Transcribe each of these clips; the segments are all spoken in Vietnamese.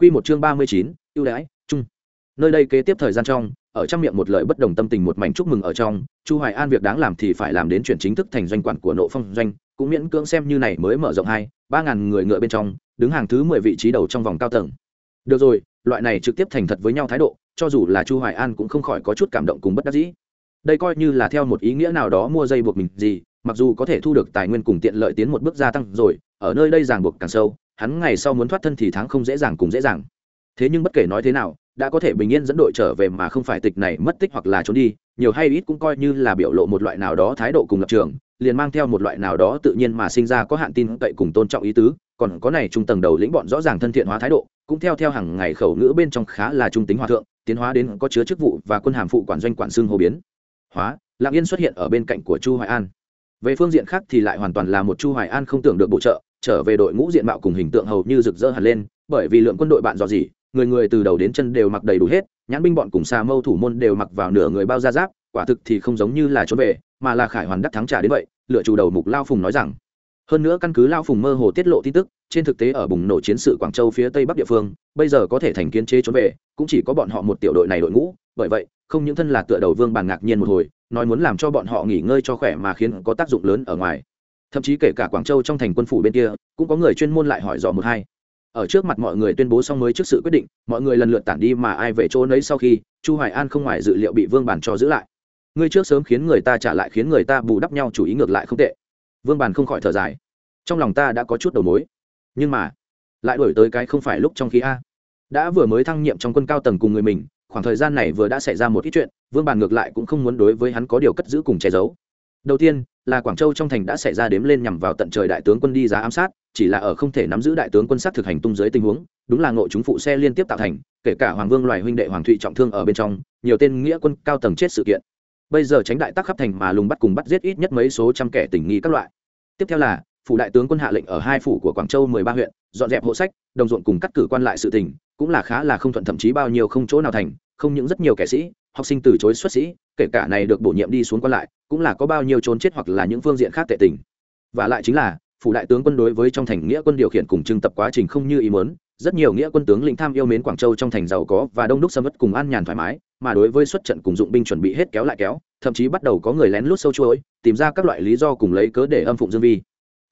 Quy một chương ba mươi chín, ưu đãi, chung. Nơi đây kế tiếp thời gian trong, ở trong miệng một lời bất đồng tâm tình một mảnh chúc mừng ở trong, Chu Hoài An việc đáng làm thì phải làm đến chuyển chính thức thành doanh quản của Nộ Phong doanh, cũng miễn cưỡng xem như này mới mở rộng hai, ba ngàn người ngựa bên trong, đứng hàng thứ mười vị trí đầu trong vòng cao tầng. Được rồi, loại này trực tiếp thành thật với nhau thái độ, cho dù là Chu Hoài An cũng không khỏi có chút cảm động cùng bất đắc dĩ. Đây coi như là theo một ý nghĩa nào đó mua dây buộc mình gì, mặc dù có thể thu được tài nguyên cùng tiện lợi tiến một bước gia tăng rồi, ở nơi đây ràng buộc càng sâu, hắn ngày sau muốn thoát thân thì tháng không dễ dàng cùng dễ dàng. Thế nhưng bất kể nói thế nào, đã có thể bình yên dẫn đội trở về mà không phải tịch này mất tích hoặc là trốn đi, nhiều hay ít cũng coi như là biểu lộ một loại nào đó thái độ cùng lập trường, liền mang theo một loại nào đó tự nhiên mà sinh ra có hạn tin cậy cùng tôn trọng ý tứ, còn có này trung tầng đầu lĩnh bọn rõ ràng thân thiện hóa thái độ, cũng theo theo hàng ngày khẩu ngữ bên trong khá là trung tính hòa thượng, tiến hóa đến có chứa chức vụ và quân hàm phụ quản doanh quản xương hô biến. Hóa, lạng yên xuất hiện ở bên cạnh của chu hoài an. Về phương diện khác thì lại hoàn toàn là một chu hoài an không tưởng được bổ trợ trở về đội ngũ diện mạo cùng hình tượng hầu như rực rỡ hẳn lên, bởi vì lượng quân đội bạn dò gì người người từ đầu đến chân đều mặc đầy đủ hết, nhãn binh bọn cùng xa mâu thủ môn đều mặc vào nửa người bao da giáp, quả thực thì không giống như là trốn về, mà là khải hoàn đắc thắng trả đến vậy, lựa chủ đầu mục lao phùng nói rằng. Hơn nữa căn cứ lao phùng mơ hồ tiết lộ tin tức, trên thực tế ở bùng nổ chiến sự quảng châu phía tây bắc địa phương, bây giờ có thể thành kiến chế trốn về, cũng chỉ có bọn họ một tiểu đội này đội ngũ, bởi vậy, không những thân là tựa đầu vương bàn ngạc nhiên một hồi, nói muốn làm cho bọn họ nghỉ ngơi cho khỏe mà khiến có tác dụng lớn ở ngoài thậm chí kể cả quảng châu trong thành quân phủ bên kia, cũng có người chuyên môn lại hỏi dò một hai. Ở trước mặt mọi người tuyên bố xong mới trước sự quyết định, mọi người lần lượt tản đi mà ai về chỗ nấy sau khi, chu hoài an không ngoài dự liệu bị vương bản cho giữ lại. Ngươi trước sớm khiến người ta trả lại khiến người ta bù đắp nhau chủ ý ngược lại không tệ. Vương bản không khỏi thở dài. Trong lòng ta đã có chút đầu mối. Nhưng mà, lại đổi tới cái không phải lúc trong khí a. Đã vừa mới thăng nhiệm trong quân cao tầng cùng người mình, khoảng thời gian này vừa đã xảy ra một ít chuyện, vương bản ngược lại cũng không muốn đối với hắn có điều cất giữ cùng che giấu đầu tiên, là quảng châu trong thành đã xảy ra đếm lên nhằm vào tận trời đại tướng quân đi giá ám sát, chỉ là ở không thể nắm giữ đại tướng quân sát thực hành tung dưới tình huống, đúng là ngộ chúng phụ xe liên tiếp tạo thành, kể cả hoàng vương loài huynh đệ hoàng thụy trọng thương ở bên trong, nhiều tên nghĩa quân cao tầng chết sự kiện. Bây giờ tránh đại tác khắp thành mà lùng bắt cùng bắt giết ít nhất mấy số trăm kẻ tình nghi các loại. Tiếp theo là, phủ đại tướng quân hạ lệnh ở hai phủ của quảng châu mười ba huyện, dọn dẹp hộ sách, đồng ruộng cùng cắt cử quan lại sự tình, cũng là khá là không thuận thậm chí bao nhiêu không chỗ nào thành, không những rất nhiều kẻ sĩ học sinh từ chối xuất sĩ, kể cả này được bổ nhiệm đi xuống quan lại, cũng là có bao nhiêu trốn chết hoặc là những phương diện khác tệ tình. Và lại chính là, phủ đại tướng quân đối với trong thành nghĩa quân điều khiển cùng trưng tập quá trình không như ý muốn, rất nhiều nghĩa quân tướng lĩnh tham yêu mến quảng châu trong thành giàu có và đông đúc sâm ất cùng an nhàn thoải mái, mà đối với xuất trận cùng dụng binh chuẩn bị hết kéo lại kéo, thậm chí bắt đầu có người lén lút sâu chuỗi, tìm ra các loại lý do cùng lấy cớ để âm phụng dương vi.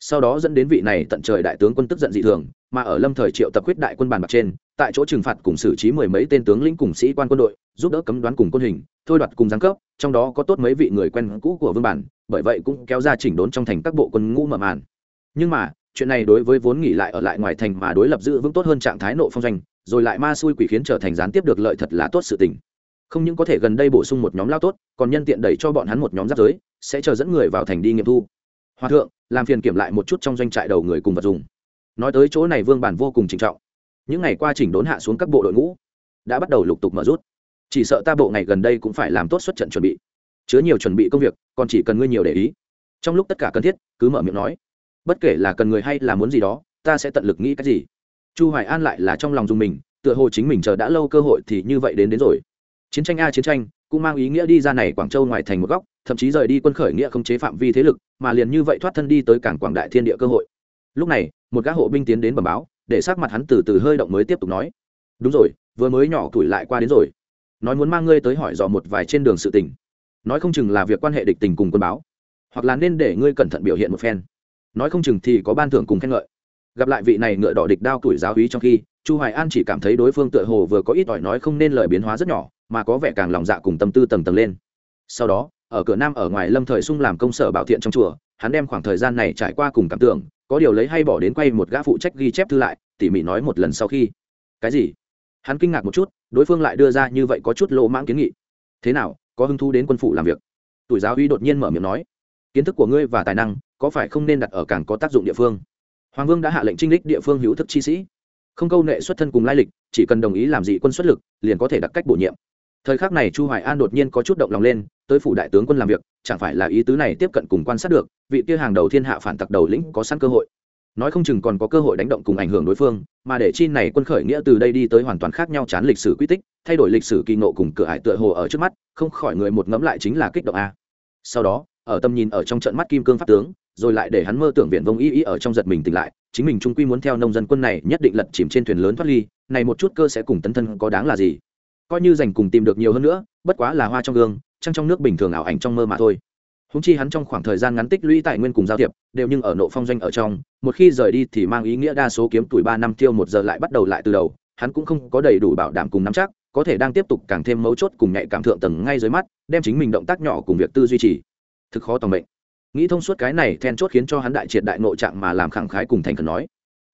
Sau đó dẫn đến vị này tận trời đại tướng quân tức giận dị thường mà ở lâm thời triệu tập quyết đại quân bàn bạc trên, tại chỗ trừng phạt cùng xử trí mười mấy tên tướng lĩnh cùng sĩ quan quân đội, giúp đỡ cấm đoán cùng quân hình, thôi đoạt cùng giáng cấp, trong đó có tốt mấy vị người quen cũ của vương bản, bởi vậy cũng kéo ra chỉnh đốn trong thành các bộ quân ngũ mở màn. Nhưng mà, chuyện này đối với vốn nghỉ lại ở lại ngoài thành mà đối lập giữ vững tốt hơn trạng thái nộ phong doanh, rồi lại ma xui quỷ khiến trở thành gián tiếp được lợi thật là tốt sự tình. Không những có thể gần đây bổ sung một nhóm lao tốt, còn nhân tiện đẩy cho bọn hắn một nhóm giáp giới, sẽ chờ dẫn người vào thành đi nghiệm thu. Hòa thượng, làm phiền kiểm lại một chút trong doanh trại đầu người cùng vật dùng nói tới chỗ này vương bản vô cùng trịnh trọng. Những ngày qua chỉnh đốn hạ xuống các bộ đội ngũ, đã bắt đầu lục tục mở rút. Chỉ sợ ta bộ ngày gần đây cũng phải làm tốt xuất trận chuẩn bị. Chứa nhiều chuẩn bị công việc, còn chỉ cần ngươi nhiều để ý. Trong lúc tất cả cần thiết, cứ mở miệng nói. Bất kể là cần người hay là muốn gì đó, ta sẽ tận lực nghĩ cái gì. Chu hoài an lại là trong lòng dùng mình, tựa hồ chính mình chờ đã lâu cơ hội thì như vậy đến đến rồi. Chiến tranh a chiến tranh, cũng mang ý nghĩa đi ra này quảng châu ngoài thành một góc, thậm chí rời đi quân khởi nghĩa không chế phạm vi thế lực, mà liền như vậy thoát thân đi tới cảng quảng đại thiên địa cơ hội lúc này, một gã hộ binh tiến đến bẩm báo, để sát mặt hắn từ từ hơi động mới tiếp tục nói. Đúng rồi, vừa mới nhỏ tuổi lại qua đến rồi. Nói muốn mang ngươi tới hỏi dò một vài trên đường sự tình. Nói không chừng là việc quan hệ địch tình cùng quân báo. Hoặc là nên để ngươi cẩn thận biểu hiện một phen. Nói không chừng thì có ban thưởng cùng khen ngợi. Gặp lại vị này ngựa đỏ địch đao tuổi giáo hí trong khi, chu hoài an chỉ cảm thấy đối phương tựa hồ vừa có ít ỏi nói không nên lời biến hóa rất nhỏ, mà có vẻ càng lòng dạ cùng tâm tư tầng tầng lên. Sau đó, ở cửa nam ở ngoài lâm thời sung làm công sở bảo thiện trong chùa, hắn đem khoảng thời gian này trải qua cùng cảm tưởng có điều lấy hay bỏ đến quay một gã phụ trách ghi chép thư lại, tỉ mỉ nói một lần sau khi. Cái gì? Hắn kinh ngạc một chút, đối phương lại đưa ra như vậy có chút lỗ mãng kiến nghị. Thế nào, có hứng thú đến quân phụ làm việc? Tuổi giáo uy đột nhiên mở miệng nói. Kiến thức của ngươi và tài năng, có phải không nên đặt ở càng có tác dụng địa phương? Hoàng vương đã hạ lệnh trinh đích địa phương hữu thức chi sĩ. Không câu nệ xuất thân cùng lai lịch, chỉ cần đồng ý làm dị quân xuất lực, liền có thể đặt cách bổ nhiệm thời khắc này chu hoài an đột nhiên có chút động lòng lên, tới phủ đại tướng quân làm việc, chẳng phải là ý tứ này tiếp cận cùng quan sát được, vị kia hàng đầu thiên hạ phản tặc đầu lĩnh có sẵn cơ hội. Nói không chừng còn có cơ hội đánh động cùng ảnh hưởng đối phương, mà để chi này quân khởi nghĩa từ đây đi tới hoàn toàn khác nhau chán lịch sử quy tích, thay đổi lịch sử kỳ ngộ cùng cửa hải tựa hồ ở trước mắt, không khỏi người một ngẫm lại chính là kích động a. Sau đó, ở tâm nhìn ở trong trận mắt kim cương pháp tướng, rồi lại để hắn mơ tưởng viện vông y y ở trong giật mình tỉnh lại, chính mình trung quy muốn theo nông dân quân này nhất định lật chìm trên thuyền lớn thoát ly, này một chút cơ sẽ cùng tấn thân có đáng là gì? Coi như dành cùng tìm được nhiều hơn nữa, bất quá là hoa trong gương, trăng trong nước bình thường ảo ảnh trong mơ mà thôi. Húng chi hắn trong khoảng thời gian ngắn tích lũy tài nguyên cùng giao thiệp, đều nhưng ở nộ phong doanh ở trong, một khi rời đi thì mang ý nghĩa đa số kiếm tuổi ba năm tiêu một giờ lại bắt đầu lại từ đầu, hắn cũng không có đầy đủ bảo đảm cùng nắm chắc, có thể đang tiếp tục càng thêm mấu chốt cùng nhạy cảm thượng tầng ngay dưới mắt, đem chính mình động tác nhỏ cùng việc tư duy trì. Thực khó tòng mệnh. Nghĩ thông suốt cái này then chốt khiến cho hắn đại triệt đại nội trạng mà làm khẳng khái cùng thành khẩn nói.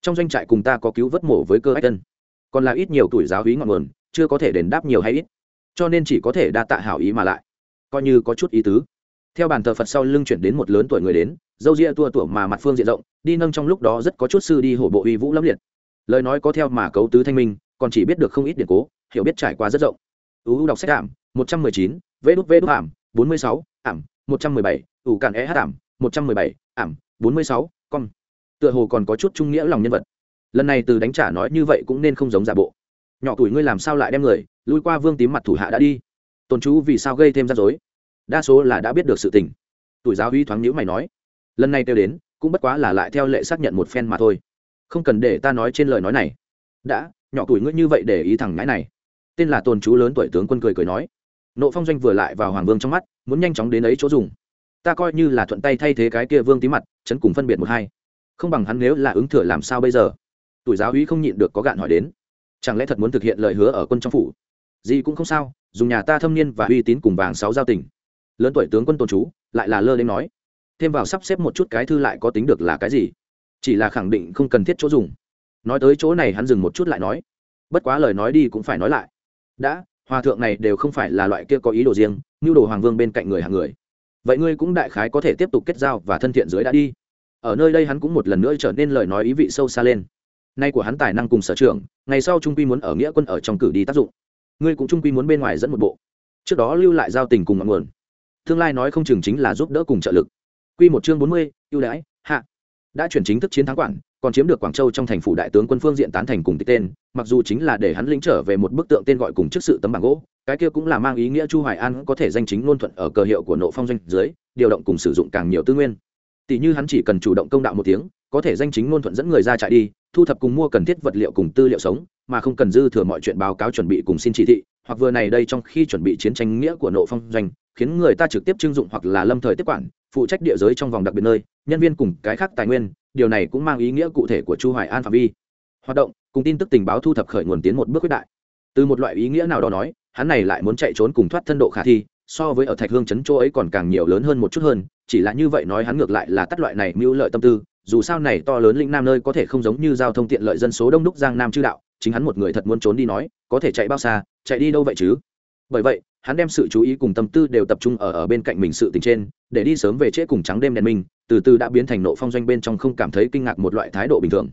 Trong doanh trại cùng ta có cứu vớt mổ với cơ ách tân còn là ít nhiều tuổi giáo hí ngọn nguồn chưa có thể đền đáp nhiều hay ít, cho nên chỉ có thể đa tạ hảo ý mà lại. Coi như có chút ý tứ. Theo bàn thờ phật sau lưng chuyển đến một lớn tuổi người đến, dâu ria tua tủa mà mặt phương diện rộng, đi nâng trong lúc đó rất có chút sư đi hổ bộ uy vũ lâm liệt. Lời nói có theo mà cấu tứ thanh minh, còn chỉ biết được không ít điện cố, hiểu biết trải qua rất rộng. Ưu đọc sách ảm, một trăm mười chín, vê đút vê đút ảm, bốn mươi sáu, ảm, một trăm mười bảy, ủ cạn e hát ảm, một trăm mười bảy, ảm, bốn mươi sáu con tựa hồ còn có chút trung nghĩa lòng nhân vật. Lần này từ đánh trả nói như vậy cũng nên không giống giả bộ nhỏ tuổi ngươi làm sao lại đem người, lui qua vương tím mặt thủ hạ đã đi. Tôn chú vì sao gây thêm rắc rối? Đa số là đã biết được sự tình. Tuổi giáo uy thoáng nhữ mày nói, lần này kêu đến, cũng bất quá là lại theo lệ xác nhận một phen mà thôi. Không cần để ta nói trên lời nói này. Đã, nhỏ tuổi ngươi như vậy để ý thằng ngãi này. Tên là tôn chú lớn tuổi tướng quân cười cười nói. Nộ phong doanh vừa lại vào hoàng vương trong mắt, muốn nhanh chóng đến ấy chỗ dùng. Ta coi như là thuận tay thay thế cái kia vương tí mặt, chấn cùng phân biệt một hai. Không bằng hắn nếu là ứng thừa làm sao bây giờ? Tuổi giáo uy không nhịn được có gạn hỏi đến chẳng lẽ thật muốn thực hiện lời hứa ở quân trong phủ? Gì cũng không sao, dùng nhà ta thâm niên và uy tín cùng vàng sáu giao tình. Lớn tuổi tướng quân tôn chú, lại là lơ đến nói. Thêm vào sắp xếp một chút cái thư lại có tính được là cái gì? Chỉ là khẳng định không cần thiết chỗ dùng. Nói tới chỗ này hắn dừng một chút lại nói. Bất quá lời nói đi cũng phải nói lại. Đã, hòa thượng này đều không phải là loại kia có ý đồ riêng như đồ hoàng vương bên cạnh người hàng người. Vậy ngươi cũng đại khái có thể tiếp tục kết giao và thân thiện dưới đã đi. Ở nơi đây hắn cũng một lần nữa trở nên lời nói ý vị sâu xa lên. Nay của hắn tài năng cùng sở trường ngày sau trung quy muốn ở nghĩa quân ở trong cử đi tác dụng ngươi cũng trung quy muốn bên ngoài dẫn một bộ trước đó lưu lại giao tình cùng mọi nguồn tương lai nói không chừng chính là giúp đỡ cùng trợ lực Quy một chương bốn mươi, ưu đãi, hạ. Đã chuyển chính thức chiến thắng quản, còn chiếm được Quảng Châu trong thành phủ đại tướng quân phương diện tán thành cùng tích tên, mặc dù chính là để hắn lĩnh trở về một bức tượng tên gọi cùng trước sự tấm bảng gỗ, cái kia cũng là mang ý nghĩa Chu Hoài An có thể danh chính ngôn thuận ở cờ hiệu của nộ phong doanh dưới, điều động cùng sử dụng càng nhiều tư nguyên. Tỷ như hắn chỉ cần chủ động công đạo một tiếng, có thể danh chính ngôn thuận dẫn người ra chạy đi, thu thập cùng mua cần thiết vật liệu cùng tư liệu sống, mà không cần dư thừa mọi chuyện báo cáo chuẩn bị cùng xin chỉ thị, hoặc vừa này đây trong khi chuẩn bị chiến tranh nghĩa của nộ phong doanh, khiến người ta trực tiếp trưng dụng hoặc là lâm thời tiếp quản phụ trách địa giới trong vòng đặc biệt nơi nhân viên cùng cái khác tài nguyên điều này cũng mang ý nghĩa cụ thể của chu hoài an phạm vi. Hoạt động cùng tin tức tình báo thu thập khởi nguồn tiến một bước quyết đại. Từ một loại ý nghĩa nào đó nói hắn này lại muốn chạy trốn cùng thoát thân độ khả thi so với ở thạch hương trấn chỗ ấy còn càng nhiều lớn hơn một chút hơn chỉ là như vậy nói hắn ngược lại là tắt loại này mưu lợi tâm tư dù sao này to lớn lĩnh nam nơi có thể không giống như giao thông tiện lợi dân số đông đúc giang nam chư đạo chính hắn một người thật muốn trốn đi nói có thể chạy bao xa chạy đi đâu vậy chứ? Bởi vậy hắn đem sự chú ý cùng tâm tư đều tập trung ở ở bên cạnh mình sự tình trên để đi sớm về trễ cùng trắng đêm đèn mình, từ từ đã biến thành nộ phong doanh bên trong không cảm thấy kinh ngạc một loại thái độ bình thường.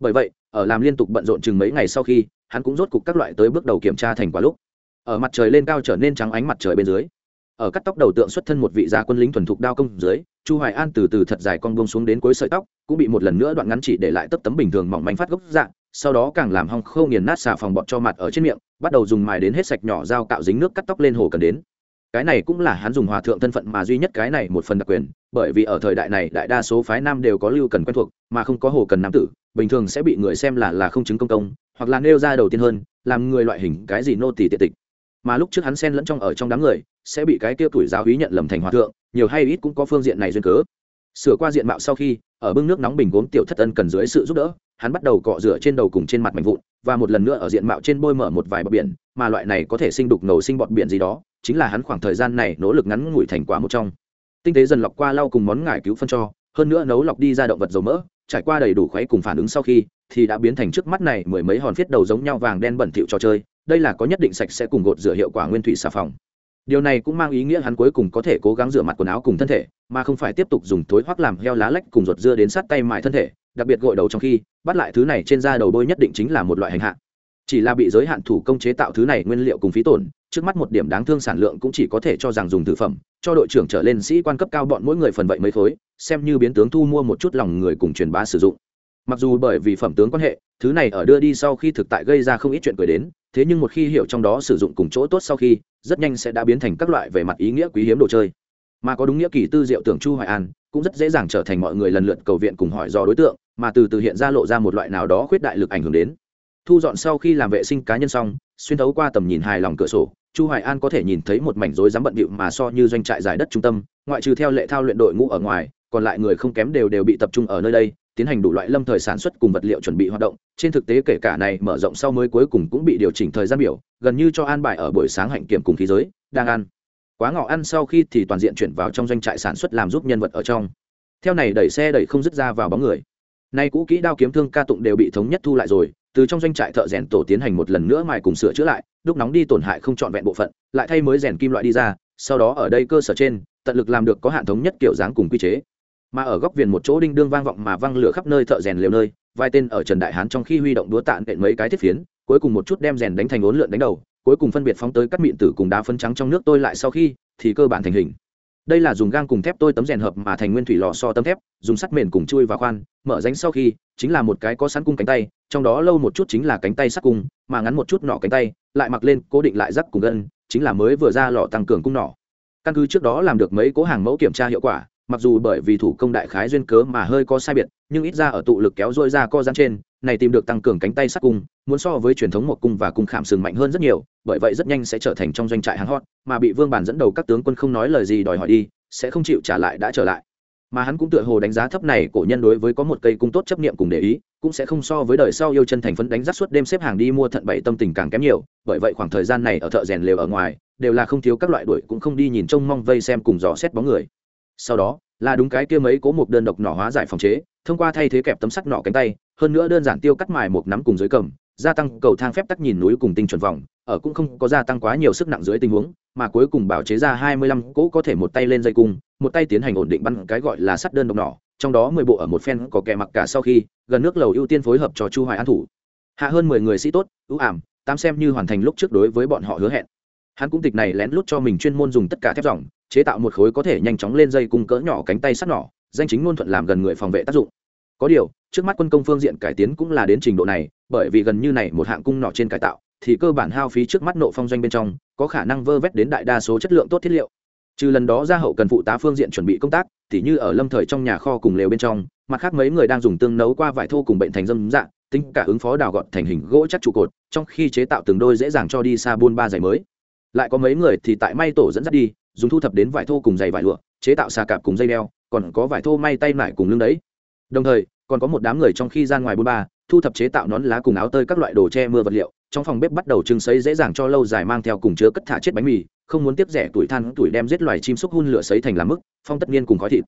Bởi vậy ở làm liên tục bận rộn chừng mấy ngày sau khi hắn cũng rốt cục các loại tới bước đầu kiểm tra thành quả lúc. Ở mặt trời lên cao trở nên trắng ánh mặt trời bên dưới. Ở cắt tóc đầu tượng xuất thân một vị gia quân lính thuần thục đao công dưới chu hoài an từ từ thật dài con bông xuống đến cuối sợi tóc, cũng bị một lần nữa đoạn ngắn chỉ để lại tấp tấm bình thường mỏng manh phát gốc dạng sau đó càng làm hong khâu nghiền nát xà phòng bọt cho mặt ở trên miệng, bắt đầu dùng mài đến hết sạch nhỏ dao cạo dính nước cắt tóc lên hồ cần đến. Cái này cũng là hắn dùng hòa thượng thân phận mà duy nhất cái này một phần đặc quyền, bởi vì ở thời đại này đại đa số phái nam đều có lưu cần quen thuộc, mà không có hồ cần nam tử, bình thường sẽ bị người xem là là không chứng công công, hoặc là nêu ra đầu tiên hơn, làm người loại hình cái gì nô tỳ tiện tịch. Mà lúc trước hắn xen lẫn trong ở trong đám người, sẽ bị cái kia tuổi giáo hí nhận lầm thành hòa thượng nhiều hay ít cũng có phương diện này duyên cớ. Sửa qua diện mạo sau khi, ở bưng nước nóng bình gốm tiểu thất ân cần dưới sự giúp đỡ, hắn bắt đầu cọ rửa trên đầu cùng trên mặt mảnh vụn, và một lần nữa ở diện mạo trên bôi mở một vài bọt biển, mà loại này có thể sinh đục ngầu sinh bọt biển gì đó, chính là hắn khoảng thời gian này nỗ lực ngắn ngủi thành quả một trong. Tinh tế dần lọc qua lau cùng món ngải cứu phân cho, hơn nữa nấu lọc đi ra động vật dầu mỡ, trải qua đầy đủ khuấy cùng phản ứng sau khi, thì đã biến thành trước mắt này mười mấy hòn phiết đầu giống nhau vàng đen bẩn thỉu trò chơi, đây là có nhất định sạch sẽ cùng gột rửa hiệu quả nguyên thủy xà phòng điều này cũng mang ý nghĩa hắn cuối cùng có thể cố gắng rửa mặt quần áo cùng thân thể, mà không phải tiếp tục dùng thối hoác làm heo lá lách cùng ruột dưa đến sát tay mại thân thể, đặc biệt gội đầu trong khi, bắt lại thứ này trên da đầu bôi nhất định chính là một loại hành hạ. Chỉ là bị giới hạn thủ công chế tạo thứ này nguyên liệu cùng phí tổn, trước mắt một điểm đáng thương sản lượng cũng chỉ có thể cho rằng dùng thực phẩm, cho đội trưởng trở lên sĩ quan cấp cao bọn mỗi người phần vậy mấy khối, xem như biến tướng thu mua một chút lòng người cùng truyền bá sử dụng. Mặc dù bởi vì phẩm tướng quan hệ, thứ này ở đưa đi sau khi thực tại gây ra không ít chuyện cười đến thế nhưng một khi hiểu trong đó sử dụng cùng chỗ tốt sau khi, rất nhanh sẽ đã biến thành các loại về mặt ý nghĩa quý hiếm đồ chơi. Mà có đúng nghĩa kỳ tư diệu tưởng chu hoài an, cũng rất dễ dàng trở thành mọi người lần lượt cầu viện cùng hỏi do đối tượng, mà từ từ hiện ra lộ ra một loại nào đó khuyết đại lực ảnh hưởng đến. Thu dọn sau khi làm vệ sinh cá nhân xong, xuyên thấu qua tầm nhìn hài lòng cửa sổ, chu hoài an có thể nhìn thấy một mảnh rối rắm bận bịu mà so như doanh trại giải đất trung tâm, ngoại trừ theo lệ thao luyện đội ngũ ở ngoài, còn lại người không kém đều đều bị tập trung ở nơi đây tiến hành đủ loại lâm thời sản xuất cùng vật liệu chuẩn bị hoạt động. Trên thực tế kể cả này mở rộng sau mới cuối cùng cũng bị điều chỉnh thời gian biểu, gần như cho an bài ở buổi sáng hạnh kiểm cùng khí giới, đang ăn. Quá ngọ ăn sau khi thì toàn diện chuyển vào trong doanh trại sản xuất làm giúp nhân vật ở trong. Theo này đẩy xe đẩy không dứt ra vào bóng người. Nay cũ kỹ đao kiếm thương ca tụng đều bị thống nhất thu lại rồi, từ trong doanh trại thợ rèn tổ tiến hành một lần nữa mài cùng sửa chữa lại đúc nóng đi tổn hại không trọn vẹn bộ phận, lại thay mới rèn kim loại đi ra, sau đó ở đây cơ sở trên, tận lực làm được có hạn thống nhất kiểu dáng cùng quy chế mà ở góc viền một chỗ đinh đương vang vọng mà văng lửa khắp nơi thợ rèn liều nơi vai tên ở trần đại hán trong khi huy động đúa tạng nện mấy cái thiết phiến, cuối cùng một chút đem rèn đánh thành ốn lượn đánh đầu, cuối cùng phân biệt phóng tới cắt mịn tử cùng đá phân trắng trong nước tôi lại sau khi, thì cơ bản thành hình. Đây là dùng gang cùng thép tôi tấm rèn hợp mà thành nguyên thủy lò so tấm thép, dùng sắt mền cùng chui và khoan, mở ránh sau khi, chính là một cái có sẵn cung cánh tay, trong đó lâu một chút chính là cánh tay sắt cung, mà ngắn một chút nọ cánh tay, lại mặc lên cố định lại rắc cùng gân, chính là mới vừa ra lò tăng cường cung nỏ. Căn cứ trước đó làm được mấy cố hàng mẫu kiểm tra hiệu quả mặc dù bởi vì thủ công đại khái duyên cớ mà hơi có sai biệt, nhưng ít ra ở tụ lực kéo dôi ra co gian trên, này tìm được tăng cường cánh tay sắt cung, muốn so với truyền thống một cung và cung khảm sừng mạnh hơn rất nhiều, bởi vậy rất nhanh sẽ trở thành trong doanh trại hàng hot, mà bị vương bản dẫn đầu các tướng quân không nói lời gì đòi hỏi đi, sẽ không chịu trả lại đã trở lại. Mà hắn cũng tựa hồ đánh giá thấp này, cổ nhân đối với có một cây cung tốt chấp niệm cùng để ý, cũng sẽ không so với đời sau yêu chân thành phấn đánh rắt suốt đêm xếp hàng đi mua thận bảy tâm tình càng kém nhiều, bởi vậy khoảng thời gian này ở thợ rèn lều ở ngoài, đều là không thiếu các loại đuổi, cũng không đi nhìn trông mong vây xem cùng dò xét bóng người sau đó, là đúng cái kia mấy cố một đơn độc nỏ hóa giải phòng chế, thông qua thay thế kẹp tấm sắt nỏ cánh tay, hơn nữa đơn giản tiêu cắt mài một nắm cùng dưới cầm, gia tăng cầu thang phép tắc nhìn núi cùng tinh chuẩn vòng, ở cũng không có gia tăng quá nhiều sức nặng dưới tình huống, mà cuối cùng bảo chế ra hai mươi lăm cỗ có thể một tay lên dây cung, một tay tiến hành ổn định bắn cái gọi là sắt đơn độc nỏ, trong đó mười bộ ở một phen có kẻ mặc cả sau khi, gần nước lầu ưu tiên phối hợp cho chu hoài an thủ. Hạ hơn mười người sĩ tốt, ưu ảm, tám xem như hoàn thành lúc trước đối với bọn họ hứa hẹn. Hắn cũng tịch này lén lút cho mình chuyên môn dùng tất cả thép dòng chế tạo một khối có thể nhanh chóng lên dây cung cỡ nhỏ cánh tay sắt nhỏ, danh chính ngôn thuận làm gần người phòng vệ tác dụng. Có điều, trước mắt quân công phương diện cải tiến cũng là đến trình độ này, bởi vì gần như này một hạng cung nỏ trên cải tạo, thì cơ bản hao phí trước mắt nộ phong doanh bên trong, có khả năng vơ vét đến đại đa số chất lượng tốt thiết liệu. Trừ lần đó ra hậu cần phụ tá phương diện chuẩn bị công tác thì như ở lâm thời trong nhà kho cùng lều bên trong, mặt khác mấy người đang dùng tương nấu qua vải thô cùng bệnh thành dâm dạng tính cả ứng phó đào gọt thành hình gỗ chắc trụ cột, trong khi chế tạo từng đôi dễ dàng cho đi xa buôn ba giày mới. Lại có mấy người thì tại may tổ dẫn dắt đi dùng thu thập đến vải thô cùng dày vải lụa, chế tạo xà cạp cùng dây đeo, còn có vải thô may tay lại cùng lưng đấy. Đồng thời, còn có một đám người trong khi ra ngoài bôn ba, thu thập chế tạo nón lá cùng áo tơi các loại đồ che mưa vật liệu, trong phòng bếp bắt đầu trưng sấy dễ dàng cho lâu dài mang theo cùng chứa cất thả chết bánh mì, không muốn tiếp rẻ tuổi than tuổi đem giết loài chim xúc hun lửa sấy thành làm mức phong tất nhiên cùng khói thịt.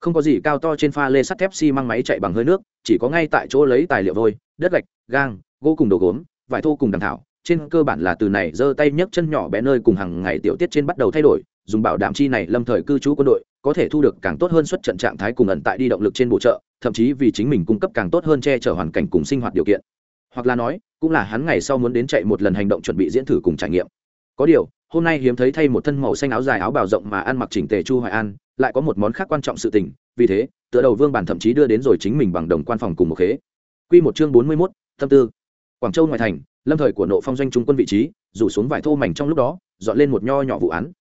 Không có gì cao to trên pha lê sắt thép xi mang máy chạy bằng hơi nước, chỉ có ngay tại chỗ lấy tài liệu vôi, đất gạch, gang, gỗ cùng đồ gốm, vải thô cùng đằng thảo, trên cơ bản là từ này giơ tay nhấc chân nhỏ bé nơi cùng hàng ngày tiểu tiết trên bắt đầu thay đổi dùng bảo đảm chi này lâm thời cư trú quân đội có thể thu được càng tốt hơn xuất trận trạng thái cùng ẩn tại đi động lực trên bổ trợ thậm chí vì chính mình cung cấp càng tốt hơn che chở hoàn cảnh cùng sinh hoạt điều kiện. Hoặc là nói cũng là hắn ngày sau muốn đến chạy một lần hành động chuẩn bị diễn thử cùng trải nghiệm. Có điều hôm nay hiếm thấy thay một thân màu xanh áo dài áo bào rộng mà ăn mặc chỉnh tề chu hoài an lại có một món khác quan trọng sự tình vì thế tựa đầu vương bản thậm chí đưa đến rồi chính mình bằng đồng quan phòng cùng một khế. Quy một chương 41, tâm tư. Quảng châu ngoại thành lâm thời của nộ phong doanh trung quân vị trí rủ xuống vải thô mảnh trong lúc đó dọn lên một nho nhỏ vụ án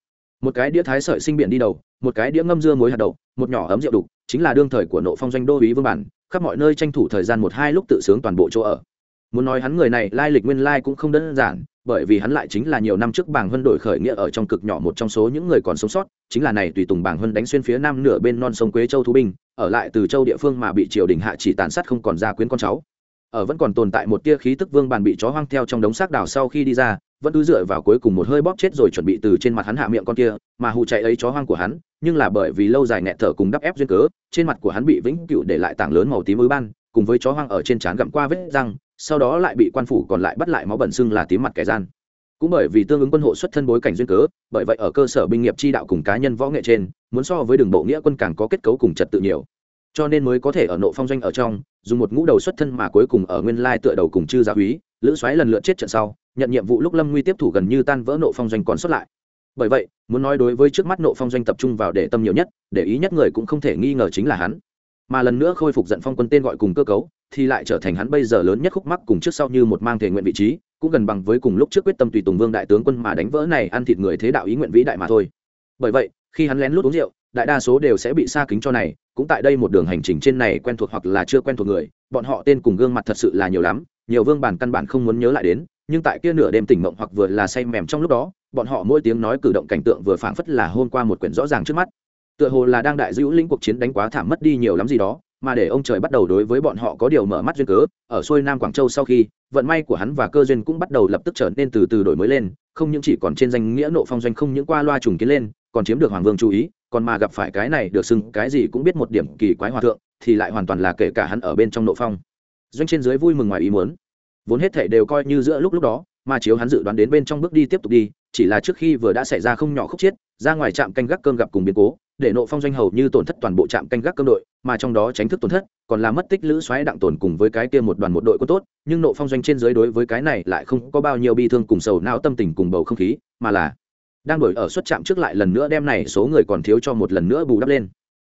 một cái đĩa thái sợi sinh biển đi đầu, một cái đĩa ngâm dưa muối hạt đậu, một nhỏ ấm rượu đục, chính là đương thời của nộ phong doanh đô úy vương bản, khắp mọi nơi tranh thủ thời gian một hai lúc tự sướng toàn bộ chỗ ở. Muốn nói hắn người này lai lịch nguyên lai cũng không đơn giản, bởi vì hắn lại chính là nhiều năm trước bảng vân đổi khởi nghĩa ở trong cực nhỏ một trong số những người còn sống sót, chính là này tùy tùng bảng vân đánh xuyên phía nam nửa bên non sông quế châu thu binh, ở lại từ châu địa phương mà bị triều đình hạ chỉ tàn sát không còn ra quyến con cháu. Ở vẫn còn tồn tại một tia khí tức vương bàn bị chó hoang theo trong đống xác đào sau khi đi ra vẫn cứ dựa vào cuối cùng một hơi bóp chết rồi chuẩn bị từ trên mặt hắn hạ miệng con kia, mà hù chạy ấy chó hoang của hắn, nhưng là bởi vì lâu dài nghẹt thở cùng đắp ép duyên cớ, trên mặt của hắn bị vĩnh cựu để lại tảng lớn màu tím ứ ban, cùng với chó hoang ở trên trán gặm qua vết răng, sau đó lại bị quan phủ còn lại bắt lại máu bẩn xưng là tím mặt kẻ gian. Cũng bởi vì tương ứng quân hộ xuất thân bối cảnh duyên cớ, bởi vậy ở cơ sở binh nghiệp chi đạo cùng cá nhân võ nghệ trên, muốn so với đường bộ nghĩa quân càng có kết cấu cùng trật tự nhiều. Cho nên mới có thể ở nộ phong doanh ở trong, dùng một ngũ đầu xuất thân mà cuối cùng ở nguyên lai tựa đầu cùng chư gia úy, lữ xoáy lần lượt chết trận sau nhận nhiệm vụ lúc lâm nguy tiếp thủ gần như tan vỡ nộ phong doanh còn xuất lại. Bởi vậy, muốn nói đối với trước mắt nộ phong doanh tập trung vào để tâm nhiều nhất, để ý nhất người cũng không thể nghi ngờ chính là hắn. Mà lần nữa khôi phục giận phong quân tên gọi cùng cơ cấu, thì lại trở thành hắn bây giờ lớn nhất khúc mắc cùng trước sau như một mang thể nguyện vị trí, cũng gần bằng với cùng lúc trước quyết tâm tùy tùng vương đại tướng quân mà đánh vỡ này ăn thịt người thế đạo ý nguyện vĩ đại mà thôi. Bởi vậy, khi hắn lén lút uống rượu, đại đa số đều sẽ bị xa kính cho này, cũng tại đây một đường hành trình trên này quen thuộc hoặc là chưa quen thuộc người, bọn họ tên cùng gương mặt thật sự là nhiều lắm, nhiều vương bản căn bản không muốn nhớ lại đến nhưng tại kia nửa đêm tỉnh mộng hoặc vừa là say mềm trong lúc đó, bọn họ mỗi tiếng nói cử động cảnh tượng vừa phảng phất là hôm qua một quyển rõ ràng trước mắt. Tựa hồ là đang đại dữ lĩnh cuộc chiến đánh quá thảm mất đi nhiều lắm gì đó, mà để ông trời bắt đầu đối với bọn họ có điều mở mắt duyên cớ, ở xuôi nam quảng châu sau khi, vận may của hắn và cơ duyên cũng bắt đầu lập tức trở nên từ từ đổi mới lên, không những chỉ còn trên danh nghĩa nộ phong doanh không những qua loa trùng kiến lên, còn chiếm được hoàng vương chú ý, còn mà gặp phải cái này được xưng cái gì cũng biết một điểm kỳ quái hòa thượng, thì lại hoàn toàn là kể cả hắn ở bên trong nộ phong. Doanh trên dưới vui mừng ngoài ý muốn vốn hết thể đều coi như giữa lúc lúc đó, mà chiếu hắn dự đoán đến bên trong bước đi tiếp tục đi, chỉ là trước khi vừa đã xảy ra không nhỏ khúc chiết ra ngoài trạm canh gác cơm gặp cùng biến cố, để nộ phong doanh hầu như tổn thất toàn bộ trạm canh gác cơm đội, mà trong đó tránh thức tổn thất, còn là mất tích lữ xoáy đặng tổn cùng với cái kia một đoàn một đội có tốt, nhưng nộ phong doanh trên dưới đối với cái này lại không có bao nhiêu bi thương cùng sầu não tâm tình cùng bầu không khí, mà là đang đổi ở xuất trạm trước lại lần nữa đem này số người còn thiếu cho một lần nữa bù đắp lên.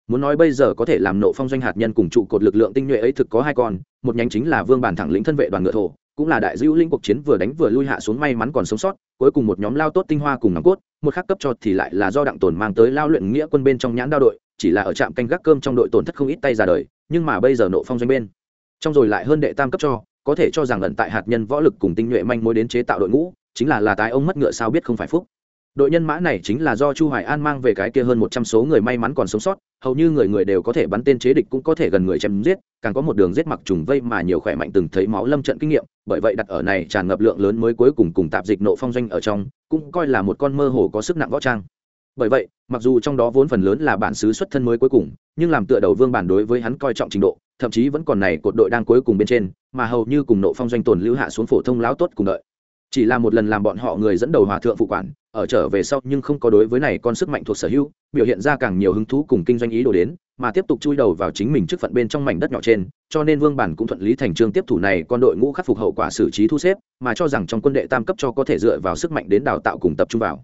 Muốn nói bây giờ có thể làm nộ phong doanh hạt nhân cùng trụ cột lực lượng tinh nhuệ ấy thực có hai con, một nhánh chính là vương bản thẳng lĩnh thân vệ đoàn ngựa thổ cũng là đại dữ linh cuộc chiến vừa đánh vừa lui hạ xuống may mắn còn sống sót, cuối cùng một nhóm lao tốt tinh hoa cùng nòng cốt, một khác cấp cho thì lại là do đặng tồn mang tới lao luyện nghĩa quân bên trong nhãn đao đội, chỉ là ở trạm canh gác cơm trong đội tổn thất không ít tay ra đời, nhưng mà bây giờ nộ phong doanh bên. Trong rồi lại hơn đệ tam cấp cho, có thể cho rằng ẩn tại hạt nhân võ lực cùng tinh nhuệ manh mối đến chế tạo đội ngũ, chính là là tái ông mất ngựa sao biết không phải phúc đội nhân mã này chính là do chu hoài an mang về cái kia hơn một trăm số người may mắn còn sống sót, hầu như người người đều có thể bắn tên chế địch cũng có thể gần người chém giết, càng có một đường giết mặc trùng vây mà nhiều khỏe mạnh từng thấy máu lâm trận kinh nghiệm, bởi vậy đặt ở này tràn ngập lượng lớn mới cuối cùng cùng tạp dịch nộ phong doanh ở trong, cũng coi là một con mơ hồ có sức nặng võ trang. Bởi vậy, mặc dù trong đó vốn phần lớn là bản xứ xuất thân mới cuối cùng, nhưng làm tựa đầu vương bản đối với hắn coi trọng trình độ, thậm chí vẫn còn này cột đội đang cuối cùng bên trên, mà hầu như cùng nộ phong doanh tồn lưu hạ xuống phổ thông láo tốt cùng đợi chỉ là một lần làm bọn họ người dẫn đầu hòa thượng phụ quản, ở trở về sau nhưng không có đối với này con sức mạnh thuộc sở hữu, biểu hiện ra càng nhiều hứng thú cùng kinh doanh ý đồ đến, mà tiếp tục chui đầu vào chính mình trước phận bên trong mảnh đất nhỏ trên, cho nên vương bản cũng thuận lý thành trương tiếp thủ này con đội ngũ khắc phục hậu quả xử trí thu xếp, mà cho rằng trong quân đệ tam cấp cho có thể dựa vào sức mạnh đến đào tạo cùng tập trung vào.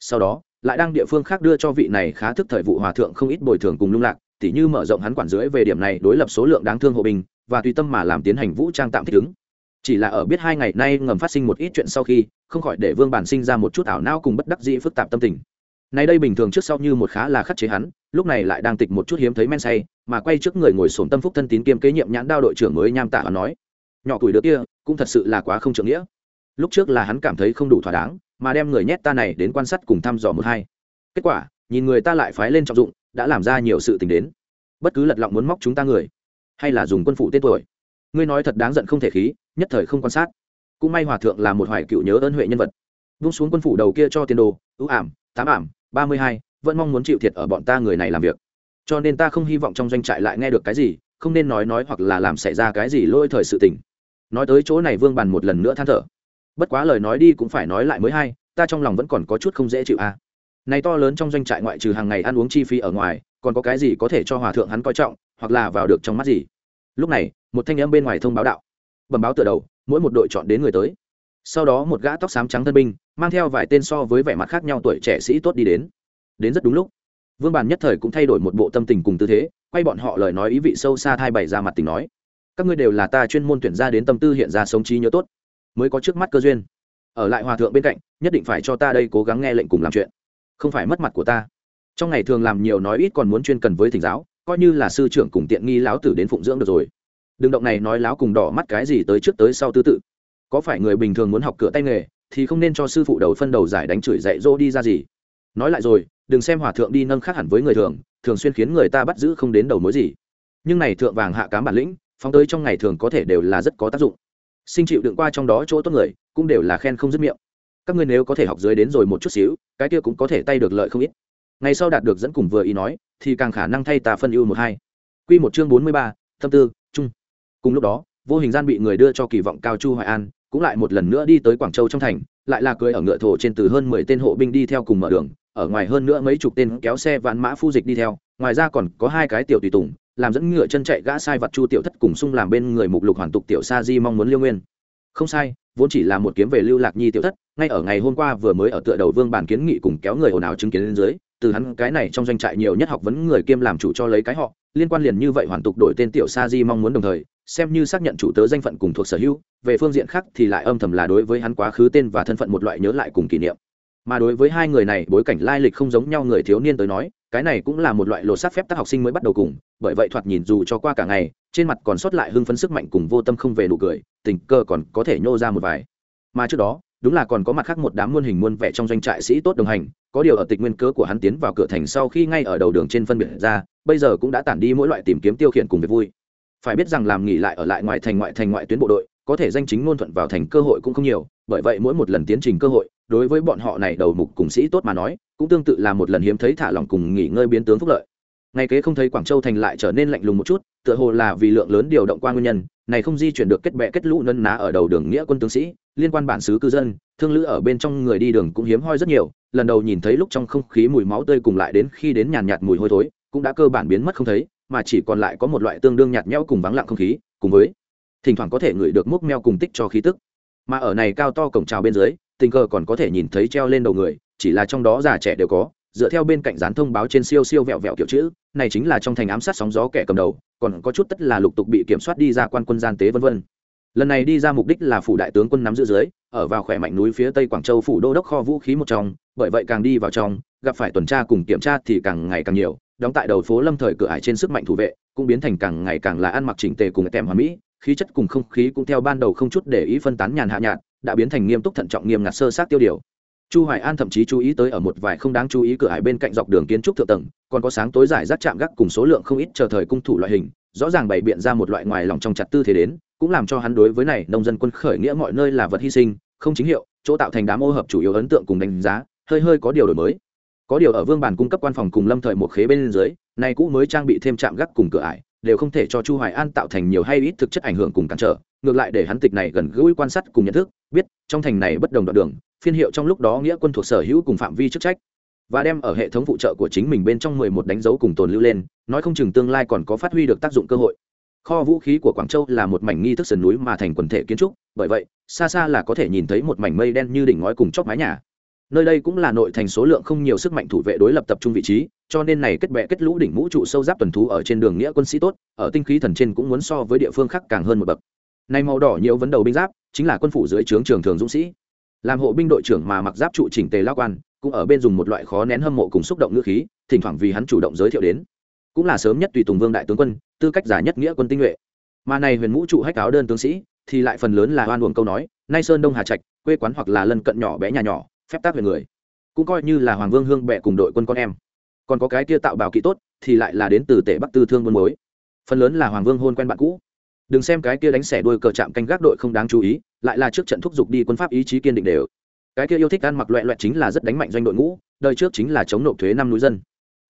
Sau đó, lại đang địa phương khác đưa cho vị này khá thức thời vụ hòa thượng không ít bồi thường cùng lung lạc, tỉ như mở rộng hắn quản dưới về điểm này đối lập số lượng đáng thương hộ bình và tùy tâm mà làm tiến hành vũ trang tạm thích ứng chỉ là ở biết hai ngày nay ngầm phát sinh một ít chuyện sau khi, không khỏi để vương bản sinh ra một chút ảo não cùng bất đắc dĩ phức tạp tâm tình. Nay đây bình thường trước sau như một khá là khắc chế hắn, lúc này lại đang tịch một chút hiếm thấy men say, mà quay trước người ngồi sổm tâm phúc thân tín kiêm kế nhiệm nhãn đao đội trưởng mới nham tạ và nói, nhỏ tuổi đứa kia, cũng thật sự là quá không trưởng nghĩa. Lúc trước là hắn cảm thấy không đủ thỏa đáng, mà đem người nhét ta này đến quan sát cùng thăm dò một hai. Kết quả, nhìn người ta lại phái lên trọng dụng, đã làm ra nhiều sự tình đến. Bất cứ lật lọng muốn móc chúng ta người, hay là dùng quân phụ tên tuổi ngươi nói thật đáng giận không thể khí, nhất thời không quan sát. Cũng may hòa thượng là một hoài cựu nhớ ơn huệ nhân vật. Vung xuống quân phủ đầu kia cho tiền đồ, ưu ảm, tám ảm, ba mươi hai, vẫn mong muốn chịu thiệt ở bọn ta người này làm việc. Cho nên ta không hy vọng trong doanh trại lại nghe được cái gì, không nên nói nói hoặc là làm xảy ra cái gì lôi thời sự tình. Nói tới chỗ này vương bàn một lần nữa than thở. Bất quá lời nói đi cũng phải nói lại mới hay, ta trong lòng vẫn còn có chút không dễ chịu a. À. này to lớn trong doanh trại ngoại trừ hàng ngày ăn uống chi phí ở ngoài, còn có cái gì có thể cho hòa thượng hắn coi trọng, hoặc là vào được trong mắt gì? Lúc này, một thanh em bên ngoài thông báo đạo. Bẩm báo tựa đầu, mỗi một đội chọn đến người tới. Sau đó một gã tóc xám trắng thân binh, mang theo vài tên so với vẻ mặt khác nhau tuổi trẻ sĩ tốt đi đến. Đến rất đúng lúc. Vương bàn nhất thời cũng thay đổi một bộ tâm tình cùng tư thế, quay bọn họ lời nói ý vị sâu xa thay bày ra mặt tình nói. Các ngươi đều là ta chuyên môn tuyển ra đến tâm tư hiện ra sống trí nhớ tốt, mới có trước mắt cơ duyên. Ở lại hòa thượng bên cạnh, nhất định phải cho ta đây cố gắng nghe lệnh cùng làm chuyện. Không phải mất mặt của ta. Trong ngày thường làm nhiều nói ít còn muốn chuyên cần với thỉnh giáo coi như là sư trưởng cùng tiện nghi láo tử đến phụng dưỡng được rồi. Đừng động này nói láo cùng đỏ mắt cái gì tới trước tới sau tư tự. Có phải người bình thường muốn học cửa tay nghề, thì không nên cho sư phụ đầu phân đầu giải đánh chửi dạy dỗ đi ra gì? Nói lại rồi, đừng xem hòa thượng đi nâng khác hẳn với người thường thường xuyên khiến người ta bắt giữ không đến đầu mối gì. Nhưng này thượng vàng hạ cám bản lĩnh, phóng tới trong ngày thường có thể đều là rất có tác dụng. Sinh chịu đựng qua trong đó chỗ tốt người, cũng đều là khen không dứt miệng. Các ngươi nếu có thể học dưới đến rồi một chút xíu, cái kia cũng có thể tay được lợi không ít ngày sau đạt được dẫn cùng vừa ý nói, thì càng khả năng thay ta phân ưu một hai. Q một chương bốn mươi ba, tâm tư, chung. Cùng lúc đó, vô hình gian bị người đưa cho kỳ vọng cao chu hoài an, cũng lại một lần nữa đi tới quảng châu trong thành, lại là cưới ở ngựa thổ trên từ hơn mười tên hộ binh đi theo cùng mở đường, ở ngoài hơn nữa mấy chục tên kéo xe ván mã phu dịch đi theo, ngoài ra còn có hai cái tiểu tùy tùng, làm dẫn ngựa chân chạy gã sai vật chu tiểu thất cùng sung làm bên người mục lục hoàn tục tiểu sa di mong muốn liêu nguyên. Không sai, vốn chỉ là một kiếm về lưu lạc nhi tiểu thất, ngay ở ngày hôm qua vừa mới ở tựa đầu vương bản kiến nghị cùng kéo người ồn ào chứng kiến lên dưới từ hắn cái này trong doanh trại nhiều nhất học vấn người kiêm làm chủ cho lấy cái họ, liên quan liền như vậy hoàn tục đổi tên tiểu sa di mong muốn đồng thời, xem như xác nhận chủ tớ danh phận cùng thuộc sở hữu, về phương diện khác thì lại âm thầm là đối với hắn quá khứ tên và thân phận một loại nhớ lại cùng kỷ niệm. Mà đối với hai người này, bối cảnh lai lịch không giống nhau người thiếu niên tới nói, cái này cũng là một loại lột xác phép tác học sinh mới bắt đầu cùng, bởi vậy thoạt nhìn dù cho qua cả ngày, trên mặt còn sót lại hưng phấn sức mạnh cùng vô tâm không về nụ cười, tình cơ còn có thể nhô ra một vài. Mà trước đó, đúng là còn có mặt khác một đám muôn hình muôn vẻ trong doanh trại sĩ tốt đồng hành có điều ở tịch nguyên cớ của hắn tiến vào cửa thành sau khi ngay ở đầu đường trên phân biệt ra, bây giờ cũng đã tản đi mỗi loại tìm kiếm tiêu khiển cùng việc vui. Phải biết rằng làm nghỉ lại ở lại ngoài thành ngoại thành ngoại tuyến bộ đội, có thể danh chính ngôn thuận vào thành cơ hội cũng không nhiều, bởi vậy mỗi một lần tiến trình cơ hội, đối với bọn họ này đầu mục cùng sĩ tốt mà nói, cũng tương tự là một lần hiếm thấy thả lỏng cùng nghỉ ngơi biến tướng phúc lợi. Ngay kế không thấy quảng châu thành lại trở nên lạnh lùng một chút, tựa hồ là vì lượng lớn điều động qua nguyên nhân, này không di chuyển được kết bệ kết lũ nân ná ở đầu đường nghĩa quân tướng sĩ liên quan bản xứ cư dân, thương lữ ở bên trong người đi đường cũng hiếm hoi rất nhiều, lần đầu nhìn thấy lúc trong không khí mùi máu tươi cùng lại đến khi đến nhàn nhạt mùi hôi thối, cũng đã cơ bản biến mất không thấy, mà chỉ còn lại có một loại tương đương nhạt nhẽo cùng vắng lặng không khí, cùng với thỉnh thoảng có thể ngửi được múc meo cùng tích cho khí tức. Mà ở này cao to cổng trào bên dưới, tình cờ còn có thể nhìn thấy treo lên đầu người, chỉ là trong đó già trẻ đều có, dựa theo bên cạnh dán thông báo trên siêu siêu vẹo vẹo kiểu chữ, này chính là trong thành ám sát sóng gió kẻ cầm đầu, còn có chút tất là lục tục bị kiểm soát đi ra quan quân gian tế vân vân lần này đi ra mục đích là phủ đại tướng quân nắm giữ dưới, ở vào khỏe mạnh núi phía tây quảng châu phủ đô đốc kho vũ khí một trong, bởi vậy càng đi vào trong, gặp phải tuần tra cùng kiểm tra thì càng ngày càng nhiều, đóng tại đầu phố lâm thời cửa ải trên sức mạnh thủ vệ, cũng biến thành càng ngày càng là ăn mặc chỉnh tề cùng tèm hòa mỹ, khí chất cùng không khí cũng theo ban đầu không chút để ý phân tán nhàn hạ nhạt, đã biến thành nghiêm túc thận trọng nghiêm ngặt sơ sát tiêu điều. Chu hoài an thậm chí chú ý tới ở một vài không đáng chú ý cửa ải bên cạnh dọc đường kiến trúc thượng tầng, còn có sáng tối giải rác chạm gác cùng số lượng không ít chờ thời cung thủ loại hình, rõ ràng bày biện ra một loại ngoài lòng trong chặt tư thế đến cũng làm cho hắn đối với này nông dân quân khởi nghĩa mọi nơi là vật hy sinh, không chính hiệu, chỗ tạo thành đám ô hợp chủ yếu ấn tượng cùng đánh giá, hơi hơi có điều đổi mới. Có điều ở vương bản cung cấp quan phòng cùng lâm thời một khế bên dưới, nay cũ mới trang bị thêm chạm gác cùng cửa ải, đều không thể cho chu hoài an tạo thành nhiều hay ít thực chất ảnh hưởng cùng cản trở, ngược lại để hắn tịch này gần gũi quan sát cùng nhận thức, biết trong thành này bất đồng đoạn đường, phiên hiệu trong lúc đó nghĩa quân thuộc sở hữu cùng phạm vi chức trách, và đem ở hệ thống phụ trợ của chính mình bên trong 11 đánh dấu cùng tồn lưu lên, nói không chừng tương lai còn có phát huy được tác dụng cơ hội kho vũ khí của quảng châu là một mảnh nghi thức sườn núi mà thành quần thể kiến trúc, bởi vậy, xa xa là có thể nhìn thấy một mảnh mây đen như đỉnh ngói cùng chóp mái nhà. Nơi đây cũng là nội thành số lượng không nhiều sức mạnh thủ vệ đối lập tập trung vị trí, cho nên này kết bệ kết lũ đỉnh mũ trụ sâu giáp tuần thú ở trên đường nghĩa quân sĩ tốt, ở tinh khí thần trên cũng muốn so với địa phương khác càng hơn một bậc. Này màu đỏ nhiều vấn đầu binh giáp, chính là quân phủ dưới trướng trường thường dũng sĩ. Làm hộ binh đội trưởng mà mặc giáp trụ chỉnh tề lao quan, cũng ở bên dùng một loại khó nén hâm mộ cùng xúc động ngữ khí, thỉnh thoảng vì hắn chủ động giới thiệu đến cũng là sớm nhất tùy tùng vương đại tướng quân, tư cách giả nhất nghĩa quân tinh nhuệ. Mà này huyền mũ trụ hách áo đơn tướng sĩ, thì lại phần lớn là oan uổng câu nói, nay sơn đông hà trạch, quê quán hoặc là lân cận nhỏ bé nhà nhỏ, phép tác về người. Cũng coi như là hoàng vương hương bệ cùng đội quân con em. Còn có cái kia tạo bảo kỹ tốt, thì lại là đến từ tể bắc tư thương buôn mối phần lớn là hoàng vương hôn quen bạn cũ. Đừng xem cái kia đánh xẻ đuôi cờ chạm canh gác đội không đáng chú ý, lại là trước trận thúc giục đi quân pháp ý chí kiên định đều. Cái kia yêu thích ăn mặc loẹ loẹt chính là rất đánh mạnh doanh đội ngũ, đời trước chính là chống nộp thuế năm núi dân.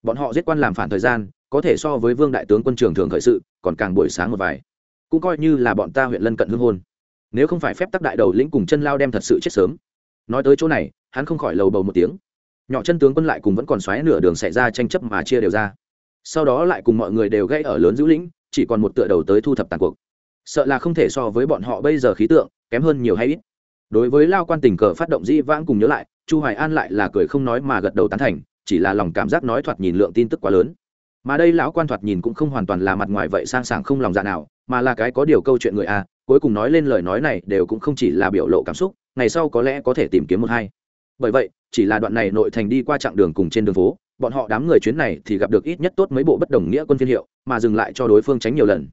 Bọn họ giết quan làm phản thời gian có thể so với vương đại tướng quân trường thường khởi sự, còn càng buổi sáng một vài. Cũng coi như là bọn ta huyện lân cận hương hôn. Nếu không phải phép tắc đại đầu lĩnh cùng chân lao đem thật sự chết sớm. Nói tới chỗ này, hắn không khỏi lầu bầu một tiếng. Nhỏ chân tướng quân lại cùng vẫn còn xoáy nửa đường xảy ra tranh chấp mà chia đều ra. Sau đó lại cùng mọi người đều gây ở lớn giữ lĩnh, chỉ còn một tựa đầu tới thu thập tàn cuộc. Sợ là không thể so với bọn họ bây giờ khí tượng, kém hơn nhiều hay ít. Đối với lao quan tình cờ phát động dĩ vãng cùng nhớ lại, chu hoài an lại là cười không nói mà gật đầu tán thành, chỉ là lòng cảm giác nói thoạt nhìn lượng tin tức quá lớn mà đây lão quan thoạt nhìn cũng không hoàn toàn là mặt ngoài vậy sang sảng không lòng dạ nào, mà là cái có điều câu chuyện người a, cuối cùng nói lên lời nói này đều cũng không chỉ là biểu lộ cảm xúc, ngày sau có lẽ có thể tìm kiếm một hai. Bởi vậy, chỉ là đoạn này nội thành đi qua chặng đường cùng trên đường phố, bọn họ đám người chuyến này thì gặp được ít nhất tốt mấy bộ bất đồng nghĩa quân phiên hiệu, mà dừng lại cho đối phương tránh nhiều lần.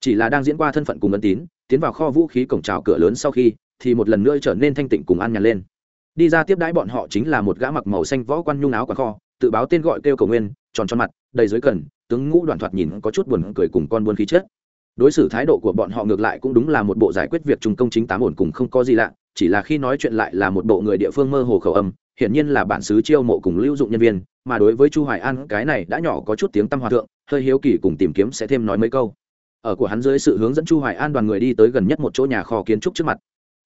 Chỉ là đang diễn qua thân phận cùng ân tín, tiến vào kho vũ khí cổng trào cửa lớn sau khi, thì một lần nữa trở nên thanh tịnh cùng an nhàn lên. Đi ra tiếp đãi bọn họ chính là một gã mặc màu xanh võ quan nhung áo quả kho tự báo tên gọi kêu cầu nguyên, tròn tròn mặt, đầy dưới cần, tướng ngũ đoàn thoạt nhìn có chút buồn cười cùng con buôn khí chết đối xử thái độ của bọn họ ngược lại cũng đúng là một bộ giải quyết việc trung công chính tám ổn cùng không có gì lạ, chỉ là khi nói chuyện lại là một bộ người địa phương mơ hồ khẩu âm, hiển nhiên là bản xứ chiêu mộ cùng lưu dụng nhân viên, mà đối với chu hoài an, cái này đã nhỏ có chút tiếng tâm hòa thượng, hơi hiếu kỳ cùng tìm kiếm sẽ thêm nói mấy câu. Ở của hắn dưới sự hướng dẫn chu hoài an đoàn người đi tới gần nhất một chỗ nhà kho kiến trúc trước mặt.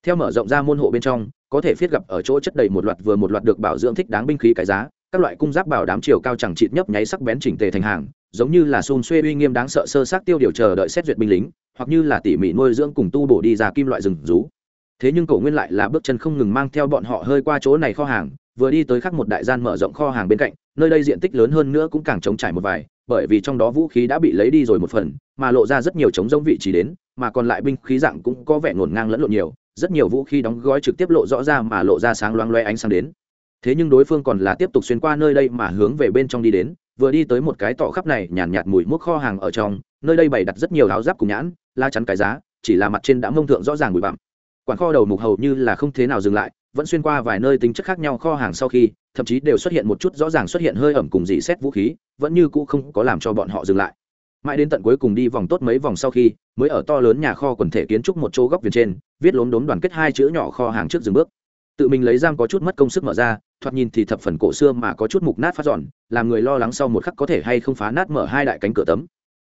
Theo mở rộng ra môn hộ bên trong, có thể phiết gặp ở chỗ chất đầy một loạt vừa một loạt được bảo dưỡng thích đáng binh khí cái giá các loại cung giáp bảo đám chiều cao chẳng chịt nhấp nháy sắc bén chỉnh tề thành hàng, giống như là xôn xuê uy nghiêm đáng sợ sơ sát tiêu điều chờ đợi xét duyệt binh lính, hoặc như là tỉ mỉ nuôi dưỡng cùng tu bổ đi ra kim loại rừng rú. Thế nhưng cổ nguyên lại là bước chân không ngừng mang theo bọn họ hơi qua chỗ này kho hàng, vừa đi tới khắc một đại gian mở rộng kho hàng bên cạnh, nơi đây diện tích lớn hơn nữa cũng càng trống trải một vài, bởi vì trong đó vũ khí đã bị lấy đi rồi một phần, mà lộ ra rất nhiều trống rỗng vị trí đến, mà còn lại binh khí dạng cũng có vẻ ngổn ngang lẫn lộn nhiều, rất nhiều vũ khí đóng gói trực tiếp lộ rõ ra mà lộ ra sáng loang loe ánh sáng đến thế nhưng đối phương còn là tiếp tục xuyên qua nơi đây mà hướng về bên trong đi đến vừa đi tới một cái tỏ khắp này nhàn nhạt, nhạt mùi mốc kho hàng ở trong nơi đây bày đặt rất nhiều áo giáp cùng nhãn la chắn cái giá chỉ là mặt trên đã mông thượng rõ ràng bụi bặm. Quản kho đầu mục hầu như là không thế nào dừng lại vẫn xuyên qua vài nơi tính chất khác nhau kho hàng sau khi thậm chí đều xuất hiện một chút rõ ràng xuất hiện hơi ẩm cùng dị xét vũ khí vẫn như cũ không có làm cho bọn họ dừng lại. Mãi đến tận cuối cùng đi vòng tốt mấy vòng sau khi mới ở to lớn nhà kho quần thể kiến trúc một chỗ góc viền trên viết lốm đốm đoàn kết hai chữ nhỏ kho hàng trước dừng bước. Tự mình lấy giam có chút mất công sức mở ra thoạt nhìn thì thập phần cổ xưa mà có chút mục nát phát giòn làm người lo lắng sau một khắc có thể hay không phá nát mở hai đại cánh cửa tấm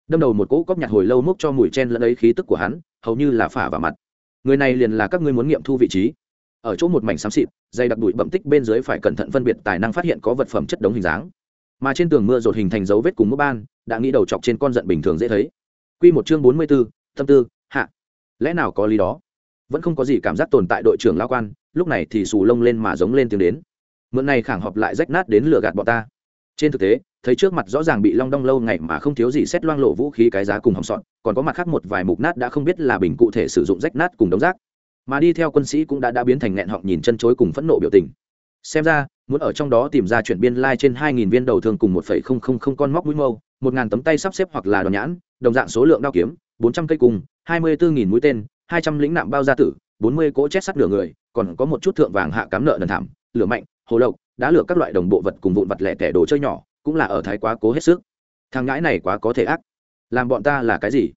đâm đầu một cỗ cóp nhặt hồi lâu múc cho mùi chen lẫn ấy khí tức của hắn hầu như là phả vào mặt người này liền là các ngươi muốn nghiệm thu vị trí ở chỗ một mảnh xám xịt dây đặc bụi bậm tích bên dưới phải cẩn thận phân biệt tài năng phát hiện có vật phẩm chất đống hình dáng mà trên tường mưa rột hình thành dấu vết cùng mũ ban đã nghĩ đầu chọc trên con giận bình thường dễ thấy Quy một chương bốn mươi 44, tâm tư, hạ. Lẽ nào có lý đó? Vẫn không có gì cảm giác tồn tại đội trưởng lão quan, lúc này thì sù lông lên mà giống lên tiếng đến. Mượn này khẳng họp lại rách nát đến lửa gạt bọn ta. Trên thực tế, thấy trước mặt rõ ràng bị long đong lâu ngày mà không thiếu gì xét loang lộ vũ khí cái giá cùng hỏng sọn, còn có mặt khác một vài mục nát đã không biết là bình cụ thể sử dụng rách nát cùng đống rác. Mà đi theo quân sĩ cũng đã đã biến thành nghẹn họng nhìn chân chối cùng phẫn nộ biểu tình. Xem ra, muốn ở trong đó tìm ra chuyển biên lai like trên 2000 viên đầu thường cùng 1.000 con móc mũi mâu, 1000 tấm tay sắp xếp hoặc là đòn nhãn, đồng dạng số lượng đao kiếm, 400 cây cung, 24000 mũi tên, 200 lĩnh nạm bao gia tử, 40 cỗ chết sắt nửa người, còn có một chút thượng vàng hạ cám nợ đần thảm, lửa mạnh, hồ lộc, đá lửa các loại đồng bộ vật cùng vụn vật lẻ tẻ đồ chơi nhỏ, cũng là ở thái quá cố hết sức. Thằng ngãi này quá có thể ác. Làm bọn ta là cái gì?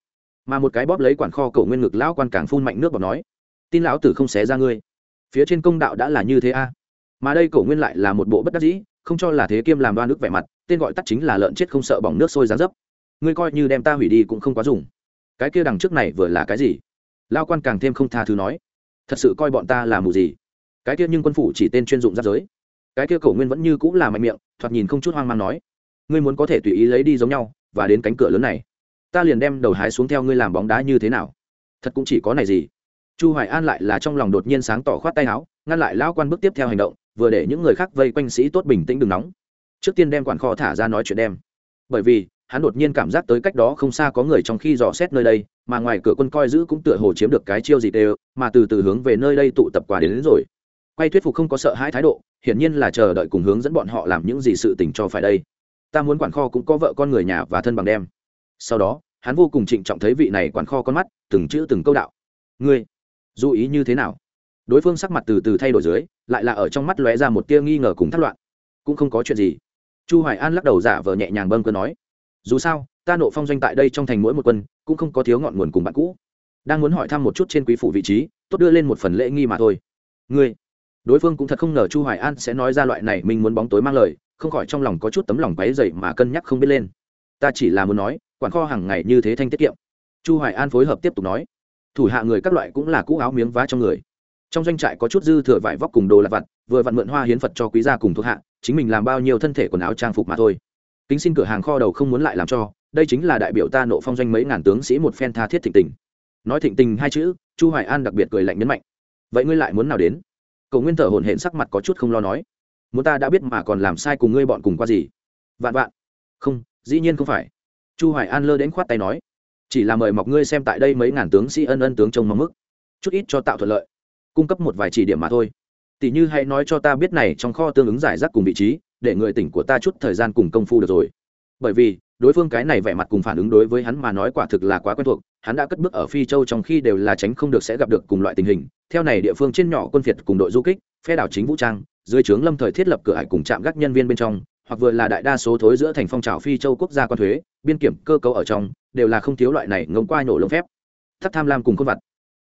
Mà một cái bóp lấy quản kho cổ nguyên ngực lão quan càng phun mạnh nước bọt nói, tin lão tử không xé ra ngươi. Phía trên công đạo đã là như thế a mà đây cổ nguyên lại là một bộ bất đắc dĩ không cho là thế kiêm làm đoan nước vẻ mặt tên gọi tắt chính là lợn chết không sợ bỏng nước sôi giá dấp ngươi coi như đem ta hủy đi cũng không quá dùng cái kia đằng trước này vừa là cái gì lao quan càng thêm không tha thứ nói thật sự coi bọn ta là mù gì cái kia nhưng quân phủ chỉ tên chuyên dụng giáp giới cái kia cổ nguyên vẫn như cũng là mạnh miệng thoạt nhìn không chút hoang mang nói ngươi muốn có thể tùy ý lấy đi giống nhau và đến cánh cửa lớn này ta liền đem đầu hái xuống theo ngươi làm bóng đá như thế nào. Thật cũng chỉ có này gì. Chu hoài an lại là trong lòng đột nhiên sáng tỏ khoát tay áo ngăn lại lão quan bước tiếp theo hành động vừa để những người khác vây quanh sĩ tốt bình tĩnh đừng nóng. Trước tiên đem quản kho thả ra nói chuyện đem. Bởi vì hắn đột nhiên cảm giác tới cách đó không xa có người trong khi dò xét nơi đây mà ngoài cửa quân coi giữ cũng tựa hồ chiếm được cái chiêu gì đều mà từ từ hướng về nơi đây tụ tập quà đến, đến rồi quay thuyết phục không có sợ hãi thái độ, hiển nhiên là chờ đợi cùng hướng dẫn bọn họ làm những gì sự tình cho phải đây. Ta muốn quản kho cũng có vợ con người nhà và thân bằng đem. Sau đó, hắn vô cùng trịnh trọng thấy vị này quản kho con mắt, từng chữ từng câu đạo. Ngươi, dù ý như thế nào? Đối phương sắc mặt từ từ thay đổi dưới, lại là ở trong mắt lóe ra một tia nghi ngờ cùng thất loạn. Cũng không có chuyện gì. Chu hoài an lắc đầu giả vờ nhẹ nhàng bâng cơ nói, dù sao, ta nộ phong doanh tại đây trong thành mỗi một quân, cũng không có thiếu ngọn nguồn cùng bạn cũ. Đang muốn hỏi thăm một chút trên quý phủ vị trí, tốt đưa lên một phần lễ nghi mà thôi. Ngươi đối phương cũng thật không ngờ chu hoài an sẽ nói ra loại này mình muốn bóng tối mang lời, không khỏi trong lòng có chút tấm lòng quấy dậy mà cân nhắc không biết lên. Ta chỉ là muốn nói, quản kho hàng ngày như thế thanh tiết kiệm. Chu hoài an phối hợp tiếp tục nói, thủ hạ người các loại cũng là cũ áo miếng vá trong người. Trong doanh trại có chút dư thừa vải vóc cùng đồ lặt vặt, vừa vặn mượn hoa hiến phật cho quý gia cùng thuộc hạ, chính mình làm bao nhiêu thân thể quần áo trang phục mà thôi. Kính xin cửa hàng kho đầu không muốn lại làm cho, đây chính là đại biểu ta nộ phong doanh mấy ngàn tướng sĩ một phen tha thiết thịnh tình. Nói thịnh tình hai chữ, chu hoài an đặc biệt cười lạnh nhấn mạnh. Vậy ngươi lại muốn nào đến? Cầu nguyên thở hổn hển sắc mặt có chút không lo nói. Muốn ta đã biết mà còn làm sai cùng ngươi bọn cùng qua gì? Vạn vạn. Không, dĩ nhiên không phải. Chu hoài an lơ đến khoát tay nói. Chỉ là mời mọc ngươi xem tại đây mấy ngàn tướng sĩ ân ân tướng trông mong mức chút ít cho tạo thuận lợi. Cung cấp một vài chỉ điểm mà thôi. Tỷ như hãy nói cho ta biết này trong kho tương ứng giải rác cùng vị trí, để người tỉnh của ta chút thời gian cùng công phu được rồi. Bởi vì đối phương cái này vẻ mặt cùng phản ứng đối với hắn mà nói quả thực là quá quen thuộc, hắn đã cất bước ở phi châu trong khi đều là tránh không được sẽ gặp được cùng loại tình hình. Theo này địa phương trên nhỏ quân việt cùng đội du kích, phe đảo chính vũ trang, dưới trướng lâm thời thiết lập cửa hải cùng chạm gác nhân viên bên trong, hoặc vừa là đại đa số thối giữa thành phong trào phi châu quốc gia quan thuế, biên kiểm cơ cấu ở trong, đều là không thiếu loại này ngông qua nổ lông phép. Thắt tham lam cùng khuôn vặt.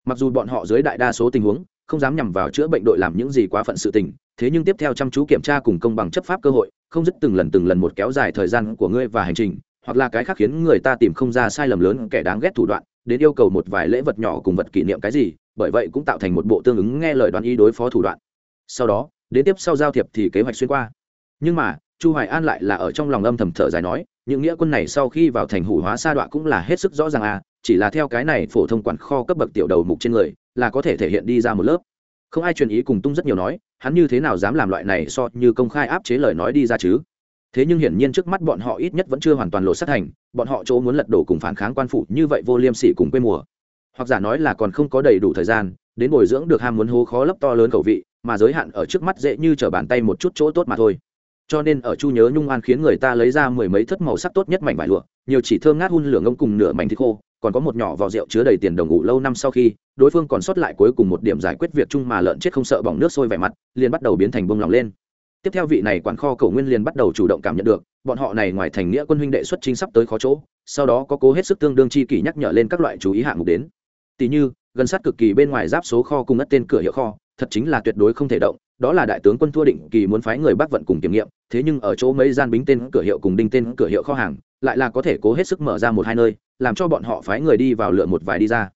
Mặc dù bọn họ dưới đại đa số tình huống không dám nhằm vào chữa bệnh đội làm những gì quá phận sự tình, thế nhưng tiếp theo chăm chú kiểm tra cùng công bằng chấp pháp cơ hội, không dứt từng lần từng lần một kéo dài thời gian của ngươi và hành trình, hoặc là cái khác khiến người ta tìm không ra sai lầm lớn kẻ đáng ghét thủ đoạn, đến yêu cầu một vài lễ vật nhỏ cùng vật kỷ niệm cái gì, bởi vậy cũng tạo thành một bộ tương ứng nghe lời đoán ý đối phó thủ đoạn. Sau đó, đến tiếp sau giao thiệp thì kế hoạch xuyên qua. Nhưng mà, chu hoài an lại là ở trong lòng âm thầm thở dài nói, những nghĩa quân này sau khi vào thành hủ hóa sa đọa cũng là hết sức rõ ràng à chỉ là theo cái này phổ thông quản kho cấp bậc tiểu đầu mục trên người là có thể thể hiện đi ra một lớp. Không ai truyền ý cùng tung rất nhiều nói, hắn như thế nào dám làm loại này so như công khai áp chế lời nói đi ra chứ? Thế nhưng hiển nhiên trước mắt bọn họ ít nhất vẫn chưa hoàn toàn lộ sát thành, bọn họ chỗ muốn lật đổ cùng phản kháng quan phủ như vậy vô liêm sỉ cùng quê mùa. Hoặc giả nói là còn không có đầy đủ thời gian, đến bồi dưỡng được ham muốn hố khó lấp to lớn cầu vị, mà giới hạn ở trước mắt dễ như trở bàn tay một chút chỗ tốt mà thôi. Cho nên ở chu nhớ nhung an khiến người ta lấy ra mười mấy thất màu sắc tốt nhất mảnh vải lụa, nhiều chỉ thơm ngát hun lửa ngông cùng nửa mảnh thịt khô, còn có một nhỏ vỏ rượu chứa đầy tiền đồng ngủ lâu năm sau khi đối phương còn sót lại cuối cùng một điểm giải quyết việc chung mà lợn chết không sợ bỏng nước sôi vẻ mặt, liền bắt đầu biến thành bông lòng lên. Tiếp theo vị này quản kho cầu nguyên liền bắt đầu chủ động cảm nhận được, bọn họ này ngoài thành nghĩa quân huynh đệ xuất chính sắp tới khó chỗ, sau đó có cố hết sức tương đương chi kỷ nhắc nhở lên các loại chú ý hạng mục đến. Tỷ như, gần sát cực kỳ bên ngoài giáp số kho cùng ất tên cửa hiệu kho, thật chính là tuyệt đối không thể động, đó là đại tướng quân thua định kỳ muốn phái người bắc vận cùng kiểm nghiệm, thế nhưng ở chỗ mấy gian bính tên cửa hiệu cùng đinh tên cửa hiệu kho hàng, lại là có thể cố hết sức mở ra một hai nơi, làm cho bọn họ phái người đi vào lựa một vài đi ra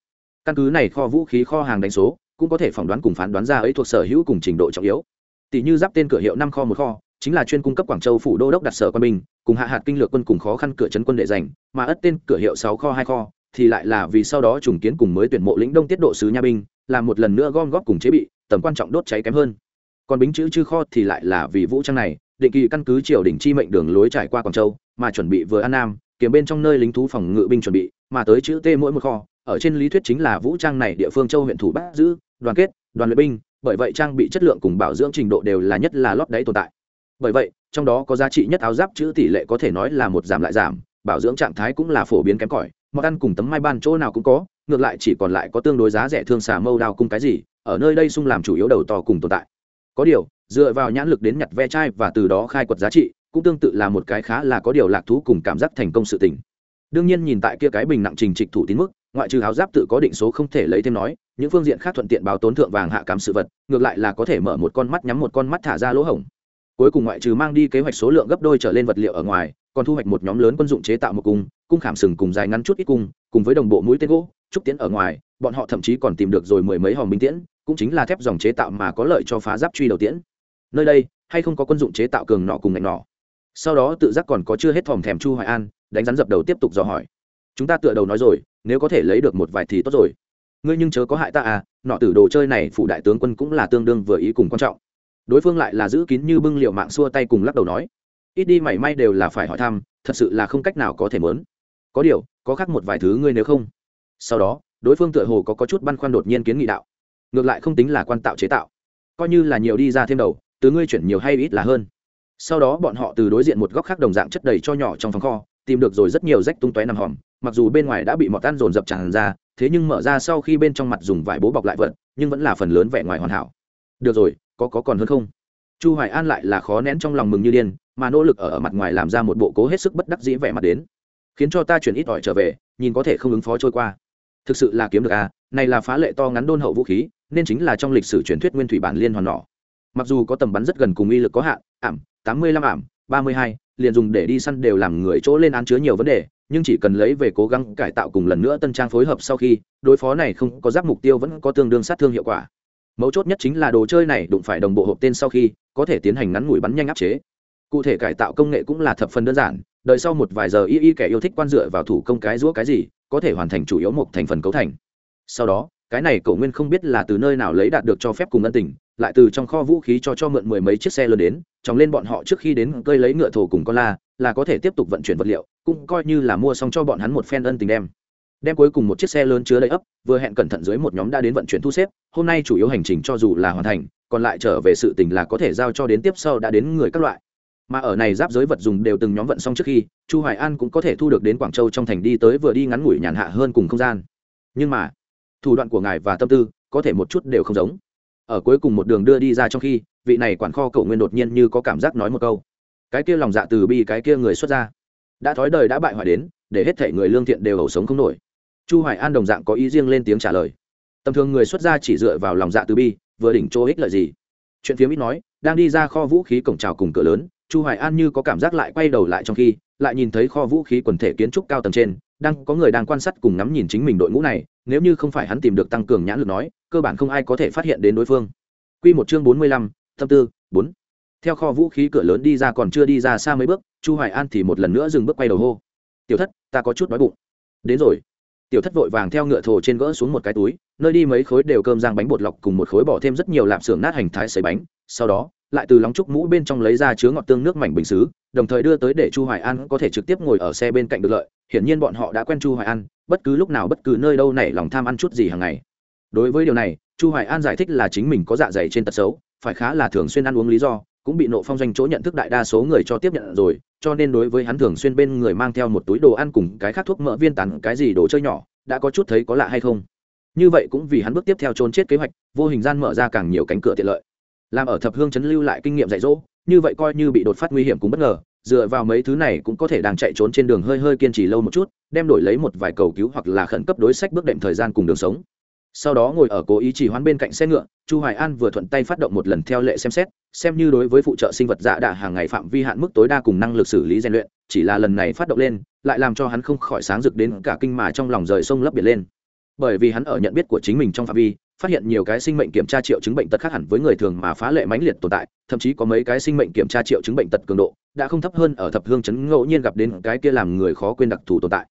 căn cứ này kho vũ khí kho hàng đánh số, cũng có thể phỏng đoán cùng phán đoán ra ấy thuộc sở hữu cùng trình độ trọng yếu. Tỷ như giáp tên cửa hiệu năm kho một kho, chính là chuyên cung cấp quảng châu phủ đô đốc đặt sở quân binh, cùng hạ hạt kinh lược quân cùng khó khăn cửa trấn quân để giành, mà ất tên cửa hiệu sáu kho, hai kho, thì lại là vì sau đó trùng kiến cùng mới tuyển mộ lĩnh đông tiết độ sứ nha binh, làm một lần nữa gom góp cùng chế bị, tầm quan trọng đốt cháy kém hơn. Còn bính chữ chư kho thì lại là vì vũ trang này, định kỳ căn cứ triều đình chi mệnh đường lối trải qua quảng châu, mà chuẩn bị vừa an nam, kiếm bên trong nơi lính thú phòng ngự binh chuẩn bị, mà tới chữ t mỗi một kho ở trên lý thuyết chính là vũ trang này địa phương châu huyện thủ bắt giữ, đoàn kết, đoàn luyện binh, bởi vậy trang bị chất lượng cùng bảo dưỡng trình độ đều là nhất là lót đáy tồn tại. Bởi vậy, trong đó có giá trị nhất áo giáp chữ tỷ lệ có thể nói là một giảm lại giảm, bảo dưỡng trạng thái cũng là phổ biến kém cỏi món ăn cùng tấm mai ban chỗ nào cũng có, ngược lại chỉ còn lại có tương đối giá rẻ thương xà mâu đao cung cái gì, ở nơi đây sung làm chủ yếu đầu to cùng tồn tại. Có điều, dựa vào nhãn lực đến nhặt ve chai và từ đó khai quật giá trị, cũng tương tự là một cái khá là có điều lạc thú cùng cảm giác thành công sự tình. Đương nhiên nhìn tại kia cái bình nặng trình trịch thủ tín mức ngoại trừ áo giáp tự có định số không thể lấy thêm nói, những phương diện khác thuận tiện báo tốn thượng vàng hạ cám sự vật, ngược lại là có thể mở một con mắt nhắm một con mắt thả ra lỗ hổng. Cuối cùng ngoại trừ mang đi kế hoạch số lượng gấp đôi trở lên vật liệu ở ngoài, còn thu hoạch một nhóm lớn quân dụng chế tạo một cung cung khảm sừng cùng dài ngắn chút ít cung, cùng với đồng bộ mũi tên gỗ, trúc tiễn ở ngoài, bọn họ thậm chí còn tìm được rồi mười mấy hòm binh tiễn, cũng chính là thép dòng chế tạo mà có lợi cho phá giáp truy đầu tiễn. Nơi đây, hay không có quân dụng chế tạo cường nọ cùng ngạch nọ? Sau đó tự giác còn có chưa hết thòm thèm chu hoài an, đánh rắn dập đầu tiếp tục dò hỏi. Chúng ta tựa đầu nói rồi nếu có thể lấy được một vài thì tốt rồi. Ngươi nhưng chớ có hại ta à nọ tử đồ chơi này phụ đại tướng quân cũng là tương đương vừa ý cùng quan trọng. Đối phương lại là giữ kín như bưng liệu mạng xua tay cùng lắc đầu nói. Ít đi mảy may đều là phải hỏi thăm thật sự là không cách nào có thể mớn. Có điều có khác một vài thứ ngươi nếu không. Sau đó đối phương tựa hồ có, có chút băn khoăn đột nhiên kiến nghị đạo. Ngược lại không tính là quan tạo chế tạo. Coi như là nhiều đi ra thêm đầu từ ngươi chuyển nhiều hay ít là hơn. Sau đó bọn họ từ đối diện một góc khác đồng dạng chất đầy cho nhỏ trong phòng kho tìm được rồi rất nhiều rách tung tóe nằm hòm mặc dù bên ngoài đã bị mọt tan dồn dập tràn ra thế nhưng mở ra sau khi bên trong mặt dùng vải bố bọc lại vật nhưng vẫn là phần lớn vẻ ngoài hoàn hảo. Được rồi có có còn hơn không? Chu hoài an lại là khó nén trong lòng mừng như điên mà nỗ lực ở, ở mặt ngoài làm ra một bộ cố hết sức bất đắc dĩ vẻ mặt đến. Khiến cho ta chuyển ít ỏi trở về nhìn có thể không ứng phó trôi qua. Thực sự là kiếm được à này là phá lệ to ngắn đôn hậu vũ khí nên chính là trong lịch sử truyền thuyết nguyên thủy bản liên hoàn nỏ mặc dù có tầm bắn rất gần cùng uy lực có hạn ảm tám mươi lăm ảm ba mươi hai liền dùng để đi săn đều làm người chỗ lên án chứa nhiều vấn đề, nhưng chỉ cần lấy về cố gắng cải tạo cùng lần nữa tân trang phối hợp sau khi, đối phó này không có giáp mục tiêu vẫn có tương đương sát thương hiệu quả. Mấu chốt nhất chính là đồ chơi này đụng phải đồng bộ hộp tên sau khi, có thể tiến hành ngắn ngủi bắn nhanh áp chế. Cụ thể cải tạo công nghệ cũng là thập phần đơn giản, đợi sau một vài giờ y y kẻ yêu thích quan dựa vào thủ công cái rũa cái gì, có thể hoàn thành chủ yếu một thành phần cấu thành. Sau đó, cái này cậu nguyên không biết là từ nơi nào lấy đạt được cho phép cùng ân tình lại từ trong kho vũ khí cho cho mượn mười mấy chiếc xe lớn đến chóng lên bọn họ trước khi đến cơi lấy ngựa thổ cùng con la, là có thể tiếp tục vận chuyển vật liệu, cũng coi như là mua xong cho bọn hắn một phen ân tình đem. Đem cuối cùng một chiếc xe lớn chứa đầy ấp, vừa hẹn cẩn thận dưới một nhóm đã đến vận chuyển thu xếp, hôm nay chủ yếu hành trình cho dù là hoàn thành, còn lại trở về sự tình là có thể giao cho đến tiếp sau đã đến người các loại. Mà ở này giáp giới vật dùng đều từng nhóm vận xong trước khi, chu hoài an cũng có thể thu được đến quảng châu trong thành đi tới vừa đi ngắn ngủi nhàn hạ hơn cùng không gian. Nhưng mà, thủ đoạn của ngài và tâm tư có thể một chút đều không giống ở cuối cùng một đường đưa đi ra trong khi, vị này quản kho cậu nguyên đột nhiên như có cảm giác nói một câu. Cái kia lòng dạ từ bi cái kia người xuất ra. Đã thói đời đã bại hoại đến, để hết thể người lương thiện đều hầu sống không nổi. Chu hoài an đồng dạng có ý riêng lên tiếng trả lời. Tầm thường người xuất gia chỉ dựa vào lòng dạ từ bi, vừa đỉnh chỗ ích lợi gì? Chuyện phía mỹ nói, đang đi ra kho vũ khí cổng trào cùng cửa lớn, chu hoài an như có cảm giác lại quay đầu lại trong khi, lại nhìn thấy kho vũ khí quần thể kiến trúc cao tầng trên đang có người đang quan sát cùng ngắm nhìn chính mình đội ngũ này nếu như không phải hắn tìm được tăng cường nhãn lực nói cơ bản không ai có thể phát hiện đến đối phương. Quy một chương 45, tâm tư 4. theo kho vũ khí cửa lớn đi ra còn chưa đi ra xa mấy bước chu hoài an thì một lần nữa dừng bước quay đầu hô. Tiểu thất ta có chút đói bụng. Đến rồi. Tiểu thất vội vàng theo ngựa thổ trên gỡ xuống một cái túi nơi đi mấy khối đều cơm rang bánh bột lọc cùng một khối bỏ thêm rất nhiều lạp xưởng nát hành thái xấy bánh sau đó lại từ lóng trúc mũ bên trong lấy ra chứa ngọt tương nước mảnh bình xứ, đồng thời đưa tới để chu hoài an có thể trực tiếp ngồi ở xe bên cạnh được lợi. Hiển nhiên bọn họ đã quen chu hoài an, bất cứ lúc nào bất cứ nơi đâu này lòng tham ăn chút gì hàng ngày. Đối với điều này, chu hoài an giải thích là chính mình có dạ dày trên tật xấu, phải khá là thường xuyên ăn uống lý do, cũng bị nộ phong doanh chỗ nhận thức đại đa số người cho tiếp nhận rồi, cho nên đối với hắn thường xuyên bên người mang theo một túi đồ ăn cùng cái khác thuốc mỡ viên tàn cái gì đồ chơi nhỏ, đã có chút thấy có lạ hay không. Như vậy cũng vì hắn bước tiếp theo trốn chết kế hoạch, vô hình gian mở ra càng nhiều cánh cửa tiện lợi làm ở thập hương chấn lưu lại kinh nghiệm dạy dỗ, như vậy coi như bị đột phát nguy hiểm cũng bất ngờ, dựa vào mấy thứ này cũng có thể đang chạy trốn trên đường hơi hơi kiên trì lâu một chút, đem đổi lấy một vài cầu cứu hoặc là khẩn cấp đối sách bước đệm thời gian cùng đường sống. Sau đó ngồi ở cố ý chỉ hoán bên cạnh xe ngựa, chu hoài an vừa thuận tay phát động một lần theo lệ xem xét, xem như đối với phụ trợ sinh vật dạ đà hàng ngày phạm vi hạn mức tối đa cùng năng lực xử lý rèn luyện, chỉ là lần này phát động lên, lại làm cho hắn không khỏi sáng rực đến cả kinh mà trong lòng rời sông lấp biển lên. Bởi vì hắn ở nhận biết của chính mình trong phạm vi phát hiện nhiều cái sinh mệnh kiểm tra triệu chứng bệnh tật khác hẳn với người thường mà phá lệ mãnh liệt tồn tại, thậm chí có mấy cái sinh mệnh kiểm tra triệu chứng bệnh tật cường độ đã không thấp hơn ở thập hương chấn ngẫu nhiên gặp đến cái kia làm người khó quên đặc thù tồn tại.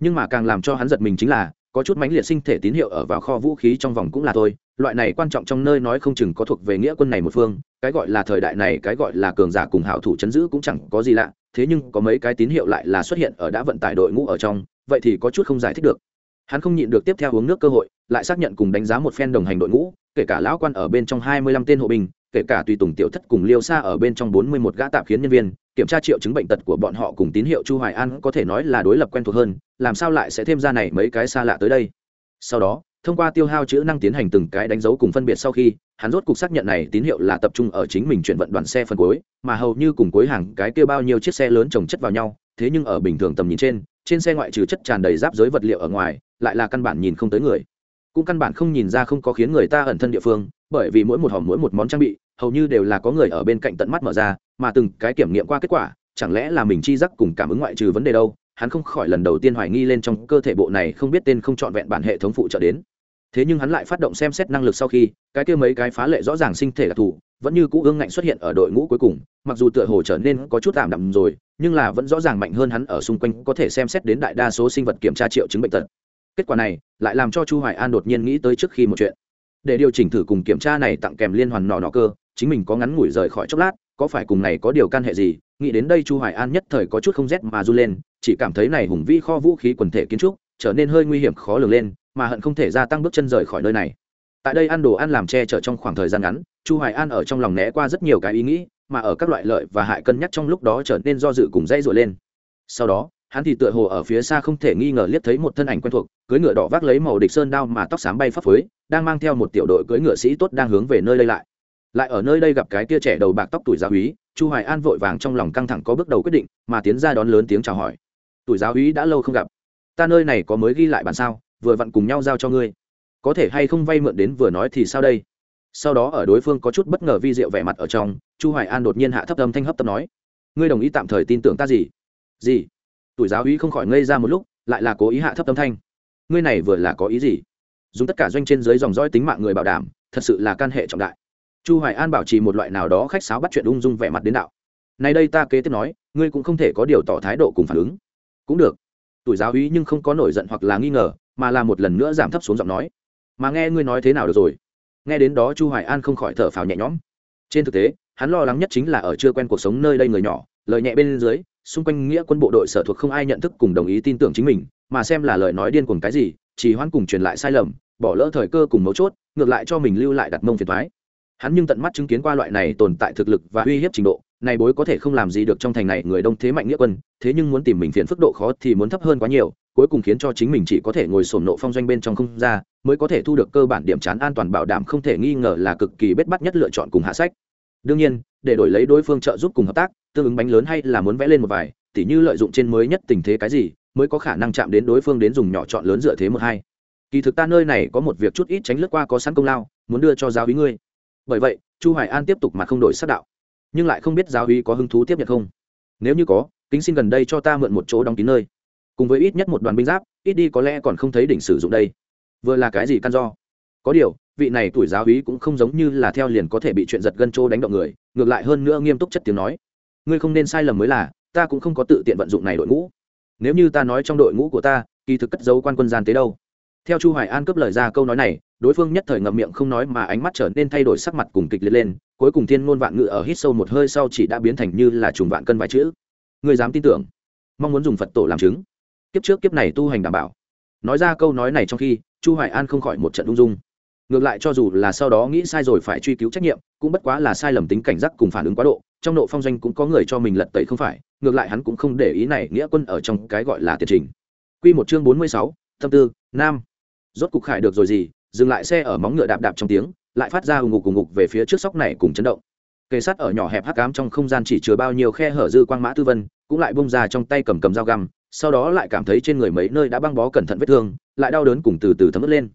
Nhưng mà càng làm cho hắn giật mình chính là, có chút mãnh liệt sinh thể tín hiệu ở vào kho vũ khí trong vòng cũng là thôi, loại này quan trọng trong nơi nói không chừng có thuộc về nghĩa quân này một phương, cái gọi là thời đại này, cái gọi là cường giả cùng hảo thủ chấn giữ cũng chẳng có gì lạ, thế nhưng có mấy cái tín hiệu lại là xuất hiện ở đã vận tải đội ngũ ở trong, vậy thì có chút không giải thích được. Hắn không nhịn được tiếp theo uống nước cơ hội lại xác nhận cùng đánh giá một phen đồng hành đội ngũ, kể cả lão quan ở bên trong hai mươi lăm tên hộ binh, kể cả tùy tùng tiểu thất cùng liêu xa ở bên trong bốn mươi một gã tạp khiến nhân viên, kiểm tra triệu chứng bệnh tật của bọn họ cùng tín hiệu chu hoài an có thể nói là đối lập quen thuộc hơn, làm sao lại sẽ thêm ra này mấy cái xa lạ tới đây? Sau đó, thông qua tiêu hao chữ năng tiến hành từng cái đánh dấu cùng phân biệt sau khi, hắn rốt cục xác nhận này tín hiệu là tập trung ở chính mình chuyển vận đoàn xe phân cuối, mà hầu như cùng cuối hàng cái kia bao nhiêu chiếc xe lớn chồng chất vào nhau, thế nhưng ở bình thường tầm nhìn trên trên xe ngoại trừ chất tràn đầy giáp giới vật liệu ở ngoài, lại là căn bản nhìn không tới người cũng căn bản không nhìn ra không có khiến người ta ẩn thân địa phương, bởi vì mỗi một hòm mỗi một món trang bị, hầu như đều là có người ở bên cạnh tận mắt mở ra, mà từng cái kiểm nghiệm qua kết quả, chẳng lẽ là mình chi giác cùng cảm ứng ngoại trừ vấn đề đâu? Hắn không khỏi lần đầu tiên hoài nghi lên trong cơ thể bộ này không biết tên không trọn vẹn bản hệ thống phụ trợ đến. Thế nhưng hắn lại phát động xem xét năng lực sau khi, cái kia mấy cái phá lệ rõ ràng sinh thể đặc thù vẫn như cũ ương ngạnh xuất hiện ở đội ngũ cuối cùng, mặc dù tựa hồ trở nên có chút tạm đậm rồi, nhưng là vẫn rõ ràng mạnh hơn hắn ở xung quanh có thể xem xét đến đại đa số sinh vật kiểm tra triệu chứng bệnh tật kết quả này lại làm cho chu hoài an đột nhiên nghĩ tới trước khi một chuyện. Để điều chỉnh thử cùng kiểm tra này tặng kèm liên hoàn nọ nọ cơ, chính mình có ngắn ngủi rời khỏi chốc lát, có phải cùng này có điều can hệ gì? Nghĩ đến đây chu hoài an nhất thời có chút không rét mà run lên, chỉ cảm thấy này hùng vĩ kho vũ khí quần thể kiến trúc trở nên hơi nguy hiểm khó lường lên, mà hận không thể gia tăng bước chân rời khỏi nơi này. Tại đây ăn đồ ăn làm che chở trong khoảng thời gian ngắn, chu hoài an ở trong lòng né qua rất nhiều cái ý nghĩ, mà ở các loại lợi và hại cân nhắc trong lúc đó trở nên do dự cùng dây dội lên. Sau đó hắn thì tựa hồ ở phía xa không thể nghi ngờ liếc thấy một thân ảnh quen thuộc cưỡi ngựa đỏ vác lấy màu địch sơn đao mà tóc xám bay phấp phới, đang mang theo một tiểu đội cưỡi ngựa sĩ tốt đang hướng về nơi đây lại. Lại ở nơi đây gặp cái tia trẻ đầu bạc tóc tuổi giáo úy, chu hoài an vội vàng trong lòng căng thẳng có bước đầu quyết định, mà tiến ra đón lớn tiếng chào hỏi. Tuổi giáo úy đã lâu không gặp, ta nơi này có mới ghi lại bản sao, vừa vặn cùng nhau giao cho ngươi. Có thể hay không vay mượn đến vừa nói thì sao đây? Sau đó ở đối phương có chút bất ngờ vi diệu vẻ mặt ở trong, chu hoài an đột nhiên hạ thấp âm thanh hấp tấp nói, ngươi đồng ý tạm thời tin tưởng ta gì? Gì? Tuổi giáo úy không khỏi ngây ra một lúc, lại là cố ý hạ thấp tâm thanh. Ngươi này vừa là có ý gì? Dùng tất cả doanh trên dưới dòng dõi tính mạng người bảo đảm, thật sự là can hệ trọng đại. Chu hoài an bảo trì một loại nào đó khách sáo bắt chuyện ung dung vẻ mặt đến đạo. Này đây ta kế tiếp nói, ngươi cũng không thể có điều tỏ thái độ cùng phản ứng. Cũng được. Tuổi giáo úy nhưng không có nổi giận hoặc là nghi ngờ, mà là một lần nữa giảm thấp xuống giọng nói. Mà nghe ngươi nói thế nào được rồi? Nghe đến đó chu hoài an không khỏi thở phào nhẹ nhõm. Trên thực tế, hắn lo lắng nhất chính là ở chưa quen cuộc sống nơi đây người nhỏ, lời nhẹ bên dưới xung quanh nghĩa quân bộ đội sở thuộc không ai nhận thức cùng đồng ý tin tưởng chính mình, mà xem là lời nói điên cuồng cái gì, chỉ hoan cùng truyền lại sai lầm, bỏ lỡ thời cơ cùng mấu chốt, ngược lại cho mình lưu lại đặt mông phiền thoái hắn nhưng tận mắt chứng kiến qua loại này tồn tại thực lực và uy hiếp trình độ, này bối có thể không làm gì được trong thành này người đông thế mạnh nghĩa quân, thế nhưng muốn tìm mình phiền phức độ khó thì muốn thấp hơn quá nhiều, cuối cùng khiến cho chính mình chỉ có thể ngồi sổn nộ phong doanh bên trong không ra, mới có thể thu được cơ bản điểm chán an toàn bảo đảm không thể nghi ngờ là cực kỳ bết bắt nhất lựa chọn cùng hạ sách đương nhiên, để đổi lấy đối phương trợ giúp cùng hợp tác, tương ứng bánh lớn hay là muốn vẽ lên một vài, tỉ như lợi dụng trên mới nhất tình thế cái gì, mới có khả năng chạm đến đối phương đến dùng nhỏ chọn lớn dựa thế một hai. Kỳ thực ta nơi này có một việc chút ít tránh lướt qua có sẵn công lao, muốn đưa cho giáo hí ngươi. Bởi vậy, chu hoài an tiếp tục mà không đổi sắc đạo. Nhưng lại không biết giáo hí có hứng thú tiếp nhận không. Nếu như có, kính xin gần đây cho ta mượn một chỗ đóng kín nơi. Cùng với ít nhất một đoàn binh giáp, ít đi có lẽ còn không thấy đỉnh sử dụng đây. Vừa là cái gì căn do? Có điều vị này tuổi giáo úy cũng không giống như là theo liền có thể bị chuyện giật gân trô đánh động người, ngược lại hơn nữa nghiêm túc chất tiếng nói. Ngươi không nên sai lầm mới là, ta cũng không có tự tiện vận dụng này đội ngũ. Nếu như ta nói trong đội ngũ của ta, kỳ thực cất dấu quan quân gian tế đâu? Theo chu hoài an cướp lời ra câu nói này, đối phương nhất thời ngậm miệng không nói mà ánh mắt trở nên thay đổi sắc mặt cùng kịch liệt lên, cuối cùng thiên ngôn vạn ngự ở hít sâu một hơi sau chỉ đã biến thành như là trùng vạn cân vài chữ. Ngươi dám tin tưởng? Mong muốn dùng phật tổ làm chứng. Kiếp trước kiếp này tu hành đảm bảo. Nói ra câu nói này trong khi, chu hoài an không khỏi một trận ung dung ngược lại cho dù là sau đó nghĩ sai rồi phải truy cứu trách nhiệm cũng bất quá là sai lầm tính cảnh giác cùng phản ứng quá độ trong nộ phong doanh cũng có người cho mình lật tẩy không phải ngược lại hắn cũng không để ý này nghĩa quân ở trong cái gọi là tiền trình. Quy một chương bốn mươi sáu, thâm tư nam. Rốt cục khải được rồi gì dừng lại xe ở móng ngựa đạp đạp trong tiếng lại phát ra hùng ngục hùng ngục về phía trước sóc này cùng chấn động. Kề sát ở nhỏ hẹp hắc ám trong không gian chỉ chứa bao nhiêu khe hở dư quang mã tư vân cũng lại bung ra trong tay cầm cầm dao găm sau đó lại cảm thấy trên người mấy nơi đã băng bó cẩn thận vết thương lại đau đớn cùng từ từ thấm ướt lên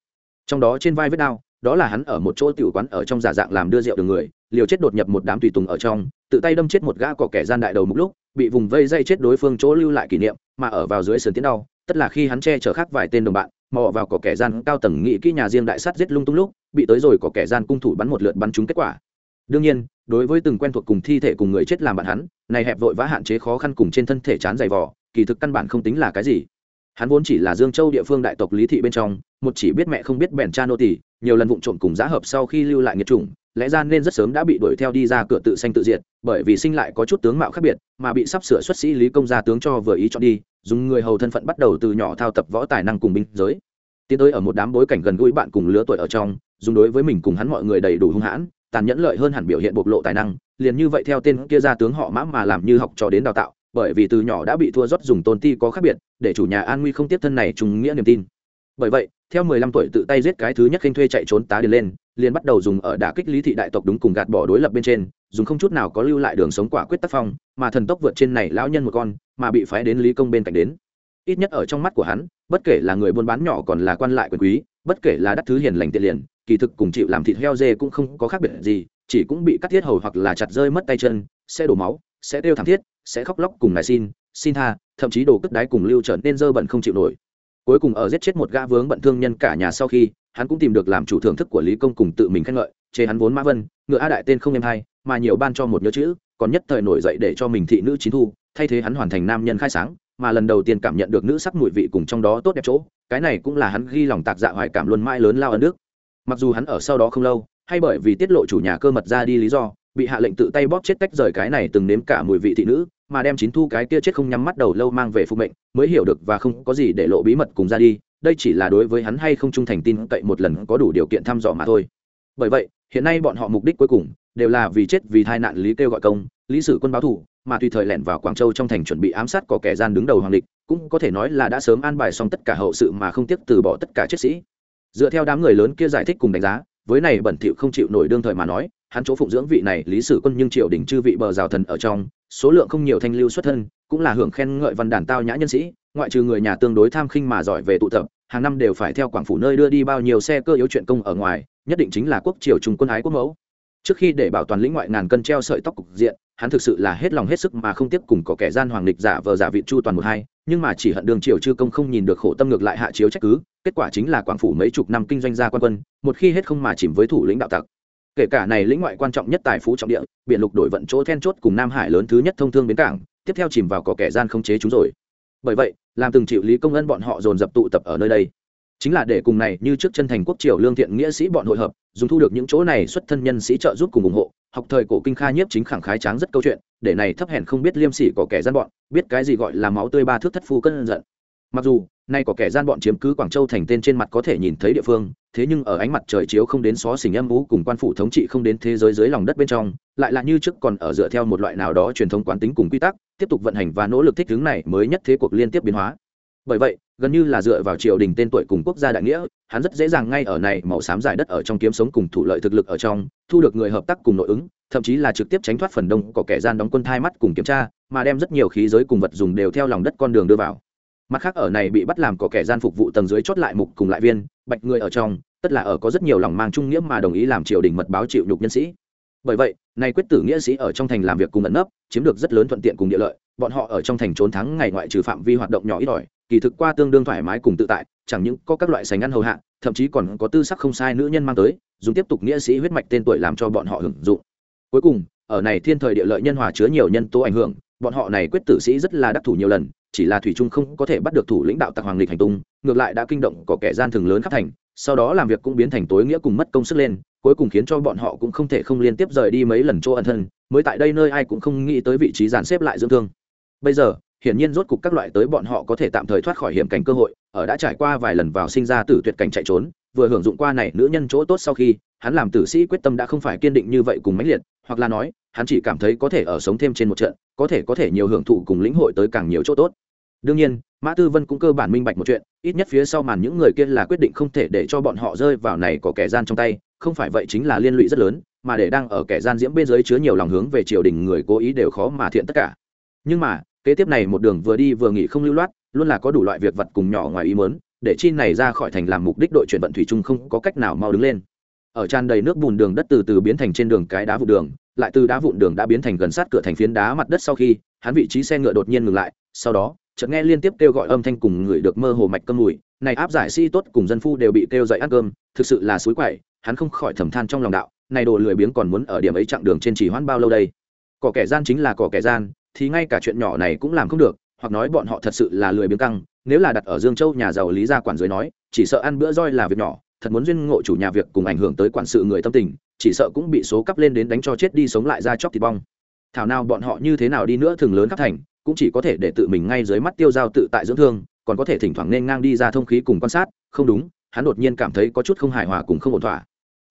trong đó trên vai vết đao, đó là hắn ở một chỗ tiểu quán ở trong giả dạng làm đưa rượu đường người, liều chết đột nhập một đám tùy tùng ở trong, tự tay đâm chết một gã cỏ kẻ gian đại đầu một lúc, bị vùng vây dây chết đối phương chỗ lưu lại kỷ niệm, mà ở vào dưới sườn tiến đau, tất là khi hắn che chở khác vài tên đồng bạn, mò vào cỏ kẻ gian cao tầng nghị kỹ nhà riêng đại sát giết lung tung lúc, bị tới rồi có kẻ gian cung thủ bắn một lượt bắn trúng kết quả. Đương nhiên, đối với từng quen thuộc cùng thi thể cùng người chết làm bạn hắn, này hẹp vội vã hạn chế khó khăn cùng trên thân thể chán dày vò, kỳ thực căn bản không tính là cái gì hắn vốn chỉ là dương châu địa phương đại tộc lý thị bên trong, một chỉ biết mẹ không biết bèn cha nô tỷ nhiều lần vụng trộm cùng giá hợp sau khi lưu lại nghiệt chủng, lẽ ra nên rất sớm đã bị đuổi theo đi ra cửa tự sanh tự diệt, bởi vì sinh lại có chút tướng mạo khác biệt, mà bị sắp sửa xuất sĩ lý công gia tướng cho vừa ý chọn đi, dùng người hầu thân phận bắt đầu từ nhỏ thao tập võ tài năng cùng binh giới. Tiến tới ở một đám bối cảnh gần gũi bạn cùng lứa tuổi ở trong, dùng đối với mình cùng hắn mọi người đầy đủ hung hãn, tàn nhẫn lợi hơn hẳn biểu hiện bộc lộ tài năng, liền như vậy theo tên kia gia tướng họ mã mà làm như học trò đến đào tạo bởi vì từ nhỏ đã bị thua rót dùng tôn ti có khác biệt, để chủ nhà an nguy không tiếp thân này trùng nghĩa niềm tin. Bởi vậy, theo mười lăm tuổi tự tay giết cái thứ nhất khinh thuê chạy trốn tá điền lên, liền bắt đầu dùng ở đả kích lý thị đại tộc đúng cùng gạt bỏ đối lập bên trên, dùng không chút nào có lưu lại đường sống quả quyết tác phong, mà thần tốc vượt trên này lão nhân một con, mà bị phái đến lý công bên cạnh đến. Ít nhất ở trong mắt của hắn, bất kể là người buôn bán nhỏ còn là quan lại quyền quý, bất kể là đắt thứ hiền lành tiện liền, kỳ thực cùng chịu làm thịt heo dê cũng không có khác biệt gì, chỉ cũng bị cắt thiết hầu hoặc là chặt rơi mất tay chân, sẽ đổ máu, sẽ đeo thảm thiết sẽ khóc lóc cùng ngài xin xin tha, thậm chí đổ cất đáy cùng lưu trở nên dơ bẩn không chịu nổi cuối cùng ở giết chết một gã vướng bận thương nhân cả nhà sau khi, hắn cũng tìm được làm chủ thưởng thức của lý công cùng tự mình khen ngợi, chế hắn vốn mã vân, ngựa a đại tên không em hay, mà nhiều ban cho một nhớ chữ, còn nhất thời nổi dậy để cho mình thị nữ chín thu, thay thế hắn hoàn thành nam nhân khai sáng, mà lần đầu tiên cảm nhận được nữ sắc mùi vị cùng trong đó tốt đẹp chỗ, cái này cũng là hắn ghi lòng tạc dạ hoài cảm luôn mãi lớn lao ấn nước. mặc dù hắn ở sau đó không lâu, hay bởi vì tiết lộ chủ nhà cơ mật ra đi lý do, bị hạ lệnh tự tay bóp chết tách rời cái này từng nếm cả mùi vị thị nữ mà đem chín thu cái kia chết không nhắm mắt đầu lâu mang về phục mệnh, mới hiểu được và không có gì để lộ bí mật cùng ra đi, đây chỉ là đối với hắn hay không trung thành tin cậy một lần có đủ điều kiện thăm dò mà thôi. Bởi vậy, hiện nay bọn họ mục đích cuối cùng đều là vì chết vì tai nạn lý kêu gọi công, lý sử quân báo thủ, mà tùy thời lẻn vào quảng châu trong thành chuẩn bị ám sát có kẻ gian đứng đầu hoàng Lịch cũng có thể nói là đã sớm an bài xong tất cả hậu sự mà không tiếc từ bỏ tất cả chết sĩ. Dựa theo đám người lớn kia giải thích cùng đánh giá, với này bẩn thỉu không chịu nổi đương thời mà nói, hắn chỗ phụng dưỡng vị này lý sử quân nhưng triều đình chư vị bờ rào thần ở trong số lượng không nhiều thanh lưu xuất thân, cũng là hưởng khen ngợi văn đàn tao nhã nhân sĩ, ngoại trừ người nhà tương đối tham khinh mà giỏi về tụ tập, hàng năm đều phải theo quảng phủ nơi đưa đi bao nhiêu xe cơ yếu chuyện công ở ngoài, nhất định chính là quốc triều trung quân ái quốc mẫu. Trước khi để bảo toàn lĩnh ngoại ngàn cân treo sợi tóc cục diện, hắn thực sự là hết lòng hết sức mà không tiếp cùng có kẻ gian hoàng lịch giả vờ giả vị chu toàn một hai, nhưng mà chỉ hận đường triều chư công không nhìn được khổ tâm ngược lại hạ chiếu trách cứ, kết quả chính là quảng phủ mấy chục năm kinh doanh gia quan quân, một khi hết không mà chìm với thủ lĩnh đạo tặc kể cả này lĩnh ngoại quan trọng nhất tài phú trọng địa, biển lục đổi vận chỗ then chốt cùng nam hải lớn thứ nhất thông thương bến cảng, tiếp theo chìm vào có kẻ gian không chế chúng rồi. Bởi vậy, làm từng chịu lý công ân bọn họ dồn dập tụ tập ở nơi đây. Chính là để cùng này như trước chân thành quốc triều lương thiện nghĩa sĩ bọn hội hợp, dùng thu được những chỗ này xuất thân nhân sĩ trợ giúp cùng ủng hộ, học thời cổ kinh kha nhiếp chính khẳng khái tráng rất câu chuyện, để này thấp hèn không biết liêm sỉ có kẻ gian bọn, biết cái gì gọi là máu tươi ba thước thất phu cân giận mặc dù, nay có kẻ gian bọn chiếm cứ quảng châu thành tên trên mặt có thể nhìn thấy địa phương, thế nhưng ở ánh mặt trời chiếu không đến xó xỉnh âm ú cùng quan phủ thống trị không đến thế giới dưới lòng đất bên trong, lại là như trước còn ở dựa theo một loại nào đó truyền thống quán tính cùng quy tắc, tiếp tục vận hành và nỗ lực thích ứng này mới nhất thế cuộc liên tiếp biến hóa. Bởi vậy, gần như là dựa vào triều đình tên tuổi cùng quốc gia đại nghĩa, hắn rất dễ dàng ngay ở này màu xám giải đất ở trong kiếm sống cùng thủ lợi thực lực ở trong, thu được người hợp tác cùng nội ứng, thậm chí là trực tiếp tránh thoát phần đông có kẻ gian đóng quân thai mắt cùng kiểm tra, mà đem rất nhiều khí giới cùng vật dùng đều theo lòng đất con đường đưa vào mặt khác ở này bị bắt làm có kẻ gian phục vụ tầng dưới chót lại mục cùng lại viên, bạch người ở trong, tất là ở có rất nhiều lòng mang trung nghĩa mà đồng ý làm triều đình mật báo chịu nhục nhân sĩ. Bởi vậy, nay quyết tử nghĩa sĩ ở trong thành làm việc cùng ẩn nấp, chiếm được rất lớn thuận tiện cùng địa lợi, bọn họ ở trong thành trốn thắng ngày ngoại trừ phạm vi hoạt động nhỏ ít ỏi, kỳ thực qua tương đương thoải mái cùng tự tại, chẳng những có các loại sành ăn hầu hạ, thậm chí còn có tư sắc không sai nữ nhân mang tới, dùng tiếp tục nghĩa sĩ huyết mạch tên tuổi làm cho bọn họ hưởng dụng. Cuối cùng, ở này thiên thời địa lợi nhân hòa chứa nhiều nhân tố ảnh hưởng, bọn họ này quyết tử sĩ rất là đắc thủ nhiều lần chỉ là thủy trung không có thể bắt được thủ lĩnh đạo tặc hoàng lịch hành tung, ngược lại đã kinh động có kẻ gian thường lớn khắp thành, sau đó làm việc cũng biến thành tối nghĩa cùng mất công sức lên, cuối cùng khiến cho bọn họ cũng không thể không liên tiếp rời đi mấy lần chỗ ẩn thân, mới tại đây nơi ai cũng không nghĩ tới vị trí dàn xếp lại dưỡng thương. Bây giờ, hiển nhiên rốt cục các loại tới bọn họ có thể tạm thời thoát khỏi hiểm cảnh cơ hội, ở đã trải qua vài lần vào sinh ra tử tuyệt cảnh chạy trốn, vừa hưởng dụng qua này nữ nhân chỗ tốt sau khi, hắn làm tử sĩ quyết tâm đã không phải kiên định như vậy cùng mãnh liệt, hoặc là nói, hắn chỉ cảm thấy có thể ở sống thêm trên một trận, có thể có thể nhiều hưởng thụ cùng lĩnh hội tới càng nhiều chỗ tốt đương nhiên, mã tư vân cũng cơ bản minh bạch một chuyện, ít nhất phía sau màn những người kia là quyết định không thể để cho bọn họ rơi vào này có kẻ gian trong tay, không phải vậy chính là liên lụy rất lớn, mà để đang ở kẻ gian diễm bên dưới chứa nhiều lòng hướng về triều đình người cố ý đều khó mà thiện tất cả. Nhưng mà, kế tiếp này một đường vừa đi vừa nghỉ không lưu loát, luôn là có đủ loại việc vật cùng nhỏ ngoài ý mớn để chi này ra khỏi thành làm mục đích đội chuyển vận thủy chung không có cách nào mau đứng lên. Ở tràn đầy nước bùn đường đất từ từ biến thành trên đường cái đá vụn đường, lại từ đá vụn đường đã biến thành gần sát cửa thành phiến đá mặt đất sau khi, hắn vị trí xe ngựa đột nhiên ngừng lại, sau đó chợt nghe liên tiếp kêu gọi âm thanh cùng người được mơ hồ mạch cơm mùi. Này áp giải sĩ tốt cùng dân phu đều bị kêu dậy ăn cơm, thực sự là suối quậy, hắn không khỏi thầm than trong lòng đạo, này đồ lười biếng còn muốn ở điểm ấy chặng đường trên chỉ hoãn bao lâu đây? Cỏ kẻ gian chính là cỏ kẻ gian, thì ngay cả chuyện nhỏ này cũng làm không được, hoặc nói bọn họ thật sự là lười biếng căng, nếu là đặt ở dương châu nhà giàu lý gia quản dưới nói, chỉ sợ ăn bữa roi là việc nhỏ, thật muốn duyên ngộ chủ nhà việc cùng ảnh hưởng tới quản sự người tâm tình, chỉ sợ cũng bị số cấp lên đến đánh cho chết đi sống lại ra chóc thịt bong. Thảo nào bọn họ như thế nào đi nữa thường lớn khắp thành cũng chỉ có thể để tự mình ngay dưới mắt tiêu dao tự tại dưỡng thương, còn có thể thỉnh thoảng nên ngang đi ra thông khí cùng quan sát, không đúng, hắn đột nhiên cảm thấy có chút không hài hòa cùng không ổn thỏa.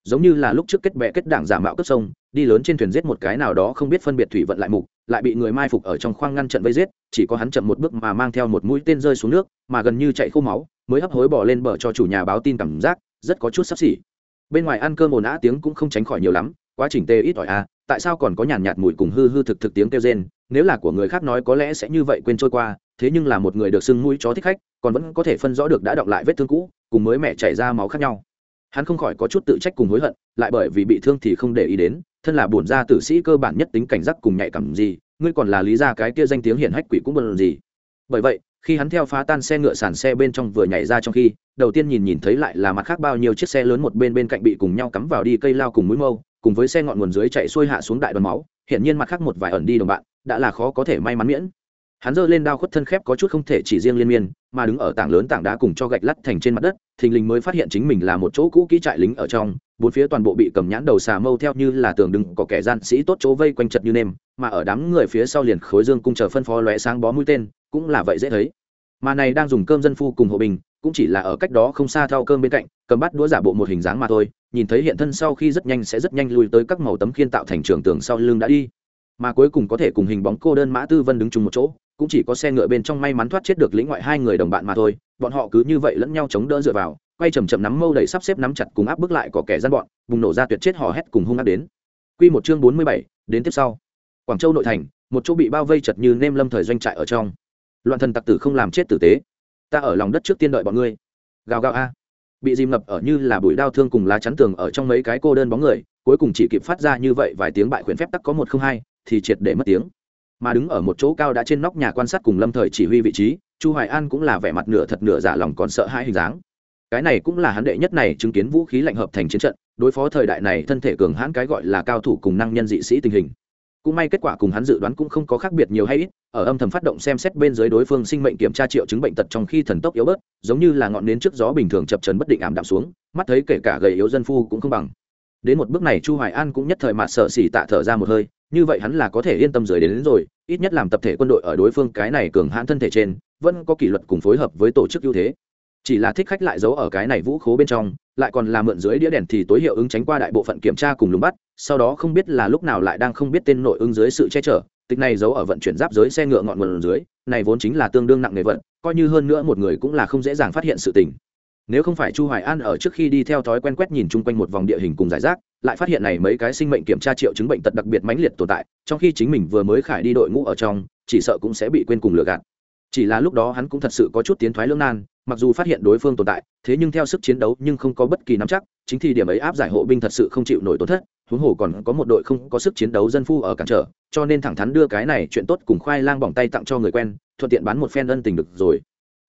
Giống như là lúc trước kết bè kết đảng giả mạo cấp sông, đi lớn trên thuyền giết một cái nào đó không biết phân biệt thủy vận lại mục, lại bị người mai phục ở trong khoang ngăn trận vây giết, chỉ có hắn chậm một bước mà mang theo một mũi tên rơi xuống nước, mà gần như chạy khô máu, mới hấp hối bỏ lên bờ cho chủ nhà báo tin cảm giác, rất có chút sắp xỉ. Bên ngoài ăn cơm ồn á tiếng cũng không tránh khỏi nhiều lắm, quá trình tê ít ỏi a tại sao còn có nhàn nhạt mùi cùng hư hư thực thực tiếng kêu rên nếu là của người khác nói có lẽ sẽ như vậy quên trôi qua, thế nhưng là một người được sưng mũi chó thích khách, còn vẫn có thể phân rõ được đã đọng lại vết thương cũ, cùng mới mẹ chảy ra máu khác nhau. Hắn không khỏi có chút tự trách cùng hối hận, lại bởi vì bị thương thì không để ý đến, thân là bổn gia tử sĩ cơ bản nhất tính cảnh giác cùng nhạy cảm gì, ngươi còn là lý ra cái kia danh tiếng hiển hách quỷ cũng bận gì. Bởi vậy, khi hắn theo phá tan xe ngựa sàn xe bên trong vừa nhảy ra trong khi, đầu tiên nhìn nhìn thấy lại là mặt khác bao nhiêu chiếc xe lớn một bên bên cạnh bị cùng nhau cắm vào đi cây lao cùng mũi mâu cùng với xe ngọn nguồn dưới chạy xuôi hạ xuống đại đoàn máu hiện nhiên mặt khác một vài ẩn đi đồng bạn, đã là khó có thể may mắn miễn. Hắn giơ lên đao khuất thân khép có chút không thể chỉ riêng liên miên, mà đứng ở tảng lớn tảng đá cùng cho gạch lắt thành trên mặt đất, thình lình mới phát hiện chính mình là một chỗ cũ kỹ trại lính ở trong, bốn phía toàn bộ bị cầm nhãn đầu xà mâu theo như là tường đứng có kẻ gian sĩ tốt chỗ vây quanh chật như nêm, mà ở đám người phía sau liền khối dương cung chờ phân phó lóe sáng bó mũi tên, cũng là vậy dễ thấy. Mà này đang dùng cơm dân phu cùng hộ bình, cũng chỉ là ở cách đó không xa theo cơm bên cạnh, cầm bắt đũa giả bộ một hình dáng mà thôi nhìn thấy hiện thân sau khi rất nhanh sẽ rất nhanh lùi tới các màu tấm khiên tạo thành trường tường sau lưng đã đi. Mà cuối cùng có thể cùng hình bóng cô đơn mã tư vân đứng chung một chỗ, cũng chỉ có xe ngựa bên trong may mắn thoát chết được lĩnh ngoại hai người đồng bạn mà thôi, bọn họ cứ như vậy lẫn nhau chống đỡ dựa vào, quay chầm chậm nắm mâu đầy sắp xếp nắm chặt cùng áp bức lại có kẻ gian bọn, bùng nổ ra tuyệt chết hò hét cùng hung ác đến. Quy một chương bốn mươi bảy, đến tiếp sau. Quảng châu nội thành, một chỗ bị bao vây chật như nêm lâm thời doanh trại ở trong. Loạn thần tặc tử không làm chết tử tế. Ta ở lòng đất trước tiên đợi bọn ngươi. Gào gào a bị dìm ngập ở như là bụi đao thương cùng lá chắn tường ở trong mấy cái cô đơn bóng người, cuối cùng chỉ kịp phát ra như vậy vài tiếng bại khuyển phép tắc có một không hai, thì triệt để mất tiếng. Mà đứng ở một chỗ cao đã trên nóc nhà quan sát cùng lâm thời chỉ huy vị trí, chu hoài an cũng là vẻ mặt nửa thật nửa giả lòng còn sợ hai hình dáng. Cái này cũng là hắn đệ nhất này chứng kiến vũ khí lạnh hợp thành chiến trận, đối phó thời đại này thân thể cường hãn cái gọi là cao thủ cùng năng nhân dị sĩ tình hình cũng may kết quả cùng hắn dự đoán cũng không có khác biệt nhiều hay ít ở âm thầm phát động xem xét bên dưới đối phương sinh mệnh kiểm tra triệu chứng bệnh tật trong khi thần tốc yếu bớt giống như là ngọn nến trước gió bình thường chập trần bất định ảm đạm xuống mắt thấy kể cả gầy yếu dân phu cũng không bằng. Đến một bước này chu hoài an cũng nhất thời mà sợ xỉ tạ thở ra một hơi như vậy hắn là có thể yên tâm rời đến, đến rồi ít nhất làm tập thể quân đội ở đối phương cái này cường hãn thân thể trên vẫn có kỷ luật cùng phối hợp với tổ chức ưu thế chỉ là thích khách lại giấu ở cái này vũ khố bên trong, lại còn làm mượn dưới đĩa đèn thì tối hiệu ứng tránh qua đại bộ phận kiểm tra cùng lùng bắt, sau đó không biết là lúc nào lại đang không biết tên nội ứng dưới sự che chở, tịch này giấu ở vận chuyển giáp giới xe ngựa ngọn nguồn dưới, này vốn chính là tương đương nặng nghề vận, coi như hơn nữa một người cũng là không dễ dàng phát hiện sự tình. Nếu không phải chu hoài an ở trước khi đi theo thói quen quét nhìn chung quanh một vòng địa hình cùng giải rác, lại phát hiện này mấy cái sinh mệnh kiểm tra triệu chứng bệnh tật đặc biệt mãnh liệt tồn tại, trong khi chính mình vừa mới khải đi đội ngũ ở trong, chỉ sợ cũng sẽ bị quên cùng lừa gạt. Chỉ là lúc đó hắn cũng thật sự có chút tiến thoái lưỡng nan mặc dù phát hiện đối phương tồn tại, thế nhưng theo sức chiến đấu nhưng không có bất kỳ nắm chắc, chính thì điểm ấy áp giải hộ binh thật sự không chịu nổi tổn thất, huống hồ còn có một đội không có sức chiến đấu dân phu ở cản trở, cho nên thẳng thắn đưa cái này chuyện tốt cùng khoai lang bỏng tay tặng cho người quen, thuận tiện bán một phen ân tình được rồi.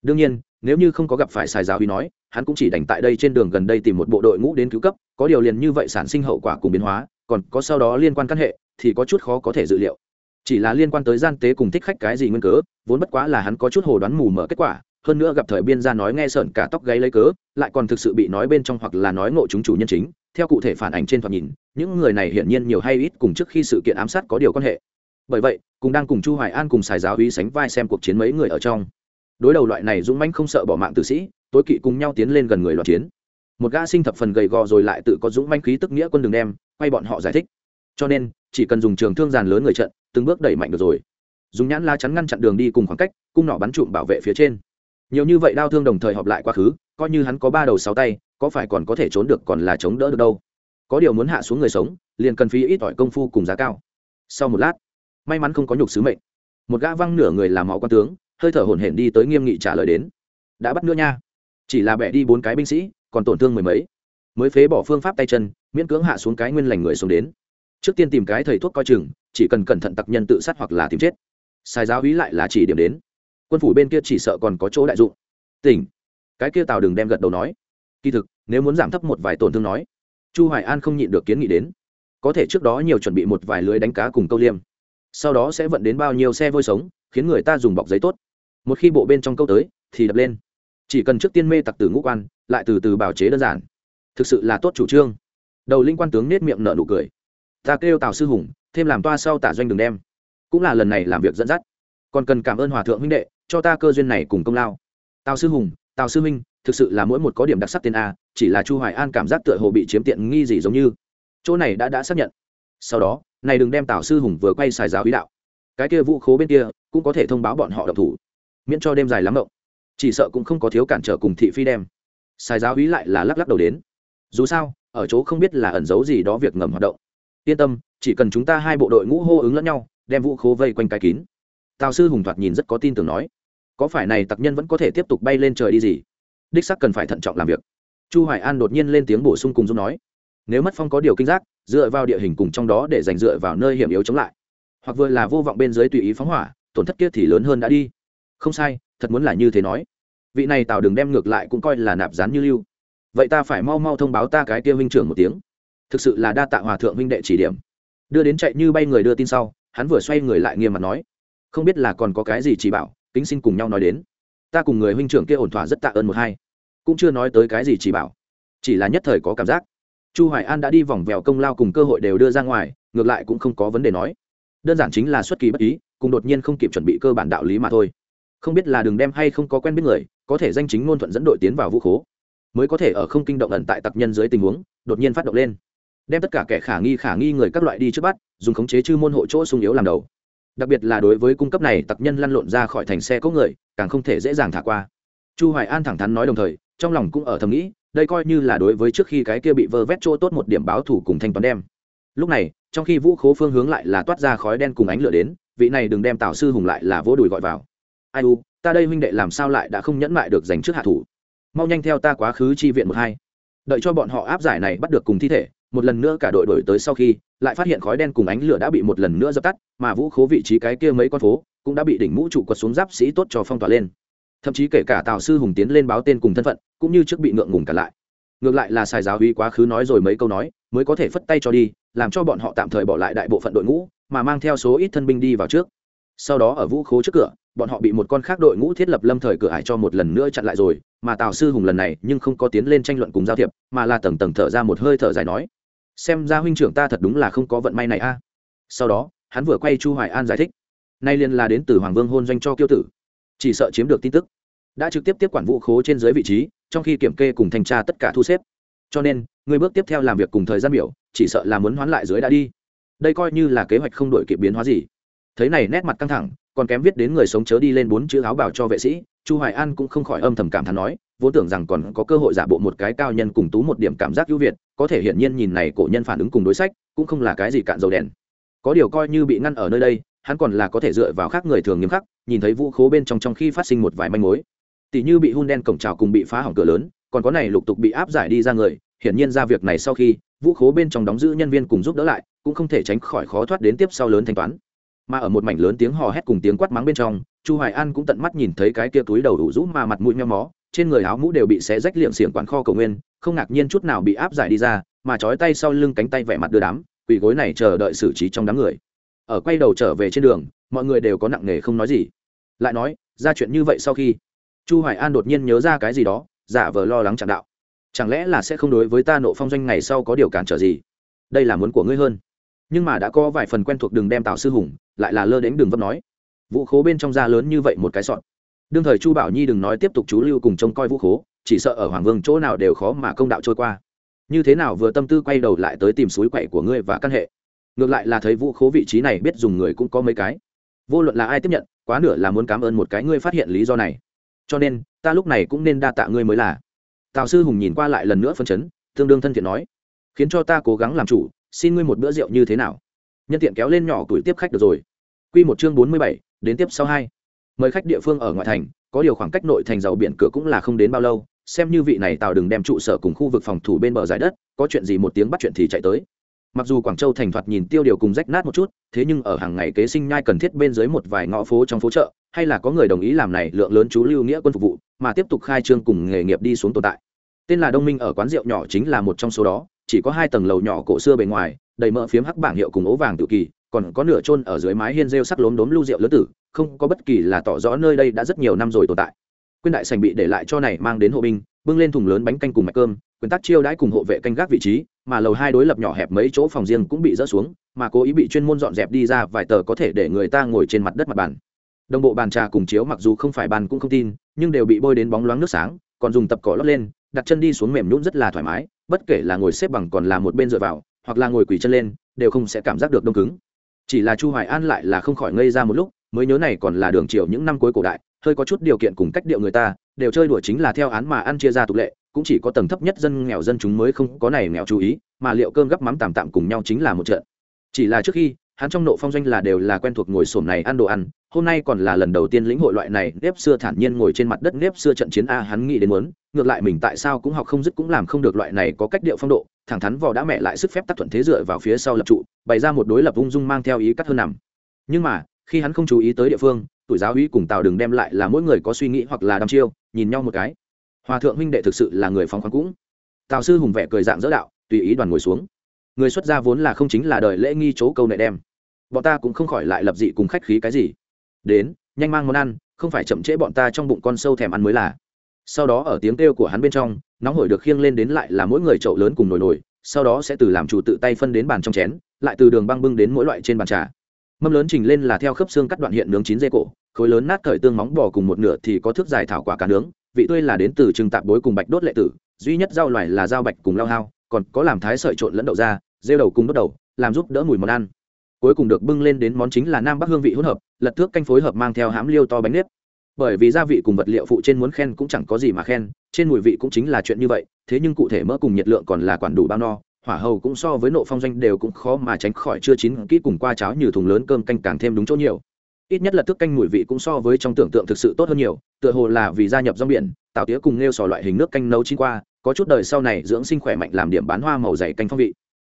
Đương nhiên, nếu như không có gặp phải xài giáo uy nói, hắn cũng chỉ đành tại đây trên đường gần đây tìm một bộ đội ngũ đến cứu cấp, có điều liền như vậy sản sinh hậu quả cùng biến hóa, còn có sau đó liên quan căn hệ, thì có chút khó có thể dự liệu. Chỉ là liên quan tới gian tế cùng thích khách cái gì nguyên cớ, vốn bất quá là hắn có chút hồ đoán mù mở kết quả hơn nữa gặp thời biên gia nói nghe sợn cả tóc gáy lấy cớ, lại còn thực sự bị nói bên trong hoặc là nói ngộ chúng chủ nhân chính. Theo cụ thể phản ảnh trên thoạt nhìn, những người này hiển nhiên nhiều hay ít cùng trước khi sự kiện ám sát có điều quan hệ. Bởi vậy cùng đang cùng chu hoài an cùng xài giáo uy sánh vai xem cuộc chiến mấy người ở trong. Đối đầu loại này dũng mãnh không sợ bỏ mạng tử sĩ, tối kỵ cùng nhau tiến lên gần người loạt chiến. Một gã sinh thập phần gầy gò rồi lại tự có dũng manh khí tức nghĩa quân đường đem, quay bọn họ giải thích. Cho nên, chỉ cần dùng trường thương giàn lớn người trận, từng bước đẩy mạnh được rồi. Dùng nhãn la chắn ngăn chặn đường đi cùng khoảng cách, cung nỏ bắn trụm bảo vệ phía trên nhiều như vậy đau thương đồng thời họp lại quá khứ, coi như hắn có ba đầu sáu tay, có phải còn có thể trốn được còn là chống đỡ được đâu. Có điều muốn hạ xuống người sống, liền cần phí ít ỏi công phu cùng giá cao. Sau một lát, may mắn không có nhục sứ mệnh. Một gã văng nửa người làm máu quan tướng, hơi thở hổn hển đi tới nghiêm nghị trả lời đến. Đã bắt nữa nha. Chỉ là bẻ đi bốn cái binh sĩ, còn tổn thương mười mấy. Mới phế bỏ phương pháp tay chân, miễn cưỡng hạ xuống cái nguyên lành người xuống đến. Trước tiên tìm cái thầy thuốc coi chừng, chỉ cần cẩn thận tặc nhân tự sát hoặc là tìm chết. Sai giáo hí lại là chỉ điểm đến quân phủ bên kia chỉ sợ còn có chỗ đại dụng. Tỉnh. Cái kia tào đừng đem gật đầu nói. Kỳ thực, nếu muốn giảm thấp một vài tổn thương nói, chu hoài an không nhịn được kiến nghị đến. Có thể trước đó nhiều chuẩn bị một vài lưới đánh cá cùng câu liêm. Sau đó sẽ vận đến bao nhiêu xe vôi sống, khiến người ta dùng bọc giấy tốt. Một khi bộ bên trong câu tới, thì đập lên. Chỉ cần trước tiên mê tặc tử ngũ quan, lại từ từ bào chế đơn giản. Thực sự là tốt chủ trương. Đầu linh quan tướng nết miệng nở nụ cười. Ta kêu tào sư hùng, thêm làm toa sau tả doanh đường đem. Cũng là lần này làm việc dẫn dắt. Còn cần cảm ơn hòa thượng huynh đệ cho ta cơ duyên này cùng công lao. Tào sư hùng, tào sư minh, thực sự là mỗi một có điểm đặc sắc tên a, chỉ là chu hoài an cảm giác tựa hồ bị chiếm tiện nghi gì giống như. Chỗ này đã đã xác nhận. Sau đó, này đừng đem tào sư hùng vừa quay xài giáo ý đạo. Cái kia vũ khố bên kia, cũng có thể thông báo bọn họ độc thủ. Miễn cho đêm dài lắm động chỉ sợ cũng không có thiếu cản trở cùng thị phi đem. Xài giáo ý lại là lắc lắc đầu đến. Dù sao, ở chỗ không biết là ẩn giấu gì đó việc ngầm hoạt động. Yên tâm, chỉ cần chúng ta hai bộ đội ngũ hô ứng lẫn nhau, đem vũ khố vây quanh cái kín. Tào sư hùng thoạt nhìn rất có tin tưởng nói có phải này tặc nhân vẫn có thể tiếp tục bay lên trời đi gì? Đích sắc cần phải thận trọng làm việc. Chu hoài an đột nhiên lên tiếng bổ sung cùng dung nói, nếu mất phong có điều kinh giác, dựa vào địa hình cùng trong đó để giành dựa vào nơi hiểm yếu chống lại. Hoặc vừa là vô vọng bên dưới tùy ý phóng hỏa, tổn thất kia thì lớn hơn đã đi. Không sai, thật muốn là như thế nói. Vị này tào đừng đem ngược lại cũng coi là nạp gián như lưu. Vậy ta phải mau mau thông báo ta cái kia huynh trưởng một tiếng. Thực sự là đa tạ hòa thượng huynh đệ chỉ điểm. Đưa đến chạy như bay người đưa tin sau, hắn vừa xoay người lại nghiêm mặt nói, không biết là còn có cái gì chỉ bảo kính xin cùng nhau nói đến. Ta cùng người huynh trưởng kia ổn thỏa rất tạ ơn một hai. Cũng chưa nói tới cái gì chỉ bảo, chỉ là nhất thời có cảm giác. Chu hoài an đã đi vòng vèo công lao cùng cơ hội đều đưa ra ngoài, ngược lại cũng không có vấn đề nói. Đơn giản chính là xuất kỳ bất ý, cùng đột nhiên không kịp chuẩn bị cơ bản đạo lý mà thôi. Không biết là đường đem hay không có quen biết người, có thể danh chính ngôn thuận dẫn đội tiến vào vũ khố, mới có thể ở không kinh động ẩn tại tặc nhân dưới tình huống, đột nhiên phát động lên. Đem tất cả kẻ khả nghi khả nghi người các loại đi trước bắt, dùng khống chế chư môn hộ chỗ sung yếu làm đầu đặc biệt là đối với cung cấp này, tặc nhân lăn lộn ra khỏi thành xe có người, càng không thể dễ dàng thả qua. Chu hoài an thẳng thắn nói đồng thời, trong lòng cũng ở thầm nghĩ, đây coi như là đối với trước khi cái kia bị vơ vét chỗ tốt một điểm báo thủ cùng thanh toán đem. Lúc này, trong khi vũ khố phương hướng lại là toát ra khói đen cùng ánh lửa đến, vị này đừng đem tào sư hùng lại là vỗ đùi gọi vào. Ai u, ta đây huynh đệ làm sao lại đã không nhẫn mại được giành trước hạ thủ? Mau nhanh theo ta quá khứ chi viện một hai. Đợi cho bọn họ áp giải này bắt được cùng thi thể một lần nữa cả đội đổi tới sau khi, lại phát hiện khói đen cùng ánh lửa đã bị một lần nữa dập tắt, mà vũ khố vị trí cái kia mấy con phố cũng đã bị đỉnh mũ trụ quật xuống giáp sĩ tốt cho phong tỏa lên. Thậm chí kể cả tào sư hùng tiến lên báo tên cùng thân phận, cũng như trước bị ngượng ngùng cả lại. Ngược lại là xài giáo uy quá khứ nói rồi mấy câu nói, mới có thể phất tay cho đi, làm cho bọn họ tạm thời bỏ lại đại bộ phận đội ngũ, mà mang theo số ít thân binh đi vào trước. Sau đó ở vũ khố trước cửa, bọn họ bị một con khác đội ngũ thiết lập lâm thời cửa ải cho một lần nữa chặn lại rồi, mà tào sư hùng lần này nhưng không có tiến lên tranh luận cùng giao thiệp, mà là tầng tầng thở ra một hơi thở dài nói xem ra huynh trưởng ta thật đúng là không có vận may này a. À. Sau đó, hắn vừa quay chu hoài an giải thích. Nay liền là đến từ hoàng vương hôn doanh cho kiêu tử. Chỉ sợ chiếm được tin tức. Đã trực tiếp tiếp quản vũ khố trên dưới vị trí, trong khi kiểm kê cùng thanh tra tất cả thu xếp. Cho nên, người bước tiếp theo làm việc cùng thời gian biểu, chỉ sợ là muốn hoán lại dưới đã đi. Đây coi như là kế hoạch không đổi kịp biến hóa gì. Thấy này nét mặt căng thẳng, còn kém viết đến người sống chớ đi lên bốn chữ áo bảo cho vệ sĩ, chu hoài an cũng không khỏi âm thầm cảm thán nói vốn tưởng rằng còn có cơ hội giả bộ một cái cao nhân cùng tú một điểm cảm giác ưu việt, có thể hiển nhiên nhìn này cổ nhân phản ứng cùng đối sách, cũng không là cái gì cạn dầu đèn. Có điều coi như bị ngăn ở nơi đây, hắn còn là có thể dựa vào khác người thường nghiêm khắc, nhìn thấy vũ khố bên trong trong khi phát sinh một vài manh mối. Tỷ như bị hun đen cổng trào cùng bị phá hỏng cửa lớn, còn có này lục tục bị áp giải đi ra người, hiển nhiên ra việc này sau khi, vũ khố bên trong đóng giữ nhân viên cùng giúp đỡ lại, cũng không thể tránh khỏi khó thoát đến tiếp sau lớn thanh toán. Mà ở một mảnh lớn tiếng hò hét cùng tiếng quát mắng bên trong, chu hoài an cũng tận mắt nhìn thấy cái kia túi đầu đủ rũ mà mặt mũi nho mó trên người áo mũ đều bị xé rách liệm xiềng quán kho cầu nguyên, không ngạc nhiên chút nào bị áp giải đi ra, mà trói tay sau lưng cánh tay vẻ mặt đưa đám, quỳ gối này chờ đợi xử trí trong đám người. Ở quay đầu trở về trên đường, mọi người đều có nặng nề không nói gì. Lại nói, ra chuyện như vậy sau khi, chu hoài an đột nhiên nhớ ra cái gì đó, giả vờ lo lắng chẳng đạo. Chẳng lẽ là sẽ không đối với ta nộ phong doanh ngày sau có điều cản trở gì? Đây là muốn của ngươi hơn. Nhưng mà đã có vài phần quen thuộc đường đem tào sư hùng, lại là lơ đến đường vấp nói. Vũ khố bên trong da lớn như vậy một cái sọn đương thời chu bảo nhi đừng nói tiếp tục chú lưu cùng trông coi vũ khố, chỉ sợ ở hoàng vương chỗ nào đều khó mà công đạo trôi qua. Như thế nào vừa tâm tư quay đầu lại tới tìm suối quậy của ngươi và căn hệ? Ngược lại là thấy vũ khố vị trí này biết dùng người cũng có mấy cái. Vô luận là ai tiếp nhận, quá nửa là muốn cảm ơn một cái ngươi phát hiện lý do này. Cho nên, ta lúc này cũng nên đa tạ ngươi mới là. Tào sư hùng nhìn qua lại lần nữa phân chấn, tương đương thân thiện nói, khiến cho ta cố gắng làm chủ, xin ngươi một bữa rượu như thế nào? Nhân tiện kéo lên nhỏ tuổi tiếp khách được rồi. Quy một chương bốn mươi bảy, đến tiếp sau hai mời khách địa phương ở ngoại thành, có điều khoảng cách nội thành giàu biển cửa cũng là không đến bao lâu, xem như vị này tào đừng đem trụ sở cùng khu vực phòng thủ bên bờ giải đất, có chuyện gì một tiếng bắt chuyện thì chạy tới. Mặc dù quảng châu thành thoạt nhìn tiêu điều cùng rách nát một chút, thế nhưng ở hàng ngày kế sinh nhai cần thiết bên dưới một vài ngõ phố trong phố chợ, hay là có người đồng ý làm này lượng lớn chú lưu nghĩa quân phục vụ, mà tiếp tục khai trương cùng nghề nghiệp đi xuống tồn tại. Tên là đông minh ở quán rượu nhỏ chính là một trong số đó, chỉ có hai tầng lầu nhỏ cổ xưa bề ngoài, đầy mỡ phiếm hắc bảng hiệu cùng ố vàng tự kỳ, còn có nửa chôn ở dưới mái hiên rêu sắc lốm đốm lưu rượu lớn tử không có bất kỳ là tỏ rõ nơi đây đã rất nhiều năm rồi tồn tại. Quyên đại sành bị để lại cho này mang đến hộ binh, bưng lên thùng lớn bánh canh cùng mạch cơm quyền tắc chiêu đãi cùng hộ vệ canh gác vị trí, mà lầu hai đối lập nhỏ hẹp mấy chỗ phòng riêng cũng bị dỡ xuống, mà cố ý bị chuyên môn dọn dẹp đi ra vài tờ có thể để người ta ngồi trên mặt đất mặt bàn. Đồng bộ bàn trà cùng chiếu mặc dù không phải bàn cũng không tin, nhưng đều bị bôi đến bóng loáng nước sáng, còn dùng tập cỏ lót lên, đặt chân đi xuống mềm nhũn rất là thoải mái, bất kể là ngồi xếp bằng còn là một bên dựa vào, hoặc là ngồi quỳ chân lên, đều không sẽ cảm giác được đông cứng. Chỉ là chu hoài an lại là không khỏi ngây ra một lúc mới nhớ này còn là đường triều những năm cuối cổ đại, hơi có chút điều kiện cùng cách điệu người ta, đều chơi đùa chính là theo án mà ăn chia ra tục lệ, cũng chỉ có tầng thấp nhất dân nghèo dân chúng mới không có này nghèo chú ý, mà liệu cơm gấp mắm tạm tạm cùng nhau chính là một trận. Chỉ là trước khi, hắn trong nộ phong doanh là đều là quen thuộc ngồi sổm này ăn đồ ăn, hôm nay còn là lần đầu tiên lĩnh hội loại này, nếp xưa thản nhiên ngồi trên mặt đất nếp xưa trận chiến a, hắn nghĩ đến muốn, ngược lại mình tại sao cũng học không dứt cũng làm không được loại này có cách điệu phong độ, thẳng thắn vò đã mẹ lại sức phép tác thuận thế dựa vào phía sau lập trụ, bày ra một đối lập ung dung mang theo ý cắt hơn nằm. Nhưng mà khi hắn không chú ý tới địa phương, tuổi giáo uy cùng tào đừng đem lại là mỗi người có suy nghĩ hoặc là đăm chiêu, nhìn nhau một cái. Hòa thượng huynh đệ thực sự là người phóng khoáng cũng. Tào sư hùng vẻ cười dạng dỡ đạo, tùy ý đoàn ngồi xuống. Người xuất gia vốn là không chính là đời lễ nghi chỗ câu nệ đem. Bọn ta cũng không khỏi lại lập dị cùng khách khí cái gì. Đến, nhanh mang món ăn, không phải chậm trễ bọn ta trong bụng con sâu thèm ăn mới là. Sau đó ở tiếng kêu của hắn bên trong, nóng hổi được khiêng lên đến lại là mỗi người chậu lớn cùng nồi nồi, sau đó sẽ từ làm chủ tự tay phân đến bàn trong chén, lại từ đường băng bưng đến mỗi loại trên bàn trà mâm lớn trình lên là theo khớp xương cắt đoạn hiện nướng chín dây cổ, khối lớn nát cởi tương móng bò cùng một nửa thì có thước dài thảo quả cá nướng, vị tươi là đến từ trừng tạp bối cùng bạch đốt lệ tử, duy nhất rau loài là rau bạch cùng lao hao, còn có làm thái sợi trộn lẫn đậu ra rêu đầu cùng đốt đầu, làm giúp đỡ mùi món ăn. Cuối cùng được bưng lên đến món chính là nam bắc hương vị hỗn hợp, lật thước canh phối hợp mang theo hãm liêu to bánh nếp. Bởi vì gia vị cùng vật liệu phụ trên muốn khen cũng chẳng có gì mà khen, trên mùi vị cũng chính là chuyện như vậy, thế nhưng cụ thể mỡ cùng nhiệt lượng còn là quản đủ bao no hỏa hầu cũng so với nộ phong doanh đều cũng khó mà tránh khỏi chưa chín kỹ cùng qua cháo như thùng lớn cơm canh càng thêm đúng chỗ nhiều. Ít nhất là thức canh mùi vị cũng so với trong tưởng tượng thực sự tốt hơn nhiều, tựa hồ là vì gia nhập rong biển tạo tía cùng nêu sò loại hình nước canh nấu chín qua, có chút đời sau này dưỡng sinh khỏe mạnh làm điểm bán hoa màu dày canh phong vị.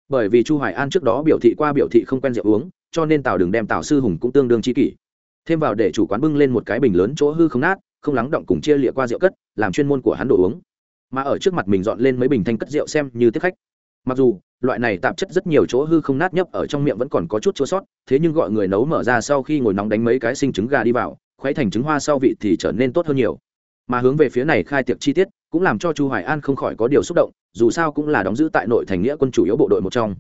Bởi vì chu hoài an trước đó biểu thị qua biểu thị không quen rượu uống, cho nên tào đừng đem tào sư hùng cũng tương đương chi kỷ. Thêm vào để chủ quán bưng lên một cái bình lớn chỗ hư không nát, không lắng động cùng chia lịa qua rượu cất, làm chuyên môn của hắn đồ uống. Mà ở trước mặt mình dọn lên mấy bình thanh cất rượu xem như tiếp khách mặc dù, loại này tạp chất rất nhiều chỗ hư không nát nhấp ở trong miệng vẫn còn có chút chua sót, thế nhưng gọi người nấu mở ra sau khi ngồi nóng đánh mấy cái sinh trứng gà đi vào, khuấy thành trứng hoa sau vị thì trở nên tốt hơn nhiều. Mà hướng về phía này khai tiệc chi tiết, cũng làm cho chu hoài an không khỏi có điều xúc động, dù sao cũng là đóng giữ tại nội thành nghĩa quân chủ yếu bộ đội một trong.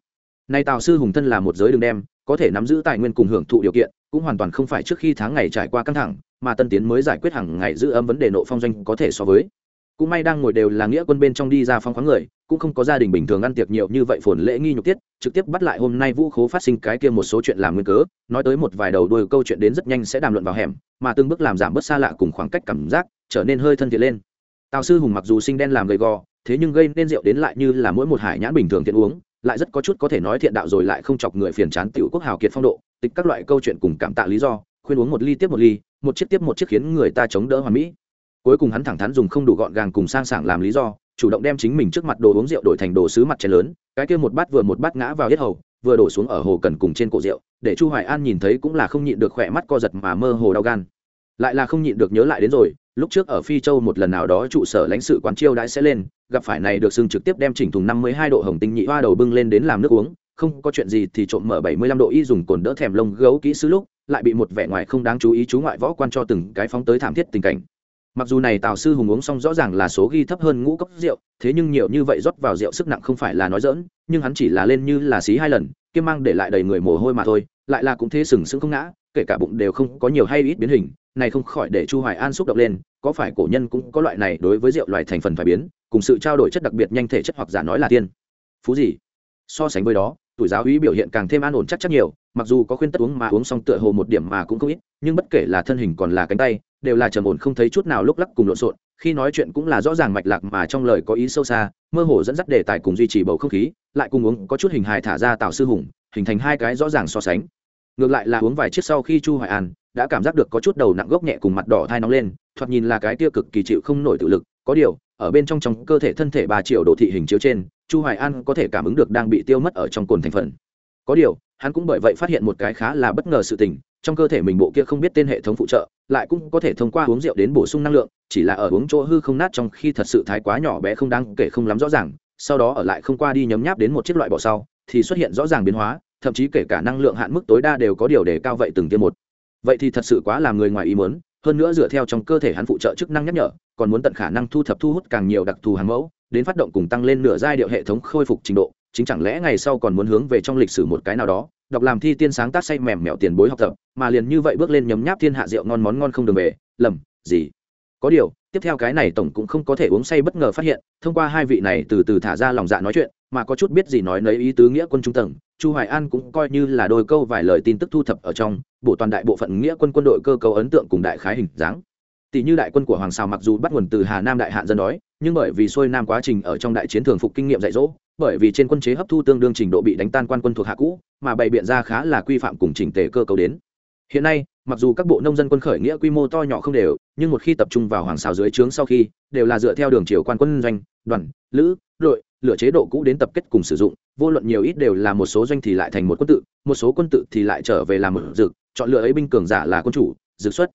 Nay tào sư hùng thân là một giới đường đem, có thể nắm giữ tài nguyên cùng hưởng thụ điều kiện, cũng hoàn toàn không phải trước khi tháng ngày trải qua căng thẳng, mà tân tiến mới giải quyết hàng ngày giữ ấm vấn đề nộ phong doanh có thể so với cũng may đang ngồi đều là nghĩa quân bên trong đi ra phong khoáng người, cũng không có gia đình bình thường ăn tiệc nhiều như vậy phồn lễ nghi nhục tiết, trực tiếp bắt lại hôm nay vũ khố phát sinh cái kia một số chuyện làm nguyên cớ, nói tới một vài đầu đuôi câu chuyện đến rất nhanh sẽ đàm luận vào hẻm, mà từng bước làm giảm bớt xa lạ cùng khoảng cách cảm giác, trở nên hơi thân thiện lên. Tào sư hùng mặc dù sinh đen làm gầy gò, thế nhưng gây nên rượu đến lại như là mỗi một hải nhãn bình thường thiện uống, lại rất có chút có thể nói thiện đạo rồi lại không chọc người phiền chán tiểu quốc hào kiệt phong độ, tịch các loại câu chuyện cùng cảm tạ lý do, khuyên uống một ly tiếp một ly, một chiếc tiếp một chiếc khiến người ta chống đỡ hoàn mỹ cuối cùng hắn thẳng thắn dùng không đủ gọn gàng cùng sang sảng làm lý do, chủ động đem chính mình trước mặt đồ uống rượu đổi thành đồ sứ mặt chén lớn, cái kia một bát vừa một bát ngã vào hết hầu, vừa đổ xuống ở hồ cần cùng trên cổ rượu, để chu hoài an nhìn thấy cũng là không nhịn được khỏe mắt co giật mà mơ hồ đau gan. Lại là không nhịn được nhớ lại đến rồi, lúc trước ở phi châu một lần nào đó trụ sở lãnh sự quán chiêu đãi sẽ lên, gặp phải này được xưng trực tiếp đem chỉnh thùng năm mươi hai độ hồng tinh nhị hoa đầu bưng lên đến làm nước uống, không có chuyện gì thì trộm mở bảy mươi lăm độ y dùng cồn đỡ thèm lông gấu kỹ sứ lúc, lại bị một vẻ ngoài không đáng chú ý chú ngoại võ quan cho từng cái phóng tới thảm thiết tình cảnh mặc dù này tào sư hùng uống xong rõ ràng là số ghi thấp hơn ngũ cốc rượu, thế nhưng nhiều như vậy rót vào rượu sức nặng không phải là nói dỡn nhưng hắn chỉ là lên như là xí hai lần kiêm mang để lại đầy người mồ hôi mà thôi, lại là cũng thế sừng sững không ngã, kể cả bụng đều không có nhiều hay ít biến hình, này không khỏi để chu hoài an xúc động lên, có phải cổ nhân cũng có loại này đối với rượu loại thành phần phải biến, cùng sự trao đổi chất đặc biệt nhanh thể chất hoặc giả nói là tiên. Phú gì? So sánh với đó, tuổi giáo úy biểu hiện càng thêm an ổn chắc chắc nhiều, mặc dù có khuyên tất uống mà uống xong tựa hồ một điểm mà cũng không ít, nhưng bất kể là thân hình còn là cánh tay đều là trầm ổn không thấy chút nào lúc lắc cùng lộn xộn, khi nói chuyện cũng là rõ ràng mạch lạc mà trong lời có ý sâu xa, mơ hồ dẫn dắt đề tài cùng duy trì bầu không khí, lại cùng uống có chút hình hài thả ra tạo sư hùng, hình thành hai cái rõ ràng so sánh. Ngược lại là uống vài chiếc sau khi chu hoài an đã cảm giác được có chút đầu nặng gốc nhẹ cùng mặt đỏ thai nóng lên, thoạt nhìn là cái kia cực kỳ chịu không nổi tự lực, có điều, ở bên trong trong cơ thể thân thể ba triệu đồ thị hình chiếu trên, chu hoài an có thể cảm ứng được đang bị tiêu mất ở trong cồn thành phần. Có điều, hắn cũng bởi vậy phát hiện một cái khá là bất ngờ sự tình trong cơ thể mình bộ kia không biết tên hệ thống phụ trợ, lại cũng có thể thông qua uống rượu đến bổ sung năng lượng, chỉ là ở uống chỗ hư không nát trong khi thật sự thái quá nhỏ bé không đáng kể không lắm rõ ràng, sau đó ở lại không qua đi nhấm nháp đến một chiếc loại bỏ sau, thì xuất hiện rõ ràng biến hóa, thậm chí kể cả năng lượng hạn mức tối đa đều có điều đề cao vậy từng tiêm một. Vậy thì thật sự quá làm người ngoài ý muốn, hơn nữa dựa theo trong cơ thể hắn phụ trợ chức năng nhắc nhở, còn muốn tận khả năng thu thập thu hút càng nhiều đặc thù hàng mẫu, đến phát động cùng tăng lên nửa giai điệu hệ thống khôi phục trình độ, chính chẳng lẽ ngày sau còn muốn hướng về trong lịch sử một cái nào đó? Đọc làm thi tiên sáng tác say mềm mẹo tiền bối học tập, mà liền như vậy bước lên nhấm nháp thiên hạ rượu ngon món ngon không đường về, lầm, gì? Có điều, tiếp theo cái này tổng cũng không có thể uống say bất ngờ phát hiện, thông qua hai vị này từ từ thả ra lòng dạ nói chuyện, mà có chút biết gì nói nấy ý tứ nghĩa quân trung tầng, chu hoài an cũng coi như là đôi câu vài lời tin tức thu thập ở trong bộ toàn đại bộ phận nghĩa quân quân đội cơ cấu ấn tượng cùng đại khái hình dáng. Tỷ như đại quân của hoàng sao mặc dù bắt nguồn từ hà nam đại hạn dân đói, nhưng bởi vì xuôi nam quá trình ở trong đại chiến thường phục kinh nghiệm dạy dỗ bởi vì trên quân chế hấp thu tương đương trình độ bị đánh tan quan quân thuộc hạ cũ, mà bày biện ra khá là quy phạm cùng chỉnh tề cơ cấu đến. Hiện nay, mặc dù các bộ nông dân quân khởi nghĩa quy mô to nhỏ không đều, nhưng một khi tập trung vào hoàng xào dưới trướng sau khi, đều là dựa theo đường chiều quan quân doanh, đoàn, lữ, đội lựa chế độ cũ đến tập kết cùng sử dụng, vô luận nhiều ít đều là một số doanh thì lại thành một quân tự, một số quân tự thì lại trở về làm một dực chọn lựa ấy binh cường giả là quân chủ dực xuất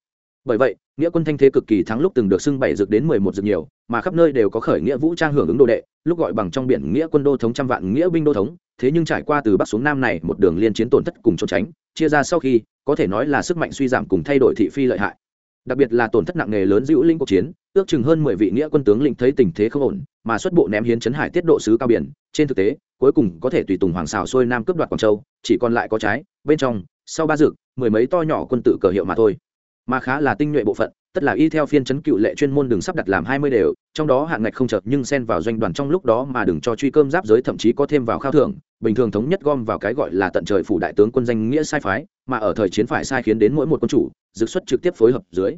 bởi vậy, nghĩa quân thanh thế cực kỳ thắng lúc từng được xưng bảy dược đến mười một dược nhiều, mà khắp nơi đều có khởi nghĩa vũ trang hưởng ứng đồ đệ, lúc gọi bằng trong biển nghĩa quân đô thống trăm vạn nghĩa binh đô thống, thế nhưng trải qua từ bắc xuống nam này, một đường liên chiến tổn thất cùng trốn tránh, chia ra sau khi, có thể nói là sức mạnh suy giảm cùng thay đổi thị phi lợi hại. Đặc biệt là tổn thất nặng nề lớn dữ linh cuộc chiến, ước chừng hơn mười vị nghĩa quân tướng lĩnh thấy tình thế không ổn, mà xuất bộ ném hiến chấn hải tiết độ sứ cao biển, trên thực tế, cuối cùng có thể tùy tùng hoàng xào xuôi nam cướp đoạt quảng châu, chỉ còn lại có trái, bên trong, sau ba dược, mười mấy to nhỏ quân tự cờ hiệu mà thôi mà khá là tinh nhuệ bộ phận, tất là y theo phiên chấn cựu lệ chuyên môn đường sắp đặt làm hai mươi đều, trong đó hạng ngạch không chợt nhưng xen vào doanh đoàn trong lúc đó mà đừng cho truy cơm giáp giới thậm chí có thêm vào khao thưởng, bình thường thống nhất gom vào cái gọi là tận trời phủ đại tướng quân danh nghĩa sai phái, mà ở thời chiến phải sai khiến đến mỗi một quân chủ dự xuất trực tiếp phối hợp dưới.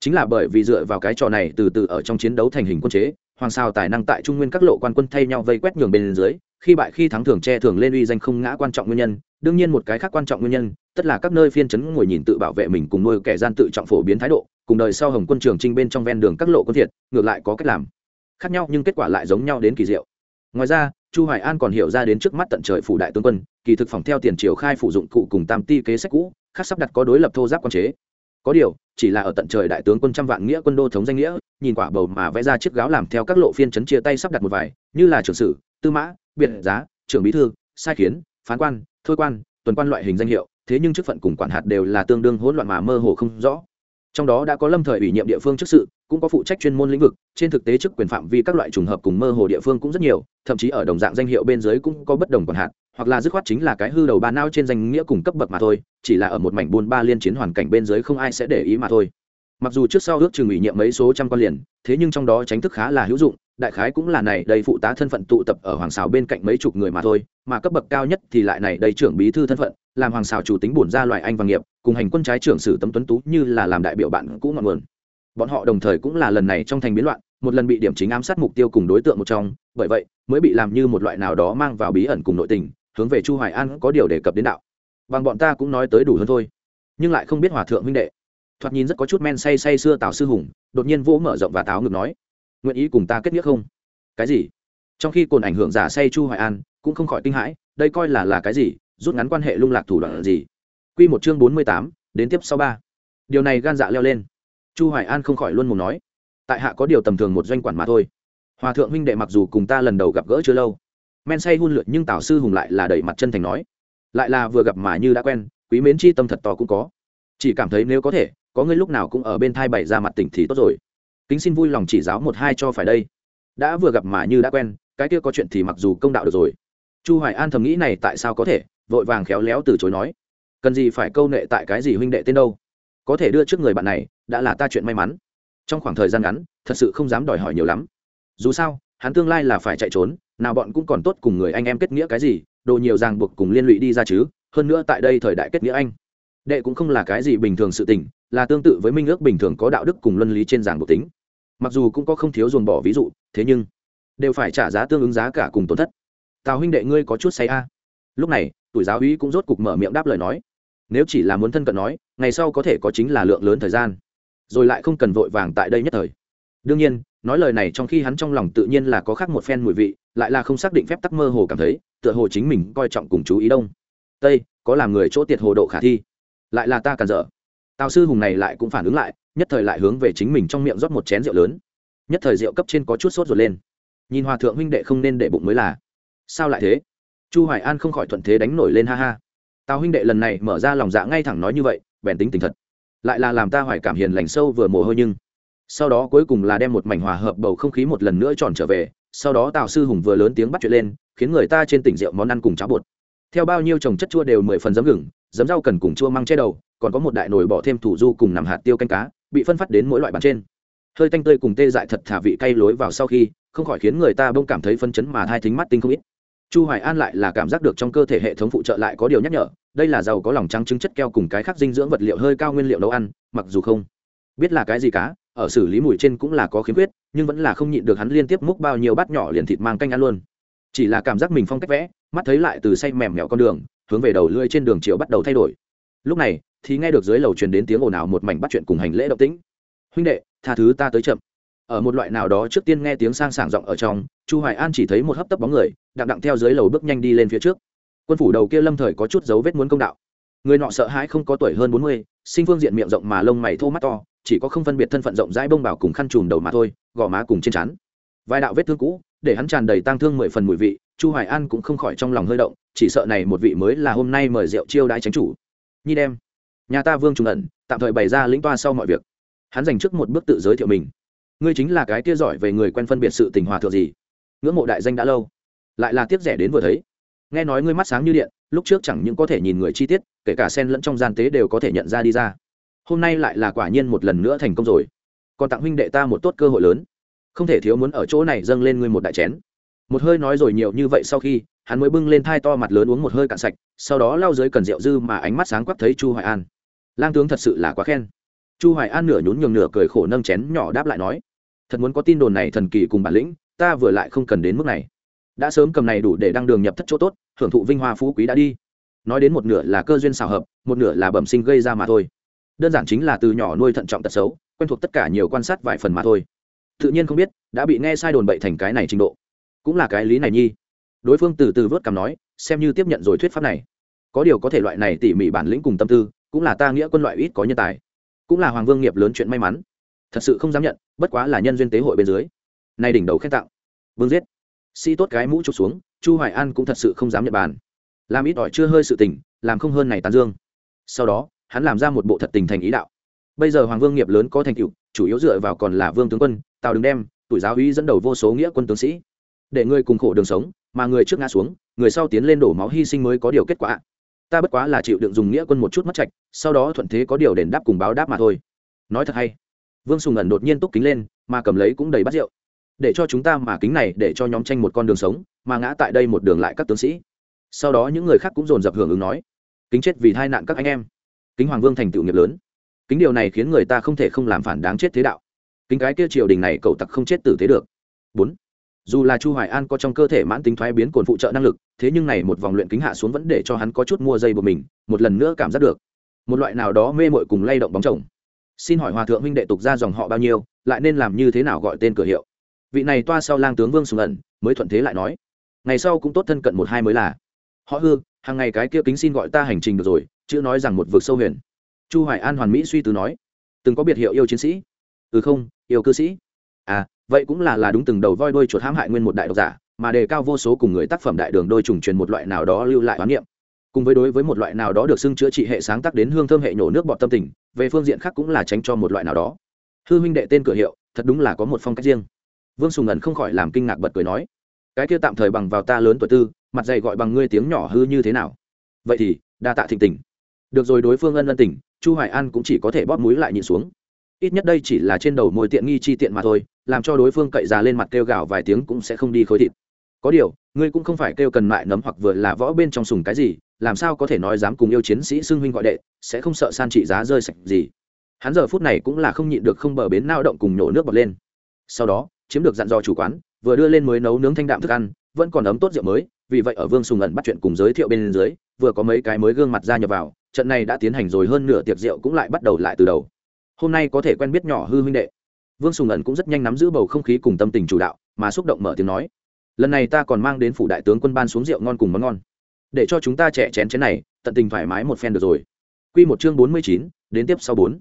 Chính là bởi vì dựa vào cái trò này từ từ ở trong chiến đấu thành hình quân chế, hoàng sao tài năng tại trung nguyên các lộ quan quân thay nhau vây quét nhường bên dưới, khi bại khi thắng thường che thường lên uy danh không ngã quan trọng nguyên nhân, đương nhiên một cái khác quan trọng nguyên nhân tất là các nơi phiên chấn ngồi nhìn tự bảo vệ mình cùng nuôi kẻ gian tự trọng phổ biến thái độ, cùng đời sau hồng quân trường trinh bên trong ven đường các lộ quân thiệt, ngược lại có cách làm. Khác nhau nhưng kết quả lại giống nhau đến kỳ diệu. Ngoài ra, chu hoài an còn hiểu ra đến trước mắt tận trời phủ đại tướng quân, kỳ thực phòng theo tiền triều khai phủ dụng cụ cùng tam ti kế sách cũ, khác sắp đặt có đối lập thô giáp quan chế. Có điều, chỉ là ở tận trời đại tướng quân trăm vạn nghĩa quân đô thống danh nghĩa, nhìn quả bầu mà vẽ ra chiếc gáo làm theo các lộ phiên chấn chia tay sắp đặt một vài, như là trưởng sử, tư mã, biệt giá, trưởng bí thư, sai khiến, phán quan, thôi quan, tuần quan loại hình danh hiệu thế nhưng chức phận cùng quản hạt đều là tương đương hỗn loạn mà mơ hồ không rõ. Trong đó đã có lâm thời ủy nhiệm địa phương chức sự, cũng có phụ trách chuyên môn lĩnh vực, trên thực tế chức quyền phạm vi các loại trùng hợp cùng mơ hồ địa phương cũng rất nhiều, thậm chí ở đồng dạng danh hiệu bên dưới cũng có bất đồng quản hạt, hoặc là dứt khoát chính là cái hư đầu ba nao trên danh nghĩa cùng cấp bậc mà thôi, chỉ là ở một mảnh buôn ba liên chiến hoàn cảnh bên dưới không ai sẽ để ý mà thôi. Mặc dù trước sau ước chừng ủy nhiệm mấy số trăm quan liền, thế nhưng trong đó tránh thức khá là hữu dụng đại khái cũng là này đầy phụ tá thân phận tụ tập ở hoàng xào bên cạnh mấy chục người mà thôi, mà cấp bậc cao nhất thì lại này đầy trưởng bí thư thân phận, làm hoàng xào chủ tính bổn ra loại anh và nghiệp, cùng hành quân trái trưởng sử tấm tuấn tú như là làm đại biểu bạn cũ ngọn nguồn. Bọn họ đồng thời cũng là lần này trong thành biến loạn, một lần bị điểm chính ám sát mục tiêu cùng đối tượng một trong, bởi vậy, mới bị làm như một loại nào đó mang vào bí ẩn cùng nội tình, hướng về chu hoài an có điều đề cập đến đạo. Bằng bọn ta cũng nói tới đủ hơn thôi, nhưng lại không biết hòa thượng huynh đệ. Thoạt nhìn rất có chút men say say xưa tào sư hùng, đột nhiên vỗ mở rộng và táo ngực nói nguyện ý cùng ta kết nghĩa không? Cái gì? Trong khi cồn ảnh hưởng giả say chu hoài an cũng không khỏi kinh hãi đây coi là là cái gì? Rút ngắn quan hệ lung lạc thủ đoạn là gì? Quy một chương 48, đến tiếp sau ba. Điều này gan dạ leo lên. Chu hoài an không khỏi luôn mồm nói tại hạ có điều tầm thường một doanh quản mà thôi. Hòa thượng huynh đệ mặc dù cùng ta lần đầu gặp gỡ chưa lâu men say hun lượt nhưng tào sư hùng lại là đẩy mặt chân thành nói lại là vừa gặp mà như đã quen quý mến chi tâm thật to cũng có. Chỉ cảm thấy nếu có thể có người lúc nào cũng ở bên thai bày ra mặt tỉnh thì tốt rồi kính xin vui lòng chỉ giáo một hai cho phải đây. Đã vừa gặp mà như đã quen, cái kia có chuyện thì mặc dù công đạo được rồi. Chu hoài an thầm nghĩ này tại sao có thể, vội vàng khéo léo từ chối nói. Cần gì phải câu nệ tại cái gì huynh đệ tên đâu? Có thể đưa trước người bạn này, đã là ta chuyện may mắn. Trong khoảng thời gian ngắn, thật sự không dám đòi hỏi nhiều lắm. Dù sao, hắn tương lai là phải chạy trốn, nào bọn cũng còn tốt cùng người anh em kết nghĩa cái gì, đồ nhiều ràng buộc cùng liên lụy đi ra chứ. Hơn nữa tại đây thời đại kết nghĩa anh đệ cũng không là cái gì bình thường sự tình, là tương tự với minh ước bình thường có đạo đức cùng luân lý trên giảng bộ tính. Mặc dù cũng có không thiếu dồn bỏ ví dụ, thế nhưng đều phải trả giá tương ứng giá cả cùng tổn thất. Tào huynh đệ ngươi có chút say a. Lúc này, tuổi giáo úy cũng rốt cục mở miệng đáp lời nói. Nếu chỉ là muốn thân cận nói, ngày sau có thể có chính là lượng lớn thời gian. Rồi lại không cần vội vàng tại đây nhất thời. Đương nhiên, nói lời này trong khi hắn trong lòng tự nhiên là có khác một phen mùi vị, lại là không xác định phép tắc mơ hồ cảm thấy, tựa hồ chính mình coi trọng cùng chú ý đông. Tây, có làm người chỗ tiệt hồ độ khả thi lại là ta cản dở tào sư hùng này lại cũng phản ứng lại, nhất thời lại hướng về chính mình trong miệng rót một chén rượu lớn. Nhất thời rượu cấp trên có chút sốt ruột lên. Nhìn hòa thượng huynh đệ không nên để bụng mới là. Sao lại thế? Chu hoài an không khỏi thuận thế đánh nổi lên ha ha. Tào huynh đệ lần này mở ra lòng dạ ngay thẳng nói như vậy, bèn tính tình thật. Lại là làm ta hoài cảm hiền lành sâu vừa mồ hôi nhưng. Sau đó cuối cùng là đem một mảnh hòa hợp bầu không khí một lần nữa tròn trở về, sau đó tào sư hùng vừa lớn tiếng bắt chuyện lên, khiến người ta trên tỉnh rượu món ăn cùng cháo bột. Theo bao nhiêu trồng chất chua đều mười phần giấm gừng giấm rau cần cùng chua măng che đầu, còn có một đại nồi bỏ thêm thủ du cùng nằm hạt tiêu canh cá, bị phân phát đến mỗi loại bàn trên. Hơi tanh tươi cùng tê dại thật thả vị cay lối vào sau khi, không khỏi khiến người ta bông cảm thấy phân chấn mà thai thính mắt tinh không ít. Chu hoài an lại là cảm giác được trong cơ thể hệ thống phụ trợ lại có điều nhắc nhở, đây là giàu có lòng trắng trứng chất keo cùng cái khác dinh dưỡng vật liệu hơi cao nguyên liệu nấu ăn, mặc dù không biết là cái gì cá, ở xử lý mùi trên cũng là có khiếm khuyết, nhưng vẫn là không nhịn được hắn liên tiếp múc bao nhiêu bát nhỏ liền thịt mang canh ăn luôn. Chỉ là cảm giác mình phong cách vẽ, mắt thấy lại từ say mềm mẹo con đường hướng về đầu lưỡi trên đường chiều bắt đầu thay đổi. Lúc này thì nghe được dưới lầu truyền đến tiếng ồn ào một mảnh bắt chuyện cùng hành lễ động tĩnh. Huynh đệ tha thứ ta tới chậm. Ở một loại nào đó trước tiên nghe tiếng sang sảng giọng ở trong chu hoài an chỉ thấy một hấp tấp bóng người đặng đặng theo dưới lầu bước nhanh đi lên phía trước. Quân phủ đầu kia lâm thời có chút dấu vết muốn công đạo. Người nọ sợ hãi không có tuổi hơn 40, sinh phương diện miệng rộng mà lông mày thô mắt to chỉ có không phân biệt thân phận rộng rãi bông bảo cùng khăn trùm đầu mà thôi gò má cùng trên trán. Vài đạo vết thương cũ để hắn tràn đầy tang thương mười phần mùi vị chu hoài an cũng không khỏi trong lòng hơi động, chỉ sợ này một vị mới là hôm nay mời rượu chiêu đãi tránh chủ. Nhi đem. Nhà ta vương trùng ẩn, tạm thời bày ra lĩnh toa sau mọi việc. Hắn dành trước một bước tự giới thiệu mình. Ngươi chính là cái kia giỏi về người quen phân biệt sự tình hòa thượng gì? Ngưỡng mộ đại danh đã lâu. Lại là tiếc rẻ đến vừa thấy. Nghe nói ngươi mắt sáng như điện, lúc trước chẳng những có thể nhìn người chi tiết, kể cả sen lẫn trong gian tế đều có thể nhận ra đi ra. Hôm nay lại là quả nhiên một lần nữa thành công rồi. Còn tặng huynh đệ ta một tốt cơ hội lớn. Không thể thiếu muốn ở chỗ này dâng lên ngươi một đại chén một hơi nói rồi nhiều như vậy sau khi, hắn mới bưng lên thai to mặt lớn uống một hơi cạn sạch, sau đó lau dưới cần rượu dư mà ánh mắt sáng quắc thấy chu hoài an. Lang tướng thật sự là quá khen. Chu hoài an nửa nhún nhường nửa cười khổ nâng chén nhỏ đáp lại nói, thật muốn có tin đồn này thần kỳ cùng bản lĩnh, ta vừa lại không cần đến mức này. Đã sớm cầm này đủ để đăng đường nhập thất chỗ tốt hưởng thụ vinh hoa phú quý đã đi. Nói đến một nửa là cơ duyên xào hợp, một nửa là bẩm sinh gây ra mà thôi. Đơn giản chính là từ nhỏ nuôi thận trọng tật xấu, quen thuộc tất cả nhiều quan sát vài phần mà thôi. Tự nhiên không biết, đã bị nghe sai đồn bậy thành cái này trình độ cũng là cái lý này nhi. Đối phương từ từ vớt cảm nói, xem như tiếp nhận rồi thuyết pháp này. Có điều có thể loại này tỉ mỉ bản lĩnh cùng tâm tư, cũng là ta nghĩa quân loại ít có nhân tài. Cũng là hoàng vương nghiệp lớn chuyện may mắn. Thật sự không dám nhận, bất quá là nhân duyên tế hội bên dưới. Nay đỉnh đầu khen tặng. Vương giết. Sĩ tốt cái mũ trục xuống, chu hoài an cũng thật sự không dám nhận bàn. Làm ít ỏi chưa hơi sự tình, làm không hơn này tán dương. Sau đó, hắn làm ra một bộ thật tình thành ý đạo. Bây giờ hoàng vương nghiệp lớn có thành tựu, chủ yếu dựa vào còn là vương tướng quân, tào đứng đem, tuổi giáo uy dẫn đầu vô số nghĩa quân tướng sĩ để người cùng khổ đường sống, mà người trước ngã xuống, người sau tiến lên đổ máu hy sinh mới có điều kết quả. Ta bất quá là chịu đựng dùng nghĩa quân một chút mất trạch, sau đó thuận thế có điều đền đáp cùng báo đáp mà thôi. Nói thật hay. Vương sùng ẩn đột nhiên túc kính lên, mà cầm lấy cũng đầy bát rượu. Để cho chúng ta mà kính này, để cho nhóm tranh một con đường sống, mà ngã tại đây một đường lại các tướng sĩ. Sau đó những người khác cũng dồn dập hưởng ứng nói, kính chết vì tai nạn các anh em. Kính hoàng vương thành tựu nghiệp lớn. Kính điều này khiến người ta không thể không làm phản đáng chết thế đạo. Kính cái kia triều đình này, cậu tặc không chết tử thế được. Bốn dù là chu hoài an có trong cơ thể mãn tính thoái biến cồn phụ trợ năng lực, thế nhưng này một vòng luyện kính hạ xuống vẫn để cho hắn có chút mua dây của mình, một lần nữa cảm giác được. Một loại nào đó mê mội cùng lay động bóng chồng. Xin hỏi hòa thượng huynh đệ tục ra dòng họ bao nhiêu, lại nên làm như thế nào gọi tên cửa hiệu? Vị này toa sau lang tướng vương sùng ẩn, mới thuận thế lại nói. Ngày sau cũng tốt thân cận một hai mới là. Họ hư, hàng ngày cái kia kính xin gọi ta hành trình được rồi chứ nói rằng một vực sâu huyền. Chu hoài an hoàn mỹ suy tư nói. Từng có biệt hiệu yêu chiến sĩ? Ừ không, yêu cư sĩ. À vậy cũng là là đúng từng đầu voi đôi chuột hãm hại nguyên một đại độc giả, mà đề cao vô số cùng người tác phẩm đại đường đôi trùng truyền một loại nào đó lưu lại quán niệm. Cùng với đối với một loại nào đó được xưng chữa trị hệ sáng tác đến hương thơm hệ nhổ nước bọt tâm tình, về phương diện khác cũng là tránh cho một loại nào đó. Hư huynh đệ tên cửa hiệu, thật đúng là có một phong cách riêng. Vương sùng ẩn không khỏi làm kinh ngạc bật cười nói, cái kia tạm thời bằng vào ta lớn tuổi tư, mặt dày gọi bằng ngươi tiếng nhỏ hư như thế nào? Vậy thì, đa tạ thịnh tình. Được rồi, đối phương ân ân tình, chu hoài an cũng chỉ có thể bóp mũi lại nhìn xuống ít nhất đây chỉ là trên đầu môi tiện nghi chi tiện mà thôi, làm cho đối phương cậy ra lên mặt kêu gào vài tiếng cũng sẽ không đi khối thịt. Có điều, ngươi cũng không phải kêu cần mại nấm hoặc vừa là võ bên trong sùng cái gì, làm sao có thể nói dám cùng yêu chiến sĩ xưng huynh gọi đệ, sẽ không sợ san trị giá rơi sạch gì. Hắn giờ phút này cũng là không nhịn được không bờ bến nao động cùng nhổ nước bọt lên. Sau đó, chiếm được dặn dò chủ quán, vừa đưa lên mới nấu nướng thanh đạm thức ăn, vẫn còn ấm tốt rượu mới, vì vậy ở vương sùng ẩn bắt chuyện cùng giới thiệu bên dưới, vừa có mấy cái mới gương mặt ra nhập vào, trận này đã tiến hành rồi hơn nửa tiệc rượu cũng lại bắt đầu lại từ đầu hôm nay có thể quen biết nhỏ hư huynh đệ. Vương sùng ẩn cũng rất nhanh nắm giữ bầu không khí cùng tâm tình chủ đạo, mà xúc động mở tiếng nói. Lần này ta còn mang đến phủ đại tướng quân ban xuống rượu ngon cùng món ngon. Để cho chúng ta trẻ chén chén này, tận tình thoải mái một phen được rồi. Q một chương bốn mươi chín, đến tiếp sau bốn.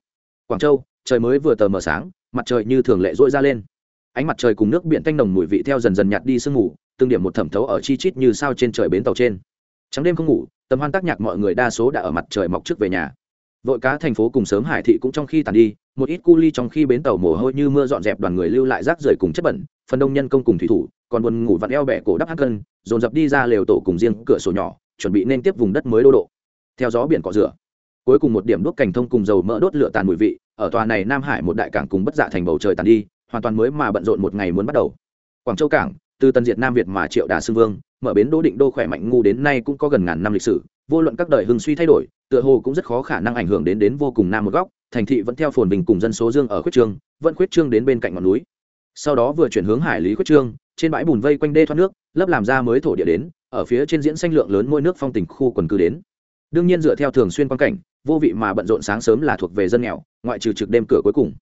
Quảng châu, trời mới vừa tờ mờ sáng, mặt trời như thường lệ dội ra lên. Ánh mặt trời cùng nước biển tanh nồng mùi vị theo dần dần nhạt đi sương ngủ từng điểm một thẩm thấu ở chi chít như sao trên trời bến tàu trên. Trắng đêm không ngủ, tầm hoan tác nhạc mọi người đa số đã ở mặt trời mọc trước về nhà vội cá thành phố cùng sớm hải thị cũng trong khi tàn đi, một ít cu ly trong khi bến tàu mồ hôi như mưa dọn dẹp đoàn người lưu lại rác rưởi cùng chất bẩn, phần đông nhân công cùng thủy thủ, còn buồn ngủ vặn eo bẻ cổ đắp hát cân, dồn dập đi ra lều tổ cùng riêng cửa sổ nhỏ, chuẩn bị nên tiếp vùng đất mới đô độ. Theo gió biển cọ rửa, cuối cùng một điểm đốt cành thông cùng dầu mỡ đốt lửa tàn mùi vị, ở tòa này nam hải một đại cảng cùng bất dạ thành bầu trời tàn đi, hoàn toàn mới mà bận rộn một ngày muốn bắt đầu. Quảng châu cảng, từ tân diệt nam việt mà triệu đà sư vương, mở bến đô định đô khỏe mạnh ngu đến nay cũng có gần ngàn năm lịch sử, vô luận các đời hưng suy thay đổi tựa hồ cũng rất khó khả năng ảnh hưởng đến đến vô cùng nam một góc, thành thị vẫn theo phồn bình cùng dân số dương ở khuyết trương, vẫn khuyết trương đến bên cạnh ngọn núi. Sau đó vừa chuyển hướng hải lý khuyết trương, trên bãi bùn vây quanh đê thoát nước, lấp làm ra mới thổ địa đến, ở phía trên diễn xanh lượng lớn môi nước phong tỉnh khu quần cư đến. Đương nhiên dựa theo thường xuyên quan cảnh, vô vị mà bận rộn sáng sớm là thuộc về dân nghèo, ngoại trừ trực đêm cửa cuối cùng.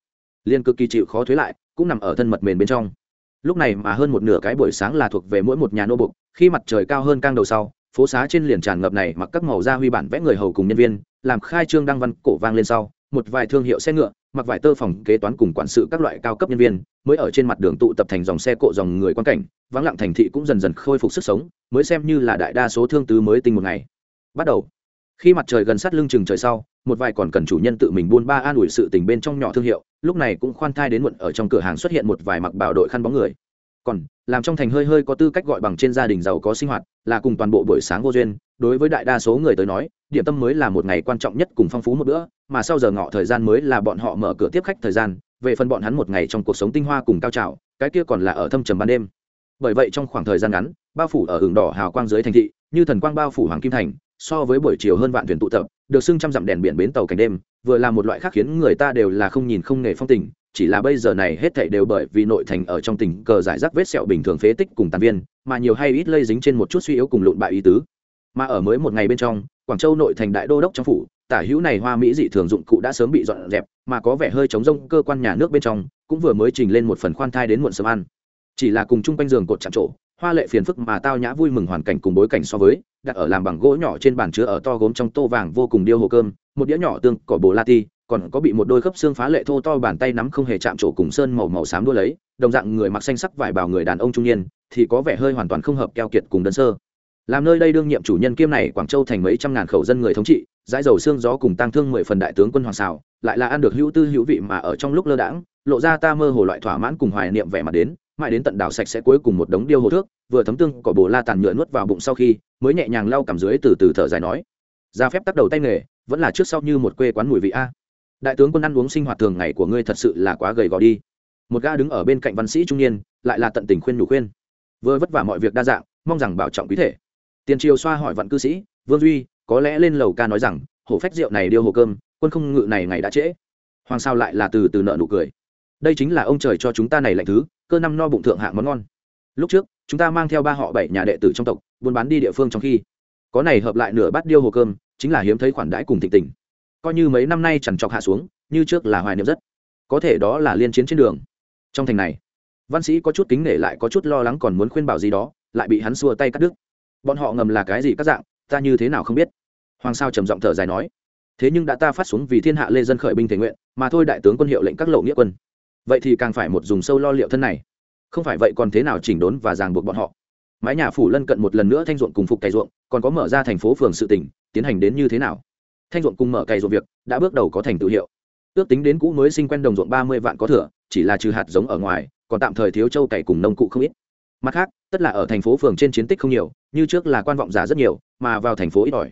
Liên cực kỳ chịu khó thuế lại, cũng nằm ở thân mật mền bên trong. Lúc này mà hơn một nửa cái buổi sáng là thuộc về mỗi một nhà nô bục, khi mặt trời cao hơn cang đầu sau phố xá trên liền tràn ngập này mặc các màu da huy bản vẽ người hầu cùng nhân viên, làm khai trương đăng văn cổ vang lên sau, một vài thương hiệu xe ngựa, mặc vài tơ phòng kế toán cùng quản sự các loại cao cấp nhân viên, mới ở trên mặt đường tụ tập thành dòng xe cộ dòng người quan cảnh, vắng lặng thành thị cũng dần dần khôi phục sức sống, mới xem như là đại đa số thương tứ mới tinh một ngày. Bắt đầu, khi mặt trời gần sát lưng chừng trời sau, một vài còn cần chủ nhân tự mình buôn ba an ủi sự tình bên trong nhỏ thương hiệu, lúc này cũng khoan thai đến muộn ở trong cửa hàng xuất hiện một vài mặc bảo đội khăn bóng người còn làm trong thành hơi hơi có tư cách gọi bằng trên gia đình giàu có sinh hoạt là cùng toàn bộ buổi sáng vô duyên. Đối với đại đa số người tới nói, điểm tâm mới là một ngày quan trọng nhất cùng phong phú một bữa, mà sau giờ ngọ thời gian mới là bọn họ mở cửa tiếp khách thời gian, về phần bọn hắn một ngày trong cuộc sống tinh hoa cùng cao trào, cái kia còn là ở thâm trầm ban đêm. Bởi vậy trong khoảng thời gian ngắn, bao phủ ở hưởng đỏ hào quang dưới thành thị, như thần quang bao phủ hoàng kim thành, so với buổi chiều hơn vạn thuyền tụ tập, được xưng trăm dặm đèn biển bến tàu cảnh đêm, vừa là một loại khác khiến người ta đều là không nhìn không nghề phong tình chỉ là bây giờ này hết thảy đều bởi vì nội thành ở trong tình cờ giải rác vết sẹo bình thường phế tích cùng tàn viên, mà nhiều hay ít lây dính trên một chút suy yếu cùng lộn bại ý tứ. Mà ở mới một ngày bên trong, quảng châu nội thành đại đô đốc trong phủ, tả hữu này hoa mỹ dị thường dụng cụ đã sớm bị dọn dẹp, mà có vẻ hơi chống rông, cơ quan nhà nước bên trong cũng vừa mới trình lên một phần khoan thai đến muộn sớm ăn. Chỉ là cùng chung quanh giường cột chạm trổ, hoa lệ phiền phức mà tao nhã vui mừng hoàn cảnh cùng bối cảnh so với, đặt ở làm bằng gỗ nhỏ trên bàn chứa ở to gốm trong tô vàng vô cùng điêu hồ cơm, một đĩa nhỏ tương, cỏ bồ la ti còn có bị một đôi khớp xương phá lệ thô to bàn tay nắm không hề chạm trổ cùng sơn màu màu xám đua lấy, đồng dạng người mặc xanh sắc vải bào người đàn ông trung niên, thì có vẻ hơi hoàn toàn không hợp keo kiệt cùng đơn sơ. Làm nơi đây đương nhiệm chủ nhân kiêm này quảng châu thành mấy trăm ngàn khẩu dân người thống trị, dãi dầu xương gió cùng tăng thương mười phần đại tướng quân hoàng xào, lại là ăn được hữu tư hữu vị mà ở trong lúc lơ đãng, lộ ra ta mơ hồ loại thỏa mãn cùng hoài niệm vẻ mặt đến, mãi đến tận đảo sạch sẽ cuối cùng một đống điêu hồ thước, vừa thấm tương cỏ bồ la tàn nhựa nuốt vào bụng sau khi, mới nhẹ nhàng lau cảm dưới từ từ thở dài nói. Ra phép tắt đầu tay nghề, vẫn là trước sau như một quê quán mùi vị a đại tướng quân ăn uống sinh hoạt thường ngày của ngươi thật sự là quá gầy gò đi. Một ga đứng ở bên cạnh văn sĩ trung niên, lại là tận tình khuyên nhủ khuyên. Vừa vất vả mọi việc đa dạng, mong rằng bảo trọng quý thể. Tiền triều xoa hỏi vạn cư sĩ, vương duy, có lẽ lên lầu ca nói rằng, hổ phách rượu này điêu hồ cơm, quân không ngự này ngày đã trễ. Hoàng sao lại là từ từ nợ nụ cười. Đây chính là ông trời cho chúng ta này lạnh thứ, cơ năm no bụng thượng hạng món ngon. Lúc trước, chúng ta mang theo ba họ bảy nhà đệ tử trong tộc, buôn bán đi địa phương trong khi. Có này hợp lại nửa bát điêu hồ cơm, chính là hiếm thấy khoản đãi cùng thịnh tình coi như mấy năm nay chẳng chọc hạ xuống, như trước là hoài niệm rất. Có thể đó là liên chiến trên đường. Trong thành này, văn sĩ có chút kính nể lại có chút lo lắng còn muốn khuyên bảo gì đó, lại bị hắn xua tay cắt đứt. Bọn họ ngầm là cái gì các dạng, ta như thế nào không biết. Hoàng sao trầm giọng thở dài nói, thế nhưng đã ta phát xuống vì thiên hạ lê dân khởi binh thể nguyện, mà thôi đại tướng quân hiệu lệnh các lộ nghĩa quân. Vậy thì càng phải một dùng sâu lo liệu thân này. Không phải vậy còn thế nào chỉnh đốn và ràng buộc bọn họ. Mái nhà phủ lân cận một lần nữa thanh ruộng cùng phục cày ruộng, còn có mở ra thành phố phường sự tỉnh tiến hành đến như thế nào? Thanh ruộng cùng mở cày ruộng việc đã bước đầu có thành tự hiệu. Ước tính đến cũ mới sinh quen đồng ruộng ba mươi vạn có thừa, chỉ là trừ hạt giống ở ngoài, còn tạm thời thiếu châu cày cùng nông cụ không ít. Mặt khác, tất là ở thành phố phường trên chiến tích không nhiều, như trước là quan vọng giả rất nhiều, mà vào thành phố ít ỏi.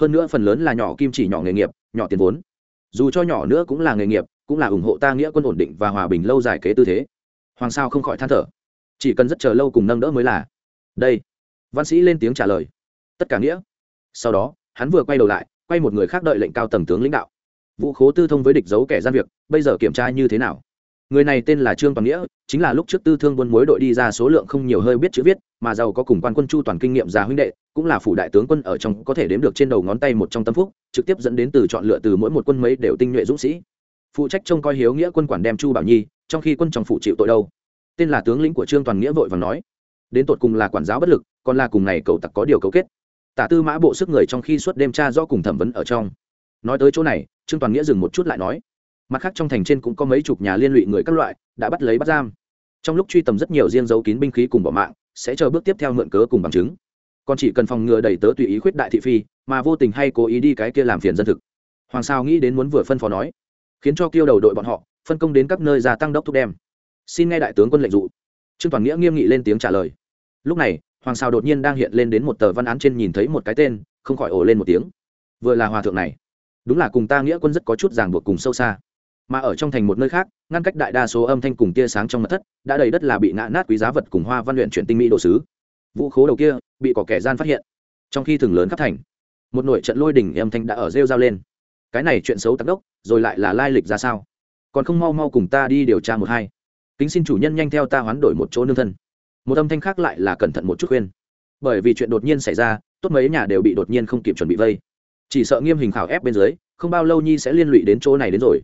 Hơn nữa phần lớn là nhỏ kim chỉ nhỏ nghề nghiệp, nhỏ tiền vốn. Dù cho nhỏ nữa cũng là nghề nghiệp, cũng là ủng hộ ta nghĩa quân ổn định và hòa bình lâu dài kế tư thế. Hoàng sao không khỏi than thở. Chỉ cần rất chờ lâu cùng nâng đỡ mới là. Đây. Văn sĩ lên tiếng trả lời. Tất cả nghĩa. Sau đó, hắn vừa quay đầu lại quay một người khác đợi lệnh cao tầng tướng lãnh đạo. Vũ khố tư thông với địch giấu kẻ gian việc, bây giờ kiểm tra như thế nào? Người này tên là trương toàn nghĩa, chính là lúc trước tư thương buôn mối đội đi ra số lượng không nhiều hơi biết chữ viết, mà giàu có cùng quan quân chu toàn kinh nghiệm già huynh đệ, cũng là phủ đại tướng quân ở trong, có thể đếm được trên đầu ngón tay một trong tâm phúc, trực tiếp dẫn đến từ chọn lựa từ mỗi một quân mấy đều tinh nhuệ dũng sĩ. Phụ trách trông coi hiếu nghĩa quân quản đem chu bảo nhi, trong khi quân trong phụ chịu tội đâu? Tên là tướng lĩnh của trương toàn nghĩa vội và nói. Đến tột cùng là quản giáo bất lực, còn là cùng này cậu tặc có điều cấu kết tả tư mã bộ sức người trong khi suốt đêm tra do cùng thẩm vấn ở trong. Nói tới chỗ này, trương toàn nghĩa dừng một chút lại nói, mặt khác trong thành trên cũng có mấy chục nhà liên lụy người các loại, đã bắt lấy bắt giam. Trong lúc truy tầm rất nhiều riêng dấu kín binh khí cùng bỏ mạng, sẽ chờ bước tiếp theo mượn cớ cùng bằng chứng. Còn chỉ cần phòng ngừa đầy tớ tùy ý khuyết đại thị phi, mà vô tình hay cố ý đi cái kia làm phiền dân thực. Hoàng sao nghĩ đến muốn vừa phân phó nói, khiến cho kêu đầu đội bọn họ, phân công đến các nơi gia tăng đốc thúc đem. Xin nghe đại tướng quân lệnh dụ. Trương toàn nghĩa nghiêm nghị lên tiếng trả lời. Lúc này hoàng sao đột nhiên đang hiện lên đến một tờ văn án trên nhìn thấy một cái tên, không khỏi ồ lên một tiếng. Vừa là hòa thượng này. Đúng là cùng ta nghĩa quân rất có chút ràng buộc cùng sâu xa. Mà ở trong thành một nơi khác, ngăn cách đại đa số âm thanh cùng tia sáng trong mặt thất, đã đầy đất là bị ngã nát quý giá vật cùng hoa văn luyện chuyển tinh mỹ đồ sứ. Vũ khố đầu kia, bị có kẻ gian phát hiện. Trong khi thường lớn khắp thành, một nội trận lôi đỉnh âm thanh đã ở rêu dao lên. Cái này chuyện xấu tắc đốc, rồi lại là lai lịch ra sao? Còn không mau mau cùng ta đi điều tra một hai. Kính xin chủ nhân nhanh theo ta hoán đổi một chỗ nương thân một âm thanh khác lại là cẩn thận một chút khuyên. Bởi vì chuyện đột nhiên xảy ra, tốt mấy nhà đều bị đột nhiên không kịp chuẩn bị vây. Chỉ sợ nghiêm hình khảo ép bên dưới, không bao lâu nhi sẽ liên lụy đến chỗ này đến rồi.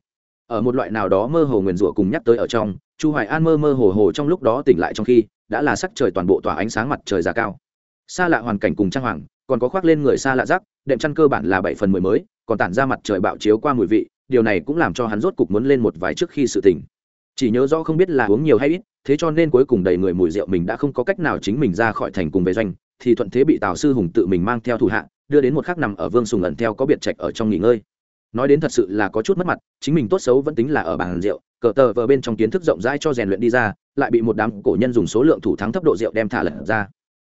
Ở một loại nào đó mơ hồ nguyền rủa cùng nhắc tới ở trong, chu hoài an mơ mơ hồ hồ trong lúc đó tỉnh lại trong khi, đã là sắc trời toàn bộ tỏa ánh sáng mặt trời ra cao. Xa lạ hoàn cảnh cùng trang hoàng, còn có khoác lên người xa lạ rắc đệm chăn cơ bản là bảy phần mười mới, còn tản ra mặt trời bạo chiếu qua mùi vị, điều này cũng làm cho hắn rốt cục muốn lên một vài trước khi sự tỉnh. Chỉ nhớ rõ không biết là uống nhiều hay ít thế cho nên cuối cùng đầy người mùi rượu mình đã không có cách nào chính mình ra khỏi thành cùng về doanh, thì thuận thế bị tào sư hùng tự mình mang theo thủ hạ, đưa đến một khắc nằm ở vương sùng ẩn theo có biệt trạch ở trong nghỉ ngơi. Nói đến thật sự là có chút mất mặt, chính mình tốt xấu vẫn tính là ở bàn rượu, cờ tờ vờ bên trong kiến thức rộng rãi cho rèn luyện đi ra, lại bị một đám cổ nhân dùng số lượng thủ thắng thấp độ rượu đem thả lật ra.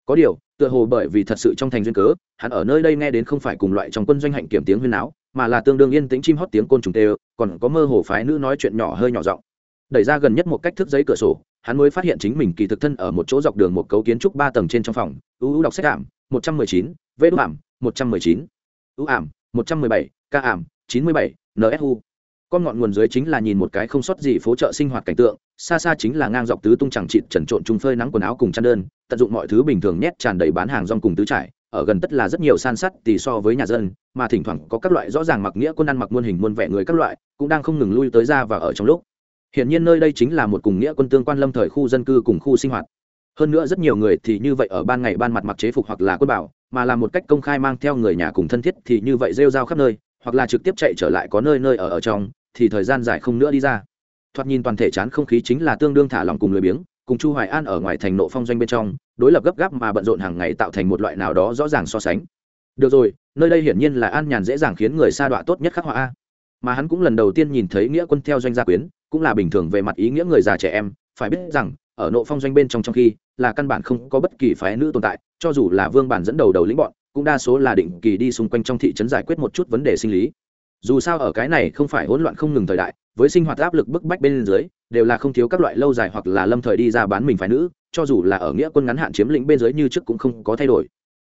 Có điều, tựa hồ bởi vì thật sự trong thành duyên cớ, hắn ở nơi đây nghe đến không phải cùng loại trong quân doanh hạnh kiểm tiếng huyên áo mà là tương đương yên tĩnh chim hót tiếng côn trùng tê còn có mơ hồ phái nữ nói chuyện nhỏ hơi nhỏ giọng. Đẩy ra gần nhất một cách thức giấy cửa sổ hắn mới phát hiện chính mình kỳ thực thân ở một chỗ dọc đường một cấu kiến trúc ba tầng trên trong phòng. U u đọc sách ảm, một trăm mười chín, vê đúc ảm, một trăm mười chín. U ảm, một trăm mười bảy, ca ảm, chín mươi bảy nsu con ngọn nguồn dưới chính là nhìn một cái không sót gì phố chợ sinh hoạt cảnh tượng, xa xa chính là ngang dọc tứ tung chẳng trịt trần trộn chung phơi nắng quần áo cùng chăn đơn, tận dụng mọi thứ bình thường nhét tràn đầy bán hàng rong cùng tứ trải, ở gần tất là rất nhiều san sắt tỉ so với nhà dân, mà thỉnh thoảng có các loại rõ ràng mặc nghĩa quân ăn mặc muôn hình muôn vẻ người các loại, cũng đang không ngừng lui tới ra và ở trong lúc hiện nhiên nơi đây chính là một cùng nghĩa quân tương quan lâm thời khu dân cư cùng khu sinh hoạt. Hơn nữa rất nhiều người thì như vậy ở ban ngày ban mặt mặc chế phục hoặc là quân bảo, mà là một cách công khai mang theo người nhà cùng thân thiết thì như vậy rêu rao khắp nơi, hoặc là trực tiếp chạy trở lại có nơi nơi ở ở trong, thì thời gian dài không nữa đi ra. Thoạt nhìn toàn thể chán không khí chính là tương đương thả lòng cùng lười biếng, cùng chu hoài an ở ngoài thành nộ phong doanh bên trong, đối lập gấp gáp mà bận rộn hàng ngày tạo thành một loại nào đó rõ ràng so sánh. Được rồi, nơi đây hiển nhiên là an nhàn dễ dàng khiến người sa đọa tốt nhất khắc họa a. Mà hắn cũng lần đầu tiên nhìn thấy nghĩa quân theo doanh gia quyến cũng là bình thường về mặt ý nghĩa người già trẻ em, phải biết rằng, ở nộ phong doanh bên trong trong khi, là căn bản không có bất kỳ phái nữ tồn tại, cho dù là vương bản dẫn đầu đầu lĩnh bọn, cũng đa số là định kỳ đi xung quanh trong thị trấn giải quyết một chút vấn đề sinh lý. Dù sao ở cái này không phải hỗn loạn không ngừng thời đại, với sinh hoạt áp lực bức bách bên dưới, đều là không thiếu các loại lâu dài hoặc là lâm thời đi ra bán mình phái nữ, cho dù là ở nghĩa quân ngắn hạn chiếm lĩnh bên dưới như trước cũng không có thay đổi.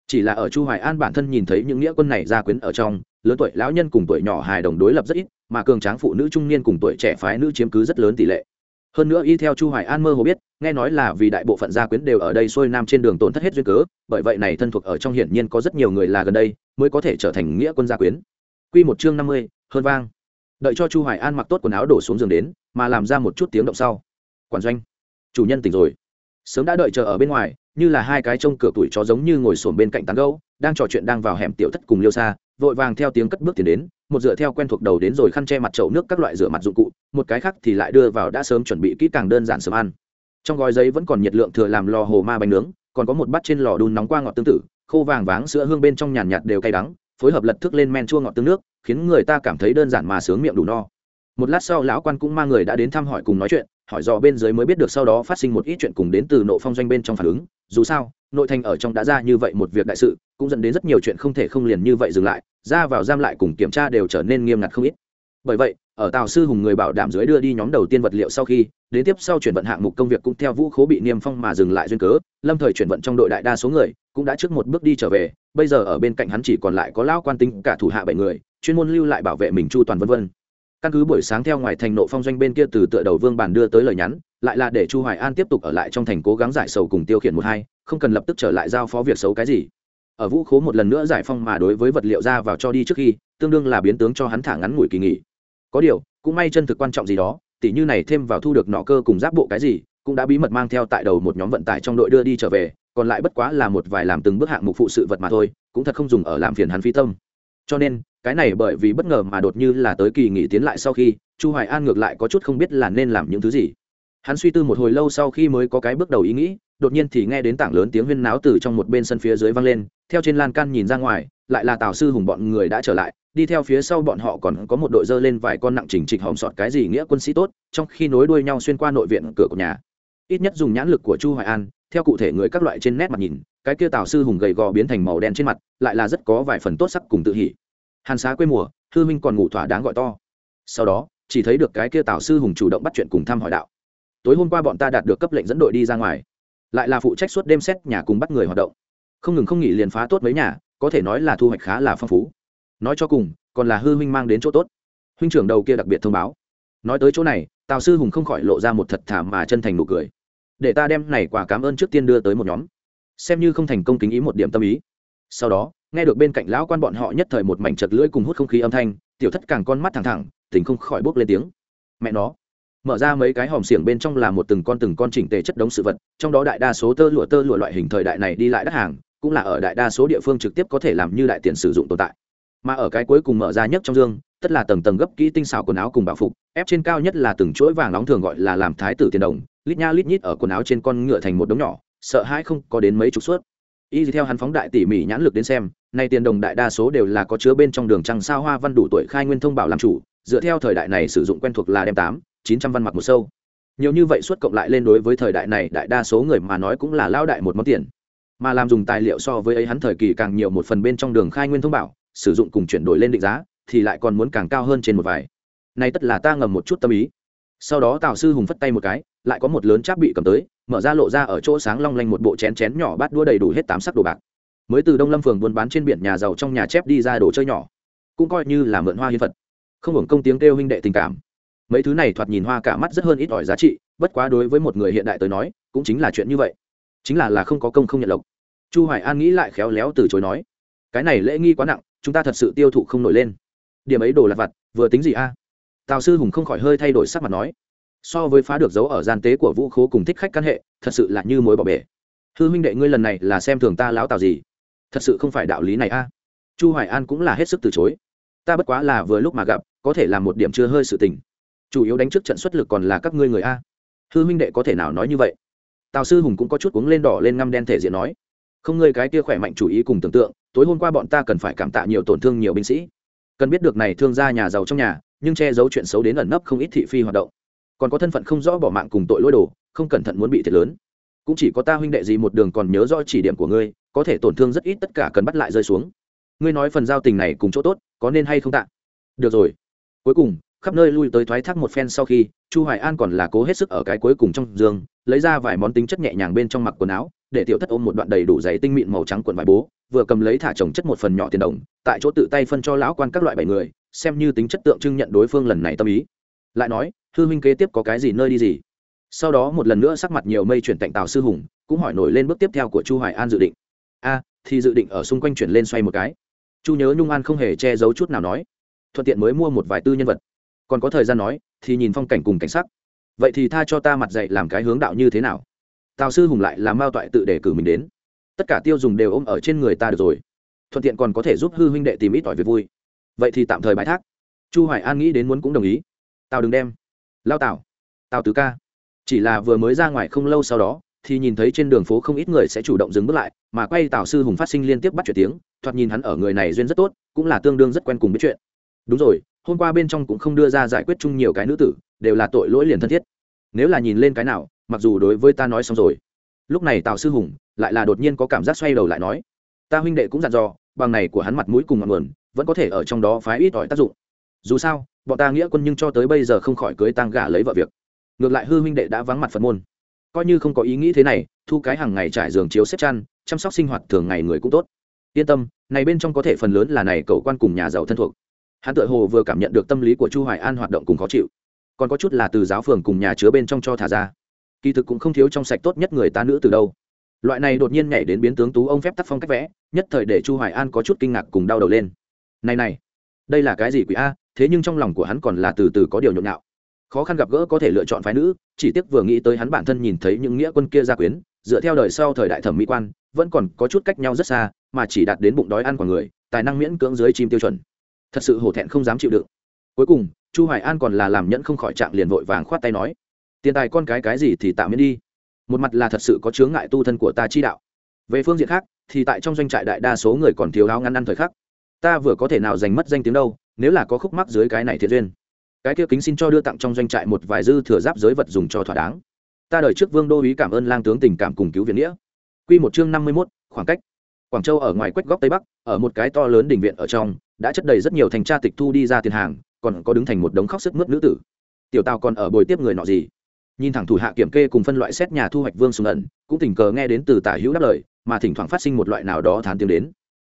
Chỉ là ở chu hoài an bản thân nhìn thấy những nghĩa quân này ra quyến ở trong, lớn tuổi lão nhân cùng tuổi nhỏ hài đồng đối lập rất ít mà cường tráng phụ nữ trung niên cùng tuổi trẻ phái nữ chiếm cứ rất lớn tỷ lệ. Hơn nữa y theo chu hoài an mơ hồ biết nghe nói là vì đại bộ phận gia quyến đều ở đây xuôi nam trên đường tổn thất hết duyên cớ bởi vậy này thân thuộc ở trong hiển nhiên có rất nhiều người là gần đây mới có thể trở thành nghĩa quân gia quyến. Quy một chương 50, hơn vang. Đợi cho chu hoài an mặc tốt quần áo đổ xuống giường đến mà làm ra một chút tiếng động sau. Quản doanh. Chủ nhân tỉnh rồi. Sớm đã đợi chờ ở bên ngoài như là hai cái trông cửa tuổi chó giống như ngồi xổm bên cạnh tán gấu đang trò chuyện đang vào hẻm tiểu thất cùng liêu xa vội vàng theo tiếng cất bước tiến đến một dựa theo quen thuộc đầu đến rồi khăn che mặt chậu nước các loại rửa mặt dụng cụ, một cái khác thì lại đưa vào đã sớm chuẩn bị kỹ càng đơn giản sớm ăn. Trong gói giấy vẫn còn nhiệt lượng thừa làm lò hồ ma bánh nướng, còn có một bát trên lò đun nóng qua ngọt tương tự, khô vàng váng sữa hương bên trong nhàn nhạt đều cay đắng, phối hợp lật thức lên men chua ngọt tương nước, khiến người ta cảm thấy đơn giản mà sướng miệng đủ no. Một lát sau lão quan cũng mang người đã đến thăm hỏi cùng nói chuyện, hỏi dò bên dưới mới biết được sau đó phát sinh một ít chuyện cùng đến từ nộ phong doanh bên trong phản ứng. Dù sao, nội thành ở trong đã ra như vậy một việc đại sự, cũng dẫn đến rất nhiều chuyện không thể không liền như vậy dừng lại ra vào giam lại cùng kiểm tra đều trở nên nghiêm ngặt không ít. Bởi vậy, ở tào sư hùng người bảo đảm dưới đưa đi nhóm đầu tiên vật liệu sau khi, đến tiếp sau chuyển vận hạng mục công việc cũng theo vũ khố bị niêm phong mà dừng lại duyên cớ, lâm thời chuyển vận trong đội đại đa số người cũng đã trước một bước đi trở về, bây giờ ở bên cạnh hắn chỉ còn lại có lão quan tinh cả thủ hạ bảy người, chuyên môn lưu lại bảo vệ mình chu toàn vân vân. Căn cứ buổi sáng theo ngoài thành nộ phong doanh bên kia từ tựa đầu vương bản đưa tới lời nhắn, lại là để chu hoài an tiếp tục ở lại trong thành cố gắng giải sầu cùng tiêu khiển một hai, không cần lập tức trở lại giao phó việc xấu cái gì ở vũ khố một lần nữa giải phong mà đối với vật liệu ra vào cho đi trước khi, tương đương là biến tướng cho hắn thả ngắn ngủi kỳ nghỉ. Có điều, cũng may chân thực quan trọng gì đó, tỉ như này thêm vào thu được nọ cơ cùng giáp bộ cái gì, cũng đã bí mật mang theo tại đầu một nhóm vận tải trong đội đưa đi trở về, còn lại bất quá là một vài làm từng bước hạng mục phụ sự vật mà thôi, cũng thật không dùng ở làm phiền hắn phi tâm. Cho nên, cái này bởi vì bất ngờ mà đột như là tới kỳ nghỉ tiến lại sau khi, chu hoài an ngược lại có chút không biết là nên làm những thứ gì. Hắn suy tư một hồi lâu sau khi mới có cái bước đầu ý nghĩ đột nhiên thì nghe đến tảng lớn tiếng huyên náo từ trong một bên sân phía dưới vang lên, theo trên lan can nhìn ra ngoài, lại là tào sư hùng bọn người đã trở lại, đi theo phía sau bọn họ còn có một đội dơ lên vài con nặng chỉnh trịch hòm sọt cái gì nghĩa quân sĩ tốt, trong khi nối đuôi nhau xuyên qua nội viện cửa của nhà. Ít nhất dùng nhãn lực của chu hoài an, theo cụ thể người các loại trên nét mặt nhìn, cái kia tào sư hùng gầy gò biến thành màu đen trên mặt, lại là rất có vài phần tốt sắc cùng tự hỉ. Hàn xá quê mùa thư minh còn ngủ thỏa đáng gọi to. Sau đó, chỉ thấy được cái kia tào sư hùng chủ động bắt chuyện cùng thăm hỏi đạo. Tối hôm qua bọn ta đạt được cấp lệnh dẫn đội đi ra ngoài lại là phụ trách suốt đêm xét nhà cùng bắt người hoạt động. Không ngừng không nghỉ liền phá tốt mấy nhà, có thể nói là thu hoạch khá là phong phú. Nói cho cùng, còn là hư huynh mang đến chỗ tốt. Huynh trưởng đầu kia đặc biệt thông báo. Nói tới chỗ này, tào sư hùng không khỏi lộ ra một thật thảm mà chân thành nụ cười. Để ta đem này quả cảm ơn trước tiên đưa tới một nhóm. Xem như không thành công kính ý một điểm tâm ý. Sau đó, nghe được bên cạnh lão quan bọn họ nhất thời một mảnh chật lưỡi cùng hút không khí âm thanh, tiểu thất càng con mắt thẳng thẳng tình không khỏi bốc lên tiếng. Mẹ nó mở ra mấy cái hòm xiềng bên trong là một từng con từng con chỉnh tề chất đống sự vật, trong đó đại đa số tơ lụa tơ lụa loại hình thời đại này đi lại đắt hàng, cũng là ở đại đa số địa phương trực tiếp có thể làm như đại tiền sử dụng tồn tại. Mà ở cái cuối cùng mở ra nhất trong dương, tất là tầng tầng gấp kỹ tinh xào quần áo cùng bảo phục, ép trên cao nhất là từng chuỗi vàng nóng thường gọi là làm thái tử tiền đồng, lít nha lít nhít ở quần áo trên con ngựa thành một đống nhỏ, sợ hãi không có đến mấy chục suất y theo hắn phóng đại tỉ mỉ nhãn lực đến xem, nay tiền đồng đại đa số đều là có chứa bên trong đường trăng sao hoa văn đủ tuổi khai nguyên thông bảo làm chủ, dựa theo thời đại này sử dụng quen thuộc là đem tám chín trăm văn mặc một sâu. Nhiều như vậy suất cộng lại lên đối với thời đại này, đại đa số người mà nói cũng là lao đại một món tiền. Mà làm dùng tài liệu so với ấy hắn thời kỳ càng nhiều một phần bên trong đường khai nguyên thông bảo, sử dụng cùng chuyển đổi lên định giá, thì lại còn muốn càng cao hơn trên một vài. Nay tất là ta ngầm một chút tâm ý. Sau đó tào sư hùng phất tay một cái, lại có một lớn cháp bị cầm tới, mở ra lộ ra ở chỗ sáng long lanh một bộ chén chén nhỏ bát đua đầy đủ hết tám sắc đồ bạc. Mới từ đông lâm phường buôn bán trên biển nhà giàu trong nhà chép đi ra đồ chơi nhỏ. Cũng coi như là mượn hoa hiến phật. Không hưởng công tiếng kêu huynh đệ tình cảm mấy thứ này thoạt nhìn hoa cả mắt rất hơn ít ỏi giá trị, bất quá đối với một người hiện đại tới nói, cũng chính là chuyện như vậy. Chính là là không có công không nhận lộc. Chu hoài an nghĩ lại khéo léo từ chối nói, cái này lễ nghi quá nặng, chúng ta thật sự tiêu thụ không nổi lên. Điểm ấy đồ lặt vặt, vừa tính gì a? Tào sư hùng không khỏi hơi thay đổi sắc mặt nói, so với phá được dấu ở gian tế của vũ khố cùng thích khách căn hệ, thật sự là như mối bỏ bể. Hư huynh đệ ngươi lần này là xem thường ta lão tào gì? Thật sự không phải đạo lý này a. Chu hoài an cũng là hết sức từ chối, ta bất quá là vừa lúc mà gặp, có thể làm một điểm chưa hơi sự tình chủ yếu đánh trước trận xuất lực còn là các ngươi người a. Hư huynh đệ có thể nào nói như vậy? Tào sư hùng cũng có chút uống lên đỏ lên ngăm đen thể diện nói. Không ngươi cái kia khỏe mạnh chủ ý cùng tưởng tượng, tối hôm qua bọn ta cần phải cảm tạ nhiều tổn thương nhiều binh sĩ. Cần biết được này thương gia nhà giàu trong nhà, nhưng che giấu chuyện xấu đến ẩn nấp không ít thị phi hoạt động. Còn có thân phận không rõ bỏ mạng cùng tội lỗi đồ, không cẩn thận muốn bị thiệt lớn. Cũng chỉ có ta huynh đệ gì một đường còn nhớ rõ chỉ điểm của ngươi, có thể tổn thương rất ít tất cả cần bắt lại rơi xuống. Ngươi nói phần giao tình này cùng chỗ tốt, có nên hay không tạ? Được rồi. Cuối cùng khắp nơi lui tới thoái thác một phen sau khi, chu hoài an còn là cố hết sức ở cái cuối cùng trong giường, lấy ra vài món tính chất nhẹ nhàng bên trong mặc quần áo, để tiểu thất ôm một đoạn đầy đủ giấy tinh mịn màu trắng quần vải bố, vừa cầm lấy thả chồng chất một phần nhỏ tiền đồng, tại chỗ tự tay phân cho lão quan các loại bảy người, xem như tính chất tượng trưng nhận đối phương lần này tâm ý. Lại nói, hư minh kế tiếp có cái gì nơi đi gì? Sau đó một lần nữa sắc mặt nhiều mây chuyển tạnh tào sư hùng, cũng hỏi nổi lên bước tiếp theo của chu hoài an dự định. A, thì dự định ở xung quanh chuyển lên xoay một cái. Chu nhớ nhung an không hề che giấu chút nào nói. Thuận tiện mới mua một vài tư nhân vật còn có thời gian nói, thì nhìn phong cảnh cùng cảnh sắc. Vậy thì tha cho ta mặt dạy làm cái hướng đạo như thế nào? Tào sư hùng lại làm mao toại tự đề cử mình đến. Tất cả tiêu dùng đều ôm ở trên người ta được rồi. Thuận tiện còn có thể giúp hư huynh đệ tìm ít tỏi việc vui. Vậy thì tạm thời bãi thác. Chu hoài an nghĩ đến muốn cũng đồng ý. Tào đừng đem. Lao tào. Tào tứ ca. Chỉ là vừa mới ra ngoài không lâu sau đó, thì nhìn thấy trên đường phố không ít người sẽ chủ động dừng bước lại, mà quay tào sư hùng phát sinh liên tiếp bắt chuyện tiếng, thoạt nhìn hắn ở người này duyên rất tốt, cũng là tương đương rất quen cùng biết chuyện. Đúng rồi hôm qua bên trong cũng không đưa ra giải quyết chung nhiều cái nữ tử, đều là tội lỗi liền thân thiết. Nếu là nhìn lên cái nào, mặc dù đối với ta nói xong rồi, lúc này tào sư hùng lại là đột nhiên có cảm giác xoay đầu lại nói, ta huynh đệ cũng dặn dò, bằng này của hắn mặt mũi cùng ngọn nguồn, vẫn có thể ở trong đó phái ít ỏi tác dụng. Dù sao, bọn ta nghĩa quân nhưng cho tới bây giờ không khỏi cưới tăng gả lấy vợ việc. Ngược lại hư huynh đệ đã vắng mặt phật môn. Coi như không có ý nghĩ thế này, thu cái hàng ngày trải giường chiếu xếp chăn, chăm sóc sinh hoạt thường ngày người cũng tốt. Yên tâm, này bên trong có thể phần lớn là này cầu quan cùng nhà giàu thân thuộc hắn tự hồ vừa cảm nhận được tâm lý của chu hoài an hoạt động cùng khó chịu. Còn có chút là từ giáo phường cùng nhà chứa bên trong cho thả ra. Kỳ thực cũng không thiếu trong sạch tốt nhất người ta nữ từ đâu. Loại này đột nhiên nhảy đến biến tướng tú ông phép tác phong cách vẽ, nhất thời để chu hoài an có chút kinh ngạc cùng đau đầu lên. Này này, đây là cái gì quỷ a? Thế nhưng trong lòng của hắn còn là từ từ có điều nhộn nhạo. Khó khăn gặp gỡ có thể lựa chọn phái nữ, chỉ tiếc vừa nghĩ tới hắn bản thân nhìn thấy những nghĩa quân kia gia quyến, dựa theo đời sau thời đại thẩm mỹ quan, vẫn còn có chút cách nhau rất xa, mà chỉ đạt đến bụng đói ăn của người, tài năng miễn cưỡng dưới chim tiêu chuẩn thật sự hổ thẹn không dám chịu đựng. Cuối cùng chu hoài an còn là làm nhẫn không khỏi trạng liền vội vàng khoát tay nói tiền tài con cái cái gì thì tạm miễn đi. Một mặt là thật sự có chướng ngại tu thân của ta chi đạo. Về phương diện khác thì tại trong doanh trại đại đa số người còn thiếu áo ngăn ăn thời khắc. Ta vừa có thể nào giành mất danh tiếng đâu nếu là có khúc mắc dưới cái này thiệt duyên. Cái kia kính xin cho đưa tặng trong doanh trại một vài dư thừa giáp giới vật dùng cho thỏa đáng. Ta đời trước vương đô ý cảm ơn lang tướng tình cảm cùng cứu viện nghĩa. Quy một chương năm mươi 51, khoảng cách. Quảng châu ở ngoài quách góc tây bắc ở một cái to lớn đình viện ở trong đã chất đầy rất nhiều thành tra tịch thu đi ra tiền hàng, còn có đứng thành một đống khóc sức mướt nữ tử. Tiểu tào còn ở bồi tiếp người nọ gì? Nhìn thẳng thủ hạ kiểm kê cùng phân loại xét nhà thu hoạch vương sùng ẩn, cũng tình cờ nghe đến từ tả hữu đáp lời, mà thỉnh thoảng phát sinh một loại nào đó thán tiếng đến.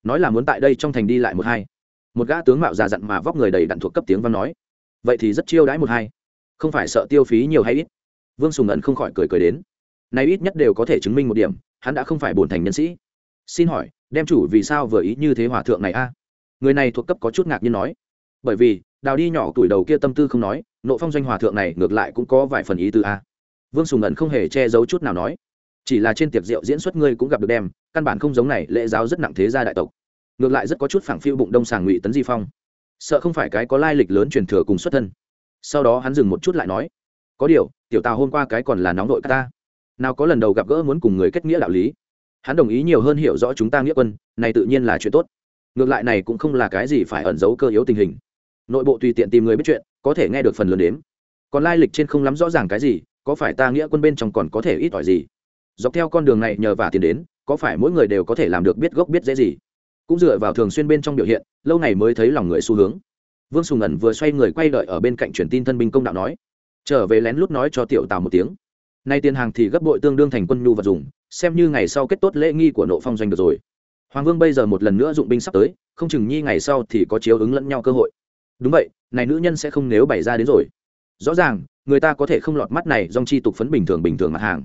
Nói là muốn tại đây trong thành đi lại một hai. Một gã tướng mạo già dặn mà vóc người đầy đặn thuộc cấp tiếng văn nói. Vậy thì rất chiêu đãi một hai. Không phải sợ tiêu phí nhiều hay ít? Vương sùng ẩn không khỏi cười cười đến. Nay ít nhất đều có thể chứng minh một điểm, hắn đã không phải bổn thành nhân sĩ. Xin hỏi, đem chủ vì sao vừa ý như thế hòa thượng này a? Người này thuộc cấp có chút ngạc nhiên nói. Bởi vì, đào đi nhỏ tuổi đầu kia tâm tư không nói, nộ phong doanh hòa thượng này ngược lại cũng có vài phần ý tư a. Vương sùng ẩn không hề che giấu chút nào nói. Chỉ là trên tiệc rượu diễn xuất ngươi cũng gặp được đem, căn bản không giống này, lễ giáo rất nặng thế gia đại tộc. Ngược lại rất có chút phảng phiu bụng đông sàng ngụy tấn di phong. Sợ không phải cái có lai lịch lớn truyền thừa cùng xuất thân. Sau đó hắn dừng một chút lại nói. Có điều, tiểu tào hôm qua cái còn là nóng nội ta. Nào có lần đầu gặp gỡ muốn cùng người kết nghĩa đạo lý. Hắn đồng ý nhiều hơn hiểu rõ chúng ta nghĩa quân, này tự nhiên là chuyện tốt ngược lại này cũng không là cái gì phải ẩn giấu cơ yếu tình hình. Nội bộ tùy tiện tìm người biết chuyện, có thể nghe được phần lớn đếm. Còn lai lịch trên không lắm rõ ràng cái gì, có phải ta nghĩa quân bên trong còn có thể ít ỏi gì? Dọc theo con đường này nhờ vả tiền đến, có phải mỗi người đều có thể làm được biết gốc biết dễ gì? Cũng dựa vào thường xuyên bên trong biểu hiện, lâu ngày mới thấy lòng người xu hướng. Vương sùng ẩn vừa xoay người quay đợi ở bên cạnh truyền tin thân binh công đạo nói, trở về lén lút nói cho tiểu tào một tiếng. Nay tiền hàng thì gấp bội tương đương thành quân nhu vật dùng, xem như ngày sau kết tốt lễ nghi của nộ phong doanh được rồi hoàng vương bây giờ một lần nữa dụng binh sắp tới, không chừng nhi ngày sau thì có chiếu ứng lẫn nhau cơ hội. Đúng vậy, này nữ nhân sẽ không nếu bày ra đến rồi. Rõ ràng, người ta có thể không lọt mắt này dong chi tục phấn bình thường bình thường mặt hàng.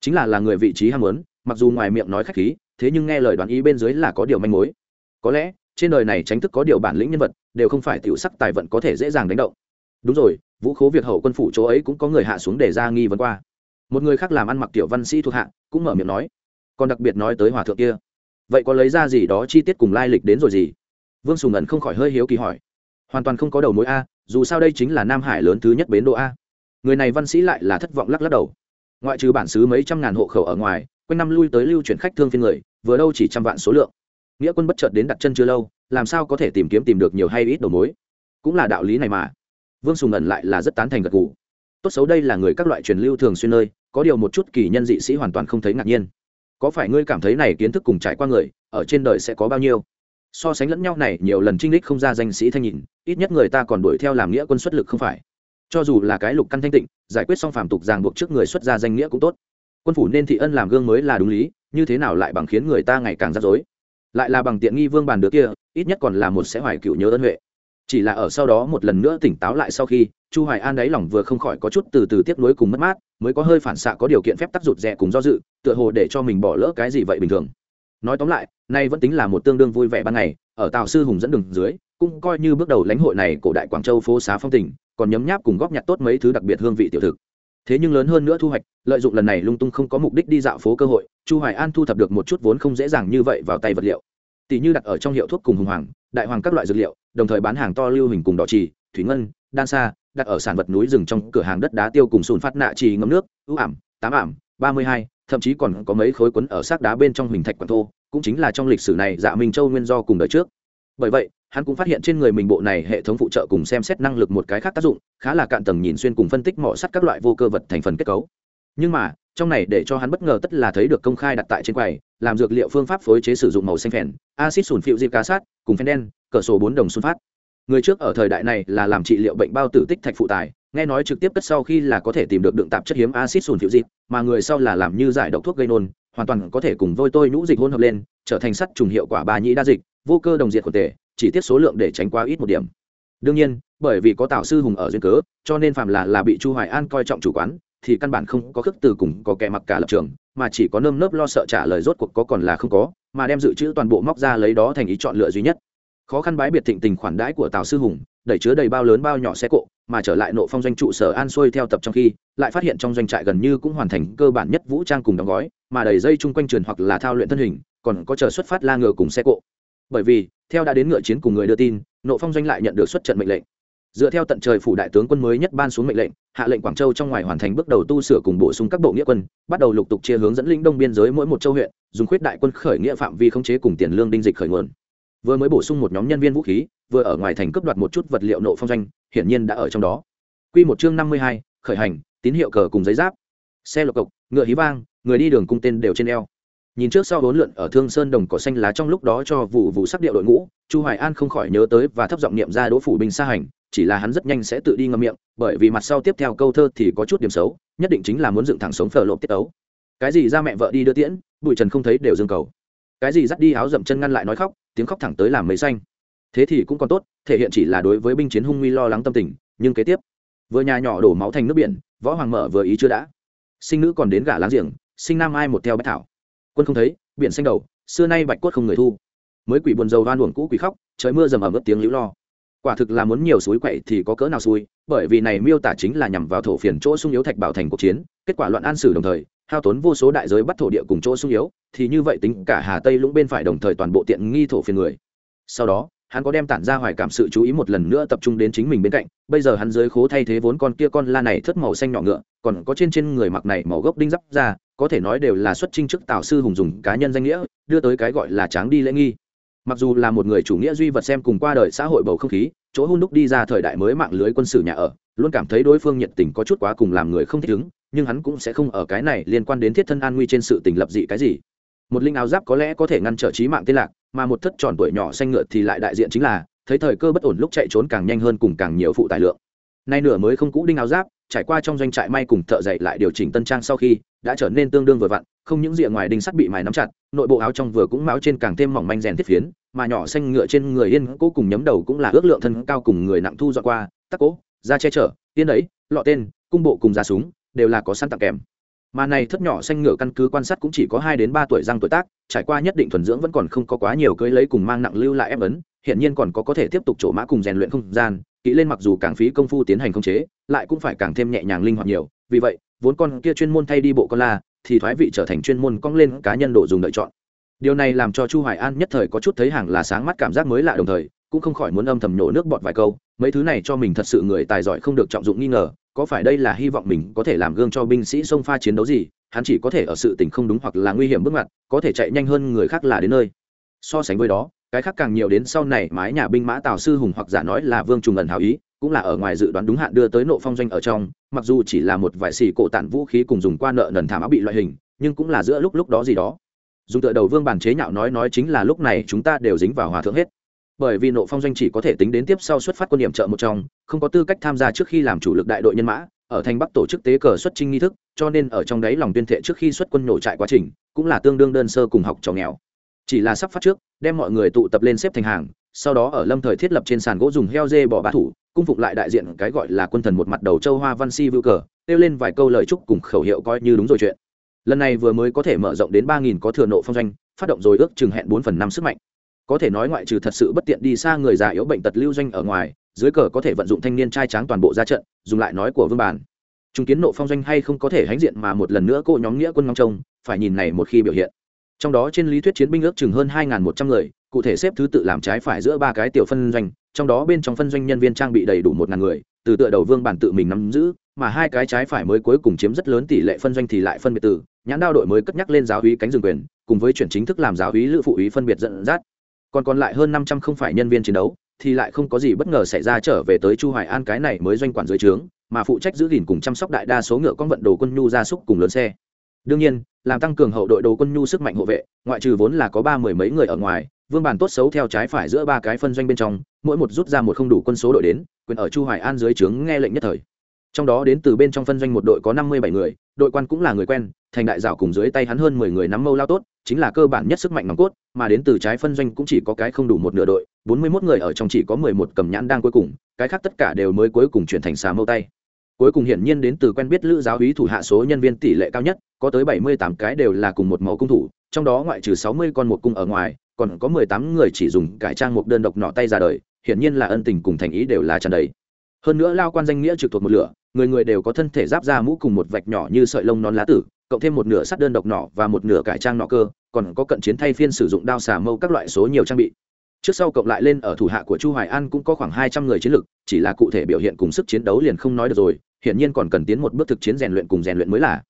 Chính là là người vị trí ham muốn, mặc dù ngoài miệng nói khách khí, thế nhưng nghe lời đoán ý bên dưới là có điều manh mối. Có lẽ, trên đời này tránh thức có điều bản lĩnh nhân vật, đều không phải tiểu sắc tài vận có thể dễ dàng đánh động. Đúng rồi, vũ khố việc hậu quân phủ chỗ ấy cũng có người hạ xuống để ra nghi vấn qua. Một người khác làm ăn mặc tiểu văn sĩ thuộc hạ, cũng mở miệng nói. Còn đặc biệt nói tới hòa thượng kia vậy có lấy ra gì đó chi tiết cùng lai lịch đến rồi gì? Vương sùng ẩn không khỏi hơi hiếu kỳ hỏi. Hoàn toàn không có đầu mối a, dù sao đây chính là nam hải lớn thứ nhất bến đỗ a. Người này văn sĩ lại là thất vọng lắc lắc đầu. Ngoại trừ bản xứ mấy trăm ngàn hộ khẩu ở ngoài, quanh năm lui tới lưu chuyển khách thương phiên người, vừa đâu chỉ trăm vạn số lượng. Nghĩa quân bất chợt đến đặt chân chưa lâu, làm sao có thể tìm kiếm tìm được nhiều hay ít đầu mối? Cũng là đạo lý này mà. Vương sùng ẩn lại là rất tán thành gật gù. Tốt xấu đây là người các loại truyền lưu thường xuyên nơi, có điều một chút kỳ nhân dị sĩ hoàn toàn không thấy ngạc nhiên có phải ngươi cảm thấy này kiến thức cùng trải qua người, ở trên đời sẽ có bao nhiêu? So sánh lẫn nhau này, nhiều lần trinh đích không ra danh sĩ thanh nhìn, ít nhất người ta còn đuổi theo làm nghĩa quân xuất lực không phải. Cho dù là cái lục căn thanh tịnh, giải quyết xong phàm tục ràng buộc trước người xuất ra danh nghĩa cũng tốt. Quân phủ nên thị ân làm gương mới là đúng lý, như thế nào lại bằng khiến người ta ngày càng rắc rối? Lại là bằng tiện nghi vương bàn đứa kia, ít nhất còn là một sẽ hoài cựu nhớ ân huệ chỉ là ở sau đó một lần nữa tỉnh táo lại sau khi, chu hoài an đáy lòng vừa không khỏi có chút từ từ tiếp nối cùng mất mát, mới có hơi phản xạ có điều kiện phép tắc rụt rè cùng do dự, tựa hồ để cho mình bỏ lỡ cái gì vậy bình thường. Nói tóm lại, nay vẫn tính là một tương đương vui vẻ ban ngày, ở tào sư hùng dẫn đường dưới, cũng coi như bước đầu lãnh hội này cổ đại quảng châu phố xá phong tình, còn nhấm nháp cùng góp nhặt tốt mấy thứ đặc biệt hương vị tiểu thực. Thế nhưng lớn hơn nữa thu hoạch, lợi dụng lần này lung tung không có mục đích đi dạo phố cơ hội, chu hoài an thu thập được một chút vốn không dễ dàng như vậy vào tay vật liệu. Tỷ như đặt ở trong hiệu thuốc cùng hùng hoàng, đại hoàng các loại dược liệu đồng thời bán hàng to lưu hình cùng đỏ trì, thủy ngân, đan xa đặt ở sản vật núi rừng trong cửa hàng đất đá tiêu cùng sùn phát nạ trì ngấm nước, ưu ảm, tám ảm, ba mươi hai, thậm chí còn có mấy khối quấn ở xác đá bên trong hình thạch quảng thô, cũng chính là trong lịch sử này dạ minh châu nguyên do cùng đời trước. Bởi vậy, hắn cũng phát hiện trên người mình bộ này hệ thống phụ trợ cùng xem xét năng lực một cái khác tác dụng, khá là cạn tầng nhìn xuyên cùng phân tích mỏ sắt các loại vô cơ vật thành phần kết cấu. Nhưng mà, trong này để cho hắn bất ngờ tất là thấy được công khai đặt tại trên quầy, làm dược liệu phương pháp phối chế sử dụng màu xanh phèn acid sùn phịu diệp cá sát, cùng phen đen cờ sổ bốn đồng xuân phát. Người trước ở thời đại này là làm trị liệu bệnh bao tử tích thạch phụ tài, nghe nói trực tiếp cất sau khi là có thể tìm được đựng tạp chất hiếm acid sùn phiệu dịp mà người sau là làm như giải độc thuốc gây nôn, hoàn toàn có thể cùng vôi tôi nhũ dịch hôn hợp lên, trở thành sắt trùng hiệu quả bà nhĩ đa dịch, vô cơ đồng diệt của tề, chỉ tiết số lượng để tránh quá ít một điểm. Đương nhiên, bởi vì có tạo sư hùng ở duyên cớ, cho nên phạm là là bị chu hoài an coi trọng chủ quán, thì căn bản không có khước từ cùng có kẻ mặc cả lập trường, mà chỉ có nơm nớp lo sợ trả lời rốt cuộc có còn là không có, mà đem dự trữ toàn bộ móc ra lấy đó thành ý chọn lựa duy nhất khó khăn bái biệt thịnh tình khoản đãi của tào sư hùng, đẩy chứa đầy bao lớn bao nhỏ xe cộ, mà trở lại nộ phong doanh trụ sở an xuôi theo tập trong khi, lại phát hiện trong doanh trại gần như cũng hoàn thành cơ bản nhất vũ trang cùng đóng gói, mà đầy dây chung quanh truyền hoặc là thao luyện thân hình, còn có chờ xuất phát la ngựa cùng xe cộ. Bởi vì, theo đã đến ngựa chiến cùng người đưa tin nộ phong doanh lại nhận được xuất trận mệnh lệnh. Dựa theo tận trời phủ đại tướng quân mới nhất ban xuống mệnh lệnh, hạ lệnh quảng châu trong ngoài hoàn thành bước đầu tu sửa cùng bổ sung các bộ nghĩa quân, bắt đầu lục tục chia hướng dẫn lĩnh đông biên giới mỗi một châu huyện, dùng khuyết đại quân khởi nghĩa phạm vi khống chế cùng tiền lương đinh dịch khởi nguồn vừa mới bổ sung một nhóm nhân viên vũ khí vừa ở ngoài thành cướp đoạt một chút vật liệu nộ phong doanh hiển nhiên đã ở trong đó Quy một chương năm mươi hai, khởi hành, tín hiệu cờ cùng giấy giáp. Xe lộc cộc, ngựa hí vang, người đi đường cung tên đều trên eo. Nhìn trước sau bốn lượn ở Thương Sơn đồng cỏ xanh lá trong lúc đó cho vụ vụ sắc điệu đội ngũ, Chu Hoài An không khỏi nhớ tới và thấp giọng niệm ra Đỗ phủ binh xa hành, chỉ là hắn rất nhanh sẽ tự đi ngậm miệng, bởi vì mặt sau tiếp theo câu thơ thì có chút điểm xấu, nhất định chính là muốn dựng thẳng sống phở lộp tiết ấu. Cái gì ra mẹ vợ đi đưa tiễn, Bùi Trần không thấy đều dương cầu. Cái gì dắt đi áo dậm chân ngăn lại nói khóc, tiếng khóc thẳng tới làm mây xanh. Thế thì cũng còn tốt thể hiện chỉ là đối với binh chiến hung nguy lo lắng tâm tình nhưng kế tiếp vừa nhà nhỏ đổ máu thành nước biển võ hoàng mở vừa ý chưa đã. Sinh nữ còn đến gả láng giềng sinh nam ai một theo bách thảo. Quân không thấy biển xanh đầu xưa nay bạch quất không người thu. Mới quỷ buồn dầu van uổng cũ quỷ khóc trời mưa dầm ẩm ướt tiếng lũ lo. Quả thực là muốn nhiều suối quậy thì có cỡ nào suối bởi vì này miêu tả chính là nhằm vào thổ phiền chỗ sung yếu thạch bảo thành cuộc chiến kết quả loạn an sử đồng thời hao tốn vô số đại giới bắt thổ địa cùng chỗ sung yếu, thì như vậy tính cả hà tây lũng bên phải đồng thời toàn bộ tiện nghi thổ phiền người. Sau đó, hắn có đem tản ra hoài cảm sự chú ý một lần nữa tập trung đến chính mình bên cạnh, bây giờ hắn dưới khố thay thế vốn con kia con la này thất màu xanh nhỏ ngựa, còn có trên trên người mặc này màu gốc đinh giáp ra, có thể nói đều là xuất trinh chức tào sư hùng dùng cá nhân danh nghĩa, đưa tới cái gọi là tráng đi lễ nghi. Mặc dù là một người chủ nghĩa duy vật xem cùng qua đời xã hội bầu không khí, chỗ hun đúc đi ra thời đại mới mạng lưới quân sự nhà ở, luôn cảm thấy đối phương nhiệt tình có chút quá cùng làm người không thích ứng nhưng hắn cũng sẽ không ở cái này liên quan đến thiết thân an nguy trên sự tình lập dị cái gì. Một linh áo giáp có lẽ có thể ngăn trở trí mạng tên lạc, mà một thất tròn tuổi nhỏ xanh ngựa thì lại đại diện chính là, thấy thời cơ bất ổn lúc chạy trốn càng nhanh hơn cùng càng nhiều phụ tài lượng. Nay nửa mới không cũ đinh áo giáp, trải qua trong doanh trại may cùng thợ dậy lại điều chỉnh tân trang sau khi, đã trở nên tương đương vừa vặn, không những rìa ngoài đinh sắt bị mài nắm chặt, nội bộ áo trong vừa cũng máu trên càng thêm mỏng manh rèn thiết phiến, mà nhỏ xanh ngựa trên người yên cố cùng nhấm đầu cũng là ước lượng thân cao cùng người nặng thu dọn qua, tắc cố, da che chở tiên đấy, lọ tên, cung bộ cùng da súng đều là có sẵn tặng kèm. Mà này thất nhỏ xanh ngựa căn cứ quan sát cũng chỉ có hai đến ba tuổi răng tuổi tác, trải qua nhất định thuần dưỡng vẫn còn không có quá nhiều cưới lấy cùng mang nặng lưu lại ép ấn, hiện nhiên còn có có thể tiếp tục chỗ mã cùng rèn luyện không gian, kỹ lên mặc dù càng phí công phu tiến hành không chế, lại cũng phải càng thêm nhẹ nhàng linh hoạt nhiều. Vì vậy, vốn con kia chuyên môn thay đi bộ con la, thì thoái vị trở thành chuyên môn cong lên cá nhân độ dùng đợi chọn. Điều này làm cho chu hoài an nhất thời có chút thấy hàng là sáng mắt cảm giác mới lạ đồng thời, cũng không khỏi muốn âm thầm nhổ nước bọt vài câu, mấy thứ này cho mình thật sự người tài giỏi không được trọng dụng nghi ngờ có phải đây là hy vọng mình có thể làm gương cho binh sĩ xông pha chiến đấu gì? Hắn chỉ có thể ở sự tình không đúng hoặc là nguy hiểm bước ngoặt, có thể chạy nhanh hơn người khác là đến nơi. So sánh với đó, cái khác càng nhiều đến sau này mái nhà binh mã tào sư hùng hoặc giả nói là vương trùng ẩn hào ý, cũng là ở ngoài dự đoán đúng hạn đưa tới nộ phong doanh ở trong, mặc dù chỉ là một vài xì cổ tản vũ khí cùng dùng qua nợ nần thảm áo bị loại hình, nhưng cũng là giữa lúc lúc đó gì đó. Dùng tựa đầu vương bản chế nhạo nói nói chính là lúc này chúng ta đều dính vào hòa thượng hết bởi vì nộ phong doanh chỉ có thể tính đến tiếp sau xuất phát quân điểm trợ một trong, không có tư cách tham gia trước khi làm chủ lực đại đội nhân mã, ở thành bắc tổ chức tế cờ xuất trinh nghi thức, cho nên ở trong đấy lòng tuyên thệ trước khi xuất quân nổ trại quá trình, cũng là tương đương đơn sơ cùng học trò nghèo. Chỉ là sắp phát trước, đem mọi người tụ tập lên xếp thành hàng, sau đó ở lâm thời thiết lập trên sàn gỗ dùng heo dê bỏ bá thủ, cung phục lại đại diện cái gọi là quân thần một mặt đầu châu hoa văn si vưu cờ, kêu lên vài câu lời chúc cùng khẩu hiệu coi như đúng rồi chuyện. Lần này vừa mới có thể mở rộng đến ba nghìn có thừa nộ phong doanh, phát động rồi ước chừng hẹn bốn phần năm sức mạnh có thể nói ngoại trừ thật sự bất tiện đi xa người già yếu bệnh tật lưu doanh ở ngoài, dưới cờ có thể vận dụng thanh niên trai tráng toàn bộ ra trận, dùng lại nói của vương bản chứng kiến nộ phong doanh hay không có thể hãnh diện mà một lần nữa cô nhóm nghĩa quân ngóng trông, phải nhìn này một khi biểu hiện. Trong đó trên lý thuyết chiến binh ước chừng hơn hai một trăm người, cụ thể xếp thứ tự làm trái phải giữa ba cái tiểu phân doanh, trong đó bên trong phân doanh nhân viên trang bị đầy đủ một ngàn người, từ tựa đầu vương bản tự mình nắm giữ, mà hai cái trái phải mới cuối cùng chiếm rất lớn tỷ lệ phân doanh thì lại phân biệt từ, nhãn đao đội mới cất nhắc lên giáo úy cánh rừng quyền, cùng với chuyển chính thức làm giáo úy lữ phụ úy phân biệt dẫn dắt còn còn lại hơn năm trăm không phải nhân viên chiến đấu, thì lại không có gì bất ngờ xảy ra trở về tới chu hoài an cái này mới doanh quản dưới trướng, mà phụ trách giữ gìn cùng chăm sóc đại đa số ngựa con vận đồ quân nhu gia súc cùng lớn xe. Đương nhiên, làm tăng cường hậu đội đồ quân nhu sức mạnh hộ vệ, ngoại trừ vốn là có ba mười mấy người ở ngoài, vương bản tốt xấu theo trái phải giữa ba cái phân doanh bên trong, mỗi một rút ra một không đủ quân số đội đến, quyền ở chu hoài an dưới trướng nghe lệnh nhất thời trong đó đến từ bên trong phân doanh một đội có năm mươi bảy người, đội quan cũng là người quen, thành đại dạo cùng dưới tay hắn hơn mười người nắm mâu lao tốt, chính là cơ bản nhất sức mạnh nòng cốt, mà đến từ trái phân doanh cũng chỉ có cái không đủ một nửa đội, bốn mươi 41 người ở trong chỉ có mười một cầm nhãn đang cuối cùng, cái khác tất cả đều mới cuối cùng chuyển thành xà mâu tay. Cuối cùng hiển nhiên đến từ quen biết lữ giáo úy thủ hạ số nhân viên tỷ lệ cao nhất, có tới bảy mươi tám cái đều là cùng một màu cung thủ, trong đó ngoại trừ sáu mươi con một cung ở ngoài, còn có mười tám người chỉ dùng cải trang một đơn độc nọ tay ra đời, hiển nhiên là ân tình cùng thành ý đều là tràn đầy hơn nữa lao quan danh nghĩa trực thuộc một lửa, người người đều có thân thể giáp ra mũ cùng một vạch nhỏ như sợi lông non lá tử, cộng thêm một nửa sắt đơn độc nỏ và một nửa cải trang nọ cơ, còn có cận chiến thay phiên sử dụng đao xà mâu các loại số nhiều trang bị. Trước sau cộng lại lên ở thủ hạ của chu hoài an cũng có khoảng hai trăm người chiến lực, chỉ là cụ thể biểu hiện cùng sức chiến đấu liền không nói được rồi hiện nhiên còn cần tiến một bước thực chiến rèn luyện cùng rèn luyện mới là.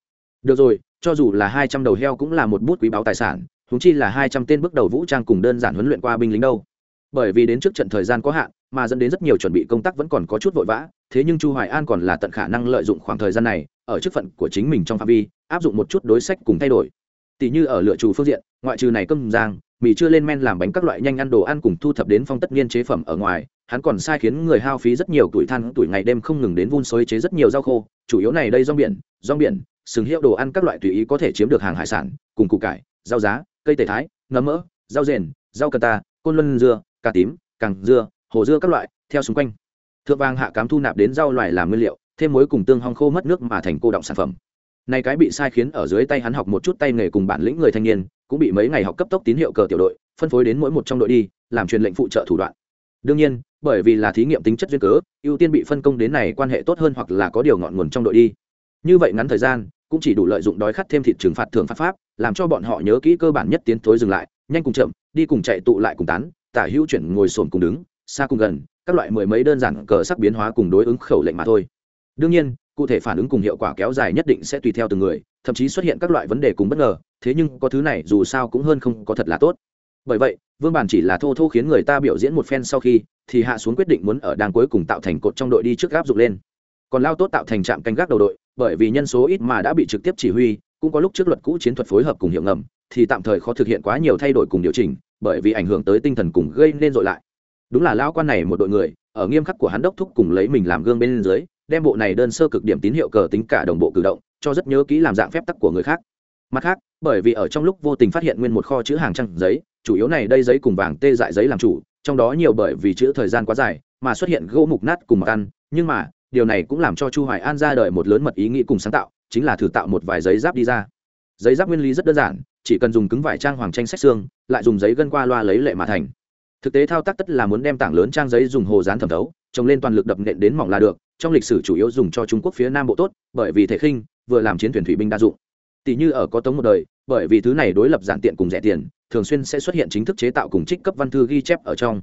Được rồi, cho dù là hai trăm đầu heo cũng là một bút quý báu tài sản húng chi là hai trăm tên bước đầu vũ trang cùng đơn giản huấn luyện qua binh lính đâu. Bởi vì đến trước trận thời gian có hạn mà dẫn đến rất nhiều chuẩn bị công tác vẫn còn có chút vội vã, thế nhưng chu hoài an còn là tận khả năng lợi dụng khoảng thời gian này, ở chức phận của chính mình trong phạm vi, áp dụng một chút đối sách cùng thay đổi. Tỷ như ở lựa chủ phương diện, ngoại trừ này cơm giang mì chưa lên men làm bánh các loại nhanh ăn đồ ăn cùng thu thập đến phong tất niên chế phẩm ở ngoài, hắn còn sai khiến người hao phí rất nhiều tuổi than, tuổi ngày đêm không ngừng đến vun xối chế rất nhiều rau khô, chủ yếu này đây rong biển rong biển, sừng hiệu đồ ăn các loại tùy ý có thể chiếm được hàng hải sản, cùng củ cải, rau giá, cây tể thái nấm mỡ, rau rền, rau cần ta, côn luân dưa, cà tím, càng dưa hồ dưa các loại, theo xung quanh. Thượng vàng hạ cám thu nạp đến rau loài làm nguyên liệu, thêm muối cùng tương hong khô mất nước mà thành cô động sản phẩm. Này cái bị sai khiến ở dưới tay hắn học một chút tay nghề cùng bản lĩnh người thanh niên, cũng bị mấy ngày học cấp tốc tín hiệu cờ tiểu đội, phân phối đến mỗi một trong đội đi, làm truyền lệnh phụ trợ thủ đoạn. Đương nhiên, bởi vì là thí nghiệm tính chất duyên cớ, ưu tiên bị phân công đến này quan hệ tốt hơn hoặc là có điều ngọn nguồn trong đội đi. Như vậy ngắn thời gian, cũng chỉ đủ lợi dụng đói khát thêm thị trường phạt thường pháp pháp, làm cho bọn họ nhớ kỹ cơ bản nhất tiến thối dừng lại, nhanh cùng chậm, đi cùng chạy tụ lại cùng tán, tả hữu chuyển ngồi sồn cùng đứng xa cùng gần, các loại mười mấy đơn giản cờ sắc biến hóa cùng đối ứng khẩu lệnh mà thôi. Đương nhiên, cụ thể phản ứng cùng hiệu quả kéo dài nhất định sẽ tùy theo từng người, thậm chí xuất hiện các loại vấn đề cùng bất ngờ, thế nhưng có thứ này dù sao cũng hơn không có thật là tốt. Bởi vậy, vương bản chỉ là thô thô khiến người ta biểu diễn một phen sau khi, thì hạ xuống quyết định muốn ở đàng cuối cùng tạo thành cột trong đội đi trước gáp dục lên. Còn lao tốt tạo thành trạm canh gác đầu đội, bởi vì nhân số ít mà đã bị trực tiếp chỉ huy, cũng có lúc trước luật cũ chiến thuật phối hợp cùng hiệu ngầm, thì tạm thời khó thực hiện quá nhiều thay đổi cùng điều chỉnh, bởi vì ảnh hưởng tới tinh thần cùng gây nên dội lại đúng là lão quan này một đội người, ở nghiêm khắc của hắn đốc thúc cùng lấy mình làm gương bên dưới, đem bộ này đơn sơ cực điểm tín hiệu cờ tính cả đồng bộ cử động, cho rất nhớ kỹ làm dạng phép tắc của người khác. Mặt khác, bởi vì ở trong lúc vô tình phát hiện nguyên một kho chữ hàng trăng giấy, chủ yếu này đây giấy cùng vàng tê dại giấy làm chủ, trong đó nhiều bởi vì chữ thời gian quá dài mà xuất hiện gỗ mục nát cùng mặc ăn, nhưng mà, điều này cũng làm cho chu hoài an ra đời một lớn mật ý nghĩ cùng sáng tạo, chính là thử tạo một vài giấy giáp đi ra. Giấy giáp nguyên lý rất đơn giản, chỉ cần dùng cứng vải trang hoàng tranh sách xương, lại dùng giấy gân qua loa lấy lệ mà thành thực tế thao tác tất là muốn đem tảng lớn trang giấy dùng hồ dán thẩm thấu, trồng lên toàn lực đập nện đến mỏng là được, trong lịch sử chủ yếu dùng cho trung quốc phía nam bộ tốt, bởi vì thể khinh, vừa làm chiến thuyền thủy binh đa dụng. Tỷ như ở có tống một đời, bởi vì thứ này đối lập giản tiện cùng rẻ tiền, thường xuyên sẽ xuất hiện chính thức chế tạo cùng trích cấp văn thư ghi chép ở trong.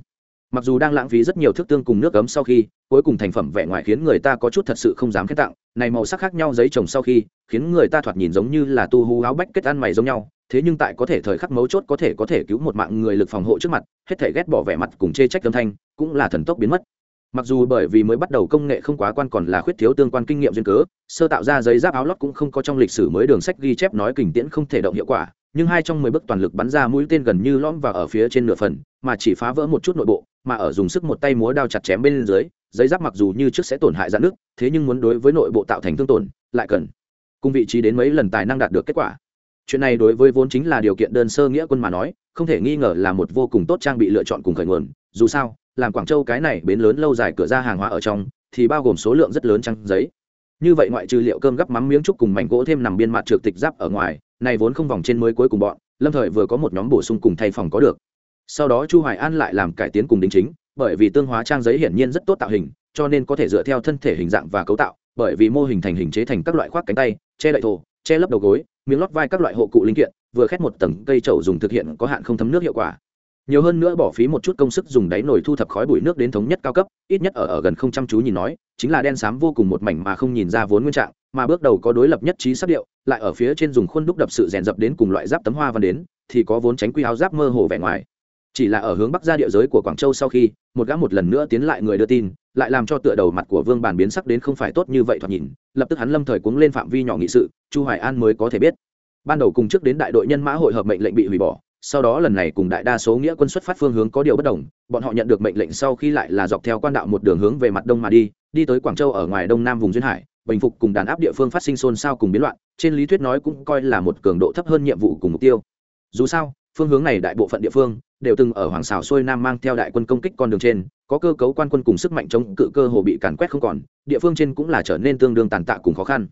Mặc dù đang lãng phí rất nhiều thức tương cùng nước cấm sau khi, cuối cùng thành phẩm vẻ ngoài khiến người ta có chút thật sự không dám khét tặng, này màu sắc khác nhau giấy trồng sau khi, khiến người ta thoạt nhìn giống như là tu hú áo bách kết ăn mày giống nhau thế nhưng tại có thể thời khắc mấu chốt có thể có thể cứu một mạng người lực phòng hộ trước mặt, hết thể ghét bỏ vẻ mặt cùng chê trách âm thanh, cũng là thần tốc biến mất. Mặc dù bởi vì mới bắt đầu công nghệ không quá quan còn là khuyết thiếu tương quan kinh nghiệm duyên cớ, sơ tạo ra giấy giáp áo lót cũng không có trong lịch sử mới đường sách ghi chép nói kình tiễn không thể động hiệu quả, nhưng hai trong mười bước toàn lực bắn ra mũi tên gần như lõm vào ở phía trên nửa phần, mà chỉ phá vỡ một chút nội bộ, mà ở dùng sức một tay múa đao chặt chém bên dưới, giấy giáp mặc dù như trước sẽ tổn hại dạn nước, thế nhưng muốn đối với nội bộ tạo thành thương tổn, lại cần cùng vị trí đến mấy lần tài năng đạt được kết quả chuyện này đối với vốn chính là điều kiện đơn sơ nghĩa quân mà nói, không thể nghi ngờ là một vô cùng tốt trang bị lựa chọn cùng khởi nguồn. Dù sao, làm quảng châu cái này bến lớn lâu dài cửa ra hàng hóa ở trong, thì bao gồm số lượng rất lớn trang giấy. Như vậy ngoại trừ liệu cơm gắp mắm miếng trúc cùng mảnh gỗ thêm nằm biên mặt trượt tịch giáp ở ngoài, này vốn không vòng trên mới cuối cùng bọn, lâm thời vừa có một nhóm bổ sung cùng thay phòng có được. Sau đó chu hoài an lại làm cải tiến cùng đính chính, bởi vì tương hóa trang giấy hiển nhiên rất tốt tạo hình, cho nên có thể dựa theo thân thể hình dạng và cấu tạo, bởi vì mô hình thành hình chế thành các loại khoác cánh tay, che đậy thổ, che lấp đầu gối miếng lót vai các loại hộ cụ linh kiện, vừa khét một tầng cây trầu dùng thực hiện có hạn không thấm nước hiệu quả. Nhiều hơn nữa bỏ phí một chút công sức dùng đáy nồi thu thập khói bụi nước đến thống nhất cao cấp, ít nhất ở ở gần không chăm chú nhìn nói, chính là đen xám vô cùng một mảnh mà không nhìn ra vốn nguyên trạng, mà bước đầu có đối lập nhất trí sắc điệu, lại ở phía trên dùng khuôn đúc đập sự rèn dập đến cùng loại giáp tấm hoa văn đến, thì có vốn tránh quy áo giáp mơ hồ vẻ ngoài. Chỉ là ở hướng bắc ra địa giới của quảng châu sau khi, một gã một lần nữa tiến lại người đưa tin, lại làm cho tựa đầu mặt của vương bản biến sắc đến không phải tốt như vậy thoạt nhìn lập tức hắn lâm thời cuống lên phạm vi nhỏ nghị sự, chu hoài an mới có thể biết. Ban đầu cùng trước đến đại đội nhân mã hội hợp mệnh lệnh bị hủy bỏ, sau đó lần này cùng đại đa số nghĩa quân xuất phát phương hướng có điều bất đồng, bọn họ nhận được mệnh lệnh sau khi lại là dọc theo quan đạo một đường hướng về mặt đông mà đi đi tới quảng châu ở ngoài đông nam vùng duyên hải, bình phục cùng đàn áp địa phương phát sinh xôn xao cùng biến loạn, trên lý thuyết nói cũng coi là một cường độ thấp hơn nhiệm vụ cùng mục tiêu. Dù sao, phương hướng này đại bộ phận địa phương đều từng ở hoàng xảo xuôi nam mang theo đại quân công kích con đường trên, có cơ cấu quan quân cùng sức mạnh chống cự cơ hồ bị càn quét không còn, địa phương trên cũng là trở nên tương đương tàn tạ cùng khó khăn.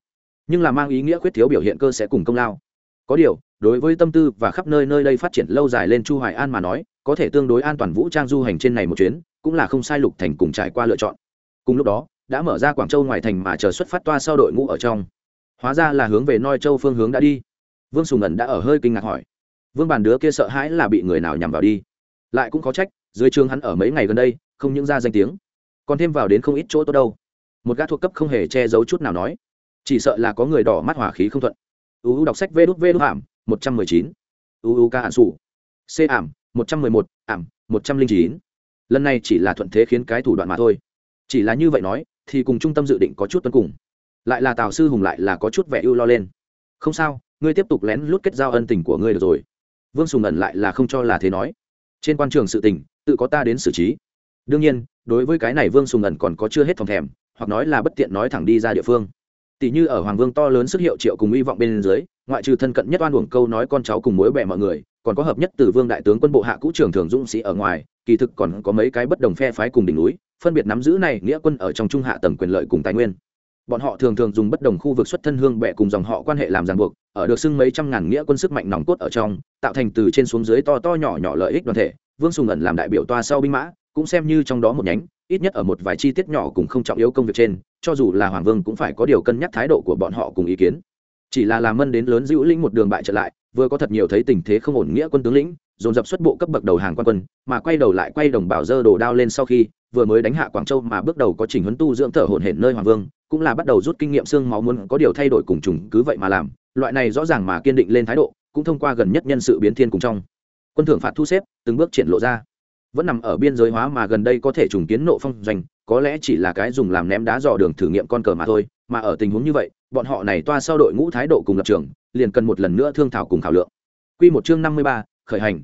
Nhưng là mang ý nghĩa khuyết thiếu biểu hiện cơ sẽ cùng công lao. Có điều, đối với tâm tư và khắp nơi nơi đây phát triển lâu dài lên chu hoài an mà nói, có thể tương đối an toàn vũ trang du hành trên này một chuyến, cũng là không sai lục thành cùng trải qua lựa chọn. Cùng lúc đó, đã mở ra quảng châu ngoài thành mà chờ xuất phát toa sau đội ngũ ở trong. Hóa ra là hướng về noi châu phương hướng đã đi. Vương sùng ẩn đã ở hơi kinh ngạc hỏi vương bàn đứa kia sợ hãi là bị người nào nhằm vào đi. Lại cũng có trách, dưới trường hắn ở mấy ngày gần đây, không những ra danh tiếng, còn thêm vào đến không ít chỗ tốt đâu. Một gã thuộc cấp không hề che giấu chút nào nói, chỉ sợ là có người đỏ mắt hỏa khí không thuận. Uu đọc sách vê đút vê đút ảm, một trăm mười chín. Uu ca hạn sủ. C ảm, một trăm mười một, ảm, một trăm linh chín. Lần này chỉ là thuận thế khiến cái thủ đoạn mà thôi. Chỉ là như vậy nói, thì cùng trung tâm dự định có chút tuân cùng. Lại là tào sư hùng lại là có chút vẻ ưu lo lên. Không sao, ngươi tiếp tục lén lút kết giao ân tình của ngươi được rồi vương sùng ẩn lại là không cho là thế nói. Trên quan trường sự tình, tự có ta đến xử trí. Đương nhiên, đối với cái này vương sùng ẩn còn có chưa hết phòng thèm, hoặc nói là bất tiện nói thẳng đi ra địa phương. Tỷ như ở hoàng vương to lớn sức hiệu triệu cùng hy vọng bên dưới, ngoại trừ thân cận nhất oan uổng câu nói con cháu cùng mối bẹ mọi người, còn có hợp nhất từ vương đại tướng quân bộ hạ cũ trưởng thường dũng sĩ ở ngoài, kỳ thực còn có mấy cái bất đồng phe phái cùng đỉnh núi, phân biệt nắm giữ này nghĩa quân ở trong trung hạ tầng quyền lợi cùng tài nguyên bọn họ thường thường dùng bất đồng khu vực xuất thân hương bệ cùng dòng họ quan hệ làm ràng buộc, ở được xưng mấy trăm ngàn nghĩa quân sức mạnh nòng cốt ở trong, tạo thành từ trên xuống dưới to to nhỏ nhỏ lợi ích đoàn thể, vương sùng ẩn làm đại biểu toa sau binh mã, cũng xem như trong đó một nhánh, ít nhất ở một vài chi tiết nhỏ cùng không trọng yếu công việc trên, cho dù là hoàng vương cũng phải có điều cân nhắc thái độ của bọn họ cùng ý kiến. Chỉ là làm mân đến lớn giữ lĩnh một đường bại trở lại, vừa có thật nhiều thấy tình thế không ổn nghĩa quân tướng lĩnh, dồn dập xuất bộ cấp bậc đầu hàng quan quân, mà quay đầu lại quay đồng bảo dơ đồ đao lên sau khi, vừa mới đánh hạ quảng châu mà bước đầu có trình huấn tu dưỡng thở hổn hển nơi hoàng vương cũng là bắt đầu rút kinh nghiệm xương máu muốn có điều thay đổi cùng trùng cứ vậy mà làm. Loại này rõ ràng mà kiên định lên thái độ cũng thông qua gần nhất nhân sự biến thiên cùng trong. Quân thưởng phạt thu xếp từng bước triển lộ ra. Vẫn nằm ở biên giới hóa mà gần đây có thể trùng kiến nộ phong doanh có lẽ chỉ là cái dùng làm ném đá dò đường thử nghiệm con cờ mà thôi mà ở tình huống như vậy bọn họ này toa sau đội ngũ thái độ cùng lập trường liền cần một lần nữa thương thảo cùng thảo lượng. Quy một chương năm mươi ba, khởi hành.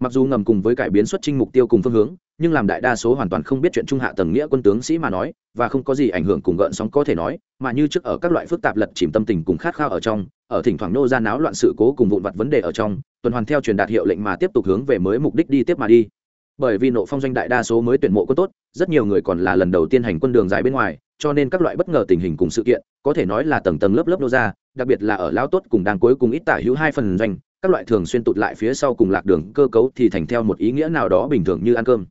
Mặc dù ngầm cùng với cải biến xuất trinh mục tiêu cùng phương hướng, nhưng làm đại đa số hoàn toàn không biết chuyện trung hạ tầng nghĩa quân tướng sĩ mà nói, và không có gì ảnh hưởng cùng gợn sóng có thể nói, mà như trước ở các loại phức tạp lật chìm tâm tình cùng khát khao ở trong, ở thỉnh thoảng nô ra náo loạn sự cố cùng vụn vặt vấn đề ở trong, tuần hoàn theo truyền đạt hiệu lệnh mà tiếp tục hướng về mới mục đích đi tiếp mà đi. Bởi vì nộ phong doanh đại đa số mới tuyển mộ quân tốt, rất nhiều người còn là lần đầu tiên hành quân đường dài bên ngoài, cho nên các loại bất ngờ tình hình cùng sự kiện, có thể nói là tầng tầng lớp lớp nô ra, đặc biệt là ở lao tốt cùng đang cuối cùng ít tả hữu hai phần doanh, các loại thường xuyên tụt lại phía sau cùng lạc đường cơ cấu thì thành theo một ý nghĩa nào đó bình thường như ăn cơm.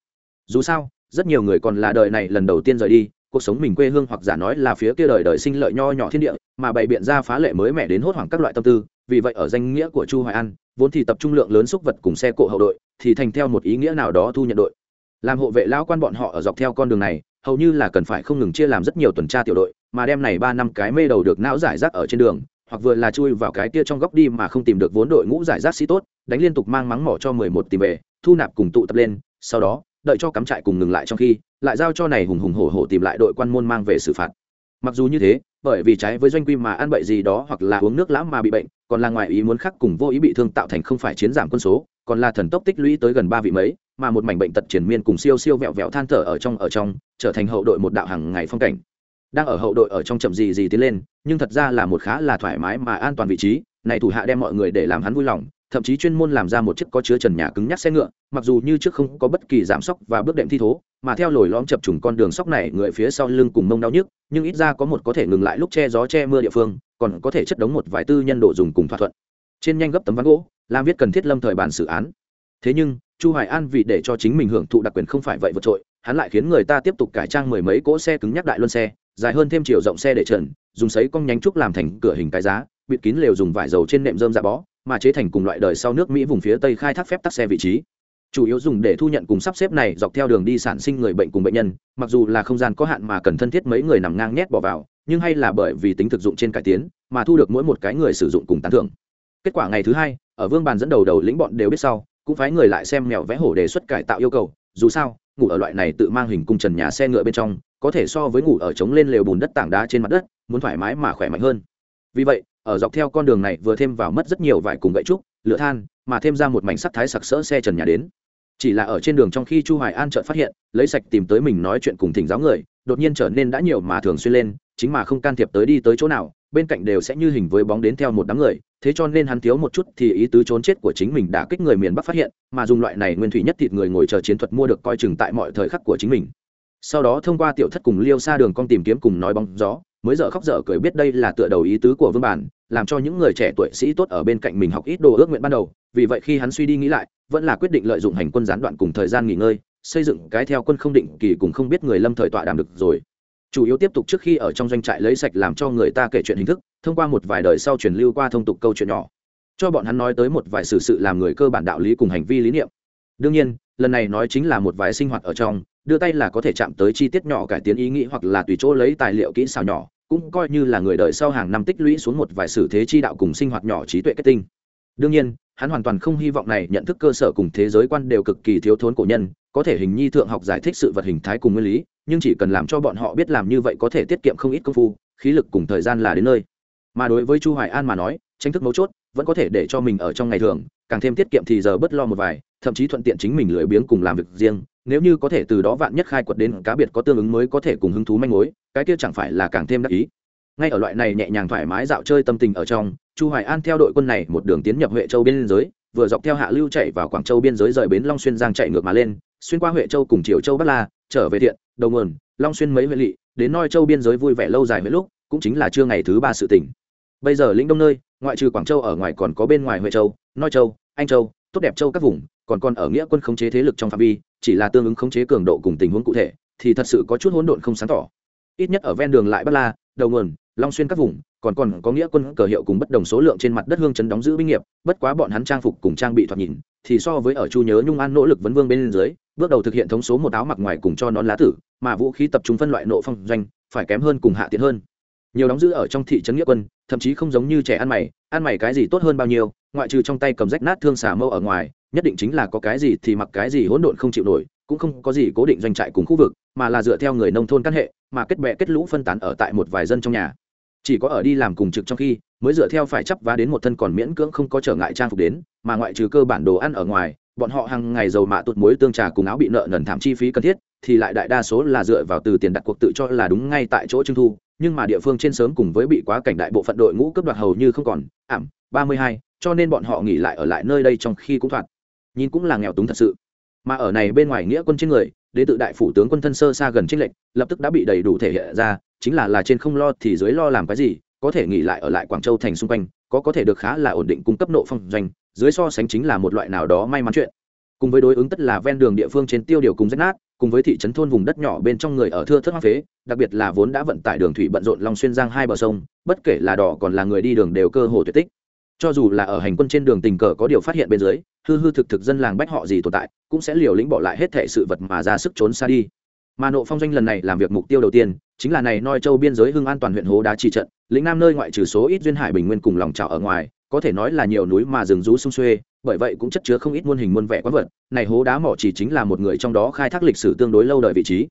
Dù sao, rất nhiều người còn là đời này lần đầu tiên rời đi, cuộc sống mình quê hương hoặc giả nói là phía kia đời đời sinh lợi nho nhỏ thiên địa, mà bày biện ra phá lệ mới mẻ đến hốt hoảng các loại tâm tư, vì vậy ở danh nghĩa của chu hoài an, vốn thì tập trung lượng lớn xúc vật cùng xe cộ hậu đội, thì thành theo một ý nghĩa nào đó thu nhận đội. Làm hộ vệ lao quan bọn họ ở dọc theo con đường này, hầu như là cần phải không ngừng chia làm rất nhiều tuần tra tiểu đội, mà đem này ba năm cái mê đầu được não giải rác ở trên đường hoặc vừa là chui vào cái kia trong góc đi mà không tìm được vốn đội ngũ giải rác sĩ tốt, đánh liên tục mang mắng mỏ cho mười một tìm về, thu nạp cùng tụ tập lên, sau đó, đợi cho cắm trại cùng ngừng lại trong khi, lại giao cho này hùng hùng hổ hổ tìm lại đội quan môn mang về xử phạt. Mặc dù như thế, bởi vì trái với doanh quy mà ăn bậy gì đó hoặc là uống nước lãm mà bị bệnh, còn là ngoài ý muốn khác cùng vô ý bị thương tạo thành không phải chiến giảm quân số, còn là thần tốc tích lũy tới gần ba vị mấy, mà một mảnh bệnh tật triển miên cùng siêu siêu vẹo vẹo than thở ở trong ở trong, trở thành hậu đội một đạo hàng ngày phong cảnh. Đang ở hậu đội ở trong chậm gì gì tiến lên nhưng thật ra là một khá là thoải mái mà an toàn vị trí, này thủ hạ đem mọi người để làm hắn vui lòng, thậm chí chuyên môn làm ra một chiếc có chứa trần nhà cứng nhắc xe ngựa, mặc dù như trước không có bất kỳ giảm sóc và bước đệm thi thố, mà theo lồi lõm chập trùng con đường sóc này, người phía sau lưng cùng mông đau nhức, nhưng ít ra có một có thể ngừng lại lúc che gió che mưa địa phương, còn có thể chất đống một vài tư nhân độ dùng cùng thỏa thuận. Trên nhanh gấp tấm ván gỗ làm viết cần thiết lâm thời bàn xử án. Thế nhưng, chu hoài an vì để cho chính mình hưởng thụ đặc quyền không phải vậy vượt trội, hắn lại khiến người ta tiếp tục cải trang mười mấy cỗ xe cứng nhắc đại luân xe, dài hơn thêm chiều rộng xe để trần dùng sấy cong nhánh trúc làm thành cửa hình cái giá, bịt kín lều dùng vải dầu trên nệm rơm dạ bó, mà chế thành cùng loại đời sau nước mỹ vùng phía tây khai thác phép tắc xe vị trí. Chủ yếu dùng để thu nhận cùng sắp xếp này dọc theo đường đi sản sinh người bệnh cùng bệnh nhân, mặc dù là không gian có hạn mà cần thân thiết mấy người nằm ngang nhét bỏ vào, nhưng hay là bởi vì tính thực dụng trên cải tiến, mà thu được mỗi một cái người sử dụng cùng tán thưởng. Kết quả ngày thứ hai, ở vương bàn dẫn đầu đầu lĩnh bọn đều biết sau, cũng phái người lại xem mèo vẽ hổ đề xuất cải tạo yêu cầu, dù sao, ngủ ở loại này tự mang hình cung trần nhà xe ngựa bên trong có thể so với ngủ ở trống lên lều bùn đất tảng đá trên mặt đất, muốn thoải mái mà khỏe mạnh hơn. Vì vậy, ở dọc theo con đường này vừa thêm vào mất rất nhiều vải cùng gậy trúc, lửa than, mà thêm ra một mảnh sắc thái sặc sỡ xe trần nhà đến. Chỉ là ở trên đường trong khi chu hoài an chợt phát hiện, lấy sạch tìm tới mình nói chuyện cùng thỉnh giáo người, đột nhiên trở nên đã nhiều mà thường xuyên lên, chính mà không can thiệp tới đi tới chỗ nào, bên cạnh đều sẽ như hình với bóng đến theo một đám người, thế cho nên hắn thiếu một chút thì ý tứ trốn chết của chính mình đã kích người miền bắc phát hiện, mà dùng loại này nguyên thủy nhất thịt người ngồi chờ chiến thuật mua được coi chừng tại mọi thời khắc của chính mình sau đó thông qua tiểu thất cùng liêu xa đường con tìm kiếm cùng nói bóng gió, mới dở khóc dở cười biết đây là tựa đầu ý tứ của vương bản, làm cho những người trẻ tuổi sĩ tốt ở bên cạnh mình học ít đồ ước nguyện ban đầu. Vì vậy khi hắn suy đi nghĩ lại, vẫn là quyết định lợi dụng hành quân gián đoạn cùng thời gian nghỉ ngơi, xây dựng cái theo quân không định kỳ cùng không biết người lâm thời tọa đàm được rồi. Chủ yếu tiếp tục trước khi ở trong doanh trại lấy sạch làm cho người ta kể chuyện hình thức, thông qua một vài đời sau truyền lưu qua thông tục câu chuyện nhỏ. Cho bọn hắn nói tới một vài sự sự làm người cơ bản đạo lý cùng hành vi lý niệm đương nhiên, lần này nói chính là một vài sinh hoạt ở trong, đưa tay là có thể chạm tới chi tiết nhỏ cải tiến ý nghĩ hoặc là tùy chỗ lấy tài liệu kỹ xảo nhỏ, cũng coi như là người đời sau hàng năm tích lũy xuống một vài sử thế chi đạo cùng sinh hoạt nhỏ trí tuệ kết tinh. Đương nhiên, hắn hoàn toàn không hy vọng này nhận thức cơ sở cùng thế giới quan đều cực kỳ thiếu thốn cổ nhân, có thể hình nhi thượng học giải thích sự vật hình thái cùng nguyên lý, nhưng chỉ cần làm cho bọn họ biết làm như vậy có thể tiết kiệm không ít công phu, khí lực cùng thời gian là đến nơi. Mà đối với chu hoài an mà nói, tranh thức mấu chốt, vẫn có thể để cho mình ở trong ngày thường, càng thêm tiết kiệm thì giờ bất lo một vài thậm chí thuận tiện chính mình lười biếng cùng làm việc riêng, nếu như có thể từ đó vạn nhất khai quật đến cá biệt có tương ứng mới có thể cùng hứng thú manh mối, cái kia chẳng phải là càng thêm đắc ý. Ngay ở loại này nhẹ nhàng thoải mái dạo chơi tâm tình ở trong, chu hoài an theo đội quân này một đường tiến nhập huệ châu biên giới, vừa dọc theo hạ lưu chạy vào quảng châu biên giới rời bến long xuyên giang chạy ngược mà lên, xuyên qua huệ châu cùng triều châu bắc la, trở về thiện, đầu nguồn, long xuyên mấy huệ lỵ, đến noi châu biên giới vui vẻ lâu dài mấy lúc, cũng chính là trưa ngày thứ ba sự tỉnh bây giờ lĩnh đông nơi, ngoại trừ quảng châu ở ngoài còn có bên ngoài huệ châu, noi châu, anh châu, tốt đẹp châu các vùng còn còn ở nghĩa quân khống chế thế lực trong phạm vi, chỉ là tương ứng khống chế cường độ cùng tình huống cụ thể, thì thật sự có chút hỗn độn không sáng tỏ. Ít nhất ở ven đường lại bất la, đầu nguồn, long xuyên các vùng, còn còn có nghĩa quân cờ hiệu cùng bất đồng số lượng trên mặt đất hương chấn đóng giữ binh nghiệp, bất quá bọn hắn trang phục cùng trang bị thoạt nhìn, thì so với ở chu nhớ nhung an nỗ lực vấn vương bên dưới, bước đầu thực hiện thống số một áo mặc ngoài cùng cho nón lá tử, mà vũ khí tập trung phân loại nộ phong doanh, phải kém hơn cùng hạ tiện hơn. Nhiều đóng giữ ở trong thị trấn nghĩa quân, thậm chí không giống như trẻ ăn mày ăn mày cái gì tốt hơn bao nhiêu, ngoại trừ trong tay cầm rách nát thương xả mâu ở ngoài nhất định chính là có cái gì thì mặc cái gì hỗn độn không chịu nổi, cũng không có gì cố định doanh trại cùng khu vực, mà là dựa theo người nông thôn căn hệ, mà kết bè kết lũ phân tán ở tại một vài dân trong nhà. Chỉ có ở đi làm cùng trực trong khi, mới dựa theo phải chấp vá đến một thân còn miễn cưỡng không có trở ngại trang phục đến, mà ngoại trừ cơ bản đồ ăn ở ngoài, bọn họ hàng ngày dầu mạ tụt muối tương trà cùng áo bị nợ nần thảm chi phí cần thiết, thì lại đại đa số là dựa vào từ tiền đặt cuộc tự cho là đúng ngay tại chỗ trưng thu, nhưng mà địa phương trên sớm cùng với bị quá cảnh đại bộ phận đội ngũ cướp đoạt hầu như không còn, ảm, ba mươi hai, cho nên bọn họ nghỉ lại ở lại nơi đây trong khi cũng thoạt nhìn cũng là nghèo túng thật sự. Mà ở này bên ngoài nghĩa quân trên người, đế tự đại phủ tướng quân thân sơ xa gần trích lệnh lập tức đã bị đầy đủ thể hiện ra, chính là là trên không lo thì dưới lo làm cái gì, có thể nghỉ lại ở lại quảng châu thành xung quanh, có có thể được khá là ổn định cung cấp nộ phong doanh, dưới so sánh chính là một loại nào đó may mắn chuyện. Cùng với đối ứng tất là ven đường địa phương trên tiêu điều cùng rách nát, cùng với thị trấn thôn vùng đất nhỏ bên trong người ở thưa thất hoang phế, đặc biệt là vốn đã vận tải đường thủy bận rộn long xuyên giang hai bờ sông, bất kể là đỏ còn là người đi đường đều cơ hồ tuyệt tích cho dù là ở hành quân trên đường tình cờ có điều phát hiện bên dưới, hư hư thực thực dân làng bách họ gì tồn tại, cũng sẽ liều lĩnh bỏ lại hết thể sự vật mà ra sức trốn xa đi. Mà nộ phong doanh lần này làm việc mục tiêu đầu tiên, chính là này noi châu biên giới hưng an toàn huyện hố đá trì trận, lĩnh nam nơi ngoại trừ số ít duyên hải bình nguyên cùng lòng trào ở ngoài, có thể nói là nhiều núi mà rừng rú sung xuê, bởi vậy cũng chất chứa không ít muôn hình muôn vẻ quán vật. Này hố đá mỏ chỉ chính là một người trong đó khai thác lịch sử tương đối lâu đời vị trí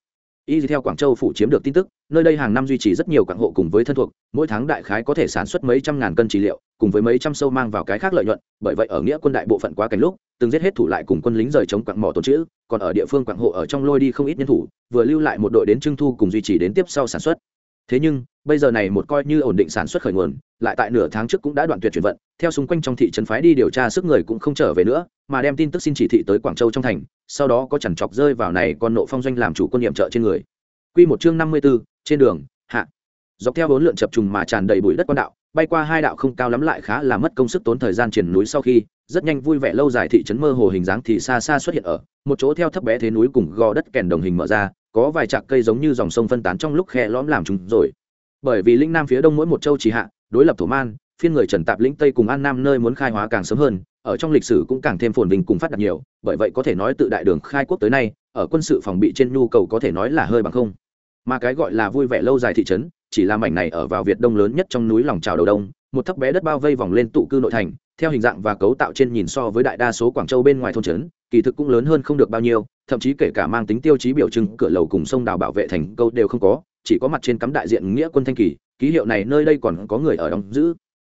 y theo quảng châu phủ chiếm được tin tức, nơi đây hàng năm duy trì rất nhiều quảng hộ cùng với thân thuộc, mỗi tháng đại khái có thể sản xuất mấy trăm ngàn cân trị liệu, cùng với mấy trăm sâu mang vào cái khác lợi nhuận, bởi vậy ở nghĩa quân đại bộ phận quá cảnh lúc, từng giết hết thủ lại cùng quân lính rời chống quảng mỏ tồn chữ còn ở địa phương quảng hộ ở trong lôi đi không ít nhân thủ, vừa lưu lại một đội đến trưng thu cùng duy trì đến tiếp sau sản xuất thế nhưng bây giờ này một coi như ổn định sản xuất khởi nguồn lại tại nửa tháng trước cũng đã đoạn tuyệt chuyển vận. Theo xung quanh trong thị trấn phái đi điều tra sức người cũng không trở về nữa mà đem tin tức xin chỉ thị tới quảng châu trong thành sau đó có chẳng chọc rơi vào này con nộ phong doanh làm chủ quân nhiệm trợ trên người. Quy một chương năm mươi 54, trên đường hạ. Dọc theo bốn lượn chập trùng mà tràn đầy bụi đất quan đạo bay qua hai đạo không cao lắm lại khá là mất công sức tốn thời gian triển núi sau khi rất nhanh vui vẻ lâu dài thị trấn mơ hồ hình dáng thì xa xa xuất hiện ở một chỗ theo thấp bé thế núi cùng gò đất kèn đồng hình mở ra có vài chạc cây giống như dòng sông phân tán trong lúc khe lõm làm chúng rồi. Bởi vì lĩnh nam phía đông mỗi một châu chỉ hạ, đối lập thổ man, phiên người trần tạp lĩnh tây cùng an nam nơi muốn khai hóa càng sớm hơn, ở trong lịch sử cũng càng thêm phồn vinh cùng phát đạt nhiều, bởi vậy có thể nói tự đại đường khai quốc tới nay, ở quân sự phòng bị trên nhu cầu có thể nói là hơi bằng không. Mà cái gọi là vui vẻ lâu dài thị trấn, chỉ là mảnh này ở vào việt đông lớn nhất trong núi lòng trào đầu đông một thấp bé đất bao vây vòng lên tụ cư nội thành, theo hình dạng và cấu tạo trên nhìn so với đại đa số quảng châu bên ngoài thôn trấn, kỳ thực cũng lớn hơn không được bao nhiêu, thậm chí kể cả mang tính tiêu chí biểu trưng, cửa lầu cùng sông đào bảo vệ thành câu đều không có, chỉ có mặt trên cắm đại diện nghĩa quân thanh kỳ, ký hiệu này nơi đây còn có người ở đóng giữ.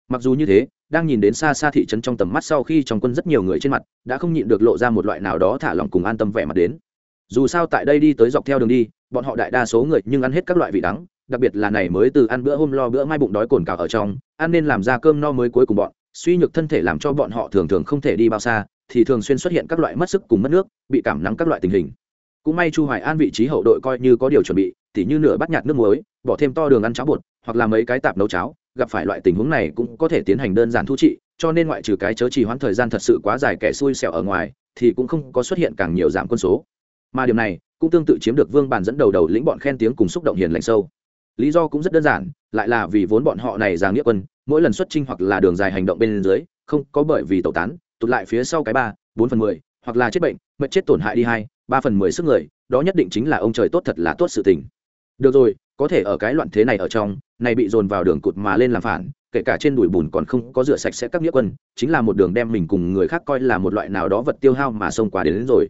Mặc dù như thế, đang nhìn đến xa xa thị trấn trong tầm mắt sau khi trong quân rất nhiều người trên mặt, đã không nhịn được lộ ra một loại nào đó thả lỏng cùng an tâm vẻ mặt đến. Dù sao tại đây đi tới dọc theo đường đi, bọn họ đại đa số người nhưng ăn hết các loại vị đắng đặc biệt là này mới từ ăn bữa hôm lo bữa mai bụng đói cồn cào ở trong, ăn nên làm ra cơm no mới cuối cùng bọn, suy nhược thân thể làm cho bọn họ thường thường không thể đi bao xa, thì thường xuyên xuất hiện các loại mất sức cùng mất nước, bị cảm nắng các loại tình hình. Cũng may chu hoài an vị trí hậu đội coi như có điều chuẩn bị, tỉ như nửa bát nhạt nước muối, bỏ thêm to đường ăn cháo bột, hoặc là mấy cái tạp nấu cháo, gặp phải loại tình huống này cũng có thể tiến hành đơn giản thu trị, cho nên ngoại trừ cái chớ trì hoãn thời gian thật sự quá dài kẻ xui xẻo ở ngoài, thì cũng không có xuất hiện càng nhiều giảm quân số. Mà điều này cũng tương tự chiếm được vương bàn dẫn đầu đầu lĩnh bọn khen tiếng cùng xúc động hiền lành sâu lý do cũng rất đơn giản lại là vì vốn bọn họ này già nghĩa quân mỗi lần xuất trinh hoặc là đường dài hành động bên dưới không có bởi vì tẩu tán tụt lại phía sau cái ba bốn phần mười hoặc là chết bệnh mệt chết tổn hại đi hai ba phần mười sức người đó nhất định chính là ông trời tốt thật là tốt sự tình. Được rồi có thể ở cái loạn thế này ở trong này bị dồn vào đường cụt mà lên làm phản kể cả trên đùi bùn còn không có rửa sạch sẽ các nghĩa quân chính là một đường đem mình cùng người khác coi là một loại nào đó vật tiêu hao mà xông qua đến, đến rồi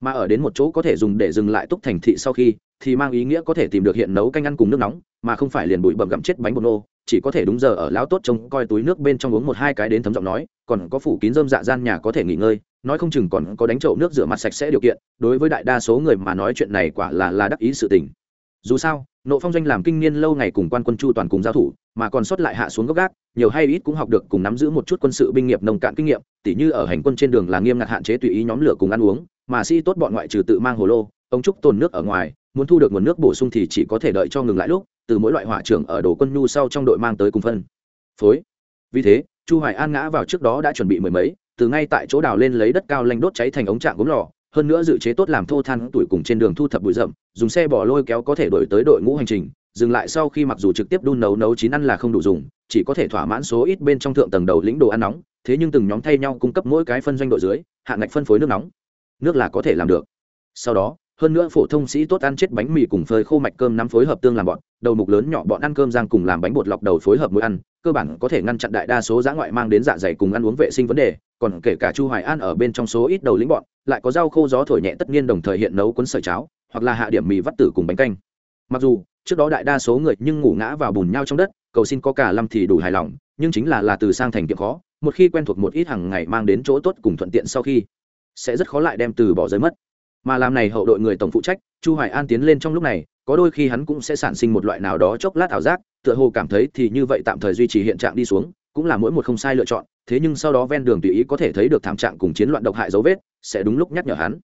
mà ở đến một chỗ có thể dùng để dừng lại túc thành thị sau khi, thì mang ý nghĩa có thể tìm được hiện nấu canh ăn cùng nước nóng, mà không phải liền bụi bậm gặm chết bánh bột nô. Chỉ có thể đúng giờ ở lão tốt trông coi túi nước bên trong uống một hai cái đến thấm giọng nói, còn có phủ kín dơm dạ gian nhà có thể nghỉ ngơi, nói không chừng còn có đánh chậu nước rửa mặt sạch sẽ điều kiện, đối với đại đa số người mà nói chuyện này quả là là đắc ý sự tình. Dù sao, nộ phong doanh làm kinh niên lâu ngày cùng quan quân chu toàn cùng giao thủ, mà còn sót lại hạ xuống gốc gác, nhiều hay ít cũng học được cùng nắm giữ một chút quân sự binh nghiệp nông cạn kinh nghiệm, tỉ như ở hành quân trên đường là nghiêm ngặt hạn chế tùy ý nhóm lửa cùng ăn uống mà sĩ tốt bọn ngoại trừ tự mang hồ lô ông trúc tồn nước ở ngoài, muốn thu được nguồn nước bổ sung thì chỉ có thể đợi cho ngừng lại lúc, từ mỗi loại hỏa trưởng ở đồ quân nhu sau trong đội mang tới cùng phân. Phối. Vì thế, chu hoài an ngã vào trước đó đã chuẩn bị mười mấy, từ ngay tại chỗ đào lên lấy đất cao lanh đốt cháy thành ống trạng gốm lò, hơn nữa dự chế tốt làm thô than tuổi cùng trên đường thu thập bụi rậm, dùng xe bỏ lôi kéo có thể đổi tới đội ngũ hành trình, dừng lại sau khi mặc dù trực tiếp đun nấu nấu chín ăn là không đủ dùng, chỉ có thể thỏa mãn số ít bên trong thượng tầng đầu lĩnh đồ ăn nóng, thế nhưng từng nhóm thay nhau cung cấp mỗi cái phân doanh đội dưới hạn ngạch phân phối nước nóng nước là có thể làm được. Sau đó, hơn nữa phổ thông sĩ tốt ăn chết bánh mì cùng phơi khô mạch cơm nắm phối hợp tương làm bọn, đầu mục lớn nhỏ bọn ăn cơm giang cùng làm bánh bột lọc đầu phối hợp mỗi ăn, cơ bản có thể ngăn chặn đại đa số giã ngoại mang đến dạ dày cùng ăn uống vệ sinh vấn đề, còn kể cả chu hoài an ở bên trong số ít đầu lĩnh bọn, lại có rau khô gió thổi nhẹ tất nhiên đồng thời hiện nấu cuốn sợi cháo, hoặc là hạ điểm mì vắt tử cùng bánh canh. Mặc dù, trước đó đại đa số người nhưng ngủ ngã vào bùn nhau trong đất, cầu xin có cả lâm thì đủ hài lòng, nhưng chính là là từ sang thành kiệm khó, một khi quen thuộc một ít hàng ngày mang đến chỗ tốt cùng thuận tiện sau khi sẽ rất khó lại đem từ bỏ rơi mất. Mà làm này hậu đội người tổng phụ trách chu hoài an tiến lên trong lúc này có đôi khi hắn cũng sẽ sản sinh một loại nào đó chốc lát ảo giác tựa hồ cảm thấy thì như vậy tạm thời duy trì hiện trạng đi xuống cũng là mỗi một không sai lựa chọn thế nhưng sau đó ven đường tùy ý có thể thấy được thảm trạng cùng chiến loạn độc hại dấu vết sẽ đúng lúc nhắc nhở hắn.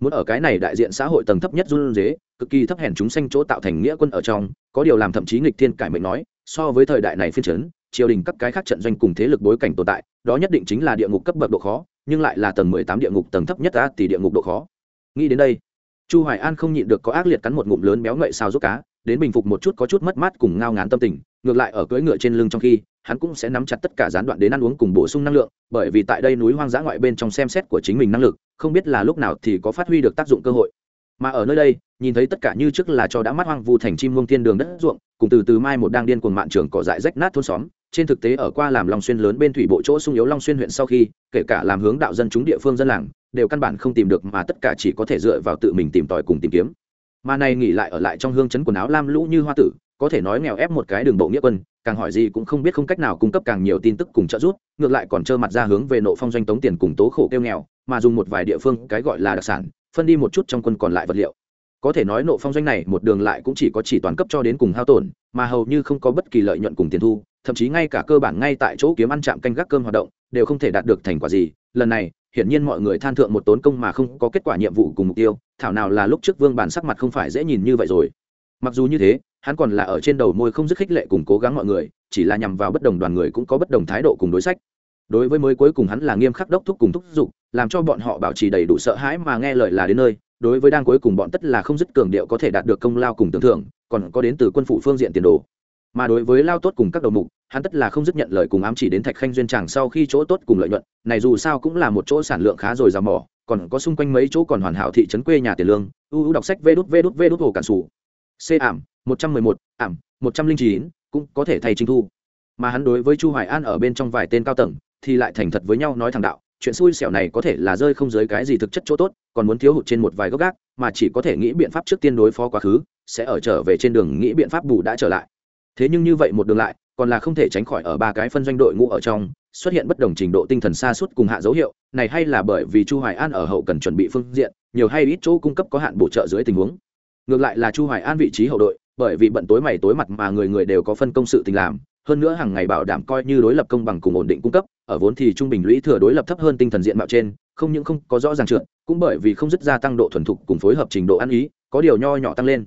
Muốn ở cái này đại diện xã hội tầng thấp nhất run dế cực kỳ thấp hèn chúng sanh chỗ tạo thành nghĩa quân ở trong có điều làm thậm chí nghịch thiên cải mệnh nói so với thời đại này phiên chấn, triều đình các cái khác trận doanh cùng thế lực bối cảnh tồn tại đó nhất định chính là địa ngục cấp bậc độ khó nhưng lại là tầng mười tám địa ngục tầng thấp nhất ta tỷ địa ngục độ khó. Nghĩ đến đây, chu hoài an không nhịn được có ác liệt cắn một ngụm lớn béo ngậy sao giúp cá, đến bình phục một chút có chút mất mát cùng ngao ngán tâm tình, ngược lại ở cưỡi ngựa trên lưng trong khi, hắn cũng sẽ nắm chặt tất cả gián đoạn đến ăn uống cùng bổ sung năng lượng, bởi vì tại đây núi hoang dã ngoại bên trong xem xét của chính mình năng lực, không biết là lúc nào thì có phát huy được tác dụng cơ hội. Mà ở nơi đây, nhìn thấy tất cả như trước là cho đã mắt hoang vu thành chim muông thiên đường đất ruộng, cùng từ từ mai một đang điên cuồng mạn trường cỏ dại rách nát thôn xóm trên thực tế ở qua làm long xuyên lớn bên thủy bộ chỗ sung yếu long xuyên huyện sau khi, kể cả làm hướng đạo dân chúng địa phương dân làng, đều căn bản không tìm được mà tất cả chỉ có thể dựa vào tự mình tìm tòi cùng tìm kiếm. Mà này nghỉ lại ở lại trong hương chấn quần áo lam lũ như hoa tử, có thể nói nghèo ép một cái đường bộ nghĩa quân, càng hỏi gì cũng không biết không cách nào cung cấp càng nhiều tin tức cùng trợ giúp, ngược lại còn trơ mặt ra hướng về nộ phong doanh tống tiền cùng tố khổ kêu nghèo, mà dùng một vài địa phương cái gọi là đặc sản, phân đi một chút trong quân còn lại vật liệu có thể nói nộ phong doanh này một đường lại cũng chỉ có chỉ toàn cấp cho đến cùng hao tổn, mà hầu như không có bất kỳ lợi nhuận cùng tiền thu, thậm chí ngay cả cơ bản ngay tại chỗ kiếm ăn chạm canh gác cơm hoạt động, đều không thể đạt được thành quả gì. Lần này, hiển nhiên mọi người than thượng một tốn công mà không có kết quả nhiệm vụ cùng mục tiêu, thảo nào là lúc trước vương bản sắc mặt không phải dễ nhìn như vậy rồi. Mặc dù như thế, hắn còn là ở trên đầu môi không dứt khích lệ cùng cố gắng mọi người, chỉ là nhằm vào bất đồng đoàn người cũng có bất đồng thái độ cùng đối sách. Đối với mới cuối cùng hắn là nghiêm khắc đốc thúc cùng thúc giục, làm cho bọn họ bảo trì đầy đủ sợ hãi mà nghe lời là đến nơi đối với đang cuối cùng bọn tất là không dứt cường điệu có thể đạt được công lao cùng tưởng thưởng, còn có đến từ quân phủ phương diện tiền đồ. Mà đối với lao tốt cùng các đầu mục, hắn tất là không dứt nhận lời cùng ám chỉ đến thạch khanh duyên tràng sau khi chỗ tốt cùng lợi nhuận, này dù sao cũng là một chỗ sản lượng khá rồi giàu mỏ còn có xung quanh mấy chỗ còn hoàn hảo thị trấn quê nhà tiền lương ưu đọc sách vê đút vê đút vê đút hồ cản sủ. C ảm, một trăm mười một, ảm, một trăm linh chín, cũng có thể thay trinh thu. Mà hắn đối với chu hoài an ở bên trong vài tên cao tầng, thì lại thành thật với nhau nói thẳng đạo chuyện xui xẻo này có thể là rơi không dưới cái gì thực chất chỗ tốt, còn muốn thiếu hụt trên một vài gốc gác, mà chỉ có thể nghĩ biện pháp trước tiên đối phó quá khứ, sẽ ở trở về trên đường nghĩ biện pháp bù đã trở lại. Thế nhưng như vậy một đường lại, còn là không thể tránh khỏi ở ba cái phân doanh đội ngũ ở trong, xuất hiện bất đồng trình độ tinh thần xa suốt cùng hạ dấu hiệu, này hay là bởi vì chu hoài an ở hậu cần chuẩn bị phương diện, nhiều hay ít chỗ cung cấp có hạn bổ trợ dưới tình huống. Ngược lại là chu hoài an vị trí hậu đội, bởi vì bận tối mày tối mặt mà người người đều có phân công sự tình làm hơn nữa hàng ngày bảo đảm coi như đối lập công bằng cùng ổn định cung cấp, ở vốn thì trung bình lũy thừa đối lập thấp hơn tinh thần diện mạo trên, không những không có rõ ràng trượt, cũng bởi vì không dứt gia tăng độ thuần thục cùng phối hợp trình độ ăn ý, có điều nho nhỏ tăng lên.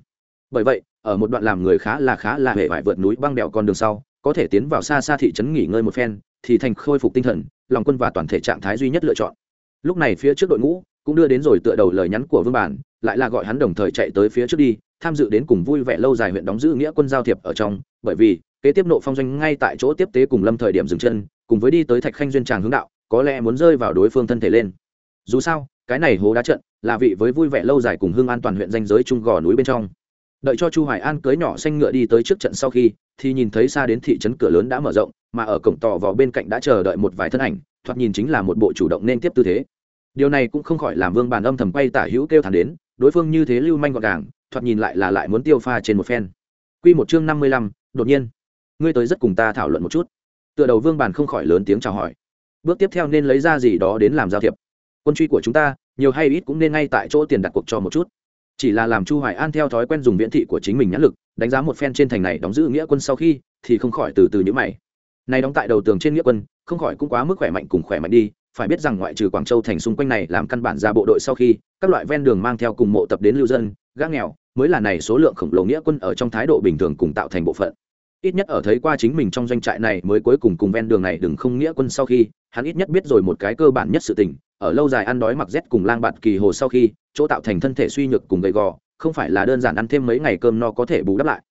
Bởi vậy, ở một đoạn làm người khá là khá là hệ vải vượt núi băng đèo con đường sau, có thể tiến vào xa xa thị trấn nghỉ ngơi một phen, thì thành khôi phục tinh thần, lòng quân và toàn thể trạng thái duy nhất lựa chọn. Lúc này phía trước đội ngũ cũng đưa đến rồi tựa đầu lời nhắn của vương bản, lại là gọi hắn đồng thời chạy tới phía trước đi, tham dự đến cùng vui vẻ lâu dài huyện đóng giữ nghĩa quân giao thiệp ở trong, bởi vì kế tiếp nộ phong doanh ngay tại chỗ tiếp tế cùng lâm thời điểm dừng chân cùng với đi tới thạch khanh duyên tràng hướng đạo có lẽ muốn rơi vào đối phương thân thể lên. Dù sao cái này hố đá trận là vị với vui vẻ lâu dài cùng hương an toàn huyện danh giới trung gò núi bên trong. Đợi cho chu hoài an cưới nhỏ xanh ngựa đi tới trước trận sau khi thì nhìn thấy xa đến thị trấn cửa lớn đã mở rộng mà ở cổng tò vào bên cạnh đã chờ đợi một vài thân ảnh thoạt nhìn chính là một bộ chủ động nên tiếp tư thế. Điều này cũng không khỏi làm vương bàn âm thầm quay tả hữu kêu thẳng đến đối phương như thế lưu manh gọn gàng thoạt nhìn lại là lại muốn tiêu pha trên một phen. Quy một chương năm mươi lăm, đột nhiên ngươi tới rất cùng ta thảo luận một chút. Tựa đầu vương bàn không khỏi lớn tiếng chào hỏi. Bước tiếp theo nên lấy ra gì đó đến làm giao thiệp. Quân truy của chúng ta, nhiều hay ít cũng nên ngay tại chỗ tiền đặt cuộc cho một chút. Chỉ là làm chu hoài an theo thói quen dùng viễn thị của chính mình nhãn lực, đánh giá một phen trên thành này đóng giữ nghĩa quân sau khi, thì không khỏi từ từ những mày. Này đóng tại đầu tường trên nghĩa quân, không khỏi cũng quá mức khỏe mạnh cùng khỏe mạnh đi, phải biết rằng ngoại trừ quảng châu thành xung quanh này làm căn bản ra bộ đội sau khi, các loại ven đường mang theo cùng mộ tập đến lưu dân, gã nghèo, mới là này số lượng khổng lồ nghĩa quân ở trong thái độ bình thường cùng tạo thành bộ phận ít nhất ở thấy qua chính mình trong doanh trại này mới cuối cùng cùng ven đường này đừng không nghĩa quân sau khi, hắn ít nhất biết rồi một cái cơ bản nhất sự tình, ở lâu dài ăn đói mặc rét cùng lang bạt kỳ hồ sau khi, chỗ tạo thành thân thể suy nhược cùng gầy gò, không phải là đơn giản ăn thêm mấy ngày cơm no có thể bù đắp lại.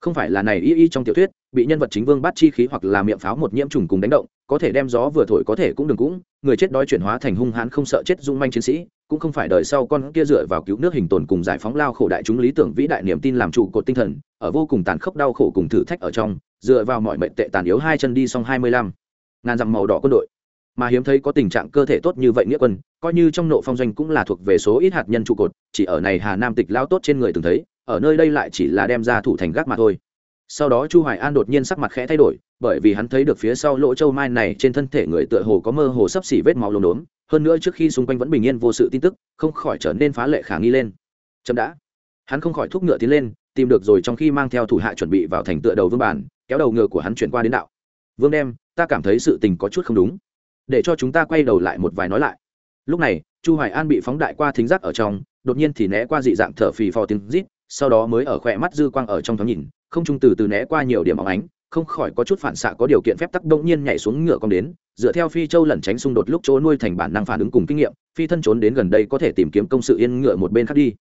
Không phải là này y y trong tiểu thuyết, bị nhân vật chính vương bắt chi khí hoặc là miệng pháo một nhiễm trùng cùng đánh động, có thể đem gió vừa thổi có thể cũng đừng cũng người chết đói chuyển hóa thành hung hãn không sợ chết dung manh chiến sĩ, cũng không phải đời sau con kia dựa vào cứu nước hình tồn cùng giải phóng lao khổ đại chúng lý tưởng vĩ đại niềm tin làm trụ cột tinh thần, ở vô cùng tàn khốc đau khổ cùng thử thách ở trong, dựa vào mọi mệnh tệ tàn yếu hai chân đi xong hai mươi lăm ngàn dặm màu đỏ quân đội. Mà hiếm thấy có tình trạng cơ thể tốt như vậy nghĩa quân, coi như trong nộ phong doanh cũng là thuộc về số ít hạt nhân trụ cột, chỉ ở này hà nam tịch lao tốt trên người từng thấy, ở nơi đây lại chỉ là đem ra thủ thành gác mà thôi. Sau đó chu hoài an đột nhiên sắc mặt khẽ thay đổi bởi vì hắn thấy được phía sau lỗ châu mai này trên thân thể người tựa hồ có mơ hồ sắp xỉ vết máu lốm đốm, hơn nữa trước khi xung quanh vẫn bình yên vô sự tin tức, không khỏi trở nên phá lệ khả nghi lên. Chậm đã. Hắn không khỏi thúc ngựa tiến lên, tìm được rồi trong khi mang theo thủ hạ chuẩn bị vào thành tựa đầu vương bản kéo đầu ngựa của hắn chuyển qua đến đạo. Vương đem, ta cảm thấy sự tình có chút không đúng. Để cho chúng ta quay đầu lại một vài nói lại. Lúc này, chu hoài an bị phóng đại qua thính giác ở trong, đột nhiên thì né qua dị dạng thở phì phò tiếng rít, sau đó mới ở khỏe mắt dư quang ở trong thoáng nhìn, không trung từ từ né qua nhiều điểm óng ánh không khỏi có chút phản xạ có điều kiện phép tắc động nhiên nhảy xuống ngựa con đến, dựa theo phi châu lẩn tránh xung đột lúc chỗ nuôi thành bản năng phản ứng cùng kinh nghiệm, phi thân trốn đến gần đây có thể tìm kiếm công sự yên ngựa một bên khác đi.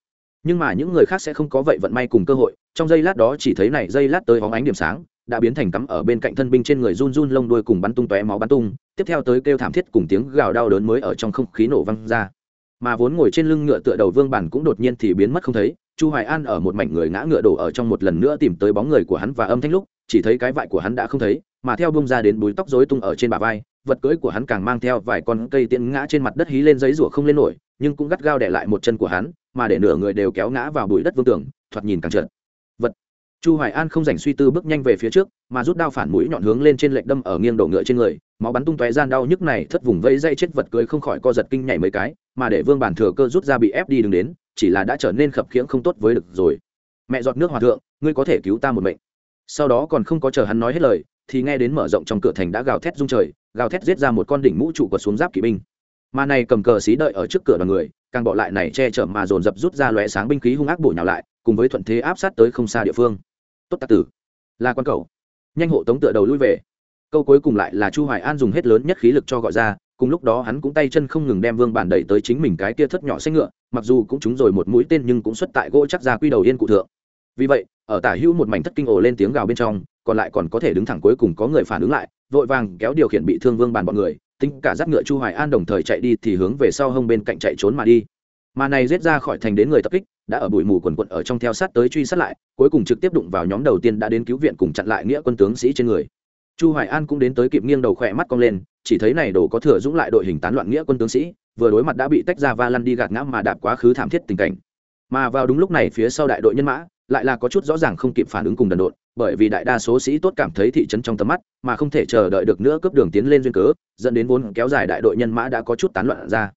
Nhưng mà những người khác sẽ không có vậy vận may cùng cơ hội, trong giây lát đó chỉ thấy này giây lát tới hóng ánh điểm sáng, đã biến thành cắm ở bên cạnh thân binh trên người run run lông đuôi cùng bắn tung tóe máu bắn tung, tiếp theo tới kêu thảm thiết cùng tiếng gào đau đớn mới ở trong không khí nổ văng ra. Mà vốn ngồi trên lưng ngựa tựa đầu vương bản cũng đột nhiên thì biến mất không thấy, chu hoài an ở một mảnh người ngã ngựa đổ ở trong một lần nữa tìm tới bóng người của hắn và âm thanh lúc chỉ thấy cái vại của hắn đã không thấy, mà theo bông ra đến búi tóc rối tung ở trên bả vai, vật cưỡi của hắn càng mang theo vài con cây tiễn ngã trên mặt đất hí lên giấy rủa không lên nổi, nhưng cũng gắt gao để lại một chân của hắn, mà để nửa người đều kéo ngã vào bụi đất vương tường, thoạt nhìn càng trượt vật. Chu hoài an không dành suy tư bước nhanh về phía trước, mà rút đao phản mũi nhọn hướng lên trên lệch đâm ở nghiêng đổ ngựa trên người, máu bắn tung tóe gian đau nhức này thất vùng vây dây chết vật cưới không khỏi co giật kinh nhảy mấy cái, mà để vương bản thừa cơ rút ra bị ép đi đứng đến, chỉ là đã trở nên khập khiễng không tốt với được rồi. Mẹ giọt nước hòa thượng, ngươi có thể cứu ta một mệnh sau đó còn không có chờ hắn nói hết lời, thì nghe đến mở rộng trong cửa thành đã gào thét rung trời, gào thét giết ra một con đỉnh mũ trụ quật xuống giáp kỵ binh. Mà này cầm cờ xí đợi ở trước cửa đoàn người, càng bỏ lại này che chở mà dồn dập rút ra lóe sáng binh khí hung ác bổ nhào lại, cùng với thuận thế áp sát tới không xa địa phương. Tốt tạc tử. Là con cầu nhanh hộ tống tựa đầu lui về. Câu cuối cùng lại là chu hoài an dùng hết lớn nhất khí lực cho gọi ra, cùng lúc đó hắn cũng tay chân không ngừng đem vương bản đẩy tới chính mình cái kia thất nhỏ xe ngựa, mặc dù cũng trúng rồi một mũi tên nhưng cũng xuất tại gỗ chắc ra quy đầu yên cụ thượng. Vì vậy ở tả hữu một mảnh thất kinh ồ lên tiếng gào bên trong, còn lại còn có thể đứng thẳng cuối cùng có người phản ứng lại, vội vàng kéo điều khiển bị thương vương bàn bọn người, tính cả dắt ngựa chu hoài an đồng thời chạy đi thì hướng về sau hông bên cạnh chạy trốn mà đi. Mà này giết ra khỏi thành đến người tập kích, đã ở bụi mù quần quận ở trong theo sát tới truy sát lại, cuối cùng trực tiếp đụng vào nhóm đầu tiên đã đến cứu viện cùng chặn lại nghĩa quân tướng sĩ trên người. Chu hoài an cũng đến tới kịp nghiêng đầu khỏe mắt cong lên, chỉ thấy này đồ có thừa dũng lại đội hình tán loạn nghĩa quân tướng sĩ, vừa đối mặt đã bị tách ra va lăn đi gạt ngã mà đạp quá khứ thảm thiết tình cảnh. Mà vào đúng lúc này phía sau đại đội nhân mã lại là có chút rõ ràng không kịp phản ứng cùng đần độn, bởi vì đại đa số sĩ tốt cảm thấy thị trấn trong tầm mắt mà không thể chờ đợi được nữa cướp đường tiến lên duyên cớ, dẫn đến vốn kéo dài đại đội nhân mã đã có chút tán loạn ra.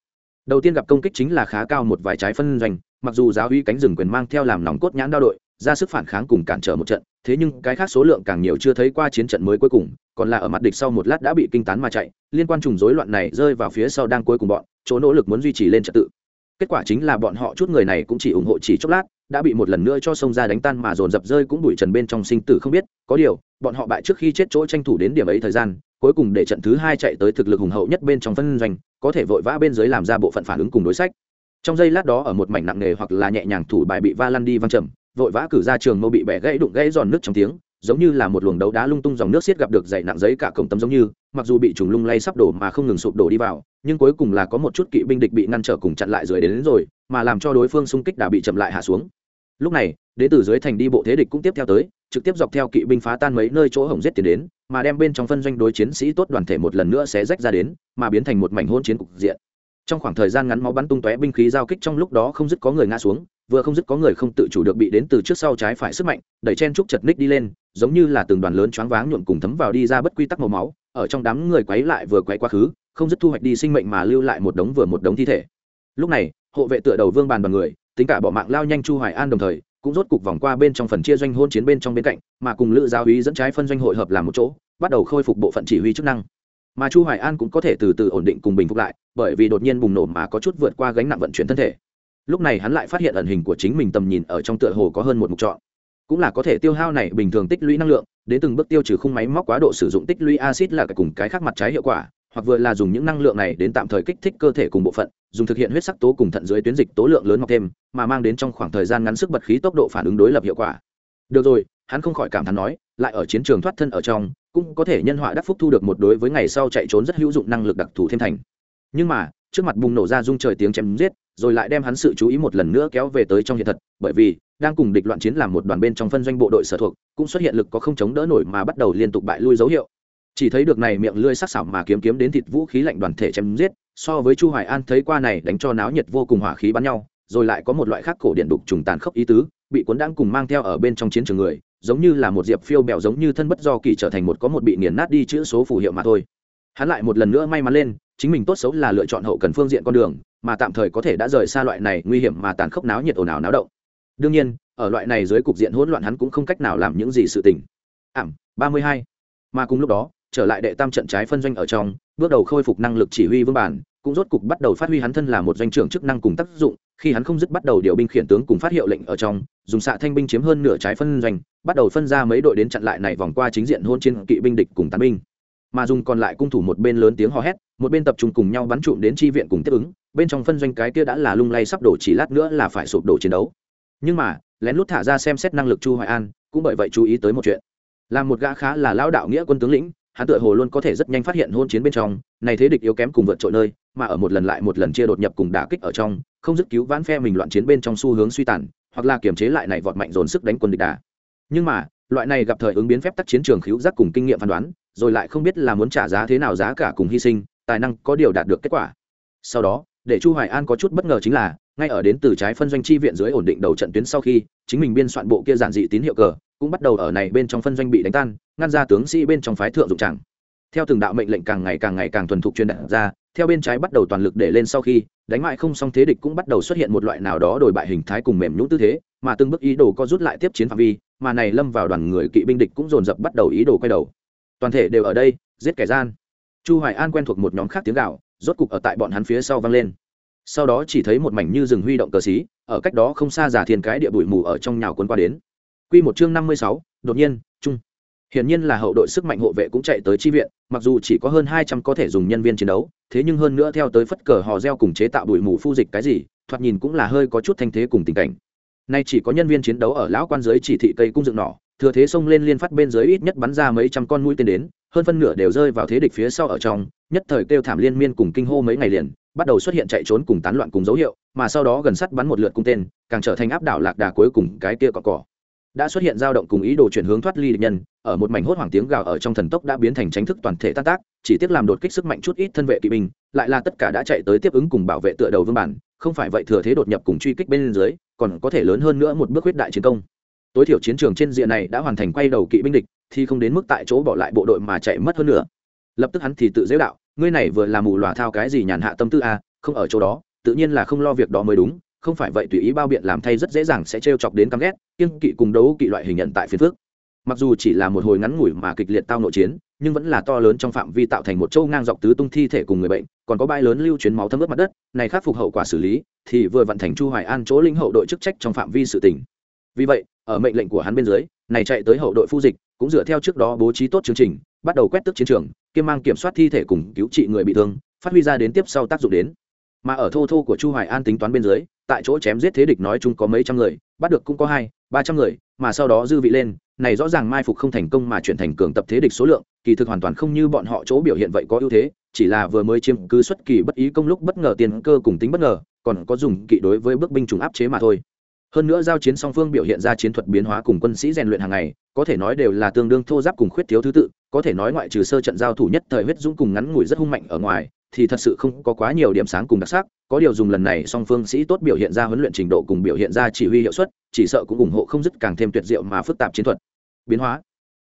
Đầu tiên gặp công kích chính là khá cao một vài trái phân doanh, mặc dù giáo uy cánh rừng quyền mang theo làm nòng cốt nhãn đao đội, ra sức phản kháng cùng cản trở một trận, thế nhưng cái khác số lượng càng nhiều chưa thấy qua chiến trận mới cuối cùng, còn là ở mặt địch sau một lát đã bị kinh tán mà chạy, liên quan trùng rối loạn này rơi vào phía sau đang cuối cùng bọn, chỗ nỗ lực muốn duy trì lên trật tự kết quả chính là bọn họ chút người này cũng chỉ ủng hộ chỉ chốc lát, đã bị một lần nữa cho sông ra đánh tan mà dồn dập rơi cũng đuổi trần bên trong sinh tử không biết. Có điều, bọn họ bại trước khi chết chỗ tranh thủ đến điểm ấy thời gian, cuối cùng để trận thứ hai chạy tới thực lực hùng hậu nhất bên trong phân doanh, có thể vội vã bên dưới làm ra bộ phận phản ứng cùng đối sách. Trong giây lát đó ở một mảnh nặng nề hoặc là nhẹ nhàng thủ bài bị va lăn đi văng chậm vội vã cử ra trường mâu bị bẻ gãy đụng gãy giòn nước trong tiếng giống như là một luồng đấu đá lung tung dòng nước xiết gặp được dày nặng giấy cả cổng tấm giống như mặc dù bị trùng lung lay sắp đổ mà không ngừng sụp đổ đi vào nhưng cuối cùng là có một chút kỵ binh địch bị ngăn trở cùng chặn lại dưới đến, đến rồi mà làm cho đối phương xung kích đã bị chậm lại hạ xuống. Lúc này đệ tử dưới thành đi bộ thế địch cũng tiếp theo tới trực tiếp dọc theo kỵ binh phá tan mấy nơi chỗ hổng giết tiến đến mà đem bên trong phân doanh đối chiến sĩ tốt đoàn thể một lần nữa sẽ rách ra đến mà biến thành một mảnh hôn chiến cục diện. Trong khoảng thời gian ngắn máu bắn tung tóe binh khí giao kích trong lúc đó không dứt có người ngã xuống vừa không dứt có người không tự chủ được bị đến từ trước sau trái phải sức mạnh, đẩy chen trúc chật ních đi lên, giống như là từng đoàn lớn choáng váng nhuộn cùng thấm vào đi ra bất quy tắc màu máu, ở trong đám người quấy lại vừa quấy quá khứ, không dứt thu hoạch đi sinh mệnh mà lưu lại một đống vừa một đống thi thể. Lúc này, hộ vệ tựa đầu vương bàn bằng người, tính cả bỏ mạng lao nhanh chu hoài an đồng thời, cũng rốt cục vòng qua bên trong phần chia doanh hôn chiến bên trong bên cạnh, mà cùng lữ giáo úy dẫn trái phân doanh hội hợp làm một chỗ, bắt đầu khôi phục bộ phận chỉ huy chức năng. Mà chu hoài an cũng có thể từ từ ổn định cùng bình phục lại, bởi vì đột nhiên bùng nổ mà có chút vượt qua gánh nặng vận chuyển thân thể lúc này hắn lại phát hiện ẩn hình của chính mình tầm nhìn ở trong tựa hồ có hơn một mục trọn. Cũng là có thể tiêu hao này bình thường tích lũy năng lượng, đến từng bước tiêu trừ khung máy móc quá độ sử dụng tích lũy acid là cái cùng cái khác mặt trái hiệu quả, hoặc vừa là dùng những năng lượng này đến tạm thời kích thích cơ thể cùng bộ phận, dùng thực hiện huyết sắc tố cùng thận dưới tuyến dịch tố lượng lớn mọc thêm, mà mang đến trong khoảng thời gian ngắn sức bật khí tốc độ phản ứng đối lập hiệu quả. Được rồi, hắn không khỏi cảm thán nói, lại ở chiến trường thoát thân ở trong, cũng có thể nhân họa đắc phúc thu được một đối với ngày sau chạy trốn rất hữu dụng năng lực đặc thù thêm thành. Nhưng mà, trước mặt bùng nổ ra rung trời tiếng chém giết rồi lại đem hắn sự chú ý một lần nữa kéo về tới trong hiện thật, bởi vì, đang cùng địch loạn chiến làm một đoàn bên trong phân doanh bộ đội sở thuộc, cũng xuất hiện lực có không chống đỡ nổi mà bắt đầu liên tục bại lui dấu hiệu. Chỉ thấy được này miệng lưỡi sắc sảo mà kiếm kiếm đến thịt vũ khí lạnh đoàn thể chém giết, so với chu hoài an thấy qua này đánh cho náo nhiệt vô cùng hỏa khí bắn nhau, rồi lại có một loại khác cổ điện đục trùng tàn khốc ý tứ, bị cuốn đang cùng mang theo ở bên trong chiến trường người, giống như là một diệp phiêu bèo giống như thân bất do kỳ trở thành một có một bị nghiền nát đi chữ số phù hiệu mà thôi. Hắn lại một lần nữa may mắn lên chính mình tốt xấu là lựa chọn hậu cần phương diện con đường, mà tạm thời có thể đã rời xa loại này nguy hiểm mà tàn khốc náo nhiệt ồn ào náo động. Đương nhiên, ở loại này dưới cục diện hỗn loạn hắn cũng không cách nào làm những gì sự tình. Ảm, ba mươi hai. Mà cùng lúc đó, trở lại đệ tam trận trái phân doanh ở trong, bước đầu khôi phục năng lực chỉ huy vương bản, cũng rốt cục bắt đầu phát huy hắn thân là một doanh trưởng chức năng cùng tác dụng, khi hắn không dứt bắt đầu điều binh khiển tướng cùng phát hiệu lệnh ở trong, dùng xạ thanh binh chiếm hơn nửa trái phân doanh, bắt đầu phân ra mấy đội đến chặn lại này vòng qua chính diện hôn chiến kỵ binh địch cùng tán binh mà dùng còn lại cung thủ một bên lớn tiếng hò hét, một bên tập trung cùng nhau bắn trụm đến chi viện cùng tiếp ứng, bên trong phân doanh cái kia đã là lung lay sắp đổ chỉ lát nữa là phải sụp đổ chiến đấu. Nhưng mà, lén lút thả ra xem xét năng lực chu hoài an, cũng bởi vậy chú ý tới một chuyện. Là một gã khá là lão đạo nghĩa quân tướng lĩnh, hắn tựa hồ luôn có thể rất nhanh phát hiện hôn chiến bên trong, này thế địch yếu kém cùng vượt trội nơi, mà ở một lần lại một lần chia đột nhập cùng đả kích ở trong, không dứt cứu vãn phe mình loạn chiến bên trong xu hướng suy tàn, hoặc là kiềm chế lại này vọt mạnh dồn sức đánh quân địch đà. Nhưng mà loại này gặp thời ứng biến phép tắc chiến trường khiếu giác cùng kinh nghiệm phán đoán, rồi lại không biết là muốn trả giá thế nào giá cả cùng hy sinh, tài năng có điều đạt được kết quả. Sau đó, để chu hoài an có chút bất ngờ chính là, ngay ở đến từ trái phân doanh chi viện dưới ổn định đầu trận tuyến sau khi, chính mình biên soạn bộ kia giản dị tín hiệu cờ, cũng bắt đầu ở này bên trong phân doanh bị đánh tan, ngăn ra tướng sĩ bên trong phái thượng dụng chẳng. Theo từng đạo mệnh lệnh càng ngày càng ngày càng thuần thục truyền đạt ra, theo bên trái bắt đầu toàn lực để lên sau khi, đánh mại không xong thế địch cũng bắt đầu xuất hiện một loại nào đó đổi bại hình thái cùng mềm nhũ tư thế, mà từng bước ý đồ có rút lại tiếp chiến phạm vi mà này lâm vào đoàn người kỵ binh địch cũng dồn dập bắt đầu ý đồ quay đầu. Toàn thể đều ở đây giết kẻ gian. Chu hoài an quen thuộc một nhóm khác tiếng gạo rốt cục ở tại bọn hắn phía sau vang lên. Sau đó chỉ thấy một mảnh như rừng huy động cờ xí ở cách đó không xa giả thiên cái địa bụi mù ở trong nhào cuốn qua đến. Quy một chương 56, đột nhiên trung Hiển nhiên là hậu đội sức mạnh hộ vệ cũng chạy tới chi viện, mặc dù chỉ có hơn hai trăm có thể dùng nhân viên chiến đấu, thế nhưng hơn nữa theo tới phất cờ hò reo cùng chế tạo bụi mù phu dịch cái gì, thoạt nhìn cũng là hơi có chút thanh thế cùng tình cảnh. Nay chỉ có nhân viên chiến đấu ở lão quan giới chỉ thị cây cung dựng nỏ, thừa thế xông lên liên phát bên dưới ít nhất bắn ra mấy trăm con mũi tên đến, hơn phân nửa đều rơi vào thế địch phía sau ở trong, nhất thời kêu thảm liên miên cùng kinh hô mấy ngày liền, bắt đầu xuất hiện chạy trốn cùng tán loạn cùng dấu hiệu, mà sau đó gần sát bắn một lượt cung tên, càng trở thành áp đảo lạc đà cuối cùng cái kia cỏ cỏ đã xuất hiện dao động cùng ý đồ chuyển hướng thoát ly địch nhân, ở một mảnh hốt hoảng tiếng gào ở trong thần tốc đã biến thành tránh thức toàn thể tan tác, chỉ tiếc làm đột kích sức mạnh chút ít thân vệ kỵ binh, lại là tất cả đã chạy tới tiếp ứng cùng bảo vệ tựa đầu vương bản, không phải vậy thừa thế đột nhập cùng truy kích bên dưới, còn có thể lớn hơn nữa một bước huyết đại chiến công. Tối thiểu chiến trường trên diện này đã hoàn thành quay đầu kỵ binh địch, thì không đến mức tại chỗ bỏ lại bộ đội mà chạy mất hơn nữa. Lập tức hắn thì tự dễ đạo, ngươi này vừa làm mù lòa thao cái gì nhàn hạ tâm tư a không ở chỗ đó, tự nhiên là không lo việc đó mới đúng không phải vậy tùy ý bao biện làm thay rất dễ dàng sẽ trêu chọc đến căm ghét kiên kỵ cùng đấu kỵ loại hình nhận tại phiên phước mặc dù chỉ là một hồi ngắn ngủi mà kịch liệt tao nội chiến, nhưng vẫn là to lớn trong phạm vi tạo thành một châu ngang dọc tứ tung thi thể cùng người bệnh, còn có bãi lớn lưu chuyến máu thấm ướt mặt đất, này khắc phục hậu quả xử lý, thì vừa vận thành chu hoài an chỗ linh hậu đội chức trách trong phạm vi sự tỉnh vì vậy, ở mệnh lệnh của hắn bên dưới, này chạy tới hậu đội phu dịch, cũng dựa theo trước đó bố trí tốt chương trình, bắt đầu quét tức chiến trường, kiêm mang kiểm soát thi thể cùng cứu trị người bị thương, phát huy ra đến tiếp sau tác dụng đến mà ở thô thô của chu hoài an tính toán bên dưới, tại chỗ chém giết thế địch nói chung có mấy trăm người, bắt được cũng có hai, ba trăm người, mà sau đó dư vị lên, này rõ ràng mai phục không thành công mà chuyển thành cường tập thế địch số lượng, kỳ thực hoàn toàn không như bọn họ chỗ biểu hiện vậy có ưu thế, chỉ là vừa mới chiếm cứ xuất kỳ bất ý công lúc bất ngờ tiền cơ cùng tính bất ngờ, còn có dùng kỵ đối với bước binh chủng áp chế mà thôi. Hơn nữa giao chiến song phương biểu hiện ra chiến thuật biến hóa cùng quân sĩ rèn luyện hàng ngày, có thể nói đều là tương đương thô giáp cùng khuyết thiếu thứ tự, có thể nói ngoại trừ sơ trận giao thủ nhất thời huyết dũng cùng ngắn ngủi rất hung mạnh ở ngoài thì thật sự không có quá nhiều điểm sáng cùng đặc sắc, có điều dùng lần này song phương sĩ tốt biểu hiện ra huấn luyện trình độ cùng biểu hiện ra chỉ huy hiệu suất, chỉ sợ cũng ủng hộ không dứt càng thêm tuyệt diệu mà phức tạp chiến thuật. Biến hóa.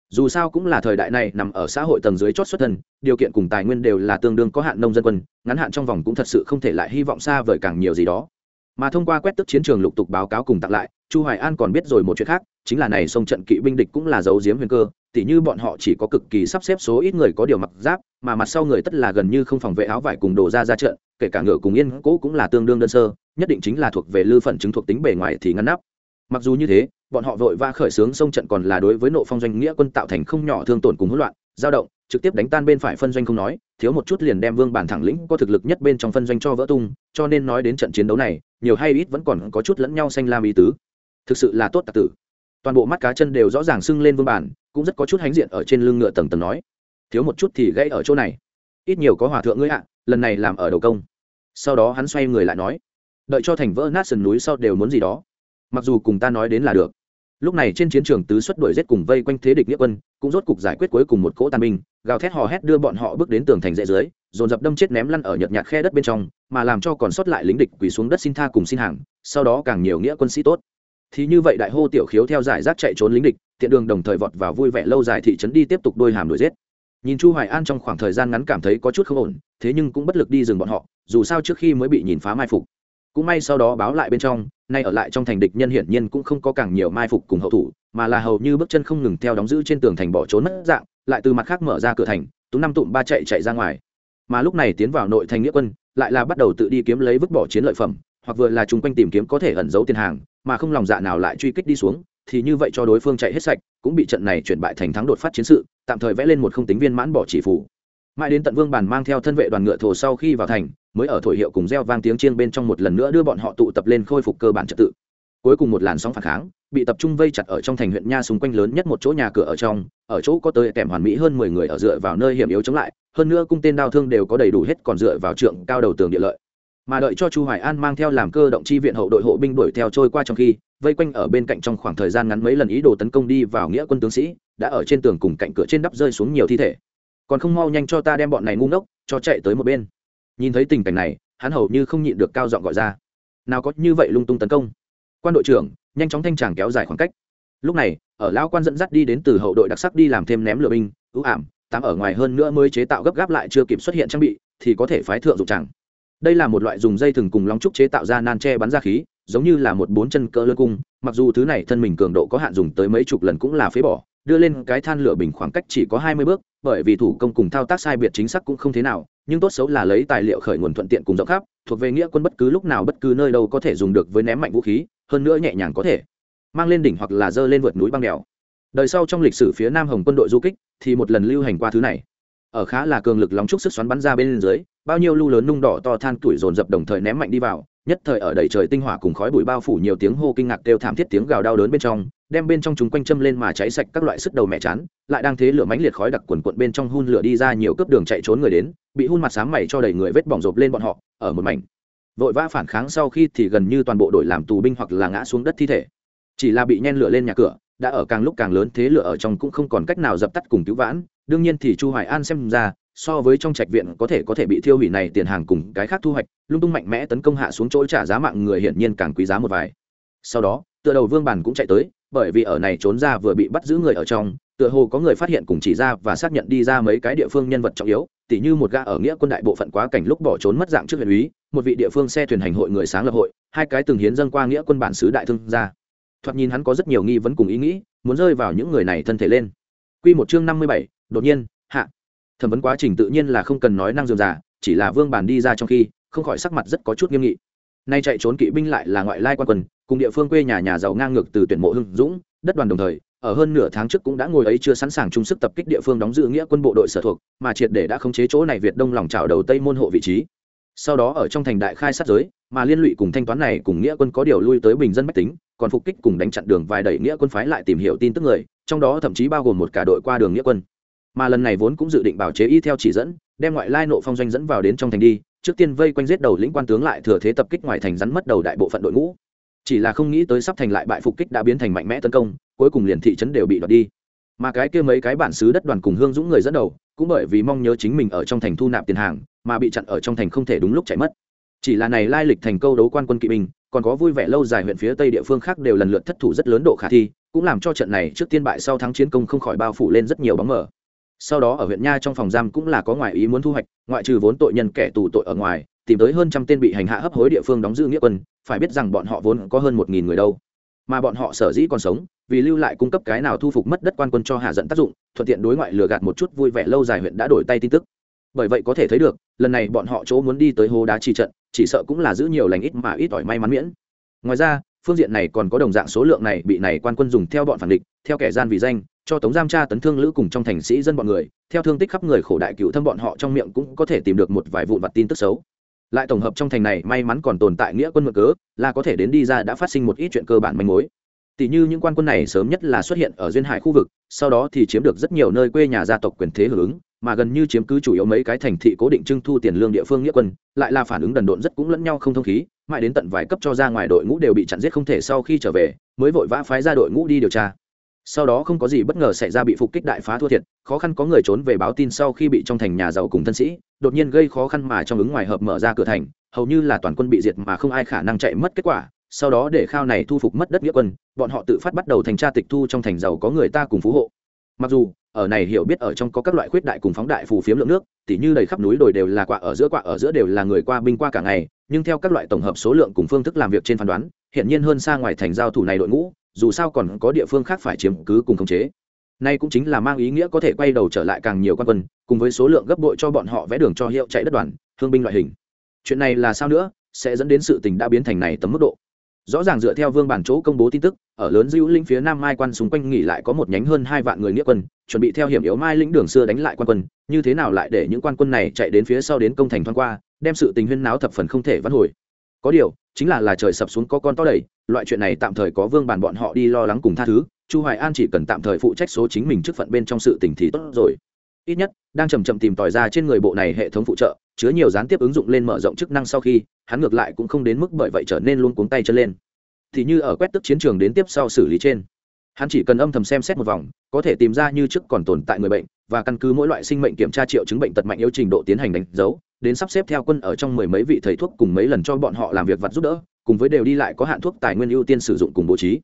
Dù sao cũng là thời đại này nằm ở xã hội tầng dưới chót xuất thân, điều kiện cùng tài nguyên đều là tương đương có hạn nông dân quân, ngắn hạn trong vòng cũng thật sự không thể lại hy vọng xa vời càng nhiều gì đó. Mà thông qua quét tức chiến trường lục tục báo cáo cùng tặng lại chu hoài an còn biết rồi một chuyện khác, chính là này sông trận kỵ binh địch cũng là dấu diếm huyền cơ, tỉ như bọn họ chỉ có cực kỳ sắp xếp số ít người có điều mặc giáp, mà mặt sau người tất là gần như không phòng vệ áo vải cùng đồ ra ra trận, kể cả ngựa cùng yên cố cũng là tương đương đơn sơ, nhất định chính là thuộc về lư phận chứng thuộc tính bề ngoài thì ngăn nắp. Mặc dù như thế, bọn họ vội va khởi xướng sông trận còn là đối với nộ phong doanh nghĩa quân tạo thành không nhỏ thương tổn cùng hỗn loạn dao động, trực tiếp đánh tan bên phải phân doanh không nói, thiếu một chút liền đem vương bản thẳng lĩnh có thực lực nhất bên trong phân doanh cho vỡ tung, cho nên nói đến trận chiến đấu này, nhiều hay ít vẫn còn có chút lẫn nhau xanh lam ý tứ thực sự là tốt tạc tử. Toàn bộ mắt cá chân đều rõ ràng sưng lên vương bản, cũng rất có chút hãnh diện ở trên lưng ngựa tầng tầng nói. Thiếu một chút thì gãy ở chỗ này. Ít nhiều có hòa thượng ngươi ạ, lần này làm ở đầu công. Sau đó hắn xoay người lại nói. Đợi cho thành vỡ nát sườn núi sau đều muốn gì đó. Mặc dù cùng ta nói đến là được. Lúc này trên chiến trường tứ xuất đuổi giết cùng vây quanh thế địch nghĩa quân, cũng rốt cục giải quyết cuối cùng một cỗ tàn binh, gào thét hò hét đưa bọn họ bước đến tường thành dễ dưới, dồn dập đâm chết ném lăn ở nhợt nhạt khe đất bên trong, mà làm cho còn sót lại lính địch quỳ xuống đất xin tha cùng xin hàng, sau đó càng nhiều nghĩa quân sĩ tốt thì như vậy đại hô tiểu khiếu theo giải rác chạy trốn lính địch, tiện đường đồng thời vọt vào vui vẻ lâu dài thị trấn đi tiếp tục đôi hàm đuổi giết. Nhìn chu hoài an trong khoảng thời gian ngắn cảm thấy có chút không ổn, thế nhưng cũng bất lực đi dừng bọn họ, dù sao trước khi mới bị nhìn phá mai phục. Cũng may sau đó báo lại bên trong, nay ở lại trong thành địch nhân hiển nhiên cũng không có càng nhiều mai phục cùng hậu thủ, mà là hầu như bước chân không ngừng theo đóng giữ trên tường thành bỏ trốn mất dạng, lại từ mặt khác mở ra cửa thành tú năm tụm ba chạy chạy ra ngoài. Mà lúc này tiến vào nội thành nghĩa quân, lại là bắt đầu tự đi kiếm lấy vứt bỏ chiến lợi phẩm, hoặc vừa là chung quanh tìm kiếm có thể ẩn giấu tiền hàng mà không lòng dạ nào lại truy kích đi xuống, thì như vậy cho đối phương chạy hết sạch, cũng bị trận này chuyển bại thành thắng đột phát chiến sự, tạm thời vẽ lên một không tính viên mãn bỏ chỉ phủ. Mãi đến tận vương bàn mang theo thân vệ đoàn ngựa thổ sau khi vào thành, mới ở thổi hiệu cùng reo vang tiếng chiêng bên trong một lần nữa đưa bọn họ tụ tập lên khôi phục cơ bản trật tự. Cuối cùng một làn sóng phản kháng, bị tập trung vây chặt ở trong thành huyện nha xung quanh lớn nhất một chỗ nhà cửa ở trong, ở chỗ có tới kèm hoàn mỹ hơn mười người ở dựa vào nơi hiểm yếu chống lại, hơn nữa cung tên đao thương đều có đầy đủ hết còn dựa vào trượng cao đầu tường địa lợi mà đợi cho chu hoài an mang theo làm cơ động chi viện hậu đội hộ binh đuổi theo trôi qua trong khi, vây quanh ở bên cạnh trong khoảng thời gian ngắn mấy lần ý đồ tấn công đi vào nghĩa quân tướng sĩ, đã ở trên tường cùng cạnh cửa trên đắp rơi xuống nhiều thi thể. Còn không mau nhanh cho ta đem bọn này ngu ngốc, cho chạy tới một bên. Nhìn thấy tình cảnh này, hắn hầu như không nhịn được cao giọng gọi ra. Nào có như vậy lung tung tấn công. Quan đội trưởng, nhanh chóng thanh tràng kéo dài khoảng cách. Lúc này, ở lão quan dẫn dắt đi đến từ hậu đội đặc sắc đi làm thêm ném lửa binh, ưu ảm, tám ở ngoài hơn nữa mới chế tạo gấp gáp lại chưa kịp xuất hiện trang bị, thì có thể phái thượng dụng chẳng đây là một loại dùng dây thừng cùng long trúc chế tạo ra nan tre bắn ra khí, giống như là một bốn chân cỡ lơ cung, mặc dù thứ này thân mình cường độ có hạn dùng tới mấy chục lần cũng là phế bỏ, đưa lên cái than lửa bình khoảng cách chỉ có hai mươi bước, bởi vì thủ công cùng thao tác sai biệt chính xác cũng không thế nào, nhưng tốt xấu là lấy tài liệu khởi nguồn thuận tiện cùng rộng khắp, thuộc về nghĩa quân bất cứ lúc nào bất cứ nơi đâu có thể dùng được với ném mạnh vũ khí, hơn nữa nhẹ nhàng có thể mang lên đỉnh hoặc là dơ lên vượt núi băng đèo. Đời sau trong lịch sử phía nam hồng quân đội du kích thì một lần lưu hành qua thứ này. Ở khá là cường lực lóng trúc sức xoắn bắn ra bên dưới bao nhiêu lưu lớn nung đỏ to than tuổi dồn dập đồng thời ném mạnh đi vào, nhất thời ở đầy trời tinh hỏa cùng khói bụi bao phủ nhiều tiếng hô kinh ngạc kêu thảm thiết tiếng gào đau đớn bên trong, đem bên trong chúng quanh châm lên mà cháy sạch các loại sức đầu mẹ chán, lại đang thế lửa mãnh liệt khói đặc quần quận bên trong hun lửa đi ra nhiều cướp đường chạy trốn người đến, bị hun mặt sáng mày cho đầy người vết bỏng rộp lên bọn họ, ở một mảnh. Vội vã phản kháng sau khi thì gần như toàn bộ đội làm tù binh hoặc là ngã xuống đất thi thể. Chỉ là bị nhen lửa lên nhà cửa, đã ở càng lúc càng lớn thế lửa ở trong cũng không còn cách nào dập tắt cùng cứu vãn, đương nhiên thì chu hoài an xem ra so với trong trạch viện có thể có thể bị thiêu hủy này tiền hàng cùng cái khác thu hoạch lung tung mạnh mẽ tấn công hạ xuống chỗ trả giá mạng người hiển nhiên càng quý giá một vài sau đó tựa đầu vương bản cũng chạy tới bởi vì ở này trốn ra vừa bị bắt giữ người ở trong tựa hồ có người phát hiện cùng chỉ ra và xác nhận đi ra mấy cái địa phương nhân vật trọng yếu tỉ như một gã ở nghĩa quân đại bộ phận quá cảnh lúc bỏ trốn mất dạng trước huyện úy một vị địa phương xe thuyền hành hội người sáng lập hội hai cái từng hiến dân qua nghĩa quân bản xứ đại thương gia thoạt nhìn hắn có rất nhiều nghi vấn cùng ý nghĩ muốn rơi vào những người này thân thể lên Quy một chương năm mươi bảy, đột nhiên. Thẩm vấn quá trình tự nhiên là không cần nói năng dườm dà, chỉ là Vương Bản đi ra trong khi, không khỏi sắc mặt rất có chút nghiêm nghị. Nay chạy trốn kỵ binh lại là ngoại lai quan quân, cùng địa phương quê nhà nhà giàu ngang ngược từ tuyển mộ hưng dũng, đất đoàn đồng thời, ở hơn nửa tháng trước cũng đã ngồi ấy chưa sẵn sàng chung sức tập kích địa phương đóng giữ nghĩa quân bộ đội sở thuộc, mà triệt để đã khống chế chỗ này Việt Đông lòng chảo đầu Tây môn hộ vị trí. Sau đó ở trong thành đại khai sát giới, mà liên lụy cùng thanh toán này cùng nghĩa quân có điều lui tới bình dân bách tính, còn phục kích cùng đánh chặn đường vài đẩy nghĩa quân phái lại tìm hiểu tin tức người, trong đó thậm chí bao gồm một cả đội qua đường nghĩa quân. Mà lần này vốn cũng dự định bảo chế y theo chỉ dẫn, đem ngoại lai nộ phong doanh dẫn vào đến trong thành đi, trước tiên vây quanh giết đầu lĩnh quan tướng lại thừa thế tập kích ngoài thành rắn mất đầu đại bộ phận đội ngũ. Chỉ là không nghĩ tới sắp thành lại bại phục kích đã biến thành mạnh mẽ tấn công cuối cùng liền thị trấn đều bị đoạt đi. Mà cái kia mấy cái bản xứ đất đoàn cùng hương dũng người dẫn đầu cũng bởi vì mong nhớ chính mình ở trong thành thu nạp tiền hàng mà bị chặn ở trong thành không thể đúng lúc chạy mất. Chỉ là này lai lịch thành câu đấu quan quân kỵ binh còn có vui vẻ lâu dài huyện phía tây địa phương khác đều lần lượt thất thủ rất lớn độ khả thi cũng làm cho trận này trước tiên bại sau thắng chiến công không khỏi bao phủ lên rất nhiều bóng mờ sau đó ở huyện nha trong phòng giam cũng là có ngoại ý muốn thu hoạch, ngoại trừ vốn tội nhân kẻ tù tội ở ngoài, tìm tới hơn trăm tên bị hành hạ hấp hối địa phương đóng giữ nghĩa quân, phải biết rằng bọn họ vốn có hơn một nghìn người đâu. Mà bọn họ sở dĩ còn sống, vì lưu lại cung cấp cái nào thu phục mất đất quan quân cho hạ dẫn tác dụng, thuận tiện đối ngoại lừa gạt một chút vui vẻ lâu dài huyện đã đổi tay tin tức. Bởi vậy có thể thấy được, lần này bọn họ chỗ muốn đi tới hố đá trì trận, chỉ sợ cũng là giữ nhiều lành ít mà ít ỏi may mắn miễn. Ngoài ra phương diện này còn có đồng dạng số lượng này bị này quan quân dùng theo bọn phản địch, theo kẻ gian vì danh, cho tống giam tra tấn thương lữ cùng trong thành sĩ dân bọn người, theo thương tích khắp người khổ đại cựu thâm bọn họ trong miệng cũng có thể tìm được một vài vụn vặt tin tức xấu. Lại tổng hợp trong thành này, may mắn còn tồn tại nghĩa quân mượn cớ, là có thể đến đi ra đã phát sinh một ít chuyện cơ bản manh mối. Tỷ như những quan quân này sớm nhất là xuất hiện ở duyên hải khu vực, sau đó thì chiếm được rất nhiều nơi quê nhà gia tộc quyền thế hưởng ứng mà gần như chiếm cứ chủ yếu mấy cái thành thị cố định trưng thu tiền lương địa phương nghĩa quân, lại là phản ứng đần độn rất cũng lẫn nhau không thông khí, mãi đến tận vài cấp cho ra ngoài đội ngũ đều bị chặn giết không thể sau khi trở về, mới vội vã phái ra đội ngũ đi điều tra. Sau đó không có gì bất ngờ xảy ra bị phục kích đại phá thua thiệt, khó khăn có người trốn về báo tin sau khi bị trong thành nhà giàu cùng thân sĩ, đột nhiên gây khó khăn mà trong ứng ngoài hợp mở ra cửa thành, hầu như là toàn quân bị diệt mà không ai khả năng chạy mất kết quả, sau đó để khao này thu phục mất đất nghĩa quân, bọn họ tự phát bắt đầu thành tra tịch thu trong thành giàu có người ta cùng phú hộ mặc dù, ở này hiểu biết ở trong có các loại khuyết đại cùng phóng đại phù phiếm lượng nước, tỉ như đầy khắp núi đồi đều là quạ ở giữa quạ ở giữa đều là người qua binh qua cả ngày, nhưng theo các loại tổng hợp số lượng cùng phương thức làm việc trên phán đoán hiện nhiên hơn xa ngoài thành giao thủ này đội ngũ, dù sao còn có địa phương khác phải chiếm cứ cùng khống chế. Nay cũng chính là mang ý nghĩa có thể quay đầu trở lại càng nhiều quan quân, cùng với số lượng gấp bội cho bọn họ vẽ đường cho hiệu chạy đất đoàn, thương binh loại hình. Chuyện này là sao nữa, sẽ dẫn đến sự tình đã biến thành này tấm mức độ rõ ràng dựa theo vương bản chỗ công bố tin tức, ở lớn dữ linh phía nam mai quan xung quanh nghỉ lại có một nhánh hơn hai vạn người nghĩa quân, chuẩn bị theo hiểm yếu mai lĩnh đường xưa đánh lại quan quân, như thế nào lại để những quan quân này chạy đến phía sau đến công thành thoáng qua, đem sự tình huyên náo thập phần không thể vãn hồi. Có điều, chính là là trời sập xuống có con to đầy, loại chuyện này tạm thời có vương bản bọn họ đi lo lắng cùng tha thứ, chu hoài an chỉ cần tạm thời phụ trách số chính mình trước phận bên trong sự tình thì tốt rồi. Ít nhất, đang chầm chậm tìm tòi ra trên người bộ này hệ thống phụ trợ chứa nhiều gián tiếp ứng dụng lên mở rộng chức năng sau khi, hắn ngược lại cũng không đến mức bởi vậy trở nên luôn cuống tay chân lên. Thì như ở quét tức chiến trường đến tiếp sau xử lý trên, hắn chỉ cần âm thầm xem xét một vòng, có thể tìm ra như trước còn tồn tại người bệnh, và căn cứ mỗi loại sinh mệnh kiểm tra triệu chứng bệnh tật mạnh yếu trình độ tiến hành đánh dấu, đến sắp xếp theo quân ở trong mười mấy vị thầy thuốc cùng mấy lần cho bọn họ làm việc vặt giúp đỡ, cùng với đều đi lại có hạn thuốc tài nguyên ưu tiên sử dụng cùng bố trí.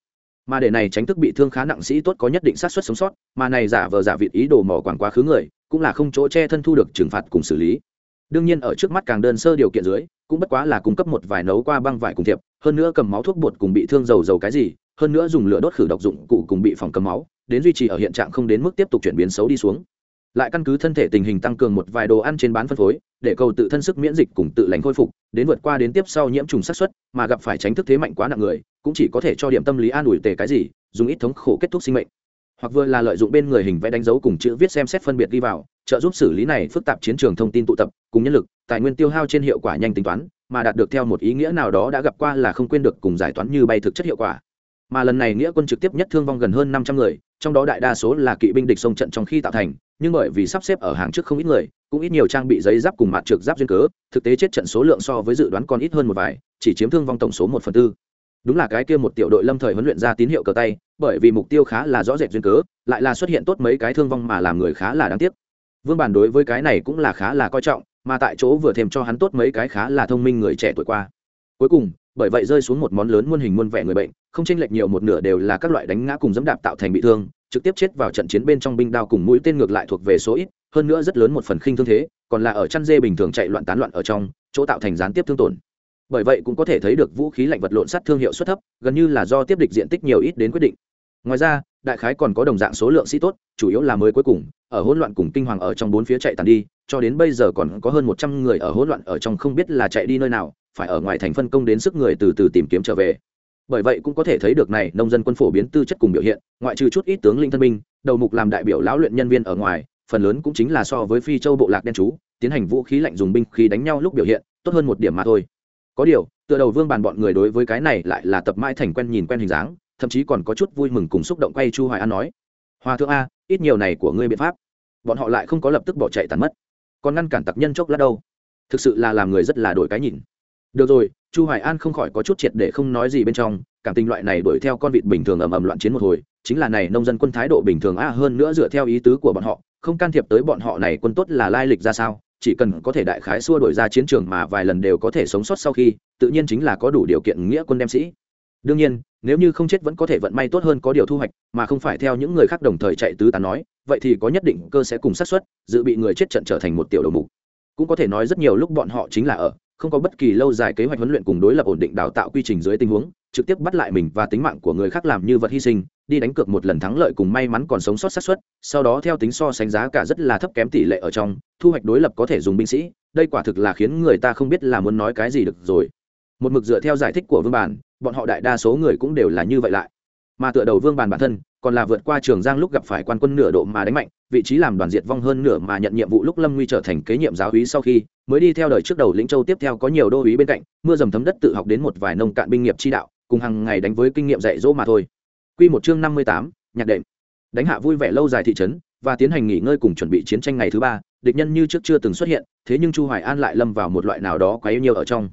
Mà để này tránh thức bị thương khá nặng sĩ tốt có nhất định sát xuất sống sót, mà này giả vờ giả vịt ý đồ mỏ quảng quá khứ người, cũng là không chỗ che thân thu được trừng phạt cùng xử lý đương nhiên ở trước mắt càng đơn sơ điều kiện dưới, cũng bất quá là cung cấp một vài nấu qua băng vải cùng thiệp, hơn nữa cầm máu thuốc bột cùng bị thương dầu dầu cái gì, hơn nữa dùng lửa đốt khử độc dụng cụ cùng bị phòng cầm máu, đến duy trì ở hiện trạng không đến mức tiếp tục chuyển biến xấu đi xuống. Lại căn cứ thân thể tình hình tăng cường một vài đồ ăn trên bán phân phối, để cầu tự thân sức miễn dịch cùng tự lành khôi phục, đến vượt qua đến tiếp sau nhiễm trùng sát xuất mà gặp phải tránh thức thế mạnh quá nặng người, cũng chỉ có thể cho điểm tâm lý an ủi tề cái gì, dùng ít thống khổ kết thúc sinh mệnh hoặc vừa là lợi dụng bên người hình vẽ đánh dấu cùng chữ viết xem xét phân biệt đi vào, trợ giúp xử lý này phức tạp chiến trường thông tin tụ tập, cùng nhân lực, tài nguyên tiêu hao trên hiệu quả nhanh tính toán, mà đạt được theo một ý nghĩa nào đó đã gặp qua là không quên được cùng giải toán như bay thực chất hiệu quả. Mà lần này nghĩa quân trực tiếp nhất thương vong gần hơn năm trăm người, trong đó đại đa số là kỵ binh địch sông trận trong khi tạo thành, nhưng bởi vì sắp xếp ở hàng trước không ít người, cũng ít nhiều trang bị giấy giáp cùng mặt trượt giáp duyên cớ, thực tế chết trận số lượng so với dự đoán còn ít hơn một vài, chỉ chiếm thương vong tổng số một phần tư đúng là cái kia một tiểu đội lâm thời huấn luyện ra tín hiệu cờ tay, bởi vì mục tiêu khá là rõ rệt duyên cớ, lại là xuất hiện tốt mấy cái thương vong mà làm người khá là đáng tiếc. Vương bản đối với cái này cũng là khá là coi trọng, mà tại chỗ vừa thêm cho hắn tốt mấy cái khá là thông minh người trẻ tuổi qua. Cuối cùng, bởi vậy rơi xuống một món lớn muôn hình muôn vẻ người bệnh, không chênh lệch nhiều một nửa đều là các loại đánh ngã cùng dẫm đạp tạo thành bị thương, trực tiếp chết vào trận chiến bên trong binh đao cùng mũi tên ngược lại thuộc về số ít, hơn nữa rất lớn một phần khinh thương thế, còn là ở chăn dê bình thường chạy loạn tán loạn ở trong, chỗ tạo thành gián tiếp thương tổn bởi vậy cũng có thể thấy được vũ khí lạnh vật lộn sắt thương hiệu suất thấp, gần như là do tiếp địch diện tích nhiều ít đến quyết định. Ngoài ra, đại khái còn có đồng dạng số lượng sĩ tốt, chủ yếu là mới cuối cùng, ở hỗn loạn cùng kinh hoàng ở trong bốn phía chạy tàn đi, cho đến bây giờ còn có hơn một trăm người ở hỗn loạn ở trong không biết là chạy đi nơi nào, phải ở ngoài thành phân công đến sức người từ từ tìm kiếm trở về. Bởi vậy cũng có thể thấy được này, nông dân quân phổ biến tư chất cùng biểu hiện, ngoại trừ chút ít tướng linh thân binh, đầu mục làm đại biểu lão luyện nhân viên ở ngoài, phần lớn cũng chính là so với phi châu bộ lạc đen chú, tiến hành vũ khí lạnh dùng binh khí đánh nhau lúc biểu hiện, tốt hơn một điểm mà thôi có điều, tựa đầu vương bàn bọn người đối với cái này lại là tập mãi thành quen nhìn quen hình dáng, thậm chí còn có chút vui mừng cùng xúc động quay chu hoài an nói, hòa thượng a, ít nhiều này của ngươi biện pháp. Bọn họ lại không có lập tức bỏ chạy tàn mất, còn ngăn cản tặc nhân chốc lát đâu. Thực sự là làm người rất là đổi cái nhìn. Được rồi, chu hoài an không khỏi có chút triệt để không nói gì bên trong, cảm tình loại này đuổi theo con vịt bình thường ầm ầm loạn chiến một hồi, chính là này nông dân quân thái độ bình thường a, hơn nữa dựa theo ý tứ của bọn họ, không can thiệp tới bọn họ này quân tốt là lai lịch ra sao chỉ cần có thể đại khái xua đổi ra chiến trường mà vài lần đều có thể sống sót sau khi, tự nhiên chính là có đủ điều kiện nghĩa quân đem sĩ. Đương nhiên, nếu như không chết vẫn có thể vận may tốt hơn có điều thu hoạch, mà không phải theo những người khác đồng thời chạy tứ tán nói, vậy thì có nhất định cơ sẽ cùng xác suất, dự bị người chết trận trở thành một tiểu đầu mục. Cũng có thể nói rất nhiều lúc bọn họ chính là ở không có bất kỳ lâu dài kế hoạch huấn luyện cùng đối lập ổn định đào tạo quy trình dưới tình huống, trực tiếp bắt lại mình và tính mạng của người khác làm như vật hy sinh, đi đánh cược một lần thắng lợi cùng may mắn còn sống sót sát xuất. sau đó theo tính so sánh giá cả rất là thấp kém tỷ lệ ở trong, thu hoạch đối lập có thể dùng binh sĩ, đây quả thực là khiến người ta không biết là muốn nói cái gì được rồi một mực dựa theo giải thích của vương bản, bọn họ đại đa số người cũng đều là như vậy lại mà tựa đầu vương bàn bản thân còn là vượt qua trường giang lúc gặp phải quan quân nửa độ mà đánh mạnh vị trí làm đoàn diệt vong hơn nửa mà nhận nhiệm vụ lúc lâm nguy trở thành kế nhiệm giáo úy sau khi mới đi theo đời trước đầu lĩnh châu tiếp theo có nhiều đô úy bên cạnh mưa dầm thấm đất tự học đến một vài nông cạn binh nghiệp chi đạo cùng hàng ngày đánh với kinh nghiệm dạy dỗ mà thôi Quy một chương năm mươi tám, nhạc đệm. Đánh hạ vui vẻ lâu dài thị trấn và tiến hành nghỉ ngơi cùng chuẩn bị chiến tranh ngày thứ ba, địch nhân như trước chưa từng xuất hiện, thế nhưng Chu Hoài An lại lâm vào một loại nào đó quá yêu nhiều ở trong.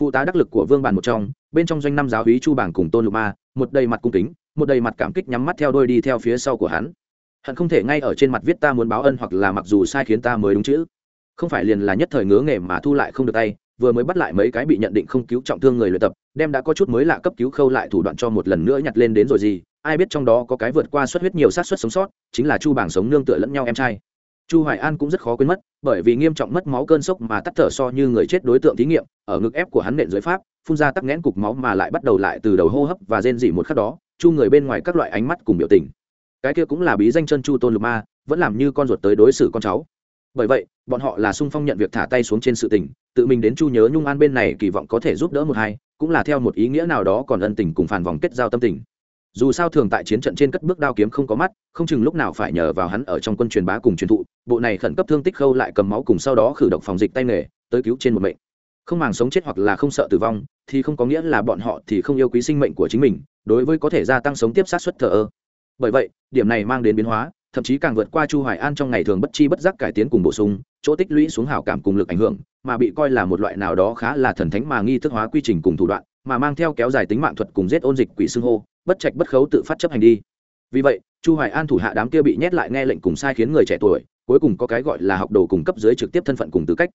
Phụ tá đắc lực của Vương Bản một trong, bên trong doanh năm giáo úy Chu Bảng cùng Tôn Lục Ma, một đầy mặt cung kính, một đầy mặt cảm kích nhắm mắt theo đôi đi theo phía sau của hắn. Hận không thể ngay ở trên mặt viết ta muốn báo ân hoặc là mặc dù sai khiến ta mới đúng chữ. Không phải liền là nhất thời ngứa nghề mà thu lại không được tay, vừa mới bắt lại mấy cái bị nhận định không cứu trọng thương người luyện tập đem đã có chút mới lạ cấp cứu khâu lại thủ đoạn cho một lần nữa nhặt lên đến rồi gì ai biết trong đó có cái vượt qua xuất huyết nhiều sát xuất sống sót chính là chu bảng sống nương tựa lẫn nhau em trai chu hoài an cũng rất khó quên mất bởi vì nghiêm trọng mất máu cơn sốc mà tắt thở so như người chết đối tượng thí nghiệm ở ngực ép của hắn nện dưới pháp phun ra tắc nghẽn cục máu mà lại bắt đầu lại từ đầu hô hấp và rên rỉ một khắc đó, chu người bên ngoài các loại ánh mắt cùng biểu tình. Cái kia cũng là bí danh chân chu tôn lục ma, vẫn làm như con ruột tới đối xử con cháu. Bởi vậy, bọn họ là sung phong nhận việc thả tay xuống trên sự tình, tự mình đến chu nhớ nhung an bên này kỳ vọng có thể giúp đỡ một hai, cũng là theo một ý nghĩa nào đó còn ân tình cùng phản vòng kết giao tâm tình. Dù sao thường tại chiến trận trên cất bước đao kiếm không có mắt, không chừng lúc nào phải nhờ vào hắn ở trong quân truyền bá cùng truyền thụ, bộ này khẩn cấp thương tích khâu lại cầm máu cùng sau đó khử độc phòng dịch tay nghề, tới cứu trên một mệnh. Không màng sống chết hoặc là không sợ tử vong thì không có nghĩa là bọn họ thì không yêu quý sinh mệnh của chính mình, đối với có thể gia tăng sống tiếp sát xuất thờ ơ. Bởi vậy, điểm này mang đến biến hóa, thậm chí càng vượt qua chu hoài an trong ngày thường bất chi bất giác cải tiến cùng bổ sung, chỗ tích lũy xuống hảo cảm cùng lực ảnh hưởng, mà bị coi là một loại nào đó khá là thần thánh mà nghi thức hóa quy trình cùng thủ đoạn, mà mang theo kéo dài tính mạng thuật cùng giết ôn dịch quỷ xương hô, bất trạch bất khấu tự phát chấp hành đi. Vì vậy, chu hoài an thủ hạ đám kia bị nhét lại nghe lệnh cùng sai khiến người trẻ tuổi, cuối cùng có cái gọi là học đồ cùng cấp dưới trực tiếp thân phận cùng tư cách.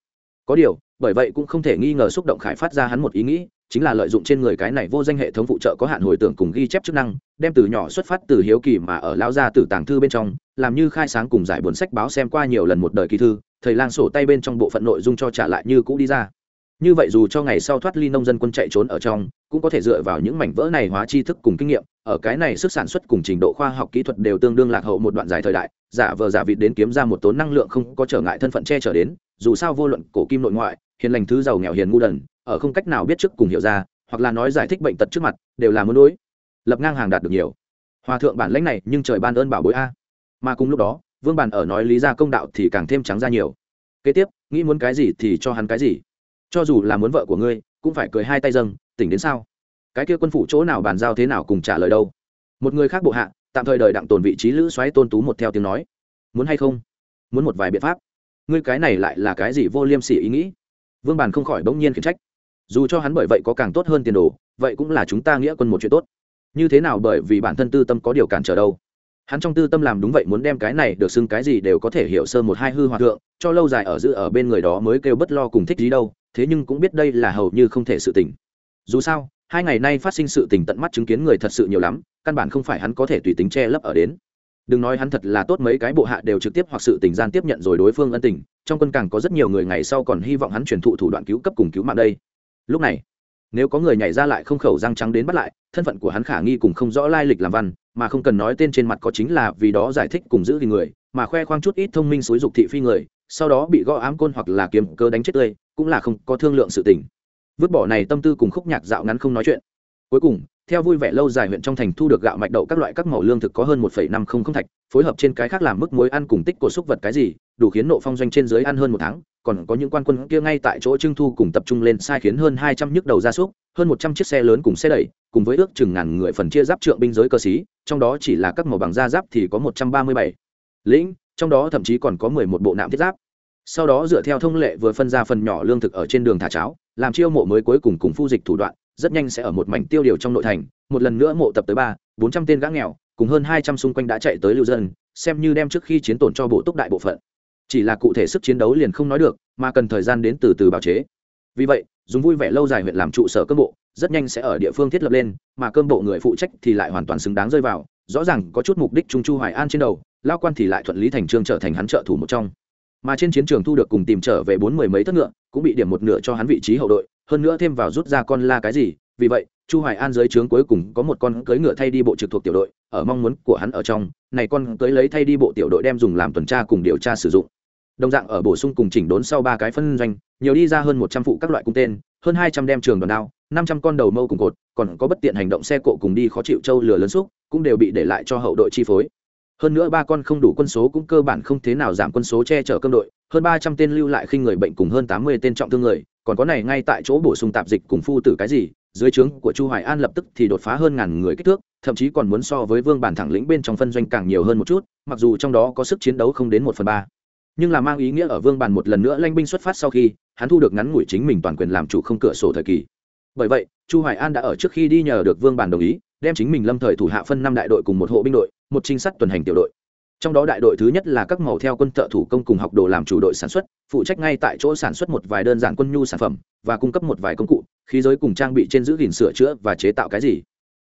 Có điều, bởi vậy cũng không thể nghi ngờ xúc động khải phát ra hắn một ý nghĩ chính là lợi dụng trên người cái này vô danh hệ thống phụ trợ có hạn hồi tưởng cùng ghi chép chức năng, đem từ nhỏ xuất phát từ hiếu kỳ mà ở lao ra từ tàng thư bên trong, làm như khai sáng cùng giải buồn sách báo xem qua nhiều lần một đời kỳ thư, thầy lang sổ tay bên trong bộ phận nội dung cho trả lại như cũ đi ra. Như vậy dù cho ngày sau thoát ly nông dân quân chạy trốn ở trong, cũng có thể dựa vào những mảnh vỡ này hóa tri thức cùng kinh nghiệm, ở cái này sức sản xuất cùng trình độ khoa học kỹ thuật đều tương đương lạc hậu một đoạn dài thời đại, giả vờ giả vịt đến kiếm ra một tốn năng lượng không có trở ngại thân phận che trở đến, dù sao vô luận cổ kim nội ngoại, hiền lành thứ giàu nghèo hiền ngu đần ở không cách nào biết trước cùng hiểu ra, hoặc là nói giải thích bệnh tật trước mặt, đều là muốn đối. Lập ngang hàng đạt được nhiều. Hòa thượng bản lãnh này, nhưng trời ban ơn bảo bối a. Mà cùng lúc đó, vương bản ở nói lý ra công đạo thì càng thêm trắng ra nhiều. Kế tiếp, nghĩ muốn cái gì thì cho hắn cái gì. Cho dù là muốn vợ của ngươi, cũng phải cười hai tay dâng, tỉnh đến sao? Cái kia quân phủ chỗ nào bàn giao thế nào cùng trả lời đâu? Một người khác bộ hạ, tạm thời đợi đặng tồn vị trí lữ xoáy tôn tú một theo tiếng nói. Muốn hay không? Muốn một vài biện pháp. Ngươi cái này lại là cái gì vô liêm sỉ ý nghĩ? Vương bàn không khỏi bỗng nhiên khiển trách dù cho hắn bởi vậy có càng tốt hơn tiền đồ, vậy cũng là chúng ta nghĩa quân một chuyện tốt. Như thế nào bởi vì bản thân tư tâm có điều cản trở đâu? Hắn trong tư tâm làm đúng vậy muốn đem cái này được xưng cái gì đều có thể hiểu sơ một hai hư hòa thượng, cho lâu dài ở giữ ở bên người đó mới kêu bất lo cùng thích gì đâu, thế nhưng cũng biết đây là hầu như không thể sự tình. Dù sao, hai ngày nay phát sinh sự tình tận mắt chứng kiến người thật sự nhiều lắm, căn bản không phải hắn có thể tùy tính che lấp ở đến. Đừng nói hắn thật là tốt mấy cái bộ hạ đều trực tiếp hoặc sự tình gian tiếp nhận rồi đối phương ân tình, trong quân càng có rất nhiều người ngày sau còn hy vọng hắn truyền thụ thủ đoạn cứu cấp cùng cứu mạng đây lúc này, nếu có người nhảy ra lại không khẩu răng trắng đến bắt lại, thân phận của hắn khả nghi cùng không rõ lai lịch làm văn, mà không cần nói tên trên mặt có chính là vì đó giải thích cùng giữ gìn người, mà khoe khoang chút ít thông minh xúi dục thị phi người, sau đó bị gõ ám côn hoặc là kiếm cơ đánh chết tươi, cũng là không có thương lượng sự tình. Vứt bỏ này tâm tư cùng khúc nhạc dạo ngắn không nói chuyện. Cuối cùng, theo vui vẻ lâu dài huyện trong thành thu được gạo mạch đậu các loại các màu lương thực có hơn một năm không không thạch, phối hợp trên cái khác làm mức muối ăn cùng tích của xúc vật cái gì, đủ khiến nộ phong doanh trên dưới ăn hơn một tháng còn có những quan quân kia ngay tại chỗ trưng thu cùng tập trung lên sai khiến hơn hai trăm nhức đầu gia súc, hơn một trăm chiếc xe lớn cùng xe đẩy, cùng với ước chừng ngàn người phần chia giáp trượng binh giới cơ sĩ, trong đó chỉ là các màu bằng da giáp thì có một trăm ba mươi bảy. Lĩnh, trong đó thậm chí còn có mười một bộ nạm thiết giáp. Sau đó dựa theo thông lệ vừa phân ra phần nhỏ lương thực ở trên đường thả cháo, làm chiêu mộ mới cuối cùng cùng phu dịch thủ đoạn, rất nhanh sẽ ở một mảnh tiêu điều trong nội thành, một lần nữa mộ tập tới ba, bốn trăm tên gã nghèo, cùng hơn hai trăm xung quanh đã chạy tới lưu dân, xem như đem trước khi chiến tổn cho bộ túc đại bộ phận chỉ là cụ thể sức chiến đấu liền không nói được, mà cần thời gian đến từ từ bào chế. Vì vậy, dùng vui vẻ lâu dài huyện làm trụ sở cơm bộ, rất nhanh sẽ ở địa phương thiết lập lên, mà cơm bộ người phụ trách thì lại hoàn toàn xứng đáng rơi vào, rõ ràng có chút mục đích trung chu hoài an trên đầu, lao quan thì lại thuận lý thành trương trở thành hắn trợ thủ một trong. Mà trên chiến trường thu được cùng tìm trở về bốn mười mấy thất ngựa, cũng bị điểm một nửa cho hắn vị trí hậu đội, hơn nữa thêm vào rút ra con la cái gì, vì vậy, chu hoài an dưới trướng cuối cùng có một con cưới ngựa thay đi bộ trực thuộc tiểu đội, ở mong muốn của hắn ở trong, này con cưới lấy thay đi bộ tiểu đội đem dùng làm tuần tra cùng điều tra sử dụng đồng dạng ở bổ sung cùng chỉnh đốn sau ba cái phân doanh, nhiều đi ra hơn một trăm phụ các loại cung tên, hơn hai trăm đem trường đòn đao, năm trăm con đầu mâu cùng cột, còn có bất tiện hành động xe cộ cùng đi khó chịu châu lửa lớn xúc, cũng đều bị để lại cho hậu đội chi phối. Hơn nữa ba con không đủ quân số cũng cơ bản không thế nào giảm quân số che chở cơm đội, hơn ba trăm tên lưu lại khinh người bệnh cùng hơn tám mươi tên trọng thương người, còn có này ngay tại chỗ bổ sung tạp dịch cùng phu tử cái gì, dưới trướng của chu hoài an lập tức thì đột phá hơn ngàn người kích thước, thậm chí còn muốn so với vương bản thẳng lĩnh bên trong phân doanh càng nhiều hơn một chút, mặc dù trong đó có sức chiến đấu không đến một phần ba nhưng là mang ý nghĩa ở vương bàn một lần nữa lanh binh xuất phát sau khi, hắn thu được ngắn ngủi chính mình toàn quyền làm chủ không cửa sổ thời kỳ. Bởi vậy, chu hoài an đã ở trước khi đi nhờ được vương bàn đồng ý, đem chính mình lâm thời thủ hạ phân năm đại đội cùng một hộ binh đội, một trinh sát tuần hành tiểu đội. Trong đó đại đội thứ nhất là các màu theo quân thợ thủ công cùng học đồ làm chủ đội sản xuất, phụ trách ngay tại chỗ sản xuất một vài đơn giản quân nhu sản phẩm, và cung cấp một vài công cụ, khí giới cùng trang bị trên giữ gìn sửa chữa và chế tạo cái gì.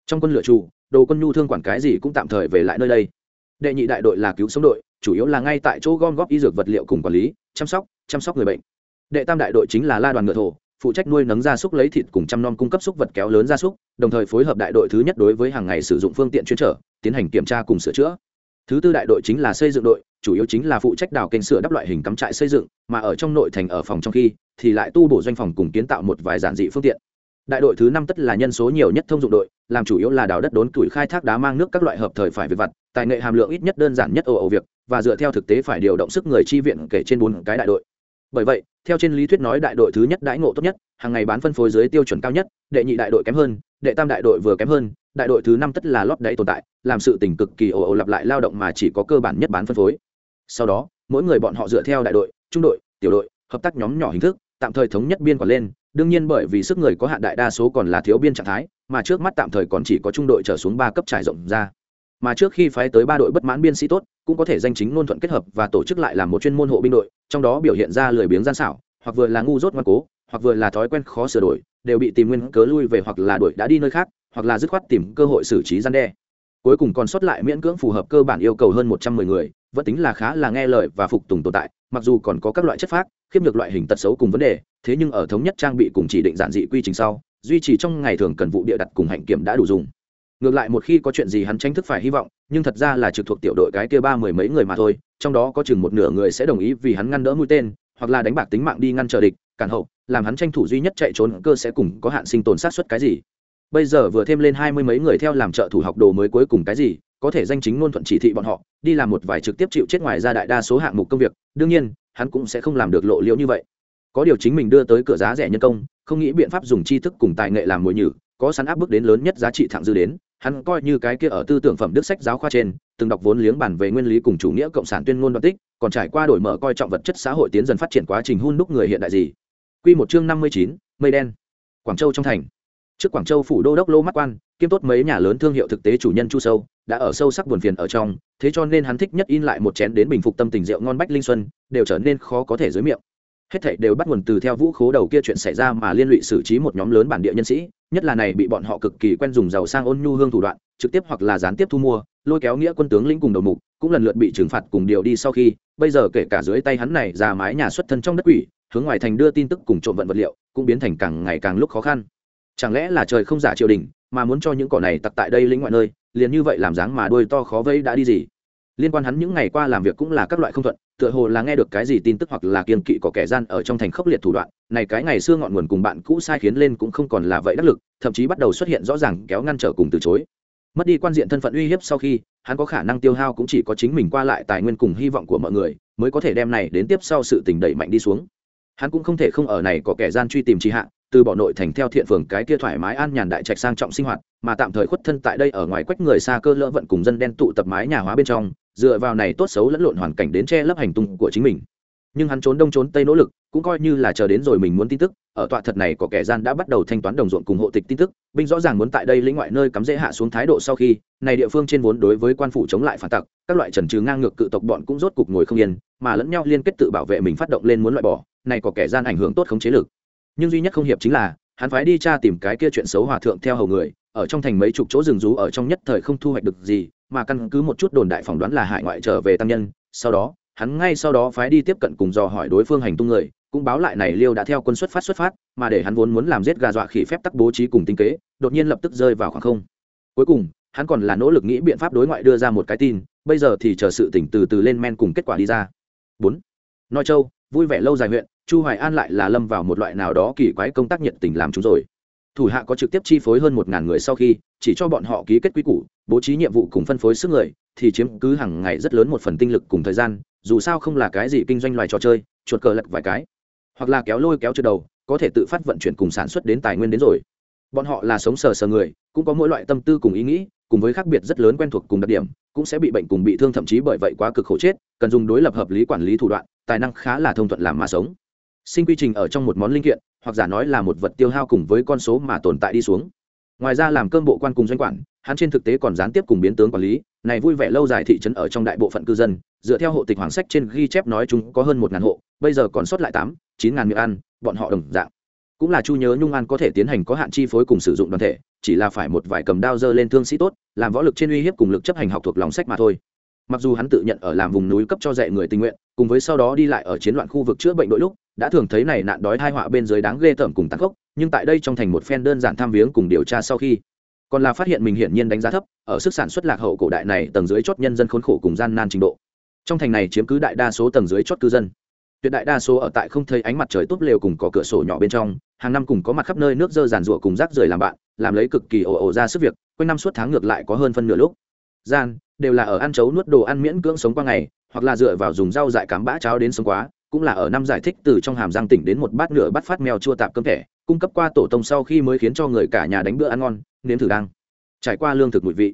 Trong quân lựa trụ đồ quân nhu thương quản cái gì cũng tạm thời về lại nơi đây đệ nhị đại đội là cứu sống đội, chủ yếu là ngay tại chỗ gom góp y dược vật liệu cùng quản lý, chăm sóc chăm sóc người bệnh. Đệ tam đại đội chính là la đoàn ngựa thổ, phụ trách nuôi nấng gia súc lấy thịt cùng chăm nom cung cấp súc vật kéo lớn gia súc, đồng thời phối hợp đại đội thứ nhất đối với hàng ngày sử dụng phương tiện chuyên trở, tiến hành kiểm tra cùng sửa chữa. Thứ tư đại đội chính là xây dựng đội, chủ yếu chính là phụ trách đào kênh sửa đắp loại hình cắm trại xây dựng, mà ở trong nội thành ở phòng trong khi, thì lại tu bổ doanh phòng cùng kiến tạo một vài giản dị phương tiện đại đội thứ năm tất là nhân số nhiều nhất thông dụng đội, làm chủ yếu là đào đất đốn tuổi khai thác đá mang nước các loại hợp thời phải việc vặt, tài nghệ hàm lượng ít nhất đơn giản nhất ồ ồ việc, và dựa theo thực tế phải điều động sức người chi viện kể trên bốn cái đại đội. Bởi vậy, theo trên lý thuyết nói đại đội thứ nhất đãi ngộ tốt nhất, hàng ngày bán phân phối dưới tiêu chuẩn cao nhất, đệ nhị đại đội kém hơn, đệ tam đại đội vừa kém hơn, đại đội thứ năm tất là lót đáy tồn tại, làm sự tình cực kỳ ồ ồ lặp lại lao động mà chỉ có cơ bản nhất bán phân phối. Sau đó, mỗi người bọn họ dựa theo đại đội, trung đội, tiểu đội, hợp tác nhóm nhỏ hình thức, tạm thời thống nhất biên quản lên đương nhiên bởi vì sức người có hạn đại đa số còn là thiếu biên trạng thái, mà trước mắt tạm thời còn chỉ có trung đội trở xuống ba cấp trải rộng ra. Mà trước khi phái tới ba đội bất mãn biên sĩ tốt, cũng có thể danh chính ngôn thuận kết hợp và tổ chức lại làm một chuyên môn hộ binh đội, trong đó biểu hiện ra lười biếng gian xảo, hoặc vừa là ngu dốt ngoan cố, hoặc vừa là thói quen khó sửa đổi, đều bị tìm nguyên cớ lui về hoặc là đội đã đi nơi khác, hoặc là dứt khoát tìm cơ hội xử trí gian đe. Cuối cùng còn sót lại miễn cưỡng phù hợp cơ bản yêu cầu hơn một trăm mười người, vẫn tính là khá là nghe lời và phục tùng tồn tại mặc dù còn có các loại chất phác, khiếp nhược loại hình tật xấu cùng vấn đề, thế nhưng ở thống nhất trang bị cùng chỉ định giản dị quy trình sau, duy trì trong ngày thường cần vụ địa đặt cùng hạnh kiểm đã đủ dùng. Ngược lại một khi có chuyện gì hắn tranh thức phải hy vọng, nhưng thật ra là trực thuộc tiểu đội cái kia ba mười mấy người mà thôi, trong đó có chừng một nửa người sẽ đồng ý vì hắn ngăn đỡ mũi tên, hoặc là đánh bạc tính mạng đi ngăn chờ địch, cản hậu, làm hắn tranh thủ duy nhất chạy trốn cơ sẽ cùng có hạn sinh tồn sát xuất cái gì. Bây giờ vừa thêm lên hai mươi mấy người theo làm trợ thủ học đồ mới cuối cùng cái gì có thể danh chính ngôn thuận chỉ thị bọn họ, đi làm một vài trực tiếp chịu chết ngoài ra đại đa số hạng mục công việc, đương nhiên, hắn cũng sẽ không làm được lộ liễu như vậy. Có điều chính mình đưa tới cửa giá rẻ nhân công, không nghĩ biện pháp dùng tri thức cùng tài nghệ làm mồi nhử, có sẵn áp bức đến lớn nhất giá trị thẳng dư đến, hắn coi như cái kia ở tư tưởng phẩm đức sách giáo khoa trên, từng đọc vốn liếng bản về nguyên lý cùng chủ nghĩa cộng sản tuyên ngôn đoạn tích, còn trải qua đổi mở coi trọng vật chất xã hội tiến dần phát triển quá trình hun đúc người hiện đại gì. Quy một chương năm mươi chín, mây đen. Quảng châu trong thành. Trước quảng châu phủ đô đốc lô mắt quan, kiêm tốt mấy nhà lớn thương hiệu thực tế chủ nhân chu sâu đã ở sâu sắc buồn phiền ở trong, thế cho nên hắn thích nhất in lại một chén đến bình phục tâm tình rượu ngon bách linh xuân, đều trở nên khó có thể dưới miệng. Hết thảy đều bắt nguồn từ theo vũ khố đầu kia chuyện xảy ra mà liên lụy xử trí một nhóm lớn bản địa nhân sĩ, nhất là này bị bọn họ cực kỳ quen dùng giàu sang ôn nhu hương thủ đoạn, trực tiếp hoặc là gián tiếp thu mua, lôi kéo nghĩa quân tướng lĩnh cùng đầu mục, cũng lần lượt bị trừng phạt cùng điều đi sau khi, bây giờ kể cả dưới tay hắn này ra mái nhà xuất thân trong đất quỷ, hướng ngoài thành đưa tin tức cùng trộm vận vật liệu, cũng biến thành càng ngày càng lúc khó khăn. Chẳng lẽ là trời không giả triều đình mà muốn cho những cỏ này tặc tại đây lĩnh ngoại nơi, liền như vậy làm dáng mà đôi to khó vây đã đi gì. Liên quan hắn những ngày qua làm việc cũng là các loại không thuận, tựa hồ là nghe được cái gì tin tức hoặc là kiên kỵ có kẻ gian ở trong thành khốc liệt thủ đoạn, này cái ngày xưa ngọn nguồn cùng bạn cũ sai khiến lên cũng không còn là vậy đắc lực, thậm chí bắt đầu xuất hiện rõ ràng kéo ngăn trở cùng từ chối. Mất đi quan diện thân phận uy hiếp sau khi, hắn có khả năng tiêu hao cũng chỉ có chính mình qua lại tài nguyên cùng hy vọng của mọi người, mới có thể đem này đến tiếp sau sự tình đẩy mạnh đi xuống. Hắn cũng không thể không ở này có kẻ gian truy tìm trì hạ từ bỏ nội thành theo thiện phường cái kia thoải mái an nhàn đại trạch sang trọng sinh hoạt, mà tạm thời khuất thân tại đây ở ngoài quách người xa cơ lỡ vận cùng dân đen tụ tập mái nhà hóa bên trong, dựa vào này tốt xấu lẫn lộn hoàn cảnh đến che lấp hành tung của chính mình. Nhưng hắn trốn đông trốn tây nỗ lực, cũng coi như là chờ đến rồi mình muốn tin tức, ở tọa thật này có kẻ gian đã bắt đầu thanh toán đồng ruộng cùng hộ tịch tin tức, binh rõ ràng muốn tại đây lĩnh ngoại nơi cắm dễ hạ xuống thái độ sau khi, này địa phương trên vốn đối với quan phủ chống lại phản tặc, các loại trần trừ ngang ngược cự tộc bọn cũng rốt cục ngồi không yên, mà lẫn nhau liên kết tự bảo vệ mình phát động lên muốn loại bỏ, này có kẻ gian ảnh hưởng tốt không chế lực nhưng duy nhất không hiệp chính là, hắn phái đi tra tìm cái kia chuyện xấu hòa thượng theo hầu người, ở trong thành mấy chục chỗ rừng rú ở trong nhất thời không thu hoạch được gì, mà căn cứ một chút đồn đại phỏng đoán là hải ngoại trở về tăng nhân, sau đó, hắn ngay sau đó phái đi tiếp cận cùng dò hỏi đối phương hành tung người, cũng báo lại này liêu đã theo quân xuất phát xuất phát, mà để hắn vốn muốn làm giết gà dọa khỉ phép tắc bố trí cùng tinh kế, đột nhiên lập tức rơi vào khoảng không. Cuối cùng, hắn còn là nỗ lực nghĩ biện pháp đối ngoại đưa ra một cái tin, bây giờ thì chờ sự tỉnh từ từ lên men cùng kết quả đi ra. Bốn. Nói châu, vui vẻ lâu dài huyện chu hoài an lại là lâm vào một loại nào đó kỳ quái công tác nhiệt tình làm chúng rồi. Thủ hạ có trực tiếp chi phối hơn một ngàn người sau khi, chỉ cho bọn họ ký kết quy củ, bố trí nhiệm vụ cùng phân phối sức người, thì chiếm cứ hàng ngày rất lớn một phần tinh lực cùng thời gian, dù sao không là cái gì kinh doanh loài trò chơi, chuột cờ lật vài cái. Hoặc là kéo lôi kéo chưa đầu, có thể tự phát vận chuyển cùng sản xuất đến tài nguyên đến rồi. Bọn họ là sống sờ sờ người, cũng có mỗi loại tâm tư cùng ý nghĩ, cùng với khác biệt rất lớn quen thuộc cùng đặc điểm, cũng sẽ bị bệnh cùng bị thương thậm chí bởi vậy quá cực khổ chết, cần dùng đối lập hợp lý quản lý thủ đoạn, tài năng khá là thông thuận làm mà sống sinh quy trình ở trong một món linh kiện, hoặc giả nói là một vật tiêu hao cùng với con số mà tồn tại đi xuống. Ngoài ra làm cơm bộ quan cùng doanh quản, hắn trên thực tế còn gián tiếp cùng biến tướng quản lý, này vui vẻ lâu dài thị trấn ở trong đại bộ phận cư dân, dựa theo hộ tịch hoàng sách trên ghi chép nói chúng có hơn một ngàn hộ, bây giờ còn sót lại tám, chín ngàn miệng ăn, bọn họ đồng dạng. Cũng là chu nhớ nhung an có thể tiến hành có hạn chi phối cùng sử dụng đoàn thể, chỉ là phải một vài cầm đao dơ lên thương sĩ tốt, làm võ lực trên uy hiếp cùng lực chấp hành học thuộc lòng sách mà thôi. Mặc dù hắn tự nhận ở làm vùng núi cấp cho dạy người tình nguyện, cùng với sau đó đi lại ở chiến loạn khu vực chữa bệnh đội lúc đã thường thấy này nạn đói thai họa bên dưới đáng ghê tởm cùng tăng khốc, nhưng tại đây trong thành một phen đơn giản tham viếng cùng điều tra sau khi, còn là phát hiện mình hiển nhiên đánh giá thấp, ở sức sản xuất lạc hậu cổ đại này tầng dưới chót nhân dân khốn khổ cùng gian nan trình độ. Trong thành này chiếm cứ đại đa số tầng dưới chót cư dân. Tuyệt đại đa số ở tại không thấy ánh mặt trời tốt lều cùng có cửa sổ nhỏ bên trong, hàng năm cùng có mặt khắp nơi nước dơ giàn rủa cùng rác rưởi làm bạn, làm lấy cực kỳ ồ ồ ra sức việc, quanh năm suốt tháng ngược lại có hơn phân nửa lúc. Gian, đều là ở ăn chấu nuốt đồ ăn miễn cưỡng sống qua ngày, hoặc là dựa vào dùng rau dại cám bã cháo đến sống quá cũng là ở năm giải thích từ trong hàm răng tỉnh đến một bát nửa bát phát mèo chua tạp cơm thẻ, cung cấp qua tổ tông sau khi mới khiến cho người cả nhà đánh bữa ăn ngon, nếm thử đang trải qua lương thực mùi vị.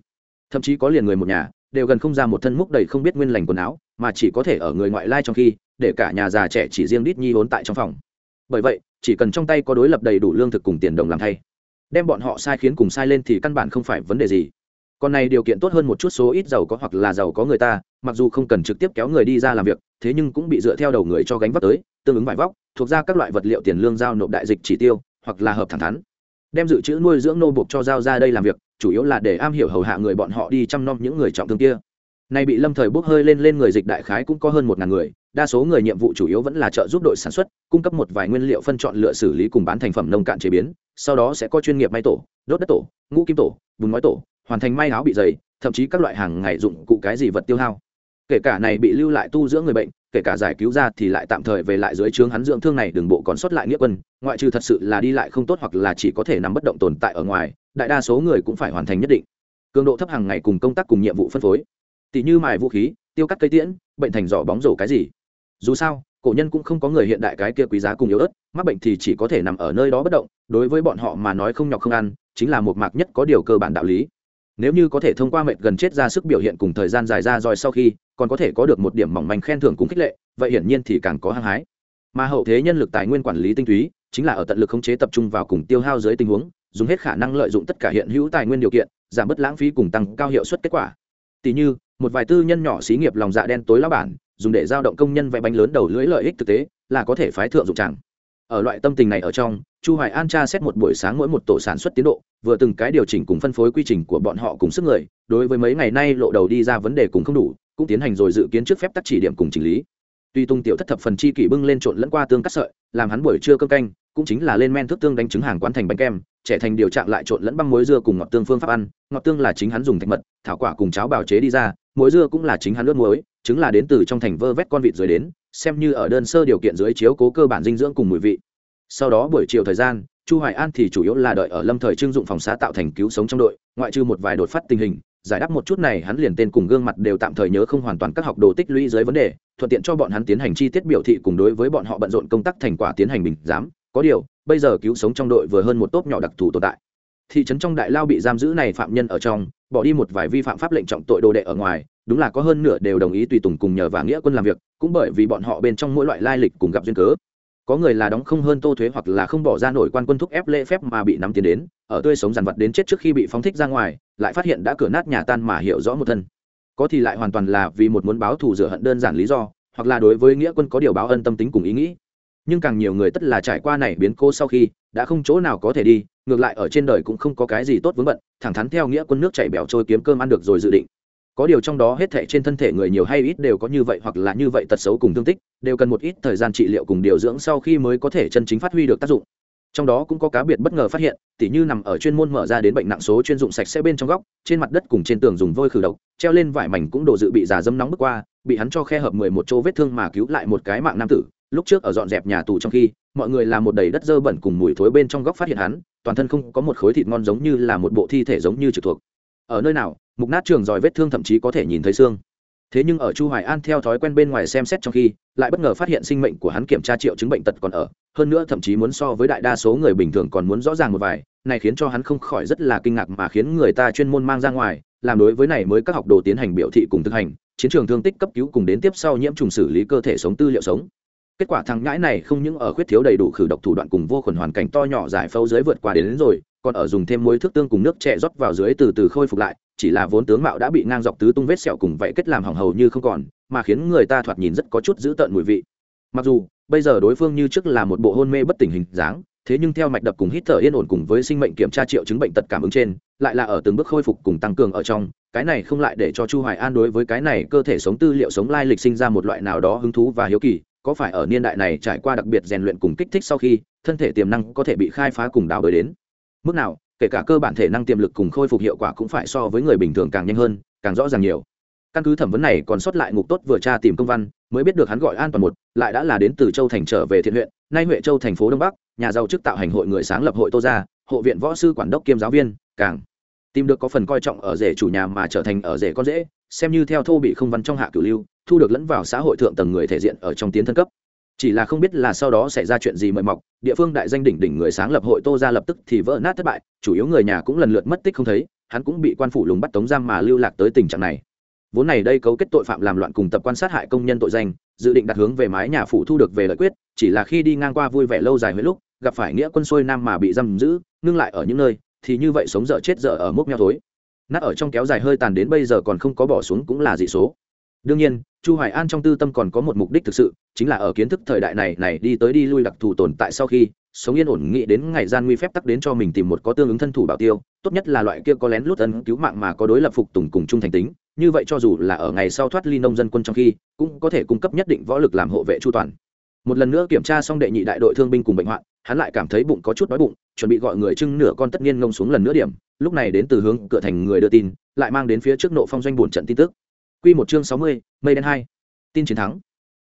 Thậm chí có liền người một nhà, đều gần không ra một thân múc đầy không biết nguyên lành quần áo, mà chỉ có thể ở người ngoại lai trong khi, để cả nhà già trẻ chỉ riêng đít nhi hốn tại trong phòng. Bởi vậy, chỉ cần trong tay có đối lập đầy đủ lương thực cùng tiền đồng làm thay, đem bọn họ sai khiến cùng sai lên thì căn bản không phải vấn đề gì còn này điều kiện tốt hơn một chút số ít giàu có hoặc là giàu có người ta, mặc dù không cần trực tiếp kéo người đi ra làm việc, thế nhưng cũng bị dựa theo đầu người cho gánh vác tới, tương ứng vải vóc, thuộc ra các loại vật liệu tiền lương giao nộp đại dịch chỉ tiêu, hoặc là hợp thẳng thắn. Đem dự trữ nuôi dưỡng nô buộc cho giao ra đây làm việc, chủ yếu là để am hiểu hầu hạ người bọn họ đi chăm nom những người trọng thương kia. Nay bị lâm thời bốc hơi lên lên người dịch đại khái cũng có hơn một ngàn người, đa số người nhiệm vụ chủ yếu vẫn là trợ giúp đội sản xuất, cung cấp một vài nguyên liệu phân chọn lựa xử lý cùng bán thành phẩm nông cạn chế biến, sau đó sẽ có chuyên nghiệp may tổ, đốt đất tổ, ngũ kim tổ, bùn ngói tổ hoàn thành may áo bị dày, thậm chí các loại hàng ngày dụng cụ cái gì vật tiêu hao. Kể cả này bị lưu lại tu dưỡng người bệnh, kể cả giải cứu ra thì lại tạm thời về lại dưới trướng hắn dưỡng thương này đường bộ còn sót lại nghĩa quân, ngoại trừ thật sự là đi lại không tốt hoặc là chỉ có thể nằm bất động tồn tại ở ngoài, đại đa số người cũng phải hoàn thành nhất định. Cường độ thấp hàng ngày cùng công tác cùng nhiệm vụ phân phối. Tỷ như mài vũ khí, tiêu cắt cây tiễn, bệnh thành giỏ bóng rổ cái gì. Dù sao, cổ nhân cũng không có người hiện đại cái kia quý giá cùng yếu ớt, mắc bệnh thì chỉ có thể nằm ở nơi đó bất động, đối với bọn họ mà nói không nhọc không ăn, chính là một mạc nhất có điều cơ bản đạo lý nếu như có thể thông qua mệt gần chết ra sức biểu hiện cùng thời gian dài ra rồi sau khi, còn có thể có được một điểm mỏng manh khen thưởng cùng khích lệ, vậy hiển nhiên thì càng có hăng hái. Mà hậu thế nhân lực tài nguyên quản lý tinh túy, chính là ở tận lực khống chế tập trung vào cùng tiêu hao dưới tình huống, dùng hết khả năng lợi dụng tất cả hiện hữu tài nguyên điều kiện, giảm bớt lãng phí cùng tăng cao hiệu suất kết quả. Tỷ như, một vài tư nhân nhỏ xí nghiệp lòng dạ đen tối lao bản, dùng để giao động công nhân vẽ bánh lớn đầu lưỡi lợi ích thực tế, là có thể phái thượng dụng chẳng. Ở loại tâm tình này ở trong, chu hoài an tra xét một buổi sáng mỗi một tổ sản xuất tiến độ vừa từng cái điều chỉnh cùng phân phối quy trình của bọn họ cùng sức người, đối với mấy ngày nay lộ đầu đi ra vấn đề cùng không đủ, cũng tiến hành rồi dự kiến trước phép tắc chỉ điểm cùng chỉnh lý. Tuy tung tiểu thất thập phần chi kỷ bưng lên trộn lẫn qua tương cắt sợi, làm hắn buổi trưa cơm canh, cũng chính là lên men thức tương đánh trứng hàng quán thành bánh kem, trẻ thành điều trạng lại trộn lẫn băng muối dưa cùng ngọt tương phương pháp ăn, ngọt tương là chính hắn dùng thạch mật, thảo quả cùng cháo bào chế đi ra, muối dưa cũng là chính hắn ướt muối, trứng là đến từ trong thành vơ vét con vịt dưới đến, xem như ở đơn sơ điều kiện dưới chiếu cố cơ bản dinh dưỡng cùng mùi vị. Sau đó buổi chiều thời gian chu hoài an thì chủ yếu là đợi ở lâm thời trưng dụng phòng xá tạo thành cứu sống trong đội, ngoại trừ một vài đột phát tình hình, giải đáp một chút này hắn liền tên cùng gương mặt đều tạm thời nhớ không hoàn toàn các học đồ tích lũy dưới vấn đề, thuận tiện cho bọn hắn tiến hành chi tiết biểu thị cùng đối với bọn họ bận rộn công tác thành quả tiến hành bình giám. Có điều, bây giờ cứu sống trong đội vừa hơn một tốp nhỏ đặc thù tồn tại. Thị trấn trong đại lao bị giam giữ này phạm nhân ở trong, bỏ đi một vài vi phạm pháp lệnh trọng tội đồ đệ ở ngoài, đúng là có hơn nửa đều đồng ý tùy tùng cùng nhờ và nghĩa quân làm việc, cũng bởi vì bọn họ bên trong mỗi loại lai lịch cùng gặp duyên cớ có người là đóng không hơn tô thuế hoặc là không bỏ ra nổi quan quân thúc ép lễ phép mà bị nắm tiền đến, ở tươi sống dằn vật đến chết trước khi bị phóng thích ra ngoài, lại phát hiện đã cửa nát nhà tan mà hiểu rõ một thân. Có thì lại hoàn toàn là vì một muốn báo thù rửa hận đơn giản lý do, hoặc là đối với nghĩa quân có điều báo ân tâm tính cùng ý nghĩ. Nhưng càng nhiều người tất là trải qua này biến cô sau khi, đã không chỗ nào có thể đi, ngược lại ở trên đời cũng không có cái gì tốt vướng bận, thẳng thắn theo nghĩa quân nước chảy bèo trôi kiếm cơm ăn được rồi dự định có điều trong đó hết thể trên thân thể người nhiều hay ít đều có như vậy hoặc là như vậy tật xấu cùng thương tích, đều cần một ít thời gian trị liệu cùng điều dưỡng sau khi mới có thể chân chính phát huy được tác dụng. Trong đó cũng có cá biệt bất ngờ phát hiện, tỉ như nằm ở chuyên môn mở ra đến bệnh nặng số chuyên dụng sạch sẽ bên trong góc, trên mặt đất cùng trên tường dùng vôi khử độc, treo lên vải mảnh cũng đồ dự bị giả dâm nóng bước qua, bị hắn cho khe hợp mười một chỗ vết thương mà cứu lại một cái mạng nam tử. Lúc trước ở dọn dẹp nhà tù trong khi, mọi người làm một đầy đất dơ bẩn cùng mùi thối bên trong góc phát hiện hắn, toàn thân không có một khối thịt ngon giống như là một bộ thi thể giống như trực thuộc. Ở nơi nào mục nát trường giỏi vết thương thậm chí có thể nhìn thấy xương. Thế nhưng ở chu hoài an theo thói quen bên ngoài xem xét trong khi lại bất ngờ phát hiện sinh mệnh của hắn kiểm tra triệu chứng bệnh tật còn ở hơn nữa thậm chí muốn so với đại đa số người bình thường còn muốn rõ ràng một vài này khiến cho hắn không khỏi rất là kinh ngạc mà khiến người ta chuyên môn mang ra ngoài làm đối với này mới các học đồ tiến hành biểu thị cùng thực hành chiến trường thương tích cấp cứu cùng đến tiếp sau nhiễm trùng xử lý cơ thể sống tư liệu sống. Kết quả thằng ngãi này không những ở khuyết thiếu đầy đủ khử độc thủ đoạn cùng vô khuẩn hoàn cảnh to nhỏ giải phẫu dưới vượt qua đến, đến rồi còn ở dùng thêm muối thức tương cùng nước trẻ rót vào dưới từ từ khôi phục lại chỉ là vốn tướng mạo đã bị ngang dọc tứ tung vết sẹo cùng vậy kết làm hỏng hầu như không còn, mà khiến người ta thoạt nhìn rất có chút dữ tợn mùi vị. Mặc dù, bây giờ đối phương như trước là một bộ hôn mê bất tỉnh hình dáng, thế nhưng theo mạch đập cùng hít thở yên ổn cùng với sinh mệnh kiểm tra triệu chứng bệnh tật cảm ứng trên, lại là ở từng bước khôi phục cùng tăng cường ở trong, cái này không lại để cho chu hoài an đối với cái này cơ thể sống tư liệu sống lai lịch sinh ra một loại nào đó hứng thú và hiếu kỳ, có phải ở niên đại này trải qua đặc biệt rèn luyện cùng kích thích sau khi, thân thể tiềm năng có thể bị khai phá cùng đào bới đến. Mức nào kể cả cơ bản thể năng tiềm lực cùng khôi phục hiệu quả cũng phải so với người bình thường càng nhanh hơn càng rõ ràng nhiều. Căn cứ thẩm vấn này còn sót lại ngục tốt vừa tra tìm công văn mới biết được hắn gọi an toàn một lại đã là đến từ châu thành trở về thiện huyện nay huệ châu thành phố đông bắc nhà giàu chức tạo hành hội người sáng lập hội tô gia hộ viện võ sư quản đốc kiêm giáo viên càng tìm được có phần coi trọng ở rể chủ nhà mà trở thành ở rể con dễ, xem như theo thô bị không văn trong hạ cửu lưu thu được lẫn vào xã hội thượng tầng người thể diện ở trong tiến thân cấp chỉ là không biết là sau đó xảy ra chuyện gì mời mọc, địa phương đại danh đỉnh đỉnh người sáng lập hội tô ra lập tức thì vỡ nát thất bại, chủ yếu người nhà cũng lần lượt mất tích không thấy, hắn cũng bị quan phủ lùng bắt tống giam mà lưu lạc tới tình trạng này. Vốn này đây cấu kết tội phạm làm loạn cùng tập quan sát hại công nhân tội danh, dự định đặt hướng về mái nhà phủ thu được về lợi quyết, chỉ là khi đi ngang qua vui vẻ lâu dài với lúc, gặp phải nghĩa quân xuôi nam mà bị giam giữ, ngưng lại ở những nơi, thì như vậy sống dở chết dở ở mốc nhau thối. Nát ở trong kéo dài hơi tàn đến bây giờ còn không có bỏ xuống cũng là dị số đương nhiên, chu hoài an trong tư tâm còn có một mục đích thực sự, chính là ở kiến thức thời đại này này đi tới đi lui đặc thù tồn tại sau khi, sống yên ổn nghĩ đến ngày gian nguy phép tắc đến cho mình tìm một có tương ứng thân thủ bảo tiêu, tốt nhất là loại kia có lén lút ân cứu mạng mà có đối lập phục tùng cùng chung thành tính, như vậy cho dù là ở ngày sau thoát ly nông dân quân trong khi, cũng có thể cung cấp nhất định võ lực làm hộ vệ chu toàn. Một lần nữa kiểm tra xong đệ nhị đại đội thương binh cùng bệnh hoạn, hắn lại cảm thấy bụng có chút đói bụng, chuẩn bị gọi người trưng nửa con tất nhiên ngông xuống lần nữa điểm, lúc này đến từ hướng cửa thành người đưa tin, lại mang đến phía trước nộ phong doanh buồn trận tin tức. Quy một chương sáu mươi, mây đen hai. Tin chiến thắng.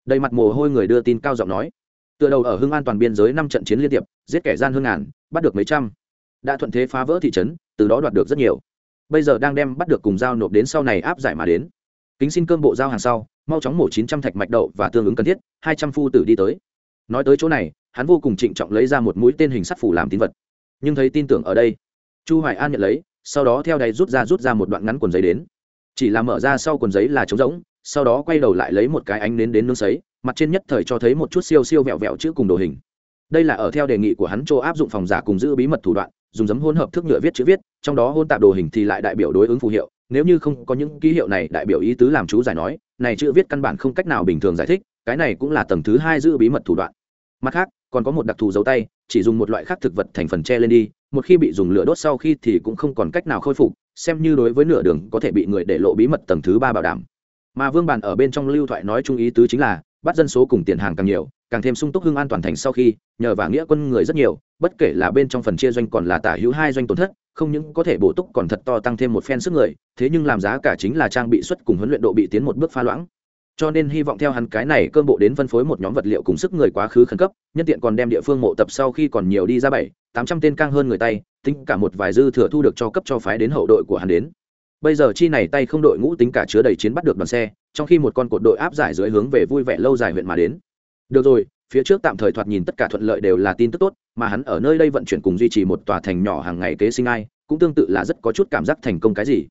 Đầy mặt mồ hôi người đưa tin cao giọng nói, tựa đầu ở hưng an toàn biên giới năm trận chiến liên tiếp, giết kẻ gian hơn ngàn, bắt được mấy trăm. Đã thuận thế phá vỡ thị trấn, từ đó đoạt được rất nhiều. Bây giờ đang đem bắt được cùng giao nộp đến sau này áp giải mà đến. Kính xin cơm bộ giao hàng sau, mau chóng mổ chín trăm thạch mạch đậu và tương ứng cần thiết, hai trăm phu tử đi tới. Nói tới chỗ này, hắn vô cùng trịnh trọng lấy ra một mũi tên hình sắt phủ làm tín vật. Nhưng thấy tin tưởng ở đây, Chu Hoài An nhận lấy, sau đó theo đáy rút ra rút ra một đoạn ngắn quần giấy đến chỉ là mở ra sau quần giấy là trống rỗng, sau đó quay đầu lại lấy một cái ánh nến đến nương sấy, mặt trên nhất thời cho thấy một chút siêu siêu vẹo vẹo chữ cùng đồ hình. Đây là ở theo đề nghị của hắn chỗ áp dụng phòng giả cùng giữ bí mật thủ đoạn, dùng giấm hôn hợp thức nhựa viết chữ viết, trong đó hôn tạp đồ hình thì lại đại biểu đối ứng phù hiệu, nếu như không có những ký hiệu này đại biểu ý tứ làm chú giải nói, này chữ viết căn bản không cách nào bình thường giải thích, cái này cũng là tầng thứ hai giữ bí mật thủ đoạn. Mặt khác, còn có một đặc thù dấu tay, chỉ dùng một loại khác thực vật thành phần che lên đi, một khi bị dùng lửa đốt sau khi thì cũng không còn cách nào khôi phục xem như đối với nửa đường có thể bị người để lộ bí mật tầng thứ ba bảo đảm. Mà vương bàn ở bên trong lưu thoại nói chung ý tứ chính là, bắt dân số cùng tiền hàng càng nhiều, càng thêm sung túc hưng an toàn thành sau khi, nhờ và nghĩa quân người rất nhiều, bất kể là bên trong phần chia doanh còn là tả hữu hai doanh tổn thất, không những có thể bổ túc còn thật to tăng thêm một phen sức người, thế nhưng làm giá cả chính là trang bị xuất cùng huấn luyện độ bị tiến một bước pha loãng cho nên hy vọng theo hắn cái này cơm bộ đến phân phối một nhóm vật liệu cùng sức người quá khứ khẩn cấp, nhân tiện còn đem địa phương mộ tập sau khi còn nhiều đi ra bảy, tám trăm tên cang hơn người tay, tính cả một vài dư thừa thu được cho cấp cho phái đến hậu đội của hắn đến. Bây giờ chi này tay không đội ngũ tính cả chứa đầy chiến bắt được đoàn xe, trong khi một con cột đội áp giải dưới hướng về vui vẻ lâu dài huyện mà đến. Được rồi, phía trước tạm thời thoạt nhìn tất cả thuận lợi đều là tin tức tốt, mà hắn ở nơi đây vận chuyển cùng duy trì một tòa thành nhỏ hàng ngày kế sinh ai, cũng tương tự là rất có chút cảm giác thành công cái gì.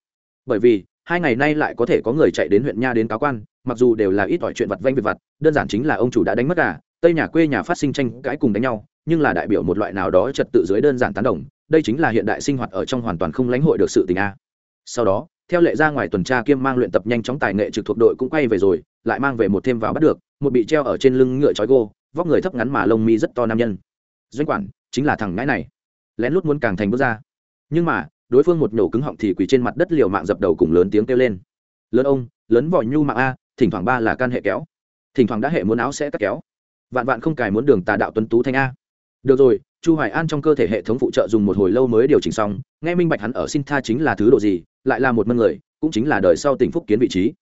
Bởi vì, hai ngày nay lại có thể có người chạy đến huyện nha đến cáo quan mặc dù đều là ít ỏi chuyện vặt vanh việc vặt, đơn giản chính là ông chủ đã đánh mất cả tây nhà quê nhà phát sinh tranh cãi cùng đánh nhau, nhưng là đại biểu một loại nào đó trật tự dưới đơn giản tán đồng, đây chính là hiện đại sinh hoạt ở trong hoàn toàn không lãnh hội được sự tình a. Sau đó, theo lệ ra ngoài tuần tra kiêm mang luyện tập nhanh chóng tài nghệ trực thuộc đội cũng quay về rồi, lại mang về một thêm vào bắt được, một bị treo ở trên lưng ngựa trói gô, vóc người thấp ngắn mà lông mi rất to nam nhân. Doanh quản, chính là thằng ngãi này. Lén lút muốn càng thành bước ra. Nhưng mà, đối phương một nổ cứng họng thì quỳ trên mặt đất liều mạng dập đầu cùng lớn tiếng kêu lên. Lớn ông, lớn vòi nhu mạng a thỉnh thoảng ba là can hệ kéo. Thỉnh thoảng đã hệ muốn áo sẽ cắt kéo. Vạn vạn không cài muốn đường tà đạo tuấn tú thanh a. Được rồi, chu hoài an trong cơ thể hệ thống phụ trợ dùng một hồi lâu mới điều chỉnh xong, nghe minh bạch hắn ở xin tha chính là thứ độ gì, lại là một mân người, cũng chính là đời sau tỉnh phúc kiến vị trí.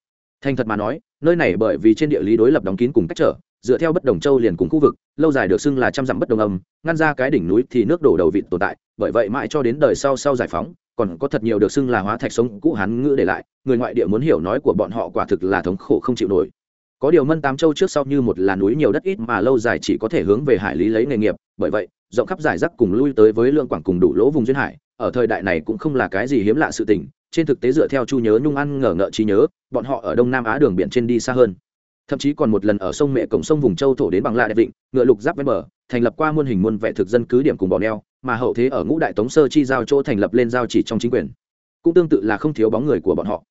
Thành thật mà nói, nơi này bởi vì trên địa lý đối lập đóng kín cùng cách trở, dựa theo bất đồng châu liền cùng khu vực, lâu dài được xưng là trăm dặm bất đồng âm, ngăn ra cái đỉnh núi thì nước đổ đầu vịt tồn tại, bởi vậy mãi cho đến đời sau sau giải phóng còn có thật nhiều được xưng là hóa thạch sống cũ hán ngữ để lại, người ngoại địa muốn hiểu nói của bọn họ quả thực là thống khổ không chịu nổi. Có điều mân tám châu trước sau như một là núi nhiều đất ít mà lâu dài chỉ có thể hướng về hải lý lấy nghề nghiệp, bởi vậy, rộng khắp giải rác cùng lui tới với lượng quảng cùng đủ lỗ vùng duyên hải, ở thời đại này cũng không là cái gì hiếm lạ sự tình, trên thực tế dựa theo chu nhớ nhung ăn ngờ ngợ trí nhớ, bọn họ ở đông nam á đường biển trên đi xa hơn. Thậm chí còn một lần ở sông mẹ cổng sông vùng châu thổ đến bằng lạ đẹp vịnh, ngựa lục giáp ven bờ, thành lập qua muôn hình muôn vẻ thực dân cứ điểm cùng bò neo mà hậu thế ở ngũ đại tống sơ chi giao chỗ thành lập lên giao chỉ trong chính quyền. Cũng tương tự là không thiếu bóng người của bọn họ.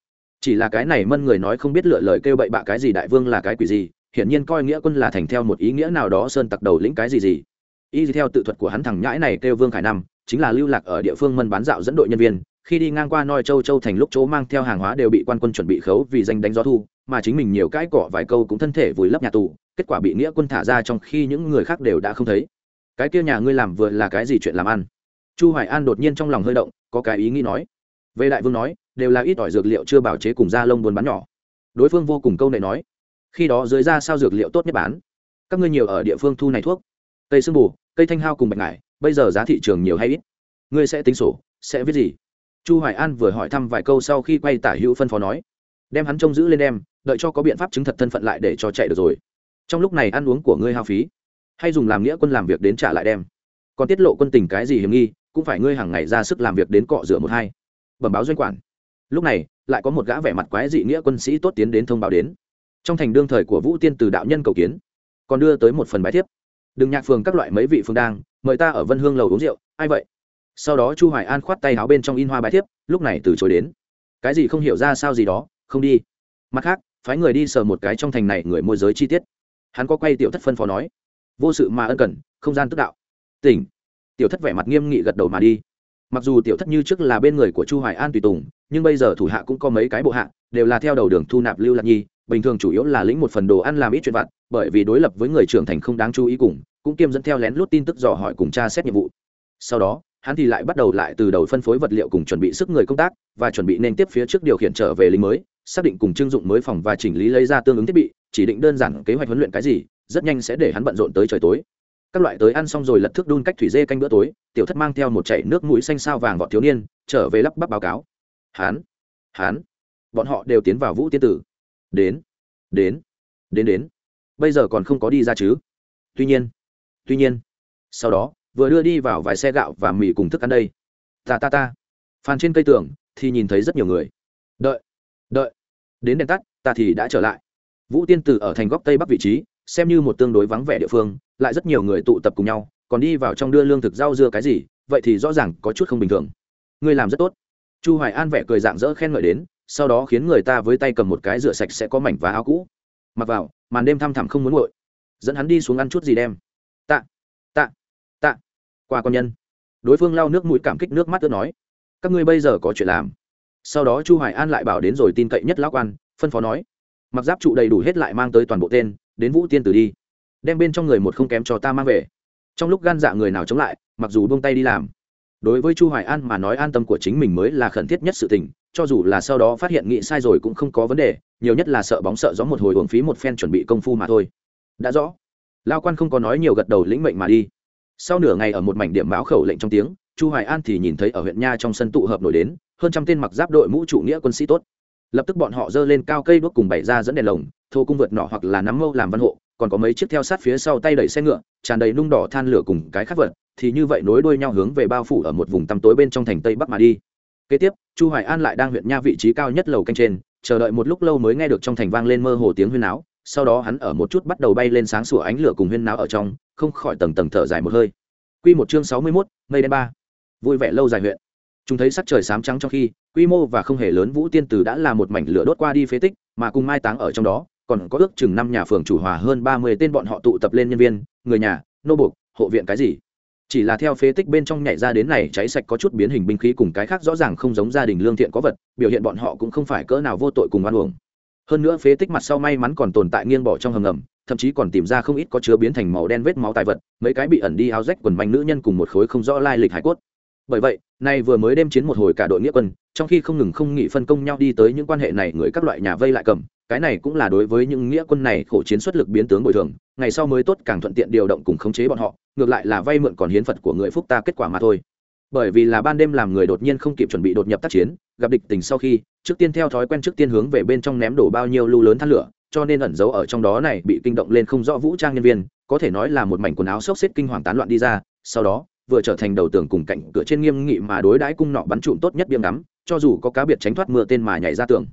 Chỉ là cái này mân người nói không biết lựa lời kêu bậy bạ cái gì đại vương là cái quỷ gì, hiển nhiên coi nghĩa quân là thành theo một ý nghĩa nào đó sơn tặc đầu lĩnh cái gì gì. Y theo tự thuật của hắn thằng nhãi này kêu vương khải năm chính là lưu lạc ở địa phương mân bán dạo dẫn đội nhân viên, khi đi ngang qua noi châu châu thành lúc chỗ mang theo hàng hóa đều bị quan quân chuẩn bị khấu vì danh đánh gió thu, mà chính mình nhiều cái cỏ vài câu cũng thân thể vùi lấp nhà tù, kết quả bị nghĩa quân thả ra trong khi những người khác đều đã không thấy cái kia nhà ngươi làm vừa là cái gì chuyện làm ăn? Chu hoài an đột nhiên trong lòng hơi động, có cái ý nghĩ nói. Về đại vương nói, đều là ít ỏi dược liệu chưa bảo chế cùng da lông buôn bán nhỏ. Đối phương vô cùng câu này nói, khi đó dưới ra sao dược liệu tốt nhất bán? Các ngươi nhiều ở địa phương thu này thuốc. Cây sương bù, cây thanh hao cùng bạch ngải, bây giờ giá thị trường nhiều hay ít? Ngươi sẽ tính sổ, sẽ viết gì? Chu hoài an vừa hỏi thăm vài câu sau khi quay tả hữu phân phó nói, đem hắn trông giữ lên đem, đợi cho có biện pháp chứng thật thân phận lại để cho chạy được rồi. Trong lúc này ăn uống của ngươi hao phí hay dùng làm nghĩa quân làm việc đến trả lại đem. Còn tiết lộ quân tình cái gì hiểm nghi, cũng phải ngươi hàng ngày ra sức làm việc đến cọ rửa một hai. Bẩm báo doanh quản. Lúc này, lại có một gã vẻ mặt quái dị nghĩa quân sĩ tốt tiến đến thông báo đến. Trong thành đương thời của vũ tiên từ đạo nhân cầu kiến, còn đưa tới một phần bài thiếp. Đừng nhạc phường các loại mấy vị phương đang, mời ta ở vân hương lầu uống rượu, ai vậy? Sau đó chu hoài an khoát tay áo bên trong in hoa bài thiếp, lúc này từ chối đến. Cái gì không hiểu ra sao gì đó, không đi. Mặt khác, phái người đi sờ một cái trong thành này người môi giới chi tiết. Hắn có quay tiểu thất phân phó nói vô sự mà ân cần, không gian tức đạo. Tỉnh. Tiểu thất vẻ mặt nghiêm nghị gật đầu mà đi. Mặc dù tiểu thất như trước là bên người của chu hoài an tùy tùng, nhưng bây giờ thủ hạ cũng có mấy cái bộ hạ, đều là theo đầu đường thu nạp lưu lạc nhi, bình thường chủ yếu là lĩnh một phần đồ ăn làm ít chuyện vặt, bởi vì đối lập với người trưởng thành không đáng chú ý cùng, cũng kiêm dẫn theo lén lút tin tức dò hỏi cùng tra xét nhiệm vụ. Sau đó, hắn thì lại bắt đầu lại từ đầu phân phối vật liệu cùng chuẩn bị sức người công tác, và chuẩn bị nên tiếp phía trước điều khiển trở về lính mới, xác định cùng trưng dụng mới phòng và chỉnh lý lấy ra tương ứng thiết bị, chỉ định đơn giản kế hoạch huấn luyện cái gì rất nhanh sẽ để hắn bận rộn tới trời tối. Các loại tới ăn xong rồi lật thước đun cách thủy dê canh bữa tối, tiểu thất mang theo một chảy nước mũi xanh sao vàng vọt thiếu niên, trở về lắp bắp báo cáo. Hán hán bọn họ đều tiến vào vũ tiên tử. Đến đến đến đến. Bây giờ còn không có đi ra chứ? Tuy nhiên tuy nhiên, sau đó, vừa đưa đi vào vài xe gạo và mì cùng thức ăn đây. Ta ta ta. Phan trên cây tường thì nhìn thấy rất nhiều người. Đợi đợi. Đến đèn tắt, ta thì đã trở lại. Vũ tiên tử ở thành góc tây bắc vị trí xem như một tương đối vắng vẻ địa phương, lại rất nhiều người tụ tập cùng nhau, còn đi vào trong đưa lương thực rau dưa cái gì, vậy thì rõ ràng có chút không bình thường. Ngươi làm rất tốt. Chu hoài an vẻ cười dạng dỡ khen ngợi đến, sau đó khiến người ta với tay cầm một cái rửa sạch sẽ có mảnh và áo cũ. Mặc vào, màn đêm thăm thẳm không muốn nguội. Dẫn hắn đi xuống ăn chút gì đem. Tạ. Qua con nhân. Đối phương lau nước mũi cảm kích nước mắt ướt nói. Các ngươi bây giờ có chuyện làm. Sau đó chu hoài an lại bảo đến rồi tin cậy nhất lão quan, phân phó nói. Mặc giáp trụ đầy đủ hết lại mang tới toàn bộ tên đến vũ tiên tử đi. Đem bên trong người một không kém cho ta mang về. Trong lúc gan dạ người nào chống lại, mặc dù buông tay đi làm. Đối với chu hoài an mà nói an tâm của chính mình mới là khẩn thiết nhất sự tình, cho dù là sau đó phát hiện nghị sai rồi cũng không có vấn đề, nhiều nhất là sợ bóng sợ gió một hồi uổng phí một phen chuẩn bị công phu mà thôi. Đã rõ. Lao quan không có nói nhiều gật đầu lĩnh mệnh mà đi. Sau nửa ngày ở một mảnh điểm báo khẩu lệnh trong tiếng, chu hoài an thì nhìn thấy ở huyện nha trong sân tụ hợp nổi đến, hơn trăm tên mặc giáp đội mũ trụ nghĩa quân sĩ tốt. Lập tức bọn họ dơ lên cao cây đuốc cùng bày ra dẫn đèn lồng thô cung vượt nỏ hoặc là nắm mâu làm văn hộ còn có mấy chiếc theo sát phía sau tay đẩy xe ngựa tràn đầy nung đỏ than lửa cùng cái khắc vật thì như vậy nối đuôi nhau hướng về bao phủ ở một vùng tăm tối bên trong thành tây bắc mà đi. Kế tiếp chu hoài an lại đang huyện nha vị trí cao nhất lầu canh trên chờ đợi một lúc lâu mới nghe được trong thành vang lên mơ hồ tiếng huyên náo sau đó hắn ở một chút bắt đầu bay lên sáng sủa ánh lửa cùng huyên náo ở trong không khỏi tầng tầng thở dài một hơi. Quy một chương 61, mây đen ba. Vui vẻ lâu dài huyện. Chúng thấy sắc trời sám trắng trong khi quy mô và không hề lớn vũ tiên tử đã là một mảnh lửa đốt qua đi phế tích mà cùng mai táng ở trong đó còn có ước chừng năm nhà phường chủ hòa hơn ba mươi tên bọn họ tụ tập lên nhân viên, người nhà, nô buộc, hộ viện cái gì. Chỉ là theo phế tích bên trong nhảy ra đến này, cháy sạch có chút biến hình binh khí cùng cái khác rõ ràng không giống gia đình lương thiện có vật, biểu hiện bọn họ cũng không phải cỡ nào vô tội cùng oan uổng. Hơn nữa phế tích mặt sau may mắn còn tồn tại nghiêng bỏ trong hầm ngầm, thậm chí còn tìm ra không ít có chứa biến thành màu đen vết máu tài vật, mấy cái bị ẩn đi áo rách quần manh nữ nhân cùng một khối không rõ lai lịch hải cốt. Bởi vậy, nay vừa mới đêm chiến một hồi cả đội nghĩa quân, trong khi không ngừng không nghỉ phân công nhau đi tới những quan hệ này, người các loại nhà vây lại cầm cái này cũng là đối với những nghĩa quân này khổ chiến xuất lực biến tướng bồi thường, ngày sau mới tốt càng thuận tiện điều động cùng khống chế bọn họ, ngược lại là vay mượn còn hiến phật của người phúc ta kết quả mà thôi. Bởi vì là ban đêm làm người đột nhiên không kịp chuẩn bị đột nhập tác chiến, gặp địch tình sau khi, trước tiên theo thói quen trước tiên hướng về bên trong ném đổ bao nhiêu lưu lớn than lửa, cho nên ẩn giấu ở trong đó này bị kinh động lên không rõ vũ trang nhân viên, có thể nói là một mảnh quần áo xốc xếp kinh hoàng tán loạn đi ra, sau đó, vừa trở thành đầu tường cùng cạnh cửa trên nghiêm nghị mà đối đãi cung nọ bắn trụm tốt nhất biêm ngắm, cho dù có cá biệt tránh thoát mưa tên mà nhảy ra tường.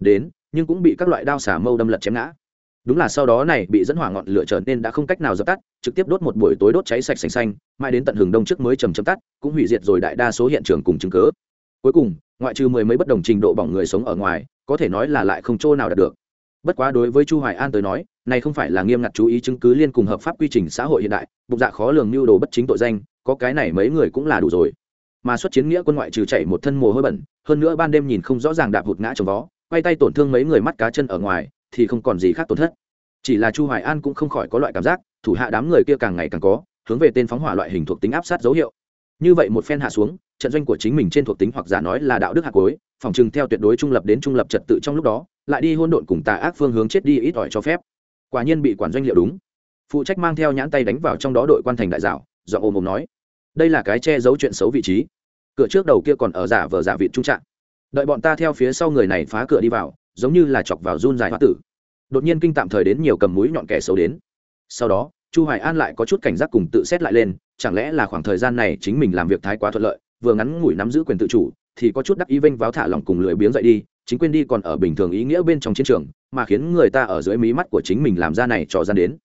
Đến nhưng cũng bị các loại đao xả mâu đâm lật chém ngã. Đúng là sau đó này bị dẫn hỏa ngọn lửa trở nên đã không cách nào dập tắt, trực tiếp đốt một buổi tối đốt cháy sạch xanh xanh mai đến tận hừng đông trước mới chầm chấm tắt, cũng hủy diệt rồi đại đa số hiện trường cùng chứng cứ. cuối cùng, ngoại trừ mười mấy bất đồng trình độ bỏng người sống ở ngoài, có thể nói là lại không chỗ nào đạt được. Bất quá đối với chu hoài an tới nói, này không phải là nghiêm ngặt chú ý chứng cứ liên cùng hợp pháp quy trình xã hội hiện đại bục dạ khó lường mưu đồ bất chính tội danh, có cái này mấy người cũng là đủ rồi. Mà xuất chiến nghĩa quân ngoại trừ chảy một thân mồ hôi bẩn, hơn nữa ban đêm nhìn không rõ ràng đạp hụt ngã trong vó quay tay tổn thương mấy người mắt cá chân ở ngoài, thì không còn gì khác tổn thất. Chỉ là chu hoài an cũng không khỏi có loại cảm giác, thủ hạ đám người kia càng ngày càng có, hướng về tên phóng hỏa loại hình thuộc tính áp sát dấu hiệu. Như vậy một phen hạ xuống, trận doanh của chính mình trên thuộc tính hoặc giả nói là đạo đức hạ cuối phòng trừng theo tuyệt đối trung lập đến trung lập trật tự trong lúc đó, lại đi hôn độn cùng tà ác phương hướng chết đi ít ỏi cho phép. Quả nhiên bị quản doanh liệu đúng. Phụ trách mang theo nhãn tay đánh vào trong đó đội quan thành đại dạo do ôm ôm nói, đây là cái che giấu chuyện xấu vị trí. Cửa trước đầu kia còn ở giả vờ giả vị trung trạng đợi bọn ta theo phía sau người này phá cửa đi vào, giống như là chọc vào run dài hoa tử. Đột nhiên kinh tạm thời đến nhiều cầm mũi nhọn kẻ xấu đến. Sau đó, chu hoài an lại có chút cảnh giác cùng tự xét lại lên, chẳng lẽ là khoảng thời gian này chính mình làm việc thái quá thuận lợi, vừa ngắn ngủi nắm giữ quyền tự chủ, thì có chút đắc ý vênh váo thả lòng cùng lười biếng dậy đi, chính quên đi còn ở bình thường ý nghĩa bên trong chiến trường, mà khiến người ta ở dưới mí mắt của chính mình làm ra này trò gian đến.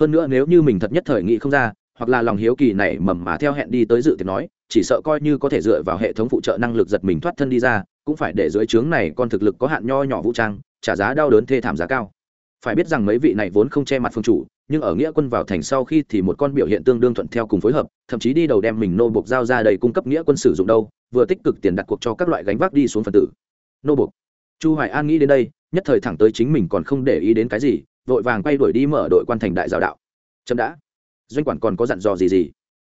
Hơn nữa nếu như mình thật nhất thời nghĩ không ra, hoặc là lòng hiếu kỳ này mầm mà theo hẹn đi tới dự thì nói, chỉ sợ coi như có thể dựa vào hệ thống phụ trợ năng lực giật mình thoát thân đi ra cũng phải để dưới trướng này con thực lực có hạn nho nhỏ vũ trang, trả giá đau đớn thê thảm giá cao. Phải biết rằng mấy vị này vốn không che mặt phương chủ, nhưng ở nghĩa quân vào thành sau khi thì một con biểu hiện tương đương thuận theo cùng phối hợp, thậm chí đi đầu đem mình nô buộc giao ra đầy cung cấp nghĩa quân sử dụng đâu, vừa tích cực tiền đặt cuộc cho các loại gánh vác đi xuống phần tử. Nô buộc. Chu hoài an nghĩ đến đây, nhất thời thẳng tới chính mình còn không để ý đến cái gì, vội vàng quay đuổi đi mở đội quan thành đại giáo đạo. Chậm đã. Doanh quản còn có dặn dò gì gì?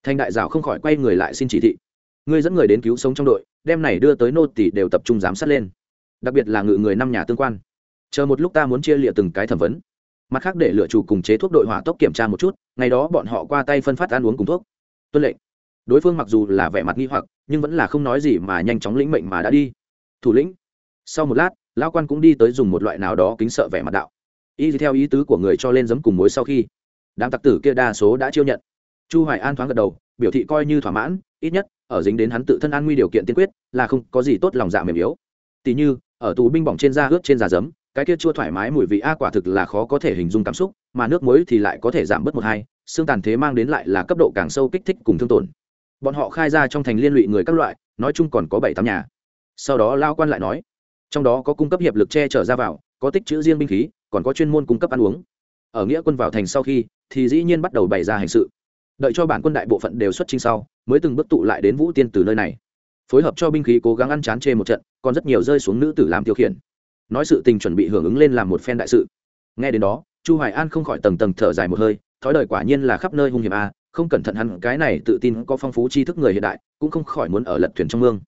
Thành đại giáo không khỏi quay người lại xin chỉ thị ngươi dẫn người đến cứu sống trong đội, đem này đưa tới nô tỷ đều tập trung giám sát lên. Đặc biệt là ngự người năm nhà tương quan. Chờ một lúc ta muốn chia lịa từng cái thẩm vấn. Mặt khác để lựa chủ cùng chế thuốc đội hỏa tốc kiểm tra một chút, ngày đó bọn họ qua tay phân phát ăn uống cùng thuốc. Tuân lệnh. Đối phương mặc dù là vẻ mặt nghi hoặc, nhưng vẫn là không nói gì mà nhanh chóng lĩnh mệnh mà đã đi. Thủ lĩnh. Sau một lát, lão quan cũng đi tới dùng một loại nào đó kính sợ vẻ mặt đạo. Y theo ý tứ của người cho lên giấm cùng muối sau khi. Đám tặc tử kia đa số đã chiêu nhận. Chu hoài an thoáng gật đầu biểu thị coi như thỏa mãn, ít nhất, ở dính đến hắn tự thân an nguy điều kiện tiên quyết, là không có gì tốt lòng dạ mềm yếu. Tỉ như, ở tù binh bỏng trên da ướt trên da giấm, cái kia chua thoải mái mùi vị a quả thực là khó có thể hình dung cảm xúc, mà nước muối thì lại có thể giảm bớt một hai, xương tàn thế mang đến lại là cấp độ càng sâu kích thích cùng thương tổn. Bọn họ khai ra trong thành liên lụy người các loại, nói chung còn có bảy tám nhà. Sau đó lao quan lại nói, trong đó có cung cấp hiệp lực che chở ra vào, có tích chữ riêng binh khí, còn có chuyên môn cung cấp ăn uống. Ở nghĩa quân vào thành sau khi, thì dĩ nhiên bắt đầu bày ra hành sự đợi cho bản quân đại bộ phận đều xuất trình sau, mới từng bước tụ lại đến vũ tiên từ nơi này. Phối hợp cho binh khí cố gắng ăn chán chê một trận, còn rất nhiều rơi xuống nữ tử làm tiêu khiển. Nói sự tình chuẩn bị hưởng ứng lên làm một phen đại sự. Nghe đến đó, chu hoài an không khỏi tầng tầng thở dài một hơi, thói đời quả nhiên là khắp nơi hung hiểm a, không cẩn thận hắn, cái này tự tin có phong phú tri thức người hiện đại, cũng không khỏi muốn ở lật thuyền trong mương.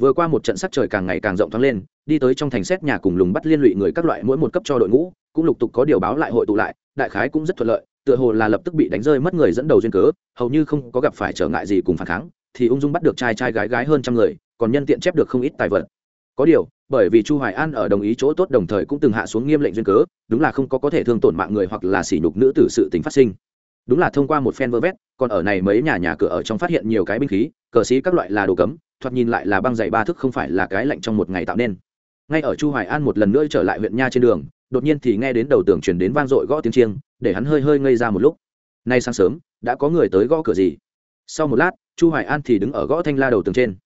Vừa qua một trận sắc trời càng ngày càng rộng thoáng lên, đi tới trong thành xét nhà cùng lùng bắt liên lụy người các loại mỗi một cấp cho đội ngũ, cũng lục tục có điều báo lại hội tụ lại, đại khái cũng rất thuận lợi tựa hồ là lập tức bị đánh rơi mất người dẫn đầu duyên cớ, hầu như không có gặp phải trở ngại gì cùng phản kháng, thì ung dung bắt được trai trai gái gái hơn trăm người, còn nhân tiện chép được không ít tài vật. Có điều, bởi vì chu hoài an ở đồng ý chỗ tốt đồng thời cũng từng hạ xuống nghiêm lệnh duyên cớ, đúng là không có có thể thương tổn mạng người hoặc là sỉ nhục nữ tử sự tình phát sinh. Đúng là thông qua một phen vơ vét, còn ở này mấy nhà nhà cửa ở trong phát hiện nhiều cái binh khí, cờ xí các loại là đồ cấm, thoạt nhìn lại là băng dày ba thức không phải là cái lạnh trong một ngày tạo nên ngay ở chu hoài an một lần nữa trở lại huyện nha trên đường, đột nhiên thì nghe đến đầu tường truyền đến vang dội gõ tiếng chiêng, để hắn hơi hơi ngây ra một lúc. Nay sáng sớm, đã có người tới gõ cửa gì? Sau một lát, chu hoài an thì đứng ở gõ thanh la đầu tường trên.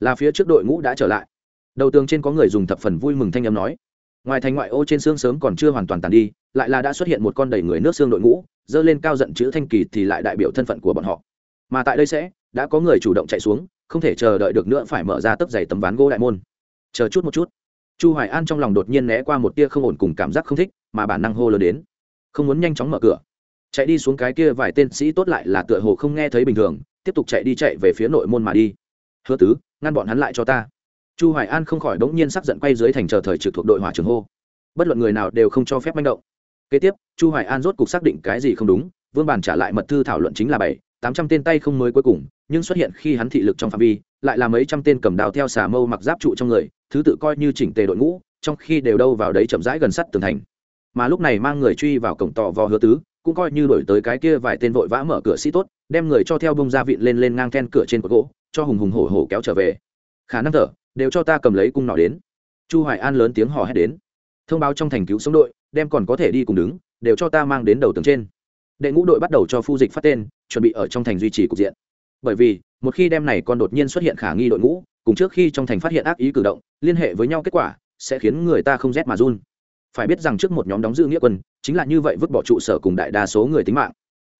Là phía trước đội ngũ đã trở lại. Đầu tường trên có người dùng thập phần vui mừng thanh âm nói. Ngoài thành ngoại ô trên xương sớm còn chưa hoàn toàn tàn đi, lại là đã xuất hiện một con đầy người nước xương đội ngũ, dơ lên cao giận chữ thanh kỳ thì lại đại biểu thân phận của bọn họ. Mà tại đây sẽ, đã có người chủ động chạy xuống, không thể chờ đợi được nữa phải mở ra tấc giày tấm ván gỗ đại môn. Chờ chút một chút chu hoài an trong lòng đột nhiên né qua một tia không ổn cùng cảm giác không thích, mà bản năng hô lớn đến. Không muốn nhanh chóng mở cửa. Chạy đi xuống cái kia vài tên sĩ tốt lại là tựa hồ không nghe thấy bình thường, tiếp tục chạy đi chạy về phía nội môn mà đi. Hứa tứ, ngăn bọn hắn lại cho ta. Chu hoài an không khỏi đống nhiên sắc giận quay dưới thành chờ thời trực thuộc đội hỏa trường hô. Bất luận người nào đều không cho phép manh động. Kế tiếp, chu hoài an rốt cục xác định cái gì không đúng, vương bàn trả lại mật thư thảo luận chính là bảy tám trăm tên tay không mới cuối cùng, nhưng xuất hiện khi hắn thị lực trong phạm vi, lại là mấy trăm tên cầm đào theo xà mâu mặc giáp trụ trong người, thứ tự coi như chỉnh tề đội ngũ, trong khi đều đâu vào đấy chậm rãi gần sắt tường thành. Mà lúc này mang người truy vào cổng tò vò hứa tứ, cũng coi như đổi tới cái kia vài tên vội vã mở cửa sĩ tốt, đem người cho theo bông ra vịn lên lên ngang then cửa trên cột gỗ, cho hùng hùng hổ hổ kéo trở về. Khả năng thở, đều cho ta cầm lấy cung nỏ đến. Chu hoài an lớn tiếng hò hét đến. Thông báo trong thành cứu sống đội, đem còn có thể đi cùng đứng, đều cho ta mang đến đầu tường trên. Đệ ngũ đội bắt đầu cho phu dịch phát tên chuẩn bị ở trong thành duy trì cục diện. Bởi vì một khi đem này còn đột nhiên xuất hiện khả nghi đội ngũ cùng trước khi trong thành phát hiện ác ý cử động liên hệ với nhau kết quả sẽ khiến người ta không rét mà run. Phải biết rằng trước một nhóm đóng giữ nghĩa quân chính là như vậy vứt bỏ trụ sở cùng đại đa số người tính mạng.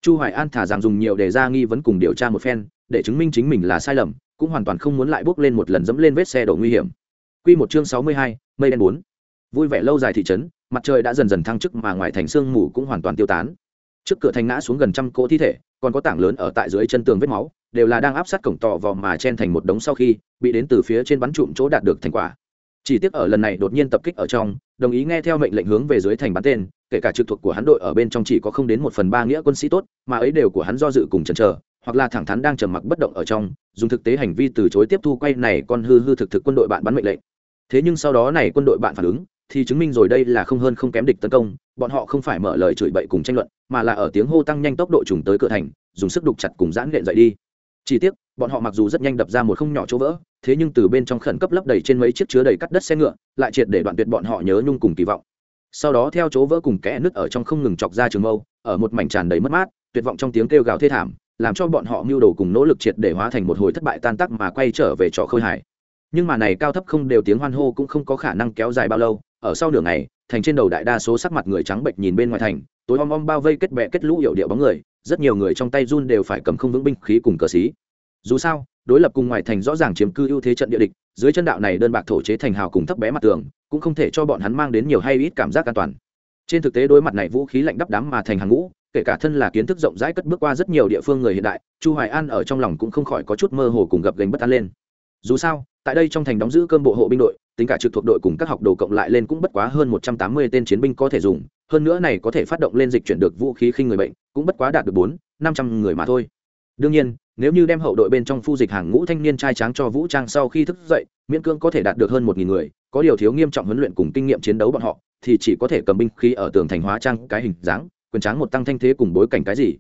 Chu hoài an thả rằng dùng nhiều đề ra nghi vấn cùng điều tra một phen để chứng minh chính mình là sai lầm cũng hoàn toàn không muốn lại bước lên một lần dẫm lên vết xe đổ nguy hiểm. Quy một chương 62, mây đen 4. vui vẻ lâu dài thị trấn mặt trời đã dần dần thăng chức mà ngoài thành sương mù cũng hoàn toàn tiêu tán. Trước cửa thành ngã xuống gần trăm cỗ thi thể còn có tảng lớn ở tại dưới chân tường vết máu, đều là đang áp sát cổng tò vò mà chen thành một đống sau khi bị đến từ phía trên bắn trụm chỗ đạt được thành quả. Chỉ tiếc ở lần này đột nhiên tập kích ở trong, đồng ý nghe theo mệnh lệnh hướng về dưới thành bắn tên, kể cả trực thuộc của hắn đội ở bên trong chỉ có không đến một phần ba nghĩa quân sĩ tốt, mà ấy đều của hắn do dự cùng chần chờ, hoặc là thẳng thắn đang trầm mặc bất động ở trong, dùng thực tế hành vi từ chối tiếp thu quay này con hư hư thực thực quân đội bạn bắn mệnh lệnh. Thế nhưng sau đó này quân đội bạn phản ứng thì chứng minh rồi đây là không hơn không kém địch tấn công, bọn họ không phải mở lời chửi bậy cùng tranh luận, mà là ở tiếng hô tăng nhanh tốc độ trùng tới cửa thành, dùng sức đục chặt cùng giãn lện dậy đi. Chỉ tiếc, bọn họ mặc dù rất nhanh đập ra một không nhỏ chỗ vỡ, thế nhưng từ bên trong khẩn cấp lấp đầy trên mấy chiếc chứa đầy cắt đất xe ngựa, lại triệt để đoạn tuyệt bọn họ nhớ nhung cùng kỳ vọng. Sau đó theo chỗ vỡ cùng kẽ nứt ở trong không ngừng chọc ra trường mâu, ở một mảnh tràn đầy mất mát, tuyệt vọng trong tiếng kêu gào thê thảm, làm cho bọn họ mưu đồ cùng nỗ lực triệt để hóa thành một hồi thất bại tan tác mà quay trở về trò khơi hải. Nhưng mà này cao thấp không đều tiếng hoan hô cũng không có khả năng kéo dài bao lâu ở sau nửa ngày, thành trên đầu đại đa số sắc mặt người trắng bệnh nhìn bên ngoài thành, tối om om bao vây kết bẹ kết lũ hiệu điệu bóng người, rất nhiều người trong tay run đều phải cầm không vững binh khí cùng cờ xí. Dù sao, đối lập cùng ngoài thành rõ ràng chiếm cư ưu thế trận địa địch, dưới chân đạo này đơn bạc thổ chế thành hào cùng thấp bé mặt tường, cũng không thể cho bọn hắn mang đến nhiều hay ít cảm giác an toàn. Trên thực tế đối mặt này vũ khí lạnh đắp đám mà thành hàng ngũ, kể cả thân là kiến thức rộng rãi cất bước qua rất nhiều địa phương người hiện đại, chu hoài an ở trong lòng cũng không khỏi có chút mơ hồ cùng gập gánh bất an lên. Dù sao, tại đây trong thành đóng giữ cơm bộ hộ binh đội tính cả trực thuộc đội cùng các học đồ cộng lại lên cũng bất quá hơn 180 tên chiến binh có thể dùng, hơn nữa này có thể phát động lên dịch chuyển được vũ khí khinh người bệnh, cũng bất quá đạt được bốn, năm trăm người mà thôi. Đương nhiên, nếu như đem hậu đội bên trong phu dịch hàng ngũ thanh niên trai tráng cho vũ trang sau khi thức dậy, miễn cưỡng có thể đạt được hơn một nghìn người, có điều thiếu nghiêm trọng huấn luyện cùng kinh nghiệm chiến đấu bọn họ, thì chỉ có thể cầm binh khí ở tường thành hóa trang cái hình dáng, quyền tráng một tăng thanh thế cùng bối cảnh cái gì.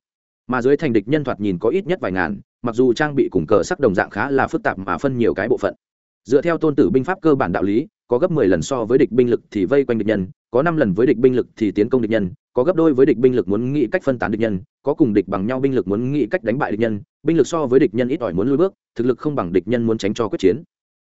Mà dưới thành địch nhân thoạt nhìn có ít nhất vài ngàn, mặc dù trang bị cùng cờ sắc đồng dạng khá là phức tạp mà phân nhiều cái bộ phận dựa theo tôn tử binh pháp cơ bản đạo lý, có gấp mười lần so với địch binh lực thì vây quanh địch nhân, có năm lần với địch binh lực thì tiến công địch nhân, có gấp đôi với địch binh lực muốn nghĩ cách phân tán địch nhân, có cùng địch bằng nhau binh lực muốn nghĩ cách đánh bại địch nhân, binh lực so với địch nhân ít ỏi muốn lui bước, thực lực không bằng địch nhân muốn tránh cho quyết chiến.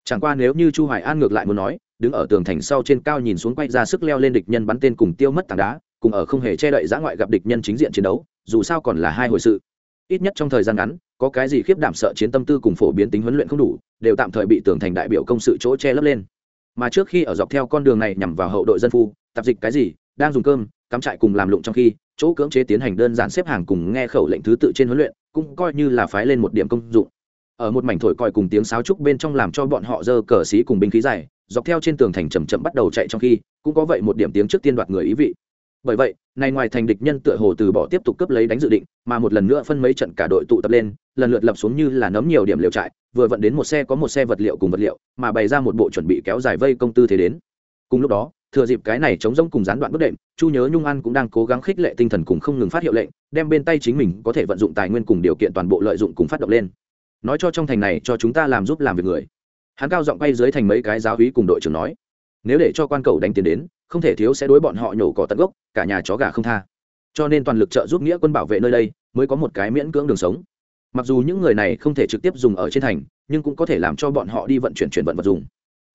Chẳng qua nếu như chu hoài an ngược lại muốn nói, đứng ở tường thành sau trên cao nhìn xuống quay ra sức leo lên địch nhân bắn tên cùng tiêu mất tảng đá, cùng ở không hề che đậy giã ngoại gặp địch nhân chính diện chiến đấu, dù sao còn là hai hồi sự. Ít nhất trong thời gian ngắn có cái gì khiếp đảm sợ chiến tâm tư cùng phổ biến tính huấn luyện không đủ, đều tạm thời bị tưởng thành đại biểu công sự chỗ che lấp lên. Mà trước khi ở dọc theo con đường này nhằm vào hậu đội dân phu, tạp dịch cái gì, đang dùng cơm, cắm trại cùng làm lụng trong khi, chỗ cưỡng chế tiến hành đơn giản xếp hàng cùng nghe khẩu lệnh thứ tự trên huấn luyện, cũng coi như là phái lên một điểm công dụng. Ở một mảnh thổi còi cùng tiếng sáo trúc bên trong làm cho bọn họ dơ cờ xí cùng binh khí dài, dọc theo trên tường thành chầm chậm bắt đầu chạy trong khi, cũng có vậy một điểm tiếng trước tiên đoạt người ý vị bởi vậy này ngoài thành địch nhân tựa hồ từ bỏ tiếp tục cướp lấy đánh dự định, mà một lần nữa phân mấy trận cả đội tụ tập lên, lần lượt lập xuống như là nấm nhiều điểm liều trại, vừa vận đến một xe có một xe vật liệu cùng vật liệu, mà bày ra một bộ chuẩn bị kéo dài vây công tư thế đến. Cùng lúc đó, thừa dịp cái này chống rông cùng gián đoạn bất đệm chu nhớ nhung an cũng đang cố gắng khích lệ tinh thần cùng không ngừng phát hiệu lệnh, đem bên tay chính mình có thể vận dụng tài nguyên cùng điều kiện toàn bộ lợi dụng cùng phát động lên. Nói cho trong thành này, cho chúng ta làm giúp làm việc người. Hắn cao giọng bay dưới thành mấy cái giáo hí cùng đội trưởng nói. Nếu để cho quan cầu đánh tiền đến không thể thiếu sẽ đối bọn họ nhổ cỏ tận gốc, cả nhà chó gà không tha. Cho nên toàn lực trợ giúp nghĩa quân bảo vệ nơi đây, mới có một cái miễn cưỡng đường sống. Mặc dù những người này không thể trực tiếp dùng ở trên thành, nhưng cũng có thể làm cho bọn họ đi vận chuyển chuyển vận vật dùng.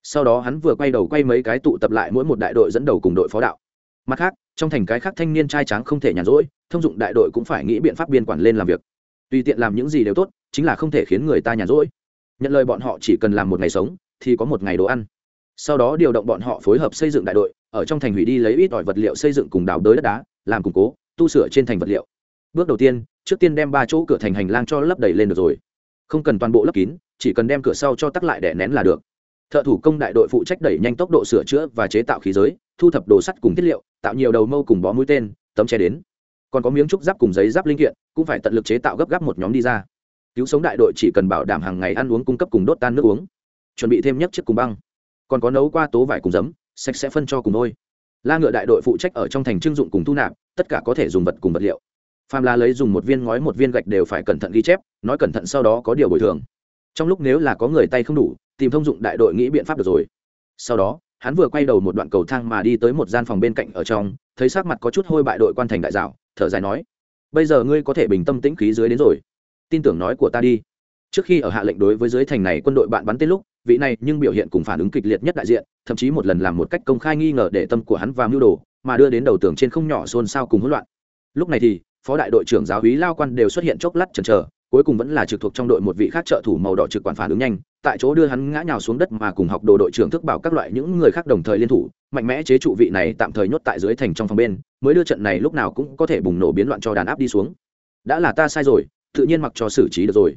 Sau đó hắn vừa quay đầu quay mấy cái tụ tập lại mỗi một đại đội dẫn đầu cùng đội phó đạo. Mặt khác, trong thành cái khác thanh niên trai tráng không thể nhàn rỗi, thông dụng đại đội cũng phải nghĩ biện pháp biên quản lên làm việc. Tùy tiện làm những gì đều tốt, chính là không thể khiến người ta nhàn rỗi. Nhận lời bọn họ chỉ cần làm một ngày sống, thì có một ngày đồ ăn. Sau đó điều động bọn họ phối hợp xây dựng đại đội ở trong thành hủy đi lấy ít ỏi vật liệu xây dựng cùng đào đới đất đá, làm củng cố, tu sửa trên thành vật liệu. Bước đầu tiên, trước tiên đem ba chỗ cửa thành hành lang cho lấp đầy lên được rồi. Không cần toàn bộ lấp kín, chỉ cần đem cửa sau cho tắc lại để nén là được. Thợ thủ công đại đội phụ trách đẩy nhanh tốc độ sửa chữa và chế tạo khí giới, thu thập đồ sắt cùng thiết liệu, tạo nhiều đầu mâu cùng bó mũi tên, tấm che đến. Còn có miếng trúc giáp cùng giấy giáp linh kiện, cũng phải tận lực chế tạo gấp gáp một nhóm đi ra. Cứu sống đại đội chỉ cần bảo đảm hàng ngày ăn uống cung cấp cùng đốt tan nước uống. Chuẩn bị thêm nhất chiếc cùng băng. Còn có nấu qua tố vải cùng giấm sạch sẽ phân cho cùng đôi la ngựa đại đội phụ trách ở trong thành trưng dụng cùng thu nạp, tất cả có thể dùng vật cùng vật liệu. Phàm là lấy dùng một viên ngói, một viên gạch đều phải cẩn thận ghi chép, nói cẩn thận sau đó có điều bồi thường. Trong lúc nếu là có người tay không đủ, tìm thông dụng đại đội nghĩ biện pháp được rồi. Sau đó, hắn vừa quay đầu một đoạn cầu thang mà đi tới một gian phòng bên cạnh ở trong, thấy sắc mặt có chút hôi bại đội quan thành đại dạo, thở dài nói, bây giờ ngươi có thể bình tâm tĩnh khí dưới đến rồi. Tin tưởng nói của ta đi. Trước khi ở hạ lệnh đối với dưới thành này quân đội bạn bắn tên lúc vị này nhưng biểu hiện cùng phản ứng kịch liệt nhất đại diện, thậm chí một lần làm một cách công khai nghi ngờ để tâm của hắn vào mưu đồ, mà đưa đến đầu tường trên không nhỏ xôn xao cùng hỗn loạn. Lúc này thì, phó đại đội trưởng giáo hí lao quan đều xuất hiện chốc lát chần chờ, cuối cùng vẫn là trực thuộc trong đội một vị khác trợ thủ màu đỏ trực quản phản ứng nhanh, tại chỗ đưa hắn ngã nhào xuống đất mà cùng học đồ đội trưởng thức bảo các loại những người khác đồng thời liên thủ, mạnh mẽ chế trụ vị này tạm thời nhốt tại dưới thành trong phòng bên, mới đưa trận này lúc nào cũng có thể bùng nổ biến loạn cho đàn áp đi xuống. Đã là ta sai rồi, tự nhiên mặc cho xử trí được rồi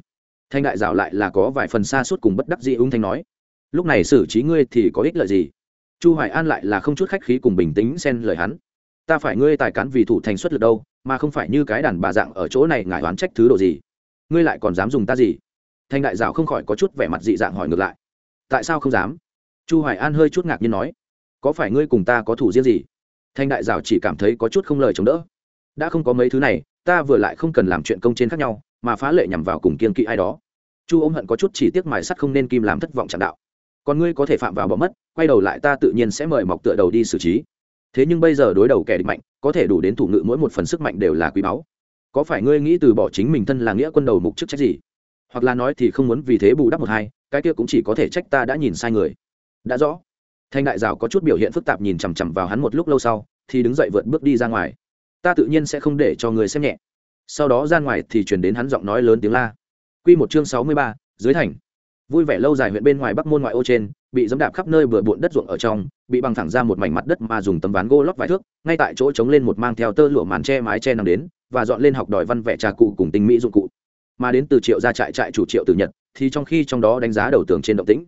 thanh đại dạo lại là có vài phần xa suốt cùng bất đắc dĩ ung thanh nói. Lúc này xử trí ngươi thì có ích lợi gì? Chu hoài an lại là không chút khách khí cùng bình tĩnh xen lời hắn. Ta phải ngươi tài cán vì thủ thành xuất lực đâu, mà không phải như cái đàn bà dạng ở chỗ này ngại oán trách thứ độ gì. Ngươi lại còn dám dùng ta gì? Thanh đại dạo không khỏi có chút vẻ mặt dị dạng hỏi ngược lại. Tại sao không dám? Chu hoài an hơi chút ngạc nhiên nói. Có phải ngươi cùng ta có thủ riêng gì? Thanh đại dạo chỉ cảm thấy có chút không lời chống đỡ. Đã không có mấy thứ này, ta vừa lại không cần làm chuyện công trên khác nhau mà phá lệ nhằm vào cùng kiên kỵ ai đó. Chu ôm hận có chút chỉ tiếc mài sắt không nên kim làm thất vọng chẳng đạo. Còn ngươi có thể phạm vào bỏ mất, quay đầu lại ta tự nhiên sẽ mời mọc tựa đầu đi xử trí. Thế nhưng bây giờ đối đầu kẻ địch mạnh, có thể đủ đến thủ ngự mỗi một phần sức mạnh đều là quý báu. Có phải ngươi nghĩ từ bỏ chính mình thân là nghĩa quân đầu mục chức trách gì? Hoặc là nói thì không muốn vì thế bù đắp một hai, cái kia cũng chỉ có thể trách ta đã nhìn sai người. Đã rõ. Thanh đại rào có chút biểu hiện phức tạp nhìn chằm chằm vào hắn một lúc lâu sau, thì đứng dậy vượt bước đi ra ngoài. Ta tự nhiên sẽ không để cho người xem nhẹ sau đó ra ngoài thì chuyển đến hắn giọng nói lớn tiếng la. Q một chương sáu mươi ba, dưới thành. Vui vẻ lâu dài huyện bên ngoài bắc môn ngoại ô trên, bị dẫm đạp khắp nơi bừa bộn đất ruộng ở trong, bị bằng thẳng ra một mảnh mặt đất mà dùng tấm ván gỗ lót vài thước, ngay tại chỗ chống lên một mang theo tơ lụa màn che mái che nằm đến, và dọn lên học đòi văn vẽ trà cụ cùng tinh mỹ dụng cụ. Mà đến từ triệu ra trại trại chủ triệu từ nhật, thì trong khi trong đó đánh giá đầu tường trên động tĩnh.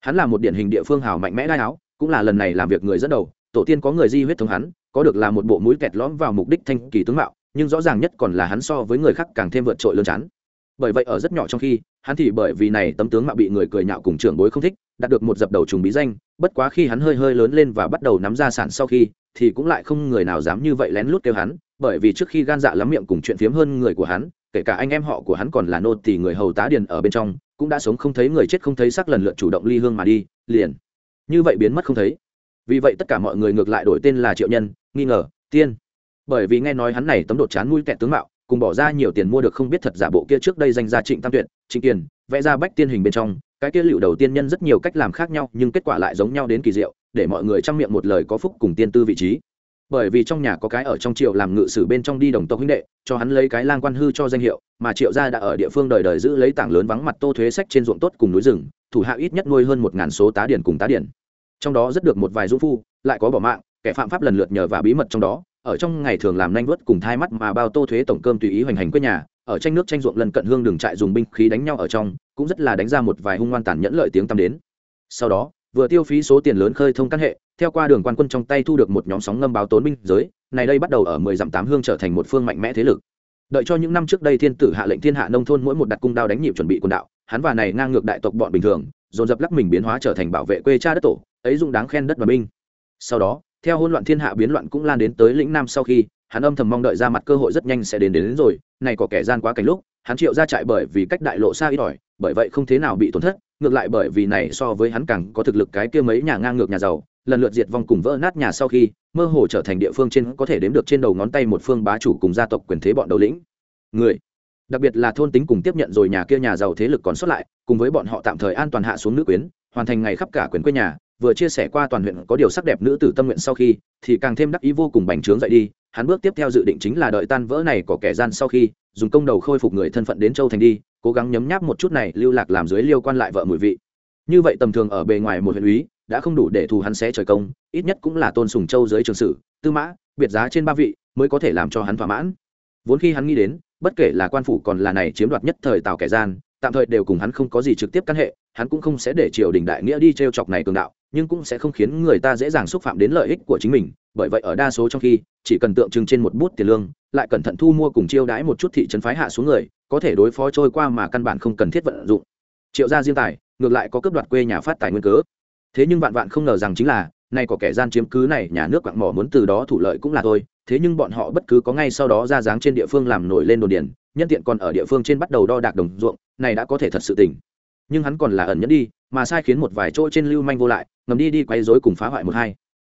Hắn là một điển hình địa phương hào mạnh mẽ đai áo, cũng là lần này làm việc người dẫn đầu, tổ tiên có người di huyết thống hắn, có được là một bộ mũi kẹt lõm vào mục đích thanh kỳ tướng mạo nhưng rõ ràng nhất còn là hắn so với người khác càng thêm vượt trội lớn chán. Bởi vậy ở rất nhỏ trong khi, hắn thì bởi vì này tấm tướng mạo bị người cười nhạo cùng trưởng bối không thích, đạt được một dập đầu trùng bí danh, bất quá khi hắn hơi hơi lớn lên và bắt đầu nắm ra sản sau khi, thì cũng lại không người nào dám như vậy lén lút kêu hắn, bởi vì trước khi gan dạ lắm miệng cùng chuyện phiếm hơn người của hắn, kể cả anh em họ của hắn còn là nô thì người hầu tá điền ở bên trong, cũng đã sống không thấy người chết không thấy xác lần lượt chủ động ly hương mà đi, liền. Như vậy biến mất không thấy. Vì vậy tất cả mọi người ngược lại đổi tên là triệu nhân, nghi ngờ, tiên bởi vì nghe nói hắn này tấm đột chán mũi kẹt tướng mạo, cùng bỏ ra nhiều tiền mua được không biết thật giả bộ kia trước đây danh gia trịnh tam tuyệt, trịnh tiền vẽ ra bách tiên hình bên trong, cái kia liệu đầu tiên nhân rất nhiều cách làm khác nhau, nhưng kết quả lại giống nhau đến kỳ diệu, để mọi người trong miệng một lời có phúc cùng tiên tư vị trí. Bởi vì trong nhà có cái ở trong triều làm ngự sử bên trong đi đồng tộc huynh đệ, cho hắn lấy cái lang quan hư cho danh hiệu, mà triệu gia đã ở địa phương đời đời giữ lấy tảng lớn vắng mặt tô thuế sách trên ruộng tốt cùng núi rừng, thủ hạ ít nhất nuôi hơn một ngàn số tá điển cùng tá điển. Trong đó rất được một vài dũng phu, lại có bỏ mạng, kẻ phạm pháp lần lượt nhờ và bí mật trong đó ở trong ngày thường làm nanh vớt cùng thai mắt mà bao tô thuế tổng cơm tùy ý hoành hành quê nhà, ở tranh nước tranh ruộng lần cận hương đường trại dùng binh khí đánh nhau ở trong, cũng rất là đánh ra một vài hung ngoan tàn nhẫn lợi tiếng tăm đến. Sau đó, vừa tiêu phí số tiền lớn khơi thông căn hệ, theo qua đường quan quân trong tay thu được một nhóm sóng ngâm báo tốn binh giới, này đây bắt đầu ở mười dặm tám hương trở thành một phương mạnh mẽ thế lực. Đợi cho những năm trước đây thiên tử hạ lệnh thiên hạ nông thôn mỗi một đặt cung đao đánh nhịp chuẩn bị quần đạo, hắn và này ngang ngược đại tộc bọn bình thường, dồn dập lắc mình biến hóa trở thành bảo vệ quê cha đất tổ, ấy dụng đáng khen đất và binh. Sau đó theo hỗn loạn thiên hạ biến loạn cũng lan đến tới lĩnh nam sau khi hắn âm thầm mong đợi ra mặt cơ hội rất nhanh sẽ đến đến, đến rồi. Này có kẻ gian quá cảnh lúc hắn triệu ra trại bởi vì cách đại lộ xa ít ỏi bởi vậy không thế nào bị tổn thất ngược lại bởi vì này so với hắn càng có thực lực cái kia mấy nhà ngang ngược nhà giàu lần lượt diệt vong cùng vỡ nát nhà sau khi mơ hồ trở thành địa phương trên có thể đếm được trên đầu ngón tay một phương bá chủ cùng gia tộc quyền thế bọn đầu lĩnh. Người đặc biệt là thôn tính cùng tiếp nhận rồi nhà kia nhà giàu thế lực còn xuất lại cùng với bọn họ tạm thời an toàn hạ xuống nước quyến hoàn thành ngày khắp cả quyền quê nhà vừa chia sẻ qua toàn huyện có điều sắc đẹp nữ tử tâm nguyện sau khi, thì càng thêm đắc ý vô cùng bành trướng dậy đi. Hắn bước tiếp theo dự định chính là đợi tan vỡ này có kẻ gian sau khi, dùng công đầu khôi phục người thân phận đến châu thành đi, cố gắng nhấm nháp một chút này, lưu lạc làm dưới liêu quan lại vợ mùi vị. Như vậy tầm thường ở bề ngoài một huyện úy, đã không đủ để thù hắn xé trời công, ít nhất cũng là tôn sùng châu dưới trường sử, tư mã, biệt giá trên ba vị, mới có thể làm cho hắn thỏa mãn. Vốn khi hắn nghĩ đến, bất kể là quan phủ còn là này chiếm đoạt nhất thời tào kẻ gian, tạm thời đều cùng hắn không có gì trực tiếp căn hệ, hắn cũng không sẽ để triều đình đại nghĩa đi t r e o chọc này cường đạo nhưng cũng sẽ không khiến người ta dễ dàng xúc phạm đến lợi ích của chính mình, bởi vậy ở đa số trong khi, chỉ cần tượng trưng trên một bút tiền lương, lại cẩn thận thu mua cùng chiêu đãi một chút thị trấn phái hạ xuống người, có thể đối phó trôi qua mà căn bản không cần thiết vận dụng. Triệu gia riêng tài, ngược lại có cướp đoạt quê nhà phát tài nguyên cớ. Thế nhưng vạn vạn không ngờ rằng chính là, nay có kẻ gian chiếm cứ này nhà nước quạng mỏ muốn từ đó thủ lợi cũng là thôi, thế nhưng bọn họ bất cứ có ngay sau đó ra dáng trên địa phương làm nổi lên đồn điền, nhân tiện còn ở địa phương trên bắt đầu đo đạc đồng ruộng, này đã có thể thật sự tỉnh. Nhưng hắn còn là ẩn nhẫn đi mà sai khiến một vài chỗ trên lưu manh vô lại, ngầm đi đi quay rối cùng phá hoại một hai.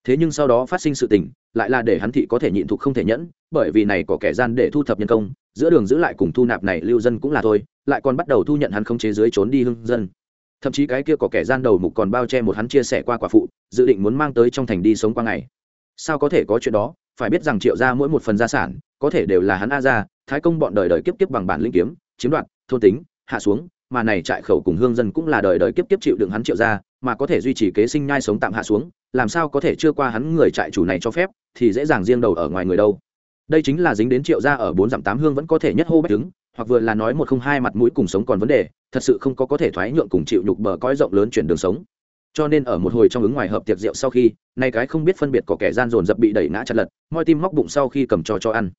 Thế nhưng sau đó phát sinh sự tình, lại là để hắn thị có thể nhịn thục không thể nhẫn, bởi vì này có kẻ gian để thu thập nhân công, giữa đường giữ lại cùng thu nạp này lưu dân cũng là thôi, lại còn bắt đầu thu nhận hắn không chế dưới trốn đi hưng dân. Thậm chí cái kia có kẻ gian đầu mục còn bao che một hắn chia sẻ qua quả phụ, dự định muốn mang tới trong thành đi sống qua ngày. Sao có thể có chuyện đó? Phải biết rằng triệu ra mỗi một phần gia sản, có thể đều là hắn a ra thái công bọn đời đời kiếp kiếp bằng bản linh kiếm, chiếm đoạt, thôn tính, hạ xuống mà này trại khẩu cùng hương dân cũng là đời đời kiếp kiếp chịu đựng hắn triệu ra mà có thể duy trì kế sinh nhai sống tạm hạ xuống, làm sao có thể chưa qua hắn người trại chủ này cho phép, thì dễ dàng riêng đầu ở ngoài người đâu. Đây chính là dính đến triệu gia ở bốn dặm tám hương vẫn có thể nhất hô bách đứng, hoặc vừa là nói một không hai mặt mũi cùng sống còn vấn đề, thật sự không có có thể thoái nhượng cùng chịu nhục bờ cõi rộng lớn chuyển đường sống. Cho nên ở một hồi trong ứng ngoài hợp tiệc rượu sau khi, nay cái không biết phân biệt có kẻ gian dồn dập bị đẩy ngã chặt lật, moi tim móc bụng sau khi cầm trò cho ăn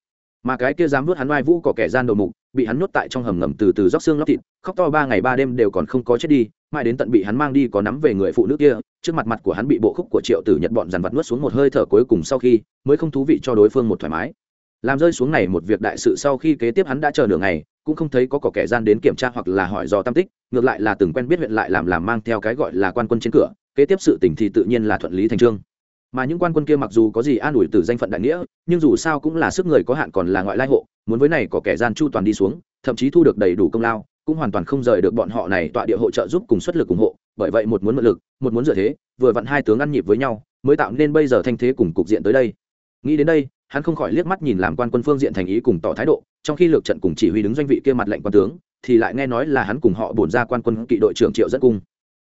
mà cái kia dám vớt hắn oai vũ có kẻ gian đầu mục, bị hắn nhốt tại trong hầm ngầm từ từ róc xương lóc thịt, khóc to ba ngày ba đêm đều còn không có chết đi, mãi đến tận bị hắn mang đi có nắm về người phụ nữ kia, trước mặt mặt của hắn bị bộ khúc của triệu tử nhật bọn dàn vặt nuốt xuống một hơi thở cuối cùng sau khi, mới không thú vị cho đối phương một thoải mái. Làm rơi xuống này một việc đại sự sau khi kế tiếp hắn đã chờ nửa ngày, cũng không thấy có cỏ kẻ gian đến kiểm tra hoặc là hỏi dò tam tích, ngược lại là từng quen biết huyện lại làm làm mang theo cái gọi là quan quân trên cửa, kế tiếp sự tình thì tự nhiên là thuận lý thành trương mà những quan quân kia mặc dù có gì an ủi từ danh phận đại nghĩa, nhưng dù sao cũng là sức người có hạn còn là ngoại lai hộ, muốn với này có kẻ gian chu toàn đi xuống, thậm chí thu được đầy đủ công lao, cũng hoàn toàn không rời được bọn họ này tọa địa hộ trợ giúp cùng xuất lực ủng hộ, bởi vậy một muốn mượn lực, một muốn dựa thế, vừa vặn hai tướng ăn nhịp với nhau, mới tạo nên bây giờ thanh thế cùng cục diện tới đây. Nghĩ đến đây, hắn không khỏi liếc mắt nhìn làm quan quân phương diện thành ý cùng tỏ thái độ, trong khi lược trận cùng chỉ huy đứng doanh vị kia mặt lệnh quan tướng, thì lại nghe nói là hắn cùng họ bổn ra quan quân kỵ đội trưởng triệu dẫn cung.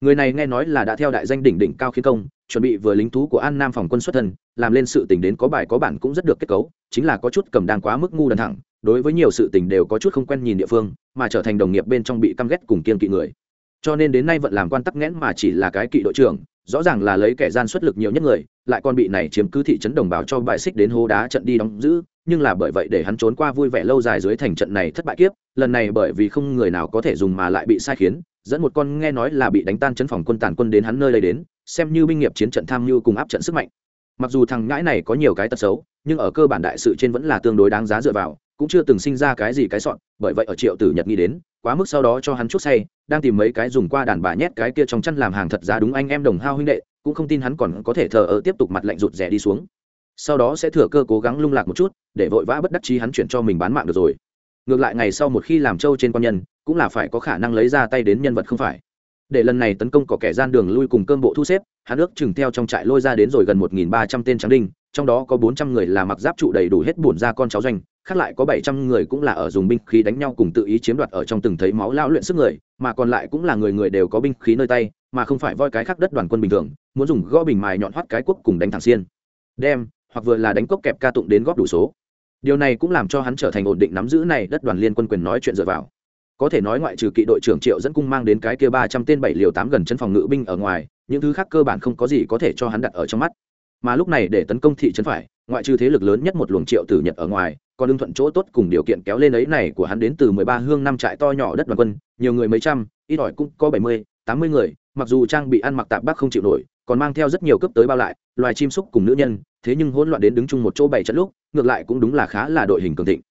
Người này nghe nói là đã theo đại danh đỉnh đỉnh cao khiến công chuẩn bị vừa lính thú của an nam phòng quân xuất thân, làm lên sự tình đến có bài có bản cũng rất được kết cấu, chính là có chút cầm đang quá mức ngu đần thẳng, đối với nhiều sự tình đều có chút không quen nhìn địa phương, mà trở thành đồng nghiệp bên trong bị căm ghét cùng kiên kỵ người. Cho nên đến nay vẫn làm quan tắc nghẽn mà chỉ là cái kỵ đội trưởng, rõ ràng là lấy kẻ gian xuất lực nhiều nhất người, lại còn bị này chiếm cứ thị trấn đồng bào cho bại xích đến hố đá trận đi đóng giữ, nhưng là bởi vậy để hắn trốn qua vui vẻ lâu dài dưới thành trận này thất bại kiếp, lần này bởi vì không người nào có thể dùng mà lại bị sai khiến, dẫn một con nghe nói là bị đánh tan chấn phòng quân tàn quân đến hắn nơi đây đến xem như binh nghiệp chiến trận tham mưu cùng áp trận sức mạnh. Mặc dù thằng ngãi này có nhiều cái tật xấu, nhưng ở cơ bản đại sự trên vẫn là tương đối đáng giá dựa vào, cũng chưa từng sinh ra cái gì cái sọn, bởi vậy ở triệu tử nhật nghĩ đến, quá mức sau đó cho hắn chút say, đang tìm mấy cái dùng qua đàn bà nhét cái kia trong chăn làm hàng thật giá đúng anh em đồng hao huynh đệ, cũng không tin hắn còn có thể thờ ơ tiếp tục mặt lạnh rụt rè đi xuống. Sau đó sẽ thừa cơ cố gắng lung lạc một chút, để vội vã bất đắc chí hắn chuyển cho mình bán mạng được rồi. Ngược lại ngày sau một khi làm trâu trên quan nhân, cũng là phải có khả năng lấy ra tay đến nhân vật không phải để lần này tấn công có kẻ gian đường lui cùng cơm bộ thu xếp, hắn ước chừng theo trong trại lôi ra đến rồi gần một nghìn ba trăm tên tráng đinh, trong đó có bốn trăm người là mặc giáp trụ đầy đủ hết bổn ra con cháu doanh, khác lại có bảy trăm người cũng là ở dùng binh khí đánh nhau cùng tự ý chiếm đoạt ở trong từng thấy máu lao luyện sức người, mà còn lại cũng là người người đều có binh khí nơi tay, mà không phải voi cái khác đất đoàn quân bình thường, muốn dùng gõ bình mài nhọn hoắt cái quốc cùng đánh thẳng xiên. Đem, hoặc vừa là đánh cốc kẹp ca tụng đến góp đủ số. Điều này cũng làm cho hắn trở thành ổn định nắm giữ này đất đoàn liên quân quyền nói chuyện dựa vào có thể nói ngoại trừ kỵ đội trưởng triệu dẫn cung mang đến cái kia ba trăm tên bảy liều tám gần chân phòng ngự binh ở ngoài, những thứ khác cơ bản không có gì có thể cho hắn đặt ở trong mắt. Mà lúc này để tấn công thị trấn phải, ngoại trừ thế lực lớn nhất một luồng triệu tử nhật ở ngoài, còn ưng thuận chỗ tốt cùng điều kiện kéo lên ấy này của hắn đến từ mười ba hương năm trại to nhỏ đất đoàn quân, nhiều người mấy trăm, ít ỏi cũng có bảy mươi, tám mươi người, mặc dù trang bị ăn mặc tạp bác không chịu nổi, còn mang theo rất nhiều cướp tới bao lại, loài chim súc cùng nữ nhân, thế nhưng hỗn loạn đến đứng chung một chỗ bảy trận lúc, ngược lại cũng đúng là khá là đội hình cường thịnh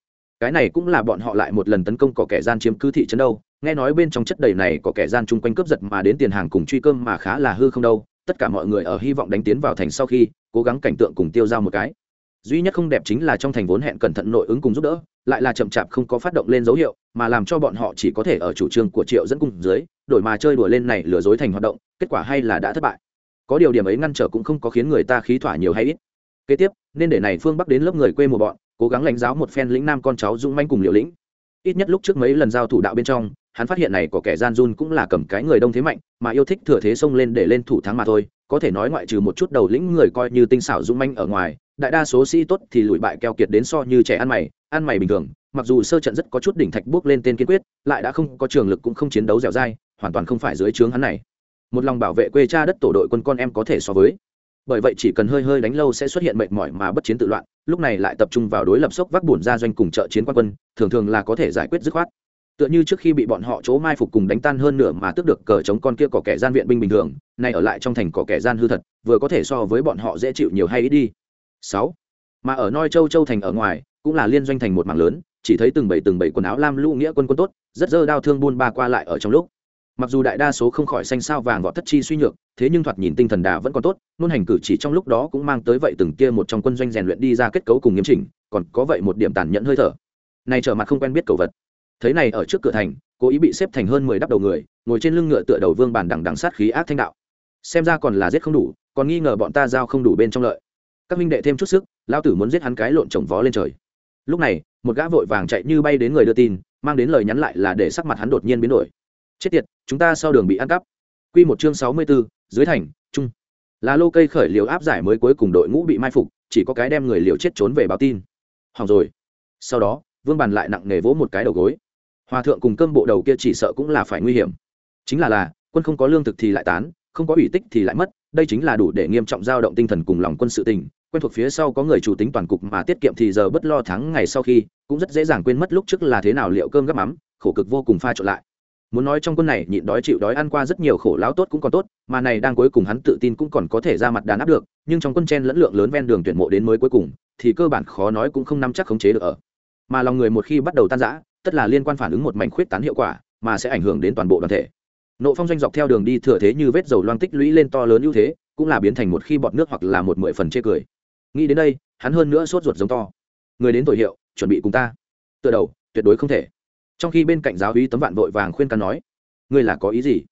cái này cũng là bọn họ lại một lần tấn công có kẻ gian chiếm cứ thị trấn đâu. Nghe nói bên trong chất đầy này có kẻ gian chung quanh cướp giật mà đến tiền hàng cùng truy cơm mà khá là hư không đâu. Tất cả mọi người ở hy vọng đánh tiến vào thành sau khi, cố gắng cảnh tượng cùng tiêu giao một cái. Duy nhất không đẹp chính là trong thành vốn hẹn cẩn thận nội ứng cùng giúp đỡ, lại là chậm chạp không có phát động lên dấu hiệu, mà làm cho bọn họ chỉ có thể ở chủ trương của triệu dẫn cùng dưới, đổi mà chơi đùa lên này lừa dối thành hoạt động, kết quả hay là đã thất bại. Có điều điểm ấy ngăn trở cũng không có khiến người ta khí thỏa nhiều hay ít. Kế tiếp, nên để này phương bắc đến lớp người quê mùa bọn cố gắng lãnh giáo một phen lĩnh nam con cháu dung manh cùng liều lĩnh. Ít nhất lúc trước mấy lần giao thủ đạo bên trong, hắn phát hiện này có kẻ gian run cũng là cầm cái người đông thế mạnh, mà yêu thích thừa thế xông lên để lên thủ thắng mà thôi, có thể nói ngoại trừ một chút đầu lĩnh người coi như tinh xảo dung manh ở ngoài, đại đa số sĩ tốt thì lùi bại keo kiệt đến so như trẻ ăn mày ăn mày bình thường, mặc dù sơ trận rất có chút đỉnh thạch bước lên tên kiên quyết, lại đã không có trường lực cũng không chiến đấu dẻo dai, hoàn toàn không phải dưới trướng hắn này. Một lòng bảo vệ quê cha đất tổ đội quân con em có thể so với bởi vậy chỉ cần hơi hơi đánh lâu sẽ xuất hiện mệt mỏi mà bất chiến tự loạn, lúc này lại tập trung vào đối lập sốc vác bổn ra doanh cùng trợ chiến quan quân, thường thường là có thể giải quyết dứt khoát. Tựa như trước khi bị bọn họ chỗ mai phục cùng đánh tan hơn nửa mà tước được cờ chống con kia có kẻ gian viện binh bình thường, nay ở lại trong thành có kẻ gian hư thật, vừa có thể so với bọn họ dễ chịu nhiều hay ít đi. Sáu, mà ở noi châu châu thành ở ngoài, cũng là liên doanh thành một mảng lớn, chỉ thấy từng bảy từng bảy quần áo lam lũ nghĩa quân quân tốt, rất dơ đau thương buôn ba qua lại ở trong lúc mặc dù đại đa số không khỏi xanh sao vàng vọt thất chi suy nhược, thế nhưng thoạt nhìn tinh thần đà vẫn còn tốt nôn hành cử chỉ trong lúc đó cũng mang tới vậy từng kia một trong quân doanh rèn luyện đi ra kết cấu cùng nghiêm chỉnh, còn có vậy một điểm tàn nhẫn hơi thở. Này trở mặt không quen biết cầu vật. Thấy này ở trước cửa thành, cố ý bị xếp thành hơn mười đắp đầu người, ngồi trên lưng ngựa tựa đầu vương bản đằng đằng sát khí ác thanh đạo. Xem ra còn là giết không đủ, còn nghi ngờ bọn ta giao không đủ bên trong lợi. Các minh đệ thêm chút sức, lao tử muốn giết hắn cái lộn trồng vó lên trời. Lúc này, một gã vội vàng chạy như bay đến người đưa tin, mang đến lời nhắn lại là để sắc mặt hắn đột nhiên biến đổi chết tiệt, chúng ta sau đường bị ăn cắp. Q một chương sáu mươi bốn dưới thành trung là lô cây khởi liều áp giải mới cuối cùng đội ngũ bị mai phục, chỉ có cái đem người liều chết trốn về báo tin. Hỏng rồi. Sau đó, vương bàn lại nặng nề vỗ một cái đầu gối. Hòa thượng cùng cơm bộ đầu kia chỉ sợ cũng là phải nguy hiểm. Chính là là, quân không có lương thực thì lại tán, không có ủy tích thì lại mất, đây chính là đủ để nghiêm trọng dao động tinh thần cùng lòng quân sự tình. Quen thuộc phía sau có người chủ tính toàn cục mà tiết kiệm thì giờ bất lo thắng ngày sau khi, cũng rất dễ dàng quên mất lúc trước là thế nào liệu cơm gấp mắm, khổ cực vô cùng pha trộn lại muốn nói trong quân này nhịn đói chịu đói ăn qua rất nhiều khổ láo tốt cũng còn tốt, mà này đang cuối cùng hắn tự tin cũng còn có thể ra mặt đàn áp được, nhưng trong quân chen lẫn lượng lớn ven đường tuyển mộ đến mới cuối cùng, thì cơ bản khó nói cũng không nắm chắc khống chế được ở. Mà lòng người một khi bắt đầu tan rã, tất là liên quan phản ứng một mảnh khuyết tán hiệu quả, mà sẽ ảnh hưởng đến toàn bộ đoàn thể. Nộ phong doanh dọc theo đường đi thừa thế như vết dầu loang tích lũy lên to lớn ưu thế, cũng là biến thành một khi bọt nước hoặc là một mười phần chê cười. Nghĩ đến đây, hắn hơn nữa sốt ruột giống to. Người đến tội hiệu, chuẩn bị cùng ta. Tựa đầu, tuyệt đối không thể trong khi bên cạnh giáo úy tấm vạn vội vàng khuyên can nói, ngươi là có ý gì?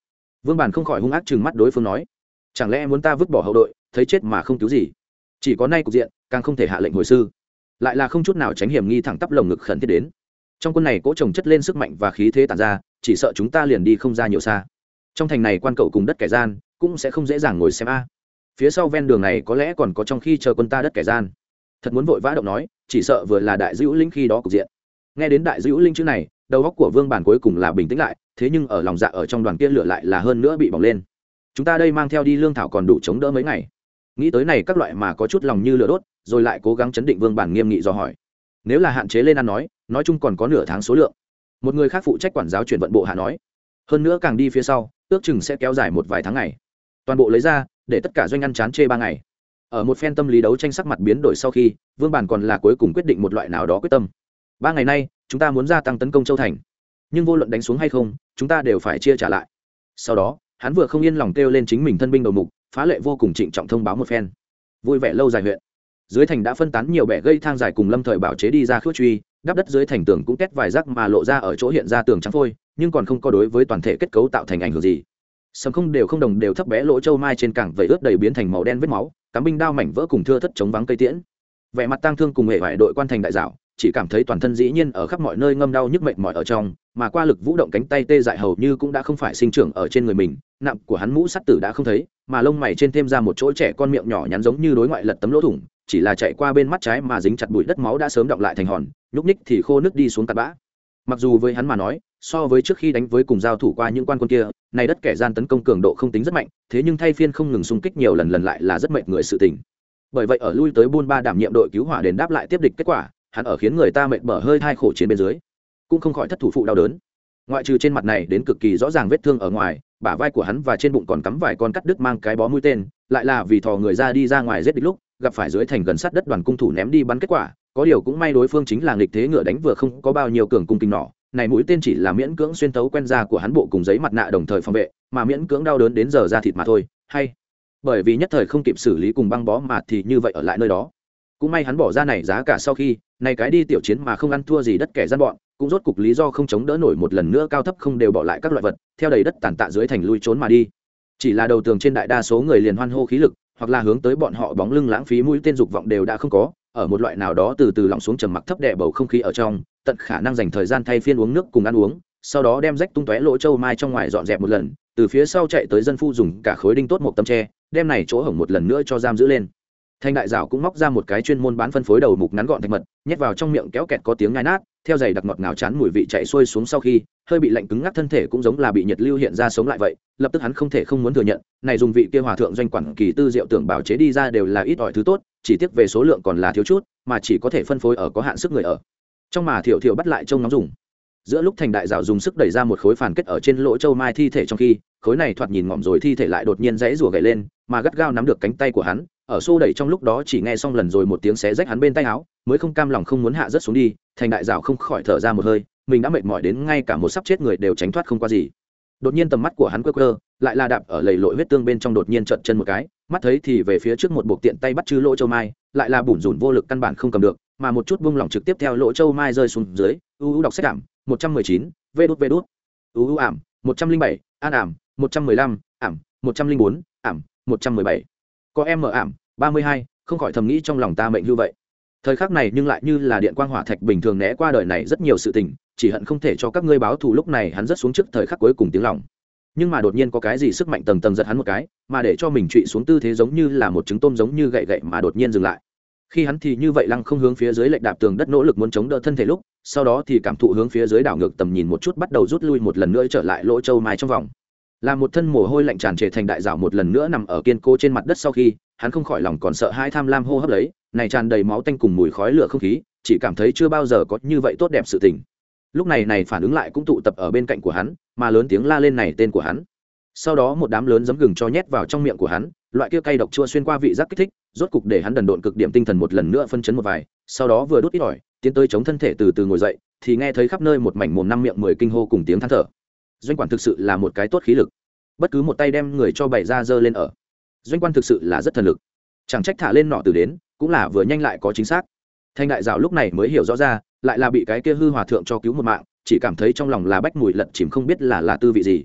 Vương bản không khỏi hung ác chừng mắt đối phương nói, chẳng lẽ muốn ta vứt bỏ hậu đội, thấy chết mà không cứu gì? Chỉ có nay cục diện, càng không thể hạ lệnh hồi sư. Lại là không chút nào tránh hiểm nghi thẳng tắp lồng ngực khẩn thiết đến. Trong quân này cỗ trồng chất lên sức mạnh và khí thế tàn ra, chỉ sợ chúng ta liền đi không ra nhiều xa. Trong thành này quan cậu cùng đất kẻ gian, cũng sẽ không dễ dàng ngồi xem a. Phía sau ven đường này có lẽ còn có trong khi chờ quân ta đất kẻ gian. Thật muốn vội vã động nói, chỉ sợ vừa là đại dữ linh khi đó cục diện. Nghe đến đại dữ linh chữ này đầu óc của vương bản cuối cùng là bình tĩnh lại, thế nhưng ở lòng dạ ở trong đoàn kia lửa lại là hơn nữa bị bỏng lên. Chúng ta đây mang theo đi lương thảo còn đủ chống đỡ mấy ngày. Nghĩ tới này các loại mà có chút lòng như lửa đốt, rồi lại cố gắng chấn định vương bản nghiêm nghị do hỏi. Nếu là hạn chế lên ăn nói nói chung còn có nửa tháng số lượng. Một người khác phụ trách quản giáo chuyển vận bộ hạ nói. Hơn nữa càng đi phía sau, ước chừng sẽ kéo dài một vài tháng ngày. Toàn bộ lấy ra, để tất cả doanh ăn chán chê ba ngày. Ở một phen tâm lý đấu tranh sắc mặt biến đổi sau khi, vương bản còn là cuối cùng quyết định một loại nào đó quyết tâm ba ngày nay, chúng ta muốn gia tăng tấn công châu thành. Nhưng vô luận đánh xuống hay không, chúng ta đều phải chia trả lại. Sau đó, hắn vừa không yên lòng kêu lên chính mình thân binh đầu mục, phá lệ vô cùng trịnh trọng thông báo một phen. Vui vẻ lâu dài huyện. Dưới thành đã phân tán nhiều bẻ gây thang dài cùng lâm thời bảo chế đi ra khước truy, đắp đất dưới thành tường cũng kết vài rác mà lộ ra ở chỗ hiện ra tường trắng phôi, nhưng còn không có đối với toàn thể kết cấu tạo thành ảnh hưởng gì. Sầm không đều không đồng đều thấp bé lỗ châu mai trên cảng vẩy ướt đầy biến thành màu đen vết máu, cắm binh đao mảnh vỡ cùng thưa thất chống vắng cây tiễn. Vẻ mặt tang thương cùng hệ vải đội quan thành đại dạo chỉ cảm thấy toàn thân dĩ nhiên ở khắp mọi nơi ngâm đau nhức mệt mỏi ở trong, mà qua lực vũ động cánh tay tê dại hầu như cũng đã không phải sinh trưởng ở trên người mình, nặng của hắn mũ sắt tử đã không thấy, mà lông mày trên thêm ra một chỗ trẻ con miệng nhỏ nhắn giống như đối ngoại lật tấm lỗ thủng, chỉ là chạy qua bên mắt trái mà dính chặt bụi đất máu đã sớm động lại thành hòn, nhúc ních thì khô nước đi xuống cát bã. Mặc dù với hắn mà nói, so với trước khi đánh với cùng giao thủ qua những quan quân kia, này đất kẻ gian tấn công cường độ không tính rất mạnh, thế nhưng thay phiên không ngừng xung kích nhiều lần lần lại là rất mệt người sự tình. Bởi vậy ở lui tới buôn ba đảm nhiệm đội cứu hỏa đền đáp lại tiếp địch kết quả hắn ở khiến người ta mệt mở hơi thai khổ chiến bên dưới, cũng không khỏi thất thủ phụ đau đớn. Ngoại trừ trên mặt này đến cực kỳ rõ ràng vết thương ở ngoài, bả vai của hắn và trên bụng còn cắm vài con cắt đứt mang cái bó mũi tên, lại là vì thò người ra đi ra ngoài giết địch lúc, gặp phải dưới thành gần sát đất đoàn cung thủ ném đi bắn kết quả, có điều cũng may đối phương chính là nghịch thế ngựa đánh vừa không có bao nhiêu cường cung kinh nỏ này mũi tên chỉ là miễn cưỡng xuyên tấu quen da của hắn bộ cùng giấy mặt nạ đồng thời phòng vệ, mà miễn cưỡng đau đớn đến giờ ra thịt mà thôi. Hay, bởi vì nhất thời không kịp xử lý cùng băng bó mà thì như vậy ở lại nơi đó cũng may hắn bỏ ra này giá cả sau khi này cái đi tiểu chiến mà không ăn thua gì đất kẻ gian bọn, cũng rốt cục lý do không chống đỡ nổi một lần nữa cao thấp không đều bỏ lại các loại vật, theo đầy đất tàn tạ dưới thành lui trốn mà đi. Chỉ là đầu tường trên đại đa số người liền hoan hô khí lực, hoặc là hướng tới bọn họ bóng lưng lãng phí mũi tên dục vọng đều đã không có, ở một loại nào đó từ từ lỏng xuống trầm mặc thấp đè bầu không khí ở trong, tận khả năng dành thời gian thay phiên uống nước cùng ăn uống, sau đó đem rách tung tóe lỗ châu mai trong ngoài dọn dẹp một lần, từ phía sau chạy tới dân phu dùng cả khối đinh tốt một tấm tre, đem này chỗ hổng một lần nữa cho giam giữ lên thanh đại dạo cũng móc ra một cái chuyên môn bán phân phối đầu mục ngắn gọn thạch mật, nhét vào trong miệng kéo kẹt có tiếng ngai nát, theo giày đặc ngọt ngào chán mùi vị chạy xuôi xuống sau khi, hơi bị lạnh cứng ngắc thân thể cũng giống là bị nhiệt lưu hiện ra sống lại vậy, lập tức hắn không thể không muốn thừa nhận, này dùng vị kia hòa thượng doanh quản kỳ tư diệu tưởng bảo chế đi ra đều là ít ỏi thứ tốt, chỉ tiếc về số lượng còn là thiếu chút, mà chỉ có thể phân phối ở có hạn sức người ở. Trong mà thiểu thiểu bắt lại trông nóng dùng. Giữa lúc thành đại dạo dùng sức đẩy ra một khối phản kết ở trên lỗ châu mai thi thể trong khi, khối này thoạt nhìn ngỏm rồi thi thể lại đột nhiên dãy rủa gậy lên, mà gắt gao nắm được cánh tay của hắn ở xô đẩy trong lúc đó chỉ nghe xong lần rồi một tiếng xé rách hắn bên tay áo, mới không cam lòng không muốn hạ rất xuống đi, thành đại dạo không khỏi thở ra một hơi, mình đã mệt mỏi đến ngay cả một sắp chết người đều tránh thoát không qua gì. Đột nhiên tầm mắt của hắn quơ quơ, lại là đạp ở lầy lội huyết tương bên trong đột nhiên trợn chân một cái, mắt thấy thì về phía trước một buộc tiện tay bắt chư lỗ châu mai, lại là bủn rủn vô lực căn bản không cầm được, mà một chút buông lỏng trực tiếp theo lỗ châu mai rơi xuống dưới, u u đọc sách ảm, một trăm mười chín, vê đút vê đút, u u ảm, một trăm linh bảy, an ảm, một trăm mười lăm, ảm, một trăm linh bốn, ảm, một trăm mười bảy. Có em mở ảm ba mươi hai, không khỏi thầm nghĩ trong lòng ta mệnh như vậy. Thời khắc này nhưng lại như là điện quang hỏa thạch bình thường né qua đời này rất nhiều sự tình, chỉ hận không thể cho các ngươi báo thù lúc này hắn rất xuống trước thời khắc cuối cùng tiếng lòng. Nhưng mà đột nhiên có cái gì sức mạnh tầng tầng giật hắn một cái, mà để cho mình trụy xuống tư thế giống như là một trứng tôm giống như gậy gậy mà đột nhiên dừng lại. Khi hắn thì như vậy lăng không hướng phía dưới lệch đạp tường đất nỗ lực muốn chống đỡ thân thể lúc, sau đó thì cảm thụ hướng phía dưới đảo ngược tầm nhìn một chút bắt đầu rút lui một lần nữa trở lại lỗ châu mai trong vòng. Là một thân mồ hôi lạnh tràn trề thành đại dạo một lần nữa nằm ở kiên cố trên mặt đất sau khi hắn không khỏi lòng còn sợ hai tham lam hô hấp lấy, này tràn đầy máu tanh cùng mùi khói lửa không khí, chỉ cảm thấy chưa bao giờ có như vậy tốt đẹp sự tình. Lúc này này phản ứng lại cũng tụ tập ở bên cạnh của hắn, mà lớn tiếng la lên này tên của hắn. Sau đó một đám lớn giấm gừng cho nhét vào trong miệng của hắn, loại kia cay độc chua xuyên qua vị giác kích thích, rốt cục để hắn đần độn cực điểm tinh thần một lần nữa phân chấn một vài, sau đó vừa đốt ít ỏi, tiến tới chống thân thể từ từ ngồi dậy, thì nghe thấy khắp nơi một mảnh mồm năm miệng mười kinh hô cùng tiếng than thở. Doanh quản thực sự là một cái tốt khí lực. Bất cứ một tay đem người cho bày ra dơ lên ở doanh quan thực sự là rất thần lực. Chẳng trách thả lên nọ từ đến cũng là vừa nhanh lại có chính xác. Thanh đại dạo lúc này mới hiểu rõ ra lại là bị cái kia hư hòa thượng cho cứu một mạng chỉ cảm thấy trong lòng là bách mùi lật chìm không biết là là tư vị gì.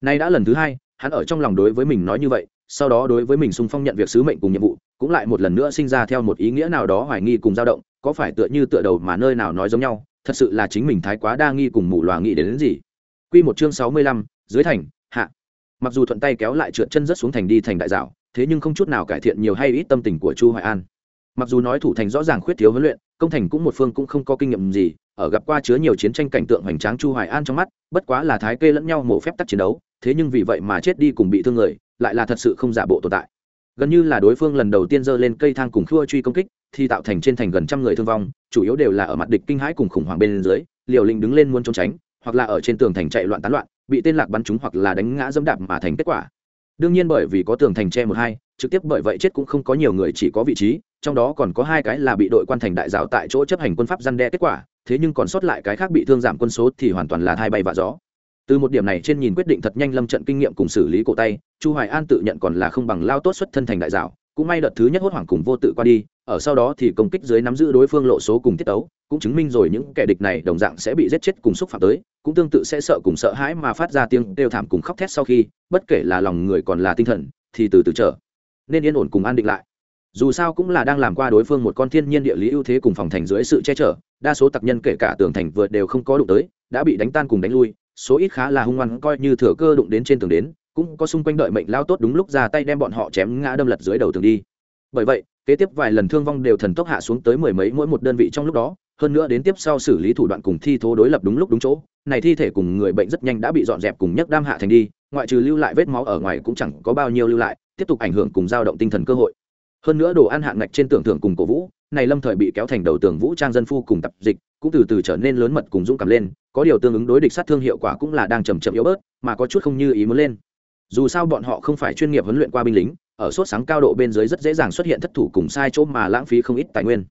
Nay đã lần thứ hai hắn ở trong lòng đối với mình nói như vậy sau đó đối với mình sung phong nhận việc sứ mệnh cùng nhiệm vụ cũng lại một lần nữa sinh ra theo một ý nghĩa nào đó hoài nghi cùng dao động có phải tựa như tựa đầu mà nơi nào nói giống nhau thật sự là chính mình thái quá đa nghi cùng mù loà nghĩ đến, đến gì? Quy một chương sáu mươi lăm dưới thành hạ mặc dù thuận tay kéo lại trượt chân rất xuống thành đi thành đại dạo, thế nhưng không chút nào cải thiện nhiều hay ít tâm tình của chu hoài an. Mặc dù nói thủ thành rõ ràng khuyết thiếu huấn luyện, công thành cũng một phương cũng không có kinh nghiệm gì, ở gặp qua chứa nhiều chiến tranh cảnh tượng hoành tráng chu hoài an trong mắt, bất quá là thái kê lẫn nhau mổ phép tắc chiến đấu, thế nhưng vì vậy mà chết đi cùng bị thương người, lại là thật sự không giả bộ tồn tại. Gần như là đối phương lần đầu tiên giơ lên cây thang cùng khua truy công kích, thì tạo thành trên thành gần trăm người thương vong, chủ yếu đều là ở mặt địch kinh hãi cùng khủng hoảng bên dưới, liều lĩnh đứng lên muốn trốn tránh, hoặc là ở trên tường thành chạy loạn tán loạn bị tên lạc bắn trúng hoặc là đánh ngã dẫm đạp mà thành kết quả. Đương nhiên bởi vì có tường thành tre một hai, trực tiếp bởi vậy chết cũng không có nhiều người chỉ có vị trí, trong đó còn có hai cái là bị đội quan thành đại giáo tại chỗ chấp hành quân pháp gian đe kết quả, thế nhưng còn sót lại cái khác bị thương giảm quân số thì hoàn toàn là thai bay và gió. Từ một điểm này trên nhìn quyết định thật nhanh lâm trận kinh nghiệm cùng xử lý cổ tay, chu hoài an tự nhận còn là không bằng lao tốt xuất thân thành đại giáo cũng may đợt thứ nhất hốt hoảng cùng vô tự qua đi, ở sau đó thì công kích dưới nắm giữ đối phương lộ số cùng tiết tấu, cũng chứng minh rồi những kẻ địch này đồng dạng sẽ bị giết chết cùng xúc phạm tới, cũng tương tự sẽ sợ cùng sợ hãi mà phát ra tiếng đều thảm cùng khóc thét sau khi, bất kể là lòng người còn là tinh thần, thì từ từ trở nên yên ổn cùng an định lại. Dù sao cũng là đang làm qua đối phương một con thiên nhiên địa lý ưu thế cùng phòng thành dưới sự che chở, đa số tặc nhân kể cả tường thành vượt đều không có đụng tới, đã bị đánh tan cùng đánh lui, số ít khá là hung ngoan coi như thừa cơ đụng đến trên tường đến cũng có xung quanh đợi mệnh lao tốt đúng lúc ra tay đem bọn họ chém ngã đâm lật dưới đầu tường đi. Bởi vậy, kế tiếp vài lần thương vong đều thần tốc hạ xuống tới mười mấy mỗi một đơn vị trong lúc đó, hơn nữa đến tiếp sau xử lý thủ đoạn cùng thi thố đối lập đúng lúc đúng chỗ, này thi thể cùng người bệnh rất nhanh đã bị dọn dẹp cùng nhấc đam hạ thành đi, ngoại trừ lưu lại vết máu ở ngoài cũng chẳng có bao nhiêu lưu lại, tiếp tục ảnh hưởng cùng dao động tinh thần cơ hội. Hơn nữa đồ ăn hạng ngạch trên tưởng thưởng cùng cổ vũ, này lâm thời bị kéo thành đầu tường vũ trang dân phu cùng tập dịch, cũng từ từ trở nên lớn mật cùng dũng cảm lên, có điều tương ứng đối địch sát thương hiệu quả cũng là đang chầm chậm yếu bớt, mà có chút không như ý muốn lên dù sao bọn họ không phải chuyên nghiệp huấn luyện qua binh lính, ở sốt sáng cao độ bên dưới rất dễ dàng xuất hiện thất thủ cùng sai chỗ mà lãng phí không ít tài nguyên.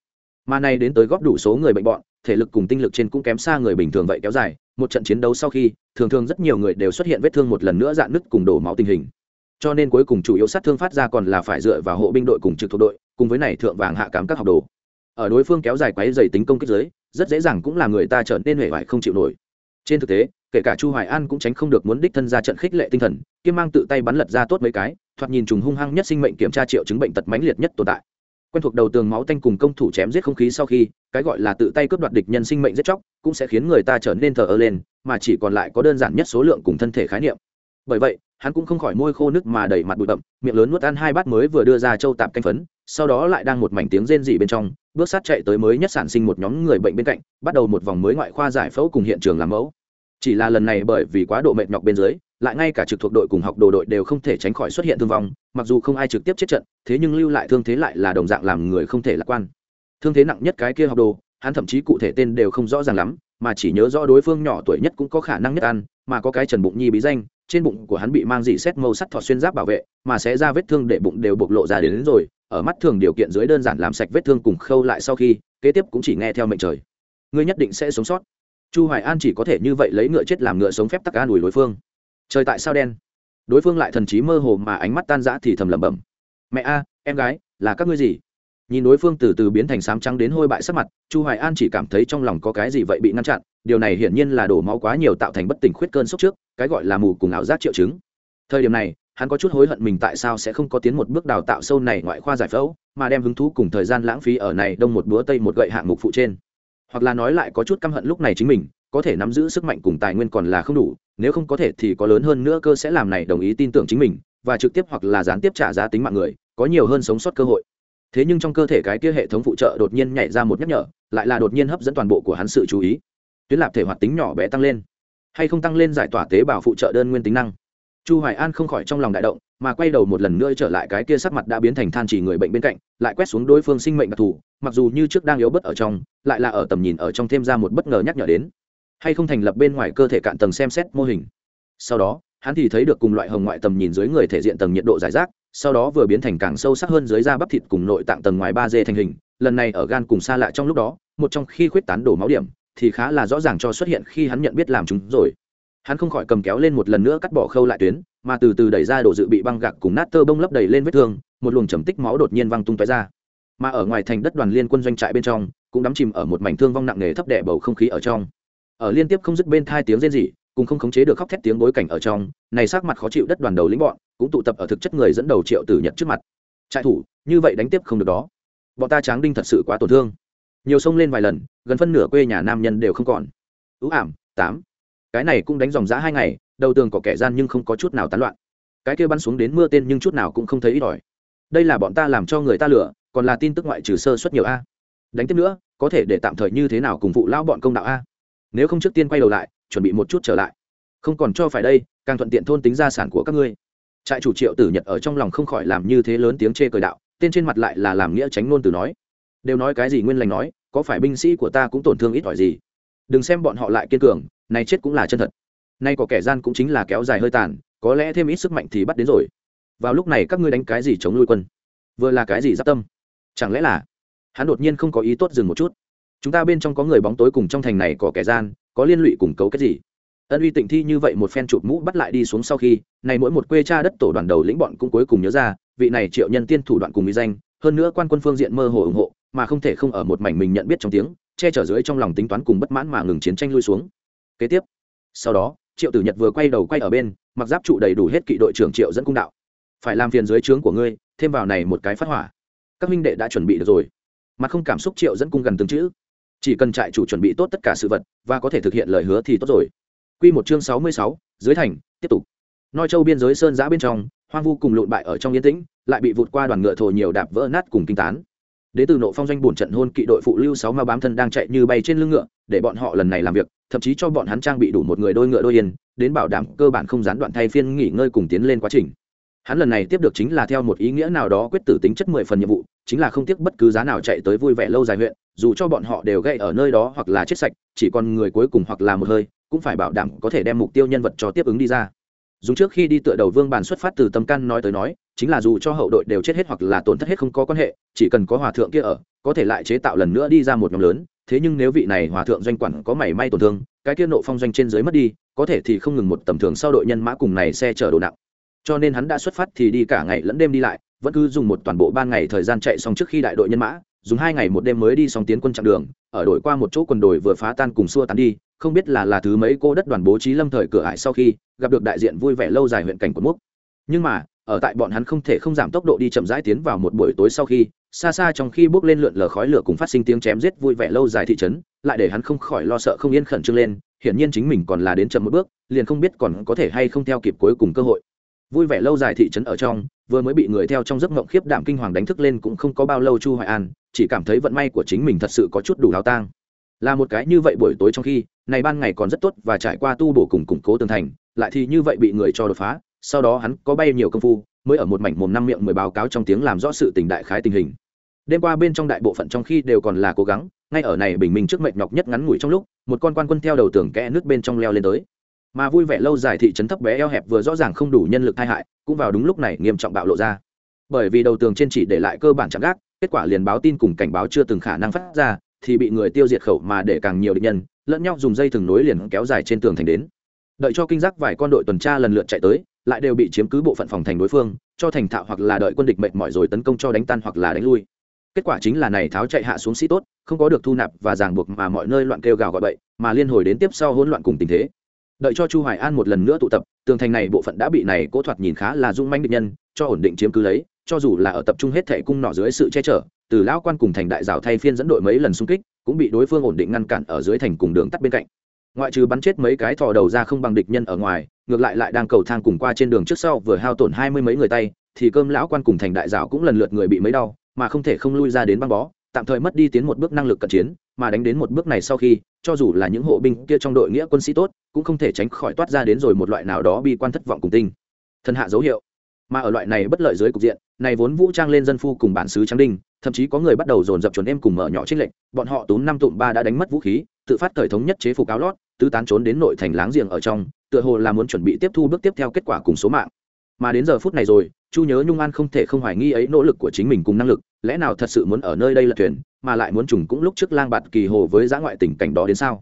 Mà này đến tới góp đủ số người bệnh bọn, thể lực cùng tinh lực trên cũng kém xa người bình thường vậy kéo dài, một trận chiến đấu sau khi, thường thường rất nhiều người đều xuất hiện vết thương một lần nữa dạn nứt cùng đổ máu tình hình. Cho nên cuối cùng chủ yếu sát thương phát ra còn là phải dựa vào hộ binh đội cùng trực thuộc đội, cùng với này thượng vàng hạ cám các học đồ. Ở đối phương kéo dài quáy dày tính công kích giới, rất dễ dàng cũng là người ta trở nên hề vải không chịu nổi. Trên thực tế kể cả chu hoài an cũng tránh không được muốn đích thân ra trận khích lệ tinh thần kiêm mang tự tay bắn lật ra tốt mấy cái, thoạt nhìn trùng hung hăng nhất sinh mệnh kiểm tra triệu chứng bệnh tật mãnh liệt nhất tồn tại. Quen thuộc đầu tường máu tanh cùng công thủ chém giết không khí sau khi, cái gọi là tự tay cướp đoạt địch nhân sinh mệnh giết chóc, cũng sẽ khiến người ta trở nên thờ ơ lên, mà chỉ còn lại có đơn giản nhất số lượng cùng thân thể khái niệm. Bởi vậy, hắn cũng không khỏi môi khô nước mà đẩy mặt bụi bậm miệng lớn nuốt ăn hai bát mới vừa đưa ra châu tạp canh phấn, sau đó lại đang một mảnh tiếng rên rỉ bên trong, bước sát chạy tới mới nhất sản sinh một nhóm người bệnh bên cạnh, bắt đầu một vòng mới ngoại khoa giải phẫu cùng hiện trường làm mẫu chỉ là lần này bởi vì quá độ mệt nhọc bên dưới lại ngay cả trực thuộc đội cùng học đồ đội đều không thể tránh khỏi xuất hiện thương vong mặc dù không ai trực tiếp chết trận thế nhưng lưu lại thương thế lại là đồng dạng làm người không thể lạc quan. Thương thế nặng nhất cái kia học đồ hắn thậm chí cụ thể tên đều không rõ ràng lắm mà chỉ nhớ rõ đối phương nhỏ tuổi nhất cũng có khả năng nhất ăn mà có cái trần bụng nhi bí danh trên bụng của hắn bị mang dị xét màu sắt thọ xuyên giáp bảo vệ mà sẽ ra vết thương để bụng đều bộc lộ ra đến, đến rồi ở mắt thường điều kiện dưới đơn giản làm sạch vết thương cùng khâu lại sau khi kế tiếp cũng chỉ nghe theo mệnh trời. Ngươi nhất định sẽ sống sót chu hoài an chỉ có thể như vậy lấy ngựa chết làm ngựa sống phép tắc an ủi đối phương. Trời tại sao đen? Đối phương lại thần trí mơ hồ mà ánh mắt tan rã thì thầm lẩm bẩm. Mẹ a, em gái, là các ngươi gì? Nhìn đối phương từ từ biến thành sám trắng đến hôi bại sắc mặt, chu hoài an chỉ cảm thấy trong lòng có cái gì vậy bị ngăn chặn, điều này hiển nhiên là đổ máu quá nhiều tạo thành bất tỉnh khuyết cơn sốc trước, cái gọi là mù cùng ảo giác triệu chứng. Thời điểm này, hắn có chút hối hận mình tại sao sẽ không có tiến một bước đào tạo sâu này ngoại khoa giải phẫu, mà đem hứng thú cùng thời gian lãng phí ở này đông một búa tây một gậy hạng mục phụ trên hoặc là nói lại có chút căm hận lúc này chính mình, có thể nắm giữ sức mạnh cùng tài nguyên còn là không đủ, nếu không có thể thì có lớn hơn nữa cơ sẽ làm này đồng ý tin tưởng chính mình, và trực tiếp hoặc là gián tiếp trả giá tính mạng người, có nhiều hơn sống sót cơ hội. Thế nhưng trong cơ thể cái kia hệ thống phụ trợ đột nhiên nhảy ra một nhắc nhở, lại là đột nhiên hấp dẫn toàn bộ của hắn sự chú ý. Tuyến lạp thể hoạt tính nhỏ bé tăng lên. Hay không tăng lên giải tỏa tế bào phụ trợ đơn nguyên tính năng. Chu hoài an không khỏi trong lòng đại động mà quay đầu một lần nữa trở lại cái kia sắc mặt đã biến thành than chỉ người bệnh bên cạnh, lại quét xuống đối phương sinh mệnh đặc thù, mặc dù như trước đang yếu bất ở trong, lại là ở tầm nhìn ở trong thêm ra một bất ngờ nhắc nhở đến. Hay không thành lập bên ngoài cơ thể cạn tầng xem xét mô hình. Sau đó, hắn thì thấy được cùng loại hồng ngoại tầm nhìn dưới người thể diện tầng nhiệt độ giải rác, sau đó vừa biến thành càng sâu sắc hơn dưới da bắp thịt cùng nội tạng tầng ngoài ba d thành hình, lần này ở gan cùng xa lạ trong lúc đó, một trong khi khuyết tán đổ máu điểm, thì khá là rõ ràng cho xuất hiện khi hắn nhận biết làm chúng rồi. Hắn không khỏi cầm kéo lên một lần nữa cắt bỏ khâu lại tuyến mà từ từ đẩy ra đồ dự bị băng gạc cùng nát tơ bông lấp đầy lên vết thương, một luồng trầm tích máu đột nhiên văng tung tóe ra. Mà ở ngoài thành đất đoàn liên quân doanh trại bên trong, cũng đắm chìm ở một mảnh thương vong nặng nề thấp đẻ bầu không khí ở trong. Ở liên tiếp không dứt bên thai tiếng rên rỉ, cùng không khống chế được khóc thét tiếng bối cảnh ở trong, này sắc mặt khó chịu đất đoàn đầu lĩnh bọn, cũng tụ tập ở thực chất người dẫn đầu triệu tử nhật trước mặt. Trại thủ, như vậy đánh tiếp không được đó. Bọn ta tráng đinh thật sự quá tổn thương. Nhiều sông lên vài lần, gần phân nửa quê nhà nam nhân đều không còn. Ưu ảm, tám. Cái này cũng đánh dòng giã hai ngày đầu tường có kẻ gian nhưng không có chút nào tán loạn. Cái kia bắn xuống đến mưa tên nhưng chút nào cũng không thấy ít ỏi. Đây là bọn ta làm cho người ta lửa còn là tin tức ngoại trừ sơ suất nhiều a. Đánh tiếp nữa, có thể để tạm thời như thế nào cùng phụ lão bọn công đạo a? Nếu không trước tiên quay đầu lại, chuẩn bị một chút trở lại. Không còn cho phải đây, càng thuận tiện thôn tính gia sản của các ngươi. Trại chủ triệu tử nhật ở trong lòng không khỏi làm như thế lớn tiếng chê cười đạo, tên trên mặt lại là làm nghĩa tránh ngôn từ nói. Đều nói cái gì nguyên lành nói, có phải binh sĩ của ta cũng tổn thương ít ỏi gì? Đừng xem bọn họ lại kiên cường, này chết cũng là chân thật nay có kẻ gian cũng chính là kéo dài hơi tàn, có lẽ thêm ít sức mạnh thì bắt đến rồi. Vào lúc này các ngươi đánh cái gì chống nuôi quân? Vừa là cái gì giáp tâm? Chẳng lẽ là hắn đột nhiên không có ý tốt dừng một chút? Chúng ta bên trong có người bóng tối cùng trong thành này có kẻ gian, có liên lụy cùng cấu kết gì? Ân uy tịnh thi như vậy một phen chụp mũ bắt lại đi xuống sau khi, này mỗi một quê cha đất tổ đoàn đầu lĩnh bọn cũng cuối cùng nhớ ra, vị này triệu nhân tiên thủ đoạn cùng mỹ danh, hơn nữa quan quân phương diện mơ hồ ủng hộ, mà không thể không ở một mảnh mình nhận biết trong tiếng, che chở dưới trong lòng tính toán cùng bất mãn mà ngừng chiến tranh lui xuống. Kế tiếp, sau đó triệu tử nhật vừa quay đầu quay ở bên mặc giáp trụ đầy đủ hết kỵ đội trưởng triệu dẫn cung đạo. Phải làm phiền dưới trướng của ngươi thêm vào này một cái phát hỏa. Các minh đệ đã chuẩn bị được rồi. Mặt không cảm xúc triệu dẫn cung gần từng chữ. Chỉ cần trại chủ chuẩn bị tốt tất cả sự vật và có thể thực hiện lời hứa thì tốt rồi. Quy một chương sáu mươi sáu, dưới thành, tiếp tục. Nói châu biên giới sơn giã bên trong, hoang vu cùng lụn bại ở trong yên tĩnh, lại bị vụt qua đoàn ngựa thổ nhiều đạp vỡ nát cùng kinh tán. Đế từ nộ phong doanh buồn trận hôn kỵ đội phụ lưu sáu ma bám thân đang chạy như bay trên lưng ngựa, để bọn họ lần này làm việc, thậm chí cho bọn hắn trang bị đủ một người đôi ngựa đôi yên, đến bảo đảm cơ bản không gián đoạn thay phiên nghỉ ngơi cùng tiến lên quá trình. Hắn lần này tiếp được chính là theo một ý nghĩa nào đó quyết tử tính chất mười phần nhiệm vụ chính là không tiếc bất cứ giá nào chạy tới vui vẻ lâu dài huyện dù cho bọn họ đều gây ở nơi đó hoặc là chết sạch chỉ còn người cuối cùng hoặc là một hơi cũng phải bảo đảm có thể đem mục tiêu nhân vật cho tiếp ứng đi ra. Dùng trước khi đi tựa đầu vương bàn xuất phát từ tâm căn nói tới nói chính là dù cho hậu đội đều chết hết hoặc là tổn thất hết không có quan hệ, chỉ cần có hòa thượng kia ở, có thể lại chế tạo lần nữa đi ra một nhóm lớn. Thế nhưng nếu vị này hòa thượng doanh quản có mảy may tổn thương, cái kia nộ phong doanh trên dưới mất đi, có thể thì không ngừng một tầm thường sau đội nhân mã cùng này xe chở đồ nặng. Cho nên hắn đã xuất phát thì đi cả ngày lẫn đêm đi lại, vẫn cứ dùng một toàn bộ ba ngày thời gian chạy xong trước khi đại đội nhân mã, dùng hai ngày một đêm mới đi xong tiến quân chặng đường, ở đội qua một chỗ quần đồi vừa phá tan cùng xua tán đi, không biết là là thứ mấy cô đất đoàn bố trí lâm thời cửa ải sau khi gặp được đại diện vui vẻ lâu dài huyện cảnh của múc. Nhưng mà ở tại bọn hắn không thể không giảm tốc độ đi chậm rãi tiến vào một buổi tối sau khi, xa xa trong khi bước lên lượn lờ khói lửa cùng phát sinh tiếng chém giết vui vẻ lâu dài thị trấn, lại để hắn không khỏi lo sợ không yên khẩn trương lên, hiển nhiên chính mình còn là đến chậm một bước, liền không biết còn có thể hay không theo kịp cuối cùng cơ hội. Vui vẻ lâu dài thị trấn ở trong, vừa mới bị người theo trong giấc mộng khiếp đảm kinh hoàng đánh thức lên cũng không có bao lâu chu hoài an, chỉ cảm thấy vận may của chính mình thật sự có chút đủ hào tang. Là một cái như vậy buổi tối trong khi, này ban ngày còn rất tốt và trải qua tu bổ cùng củng cố tường thành, lại thì như vậy bị người cho đột phá sau đó hắn có bay nhiều công phu, mới ở một mảnh mồm năm miệng mười báo cáo trong tiếng làm rõ sự tình đại khái tình hình. Đêm qua bên trong đại bộ phận trong khi đều còn là cố gắng, ngay ở này bình minh trước mệnh nhọc nhất ngắn ngủi trong lúc, một con quan quân theo đầu tường kẽ nước bên trong leo lên tới. Mà vui vẻ lâu dài thị trấn thấp bé eo hẹp vừa rõ ràng không đủ nhân lực tai hại, cũng vào đúng lúc này nghiêm trọng bạo lộ ra. Bởi vì đầu tường trên chỉ để lại cơ bản chạm gác, kết quả liền báo tin cùng cảnh báo chưa từng khả năng phát ra, thì bị người tiêu diệt khẩu mà để càng nhiều địch nhân, lẫn nhau dùng dây thừng nối liền kéo dài trên tường thành đến. Đợi cho kinh giác vài con đội tuần tra lần lượt chạy tới lại đều bị chiếm cứ bộ phận phòng thành đối phương, cho thành thạo hoặc là đợi quân địch mệt mỏi rồi tấn công cho đánh tan hoặc là đánh lui. Kết quả chính là này tháo chạy hạ xuống sĩ tốt, không có được thu nạp và ràng buộc mà mọi nơi loạn kêu gào gọi bậy, mà liên hồi đến tiếp sau hỗn loạn cùng tình thế. Đợi cho chu hoài an một lần nữa tụ tập, tường thành này bộ phận đã bị này cố thoạt nhìn khá là dung manh địch nhân, cho ổn định chiếm cứ lấy, cho dù là ở tập trung hết thể cung nọ dưới sự che chở, từ lão quan cùng thành đại rào thay phiên dẫn đội mấy lần xung kích, cũng bị đối phương ổn định ngăn cản ở dưới thành cùng đường tắt bên cạnh. Ngoại trừ bắn chết mấy cái thò đầu ra không bằng địch nhân ở ngoài ngược lại lại đang cầu thang cùng qua trên đường trước sau vừa hao tổn hai mươi mấy người tay, thì cơm lão quan cùng thành đại giáo cũng lần lượt người bị mấy đau, mà không thể không lui ra đến băng bó, tạm thời mất đi tiến một bước năng lực cận chiến, mà đánh đến một bước này sau khi, cho dù là những hộ binh kia trong đội nghĩa quân sĩ tốt, cũng không thể tránh khỏi toát ra đến rồi một loại nào đó bi quan thất vọng cùng tinh, thân hạ dấu hiệu. Mà ở loại này bất lợi dưới cục diện, này vốn vũ trang lên dân phu cùng bản xứ trắng đinh, thậm chí có người bắt đầu dồn dập chuẩn em cùng mở nhỏ trích lệnh bọn họ tốn năm tụm ba đã đánh mất vũ khí, tự phát thời thống nhất chế phục áo lót tứ tán trốn đến nội thành láng giềng ở trong, tựa hồ là muốn chuẩn bị tiếp thu bước tiếp theo kết quả cùng số mạng. Mà đến giờ phút này rồi, chu nhớ nhung an không thể không hoài nghi ấy nỗ lực của chính mình cùng năng lực, lẽ nào thật sự muốn ở nơi đây là thuyền, mà lại muốn trùng cũng lúc trước lang bạt kỳ hồ với giã ngoại tình cảnh đó đến sao?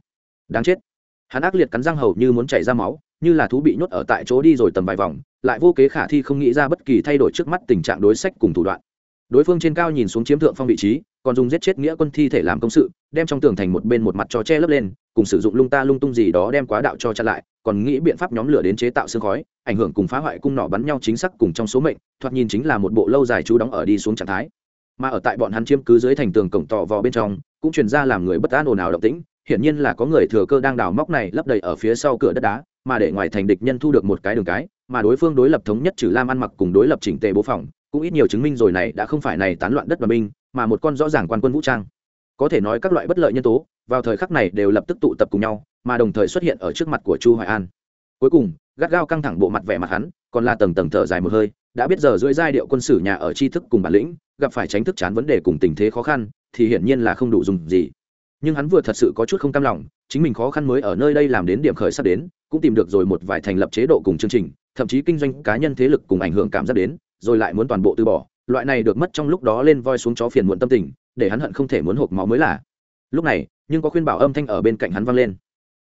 Đáng chết. Hắn ác liệt cắn răng hầu như muốn chảy ra máu, như là thú bị nhốt ở tại chỗ đi rồi tầm vài vòng, lại vô kế khả thi không nghĩ ra bất kỳ thay đổi trước mắt tình trạng đối sách cùng thủ đoạn. Đối phương trên cao nhìn xuống chiếm thượng phong vị trí, còn dùng giết chết nghĩa quân thi thể làm công sự, đem trong tường thành một bên một mặt cho che lấp lên cùng sử dụng lung ta lung tung gì đó đem quá đạo cho chặn lại, còn nghĩ biện pháp nhóm lửa đến chế tạo xương khói, ảnh hưởng cùng phá hoại cung nỏ bắn nhau chính xác cùng trong số mệnh, thoạt nhìn chính là một bộ lâu dài chú đóng ở đi xuống trạng thái. Mà ở tại bọn hắn chiếm cứ dưới thành tường cổng tỏ vò bên trong, cũng truyền ra làm người bất an ồn ào động tĩnh, hiển nhiên là có người thừa cơ đang đào móc này lấp đầy ở phía sau cửa đất đá, mà để ngoài thành địch nhân thu được một cái đường cái, mà đối phương đối lập thống nhất trừ lam ăn mặc cùng đối lập chỉnh tề bố phòng, cũng ít nhiều chứng minh rồi này đã không phải này tán loạn đất và binh, mà một con rõ ràng quan quân vũ trang. Có thể nói các loại bất lợi nhân tố vào thời khắc này đều lập tức tụ tập cùng nhau, mà đồng thời xuất hiện ở trước mặt của chu hoài an. Cuối cùng, gắt gao căng thẳng bộ mặt vẻ mặt hắn, còn là tầng tầng thở dài một hơi, đã biết giờ rưỡi giai điệu quân sử nhà ở tri thức cùng bản lĩnh, gặp phải tránh thức chán vấn đề cùng tình thế khó khăn, thì hiển nhiên là không đủ dùng gì. Nhưng hắn vừa thật sự có chút không cam lòng, chính mình khó khăn mới ở nơi đây làm đến điểm khởi sắp đến, cũng tìm được rồi một vài thành lập chế độ cùng chương trình, thậm chí kinh doanh cá nhân thế lực cùng ảnh hưởng cảm giác đến, rồi lại muốn toàn bộ từ bỏ. Loại này được mất trong lúc đó lên voi xuống chó phiền muộn tâm tình, để hắn hận không thể muốn hộp máu mới là. Lúc này nhưng có khuyên bảo âm thanh ở bên cạnh hắn vang lên.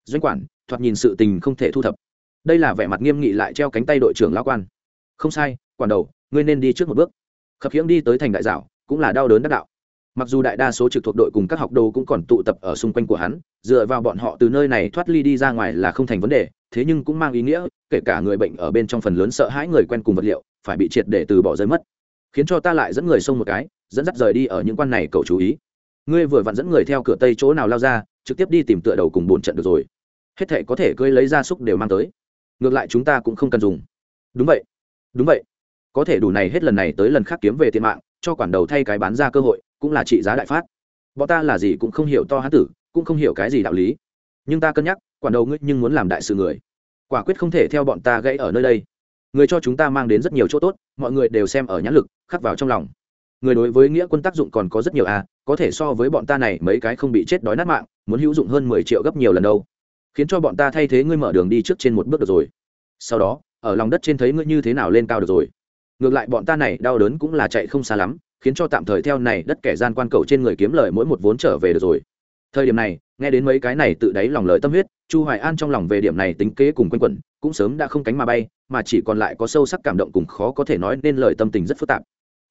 Doanh quản, thoạt nhìn sự tình không thể thu thập. Đây là vẻ mặt nghiêm nghị lại treo cánh tay đội trưởng lão quan. Không sai, quản đầu, ngươi nên đi trước một bước. Khập khiễng đi tới thành đại dạo cũng là đau đớn đắc đạo. Mặc dù đại đa số trực thuộc đội cùng các học đồ cũng còn tụ tập ở xung quanh của hắn, dựa vào bọn họ từ nơi này thoát ly đi ra ngoài là không thành vấn đề, thế nhưng cũng mang ý nghĩa, kể cả người bệnh ở bên trong phần lớn sợ hãi người quen cùng vật liệu, phải bị triệt để từ bỏ rơi mất. Khiến cho ta lại dẫn người xông một cái, dẫn dắt rời đi ở những quan này cầu chú ý ngươi vừa vặn dẫn người theo cửa tây chỗ nào lao ra, trực tiếp đi tìm tựa đầu cùng bổn trận được rồi. Hết thệ có thể cưới lấy gia súc đều mang tới. Ngược lại chúng ta cũng không cần dùng. Đúng vậy. Đúng vậy. Có thể đủ này hết lần này tới lần khác kiếm về tiền mạng, cho quản đầu thay cái bán ra cơ hội, cũng là trị giá đại phát. Bọn ta là gì cũng không hiểu to hán tử, cũng không hiểu cái gì đạo lý. Nhưng ta cân nhắc, quản đầu ngươi nhưng muốn làm đại sự người. Quả quyết không thể theo bọn ta gãy ở nơi đây. Người cho chúng ta mang đến rất nhiều chỗ tốt, mọi người đều xem ở nhãn lực, khắc vào trong lòng người đối với nghĩa quân tác dụng còn có rất nhiều à có thể so với bọn ta này mấy cái không bị chết đói nát mạng, muốn hữu dụng hơn mười triệu gấp nhiều lần đâu. Khiến cho bọn ta thay thế ngươi mở đường đi trước trên một bước được rồi. Sau đó, ở lòng đất trên thấy ngươi như thế nào lên cao được rồi. Ngược lại bọn ta này đau đớn cũng là chạy không xa lắm, khiến cho tạm thời theo này đất kẻ gian quan cầu trên người kiếm lời mỗi một vốn trở về được rồi. Thời điểm này, nghe đến mấy cái này tự đáy lòng lời tâm huyết, chu hoài an trong lòng về điểm này tính kế cùng quanh quẩn, cũng sớm đã không cánh mà bay, mà chỉ còn lại có sâu sắc cảm động cùng khó có thể nói nên lời tâm tình rất phức tạp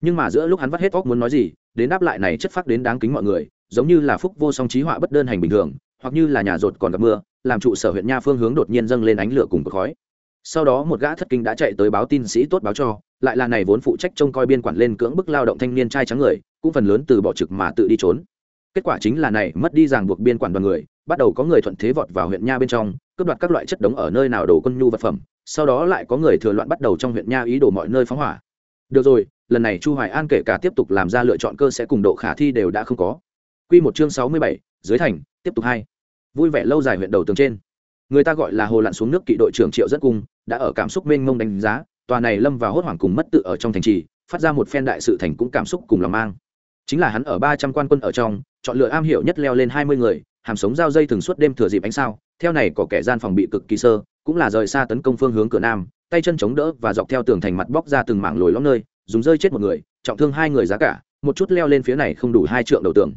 nhưng mà giữa lúc hắn vắt hết óc muốn nói gì, đến đáp lại này chất phác đến đáng kính mọi người, giống như là phúc vô song trí họa bất đơn hành bình thường, hoặc như là nhà rột còn gặp mưa, làm trụ sở huyện nha phương hướng đột nhiên dâng lên ánh lửa cùng cột khói. Sau đó một gã thất kinh đã chạy tới báo tin sĩ tốt báo cho, lại là này vốn phụ trách trông coi biên quản lên cưỡng bức lao động thanh niên trai trắng người, cũng phần lớn từ bỏ trực mà tự đi trốn. Kết quả chính là này mất đi ràng buộc biên quản đoàn người, bắt đầu có người thuận thế vọt vào huyện nha bên trong, cướp đoạt các loại chất đống ở nơi nào đổ quân nhu vật phẩm, sau đó lại có người thừa loạn bắt đầu trong huyện nha ý đồ mọi nơi phóng hỏa. Được rồi lần này chu hoài an kể cả tiếp tục làm ra lựa chọn cơ sẽ cùng độ khả thi đều đã không có. Quy một chương 67, dưới thành tiếp tục hai. Vui vẻ lâu dài huyện đầu tường trên. Người ta gọi là hồ lặn xuống nước kỵ đội trưởng triệu rất cung đã ở cảm xúc mênh mông đánh giá tòa này lâm vào hốt hoảng cùng mất tự ở trong thành trì phát ra một phen đại sự thành cũng cảm xúc cùng lòng mang. Chính là hắn ở ba trăm quan quân ở trong chọn lựa am hiểu nhất leo lên hai mươi người hàm sống giao dây thường suốt đêm thừa dịp ánh sao theo này có kẻ gian phòng bị cực kỳ sơ cũng là rời xa tấn công phương hướng cửa nam tay chân chống đỡ và dọc theo tường thành mặt bóc ra từng mảng lồi lõm nơi dùng rơi chết một người, trọng thương hai người giá cả, một chút leo lên phía này không đủ hai trượng đầu tường.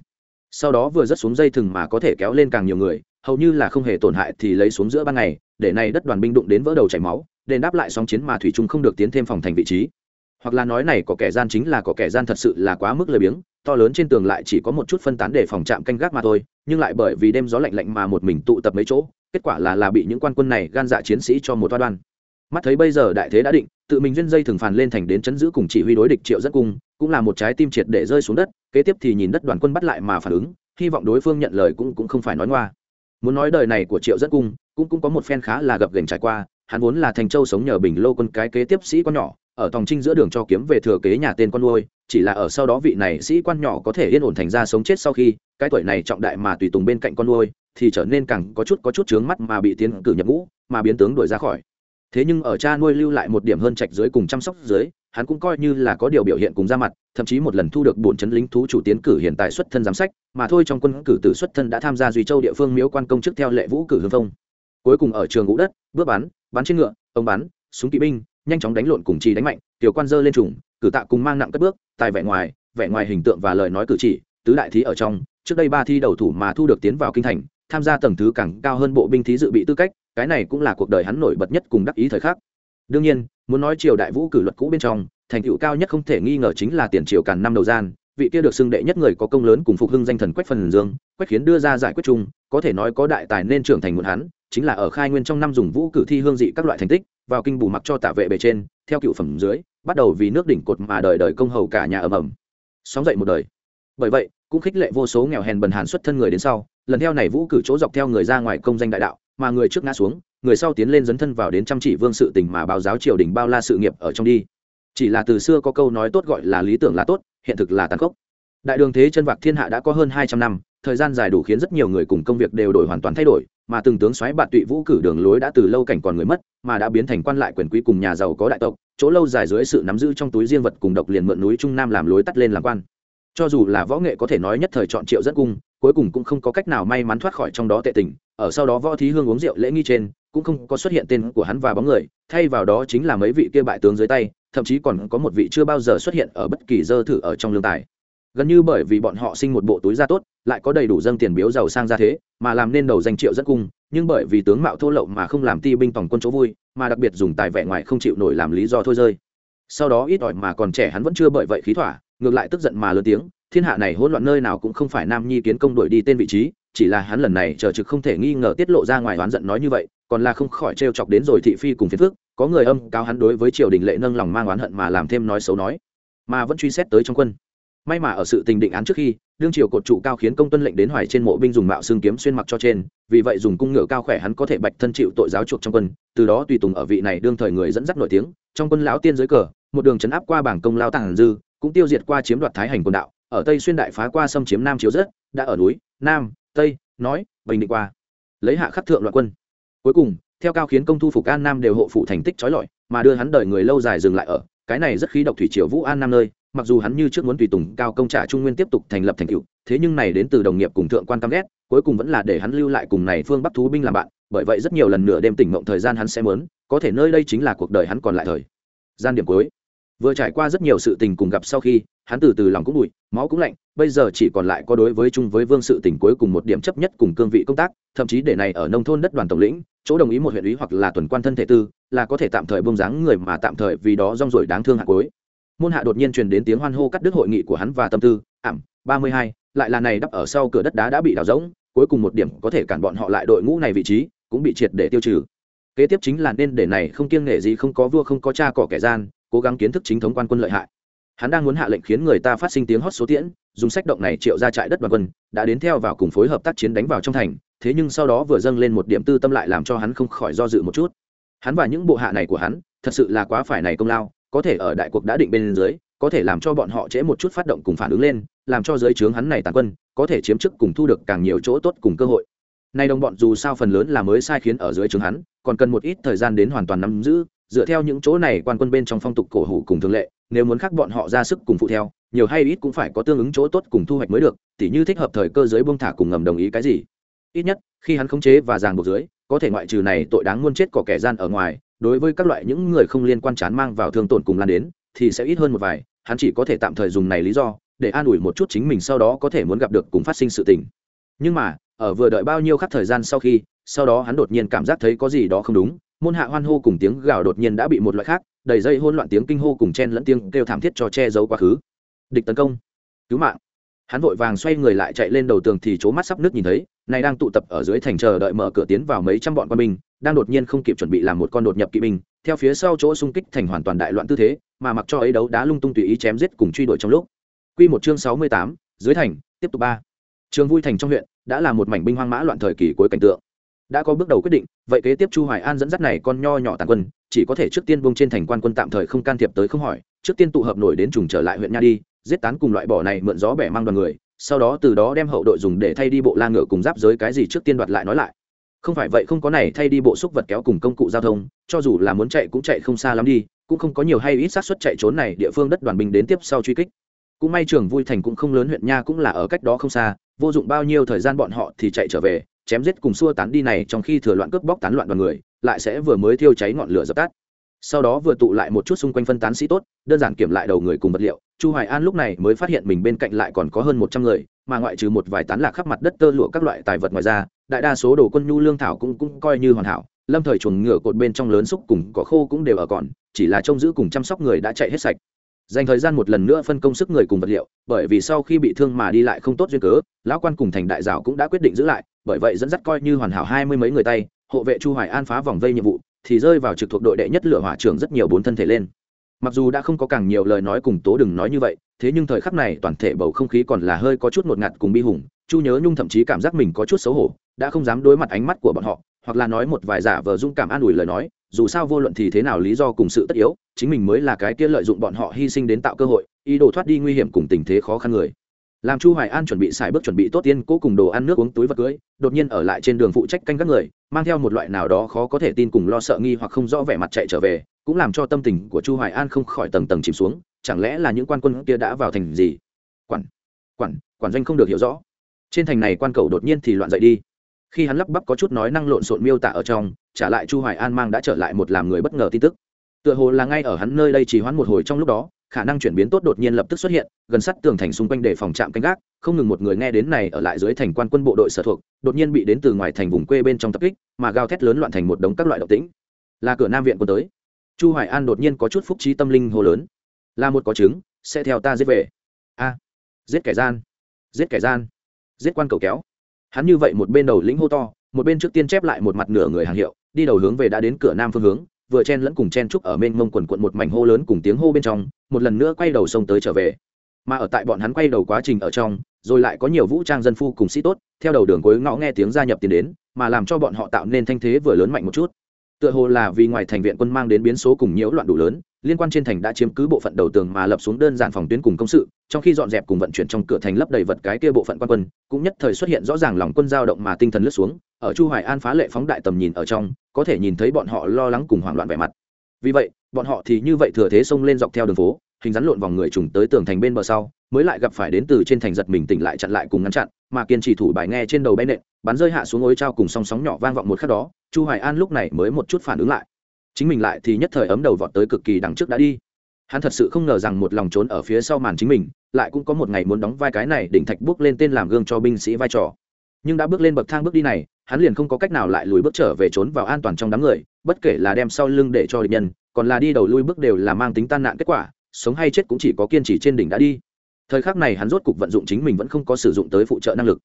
Sau đó vừa rớt xuống dây thừng mà có thể kéo lên càng nhiều người, hầu như là không hề tổn hại thì lấy xuống giữa ban ngày, để này đất đoàn binh đụng đến vỡ đầu chảy máu, đền đáp lại sóng chiến mà thủy trung không được tiến thêm phòng thành vị trí. Hoặc là nói này có kẻ gian chính là có kẻ gian thật sự là quá mức lười biếng, to lớn trên tường lại chỉ có một chút phân tán để phòng trạm canh gác mà thôi, nhưng lại bởi vì đêm gió lạnh lạnh mà một mình tụ tập mấy chỗ, kết quả là là bị những quan quân này gan dạ chiến sĩ cho một toa đoan mắt thấy bây giờ đại thế đã định, tự mình duyên dây thường phàn lên thành đến chấn giữ cùng chỉ huy đối địch triệu rất cung, cũng là một trái tim triệt để rơi xuống đất, kế tiếp thì nhìn đất đoàn quân bắt lại mà phản ứng, hy vọng đối phương nhận lời cũng cũng không phải nói ngoa. Muốn nói đời này của triệu rất cung, cũng cũng có một phen khá là gập gành trải qua, hắn vốn là thành châu sống nhờ bình lô quân cái kế tiếp sĩ con nhỏ, ở tòng trinh giữa đường cho kiếm về thừa kế nhà tên con nuôi, chỉ là ở sau đó vị này sĩ quan nhỏ có thể yên ổn thành ra sống chết sau khi, cái tuổi này trọng đại mà tùy tùng bên cạnh con nuôi, thì trở nên càng có chút có chút chướng mắt mà bị tiến cử nhập ngũ, mà biến tướng đuổi ra khỏi thế nhưng ở cha nuôi lưu lại một điểm hơn trạch dưới cùng chăm sóc dưới, hắn cũng coi như là có điều biểu hiện cùng ra mặt, thậm chí một lần thu được bổn chấn lính thú chủ tiến cử hiện tại xuất thân giám sách, mà thôi trong quân cử tử xuất thân đã tham gia duy châu địa phương miếu quan công chức theo lệ vũ cử hương phong. Cuối cùng ở trường ngũ đất, bước bắn bắn trên ngựa, ông bắn, súng kỵ binh, nhanh chóng đánh lộn cùng trì đánh mạnh, tiểu quan dơ lên trùng, cử tạ cùng mang nặng cất bước, tài vẻ ngoài vẻ ngoài hình tượng và lời nói cử chỉ, tứ đại thí ở trong, trước đây ba thi đầu thủ mà thu được tiến vào kinh thành tham gia tầng thứ càng cao hơn bộ binh thí dự bị tư cách, cái này cũng là cuộc đời hắn nổi bật nhất cùng đắc ý thời khắc. Đương nhiên, muốn nói triều đại vũ cử luật cũ bên trong, thành tựu cao nhất không thể nghi ngờ chính là tiền triều càn năm đầu gian, vị kia được xưng đệ nhất người có công lớn cùng phục hưng danh thần quách phần dương, quách khiến đưa ra giải quyết chung, có thể nói có đại tài nên trưởng thành một hắn, chính là ở khai nguyên trong năm dùng vũ cử thi hương dị các loại thành tích, vào kinh bù mặc cho tạ vệ bề trên, theo cựu phẩm dưới, bắt đầu vì nước đỉnh cột mà đời đời công hầu cả nhà ầm ầm. Sóng dậy một đời. Bởi vậy, cũng khích lệ vô số nghèo hèn bần hàn xuất thân người đến sau lần theo này vũ cử chỗ dọc theo người ra ngoài công danh đại đạo, mà người trước ngã xuống, người sau tiến lên dấn thân vào đến chăm chỉ vương sự tình mà báo giáo triều đình bao la sự nghiệp ở trong đi. Chỉ là từ xưa có câu nói tốt gọi là lý tưởng là tốt, hiện thực là tàn khốc. Đại đường thế chân vạc thiên hạ đã có hơn hai trăm năm, thời gian dài đủ khiến rất nhiều người cùng công việc đều đổi hoàn toàn thay đổi, mà từng tướng xoáy bạn tụy vũ cử đường lối đã từ lâu cảnh còn người mất, mà đã biến thành quan lại quyền quý cùng nhà giàu có đại tộc, chỗ lâu dài dưới sự nắm giữ trong túi riêng vật cùng độc liền mượn núi trung nam làm lối tắt lên làm quan. Cho dù là võ nghệ có thể nói nhất thời chọn triệu rất cung cuối cùng cũng không có cách nào may mắn thoát khỏi trong đó tệ tình, ở sau đó võ thí hương uống rượu lễ nghi trên, cũng không có xuất hiện tên của hắn và bóng người, thay vào đó chính là mấy vị kia bại tướng dưới tay, thậm chí còn có một vị chưa bao giờ xuất hiện ở bất kỳ dơ thử ở trong lương tài. Gần như bởi vì bọn họ sinh một bộ túi da tốt, lại có đầy đủ dâng tiền biếu giàu sang ra thế, mà làm nên đầu danh triệu rất cung, nhưng bởi vì tướng mạo thô lậu mà không làm ti binh tổng quân chỗ vui, mà đặc biệt dùng tài vẻ ngoài không chịu nổi làm lý do thôi rơi. Sau đó ít ỏi mà còn trẻ hắn vẫn chưa bởi vậy khí thỏa, ngược lại tức giận mà lớn tiếng thiên hạ này hỗn loạn nơi nào cũng không phải nam nhi kiến công đuổi đi tên vị trí, chỉ là hắn lần này chờ trực không thể nghi ngờ tiết lộ ra ngoài oán giận nói như vậy, còn là không khỏi trêu chọc đến rồi thị phi cùng phiền phước có người âm cao hắn đối với triều đình lệ nâng lòng mang oán hận mà làm thêm nói xấu nói, mà vẫn truy xét tới trong quân. May mà ở sự tình định án trước khi, đương triều cột trụ cao khiến công tuân lệnh đến hoài trên mộ binh dùng mạo xương kiếm xuyên mặc cho trên, vì vậy dùng cung ngựa cao khỏe hắn có thể bạch thân chịu tội giáo chuộc trong quân, từ đó tùy tùng ở vị này đương thời người dẫn dắt nổi tiếng, trong quân lão tiên dưới cờ, một đường chấn áp qua bảng công lao tàng dư, cũng tiêu diệt qua chiếm đoạt thái hành quần đạo ở tây xuyên đại phá qua xâm chiếm nam chiếu rất, đã ở núi, nam, tây, nói, bình định qua. Lấy hạ khắc thượng loạn quân. Cuối cùng, theo cao khiến công thu phục an nam đều hộ phụ thành tích trói lọi, mà đưa hắn đời người lâu dài dừng lại ở, cái này rất khí độc thủy triều vũ an nam nơi, mặc dù hắn như trước muốn tùy tùng cao công trả trung nguyên tiếp tục thành lập thành cựu thế nhưng này đến từ đồng nghiệp cùng thượng quan căm ghét, cuối cùng vẫn là để hắn lưu lại cùng này phương bắc thú binh làm bạn, bởi vậy rất nhiều lần nửa đêm tỉnh mộng thời gian hắn sẽ mớn có thể nơi đây chính là cuộc đời hắn còn lại thời. Gian điểm cuối vừa trải qua rất nhiều sự tình cùng gặp sau khi, hắn từ từ lòng cũng bụi, máu cũng lạnh, bây giờ chỉ còn lại có đối với chung với vương sự tình cuối cùng một điểm chấp nhất cùng cương vị công tác, thậm chí để này ở nông thôn đất đoàn tổng lĩnh, chỗ đồng ý một huyện ý hoặc là tuần quan thân thể tư, là có thể tạm thời bông dáng người mà tạm thời vì đó rong rổi đáng thương hạ cuối. Môn hạ đột nhiên truyền đến tiếng hoan hô cắt đứt hội nghị của hắn và tâm tư, ảm, ba mươi hai, lại là này đắp ở sau cửa đất đá đã bị đào rỗng, cuối cùng một điểm có thể cản bọn họ lại đội ngũ này vị trí, cũng bị triệt để tiêu trừ. Kế tiếp chính là nên để này không kiêng nghệ gì không có vua không có cha cỏ kẻ gian cố gắng kiến thức chính thống quan quân lợi hại. Hắn đang muốn hạ lệnh khiến người ta phát sinh tiếng hót số tiễn, dùng sách động này triệu ra trại đất đoàn quân, đã đến theo vào cùng phối hợp tác chiến đánh vào trong thành, thế nhưng sau đó vừa dâng lên một điểm tư tâm lại làm cho hắn không khỏi do dự một chút. Hắn và những bộ hạ này của hắn, thật sự là quá phải này công lao, có thể ở đại cuộc đã định bên dưới, có thể làm cho bọn họ trễ một chút phát động cùng phản ứng lên, làm cho giới trướng hắn này tàn quân, có thể chiếm chức cùng thu được càng nhiều chỗ tốt cùng cơ hội. Nay đồng bọn dù sao phần lớn là mới sai khiến ở dưới trướng hắn, còn cần một ít thời gian đến hoàn toàn nắm giữ dựa theo những chỗ này quan quân bên trong phong tục cổ hủ cùng thường lệ, nếu muốn khác bọn họ ra sức cùng phụ theo, nhiều hay ít cũng phải có tương ứng chỗ tốt cùng thu hoạch mới được, tỉ như thích hợp thời cơ giới bông thả cùng ngầm đồng ý cái gì. Ít nhất, khi hắn khống chế và ràng buộc dưới, có thể ngoại trừ này tội đáng muôn chết có kẻ gian ở ngoài, đối với các loại những người không liên quan chán mang vào thương tổn cùng lan đến, thì sẽ ít hơn một vài, hắn chỉ có thể tạm thời dùng này lý do, để an ủi một chút chính mình sau đó có thể muốn gặp được cùng phát sinh sự tình. Nhưng mà, ở vừa đợi bao nhiêu khắc thời gian sau khi, sau đó hắn đột nhiên cảm giác thấy có gì đó không đúng môn hạ hoan hô cùng tiếng gào đột nhiên đã bị một loại khác, đầy dây hôn loạn tiếng kinh hô cùng chen lẫn tiếng kêu thảm thiết cho che giấu quá khứ. Địch tấn công. Cứu mạng. Hắn vội vàng xoay người lại chạy lên đầu tường thì c mắt sắp nước nhìn thấy, này đang tụ tập ở dưới thành chờ đợi mở cửa tiến vào mấy trăm bọn quân binh, đang đột nhiên không kịp chuẩn bị làm một con đột nhập kỵ binh, theo phía sau chỗ xung kích thành hoàn toàn đại loạn tư thế, mà mặc cho ấy đấu đá lung tung tùy ý chém giết cùng truy đuổi trong lúc. Quy một chương sáu mươi tám, dưới thành, tiếp tục ba. Trường vui thành trong huyện, đã là một mảnh binh hoang mã loạn thời kỳ cuối cảnh tượng đã có bước đầu quyết định, vậy kế tiếp chu hoài an dẫn dắt này con nho nhỏ tàn quân, chỉ có thể trước tiên bông trên thành quan quân tạm thời không can thiệp tới không hỏi, trước tiên tụ hợp nổi đến trùng trở lại huyện nha đi, giết tán cùng loại bỏ này mượn gió bẻ mang đoàn người, sau đó từ đó đem hậu đội dùng để thay đi bộ la ngựa cùng giáp giới cái gì trước tiên đoạt lại nói lại. Không phải vậy không có này thay đi bộ xúc vật kéo cùng công cụ giao thông, cho dù là muốn chạy cũng chạy không xa lắm đi, cũng không có nhiều hay ít xác suất chạy trốn này địa phương đất đoàn binh đến tiếp sau truy kích cũng may trường vui thành cũng không lớn, huyện nha cũng là ở cách đó không xa, vô dụng bao nhiêu thời gian bọn họ thì chạy trở về, chém giết cùng xua tán đi này trong khi thừa loạn cướp bóc tán loạn đoàn người, lại sẽ vừa mới thiêu cháy ngọn lửa dập tắt. Sau đó vừa tụ lại một chút xung quanh phân tán sĩ tốt, đơn giản kiểm lại đầu người cùng vật liệu. Chu hoài an lúc này mới phát hiện mình bên cạnh lại còn có hơn một trăm người, mà ngoại trừ một vài tán lạc khắp mặt đất tơ lụa các loại tài vật ngoài ra, đại đa số đồ quân nhu lương thảo cũng cũng coi như hoàn hảo. Lâm thời chuồng ngựa cột bên trong lớn xúc cùng cỏ khô cũng đều ở còn, chỉ là trông giữ cùng chăm sóc người đã chạy hết sạch dành thời gian một lần nữa phân công sức người cùng vật liệu, bởi vì sau khi bị thương mà đi lại không tốt duyên cớ, lão quan cùng thành đại giáo cũng đã quyết định giữ lại, bởi vậy dẫn dắt coi như hoàn hảo hai mươi mấy người tay, hộ vệ chu hoài an phá vòng vây nhiệm vụ, thì rơi vào trực thuộc đội đệ nhất lửa hỏa trưởng rất nhiều bốn thân thể lên. Mặc dù đã không có càng nhiều lời nói cùng tố đừng nói như vậy, thế nhưng thời khắc này toàn thể bầu không khí còn là hơi có chút ngột ngạt cùng bi hùng, chu nhớ nhung thậm chí cảm giác mình có chút xấu hổ, đã không dám đối mặt ánh mắt của bọn họ, hoặc là nói một vài giả vờ dung cảm an ủi lời nói dù sao vô luận thì thế nào lý do cùng sự tất yếu, chính mình mới là cái kia lợi dụng bọn họ hy sinh đến tạo cơ hội, ý đồ thoát đi nguy hiểm cùng tình thế khó khăn người. Làm chu hoài an chuẩn bị xài bước chuẩn bị tốt tiên, cố cùng đồ ăn nước uống túi vật cưới, đột nhiên ở lại trên đường phụ trách canh các người, mang theo một loại nào đó khó có thể tin cùng lo sợ nghi hoặc không rõ vẻ mặt chạy trở về, cũng làm cho tâm tình của chu hoài an không khỏi tầng tầng chìm xuống, chẳng lẽ là những quan quân kia đã vào thành gì? Quản quản quản doanh không được hiểu rõ. Trên thành này quan cầu đột nhiên thì loạn dậy đi khi hắn lắp bắp có chút nói năng lộn xộn miêu tả ở trong, trả lại chu hoài an mang đã trở lại một làm người bất ngờ tin tức. Tựa hồ là ngay ở hắn nơi đây chỉ hoãn một hồi trong lúc đó, khả năng chuyển biến tốt đột nhiên lập tức xuất hiện, gần sát tường thành xung quanh để phòng trạm canh gác, không ngừng một người nghe đến này ở lại dưới thành quan quân bộ đội sở thuộc, đột nhiên bị đến từ ngoài thành vùng quê bên trong tập kích, mà gào thét lớn loạn thành một đống các loại động tĩnh. Là cửa nam viện quân tới. Chu hoài an đột nhiên có chút phúc trí tâm linh hồ lớn. Là một có chứng, sẽ theo ta giết về. A, giết kẻ gian, giết kẻ gian, giết quan cầu kéo hắn như vậy một bên đầu lĩnh hô to, một bên trước tiên chép lại một mặt nửa người hàng hiệu, đi đầu hướng về đã đến cửa nam phương hướng, vừa chen lẫn cùng chen trúc ở bên mông quần quận một mảnh hô lớn cùng tiếng hô bên trong, một lần nữa quay đầu sông tới trở về. Mà ở tại bọn hắn quay đầu quá trình ở trong, rồi lại có nhiều vũ trang dân phu cùng sĩ tốt, theo đầu đường cuối ngõ nghe tiếng gia nhập tiền đến, mà làm cho bọn họ tạo nên thanh thế vừa lớn mạnh một chút tựa hồ là vì ngoài thành viện quân mang đến biến số cùng nhiễu loạn đủ lớn, liên quan trên thành đã chiếm cứ bộ phận đầu tường mà lập xuống đơn giản phòng tuyến cùng công sự, trong khi dọn dẹp cùng vận chuyển trong cửa thành lấp đầy vật cái kia bộ phận quan quân, cũng nhất thời xuất hiện rõ ràng lòng quân giao động mà tinh thần lướt xuống, ở chu hoài an phá lệ phóng đại tầm nhìn ở trong, có thể nhìn thấy bọn họ lo lắng cùng hoảng loạn vẻ mặt. Vì vậy, bọn họ thì như vậy thừa thế xông lên dọc theo đường phố, hình rắn lộn vòng người trùng tới tường thành bên bờ sau, mới lại gặp phải đến từ trên thành giật mình tỉnh lại chặn lại cùng ngăn chặn, mà kiên trì thủ bài nghe trên đầu bay nện, bắn rơi hạ xuống ối trao cùng song sóng nhỏ vang vọng một khắc đó chu hoài an lúc này mới một chút phản ứng lại. Chính mình lại thì nhất thời ấm đầu vọt tới cực kỳ đằng trước đã đi. Hắn thật sự không ngờ rằng một lòng trốn ở phía sau màn chính mình, lại cũng có một ngày muốn đóng vai cái này đỉnh thạch bước lên tên làm gương cho binh sĩ vai trò. Nhưng đã bước lên bậc thang bước đi này, hắn liền không có cách nào lại lùi bước trở về trốn vào an toàn trong đám người, bất kể là đem sau lưng để cho địch nhân, còn là đi đầu lui bước đều là mang tính tan nạn kết quả, sống hay chết cũng chỉ có kiên trì trên đỉnh đã đi. Thời khắc này hắn rốt cục vận dụng chính mình vẫn không có sử dụng tới phụ trợ năng lực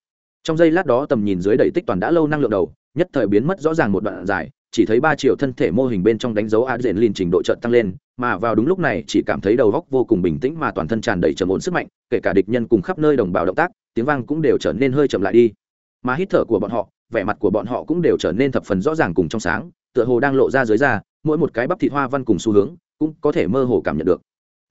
trong giây lát đó tầm nhìn dưới đầy tích toàn đã lâu năng lượng đầu, nhất thời biến mất rõ ràng một đoạn dài, chỉ thấy ba triệu thân thể mô hình bên trong đánh dấu adrenaline trình độ trận tăng lên, mà vào đúng lúc này chỉ cảm thấy đầu góc vô cùng bình tĩnh mà toàn thân tràn đầy trầm ổn sức mạnh, kể cả địch nhân cùng khắp nơi đồng bào động tác, tiếng vang cũng đều trở nên hơi chậm lại đi. Mà hít thở của bọn họ, vẻ mặt của bọn họ cũng đều trở nên thập phần rõ ràng cùng trong sáng, tựa hồ đang lộ ra dưới da, mỗi một cái bắp thịt hoa văn cùng xu hướng cũng có thể mơ hồ cảm nhận được.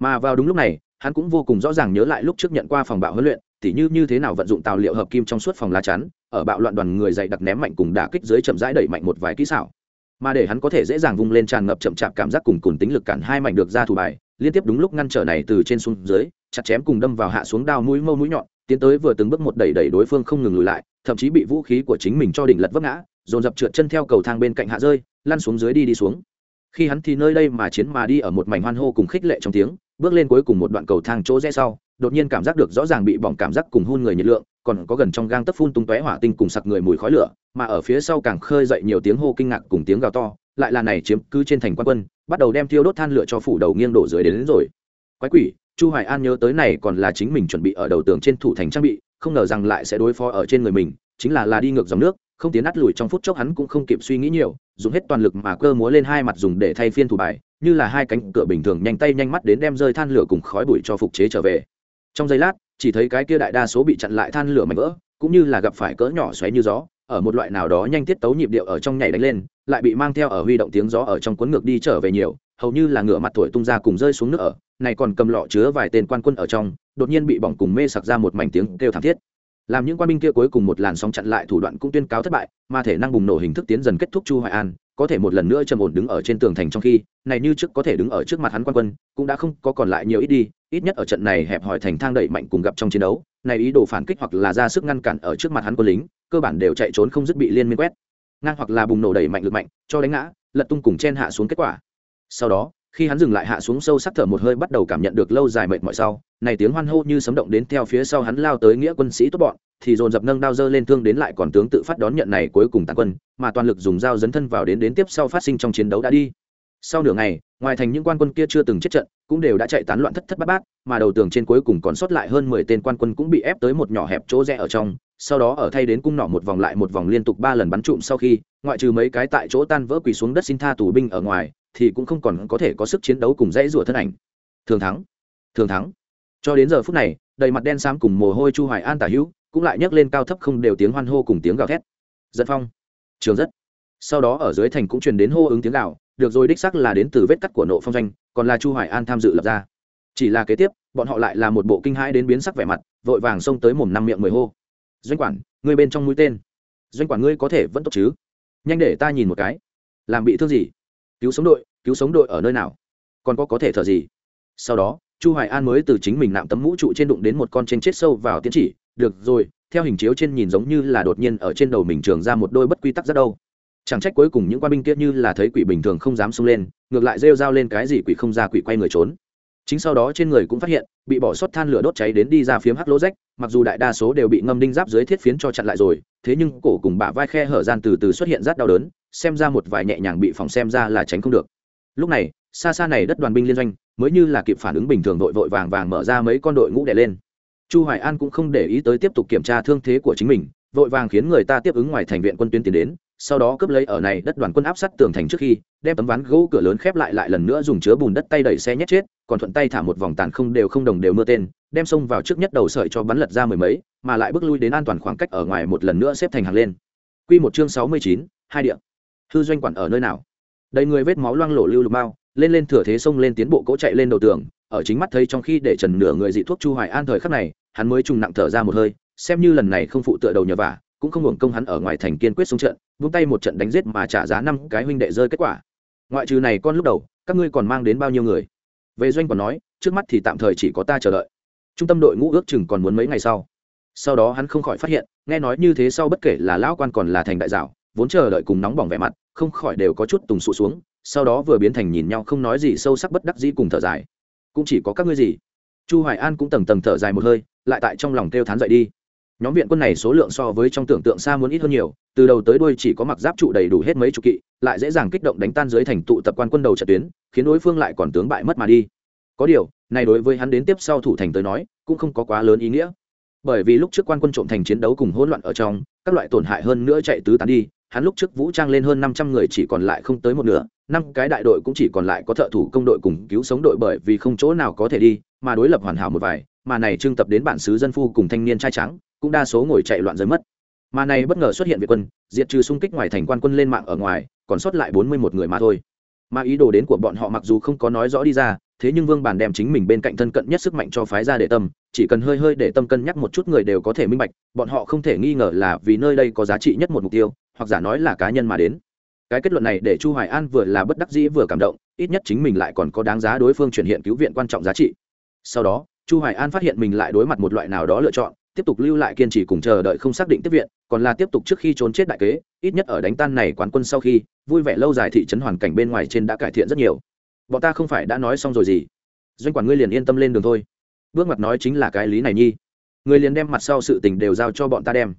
Mà vào đúng lúc này hắn cũng vô cùng rõ ràng nhớ lại lúc trước nhận qua phòng bạo huấn luyện, tỉ như như thế nào vận dụng tàu liệu hợp kim trong suốt phòng lá chắn, ở bạo loạn đoàn người dày đặc ném mạnh cùng đả kích dưới chậm rãi đẩy mạnh một vài kỹ xảo. Mà để hắn có thể dễ dàng vung lên tràn ngập chậm chạp cảm giác cùng cùng tính lực cản hai mảnh được ra thủ bài, liên tiếp đúng lúc ngăn trở này từ trên xuống dưới, chặt chém cùng đâm vào hạ xuống đao mũi mâu mũi nhọn, tiến tới vừa từng bước một đẩy đẩy đối phương không ngừng lùi lại, thậm chí bị vũ khí của chính mình cho đỉnh lật vấp ngã, dồn dập trượt chân theo cầu thang bên cạnh hạ rơi, lăn xuống dưới đi đi xuống. Khi hắn thì nơi đây mà chiến mà đi ở một mảnh hoan hô cùng khích lệ trong tiếng bước lên cuối cùng một đoạn cầu thang chỗ rẽ sau đột nhiên cảm giác được rõ ràng bị bỏng cảm giác cùng hun người nhiệt lượng còn có gần trong gang tấc phun tung tóe hỏa tinh cùng sặc người mùi khói lửa mà ở phía sau càng khơi dậy nhiều tiếng hô kinh ngạc cùng tiếng gào to lại là này chiếm cứ trên thành quan quân bắt đầu đem thiêu đốt than lửa cho phủ đầu nghiêng đổ dưới đến, đến rồi. Quái quỷ chu hoài an nhớ tới này còn là chính mình chuẩn bị ở đầu tường trên thủ thành trang bị không ngờ rằng lại sẽ đối phó ở trên người mình chính là là đi ngược dòng nước không tiến nát lùi trong phút chốc hắn cũng không kịp suy nghĩ nhiều dùng hết toàn lực mà cơ múa lên hai mặt dùng để thay phiên thủ bài như là hai cánh cửa bình thường nhanh tay nhanh mắt đến đem rơi than lửa cùng khói bụi cho phục chế trở về. Trong giây lát, chỉ thấy cái kia đại đa số bị chặn lại than lửa mạnh vỡ, cũng như là gặp phải cỡ nhỏ xoáy như gió, ở một loại nào đó nhanh tiết tấu nhịp điệu ở trong nhảy đánh lên, lại bị mang theo ở huy động tiếng gió ở trong cuốn ngược đi trở về nhiều, hầu như là ngựa mặt thổi tung ra cùng rơi xuống nước ở, này còn cầm lọ chứa vài tên quan quân ở trong, đột nhiên bị bỏng cùng mê sặc ra một mảnh tiếng kêu thảm thiết. Làm những quan binh kia cuối cùng một làn sóng chặn lại thủ đoạn cũng tuyên cáo thất bại, mà thể năng bùng nổ hình thức tiến dần kết thúc chu hoài an có thể một lần nữa trầm ổn đứng ở trên tường thành trong khi, này như trước có thể đứng ở trước mặt hắn quan quân, cũng đã không có còn lại nhiều ít đi, ít nhất ở trận này hẹp hòi thành thang đẩy mạnh cùng gặp trong chiến đấu, này ý đồ phản kích hoặc là ra sức ngăn cản ở trước mặt hắn quân lính, cơ bản đều chạy trốn không dứt bị liên miên quét. Ngang hoặc là bùng nổ đẩy mạnh lực mạnh, cho đánh ngã, lật tung cùng chen hạ xuống kết quả. Sau đó, khi hắn dừng lại hạ xuống sâu sắc thở một hơi bắt đầu cảm nhận được lâu dài mệt mỏi sau, này tiếng hoan hô như sấm động đến theo phía sau hắn lao tới nghĩa quân sĩ tốt bọn thì dồn dập nâng đao dơ lên thương đến lại còn tướng tự phát đón nhận này cuối cùng tàn quân, mà toàn lực dùng dao dấn thân vào đến đến tiếp sau phát sinh trong chiến đấu đã đi. Sau nửa ngày, ngoài thành những quan quân kia chưa từng chết trận, cũng đều đã chạy tán loạn thất thất bát bát, mà đầu tường trên cuối cùng còn sót lại hơn mười tên quan quân cũng bị ép tới một nhỏ hẹp chỗ rẽ ở trong, sau đó ở thay đến cung nỏ một vòng lại một vòng liên tục ba lần bắn trụm sau khi, ngoại trừ mấy cái tại chỗ tan vỡ quỳ xuống đất xin tha tù binh ở ngoài, thì cũng không còn có thể có sức chiến đấu cùng dãy rủa thân ảnh. Thường thắng thường thắng. Cho đến giờ phút này, đầy mặt đen xám cùng mồ hôi chu hoài an tả hữu cũng lại nhấc lên cao thấp không đều tiếng hoan hô cùng tiếng gào thét. Dẫn phong. Trường rất. Sau đó ở dưới thành cũng truyền đến hô ứng tiếng gào, được rồi đích xác là đến từ vết cắt của nộ phong doanh, còn là chu hoài an tham dự lập ra. Chỉ là kế tiếp, bọn họ lại là một bộ kinh hãi đến biến sắc vẻ mặt, vội vàng xông tới mồm năm miệng mười hô. Doanh quản, ngươi bên trong mũi tên. Doanh quản ngươi có thể vẫn tốt chứ? Nhanh để ta nhìn một cái. Làm bị thương gì? Cứu sống đội, cứu sống đội ở nơi nào? Còn có có thể thở gì? Sau đó, chu hoài an mới từ chính mình nạm tấm mũ trụ trên đụng đến một con trên chết sâu vào tiến chỉ được rồi, theo hình chiếu trên nhìn giống như là đột nhiên ở trên đầu mình trường ra một đôi bất quy tắc rất đâu. Chẳng trách cuối cùng những quan binh kia như là thấy quỷ bình thường không dám xông lên, ngược lại rêu rao lên cái gì quỷ không ra quỷ quay người trốn. Chính sau đó trên người cũng phát hiện, bị bỏ sót than lửa đốt cháy đến đi ra phiếm hắc lỗ rách, mặc dù đại đa số đều bị ngâm đinh giáp dưới thiết phiến cho chặn lại rồi, thế nhưng cổ cùng bả vai khe hở gian từ từ xuất hiện rát đau đớn, xem ra một vài nhẹ nhàng bị phòng xem ra là tránh không được. Lúc này, xa xa này đất đoàn binh liên doanh, mới như là kịp phản ứng bình thường vội vội vàng vàng mở ra mấy con đội ngũ đè lên chu hoài an cũng không để ý tới tiếp tục kiểm tra thương thế của chính mình, vội vàng khiến người ta tiếp ứng ngoài thành viện quân tuyến tiến đến, sau đó cướp lấy ở này đất đoàn quân áp sát tường thành trước khi, đem tấm ván gỗ cửa lớn khép lại lại lần nữa dùng chứa bùn đất tay đẩy xe nhét chết, còn thuận tay thả một vòng tàn không đều không đồng đều mưa tên, đem xông vào trước nhất đầu sợi cho bắn lật ra mười mấy, mà lại bước lui đến an toàn khoảng cách ở ngoài một lần nữa xếp thành hàng lên. Quy một chương sáu mươi chín, hai địa. Hư doanh quản ở nơi nào? Đầy người vết máu loang lổ lưu lục bao, lên lên thừa thế xông lên tiến bộ cỗ chạy lên đầu tường ở chính mắt thấy trong khi để trần nửa người dị thuốc chu hoài an thời khắc này, hắn mới trùng nặng thở ra một hơi, xem như lần này không phụ tựa đầu nhờ vả, cũng không hưởng công hắn ở ngoài thành kiên quyết xuống trận, vung tay một trận đánh giết mà trả giá năm cái huynh đệ rơi kết quả. Ngoại trừ này con lúc đầu, các ngươi còn mang đến bao nhiêu người? Về doanh còn nói, trước mắt thì tạm thời chỉ có ta chờ đợi. Trung tâm đội ngũ ước chừng còn muốn mấy ngày sau. Sau đó hắn không khỏi phát hiện, nghe nói như thế sau bất kể là lão quan còn là thành đại dạo vốn chờ đợi cùng nóng bỏng vẻ mặt, không khỏi đều có chút tùng sụ xuống, sau đó vừa biến thành nhìn nhau không nói gì sâu sắc bất đắc dĩ cùng thở dài cũng chỉ có các ngươi gì. Chu hoài an cũng tầng tầng thở dài một hơi, lại tại trong lòng kêu thán dậy đi. Nhóm viện quân này số lượng so với trong tưởng tượng xa muốn ít hơn nhiều, từ đầu tới đuôi chỉ có mặc giáp trụ đầy đủ hết mấy chục kỵ, lại dễ dàng kích động đánh tan dưới thành tụ tập quan quân đầu trận tuyến, khiến đối phương lại còn tướng bại mất mà đi. Có điều, này đối với hắn đến tiếp sau thủ thành tới nói, cũng không có quá lớn ý nghĩa. Bởi vì lúc trước quan quân trộm thành chiến đấu cùng hỗn loạn ở trong, các loại tổn hại hơn nữa chạy tứ tán đi hắn lúc trước vũ trang lên hơn năm trăm người chỉ còn lại không tới một nửa, năm cái đại đội cũng chỉ còn lại có thợ thủ công đội cùng cứu sống đội bởi vì không chỗ nào có thể đi, mà đối lập hoàn hảo một vài, mà này trưng tập đến bản xứ dân phu cùng thanh niên trai trắng, cũng đa số ngồi chạy loạn rơi mất. Mà này bất ngờ xuất hiện việt quân, diệt trừ xung kích ngoài thành quan quân lên mạng ở ngoài, còn sót lại bốn mươi một người mà thôi. Mà ý đồ đến của bọn họ mặc dù không có nói rõ đi ra, thế nhưng vương bản đem chính mình bên cạnh thân cận nhất sức mạnh cho phái ra để tâm, chỉ cần hơi hơi để tâm cân nhắc một chút người đều có thể minh bạch, bọn họ không thể nghi ngờ là vì nơi đây có giá trị nhất một mục tiêu hoặc giả nói là cá nhân mà đến. Cái kết luận này để chu hoài an vừa là bất đắc dĩ vừa cảm động, ít nhất chính mình lại còn có đáng giá đối phương chuyển hiện cứu viện quan trọng giá trị. Sau đó, chu hoài an phát hiện mình lại đối mặt một loại nào đó lựa chọn, tiếp tục lưu lại kiên trì cùng chờ đợi không xác định tiếp viện, còn là tiếp tục trước khi trốn chết đại kế, ít nhất ở đánh tan này quán quân sau khi, vui vẻ lâu dài thị trấn hoàn cảnh bên ngoài trên đã cải thiện rất nhiều. Bọn ta không phải đã nói xong rồi gì? Doanh quản ngươi liền yên tâm lên đường thôi. Bước mặt nói chính là cái lý này nhi. Người liền đem mặt sau sự tình đều giao cho bọn ta đem.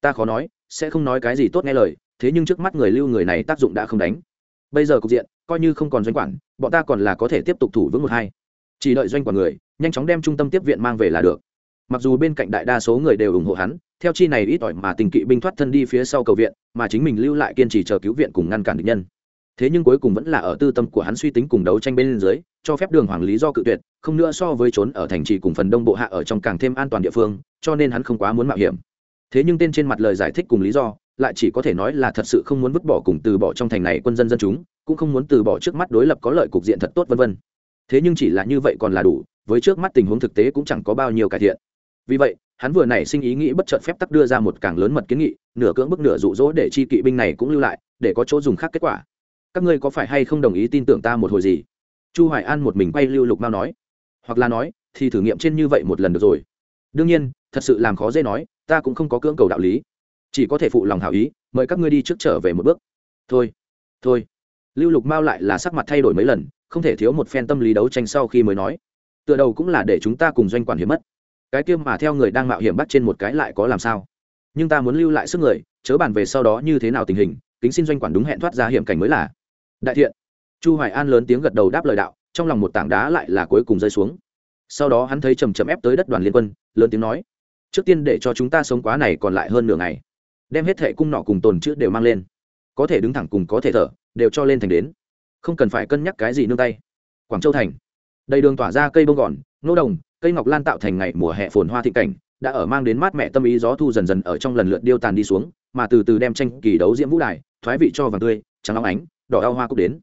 Ta khó nói sẽ không nói cái gì tốt nghe lời, thế nhưng trước mắt người lưu người này tác dụng đã không đánh. Bây giờ cục diện, coi như không còn doanh quản, bọn ta còn là có thể tiếp tục thủ vững một hai. Chỉ đợi doanh quản người, nhanh chóng đem trung tâm tiếp viện mang về là được. Mặc dù bên cạnh đại đa số người đều ủng hộ hắn, theo chi này ít ỏi mà tình kỵ binh thoát thân đi phía sau cầu viện, mà chính mình lưu lại kiên trì chờ cứu viện cùng ngăn cản địch nhân. Thế nhưng cuối cùng vẫn là ở tư tâm của hắn suy tính cùng đấu tranh bên dưới, cho phép đường hoàng lý do cự tuyệt, không nữa so với trốn ở thành trì cùng phần đông bộ hạ ở trong càng thêm an toàn địa phương, cho nên hắn không quá muốn mạo hiểm thế nhưng tên trên mặt lời giải thích cùng lý do, lại chỉ có thể nói là thật sự không muốn vứt bỏ cùng từ bỏ trong thành này quân dân dân chúng, cũng không muốn từ bỏ trước mắt đối lập có lợi cục diện thật tốt vân vân. Thế nhưng chỉ là như vậy còn là đủ, với trước mắt tình huống thực tế cũng chẳng có bao nhiêu cải thiện. Vì vậy, hắn vừa nảy sinh ý nghĩ bất chợt phép tắc đưa ra một càng lớn mật kiến nghị, nửa cưỡng bức nửa rụ rỗ để chi kỵ binh này cũng lưu lại, để có chỗ dùng khác kết quả. Các ngươi có phải hay không đồng ý tin tưởng ta một hồi gì? Chu hoài an một mình quay lưu lục mao nói. Hoặc là nói, thì thử nghiệm trên như vậy một lần được rồi. Đương nhiên, thật sự làm khó dễ nói ta cũng không có cưỡng cầu đạo lý. Chỉ có thể phụ lòng hảo ý, mời các ngươi đi trước trở về một bước. Thôi thôi. Lưu lục mao lại là sắc mặt thay đổi mấy lần, không thể thiếu một phen tâm lý đấu tranh sau khi mới nói. Tựa đầu cũng là để chúng ta cùng doanh quản hiểm mất. Cái kia mà theo người đang mạo hiểm bắt trên một cái lại có làm sao? Nhưng ta muốn lưu lại sức người, chớ bàn về sau đó như thế nào tình hình, kính xin doanh quản đúng hẹn thoát ra hiểm cảnh mới là. Đại thiện. Chu hoài an lớn tiếng gật đầu đáp lời đạo, trong lòng một tảng đá lại là cuối cùng rơi xuống. Sau đó hắn thấy chầm chậm ép tới đất đoàn liên quân, lớn tiếng nói trước tiên để cho chúng ta sống quá này còn lại hơn nửa ngày. Đem hết thệ cung nọ cùng tồn chữ đều mang lên. Có thể đứng thẳng cùng có thể thở, đều cho lên thành đến. Không cần phải cân nhắc cái gì nương tay. Quảng châu thành. Đầy đường tỏa ra cây bông gòn, nô đồng, cây ngọc lan tạo thành ngày mùa hè phồn hoa thị cảnh, đã ở mang đến mát mẹ tâm ý gió thu dần dần ở trong lần lượt điêu tàn đi xuống, mà từ từ đem tranh kỳ đấu diễm vũ đài, thoái vị cho vàng tươi, trắng óng ánh, đỏ ao hoa cúc đến.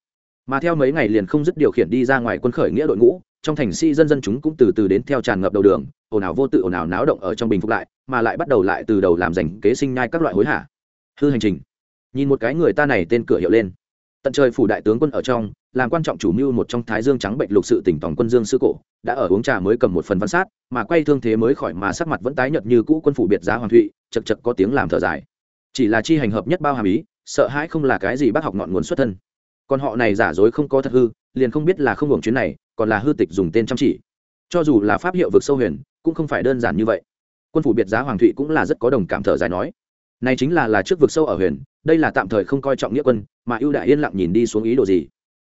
Mà theo mấy ngày liền không dứt điều khiển đi ra ngoài quân khởi nghĩa đội ngũ trong thành si dân dân chúng cũng từ từ đến theo tràn ngập đầu đường, ồn ào vô tự ồn ào náo động ở trong bình phục lại, mà lại bắt đầu lại từ đầu làm giành kế sinh nhai các loại hối hả. Hư hành trình. Nhìn một cái người ta này tên cửa hiệu lên. Tận trời phủ đại tướng quân ở trong, làm quan trọng chủ mưu một trong thái dương trắng bệnh lục sự tỉnh tổng quân dương sư cổ, đã ở uống trà mới cầm một phần văn sát, mà quay thương thế mới khỏi mà sắc mặt vẫn tái nhợt như cũ quân phủ biệt giá hoàng thụy, chật chật có tiếng làm thở dài. Chỉ là chi hành hợp nhất bao hàm ý, sợ hãi không là cái gì bác học ngọn nguồn xuất thân. Còn họ này giả dối không có thật hư, liền không biết là không hưởng chuyến này còn là hư tịch dùng tên chăm chỉ. Cho dù là pháp hiệu vực sâu huyền, cũng không phải đơn giản như vậy. Quân phủ biệt giá hoàng thụy cũng là rất có đồng cảm thở dài nói. Này chính là là trước vực sâu ở huyền, đây là tạm thời không coi trọng nghĩa quân, mà ưu đại yên lặng nhìn đi xuống ý đồ gì.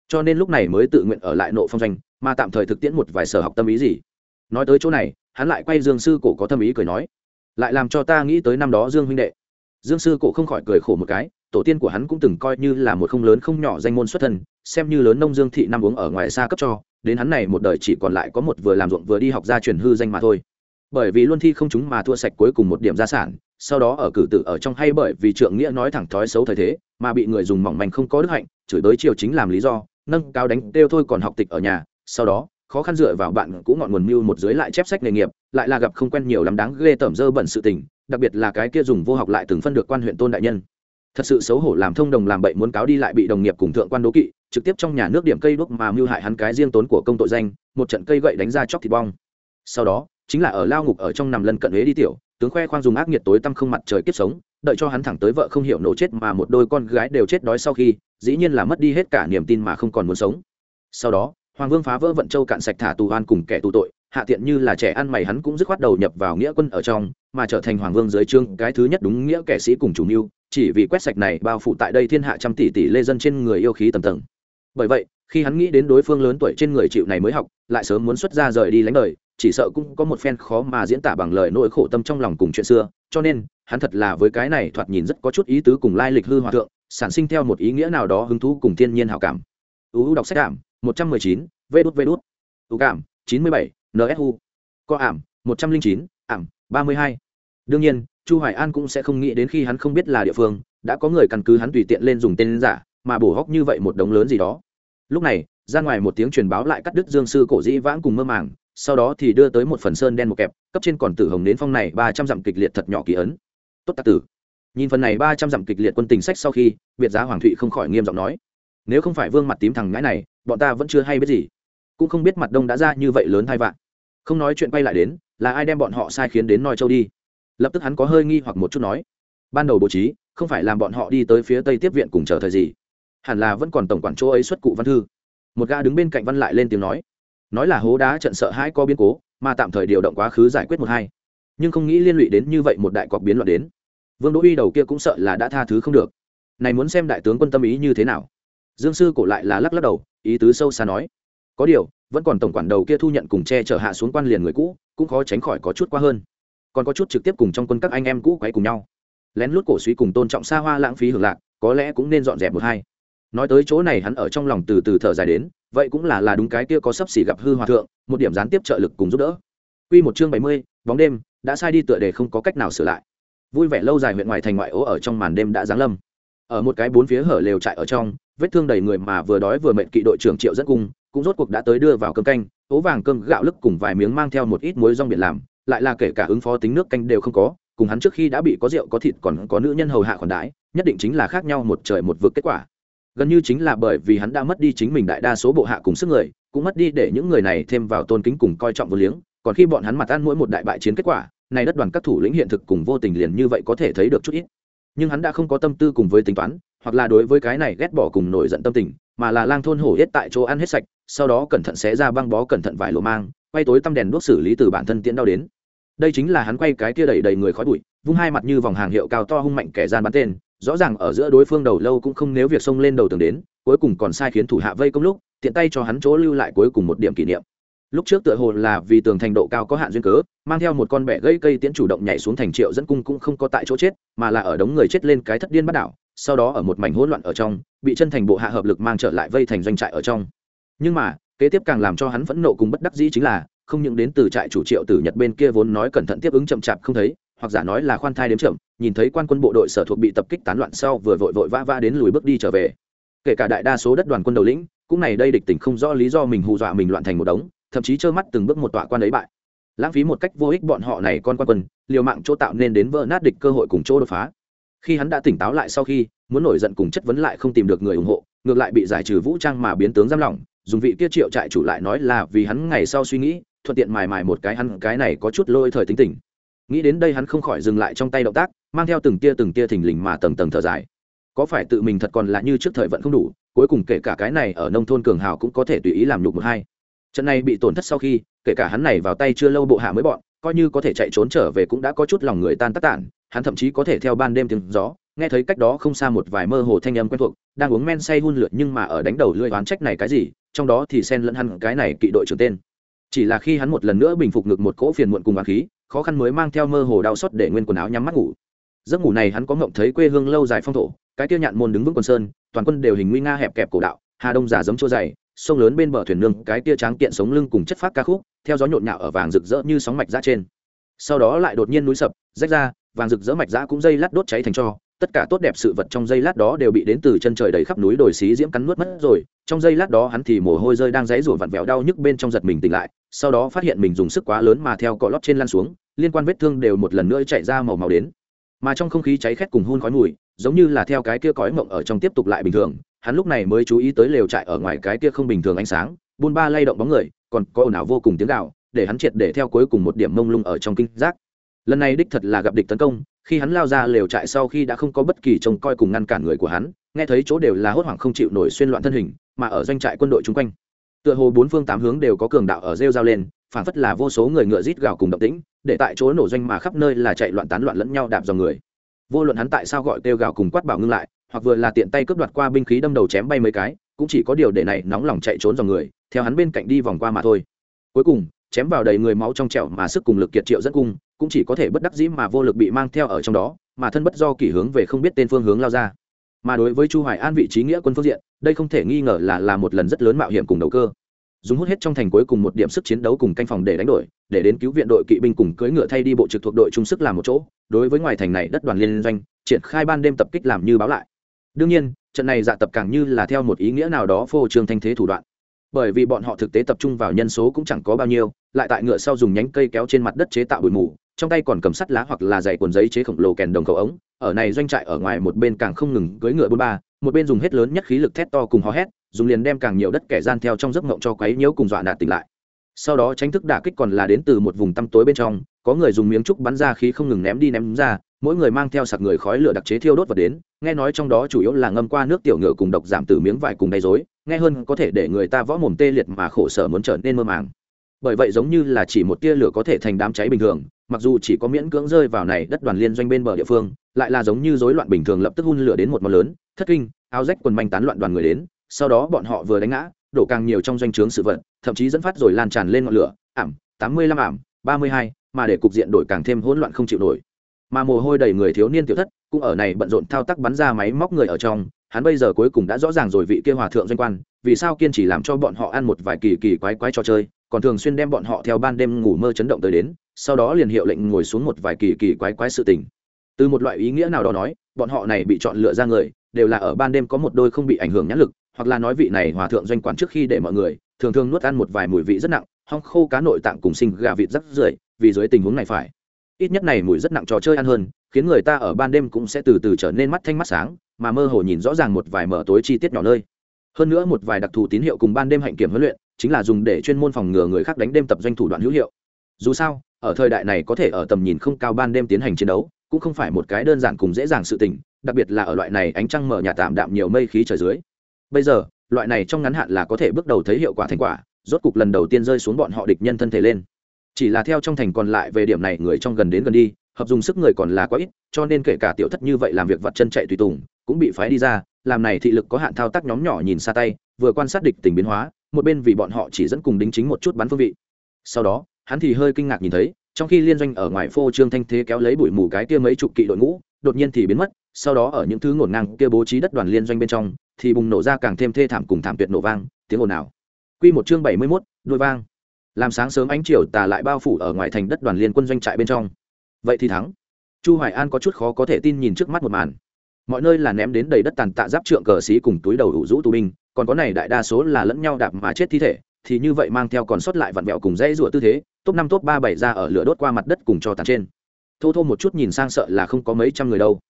Cho nên lúc này mới tự nguyện ở lại nộ phong doanh, mà tạm thời thực tiễn một vài sở học tâm ý gì. Nói tới chỗ này, hắn lại quay dương sư cổ có tâm ý cười nói. Lại làm cho ta nghĩ tới năm đó dương huynh đệ. Dương sư cổ không khỏi cười khổ một cái tổ tiên của hắn cũng từng coi như là một không lớn không nhỏ danh môn xuất thân, xem như lớn nông dương thị năm uống ở ngoài xa cấp cho, đến hắn này một đời chỉ còn lại có một vừa làm ruộng vừa đi học ra truyền hư danh mà thôi. Bởi vì luân thi không chúng mà thua sạch cuối cùng một điểm gia sản, sau đó ở cử tử ở trong hay bởi vì trượng nghĩa nói thẳng thói xấu thời thế, mà bị người dùng mỏng manh không có đức hạnh, chửi tới triều chính làm lý do, nâng cao đánh đeo thôi còn học tịch ở nhà, sau đó, khó khăn dựa vào bạn cũng ngọn nguồn mưu một dưới lại chép sách nghề nghiệp, lại là gặp không quen nhiều lắm đáng ghê tởm dơ bẩn sự tình, đặc biệt là cái kia dùng vô học lại từng phân được quan huyện tôn đại nhân thật sự xấu hổ làm thông đồng làm bậy muốn cáo đi lại bị đồng nghiệp cùng thượng quan đố kỵ, trực tiếp trong nhà nước điểm cây đuốc mà mưu hại hắn cái riêng tốn của công tội danh, một trận cây gậy đánh ra chóc thịt bong. Sau đó, chính là ở lao ngục ở trong nằm lân cận huế đi tiểu, tướng khoe khoang dùng ác nghiệt tối tăm không mặt trời kiếp sống, đợi cho hắn thẳng tới vợ không hiểu nổ chết mà một đôi con gái đều chết đói sau khi, dĩ nhiên là mất đi hết cả niềm tin mà không còn muốn sống. Sau đó, hoàng vương phá vỡ vận châu cạn sạch thả tù hoan cùng kẻ tù tội, hạ tiện như là trẻ ăn mày hắn cũng dứt khoát đầu nhập vào nghĩa quân ở trong, mà trở thành hoàng vương dưới trương cái thứ nhất đúng nghĩa kẻ sĩ cùng chủ mưu chỉ vì quét sạch này bao phủ tại đây thiên hạ trăm tỷ tỷ lê dân trên người yêu khí tầm tầng. Bởi vậy, khi hắn nghĩ đến đối phương lớn tuổi trên người chịu này mới học, lại sớm muốn xuất ra rời đi lánh đời, chỉ sợ cũng có một phen khó mà diễn tả bằng lời nỗi khổ tâm trong lòng cùng chuyện xưa, cho nên, hắn thật là với cái này thoạt nhìn rất có chút ý tứ cùng lai lịch hư hòa thượng, sản sinh theo một ý nghĩa nào đó hứng thú cùng thiên nhiên hảo cảm. Uu đọc sách cảm một trăm mười chín, vê đút vê đút. Ưu cảm, chín mươi bảy nsu co ảm, một trăm linh chín, ảm, ba mươi hai. Đương nhiên chu hoài an cũng sẽ không nghĩ đến khi hắn không biết là địa phương, đã có người căn cứ hắn tùy tiện lên dùng tên giả, mà bổ hóc như vậy một đống lớn gì đó. Lúc này, ra ngoài một tiếng truyền báo lại cắt đứt dương sư cổ dĩ vãng cùng mơ màng, sau đó thì đưa tới một phần sơn đen một kẹp, cấp trên còn tử hồng đến phong này ba trăm dặm kịch liệt thật nhỏ kỳ ấn. Tốt tạc tử. Nhìn phần này ba trăm dặm kịch liệt quân tình sách sau khi biệt giá hoàng thụy không khỏi nghiêm giọng nói, nếu không phải vương mặt tím thằng ngãi này, bọn ta vẫn chưa hay biết gì. Cũng không biết mặt đông đã ra như vậy lớn thay vạn không nói chuyện quay lại đến, là ai đem bọn họ sai khiến đến noi châu đi? Lập tức hắn có hơi nghi hoặc một chút nói, ban đầu bố trí, không phải làm bọn họ đi tới phía tây tiếp viện cùng chờ thời gì? Hẳn là vẫn còn tổng quản chỗ ấy xuất cụ văn thư. Một gã đứng bên cạnh văn lại lên tiếng nói nói là hố đá trận sợ hãi có biến cố, mà tạm thời điều động quá khứ giải quyết một hai. Nhưng không nghĩ liên lụy đến như vậy một đại cọc biến loạn đến. Vương đỗ uy đầu kia cũng sợ là đã tha thứ không được. Này muốn xem đại tướng quân tâm ý như thế nào? Dương sư cổ lại là lắc lắc đầu, ý tứ sâu xa nói, có điều, vẫn còn tổng quản đầu kia thu nhận cùng che chở hạ xuống quan liền người cũ, cũng khó tránh khỏi có chút qua hơn còn có chút trực tiếp cùng trong quân các anh em cũ quấy cùng nhau. Lén lút cổ suý cùng tôn trọng xa hoa lãng phí hưởng lạc có lẽ cũng nên dọn dẹp một hai. Nói tới chỗ này hắn ở trong lòng từ từ thở dài đến vậy cũng là là đúng cái kia có sấp xỉ gặp hư hòa thượng một điểm gián tiếp trợ lực cùng giúp đỡ. Quy một chương bảy mươi, bóng đêm đã sai đi tựa để không có cách nào sửa lại. Vui vẻ lâu dài huyện ngoài thành ngoại ố ở trong màn đêm đã giáng lâm. Ở một cái bốn phía hở lều trại ở trong vết thương đầy người mà vừa đói vừa mệt kỵ đội trưởng triệu dẫn cung cũng rốt cuộc đã tới đưa vào cơm canh ố vàng cơm gạo lức cùng vài miếng mang theo một ít muối rong biển làm lại là kể cả ứng phó tính nước canh đều không có, cùng hắn trước khi đã bị có rượu, có thịt còn có nữ nhân hầu hạ khoản đãi, nhất định chính là khác nhau một trời một vực kết quả. Gần như chính là bởi vì hắn đã mất đi chính mình đại đa số bộ hạ cùng sức người, cũng mất đi để những người này thêm vào tôn kính cùng coi trọng vô liếng, còn khi bọn hắn mặt ăn mỗi một đại bại chiến kết quả, này đất đoàn các thủ lĩnh hiện thực cùng vô tình liền như vậy có thể thấy được chút ít. Nhưng hắn đã không có tâm tư cùng với tính toán, hoặc là đối với cái này ghét bỏ cùng nổi giận tâm tình, mà là lang thôn hổ hết tại chỗ ăn hết sạch, sau đó cẩn thận xé ra băng bó cẩn thận vải lộ mang quay tối tăm đèn đuốc xử lý từ bản thân tiễn đau đến. Đây chính là hắn quay cái kia đầy đầy người khói bụi, vung hai mặt như vòng hàng hiệu cao to hung mạnh kẻ gian bắn tên, rõ ràng ở giữa đối phương đầu lâu cũng không nếu việc xông lên đầu tường đến, cuối cùng còn sai khiến thủ hạ vây công lúc, tiện tay cho hắn chỗ lưu lại cuối cùng một điểm kỷ niệm. Lúc trước tựa hồ là vì tường thành độ cao có hạn duyên cớ, mang theo một con bẻ gây cây tiễn chủ động nhảy xuống thành triệu dẫn cung cũng không có tại chỗ chết, mà là ở đống người chết lên cái thất điên bắt đảo, sau đó ở một mảnh hỗn loạn ở trong, bị chân thành bộ hạ hợp lực mang trở lại vây thành doanh trại ở trong. Nhưng mà kế tiếp càng làm cho hắn phẫn nộ cùng bất đắc dĩ chính là, không những đến từ trại chủ triệu tử nhật bên kia vốn nói cẩn thận tiếp ứng chậm chạp không thấy, hoặc giả nói là khoan thai đếm chậm, nhìn thấy quan quân bộ đội sở thuộc bị tập kích tán loạn sau vừa vội vội vã vã đến lùi bước đi trở về. Kể cả đại đa số đất đoàn quân đầu lĩnh, cũng này đây địch tình không rõ lý do mình hù dọa mình loạn thành một đống, thậm chí trơ mắt từng bước một tọa quan ấy bại. Lãng phí một cách vô ích bọn họ này con quan quân, liều mạng chỗ tạo nên đến vỡ nát địch cơ hội cùng chỗ đột phá. Khi hắn đã tỉnh táo lại sau khi, muốn nổi giận cùng chất vấn lại không tìm được người ủng hộ, ngược lại bị giải trừ vũ trang mà biến tướng giam lỏng dùng vị kia triệu trại chủ lại nói là vì hắn ngày sau suy nghĩ, thuận tiện mài mài một cái hắn, cái này có chút lôi thời tính tình. Nghĩ đến đây hắn không khỏi dừng lại trong tay động tác, mang theo từng tia từng tia thình lình mà tầng tầng thở dài. Có phải tự mình thật còn là như trước thời vẫn không đủ, cuối cùng kể cả cái này ở nông thôn cường hào cũng có thể tùy ý làm nhục một hai. Trận này bị tổn thất sau khi, kể cả hắn này vào tay chưa lâu bộ hạ mới bọn, coi như có thể chạy trốn trở về cũng đã có chút lòng người tan tác tản, hắn thậm chí có thể theo ban đêm tiếng gió nghe thấy cách đó không xa một vài mơ hồ thanh âm quen thuộc, đang uống men say hun lượt nhưng mà ở đánh đầu lưỡi oán trách này cái gì, trong đó thì xen lẫn hẳn cái này kỵ đội trưởng tên. Chỉ là khi hắn một lần nữa bình phục ngực một cỗ phiền muộn cùng oán khí, khó khăn mới mang theo mơ hồ đau xót để nguyên quần áo nhắm mắt ngủ. Giấc ngủ này hắn có ngộng thấy quê hương lâu dài phong thổ, cái tiêu nhạn môn đứng vững quần sơn, toàn quân đều hình nguy nga hẹp kẹp cổ đạo, hà đông giả giống chua dày, sông lớn bên bờ thuyền nương, cái tia tráng kiện sống lưng cùng chất phát ca khúc, theo gió nhộn nhạo ở vàng rực rỡ như sóng mạch ra trên. Sau đó lại đột nhiên núi sập, rách ra, vàng rực rỡ mạch ra cũng dây lát đốt cháy thành cho tất cả tốt đẹp sự vật trong giây lát đó đều bị đến từ chân trời đầy khắp núi đồi xí diễm cắn nuốt mất rồi. Trong giây lát đó hắn thì mồ hôi rơi đang dãy rủa vặn vẹo đau nhức bên trong giật mình tỉnh lại, sau đó phát hiện mình dùng sức quá lớn mà theo cọ lót trên lan xuống, liên quan vết thương đều một lần nữa chạy ra màu màu đến. Mà trong không khí cháy khét cùng hun khói mùi, giống như là theo cái kia cõi mộng ở trong tiếp tục lại bình thường, hắn lúc này mới chú ý tới lều trại ở ngoài cái kia không bình thường ánh sáng, buôn ba lay động bóng người, còn có ồn ào vô cùng tiếng gạo để hắn triệt để theo cuối cùng một điểm mông lung ở trong kinh giác lần này đích thật là gặp địch tấn công, khi hắn lao ra lều trại sau khi đã không có bất kỳ trông coi cùng ngăn cản người của hắn, nghe thấy chỗ đều là hốt hoảng không chịu nổi xuyên loạn thân hình, mà ở doanh trại quân đội chung quanh. Tựa hồ bốn phương tám hướng đều có cường đạo ở rêu dao lên phản phất là vô số người ngựa rít gào cùng động tĩnh, để tại chỗ nổ doanh mà khắp nơi là chạy loạn tán loạn lẫn nhau đạp dòng người. Vô luận hắn tại sao gọi kêu gào cùng quát bảo ngưng lại, hoặc vừa là tiện tay cướp đoạt qua binh khí đâm đầu chém bay mấy cái, cũng chỉ có điều để này nóng lòng chạy trốn dòng người, theo hắn bên cạnh đi vòng qua mà thôi. Cuối cùng, chém vào đầy người máu trong trẻo mà sức cùng lực kiệt triệu dẫn cung cũng chỉ có thể bất đắc dĩ mà vô lực bị mang theo ở trong đó, mà thân bất do kỷ hướng về không biết tên phương hướng lao ra. Mà đối với chu hoài an vị trí nghĩa quân phương diện, đây không thể nghi ngờ là là một lần rất lớn mạo hiểm cùng đầu cơ. Dùng hút hết trong thành cuối cùng một điểm sức chiến đấu cùng canh phòng để đánh đổi, để đến cứu viện đội kỵ binh cùng cưỡi ngựa thay đi bộ trực thuộc đội trung sức làm một chỗ, đối với ngoài thành này đất đoàn liên doanh, triển khai ban đêm tập kích làm như báo lại. Đương nhiên, trận này dạ tập càng như là theo một ý nghĩa nào đó phô trương thanh thế thủ đoạn bởi vì bọn họ thực tế tập trung vào nhân số cũng chẳng có bao nhiêu, lại tại ngựa sau dùng nhánh cây kéo trên mặt đất chế tạo bụi mù, trong tay còn cầm sắt lá hoặc là dày cuốn giấy chế khổng lồ kèn đồng cầu ống, ở này doanh trại ở ngoài một bên càng không ngừng cưỡi ngựa bốn ba, một bên dùng hết lớn nhất khí lực thét to cùng hò hét, dùng liền đem càng nhiều đất kẻ gian theo trong giấc ngộng cho quấy nhiễu cùng dọa nạt tỉnh lại. Sau đó tránh thức đả kích còn là đến từ một vùng tăm tối bên trong, có người dùng miếng trúc bắn ra khí không ngừng ném đi ném ra, mỗi người mang theo sạc người khói lửa đặc chế thiêu đốt vật đến, nghe nói trong đó chủ yếu là ngâm qua nước tiểu ngựa cùng độc giảm từ miếng vải cùng đầy dối nghe hơn có thể để người ta võ mồm tê liệt mà khổ sở muốn trở nên mơ màng. Bởi vậy giống như là chỉ một tia lửa có thể thành đám cháy bình thường, mặc dù chỉ có miễn cưỡng rơi vào này đất đoàn liên doanh bên bờ địa phương, lại là giống như rối loạn bình thường lập tức hun lửa đến một món lớn, thất kinh, áo rách quần manh tán loạn đoàn người đến, sau đó bọn họ vừa đánh ngã, đổ càng nhiều trong doanh trướng sự vật, thậm chí dẫn phát rồi lan tràn lên ngọn lửa, ảm, tám mươi lăm ảm, ba mươi hai, mà để cục diện đổi càng thêm hỗn loạn không chịu nổi. Mà mồ hôi đầy người thiếu niên tiểu thất, cũng ở này bận rộn thao tác bắn ra máy móc người ở trong hắn bây giờ cuối cùng đã rõ ràng rồi vị kia hòa thượng doanh quan, vì sao kiên chỉ làm cho bọn họ ăn một vài kỳ kỳ quái quái trò chơi, còn thường xuyên đem bọn họ theo ban đêm ngủ mơ chấn động tới đến, sau đó liền hiệu lệnh ngồi xuống một vài kỳ kỳ quái quái sự tình. Từ một loại ý nghĩa nào đó nói, bọn họ này bị chọn lựa ra người, đều là ở ban đêm có một đôi không bị ảnh hưởng nhãn lực, hoặc là nói vị này hòa thượng doanh quản trước khi để mọi người, thường thường nuốt ăn một vài mùi vị rất nặng, hong khô cá nội tạng cùng sinh gà vịt rất rưởi, vì dưới tình huống này phải. Ít nhất này mùi rất nặng trò chơi ăn hơn, khiến người ta ở ban đêm cũng sẽ từ từ trở nên mắt thanh mắt sáng mà mơ hồ nhìn rõ ràng một vài mở tối chi tiết nhỏ nơi. Hơn nữa một vài đặc thù tín hiệu cùng ban đêm hạnh kiểm huấn luyện, chính là dùng để chuyên môn phòng ngừa người khác đánh đêm tập doanh thủ đoạn hữu hiệu. Dù sao, ở thời đại này có thể ở tầm nhìn không cao ban đêm tiến hành chiến đấu, cũng không phải một cái đơn giản cùng dễ dàng sự tình, đặc biệt là ở loại này ánh trăng mở nhà tạm đạm nhiều mây khí trời dưới. Bây giờ, loại này trong ngắn hạn là có thể bước đầu thấy hiệu quả thành quả, rốt cục lần đầu tiên rơi xuống bọn họ địch nhân thân thể lên. Chỉ là theo trong thành còn lại về điểm này người trong gần đến gần đi hợp dùng sức người còn là quá ít cho nên kể cả tiểu thất như vậy làm việc vặt chân chạy tùy tùng cũng bị phái đi ra làm này thị lực có hạn thao tác nhóm nhỏ nhìn xa tay vừa quan sát địch tình biến hóa một bên vì bọn họ chỉ dẫn cùng đính chính một chút bắn phương vị. Sau đó hắn thì hơi kinh ngạc nhìn thấy trong khi liên doanh ở ngoài phô trương thanh thế kéo lấy bụi mù cái kia mấy chục kỵ đội ngũ đột nhiên thì biến mất sau đó ở những thứ ngổn ngang kia bố trí đất đoàn liên doanh bên trong thì bùng nổ ra càng thêm thê thảm cùng thảm tuyệt nổ vang tiếng ồn ào. Quy một chương bảy mươi 71, đôi vang. Làm sáng sớm ánh chiều tà lại bao phủ ở ngoài thành đất đoàn liên quân doanh trại bên trong vậy thì thắng. Chu hoài an có chút khó có thể tin nhìn trước mắt một màn. Mọi nơi là ném đến đầy đất tàn tạ giáp trượng cờ xí cùng túi đầu đủ rũ tù binh, còn có này đại đa số là lẫn nhau đạp mà chết thi thể, thì như vậy mang theo còn sót lại vặn vẹo cùng dãy rủa tư thế, top năm top ba bảy ra ở lửa đốt qua mặt đất cùng cho tàn trên. Thô thô một chút nhìn sang sợ là không có mấy trăm người đâu.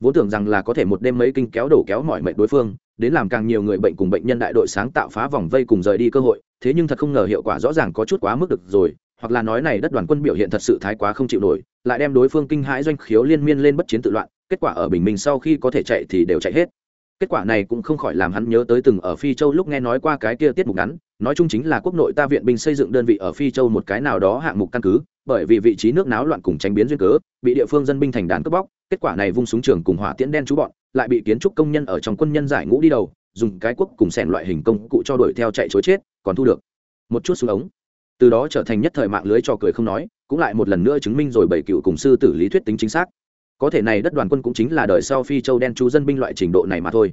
Vốn tưởng rằng là có thể một đêm mấy kinh kéo đổ kéo mọi mệnh đối phương, đến làm càng nhiều người bệnh cùng bệnh nhân đại đội sáng tạo phá vòng vây cùng rời đi cơ hội, thế nhưng thật không ngờ hiệu quả rõ ràng có chút quá mức được rồi hoặc là nói này đất đoàn quân biểu hiện thật sự thái quá không chịu nổi, lại đem đối phương kinh hãi doanh khiếu liên miên lên bất chiến tự loạn, kết quả ở bình minh sau khi có thể chạy thì đều chạy hết. Kết quả này cũng không khỏi làm hắn nhớ tới từng ở phi châu lúc nghe nói qua cái kia tiết mục ngắn, nói chung chính là quốc nội ta viện binh xây dựng đơn vị ở phi châu một cái nào đó hạng mục căn cứ, bởi vì vị trí nước náo loạn cùng tránh biến duyên cớ, bị địa phương dân binh thành đàn cướp bóc, kết quả này vung súng trường cùng hỏa tiễn đen chú bọn, lại bị kiến trúc công nhân ở trong quân nhân giải ngũ đi đầu, dùng cái quốc cùng sẻn loại hình công cụ cho đuổi theo chạy chối chết, còn thu được một chút xuống ống từ đó trở thành nhất thời mạng lưới cho cười không nói, cũng lại một lần nữa chứng minh rồi bảy cựu cùng sư tử lý thuyết tính chính xác. Có thể này đất đoàn quân cũng chính là đời sau phi châu đen chú dân binh loại trình độ này mà thôi.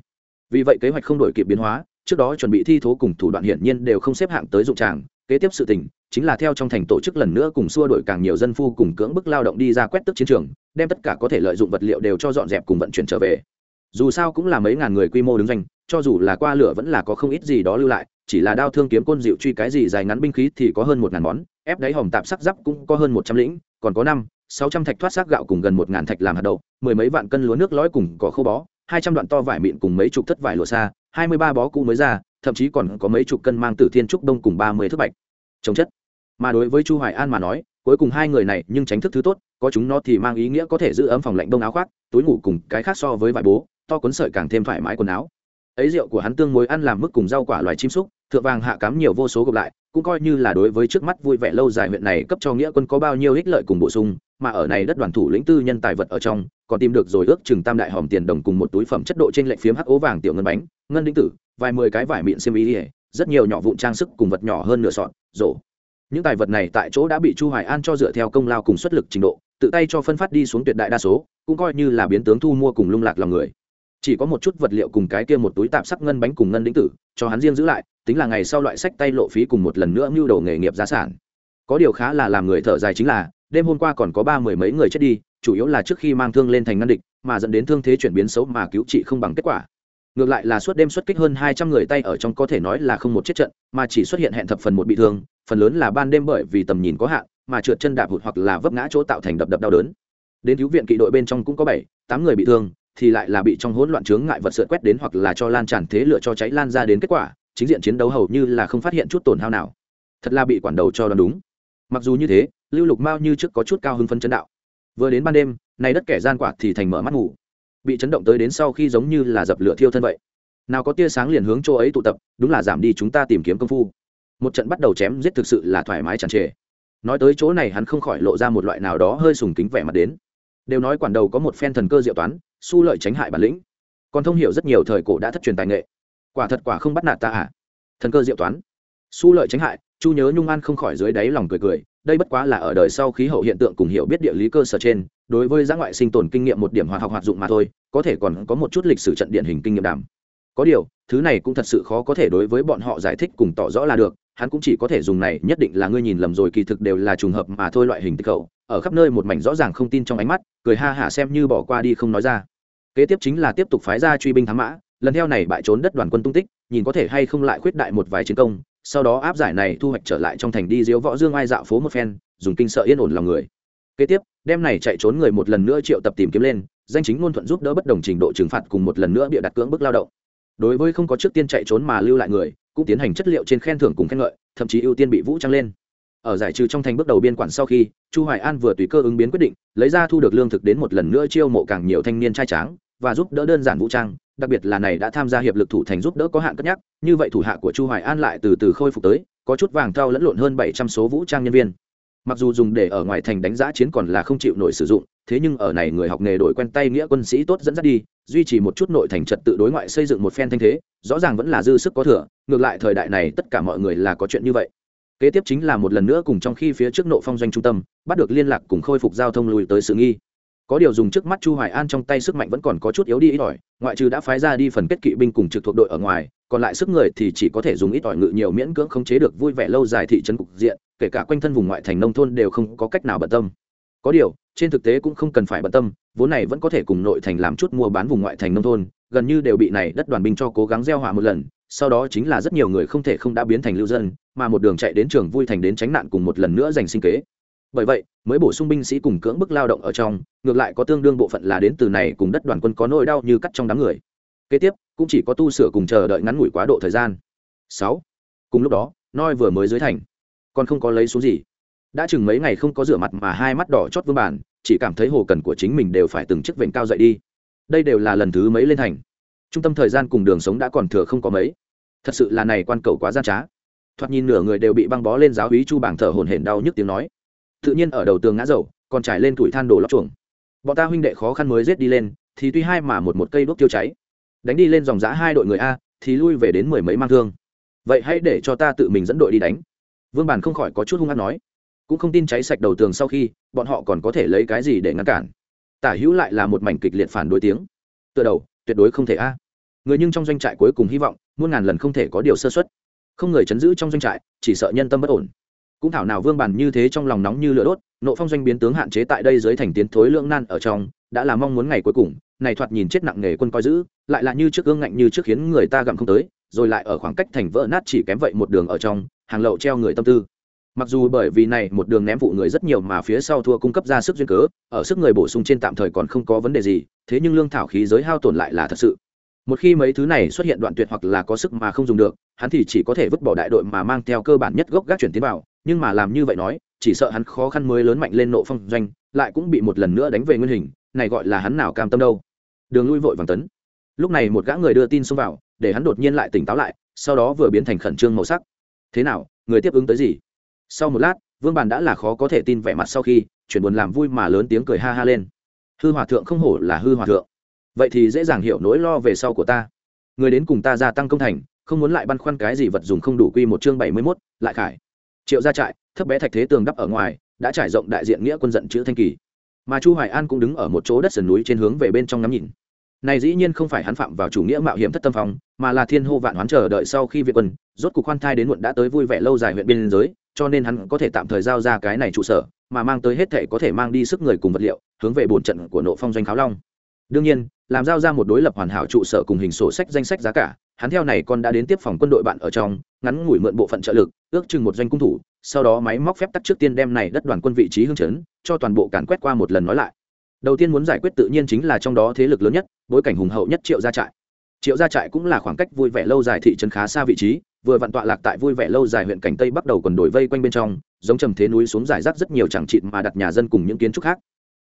Vì vậy kế hoạch không đổi kịp biến hóa, trước đó chuẩn bị thi thố cùng thủ đoạn hiển nhiên đều không xếp hạng tới dụng tràng, kế tiếp sự tình chính là theo trong thành tổ chức lần nữa cùng xua đổi càng nhiều dân phu cùng cưỡng bức lao động đi ra quét tức chiến trường, đem tất cả có thể lợi dụng vật liệu đều cho dọn dẹp cùng vận chuyển trở về. Dù sao cũng là mấy ngàn người quy mô đứng danh cho dù là qua lửa vẫn là có không ít gì đó lưu lại chỉ là đao thương kiếm côn dịu truy cái gì dài ngắn binh khí thì có hơn một ngàn món, ép đáy hòm tạp sắc giáp cũng có hơn một trăm lĩnh, còn có năm, sáu trăm thạch thoát xác gạo cùng gần một ngàn thạch làm hạt đậu, mười mấy vạn cân lúa nước lõi cùng cỏ khô bó, hai trăm đoạn to vải mịn cùng mấy chục thất vải lụa xa hai mươi ba bó cũ mới ra, thậm chí còn có mấy chục cân mang tử thiên trúc đông cùng ba mươi thước bạch. Trồng chất. Mà đối với chu hoài an mà nói, cuối cùng hai người này nhưng tránh thức thứ tốt, có chúng nó thì mang ý nghĩa có thể giữ ấm phòng lạnh đông áo khoác, túi ngủ cùng cái khác so với vải bố, to cuốn sợi càng thêm thoải mái quần áo. Ấy rượu của hắn tương mối ăn làm mức cùng rau quả loài chim súc thượng vàng hạ cám nhiều vô số gộp lại, cũng coi như là đối với trước mắt vui vẻ lâu dài huyện này cấp cho nghĩa quân có bao nhiêu ích lợi cùng bổ sung, mà ở này đất đoàn thủ lĩnh tư nhân tài vật ở trong, còn tìm được rồi ước chừng tam đại hòm tiền đồng cùng một túi phẩm chất độ trên lệnh phiếm hắc ố vàng tiểu ngân bánh, ngân đinh tử, vài mười cái vải miệng xiêm y, rất nhiều nhỏ vụn trang sức cùng vật nhỏ hơn nửa sọt, rổ. Những tài vật này tại chỗ đã bị chu hoài an cho dựa theo công lao cùng xuất lực trình độ, tự tay cho phân phát đi xuống tuyệt đại đa số, cũng coi như là biến tướng thu mua cùng lung lạc lòng người chỉ có một chút vật liệu cùng cái kia một túi tạp sắc ngân bánh cùng ngân đĩnh tử, cho hắn riêng giữ lại, tính là ngày sau loại sách tay lộ phí cùng một lần nữa mưu đầu nghề nghiệp giá sản. Có điều khá là làm người thở dài chính là, đêm hôm qua còn có ba mười mấy người chết đi, chủ yếu là trước khi mang thương lên thành ngăn địch, mà dẫn đến thương thế chuyển biến xấu mà cứu trị không bằng kết quả. Ngược lại là suốt đêm xuất kích hơn hai trăm người tay ở trong có thể nói là không một chết trận, mà chỉ xuất hiện hẹn thập phần một bị thương, phần lớn là ban đêm bởi vì tầm nhìn có hạn, mà trượt chân đạp hụt hoặc là vấp ngã chỗ tạo thành đập đập đau đớn. Đến cứu viện kỵ đội bên trong cũng có bảy, tám người bị thương thì lại là bị trong hỗn loạn chướng ngại vật sượt quét đến hoặc là cho lan tràn thế lửa cho cháy lan ra đến kết quả, chính diện chiến đấu hầu như là không phát hiện chút tổn hao nào. Thật là bị quản đầu cho đoán đúng. Mặc dù như thế, lưu lục mao như trước có chút cao hưng phân chấn đạo. Vừa đến ban đêm nay đất kẻ gian quả thì thành mở mắt ngủ. Bị chấn động tới đến sau khi giống như là dập lửa thiêu thân vậy. Nào có tia sáng liền hướng chỗ ấy tụ tập, đúng là giảm đi chúng ta tìm kiếm công phu. Một trận bắt đầu chém giết thực sự là thoải mái chẳng trề. Nói tới chỗ này hắn không khỏi lộ ra một loại nào đó hơi sùng kính vẻ mặt đến. Đều nói quản đầu có một phen thần cơ diệu toán su lợi tránh hại bản lĩnh. Còn thông hiểu rất nhiều thời cổ đã thất truyền tài nghệ. Quả thật quả không bắt nạt ta à? Thần cơ diệu toán. Su lợi tránh hại, chu nhớ nhung an không khỏi dưới đáy lòng cười cười, đây bất quá là ở đời sau khí hậu hiện tượng cùng hiểu biết địa lý cơ sở trên, đối với giã ngoại sinh tồn kinh nghiệm một điểm hoạt học hoạt dụng mà thôi, có thể còn có một chút lịch sử trận điển hình kinh nghiệm đảm có điều, thứ này cũng thật sự khó có thể đối với bọn họ giải thích cùng tỏ rõ là được, hắn cũng chỉ có thể dùng này, nhất định là ngươi nhìn lầm rồi, kỳ thực đều là trùng hợp mà thôi loại hình tích cậu ở khắp nơi một mảnh rõ ràng không tin trong ánh mắt, cười ha hả xem như bỏ qua đi không nói ra. Kế tiếp chính là tiếp tục phái ra truy binh thám mã, lần theo này bại trốn đất đoàn quân tung tích, nhìn có thể hay không lại khuyết đại một vài chiến công, sau đó áp giải này thu hoạch trở lại trong thành đi diếu võ dương ai dạo phố một phen, dùng kinh sợ yên ổn lòng người. Kế tiếp, đem này chạy trốn người một lần nữa triệu tập tìm kiếm lên, danh chính ngôn thuận giúp đỡ bất đồng trình độ trừng phạt cùng một lần nữa bịa đặt cưỡng bức lao động. Đối với không có trước tiên chạy trốn mà lưu lại người, cũng tiến hành chất liệu trên khen thưởng cùng khen ngợi, thậm chí ưu tiên bị vũ trang lên ở giải trừ trong thành bước đầu biên quản sau khi, chu hoài an vừa tùy cơ ứng biến quyết định, lấy ra thu được lương thực đến một lần nữa chiêu mộ càng nhiều thanh niên trai tráng, và giúp đỡ đơn giản vũ trang, đặc biệt là này đã tham gia hiệp lực thủ thành giúp đỡ có hạn cất nhắc, như vậy thủ hạ của chu hoài an lại từ từ khôi phục tới, có chút vàng thao lẫn lộn hơn 700 số vũ trang nhân viên. Mặc dù dùng để ở ngoài thành đánh giá chiến còn là không chịu nổi sử dụng, thế nhưng ở này người học nghề đổi quen tay nghĩa quân sĩ tốt dẫn dắt đi, duy trì một chút nội thành trật tự đối ngoại xây dựng một phen thanh thế, rõ ràng vẫn là dư sức có thừa, ngược lại thời đại này tất cả mọi người là có chuyện như vậy kế tiếp chính là một lần nữa cùng trong khi phía trước nộ phong doanh trung tâm, bắt được liên lạc cùng khôi phục giao thông lùi tới sự nghi. Có điều dùng trước mắt chu hoài an trong tay sức mạnh vẫn còn có chút yếu đi ít ỏi, ngoại trừ đã phái ra đi phần kết kỵ binh cùng trực thuộc đội ở ngoài, còn lại sức người thì chỉ có thể dùng ít ỏi ngự nhiều miễn cưỡng không chế được vui vẻ lâu dài thị trấn cục diện, kể cả quanh thân vùng ngoại thành nông thôn đều không có cách nào bận tâm. Có điều, trên thực tế cũng không cần phải bận tâm, vốn này vẫn có thể cùng nội thành làm chút mua bán vùng ngoại thành nông thôn, gần như đều bị này đất đoàn binh cho cố gắng gieo hỏa một lần sau đó chính là rất nhiều người không thể không đã biến thành lưu dân, mà một đường chạy đến trường vui thành đến tránh nạn cùng một lần nữa giành sinh kế. Bởi vậy, mới bổ sung binh sĩ cùng cưỡng bức lao động ở trong, ngược lại có tương đương bộ phận là đến từ này cùng đất đoàn quân có nỗi đau như cắt trong đám người. Kế tiếp, cũng chỉ có tu sửa cùng chờ đợi ngắn ngủi quá độ thời gian. Sáu. Cùng lúc đó, noi vừa mới dưới thành, còn không có lấy số gì. Đã chừng mấy ngày không có rửa mặt mà hai mắt đỏ chót vương bản, chỉ cảm thấy hồ cần của chính mình đều phải từng chiếc vệnh cao dậy đi. Đây đều là lần thứ mấy lên thành trung tâm thời gian cùng đường sống đã còn thừa không có mấy. Thật sự là này quan cầu quá gian trá. Thoạt nhìn nửa người đều bị băng bó lên giáo hí chu bảng thở hổn hển đau nhức tiếng nói. Tự nhiên ở đầu tường ngã dầu, còn trải lên tuổi than đổ lóc chuồng. Bọn ta huynh đệ khó khăn mới rết đi lên, thì tuy hai mà một một cây đốt tiêu cháy. Đánh đi lên dòng giã hai đội người a, thì lui về đến mười mấy mang thương. Vậy hãy để cho ta tự mình dẫn đội đi đánh. Vương bản không khỏi có chút hung hăng nói. Cũng không tin cháy sạch đầu tường sau khi, bọn họ còn có thể lấy cái gì để ngăn cản. Tả hữu lại là một mảnh kịch liệt phản đối tiếng. Tựa đầu tuyệt đối không thể a. Người nhưng trong doanh trại cuối cùng hy vọng, muôn ngàn lần không thể có điều sơ xuất không người chấn giữ trong doanh trại, chỉ sợ nhân tâm bất ổn. Cũng thảo nào vương bàn như thế trong lòng nóng như lửa đốt, nộ phong doanh biến tướng hạn chế tại đây dưới thành tiến thối lưỡng nan ở trong, đã là mong muốn ngày cuối cùng, này thoạt nhìn chết nặng nghề quân coi giữ, lại là như trước gương ngạnh như trước khiến người ta gặm không tới, rồi lại ở khoảng cách thành vỡ nát chỉ kém vậy một đường ở trong, hàng lậu treo người tâm tư mặc dù bởi vì này một đường ném vụ người rất nhiều mà phía sau thua cung cấp ra sức duyên cớ, ở sức người bổ sung trên tạm thời còn không có vấn đề gì, thế nhưng lương thảo khí giới hao tổn lại là thật sự. Một khi mấy thứ này xuất hiện đoạn tuyệt hoặc là có sức mà không dùng được, hắn thì chỉ có thể vứt bỏ đại đội mà mang theo cơ bản nhất gốc gác chuyển tiến vào, nhưng mà làm như vậy nói, chỉ sợ hắn khó khăn mới lớn mạnh lên nộ phong doanh, lại cũng bị một lần nữa đánh về nguyên hình, này gọi là hắn nào cam tâm đâu. Đường lui vội vàng tấn. Lúc này một gã người đưa tin xông vào, để hắn đột nhiên lại tỉnh táo lại, sau đó vừa biến thành khẩn trương màu sắc. Thế nào, người tiếp ứng tới gì? Sau một lát vương bàn đã là khó có thể tin vẻ mặt sau khi chuyển buồn làm vui mà lớn tiếng cười ha ha lên. Hư hòa thượng không hổ là hư hòa thượng. Vậy thì dễ dàng hiểu nỗi lo về sau của ta. Người đến cùng ta gia tăng công thành không muốn lại băn khoăn cái gì vật dùng không đủ quy một chương bảy mươi 71, lại khải. Triệu ra trại thấp bé thạch thế tường đắp ở ngoài đã trải rộng đại diện nghĩa quân giận chữ thanh kỳ. Mà chu hoài an cũng đứng ở một chỗ đất sườn núi trên hướng về bên trong ngắm nhìn. Này dĩ nhiên không phải hắn phạm vào chủ nghĩa mạo hiểm thất tâm phong mà là thiên hô vạn hoán chờ đợi sau khi viện quân rốt cuộc khoan thai đến muộn đã tới vui vẻ lâu dài huyện biên giới cho nên hắn có thể tạm thời giao ra cái này trụ sở, mà mang tới hết thể có thể mang đi sức người cùng vật liệu, hướng về bổn trận của nộ phong doanh kháo long. Đương nhiên, làm giao ra một đối lập hoàn hảo trụ sở cùng hình sổ sách danh sách giá cả, hắn theo này còn đã đến tiếp phòng quân đội bạn ở trong, ngắn ngủi mượn bộ phận trợ lực, ước chừng một doanh cung thủ, sau đó máy móc phép tắc trước tiên đem này đất đoàn quân vị trí hương chấn, cho toàn bộ càn quét qua một lần nói lại. Đầu tiên muốn giải quyết tự nhiên chính là trong đó thế lực lớn nhất, bối cảnh hùng hậu nhất triệu gia trại. Triệu gia trại cũng là khoảng cách vui vẻ lâu dài thị trấn khá xa vị trí vừa vặn tọa lạc tại vui vẻ lâu dài huyện cảnh tây bắt đầu còn đổi vây quanh bên trong, giống trầm thế núi xuống giải rác rất nhiều chẳng trịt mà đặt nhà dân cùng những kiến trúc khác.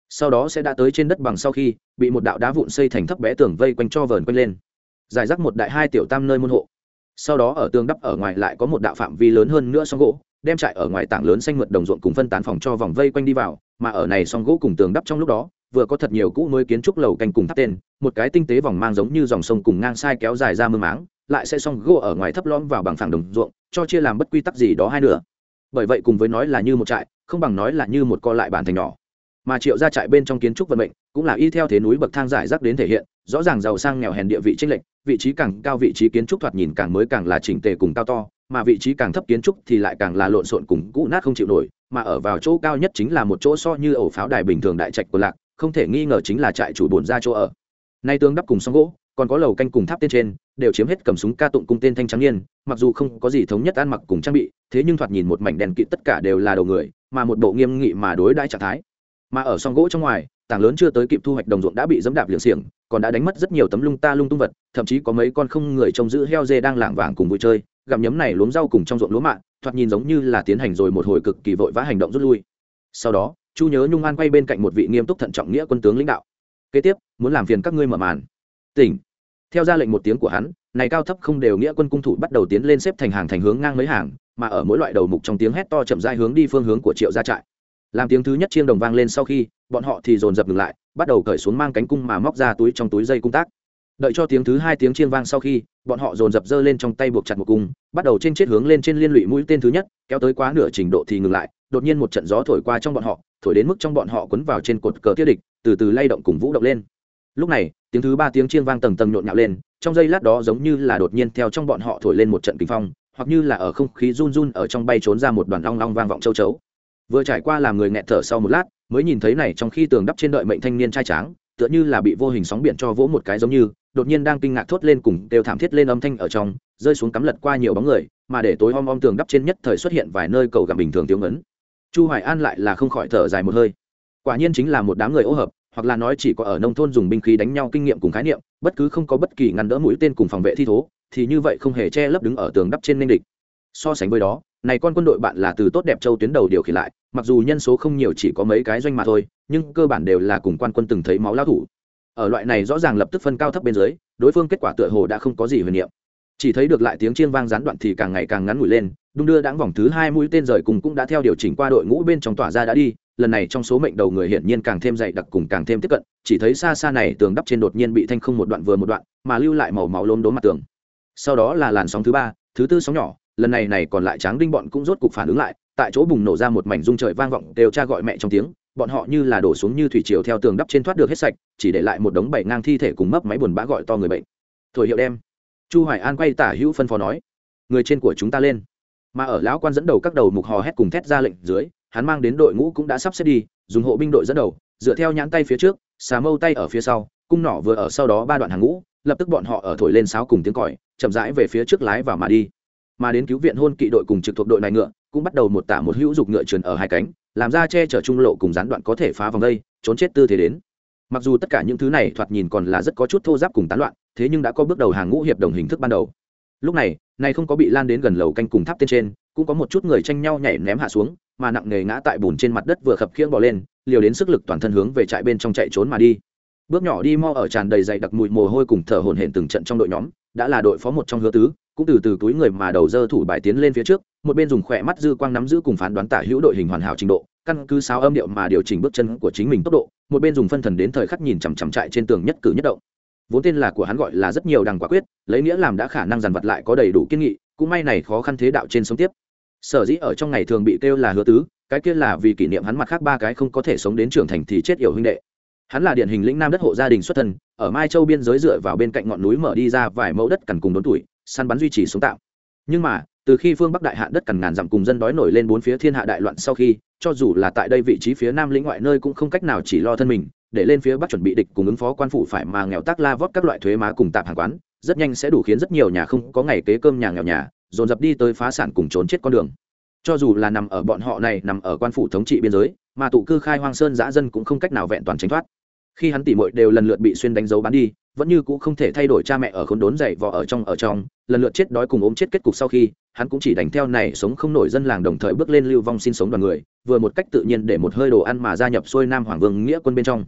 Sau đó sẽ đã tới trên đất bằng sau khi, bị một đạo đá vụn xây thành thấp bé tường vây quanh cho vờn quanh lên. Giải rác một đại hai tiểu tam nơi môn hộ. Sau đó ở tường đắp ở ngoài lại có một đạo phạm vi lớn hơn nữa song gỗ, đem trại ở ngoài tảng lớn xanh mượt đồng ruộng cùng phân tán phòng cho vòng vây quanh đi vào, mà ở này song gỗ cùng tường đắp trong lúc đó, vừa có thật nhiều cũ mới kiến trúc lầu canh cùng tháp tên, một cái tinh tế vòng mang giống như dòng sông cùng ngang sai kéo dài ra mương máng lại sẽ song gỗ ở ngoài thấp lõm vào bằng phẳng đồng ruộng, cho chia làm bất quy tắc gì đó hai nửa. bởi vậy cùng với nói là như một trại, không bằng nói là như một co lại bản thành nhỏ mà triệu ra trại bên trong kiến trúc vận mệnh cũng là y theo thế núi bậc thang giải rác đến thể hiện, rõ ràng giàu sang nghèo hèn địa vị tranh lệch, vị trí càng cao vị trí kiến trúc thoạt nhìn càng mới càng là chỉnh tề cùng cao to, mà vị trí càng thấp kiến trúc thì lại càng là lộn xộn cùng cũ nát không chịu nổi, mà ở vào chỗ cao nhất chính là một chỗ so như ổ pháo đài bình thường đại trạch của lạc, không thể nghi ngờ chính là trại chủ bổn ra chỗ ở nay tương đắp cùng song gỗ còn có lầu canh cùng tháp tên trên, đều chiếm hết cầm súng ca tụng cung tên thanh trắng niên, mặc dù không có gì thống nhất ăn mặc cùng trang bị, thế nhưng thoạt nhìn một mảnh đèn kỵ tất cả đều là đầu người, mà một bộ nghiêm nghị mà đối đãi trạng thái. Mà ở song gỗ trong ngoài, tảng lớn chưa tới kịp thu hoạch đồng ruộng đã bị dẫm đạp liều xiềng, còn đã đánh mất rất nhiều tấm lung ta lung tung vật, thậm chí có mấy con không người trông giữ heo dê đang lảng vảng cùng vui chơi, gặm nhấm này luống rau cùng trong ruộng lúa mạ, thoạt nhìn giống như là tiến hành rồi một hồi cực kỳ vội vã hành động rút lui. Sau đó, chu nhớ nhung an quay bên cạnh một vị nghiêm túc thận trọng nghĩa quân tướng lãnh đạo. Kế tiếp, muốn làm phiền các ngươi mở màn. Tỉnh theo ra lệnh một tiếng của hắn, này cao thấp không đều nghĩa quân cung thủ bắt đầu tiến lên xếp thành hàng thành hướng ngang mấy hàng, mà ở mỗi loại đầu mục trong tiếng hét to chậm dai hướng đi phương hướng của triệu gia trại. Làm tiếng thứ nhất chiêng đồng vang lên sau khi, bọn họ thì dồn dập ngừng lại, bắt đầu cởi xuống mang cánh cung mà móc ra túi trong túi dây cung tác. Đợi cho tiếng thứ hai tiếng chiêng vang sau khi, bọn họ dồn dập dơ lên trong tay buộc chặt một cung, bắt đầu trên chết hướng lên trên liên lụy mũi tên thứ nhất, kéo tới quá nửa trình độ thì ngừng lại, đột nhiên một trận gió thổi qua trong bọn họ, thổi đến mức trong bọn họ quấn vào trên cột cờ tiết địch, từ từ lay động cùng vũ động lên lúc này, tiếng thứ ba tiếng chiêng vang tầng tầng nhộn nhạo lên, trong giây lát đó giống như là đột nhiên theo trong bọn họ thổi lên một trận kinh phong, hoặc như là ở không khí run run ở trong bay trốn ra một đoàn long long vang vọng châu chấu. Vừa trải qua làm người nghẹt thở sau một lát, mới nhìn thấy này trong khi tường đắp trên đợi mệnh thanh niên trai tráng, tựa như là bị vô hình sóng biển cho vỗ một cái giống như, đột nhiên đang kinh ngạc thốt lên cùng đều thảm thiết lên âm thanh ở trong, rơi xuống cắm lật qua nhiều bóng người, mà để tối om om tường đắp trên nhất thời xuất hiện vài nơi cầu gặp bình thường tiếng ấn. Chu hoài an lại là không khỏi thở dài một hơi. Quả nhiên chính là một đám người ô hợp hoặc là nói chỉ có ở nông thôn dùng binh khí đánh nhau kinh nghiệm cùng khái niệm, bất cứ không có bất kỳ ngăn đỡ mũi tên cùng phòng vệ thi thố, thì như vậy không hề che lấp đứng ở tường đắp trên ninh địch. So sánh với đó, này con quân đội bạn là từ tốt đẹp châu tuyến đầu điều khiển lại, mặc dù nhân số không nhiều chỉ có mấy cái doanh mà thôi, nhưng cơ bản đều là cùng quan quân từng thấy máu lao thủ. Ở loại này rõ ràng lập tức phân cao thấp bên dưới, đối phương kết quả tựa hồ đã không có gì huyền niệm. Chỉ thấy được lại tiếng chiên vang gián đoạn thì càng ngày càng ngắn ngủi lên, đung đưa đáng vòng thứ hai mũi tên rời cùng cũng đã theo điều chỉnh qua đội ngũ bên trong tỏa ra đã đi lần này trong số mệnh đầu người hiển nhiên càng thêm dày đặc cùng càng thêm tiếp cận, chỉ thấy xa xa này tường đắp trên đột nhiên bị thanh không một đoạn vừa một đoạn, mà lưu lại màu máu lốm đốm mặt tường. Sau đó là làn sóng thứ ba, thứ tư sóng nhỏ, lần này này còn lại tráng đinh bọn cũng rốt cục phản ứng lại, tại chỗ bùng nổ ra một mảnh rung trời vang vọng, đều cha gọi mẹ trong tiếng, bọn họ như là đổ xuống như thủy triều theo tường đắp trên thoát được hết sạch, chỉ để lại một đống bảy ngang thi thể cùng mấp máy buồn bã gọi to người bệnh. Thổi hiệu đem. Chu hoài an quay tả hữu phân phó nói, người trên của chúng ta lên. Mà ở lão quan dẫn đầu các đầu mục hò hét cùng thét ra lệnh dưới hắn mang đến đội ngũ cũng đã sắp xếp đi, dùng hộ binh đội dẫn đầu, dựa theo nhãn tay phía trước, xà mâu tay ở phía sau, cung nỏ vừa ở sau đó ba đoạn hàng ngũ, lập tức bọn họ ở thổi lên sáo cùng tiếng còi, chậm rãi về phía trước lái vào mà đi. Mà đến cứu viện hôn kỵ đội cùng trực thuộc đội này ngựa, cũng bắt đầu một tả một hữu dục ngựa trườn ở hai cánh, làm ra che chở trung lộ cùng gián đoạn có thể phá vòng đây, trốn chết tư thế đến. Mặc dù tất cả những thứ này thoạt nhìn còn là rất có chút thô giáp cùng tán loạn, thế nhưng đã có bước đầu hàng ngũ hiệp đồng hình thức ban đầu. Lúc này này không có bị lan đến gần lầu canh cùng tháp tên trên, cũng có một chút người tranh nhau nhảy ném hạ xuống mà nặng nề ngã tại bùn trên mặt đất vừa khập khiễng bỏ lên, liều đến sức lực toàn thân hướng về trại bên trong chạy trốn mà đi. Bước nhỏ đi mo ở tràn đầy dày đặc mùi mồ hôi cùng thở hổn hển từng trận trong đội nhóm, đã là đội phó một trong hứa tứ, cũng từ từ túi người mà đầu dơ thủ bài tiến lên phía trước, một bên dùng khỏe mắt dư quang nắm giữ cùng phán đoán tả hữu đội hình hoàn hảo trình độ, căn cứ sáo âm điệu mà điều chỉnh bước chân của chính mình tốc độ, một bên dùng phân thần đến thời khắc nhìn chằm chằm trại trên tường nhất cử nhất động. Vốn tên là của hắn gọi là rất nhiều đằng quả quyết, lấy nghĩa làm đã khả năng dằn vặt lại có đầy đủ kiên nghị, cũng may này khó khăn thế đạo trên sống tiếp sở dĩ ở trong ngày thường bị kêu là hứa tứ, cái kia là vì kỷ niệm hắn mặt khác ba cái không có thể sống đến trưởng thành thì chết yểu huynh đệ. Hắn là điển hình lĩnh nam đất hộ gia đình xuất thân, ở mai châu biên giới dựa vào bên cạnh ngọn núi mở đi ra vài mẫu đất cằn cùng đốn tuổi, săn bắn duy trì sống tạo nhưng mà, từ khi phương bắc đại hạn đất cằn ngàn dặm cùng dân đói nổi lên bốn phía thiên hạ đại loạn sau khi, cho dù là tại đây vị trí phía nam lĩnh ngoại nơi cũng không cách nào chỉ lo thân mình, để lên phía bắc chuẩn bị địch cùng ứng phó quan phụ phải mà nghèo tác la vót các loại thuế má cùng tạm hàng quán, rất nhanh sẽ đủ khiến rất nhiều nhà không có ngày kế cơm nhà nghèo nhà dồn dập đi tới phá sản cùng trốn chết con đường. Cho dù là nằm ở bọn họ này, nằm ở quan phủ thống trị biên giới, mà tụ cư khai hoang sơn giã dân cũng không cách nào vẹn toàn tránh thoát. Khi hắn tỉ mội đều lần lượt bị xuyên đánh dấu bán đi, vẫn như cũ không thể thay đổi cha mẹ ở khốn đốn dậy vò ở trong ở trong, lần lượt chết đói cùng ốm chết kết cục sau khi, hắn cũng chỉ đánh theo này sống không nổi dân làng đồng thời bước lên lưu vong sinh sống đoàn người, vừa một cách tự nhiên để một hơi đồ ăn mà gia nhập xuôi nam hoàng vương nghĩa quân bên trong.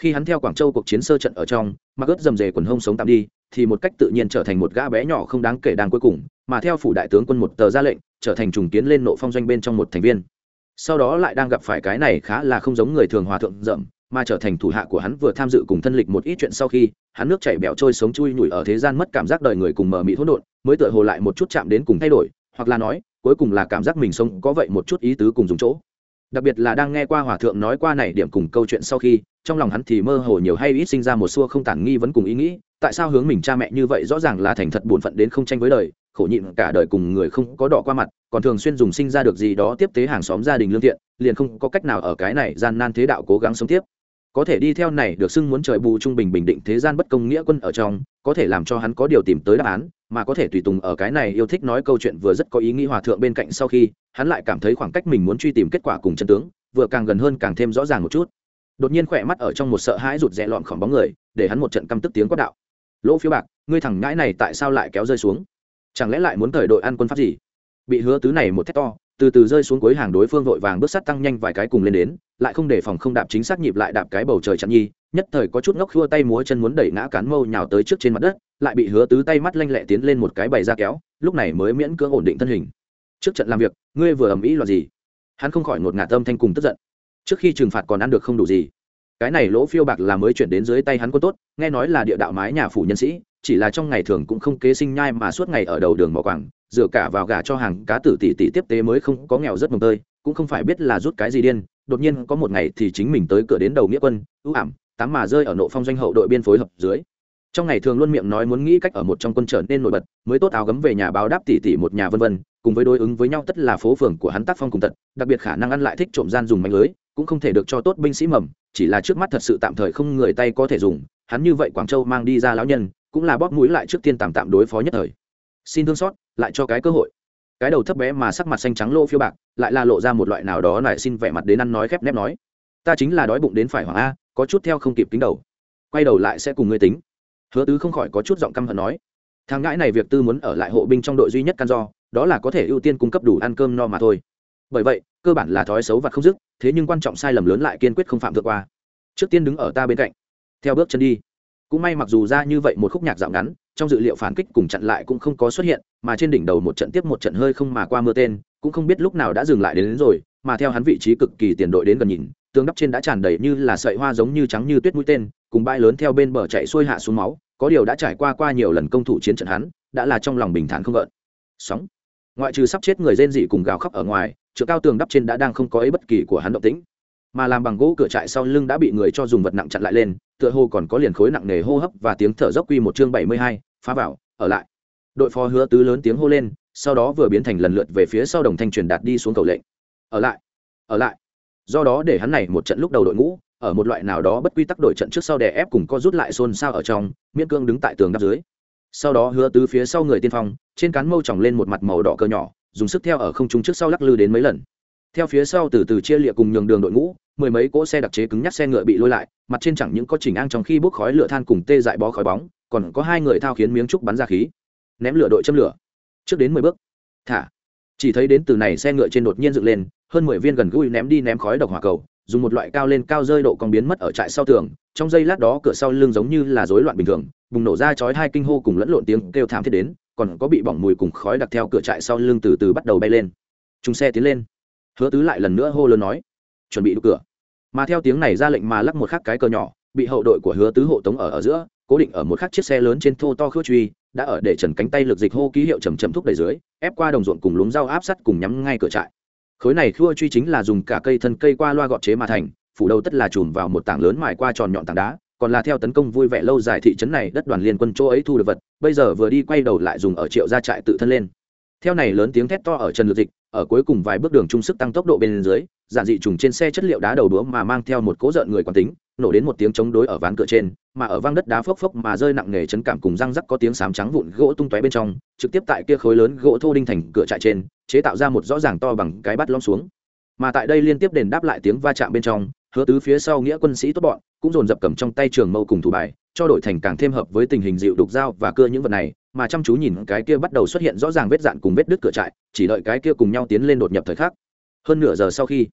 Khi hắn theo quảng châu cuộc chiến sơ trận ở trong, mặc ướt dầm dề quần hông sống tạm đi, thì một cách tự nhiên trở thành một gã bé nhỏ không đáng kể đang cuối cùng mà theo phủ đại tướng quân một tờ ra lệnh, trở thành trùng kiến lên nộ phong doanh bên trong một thành viên. Sau đó lại đang gặp phải cái này khá là không giống người thường hòa thượng rậm, mà trở thành thủ hạ của hắn vừa tham dự cùng thân lịch một ít chuyện sau khi, hắn nước chảy bẹo trôi sống chui nhủi ở thế gian mất cảm giác đời người cùng mờ mị hỗn độn, mới tựa hồ lại một chút chạm đến cùng thay đổi, hoặc là nói, cuối cùng là cảm giác mình sống có vậy một chút ý tứ cùng dùng chỗ. Đặc biệt là đang nghe qua hòa thượng nói qua này điểm cùng câu chuyện sau khi, trong lòng hắn thì mơ hồ nhiều hay ít sinh ra một xua không tản nghi vấn cùng ý nghĩ, tại sao hướng mình cha mẹ như vậy rõ ràng là thành thật buồn phận đến không tranh với đời khổ nhịn cả đời cùng người không có đỏ qua mặt, còn thường xuyên dùng sinh ra được gì đó tiếp tế hàng xóm gia đình lương thiện, liền không có cách nào ở cái này gian nan thế đạo cố gắng sống tiếp. Có thể đi theo này được xưng muốn trời bù trung bình bình định thế gian bất công nghĩa quân ở trong, có thể làm cho hắn có điều tìm tới đáp án, mà có thể tùy tùng ở cái này yêu thích nói câu chuyện vừa rất có ý nghĩ hòa thượng bên cạnh sau khi, hắn lại cảm thấy khoảng cách mình muốn truy tìm kết quả cùng chân tướng, vừa càng gần hơn càng thêm rõ ràng một chút. Đột nhiên khỏe mắt ở trong một sợ hãi rụt rẽ lọn khỏi bóng người, để hắn một trận căm tức tiếng quát đạo. Lỗ phiếu bạc, ngươi thẳng ngãi này tại sao lại kéo rơi xuống? Chẳng lẽ lại muốn thời đội ăn quân pháp gì? Bị hứa tứ này một thét to, từ từ rơi xuống cuối hàng đối phương vội vàng bước sắt tăng nhanh vài cái cùng lên đến, lại không để phòng không đạp chính xác nhịp lại đạp cái bầu trời chặn nhi, nhất thời có chút ngốc khua tay múa chân muốn đẩy ngã cán mâu nhào tới trước trên mặt đất, lại bị hứa tứ tay mắt lanh lẹ tiến lên một cái bày ra kéo, lúc này mới miễn cưỡng ổn định thân hình. Trước trận làm việc, ngươi vừa ầm ĩ loạt gì? Hắn không khỏi ngột ngạt tâm thanh cùng tức giận. Trước khi trừng phạt còn ăn được không đủ gì. Cái này lỗ phiêu bạc là mới chuyển đến dưới tay hắn quân tốt, nghe nói là địa đạo mái nhà phủ nhân sĩ chỉ là trong ngày thường cũng không kế sinh nhai mà suốt ngày ở đầu đường mỏ quảng, dựa cả vào gà cho hàng cá tử tỷ tỷ tiếp tế mới không có nghèo rất mồng tơi, cũng không phải biết là rút cái gì điên, đột nhiên có một ngày thì chính mình tới cửa đến đầu nghĩa quân, ưu ảm, tám mà rơi ở nộ phong doanh hậu đội biên phối hợp dưới. Trong ngày thường luôn miệng nói muốn nghĩ cách ở một trong quân trở nên nổi bật, mới tốt áo gấm về nhà báo đáp tỷ tỷ một nhà vân vân, cùng với đối ứng với nhau tất là phố phường của hắn tác phong cùng tật, đặc biệt khả năng ăn lại thích trộm gian dùng mạnh lưới, cũng không thể được cho tốt binh sĩ mầm, chỉ là trước mắt thật sự tạm thời không người tay có thể dùng, hắn như vậy quảng châu mang đi ra lão nhân cũng là bóp mũi lại trước tiên tạm tạm đối phó nhất thời. Xin thương xót, lại cho cái cơ hội. Cái đầu thấp bé mà sắc mặt xanh trắng lô phiêu bạc, lại là lộ ra một loại nào đó lại xin vẻ mặt đến ăn nói khép nép nói. Ta chính là đói bụng đến phải hoàng a, có chút theo không kịp tính đầu. Quay đầu lại sẽ cùng ngươi tính. Hứa tứ không khỏi có chút giọng căm hận nói. Thằng ngãi này việc tư muốn ở lại hộ binh trong đội duy nhất căn do, đó là có thể ưu tiên cung cấp đủ ăn cơm no mà thôi. Bởi vậy, cơ bản là thói xấu và không dứt, thế nhưng quan trọng sai lầm lớn lại kiên quyết không phạm thượng qua. Trước tiên đứng ở ta bên cạnh. Theo bước chân đi cũng may mặc dù ra như vậy một khúc nhạc dạo ngắn trong dự liệu phản kích cùng chặn lại cũng không có xuất hiện mà trên đỉnh đầu một trận tiếp một trận hơi không mà qua mưa tên cũng không biết lúc nào đã dừng lại đến, đến rồi mà theo hắn vị trí cực kỳ tiền đội đến gần nhìn tường đắp trên đã tràn đầy như là sợi hoa giống như trắng như tuyết mũi tên cùng bãi lớn theo bên bờ chạy xuôi hạ xuống máu có điều đã trải qua qua nhiều lần công thủ chiến trận hắn đã là trong lòng bình thản không gợn. Sóng. Ngoại trừ sắp chết người rên dị cùng gào khóc ở ngoài chỗ cao tường đắp trên đã đang không có ấy bất kỳ của hắn động tĩnh mà làm bằng gỗ cửa trại sau lưng đã bị người cho dùng vật nặng chặn lại lên tựa hồ còn có liền khối nặng nề hô hấp và tiếng thở dốc quy một chương bảy mươi hai, phá vào, ở lại. Đội phó hứa tứ lớn tiếng hô lên, sau đó vừa biến thành lần lượt về phía sau đồng thanh truyền đạt đi xuống cầu lệnh. Ở lại ở lại. Do đó để hắn này một trận lúc đầu đội ngũ, ở một loại nào đó bất quy tắc đội trận trước sau đè ép cùng co rút lại xôn xao ở trong, miễn cương đứng tại tường đắp dưới. Sau đó hứa tứ phía sau người tiên phong, trên cán mâu tròng lên một mặt màu đỏ cơ nhỏ, dùng sức theo ở không trung trước sau lắc lư đến mấy lần. Theo phía sau từ từ chia lịa cùng nhường đường đội ngũ, mười mấy cỗ xe đặc chế cứng nhắc xe ngựa bị lôi lại mặt trên chẳng những có chỉnh an trong khi bốc khói lửa than cùng tê dại bó khói bóng, còn có hai người thao khiến miếng trúc bắn ra khí. Ném lửa đội châm lửa. Trước đến mười bước. Thả. Chỉ thấy đến từ này xe ngựa trên đột nhiên dựng lên, hơn mười viên gần gũi ném đi ném khói độc hỏa cầu, dùng một loại cao lên cao rơi độ còn biến mất ở trại sau tường, trong giây lát đó cửa sau lưng giống như là rối loạn bình thường, bùng nổ ra chói hai kinh hô cùng lẫn lộn tiếng kêu thảm thiết đến, còn có bị bỏng mùi cùng khói đặc theo cửa trại sau lưng từ từ bắt đầu bay lên. Chúng xe tiến lên. Hứa tứ lại lần nữa hô lớn nói, chuẩn bị đục cửa mà theo tiếng này ra lệnh mà lắc một khắc cái cờ nhỏ, bị hậu đội của hứa tứ hộ tống ở ở giữa, cố định ở một khắc chiếc xe lớn trên thô to khước truy, đã ở để trần cánh tay lực dịch hô ký hiệu chầm chầm thúc đầy dưới, ép qua đồng ruộng cùng lúng rau áp sắt cùng nhắm ngay cửa trại. Khối này khua truy chính là dùng cả cây thân cây qua loa gọt chế mà thành, phủ đầu tất là chùm vào một tảng lớn mài qua tròn nhọn tảng đá, còn là theo tấn công vui vẻ lâu dài thị trấn này, đất đoàn liên quân chỗ ấy thu được vật, bây giờ vừa đi quay đầu lại dùng ở triệu gia trại tự thân lên. Theo này lớn tiếng thét to ở trần lực dịch ở cuối cùng vài bước đường trung sức tăng tốc độ bên dưới, giản dị trùng trên xe chất liệu đá đầu đũa mà mang theo một cố rợn người quán tính, nổ đến một tiếng chống đối ở ván cửa trên, mà ở vang đất đá phốc phốc mà rơi nặng nề chấn cảm cùng răng rắc có tiếng sám trắng vụn gỗ tung tóe bên trong, trực tiếp tại kia khối lớn gỗ thô đinh thành cửa trại trên, chế tạo ra một rõ ràng to bằng cái bắt lom xuống. Mà tại đây liên tiếp đền đáp lại tiếng va chạm bên trong, hứa tứ phía sau nghĩa quân sĩ tốt bọn, cũng dồn dập cầm trong tay trường mâu cùng thủ bài cho đội thành càng thêm hợp với tình hình dịu đục dao và cưa những vật này, mà chăm chú nhìn cái kia bắt đầu xuất hiện rõ ràng vết dạn cùng vết đứt cửa trại, chỉ đợi cái kia cùng nhau tiến lên đột nhập thời khắc. Hơn nửa giờ sau khi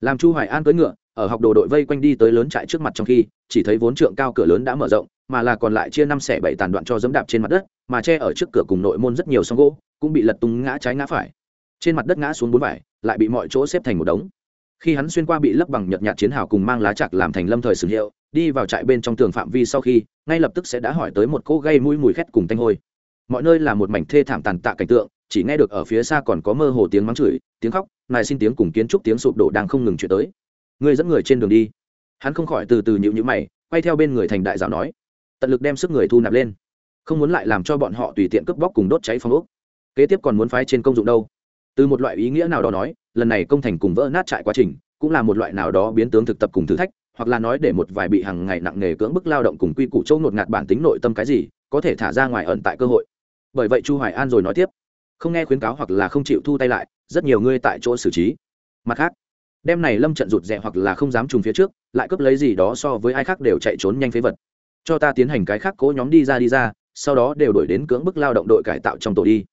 làm chu hoài an cưỡi ngựa, ở học đồ đội vây quanh đi tới lớn trại trước mặt trong khi, chỉ thấy vốn trượng cao cửa lớn đã mở rộng, mà là còn lại chia năm xẻ bảy tàn đoạn cho dẫm đạp trên mặt đất, mà che ở trước cửa cùng nội môn rất nhiều song gỗ, cũng bị lật tung ngã trái ngã phải. Trên mặt đất ngã xuống bốn vải, lại bị mọi chỗ xếp thành một đống khi hắn xuyên qua bị lấp bằng nhợt nhạt chiến hào cùng mang lá chạc làm thành lâm thời sử hiệu, đi vào trại bên trong tường phạm vi sau khi, ngay lập tức sẽ đã hỏi tới một cô gây mũi mùi khét cùng tanh hôi. Mọi nơi là một mảnh thê thảm tàn tạ cảnh tượng, chỉ nghe được ở phía xa còn có mơ hồ tiếng mắng chửi, tiếng khóc, nài xin tiếng cùng kiến trúc tiếng sụp đổ đang không ngừng chuyển tới. Người dẫn người trên đường đi. Hắn không khỏi từ từ nhịu nhữ mày, quay theo bên người thành đại giáo nói, tận lực đem sức người thu nạp lên, không muốn lại làm cho bọn họ tùy tiện cướp bóc cùng đốt cháy phong ốc. Kế tiếp còn muốn phái trên công dụng đâu? Từ một loại ý nghĩa nào đó nói, lần này công thành cùng vỡ nát trại quá trình, cũng là một loại nào đó biến tướng thực tập cùng thử thách, hoặc là nói để một vài bị hàng ngày nặng nề cưỡng bức lao động cùng quy củ châu ngột ngạt bản tính nội tâm cái gì, có thể thả ra ngoài ẩn tại cơ hội. Bởi vậy chu hoài an rồi nói tiếp, không nghe khuyến cáo hoặc là không chịu thu tay lại, rất nhiều ngươi tại chỗ xử trí. Mặt khác đêm này lâm trận rụt rè hoặc là không dám trùng phía trước, lại cướp lấy gì đó so với ai khác đều chạy trốn nhanh phế vật. Cho ta tiến hành cái khác cố nhóm đi ra đi ra, sau đó đều đổi đến cưỡng bức lao động đội cải tạo trong tổ đi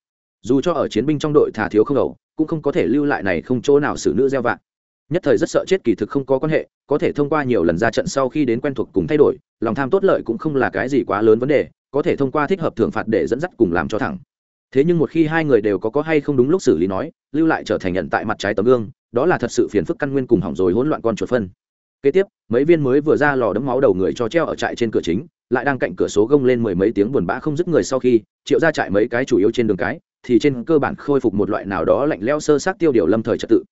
dù cho ở chiến binh trong đội thả thiếu không đầu, cũng không có thể lưu lại này không chỗ nào xử nữ gieo vạn nhất thời rất sợ chết kỳ thực không có quan hệ, có thể thông qua nhiều lần ra trận sau khi đến quen thuộc cùng thay đổi, lòng tham tốt lợi cũng không là cái gì quá lớn vấn đề, có thể thông qua thích hợp thưởng phạt để dẫn dắt cùng làm cho thẳng. Thế nhưng một khi hai người đều có có hay không đúng lúc xử lý nói, lưu lại trở thành nhận tại mặt trái tấm gương, đó là thật sự phiền phức căn nguyên cùng hỏng rồi hỗn loạn con chuột phân kế tiếp, mấy viên mới vừa ra lò đấm máu đầu người cho treo ở trại trên cửa chính, lại đang cạnh cửa số gông lên mười mấy tiếng buồn bã không dứt người sau khi, triệu ra trại mấy cái chủ yếu trên đường cái, thì trên cơ bản khôi phục một loại nào đó lạnh leo sơ sát tiêu điều lâm thời trật tự.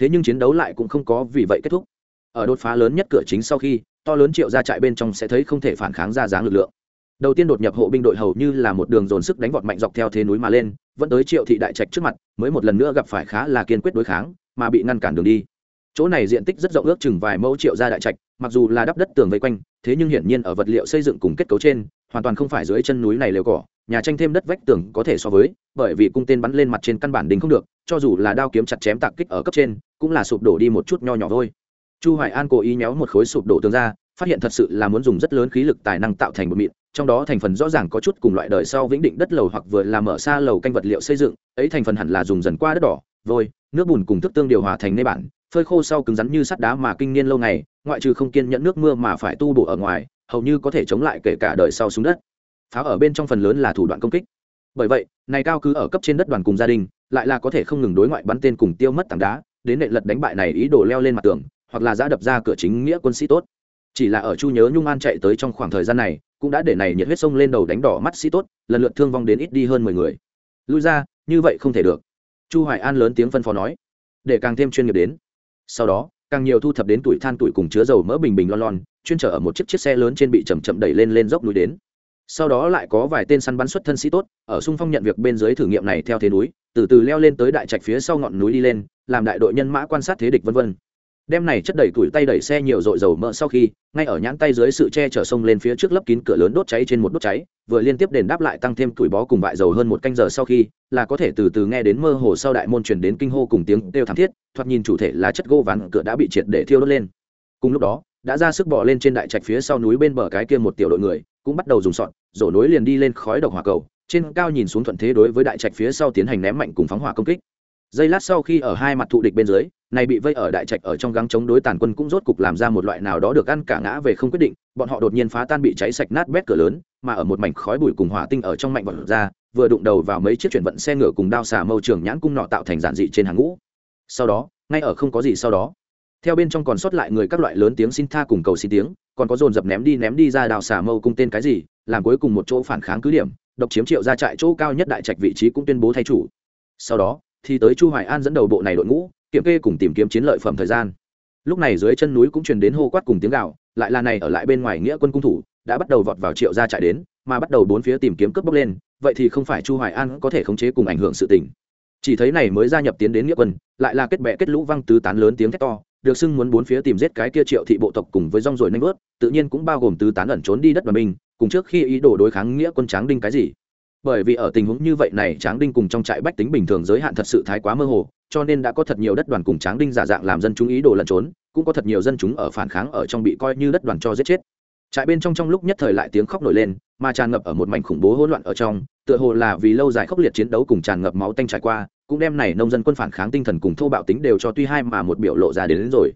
Thế nhưng chiến đấu lại cũng không có vì vậy kết thúc. Ở đột phá lớn nhất cửa chính sau khi, to lớn triệu ra trại bên trong sẽ thấy không thể phản kháng ra dáng lực lượng. Đầu tiên đột nhập hộ binh đội hầu như là một đường dồn sức đánh vọt mạnh dọc theo thế núi mà lên, vẫn tới triệu thị đại trạch trước mặt, mới một lần nữa gặp phải khá là kiên quyết đối kháng, mà bị ngăn cản đường đi chỗ này diện tích rất rộng, ước chừng vài mẫu triệu ra đại trạch, mặc dù là đắp đất tường vây quanh, thế nhưng hiển nhiên ở vật liệu xây dựng cùng kết cấu trên, hoàn toàn không phải dưới chân núi này lều cỏ, nhà tranh thêm đất vách tường có thể so với, bởi vì cung tên bắn lên mặt trên căn bản đình không được, cho dù là đao kiếm chặt chém tạc kích ở cấp trên, cũng là sụp đổ đi một chút nho nhỏ thôi. Chu hoài an cố ý nhéo một khối sụp đổ tường ra, phát hiện thật sự là muốn dùng rất lớn khí lực tài năng tạo thành một mịn, trong đó thành phần rõ ràng có chút cùng loại đời sau vĩnh định đất lầu hoặc vừa làm mở xa lầu canh vật liệu xây dựng, ấy thành phần hẳn là dùng dần qua đất đỏ, vôi, nước bùn cùng thức tương điều hòa thành nê bản phơi khô sau cứng rắn như sắt đá mà kinh niên lâu ngày, ngoại trừ không kiên nhẫn nước mưa mà phải tu bổ ở ngoài, hầu như có thể chống lại kể cả đời sau xuống đất. Pháo ở bên trong phần lớn là thủ đoạn công kích. Bởi vậy, này cao cứ ở cấp trên đất đoàn cùng gia đình, lại là có thể không ngừng đối ngoại bắn tên cùng tiêu mất tảng đá, đến nệ lật đánh bại này ý đồ leo lên mặt tường, hoặc là giã đập ra cửa chính nghĩa quân sĩ tốt. Chỉ là ở chu nhớ nhung an chạy tới trong khoảng thời gian này, cũng đã để này nhiệt huyết sông lên đầu đánh đỏ mắt sĩ tốt, lần lượt thương vong đến ít đi hơn mười người. Lui ra, như vậy không thể được. Chu hoài an lớn tiếng phân phó nói. Để càng thêm chuyên nghiệp đến sau đó, càng nhiều thu thập đến tuổi than tuổi cùng chứa dầu mỡ bình bình lon lon, chuyên trở ở một chiếc chiếc xe lớn trên bị chầm chậm đẩy lên lên dốc núi đến. Sau đó lại có vài tên săn bắn xuất thân sĩ tốt, ở xung phong nhận việc bên dưới thử nghiệm này theo thế núi, từ từ leo lên tới đại trạch phía sau ngọn núi đi lên, làm đại đội nhân mã quan sát thế địch vân vân đem này chất đầy tuổi tay đẩy xe nhiều dội dầu mỡ sau khi, ngay ở nhãn tay dưới sự che chở sông lên phía trước lấp kín cửa lớn đốt cháy trên một đốt cháy, vừa liên tiếp đền đáp lại tăng thêm tuổi bó cùng bại dầu hơn một canh giờ sau khi, là có thể từ từ nghe đến mơ hồ sau đại môn truyền đến kinh hô cùng tiếng đều thảm thiết, thoạt nhìn chủ thể là chất gỗ ván, cửa đã bị triệt để thiêu đốt lên. Cùng lúc đó, đã ra sức bỏ lên trên đại trạch phía sau núi bên bờ cái kia một tiểu đội người, cũng bắt đầu dùng sọn rổ núi liền đi lên khói độc hỏa cầu, trên cao nhìn xuống thuận thế đối với đại trạch phía sau tiến hành ném mạnh cùng phóng hỏa công kích giây lát sau khi ở hai mặt thụ địch bên dưới, này bị vây ở đại trạch ở trong gắng chống đối tàn quân cũng rốt cục làm ra một loại nào đó được ăn cả ngã về không quyết định, bọn họ đột nhiên phá tan bị cháy sạch nát bét cửa lớn, mà ở một mảnh khói bụi cùng hỏa tinh ở trong mạnh vật ra, vừa đụng đầu vào mấy chiếc chuyển vận xe ngựa cùng đao xà mâu trường nhãn cung nọ tạo thành giản dị trên hàng ngũ. Sau đó, ngay ở không có gì sau đó, theo bên trong còn sót lại người các loại lớn tiếng xin tha cùng cầu xin tiếng, còn có dồn dập ném đi ném đi ra đào xà mâu cung tên cái gì, làm cuối cùng một chỗ phản kháng cứ điểm, độc chiếm triệu ra trại chỗ cao nhất đại trạch vị trí cũng tuyên bố thay chủ. Sau đó thì tới chu hoài an dẫn đầu bộ này đội ngũ, kiểm kê cùng tìm kiếm chiến lợi phẩm thời gian. Lúc này dưới chân núi cũng truyền đến hô quát cùng tiếng gào, lại là này ở lại bên ngoài nghĩa quân cung thủ, đã bắt đầu vọt vào triệu gia trại đến, mà bắt đầu bốn phía tìm kiếm cướp bóc lên, vậy thì không phải chu hoài an có thể khống chế cùng ảnh hưởng sự tình. Chỉ thấy này mới gia nhập tiến đến nghĩa quân, lại là kết bè kết lũ văng tứ tán lớn tiếng thét to, được xưng muốn bốn phía tìm giết cái kia triệu thị bộ tộc cùng với rong ruổi nanh vớt, tự nhiên cũng bao gồm tứ tán ẩn trốn đi đất và mình cùng trước khi ý đồ đối kháng nghĩa quân tráng đinh cái gì bởi vì ở tình huống như vậy này tráng đinh cùng trong trại bách tính bình thường giới hạn thật sự thái quá mơ hồ cho nên đã có thật nhiều đất đoàn cùng tráng đinh giả dạng làm dân chúng ý đồ lẩn trốn cũng có thật nhiều dân chúng ở phản kháng ở trong bị coi như đất đoàn cho giết chết. Trại bên trong trong lúc nhất thời lại tiếng khóc nổi lên mà tràn ngập ở một mảnh khủng bố hỗn loạn ở trong tựa hồ là vì lâu dài khốc liệt chiến đấu cùng tràn ngập máu tanh trải qua cũng đem này nông dân quân phản kháng tinh thần cùng thô bạo tính đều cho tuy hai mà một biểu lộ ra đến, đến rồi.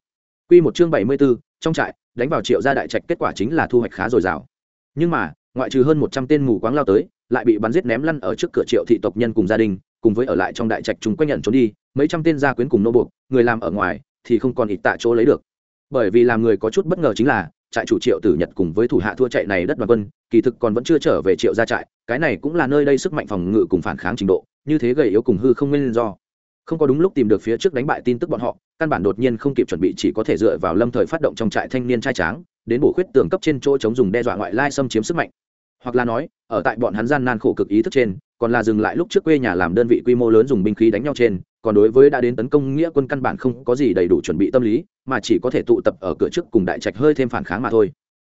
Quy một chương bảy mươi 74, trong trại đánh vào triệu gia đại trạch kết quả chính là thu hoạch khá dồi dào. Nhưng mà ngoại trừ hơn một trăm tên mù quáng lao tới, lại bị bắn giết ném lăn ở trước cửa triệu thị tộc nhân cùng gia đình, cùng với ở lại trong đại trạch chúng quanh nhận trốn đi, mấy trăm tên gia quyến cùng nô buộc, người làm ở ngoài thì không còn ít tạ chỗ lấy được. Bởi vì làm người có chút bất ngờ chính là, trại chủ triệu tử nhật cùng với thủ hạ thua chạy này đất đoàn quân, kỳ thực còn vẫn chưa trở về triệu gia trại, cái này cũng là nơi đây sức mạnh phòng ngự cùng phản kháng trình độ, như thế gầy yếu cùng hư không nguyên do. Không có đúng lúc tìm được phía trước đánh bại tin tức bọn họ, căn bản đột nhiên không kịp chuẩn bị chỉ có thể dựa vào lâm thời phát động trong trại thanh niên trai tráng, đến bổ khuyết tường cấp trên chỗ chống dùng đe dọa ngoại lai xâm chiếm sức mạnh hoặc là nói, ở tại bọn hắn gian nan khổ cực ý thức trên, còn là dừng lại lúc trước quê nhà làm đơn vị quy mô lớn dùng binh khí đánh nhau trên, còn đối với đã đến tấn công nghĩa quân căn bản không có gì đầy đủ chuẩn bị tâm lý, mà chỉ có thể tụ tập ở cửa trước cùng đại trạch hơi thêm phản kháng mà thôi.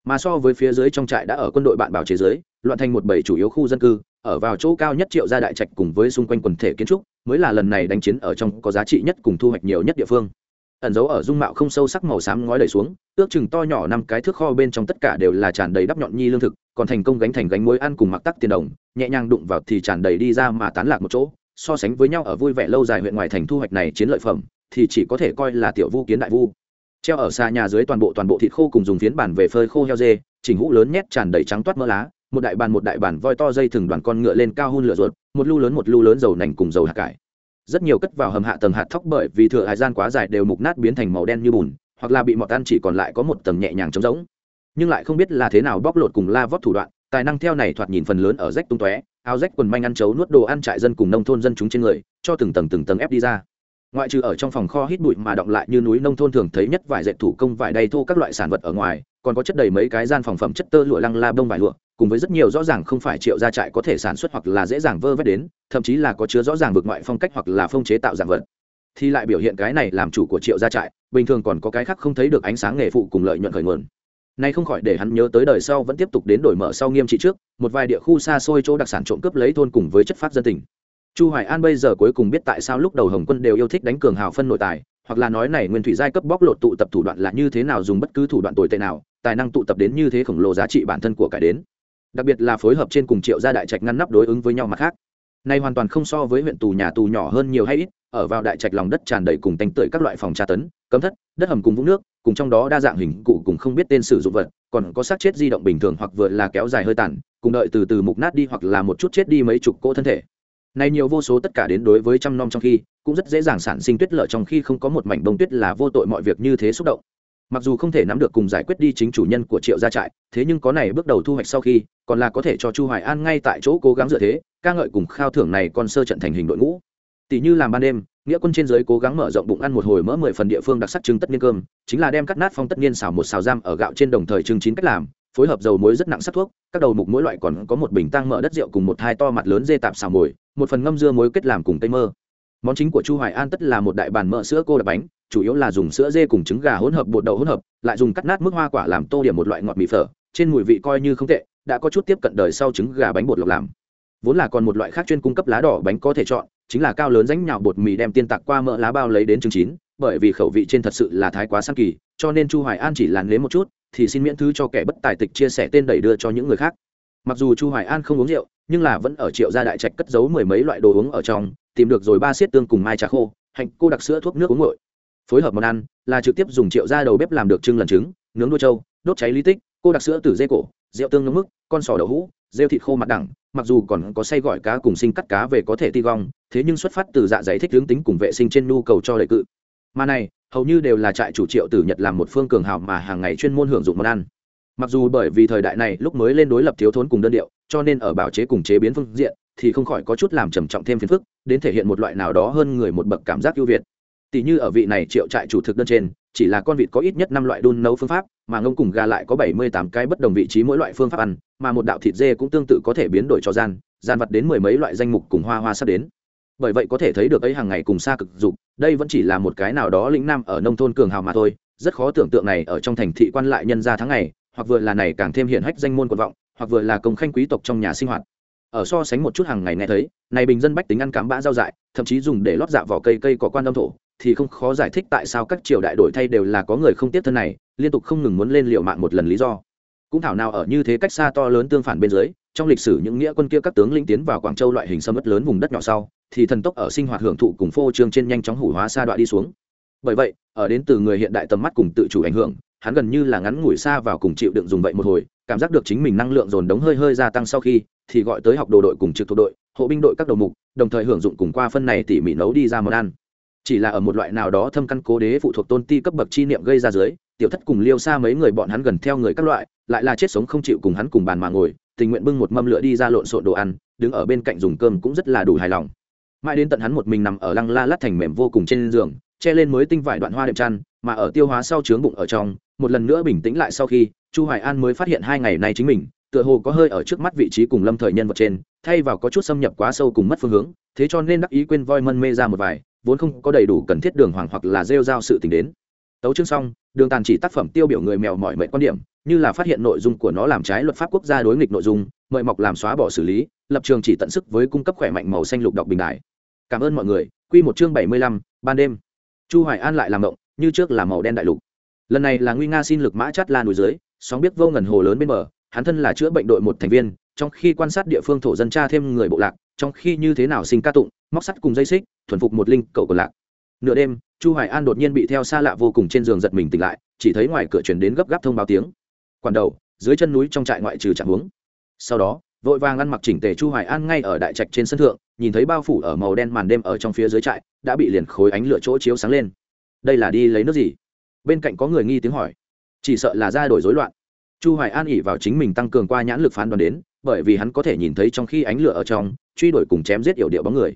Mà so với phía dưới trong trại đã ở quân đội bạn bảo chế giới, loạn thành một bảy chủ yếu khu dân cư, ở vào chỗ cao nhất triệu gia đại trạch cùng với xung quanh quần thể kiến trúc, mới là lần này đánh chiến ở trong có giá trị nhất cùng thu hoạch nhiều nhất địa phương. Ẩn dấu ở dung mạo không sâu sắc màu xám ngói đầy xuống, ước chừng to nhỏ năm cái thước kho bên trong tất cả đều là tràn đầy đắp nhọn nhi lương thực còn thành công gánh thành gánh muối ăn cùng mặc tắc tiền đồng, nhẹ nhàng đụng vào thì tràn đầy đi ra mà tán lạc một chỗ. So sánh với nhau ở vui vẻ lâu dài huyện ngoài thành thu hoạch này chiến lợi phẩm, thì chỉ có thể coi là tiểu vu kiến đại vu. Treo ở xa nhà dưới toàn bộ toàn bộ thịt khô cùng dùng phiến bản về phơi khô heo dê, chỉnh hũ lớn nhét tràn đầy trắng toát mỡ lá, một đại bàn một đại bàn voi to dây thừng đoàn con ngựa lên cao hun lửa ruột, một lu lớn một lu lớn dầu nành cùng dầu hạt cải. Rất nhiều cất vào hầm hạ tầng hạt thóc bởi vì thừa hải gian quá dài đều mục nát biến thành màu đen như bùn, hoặc là bị mọt ăn chỉ còn lại có một tầng nhẹ nhàng trống rỗng nhưng lại không biết là thế nào bóc lột cùng la vót thủ đoạn, tài năng theo này thoạt nhìn phần lớn ở rách tung tóe, áo rách quần manh ăn chấu nuốt đồ ăn trại dân cùng nông thôn dân chúng trên người, cho từng tầng từng tầng ép đi ra. Ngoại trừ ở trong phòng kho hít bụi mà động lại như núi nông thôn thường thấy nhất vải dệt thủ công, vải đầy thô các loại sản vật ở ngoài, còn có chất đầy mấy cái gian phòng phẩm chất tơ lụa lăng la bông vải lụa, cùng với rất nhiều rõ ràng không phải triệu gia trại có thể sản xuất hoặc là dễ dàng vơ vét đến, thậm chí là có chứa rõ ràng vượt ngoại phong cách hoặc là phong chế tạo dạng vật. Thì lại biểu hiện cái này làm chủ của triệu gia trại, bình thường còn có cái khác không thấy được ánh sáng nghề phụ cùng lợi nhuận khởi nguồn nay không khỏi để hắn nhớ tới đời sau vẫn tiếp tục đến đổi mở sau nghiêm trị trước, một vài địa khu xa xôi chỗ đặc sản trộm cướp lấy thôn cùng với chất phát dân tỉnh chu hoài an bây giờ cuối cùng biết tại sao lúc đầu hồng quân đều yêu thích đánh cường hào phân nội tài, hoặc là nói này nguyên thủy giai cấp bóc lột tụ tập thủ đoạn là như thế nào dùng bất cứ thủ đoạn tồi tệ nào, tài năng tụ tập đến như thế khổng lồ giá trị bản thân của cải đến. Đặc biệt là phối hợp trên cùng triệu gia đại trạch ngăn nắp đối ứng với nhau mặt khác này hoàn toàn không so với huyện tù nhà tù nhỏ hơn nhiều hay ít, ở vào đại trạch lòng đất tràn đầy cùng tanh tưởi các loại phòng tra tấn, cấm thất, đất hầm cùng vũng nước, cùng trong đó đa dạng hình cụ cùng không biết tên sử dụng vật, còn có xác chết di động bình thường hoặc vừa là kéo dài hơi tàn, cùng đợi từ từ mục nát đi hoặc là một chút chết đi mấy chục cỗ thân thể. Này nhiều vô số tất cả đến đối với trăm năm trong khi, cũng rất dễ dàng sản sinh tuyết lở trong khi không có một mảnh bông tuyết là vô tội mọi việc như thế xúc động mặc dù không thể nắm được cùng giải quyết đi chính chủ nhân của triệu gia trại, thế nhưng có này bước đầu thu hoạch sau khi, còn là có thể cho chu hoài an ngay tại chỗ cố gắng dựa thế, ca ngợi cùng khao thưởng này còn sơ trận thành hình đội ngũ. Tỷ như làm ban đêm, nghĩa quân trên giới cố gắng mở rộng bụng ăn một hồi mỡ mười phần địa phương đặc sắc trưng tất niên cơm, chính là đem cắt nát phong tất niên xào một xào giam ở gạo trên đồng thời trưng chín cách làm, phối hợp dầu muối rất nặng sắc thuốc, các đầu mục mỗi loại còn có một bình tăng mỡ đất rượu cùng một hai to mặt lớn dê tạp xào mồi, một phần ngâm dưa muối kết làm cùng cây mơ. Món chính của chu hoài an tất là một đại bàn mỡ sữa cô đập bánh chủ yếu là dùng sữa dê cùng trứng gà hỗn hợp bột đậu hỗn hợp, lại dùng cắt nát mức hoa quả làm tô điểm một loại ngọt mì phở, trên mùi vị coi như không tệ, đã có chút tiếp cận đời sau trứng gà bánh bột lọc làm. Vốn là còn một loại khác chuyên cung cấp lá đỏ bánh có thể chọn, chính là cao lớn ránh nhạo bột mì đem tiên tạc qua mỡ lá bao lấy đến trứng chín, bởi vì khẩu vị trên thật sự là thái quá sang kỳ, cho nên chu hoài an chỉ làn nếm một chút, thì xin miễn thứ cho kẻ bất tài tịch chia sẻ tên đẩy đưa cho những người khác. Mặc dù chu hoài an không uống rượu, nhưng là vẫn ở triệu gia đại trạch cất giấu mười mấy loại đồ uống ở trong, tìm được rồi ba xiết tương cùng mai trà khô, hành cô đặc sữa thuốc nước uống nguội phối hợp món ăn, là trực tiếp dùng triệu gia đầu bếp làm được trưng lần trứng, nướng đua trâu, đốt cháy lý tích, cô đặc sữa từ dê cổ, rượu tương nướng mức con sò đậu hũ, rêu thịt khô mặt đẳng, mặc dù còn có say gọi cá cùng sinh cắt cá về có thể ti gong, thế nhưng xuất phát từ dạ dày thích hướng tính cùng vệ sinh trên nhu cầu cho đầy cự. Mà này, hầu như đều là trại chủ triệu từ nhật làm một phương cường hào mà hàng ngày chuyên môn hưởng dụng món ăn. Mặc dù bởi vì thời đại này lúc mới lên đối lập thiếu thốn cùng đơn điệu, cho nên ở bảo chế cùng chế biến phương diện, thì không khỏi có chút làm trầm trọng thêm phiền phức, đến thể hiện một loại nào đó hơn người một bậc cảm giác ưu việt tỷ như ở vị này triệu trại chủ thực đơn trên, chỉ là con vịt có ít nhất năm loại đun nấu phương pháp, mà ngông cùng gà lại có bảy mươi tám cái bất đồng vị trí mỗi loại phương pháp ăn, mà một đạo thịt dê cũng tương tự có thể biến đổi cho gian gian vật đến mười mấy loại danh mục cùng hoa hoa sắp đến. Bởi vậy có thể thấy được ấy hàng ngày cùng xa cực dục, đây vẫn chỉ là một cái nào đó lĩnh nam ở nông thôn cường hào mà thôi, rất khó tưởng tượng này ở trong thành thị quan lại nhân gia tháng ngày, hoặc vừa là này càng thêm hiện hách danh môn quần vọng, hoặc vừa là công khanh quý tộc trong nhà sinh hoạt. Ở so sánh một chút hàng ngày nghe thấy, này bình dân bách tính ăn cám bã rau dại, thậm chí dùng để lót dạ vỏ cây cây có quan đông thổ thì không khó giải thích tại sao các triều đại đổi thay đều là có người không tiếp thân này, liên tục không ngừng muốn lên liệu mạng một lần lý do. Cũng thảo nào ở như thế cách xa to lớn tương phản bên dưới, trong lịch sử những nghĩa quân kia các tướng lĩnh tiến vào quảng châu loại hình sâm ớt lớn vùng đất nhỏ sau, thì thần tốc ở sinh hoạt hưởng thụ cùng phô trương trên nhanh chóng hủ hóa xa đoạn đi xuống. Bởi vậy, ở đến từ người hiện đại tầm mắt cùng tự chủ ảnh hưởng, hắn gần như là ngắn ngủi xa vào cùng chịu đựng dùng vậy một hồi, cảm giác được chính mình năng lượng dồn đống hơi hơi gia tăng sau khi, thì gọi tới học đồ đội cùng trực thuộc đội, hộ binh đội các đầu mục, đồng thời hưởng dụng cùng qua phân này tỉ mỉ nấu đi ra món ăn chỉ là ở một loại nào đó thâm căn cố đế phụ thuộc tôn ti cấp bậc chi niệm gây ra dưới, tiểu thất cùng liêu xa mấy người bọn hắn gần theo người các loại, lại là chết sống không chịu cùng hắn cùng bàn mà ngồi, tình nguyện bưng một mâm lửa đi ra lộn xộn đồ ăn, đứng ở bên cạnh dùng cơm cũng rất là đủ hài lòng. Mãi đến tận hắn một mình nằm ở lăng la lát thành mềm vô cùng trên giường, che lên mới tinh vải đoạn hoa đệm chăn, mà ở tiêu hóa sau trướng bụng ở trong, một lần nữa bình tĩnh lại sau khi, chu hoài an mới phát hiện hai ngày nay chính mình, tựa hồ có hơi ở trước mắt vị trí cùng lâm thời nhân vật trên, thay vào có chút xâm nhập quá sâu cùng mất phương hướng, thế cho nên đắc ý quên voi mân mê ra một vài vốn không có đầy đủ cần thiết đường hoàng hoặc là rêu giao sự tình đến. Tấu chương xong, đường tàn chỉ tác phẩm tiêu biểu người mèo mọi mệnh quan điểm, như là phát hiện nội dung của nó làm trái luật pháp quốc gia đối nghịch nội dung, mời mọc làm xóa bỏ xử lý, lập trường chỉ tận sức với cung cấp khỏe mạnh màu xanh lục đọc bình đại. Cảm ơn mọi người, quy một chương bảy mươi lăm, ban đêm. Chu hoài an lại làm động, như trước là màu đen đại lục. Lần này là nguy nga xin lực mã chát la núi dưới, sóng biết vô ngần hồ lớn bên bờ, hắn thân là chữa bệnh đội một thành viên, trong khi quan sát địa phương thổ dân tra thêm người bộ lạc trong khi như thế nào sinh ca tụng, móc sắt cùng dây xích, thuần phục một linh cậu còn lạc. Nửa đêm, chu hoài an đột nhiên bị theo xa lạ vô cùng trên giường giật mình tỉnh lại, chỉ thấy ngoài cửa truyền đến gấp gáp thông báo tiếng. Quản đầu, dưới chân núi trong trại ngoại trừ trạng huống sau đó, vội vàng ăn mặc chỉnh tề chu hoài an ngay ở đại trạch trên sân thượng, nhìn thấy bao phủ ở màu đen màn đêm ở trong phía dưới trại, đã bị liền khối ánh lửa chỗ chiếu sáng lên. Đây là đi lấy nước gì? Bên cạnh có người nghi tiếng hỏi. Chỉ sợ là ra đổi rối loạn. Chu hoài an ỉ vào chính mình tăng cường qua nhãn lực phán đoán đến, bởi vì hắn có thể nhìn thấy trong khi ánh lửa ở trong truy đuổi cùng chém giết yểu điệu bóng người.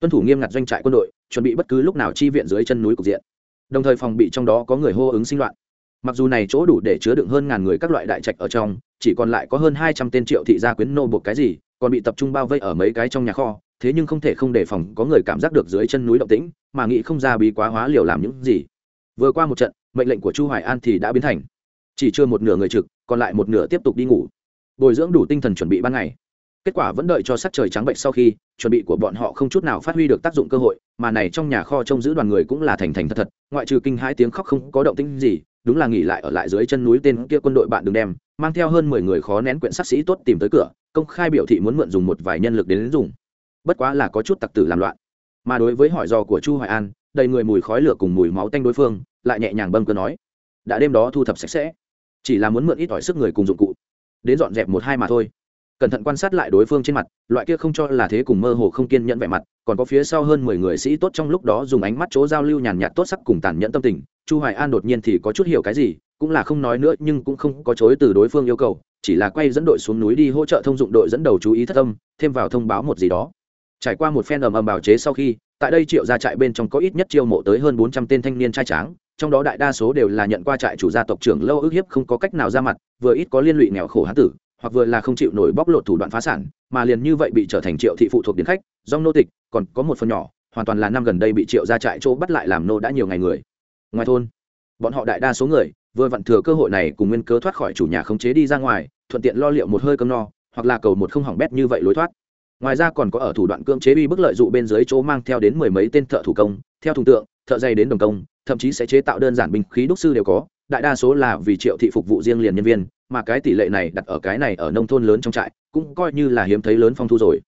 Tuân thủ nghiêm ngặt doanh trại quân đội, chuẩn bị bất cứ lúc nào chi viện dưới chân núi cục diện. Đồng thời phòng bị trong đó có người hô ứng sinh loạn. Mặc dù này chỗ đủ để chứa đựng hơn ngàn người các loại đại trạch ở trong, chỉ còn lại có hơn hai trăm tên triệu thị gia quyến nô buộc cái gì, còn bị tập trung bao vây ở mấy cái trong nhà kho, thế nhưng không thể không đề phòng có người cảm giác được dưới chân núi động tĩnh, mà nghĩ không ra bí quá hóa liều làm những gì. Vừa qua một trận, mệnh lệnh của chu hoài an thì đã biến thành, chỉ chưa một nửa người trực, còn lại một nửa tiếp tục đi ngủ. Bồi dưỡng đủ tinh thần chuẩn bị ban ngày kết quả vẫn đợi cho sắc trời trắng bệnh sau khi chuẩn bị của bọn họ không chút nào phát huy được tác dụng cơ hội mà này trong nhà kho trông giữ đoàn người cũng là thành thành thật thật ngoại trừ kinh hãi tiếng khóc không có động tĩnh gì đúng là nghỉ lại ở lại dưới chân núi tên kia quân đội bạn đừng đem mang theo hơn mười người khó nén quyển sắc sĩ tốt tìm tới cửa công khai biểu thị muốn mượn dùng một vài nhân lực đến, đến dùng. Bất quá là có chút tặc tử làm loạn. Mà đối với hỏi dò của chu hoài an đầy người mùi khói lửa cùng mùi máu tanh đối phương lại nhẹ nhàng bâng cơ nói đã đêm đó thu thập sạch sẽ chỉ là muốn mượn ít ỏi sức người cùng dụng cụ đến dọn dẹp một hai mà thôi cẩn thận quan sát lại đối phương trên mặt, loại kia không cho là thế cùng mơ hồ không kiên nhẫn vẻ mặt, còn có phía sau hơn mười người sĩ tốt trong lúc đó dùng ánh mắt chỗ giao lưu nhàn nhạt tốt sắc cùng tàn nhẫn tâm tình, chu hoài an đột nhiên thì có chút hiểu cái gì, cũng là không nói nữa nhưng cũng không có chối từ đối phương yêu cầu, chỉ là quay dẫn đội xuống núi đi hỗ trợ thông dụng đội dẫn đầu chú ý thất tâm thêm vào thông báo một gì đó. Trải qua một phen ầm ầm bào chế sau khi, tại đây triệu gia trại bên trong có ít nhất chiêu mộ tới hơn bốn trăm tên thanh niên trai tráng, trong đó đại đa số đều là nhận qua trại chủ gia tộc trưởng lâu ức hiếp không có cách nào ra mặt, vừa ít có liên lụy nghèo khổ hán tử hoặc vừa là không chịu nổi bóc lột thủ đoạn phá sản, mà liền như vậy bị trở thành triệu thị phụ thuộc đến khách do nô tịch, còn có một phần nhỏ, hoàn toàn là năm gần đây bị triệu ra trại chỗ bắt lại làm nô đã nhiều ngày người. Ngoài thôn, bọn họ đại đa số người, vừa vặn thừa cơ hội này cùng nguyên cớ thoát khỏi chủ nhà khống chế đi ra ngoài, thuận tiện lo liệu một hơi cơm no, hoặc là cầu một không hỏng bét như vậy lối thoát. Ngoài ra còn có ở thủ đoạn cưỡng chế uy bức lợi dụ bên dưới chỗ mang theo đến mười mấy tên thợ thủ công, theo thùng tượng, thợ dây đến đồng công, thậm chí sẽ chế tạo đơn giản binh khí đúc sư đều có, đại đa số là vì triệu thị phục vụ riêng liền nhân viên mà cái tỷ lệ này đặt ở cái này ở nông thôn lớn trong trại, cũng coi như là hiếm thấy lớn phong thu rồi.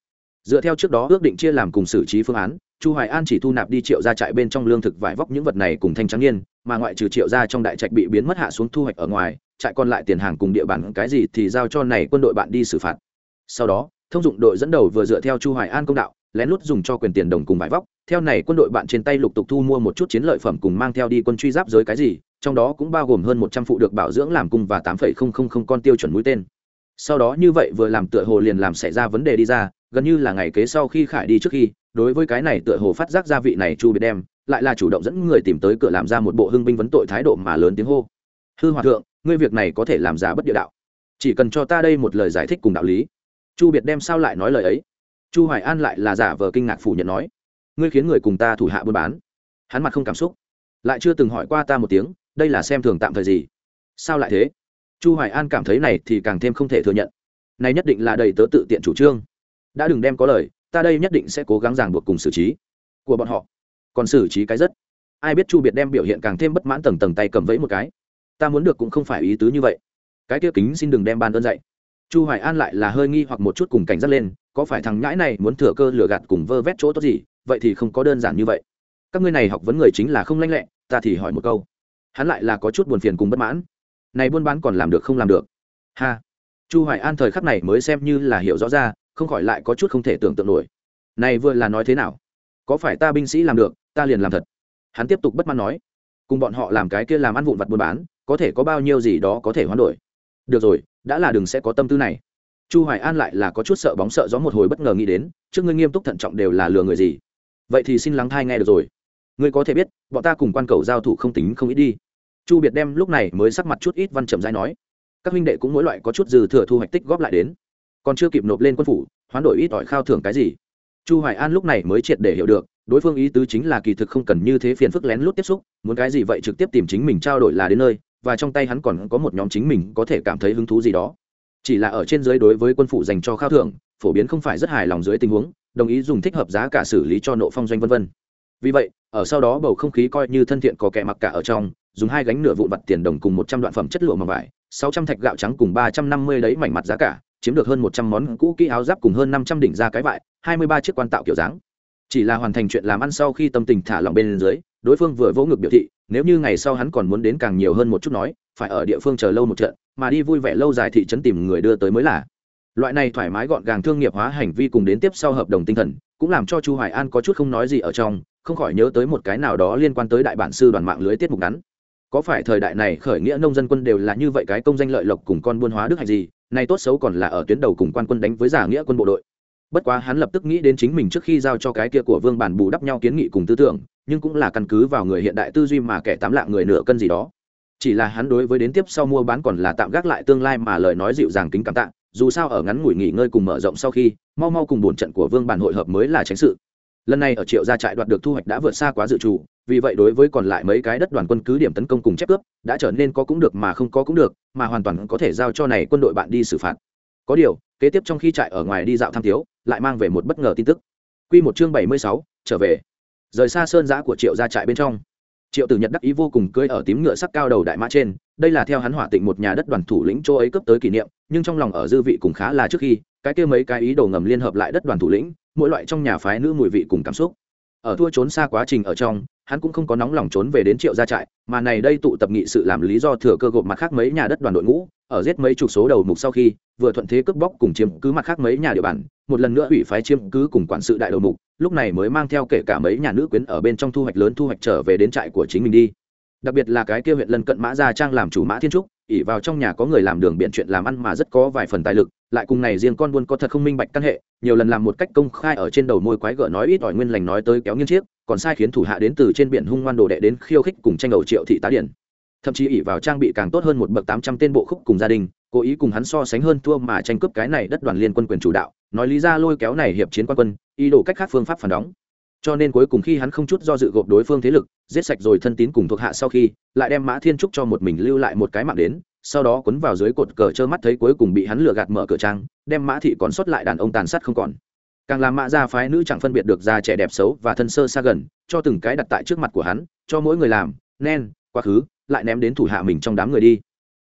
Dựa theo trước đó ước định chia làm cùng xử trí phương án, chu hoài an chỉ thu nạp đi triệu ra trại bên trong lương thực vải vóc những vật này cùng thanh trắng niên, mà ngoại trừ triệu ra trong đại trạch bị biến mất hạ xuống thu hoạch ở ngoài, trại còn lại tiền hàng cùng địa bàn cái gì thì giao cho này quân đội bạn đi xử phạt. Sau đó, thông dụng đội dẫn đầu vừa dựa theo chu hoài an công đạo, lén lút dùng cho quyền tiền đồng cùng vải vóc, theo này quân đội bạn trên tay lục tục thu mua một chút chiến lợi phẩm cùng mang theo đi quân truy giáp giới cái gì trong đó cũng bao gồm hơn một trăm phụ được bảo dưỡng làm cung và tám phẩy không không không con tiêu chuẩn mũi tên. Sau đó như vậy vừa làm tựa hồ liền làm xảy ra vấn đề đi ra, gần như là ngày kế sau khi khải đi trước khi, đối với cái này tựa hồ phát giác gia vị này chu biệt đem, lại là chủ động dẫn người tìm tới cửa làm ra một bộ hưng binh vấn tội thái độ mà lớn tiếng hô. Hư hòa thượng, ngươi việc này có thể làm giả bất địa đạo. Chỉ cần cho ta đây một lời giải thích cùng đạo lý. Chu biệt đem sao lại nói lời ấy? Chu hoài an lại là giả vờ kinh ngạc phủ nhận nói, ngươi khiến người cùng ta thủ hạ buôn bán. Hắn mặt không cảm xúc, lại chưa từng hỏi qua ta một tiếng đây là xem thường tạm thời gì? Sao lại thế? Chu hoài an cảm thấy này thì càng thêm không thể thừa nhận. Này nhất định là đầy tớ tự tiện chủ trương. Đã đừng đem có lời, ta đây nhất định sẽ cố gắng ràng buộc cùng xử trí. Của bọn họ. Còn xử trí cái rất. Ai biết chu biệt đem biểu hiện càng thêm bất mãn tầng tầng tay cầm vẫy một cái. Ta muốn được cũng không phải ý tứ như vậy. Cái kia kính xin đừng đem ban đơn dạy. Chu hoài an lại là hơi nghi hoặc một chút cùng cảnh giác lên, có phải thằng nhãi này muốn thừa cơ lừa gạt cùng vơ vét chỗ tốt gì? Vậy thì không có đơn giản như vậy. Các ngươi này học vấn người chính là không lanh lẹ, ta thì hỏi một câu hắn lại là có chút buồn phiền cùng bất mãn. Này buôn bán còn làm được không làm được? Ha. Chu hoài an thời khắc này mới xem như là hiểu rõ ra, không khỏi lại có chút không thể tưởng tượng nổi. Này vừa là nói thế nào? Có phải ta binh sĩ làm được, ta liền làm thật? Hắn tiếp tục bất mãn nói. Cùng bọn họ làm cái kia làm ăn vụn vặt buôn bán, có thể có bao nhiêu gì đó có thể hoán đổi? Được rồi, đã là đừng sẽ có tâm tư này. Chu hoài an lại là có chút sợ bóng sợ gió một hồi bất ngờ nghĩ đến, trước ngươi nghiêm túc thận trọng đều là lừa người gì? Vậy thì xin lắng thai nghe được rồi ngươi có thể biết, bọn ta cùng quan cầu giao thủ không tính không ít đi. Chu biệt đem lúc này mới sắc mặt chút ít văn trầm dai nói, các huynh đệ cũng mỗi loại có chút dư thừa thu hoạch tích góp lại đến. Còn chưa kịp nộp lên quân phủ, hoán đổi ít ỏi khao thưởng cái gì? Chu hoài an lúc này mới triệt để hiểu được, đối phương ý tứ chính là kỳ thực không cần như thế phiền phức lén lút tiếp xúc, muốn cái gì vậy trực tiếp tìm chính mình trao đổi là đến nơi, và trong tay hắn còn có một nhóm chính mình có thể cảm thấy hứng thú gì đó. Chỉ là ở trên dưới đối với quân phủ dành cho khao thưởng, phổ biến không phải rất hài lòng dưới tình huống, đồng ý dùng thích hợp giá cả xử lý cho nộ phong doanh vân vân. Vì vậy ở sau đó bầu không khí coi như thân thiện có kẻ mặc cả ở trong, dùng hai gánh nửa vụn vặt tiền đồng cùng một trăm đoạn phẩm chất lụa mà vải, sáu trăm thạch gạo trắng cùng ba trăm năm mươi đấy mảnh mặt giá cả, chiếm được hơn một trăm món cũ kỹ áo giáp cùng hơn năm trăm đỉnh ra cái vải, hai mươi ba chiếc quan tạo kiểu dáng. Chỉ là hoàn thành chuyện làm ăn sau khi tâm tình thả lỏng bên dưới, đối phương vừa vỗ ngực biểu thị, nếu như ngày sau hắn còn muốn đến càng nhiều hơn một chút nói, phải ở địa phương chờ lâu một trận, mà đi vui vẻ lâu dài thị trấn tìm người đưa tới mới là. Loại này thoải mái gọn gàng thương nghiệp hóa hành vi cùng đến tiếp sau hợp đồng tinh thần, cũng làm cho chu hoài an có chút không nói gì ở trong không khỏi nhớ tới một cái nào đó liên quan tới đại bản sư đoàn mạng lưới tiết mục ngắn. Có phải thời đại này khởi nghĩa nông dân quân đều là như vậy cái công danh lợi lộc cùng con buôn hóa đức hay gì, nay tốt xấu còn là ở tuyến đầu cùng quan quân đánh với giả nghĩa quân bộ đội. Bất quá hắn lập tức nghĩ đến chính mình trước khi giao cho cái kia của vương bản bù đắp nhau kiến nghị cùng tư tưởng, nhưng cũng là căn cứ vào người hiện đại tư duy mà kẻ tám lạng người nửa cân gì đó. Chỉ là hắn đối với đến tiếp sau mua bán còn là tạm gác lại tương lai mà lời nói dịu dàng kính cảm tạ, dù sao ở ngắn ngủi nghỉ ngơi cùng mở rộng sau khi, mau mau cùng buồn trận của vương bản hội hợp mới là tránh sự lần này ở triệu gia trại đoạt được thu hoạch đã vượt xa quá dự trù, vì vậy đối với còn lại mấy cái đất đoàn quân cứ điểm tấn công cùng chép cướp, đã trở nên có cũng được mà không có cũng được, mà hoàn toàn có thể giao cho này quân đội bạn đi xử phạt. Có điều, kế tiếp trong khi trại ở ngoài đi dạo tham thiếu lại mang về một bất ngờ tin tức. Quy một chương bảy mươi sáu, trở về. Rời xa sơn giã của triệu gia trại bên trong. Triệu tử nhật đắc ý vô cùng cưỡi ở tím ngựa sắc cao đầu đại mã trên, đây là theo hắn hỏa tịnh một nhà đất đoàn thủ lĩnh châu ấy cấp tới kỷ niệm, nhưng trong lòng ở dư vị cùng khá là trước khi, cái kia mấy cái ý đồ ngầm liên hợp lại đất đoàn thủ lĩnh mỗi loại trong nhà phái nữ mùi vị cùng cảm xúc. Ở thua trốn xa quá trình ở trong, hắn cũng không có nóng lòng trốn về đến triệu gia trại, mà này đây tụ tập nghị sự làm lý do thừa cơ gộp mặt khác mấy nhà đất đoàn đội ngũ, ở giết mấy chục số đầu mục sau khi, vừa thuận thế cướp bóc cùng chiếm cứ mặt khác mấy nhà địa bàn, một lần nữa ủy phái chiếm cứ cùng quản sự đại đầu mục, lúc này mới mang theo kể cả mấy nhà nữ quyến ở bên trong thu hoạch lớn thu hoạch trở về đến trại của chính mình đi. Đặc biệt là cái kia huyện lân cận mã gia trang làm chủ mã thiên trúc ỉ vào trong nhà có người làm đường biện chuyện làm ăn mà rất có vài phần tài lực, lại cùng này riêng con buôn có thật không minh bạch căn hệ, nhiều lần làm một cách công khai ở trên đầu môi quái gở nói ít ỏi nguyên lành nói tới kéo nghiêng chiếc, còn sai khiến thủ hạ đến từ trên biển hung ngoan đồ đệ đến khiêu khích cùng tranh đầu triệu thị tá điển. Thậm chí ỉ vào trang bị càng tốt hơn một bậc tám trăm tên bộ khúc cùng gia đình, cố ý cùng hắn so sánh hơn thua mà tranh cướp cái này đất đoàn liên quân quyền chủ đạo, nói lý ra lôi kéo này hiệp chiến quan quân, ý đồ cách khác phương pháp phản đóng cho nên cuối cùng khi hắn không chút do dự gộp đối phương thế lực, giết sạch rồi thân tín cùng thuộc hạ sau khi, lại đem mã thiên trúc cho một mình lưu lại một cái mạng đến, sau đó quấn vào dưới cột cờ trơ mắt thấy cuối cùng bị hắn lừa gạt mở cửa trang, đem mã thị còn sót lại đàn ông tàn sát không còn. Càng làm mã gia phái nữ chẳng phân biệt được già trẻ đẹp xấu và thân sơ xa gần, cho từng cái đặt tại trước mặt của hắn, cho mỗi người làm, nen, quá khứ, lại ném đến thủ hạ mình trong đám người đi.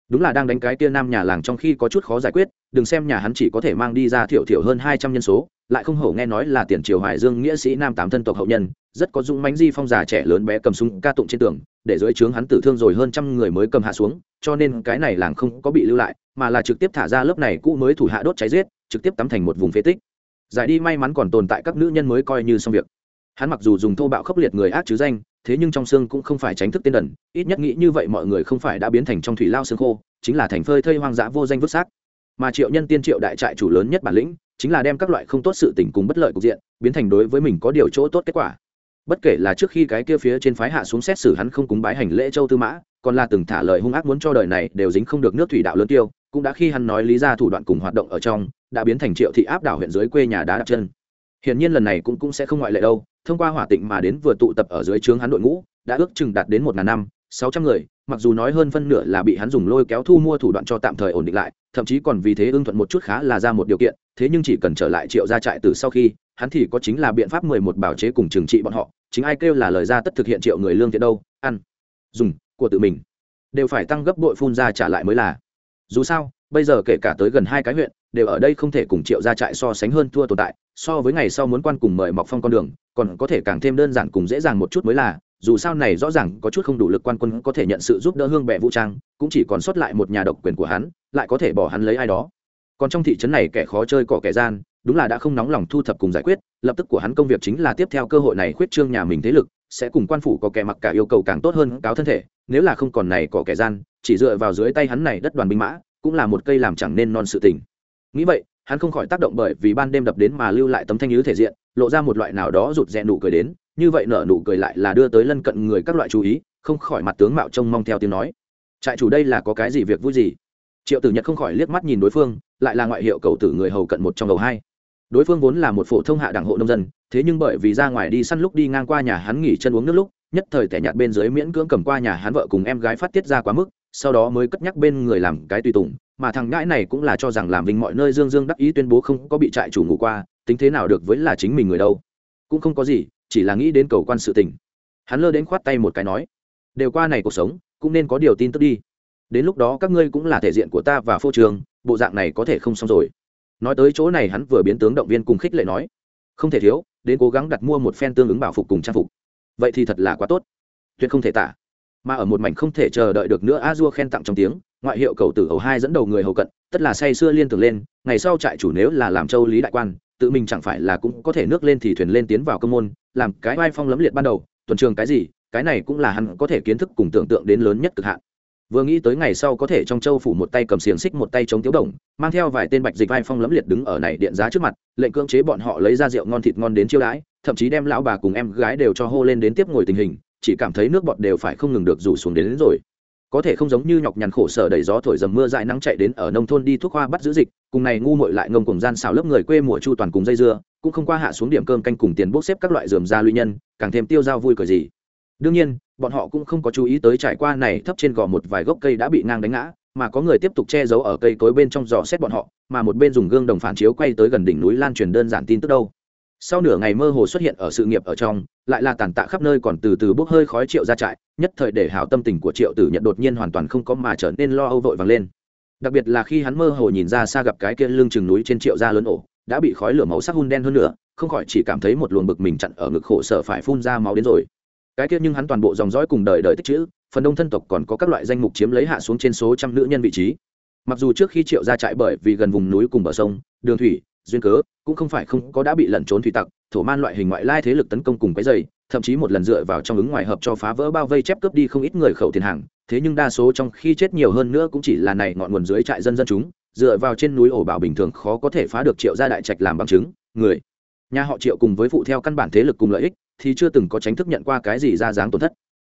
Đúng là đang đánh cái tia nam nhà làng trong khi có chút khó giải quyết, đừng xem nhà hắn chỉ có thể mang đi ra thiểu thiểu hơn hai trăm nhân số lại không hổ nghe nói là tiền triều hoài dương nghĩa sĩ nam tám thân tộc hậu nhân, rất có dũng mánh di phong già trẻ lớn bé cầm súng, ca tụng trên tường, để dưới trướng hắn tử thương rồi hơn trăm người mới cầm hạ xuống, cho nên cái này làng không có bị lưu lại, mà là trực tiếp thả ra lớp này cũ mới thủ hạ đốt cháy giết, trực tiếp tắm thành một vùng phế tích. Giải đi may mắn còn tồn tại các nữ nhân mới coi như xong việc. Hắn mặc dù dùng thô bạo khốc liệt người ác chứ danh, thế nhưng trong xương cũng không phải tránh thức tên đần, ít nhất nghĩ như vậy mọi người không phải đã biến thành trong thủy lao xương khô, chính là thành phơi thây hoang dã vô danh vứt xác. Mà triệu nhân tiên triệu đại trại chủ lớn nhất bản lĩnh chính là đem các loại không tốt sự tình cùng bất lợi cục diện biến thành đối với mình có điều chỗ tốt kết quả. Bất kể là trước khi cái kia phía trên phái hạ xuống xét xử hắn không cúng bái hành lễ châu tư mã, còn là từng thả lời hung ác muốn cho đời này đều dính không được nước thủy đạo lớn tiêu, cũng đã khi hắn nói lý ra thủ đoạn cùng hoạt động ở trong, đã biến thành triệu thị áp đảo huyện dưới quê nhà đá đặt chân. Hiển nhiên lần này cũng cũng sẽ không ngoại lệ đâu, thông qua hỏa tịnh mà đến vừa tụ tập ở dưới trướng hắn đội ngũ, đã ước chừng đạt đến một ngàn năm, sáu trăm người mặc dù nói hơn phân nửa là bị hắn dùng lôi kéo thu mua thủ đoạn cho tạm thời ổn định lại, thậm chí còn vì thế ưng thuận một chút khá là ra một điều kiện, thế nhưng chỉ cần trở lại triệu gia trại từ sau khi, hắn thì có chính là biện pháp mười một bảo chế cùng trừng trị bọn họ, chính ai kêu là lời ra tất thực hiện triệu người lương thiện đâu, ăn, dùng, của tự mình, đều phải tăng gấp bội phun ra trả lại mới là. Dù sao, bây giờ kể cả tới gần hai cái huyện, đều ở đây không thể cùng triệu gia trại so sánh hơn thua tồn tại, so với ngày sau muốn quan cùng mời mọc phong con đường, còn có thể càng thêm đơn giản cùng dễ dàng một chút mới là dù sao này rõ ràng có chút không đủ lực quan quân có thể nhận sự giúp đỡ hương bệ vũ trang, cũng chỉ còn sót lại một nhà độc quyền của hắn, lại có thể bỏ hắn lấy ai đó. Còn trong thị trấn này kẻ khó chơi cỏ kẻ gian, đúng là đã không nóng lòng thu thập cùng giải quyết, lập tức của hắn công việc chính là tiếp theo cơ hội này khuyết trương nhà mình thế lực, sẽ cùng quan phủ có kẻ mặc cả yêu cầu càng tốt hơn cáo thân thể, nếu là không còn này có kẻ gian, chỉ dựa vào dưới tay hắn này đất đoàn binh mã, cũng là một cây làm chẳng nên non sự tình. Nghĩ vậy hắn không khỏi tác động bởi vì ban đêm đập đến mà lưu lại tấm thanh nhứ thể diện, lộ ra một loại nào đó rụt rẽ nụ cười đến, như vậy nở nụ cười lại là đưa tới lân cận người các loại chú ý, không khỏi mặt tướng mạo trông mong theo tiếng nói. Trại chủ đây là có cái gì việc vui gì? Triệu tử nhật không khỏi liếc mắt nhìn đối phương, lại là ngoại hiệu cầu tử người hầu cận một trong đầu hai. Đối phương vốn là một phổ thông hạ đẳng hộ nông dân, thế nhưng bởi vì ra ngoài đi săn lúc đi ngang qua nhà hắn nghỉ chân uống nước lúc, nhất thời tẻ nhạt bên dưới miễn cưỡng cầm qua nhà hắn vợ cùng em gái phát tiết ra quá mức, sau đó mới cất nhắc bên người làm cái tùy tùng mà thằng ngãi này cũng là cho rằng làm vinh mọi nơi dương dương đắc ý tuyên bố không có bị trại chủ ngủ qua, tính thế nào được với là chính mình người đâu. Cũng không có gì, chỉ là nghĩ đến cầu quan sự tình. Hắn lơ đến khoát tay một cái nói, đều qua này cuộc sống, cũng nên có điều tin tức đi. Đến lúc đó các ngươi cũng là thể diện của ta và phô trường bộ dạng này có thể không xong rồi. Nói tới chỗ này hắn vừa biến tướng động viên cùng khích lệ nói, không thể thiếu, đến cố gắng đặt mua một phen tương ứng bảo phục cùng trang phục. Vậy thì thật là quá tốt. Tuyệt không thể tả. Mà ở một mảnh không thể chờ đợi được nữa, a dua khen tặng trong tiếng ngoại hiệu cầu tử hầu hai dẫn đầu người hầu cận tất là say xưa liên tưởng lên ngày sau trại chủ nếu là làm châu lý đại quan tự mình chẳng phải là cũng có thể nước lên thì thuyền lên tiến vào cơ môn làm cái vai phong lấm liệt ban đầu tuần trường cái gì cái này cũng là hắn có thể kiến thức cùng tưởng tượng đến lớn nhất cực hạn. Vừa nghĩ tới ngày sau có thể trong châu phủ một tay cầm xiềng xích một tay chống tiếu đồng mang theo vài tên bạch dịch vai phong lấm liệt đứng ở này điện giá trước mặt lệnh cưỡng chế bọn họ lấy ra rượu ngon thịt ngon đến chiêu đãi thậm chí đem lão bà cùng em gái đều cho hô lên đến tiếp ngồi tình hình chỉ cảm thấy nước bọt đều phải không ngừng được rủ xuống đến, đến rồi có thể không giống như nhọc nhằn khổ sở đầy gió thổi dầm mưa dại nắng chạy đến ở nông thôn đi thuốc hoa bắt giữ dịch, cùng này ngu muội lại ngông cùng gian xào lớp người quê mùa chu toàn cùng dây dưa, cũng không qua hạ xuống điểm cơm canh cùng tiền bốc xếp các loại dườm ra luy nhân, càng thêm tiêu dao vui cười gì. Đương nhiên, bọn họ cũng không có chú ý tới trải qua này thấp trên gò một vài gốc cây đã bị ngang đánh ngã, mà có người tiếp tục che giấu ở cây cối bên trong giò xét bọn họ, mà một bên dùng gương đồng phản chiếu quay tới gần đỉnh núi lan truyền đơn giản tin tức đâu sau nửa ngày mơ hồ xuất hiện ở sự nghiệp ở trong, lại là tàn tạ khắp nơi còn từ từ bốc hơi khói triệu ra trại, nhất thời để hảo tâm tình của triệu tử nhận đột nhiên hoàn toàn không có mà trở nên lo âu vội vàng lên. Đặc biệt là khi hắn mơ hồ nhìn ra xa gặp cái kia lưng chừng núi trên triệu ra lớn ổ, đã bị khói lửa màu sắc hun đen hơn nữa, không khỏi chỉ cảm thấy một luồng bực mình chặn ở ngực khổ sở phải phun ra máu đến rồi. Cái kia nhưng hắn toàn bộ dòng dõi cùng đời đời tích chữ, phần đông thân tộc còn có các loại danh mục chiếm lấy hạ xuống trên số trăm nữ nhân vị trí. Mặc dù trước khi triệu ra trại bởi vì gần vùng núi cùng bờ sông, đường thủy duyên cớ, cũng không phải không có đã bị lẩn trốn thủy tặc, thổ man loại hình ngoại lai thế lực tấn công cùng cái dày thậm chí một lần dựa vào trong ứng ngoài hợp cho phá vỡ bao vây chép cướp đi không ít người khẩu tiền hàng, thế nhưng đa số trong khi chết nhiều hơn nữa cũng chỉ là này ngọn nguồn dưới trại dân dân chúng, dựa vào trên núi ổ bảo bình thường khó có thể phá được triệu gia đại trạch làm bằng chứng, người, nhà họ triệu cùng với phụ theo căn bản thế lực cùng lợi ích, thì chưa từng có tránh thức nhận qua cái gì ra dáng tổn thất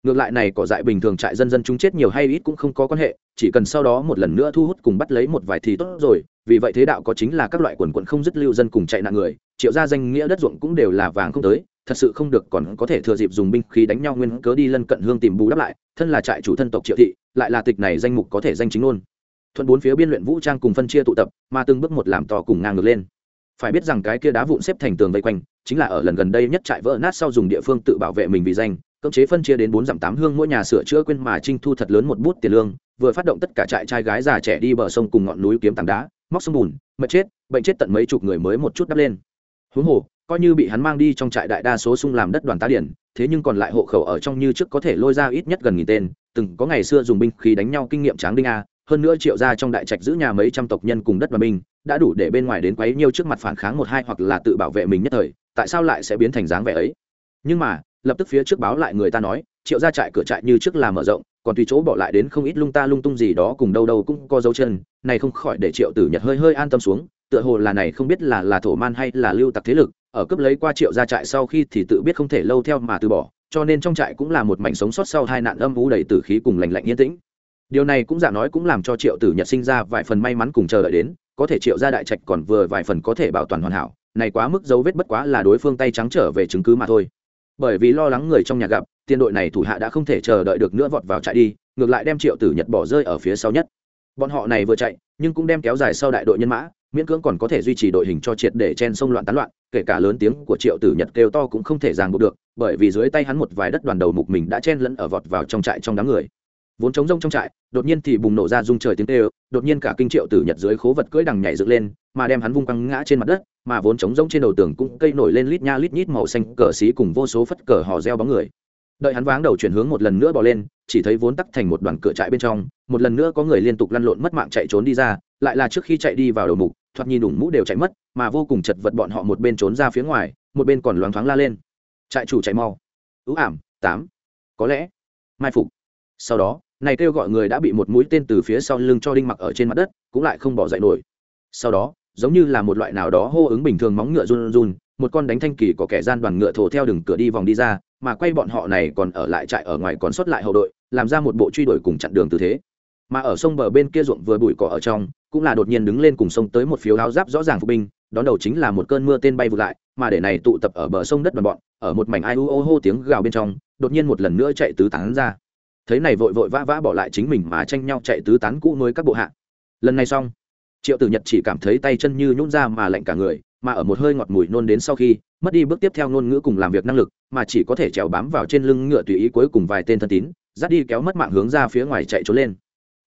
ngược lại này cỏ dại bình thường trại dân dân chúng chết nhiều hay ít cũng không có quan hệ, chỉ cần sau đó một lần nữa thu hút cùng bắt lấy một vài thì tốt rồi, vì vậy thế đạo có chính là các loại quần quận không dứt lưu dân cùng chạy nạn người, triệu gia danh nghĩa đất ruộng cũng đều là vàng không tới, thật sự không được còn có thể thừa dịp dùng binh khí đánh nhau nguyên cớ đi lân cận hương tìm bù đắp lại, thân là trại chủ thân tộc triệu thị, lại là tịch này danh mục có thể danh chính luôn thuận bốn phía biên luyện vũ trang cùng phân chia tụ tập, mà từng bước một làm to cùng ngang ngược lên. Phải biết rằng cái kia đá vụn xếp thành tường vây quanh, chính là ở lần gần đây nhất trại vỡ nát sau dùng địa phương tự bảo vệ mình vì danh cưỡng chế phân chia đến bốn dặm tám hương, mỗi nhà sửa chữa quên mà trinh thu thật lớn một bút tiền lương, vừa phát động tất cả trại trai gái già trẻ đi bờ sông cùng ngọn núi kiếm tảng đá, móc sông bùn mệt chết, bệnh chết tận mấy chục người mới một chút đắp lên. Huống hồ, coi như bị hắn mang đi trong trại đại đa số sung làm đất đoàn tá điển, thế nhưng còn lại hộ khẩu ở trong như trước có thể lôi ra ít nhất gần nghìn tên, từng có ngày xưa dùng binh khí đánh nhau kinh nghiệm tráng đinh a, hơn nữa triệu ra trong đại trạch giữ nhà mấy trăm tộc nhân cùng đất đoàn binh, đã đủ để bên ngoài đến quấy nhiêu trước mặt phản kháng một hai hoặc là tự bảo vệ mình nhất thời, tại sao lại sẽ biến thành dáng vẻ ấy? Nhưng mà lập tức phía trước báo lại người ta nói, triệu ra trại cửa trại như trước là mở rộng, còn tùy chỗ bỏ lại đến không ít lung ta lung tung gì đó cùng đâu đâu cũng có dấu chân, này không khỏi để triệu tử nhật hơi hơi an tâm xuống, tựa hồ là này không biết là là thổ man hay là lưu tặc thế lực, ở cấp lấy qua triệu ra trại sau khi thì tự biết không thể lâu theo mà từ bỏ, cho nên trong trại cũng là một mảnh sống sót sau hai nạn âm vũ đầy tử khí cùng lành lạnh yên tĩnh. Điều này cũng giả nói cũng làm cho triệu tử nhật sinh ra vài phần may mắn cùng chờ đợi đến, có thể triệu ra đại trạch còn vừa vài phần có thể bảo toàn hoàn hảo, này quá mức dấu vết bất quá là đối phương tay trắng trở về chứng cứ mà thôi bởi vì lo lắng người trong nhà gặp, tiên đội này thủ hạ đã không thể chờ đợi được nữa vọt vào trại đi, ngược lại đem triệu tử nhật bỏ rơi ở phía sau nhất. Bọn họ này vừa chạy, nhưng cũng đem kéo dài sau đại đội nhân mã, miễn cưỡng còn có thể duy trì đội hình cho triệt để chen sông loạn tán loạn, kể cả lớn tiếng của triệu tử nhật kêu to cũng không thể ràng buộc được, bởi vì dưới tay hắn một vài đất đoàn đầu mục mình đã chen lẫn ở vọt vào trong trại trong đám người vốn trống rông trong trại, đột nhiên thì bùng nổ ra rung trời tiếng tê đột nhiên cả kinh triệu tử nhật dưới khố vật cưỡi đằng nhảy dựng lên, mà đem hắn vung quăng ngã trên mặt đất, mà vốn trống rông trên đầu tường cũng cây nổi lên lít nha lít nhít màu xanh cờ xí cùng vô số phất cờ hò reo bóng người. Đợi hắn váng đầu chuyển hướng một lần nữa bỏ lên, chỉ thấy vốn tắc thành một đoàn cửa trại bên trong, một lần nữa có người liên tục lăn lộn mất mạng chạy trốn đi ra, lại là trước khi chạy đi vào đầu mục, thoạt nhìn đủng mũ đều chạy mất, mà vô cùng chật vật bọn họ một bên trốn ra phía ngoài, một bên còn loáng thoáng la lên. Trại chủ chạy mau. Ưu ảm, tám. Có lẽ, mai phục. Sau đó này kêu gọi người đã bị một mũi tên từ phía sau lưng cho đinh mặc ở trên mặt đất, cũng lại không bỏ dậy nổi. Sau đó, giống như là một loại nào đó hô ứng bình thường móng ngựa run run, một con đánh thanh kỳ có kẻ gian đoàn ngựa thổ theo đường cửa đi vòng đi ra, mà quay bọn họ này còn ở lại trại ở ngoài còn xuất lại hậu đội, làm ra một bộ truy đuổi cùng chặn đường tư thế. Mà ở sông bờ bên kia ruộng vừa bụi cỏ ở trong, cũng là đột nhiên đứng lên cùng sông tới một phiếu áo giáp rõ ràng phục binh, đón đầu chính là một cơn mưa tên bay vụt lại, mà để này tụ tập ở bờ sông đất bọn bọn, ở một mảnh ai u ô hô tiếng gào bên trong, đột nhiên một lần nữa chạy tứ tán ra thấy này vội vội vã vã bỏ lại chính mình mà tranh nhau chạy tứ tán cũ nuôi các bộ hạ lần này xong triệu tử nhật chỉ cảm thấy tay chân như nhún ra mà lạnh cả người mà ở một hơi ngọt mùi nôn đến sau khi mất đi bước tiếp theo ngôn ngữ cùng làm việc năng lực mà chỉ có thể trèo bám vào trên lưng ngựa tùy ý cuối cùng vài tên thân tín dắt đi kéo mất mạng hướng ra phía ngoài chạy trốn lên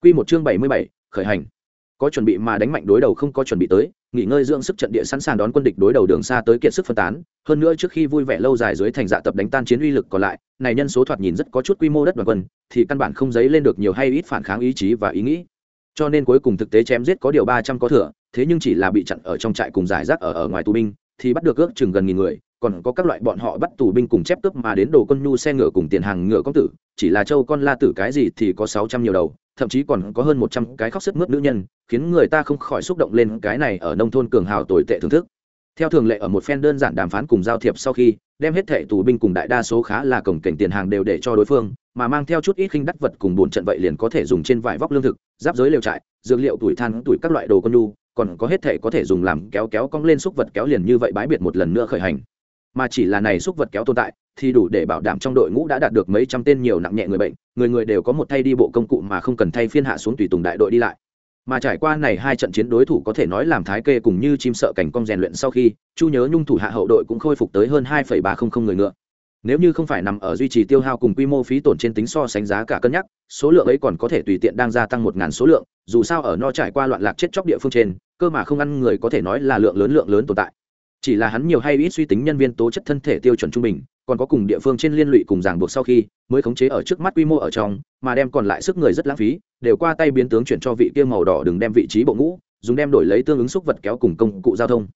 Quy một chương bảy mươi bảy, khởi hành. Có chuẩn bị mà đánh mạnh đối đầu không có chuẩn bị tới, nghỉ ngơi dưỡng sức trận địa sẵn sàng đón quân địch đối đầu đường xa tới kiệt sức phân tán, hơn nữa trước khi vui vẻ lâu dài dưới thành dạ tập đánh tan chiến uy lực còn lại, này nhân số thoạt nhìn rất có chút quy mô đất đoàn quân, thì căn bản không dấy lên được nhiều hay ít phản kháng ý chí và ý nghĩ. Cho nên cuối cùng thực tế chém giết có điều ba trăm có thừa, thế nhưng chỉ là bị chặn ở trong trại cùng giải rác ở ở ngoài tù binh, thì bắt được ước chừng gần nghìn người, còn có các loại bọn họ bắt tù binh cùng chép cướp mà đến đồ quân nhu xe ngựa cùng tiền hàng ngựa công tử, chỉ là châu con la tử cái gì thì có sáu trăm nhiều đầu, thậm chí còn có hơn một trăm cái khóc sức mướt nữ nhân khiến người ta không khỏi xúc động lên cái này ở nông thôn cường hào tồi tệ thưởng thức. Theo thường lệ ở một phen đơn giản đàm phán cùng giao thiệp sau khi đem hết thệ tù binh cùng đại đa số khá là cổng cảnh tiền hàng đều để cho đối phương mà mang theo chút ít khinh đắt vật cùng bổn trận vậy liền có thể dùng trên vải vóc lương thực giáp giới lều trại dược liệu tuổi than tuổi các loại đồ con nhu còn có hết thệ có thể dùng làm kéo kéo cong lên xúc vật kéo liền như vậy bái biệt một lần nữa khởi hành mà chỉ là này xúc vật kéo tồn tại, thì đủ để bảo đảm trong đội ngũ đã đạt được mấy trăm tên nhiều nặng nhẹ người bệnh, người người đều có một thay đi bộ công cụ mà không cần thay phiên hạ xuống tùy tùng đại đội đi lại. Mà trải qua này hai trận chiến đối thủ có thể nói làm thái kê cùng như chim sợ cảnh cong rèn luyện sau khi, chu nhớ nhung thủ hạ hậu đội cũng khôi phục tới hơn hai ba trăm linh người ngựa. Nếu như không phải nằm ở duy trì tiêu hao cùng quy mô phí tổn trên tính so sánh giá cả cân nhắc, số lượng ấy còn có thể tùy tiện đang gia tăng một ngàn số lượng, dù sao ở no trải qua loạn lạc chết chóc địa phương trên, cơ mà không ăn người có thể nói là lượng lớn lượng lớn tồn tại chỉ là hắn nhiều hay ít suy tính nhân viên tố chất thân thể tiêu chuẩn trung bình, còn có cùng địa phương trên liên lụy cùng ràng buộc sau khi, mới khống chế ở trước mắt quy mô ở trong, mà đem còn lại sức người rất lãng phí, đều qua tay biến tướng chuyển cho vị kia màu đỏ đừng đem vị trí bộ ngũ, dùng đem đổi lấy tương ứng xúc vật kéo cùng công cụ giao thông.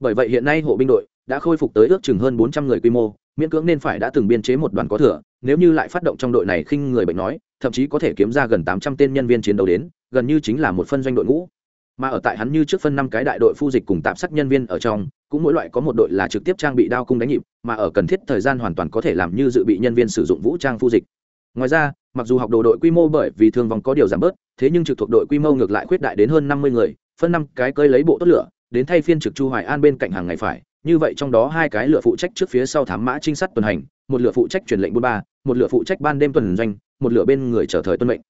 Bởi vậy hiện nay hộ binh đội đã khôi phục tới ước chừng hơn bốn trăm người quy mô, miễn cưỡng nên phải đã từng biên chế một đoàn có thừa, nếu như lại phát động trong đội này khinh người bệnh nói, thậm chí có thể kiếm ra gần tám trăm tên nhân viên chiến đấu đến, gần như chính là một phân doanh đội ngũ. Mà ở tại hắn như trước phân năm cái đại đội phu dịch cùng tạm sắc nhân viên ở trong cũng mỗi loại có một đội là trực tiếp trang bị đao cung đánh nhịp, mà ở cần thiết thời gian hoàn toàn có thể làm như dự bị nhân viên sử dụng vũ trang phu dịch. Ngoài ra, mặc dù học đồ đội quy mô bởi vì thương vong có điều giảm bớt, thế nhưng trực thuộc đội quy mô ngược lại khuyết đại đến hơn năm mươi người, phân năm cái cơi lấy bộ tốt lửa, đến thay phiên trực chu hoài an bên cạnh hàng ngày phải. Như vậy trong đó hai cái lựa phụ trách trước phía sau thám mã trinh sát tuần hành, một lựa phụ trách truyền lệnh buôn ba, một lựa phụ trách ban đêm tuần doanh, một lựa bên người trở thời tuân mệnh.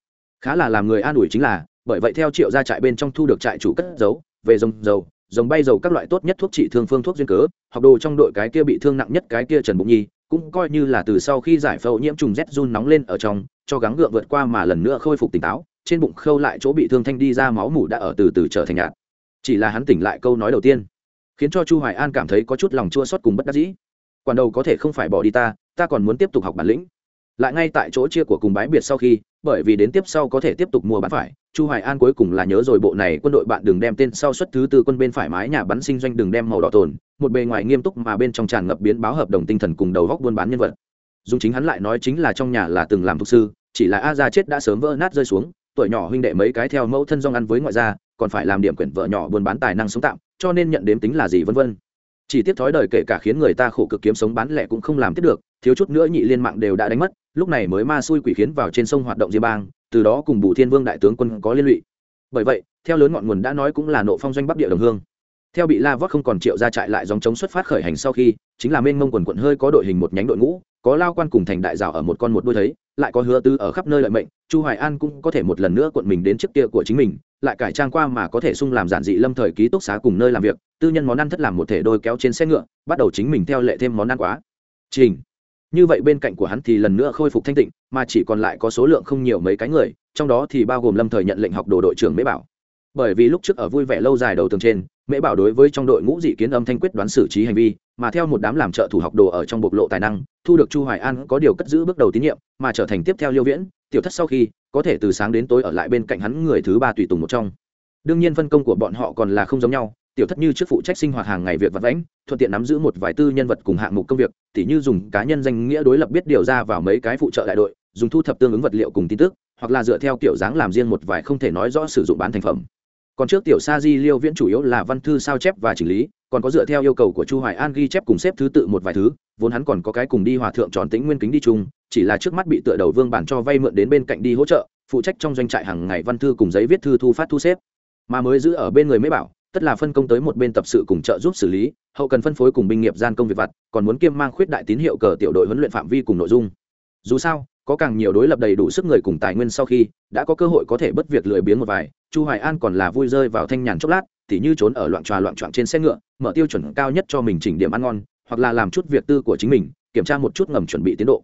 Khá là làm người an ủi chính là, bởi vậy theo triệu gia trại bên trong thu được trại chủ cất giấu, về dòng dầu dòng bay dầu các loại tốt nhất thuốc trị thương phương thuốc duyên cớ, học đồ trong đội cái kia bị thương nặng nhất cái kia trần bụng nhi, cũng coi như là từ sau khi giải phẫu nhiễm trùng z run nóng lên ở trong, cho gắng gượng vượt qua mà lần nữa khôi phục tỉnh táo, trên bụng khâu lại chỗ bị thương thanh đi ra máu mủ đã ở từ từ trở thành nhạt. Chỉ là hắn tỉnh lại câu nói đầu tiên, khiến cho chu hoài an cảm thấy có chút lòng chua xót cùng bất đắc dĩ. Quản đầu có thể không phải bỏ đi ta ta còn muốn tiếp tục học bản lĩnh. Lại ngay tại chỗ chia của cùng bái biệt sau khi, bởi vì đến tiếp sau có thể tiếp tục mua bán phải chu hoài an cuối cùng là nhớ rồi bộ này quân đội bạn đừng đem tên sau xuất thứ tư quân bên phải mái nhà bắn sinh doanh đừng đem màu đỏ tồn, một bề ngoài nghiêm túc mà bên trong tràn ngập biến báo hợp đồng tinh thần cùng đầu góc buôn bán nhân vật. Dùng chính hắn lại nói chính là trong nhà là từng làm thục sư, chỉ là a gia chết đã sớm vỡ nát rơi xuống, tuổi nhỏ huynh đệ mấy cái theo mẫu thân dong ăn với ngoại gia, còn phải làm điểm quyển vợ nhỏ buôn bán tài năng sống tạm, cho nên nhận đếm tính là gì vân vân. Chỉ tiếp thói đời kể cả khiến người ta khổ cực kiếm sống bán lẻ cũng không làm tiếp được, thiếu chút nữa nhị liên mạng đều đã đánh mất, lúc này mới ma xui quỷ khiến vào trên sông hoạt động diêm bang từ đó cùng bù thiên vương đại tướng quân có liên lụy. Bởi vậy, theo lớn ngọn nguồn đã nói cũng là nộ phong doanh bắc địa đồng hương. Theo bị la vót không còn triệu ra trại lại dòng chống xuất phát khởi hành sau khi, chính là mênh mông quần quận hơi có đội hình một nhánh đội ngũ, có lao quan cùng thành đại rào ở một con một đôi thấy, lại có hứa tư ở khắp nơi lợi mệnh, chu hoài an cũng có thể một lần nữa cuộn mình đến trước kia của chính mình, lại cải trang qua mà có thể sung làm giản dị lâm thời ký túc xá cùng nơi làm việc, tư nhân món ăn thất làm một thể đôi kéo trên xe ngựa, bắt đầu chính mình theo lệ thêm món ăn quá. Trình như vậy bên cạnh của hắn thì lần nữa khôi phục thanh tịnh, mà chỉ còn lại có số lượng không nhiều mấy cái người, trong đó thì bao gồm lâm thời nhận lệnh học đồ đội trưởng mễ bảo. Bởi vì lúc trước ở vui vẻ lâu dài đầu tường trên, mễ bảo đối với trong đội ngũ dị kiến âm thanh quyết đoán xử trí hành vi, mà theo một đám làm trợ thủ học đồ ở trong bộc lộ tài năng, thu được chu hoài an có điều cất giữ bước đầu tín nhiệm, mà trở thành tiếp theo liêu viễn, tiểu thất sau khi, có thể từ sáng đến tối ở lại bên cạnh hắn người thứ ba tùy tùng một trong. Đương nhiên phân công của bọn họ còn là không giống nhau tiểu thất như trước phụ trách sinh hoạt hàng ngày việc vật vãnh, thuận tiện nắm giữ một vài tư nhân vật cùng hạng mục công việc, tỉ như dùng cá nhân danh nghĩa đối lập biết điều ra vào mấy cái phụ trợ đại đội, dùng thu thập tương ứng vật liệu cùng tin tức, hoặc là dựa theo kiểu dáng làm riêng một vài không thể nói rõ sử dụng bán thành phẩm. Còn trước tiểu sa di liêu viễn chủ yếu là văn thư sao chép và chỉnh lý, còn có dựa theo yêu cầu của chu hoài an ghi chép cùng xếp thứ tự một vài thứ, vốn hắn còn có cái cùng đi hòa thượng tròn tĩnh nguyên kính đi chung, chỉ là trước mắt bị tựa đầu vương bản cho vay mượn đến bên cạnh đi hỗ trợ, phụ trách trong doanh trại hàng ngày văn thư cùng giấy viết thư thu phát thu xếp. Mà mới giữ ở bên người mới bảo tất là phân công tới một bên tập sự cùng trợ giúp xử lý, hậu cần phân phối cùng binh nghiệp gian công việc vặt, còn muốn kiêm mang khuyết đại tín hiệu cờ tiểu đội huấn luyện phạm vi cùng nội dung. Dù sao, có càng nhiều đối lập đầy đủ sức người cùng tài nguyên sau khi, đã có cơ hội có thể bất việc lười biếng một vài, chu hoài an còn là vui rơi vào thanh nhàn chốc lát, tỉ như trốn ở loạn tròa loạn trọn trên xe ngựa, mở tiêu chuẩn cao nhất cho mình chỉnh điểm ăn ngon, hoặc là làm chút việc tư của chính mình, kiểm tra một chút ngầm chuẩn bị tiến độ.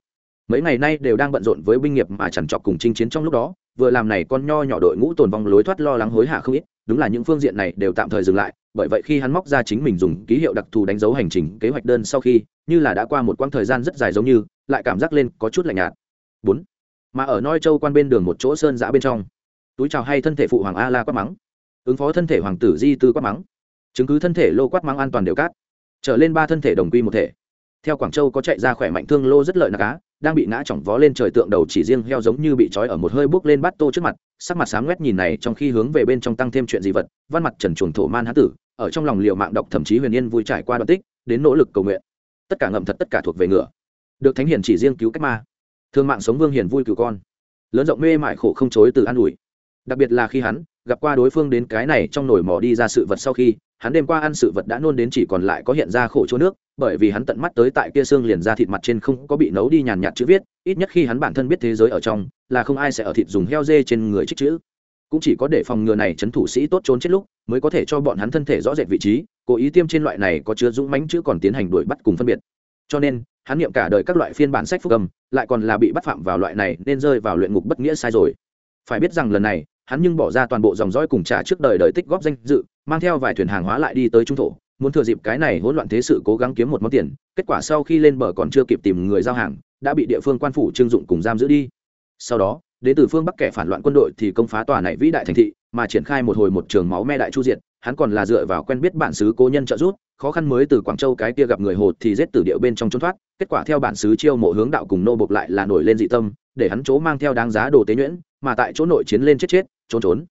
Mấy ngày nay đều đang bận rộn với binh nghiệp mà chẳng chọc cùng chinh chiến trong lúc đó, vừa làm này con nho nhỏ đội ngũ tồn vong lối thoát lo lắng hối hả không ít đúng là những phương diện này đều tạm thời dừng lại, bởi vậy khi hắn móc ra chính mình dùng ký hiệu đặc thù đánh dấu hành trình kế hoạch đơn sau khi, như là đã qua một quãng thời gian rất dài giống như, lại cảm giác lên có chút lạnh nhạt. Bốn, mà ở noi châu quan bên đường một chỗ sơn giã bên trong, túi chào hay thân thể phụ hoàng a la quát mắng, ứng phó thân thể hoàng tử di tư quát mắng, chứng cứ thân thể lô quát mắng an toàn đều cát, trở lên ba thân thể đồng quy một thể theo quảng châu có chạy ra khỏe mạnh thương lô rất lợi nạc cá đang bị ngã chỏng vó lên trời tượng đầu chỉ riêng heo giống như bị trói ở một hơi bước lên bát tô trước mặt, sắc mặt sáng quét nhìn này trong khi hướng về bên trong tăng thêm chuyện gì vật, văn mặt trần chuồng thổ man hán tử, ở trong lòng liệu mạng đọc thậm chí huyền yên vui trải qua đoạn tích, đến nỗ lực cầu nguyện. Tất cả ngậm thật tất cả thuộc về ngựa. Được thánh hiền chỉ riêng cứu cách ma. Thương mạng sống vương hiền vui cứu con. Lớn rộng mê mại khổ không chối từ an ủi. Đặc biệt là khi hắn gặp qua đối phương đến cái này trong nổi mò đi ra sự vật sau khi hắn đêm qua ăn sự vật đã nôn đến chỉ còn lại có hiện ra khổ chỗ nước, bởi vì hắn tận mắt tới tại kia xương liền ra thịt mặt trên không có bị nấu đi nhàn nhạt chữ viết, ít nhất khi hắn bản thân biết thế giới ở trong, là không ai sẽ ở thịt dùng heo dê trên người trích chữ. Cũng chỉ có để phòng ngừa này chấn thủ sĩ tốt trốn chết lúc, mới có thể cho bọn hắn thân thể rõ rệt vị trí, cố ý tiêm trên loại này có chứa dũng mãnh chữ còn tiến hành đuổi bắt cùng phân biệt. Cho nên, hắn niệm cả đời các loại phiên bản sách phúc âm, lại còn là bị bắt phạm vào loại này nên rơi vào luyện ngục bất nghĩa sai rồi. Phải biết rằng lần này, hắn nhưng bỏ ra toàn bộ dòng dõi cùng trả trước đời đời tích góp danh dự mang theo vài thuyền hàng hóa lại đi tới trung thổ, muốn thừa dịp cái này hỗn loạn thế sự cố gắng kiếm một món tiền, kết quả sau khi lên bờ còn chưa kịp tìm người giao hàng, đã bị địa phương quan phủ trưng dụng cùng giam giữ đi. Sau đó, đến từ phương bắc kẻ phản loạn quân đội thì công phá tòa này vĩ đại thành thị, mà triển khai một hồi một trường máu me đại chu diện hắn còn là dựa vào quen biết bản xứ cố nhân trợ giúp, khó khăn mới từ quảng châu cái kia gặp người hồ thì giết từ điệu bên trong trốn thoát, kết quả theo bản xứ chiêu mộ hướng đạo cùng nô bộc lại là nổi lên dị tâm, để hắn chỗ mang theo đáng giá đồ tế nhuyễn, mà tại chỗ nội chiến lên chết chết, trốn trốn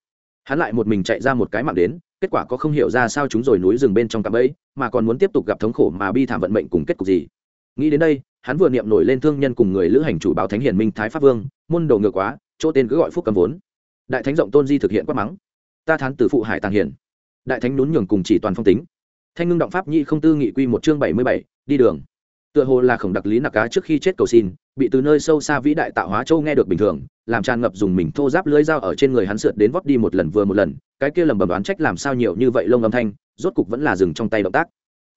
hắn lại một mình chạy ra một cái mạng đến, kết quả có không hiểu ra sao chúng rồi núi rừng bên trong cạm ấy mà còn muốn tiếp tục gặp thống khổ mà bi thảm vận mệnh cùng kết cục gì. Nghĩ đến đây, hắn vừa niệm nổi lên thương nhân cùng người lữ hành chủ báo thánh hiền minh thái pháp vương, môn đồ ngược quá, chỗ tên cứ gọi phúc cầm vốn. Đại thánh rộng tôn di thực hiện quát mắng. Ta thán từ phụ hải tàng hiền. Đại thánh nhún nhường cùng chỉ toàn phong tính. Thanh ngưng động pháp nhi không tư nghị quy một chương bảy mươi bảy, đi đường tựa hồ là khổng đặc lý nặc cá trước khi chết cầu xin, bị từ nơi sâu xa vĩ đại tạo hóa châu nghe được bình thường, làm tràn ngập dùng mình thô giáp lưỡi dao ở trên người hắn sượt đến vót đi một lần vừa một lần, cái kia lầm bầm đoán trách làm sao nhiều như vậy lông âm thanh, rốt cục vẫn là dừng trong tay động tác.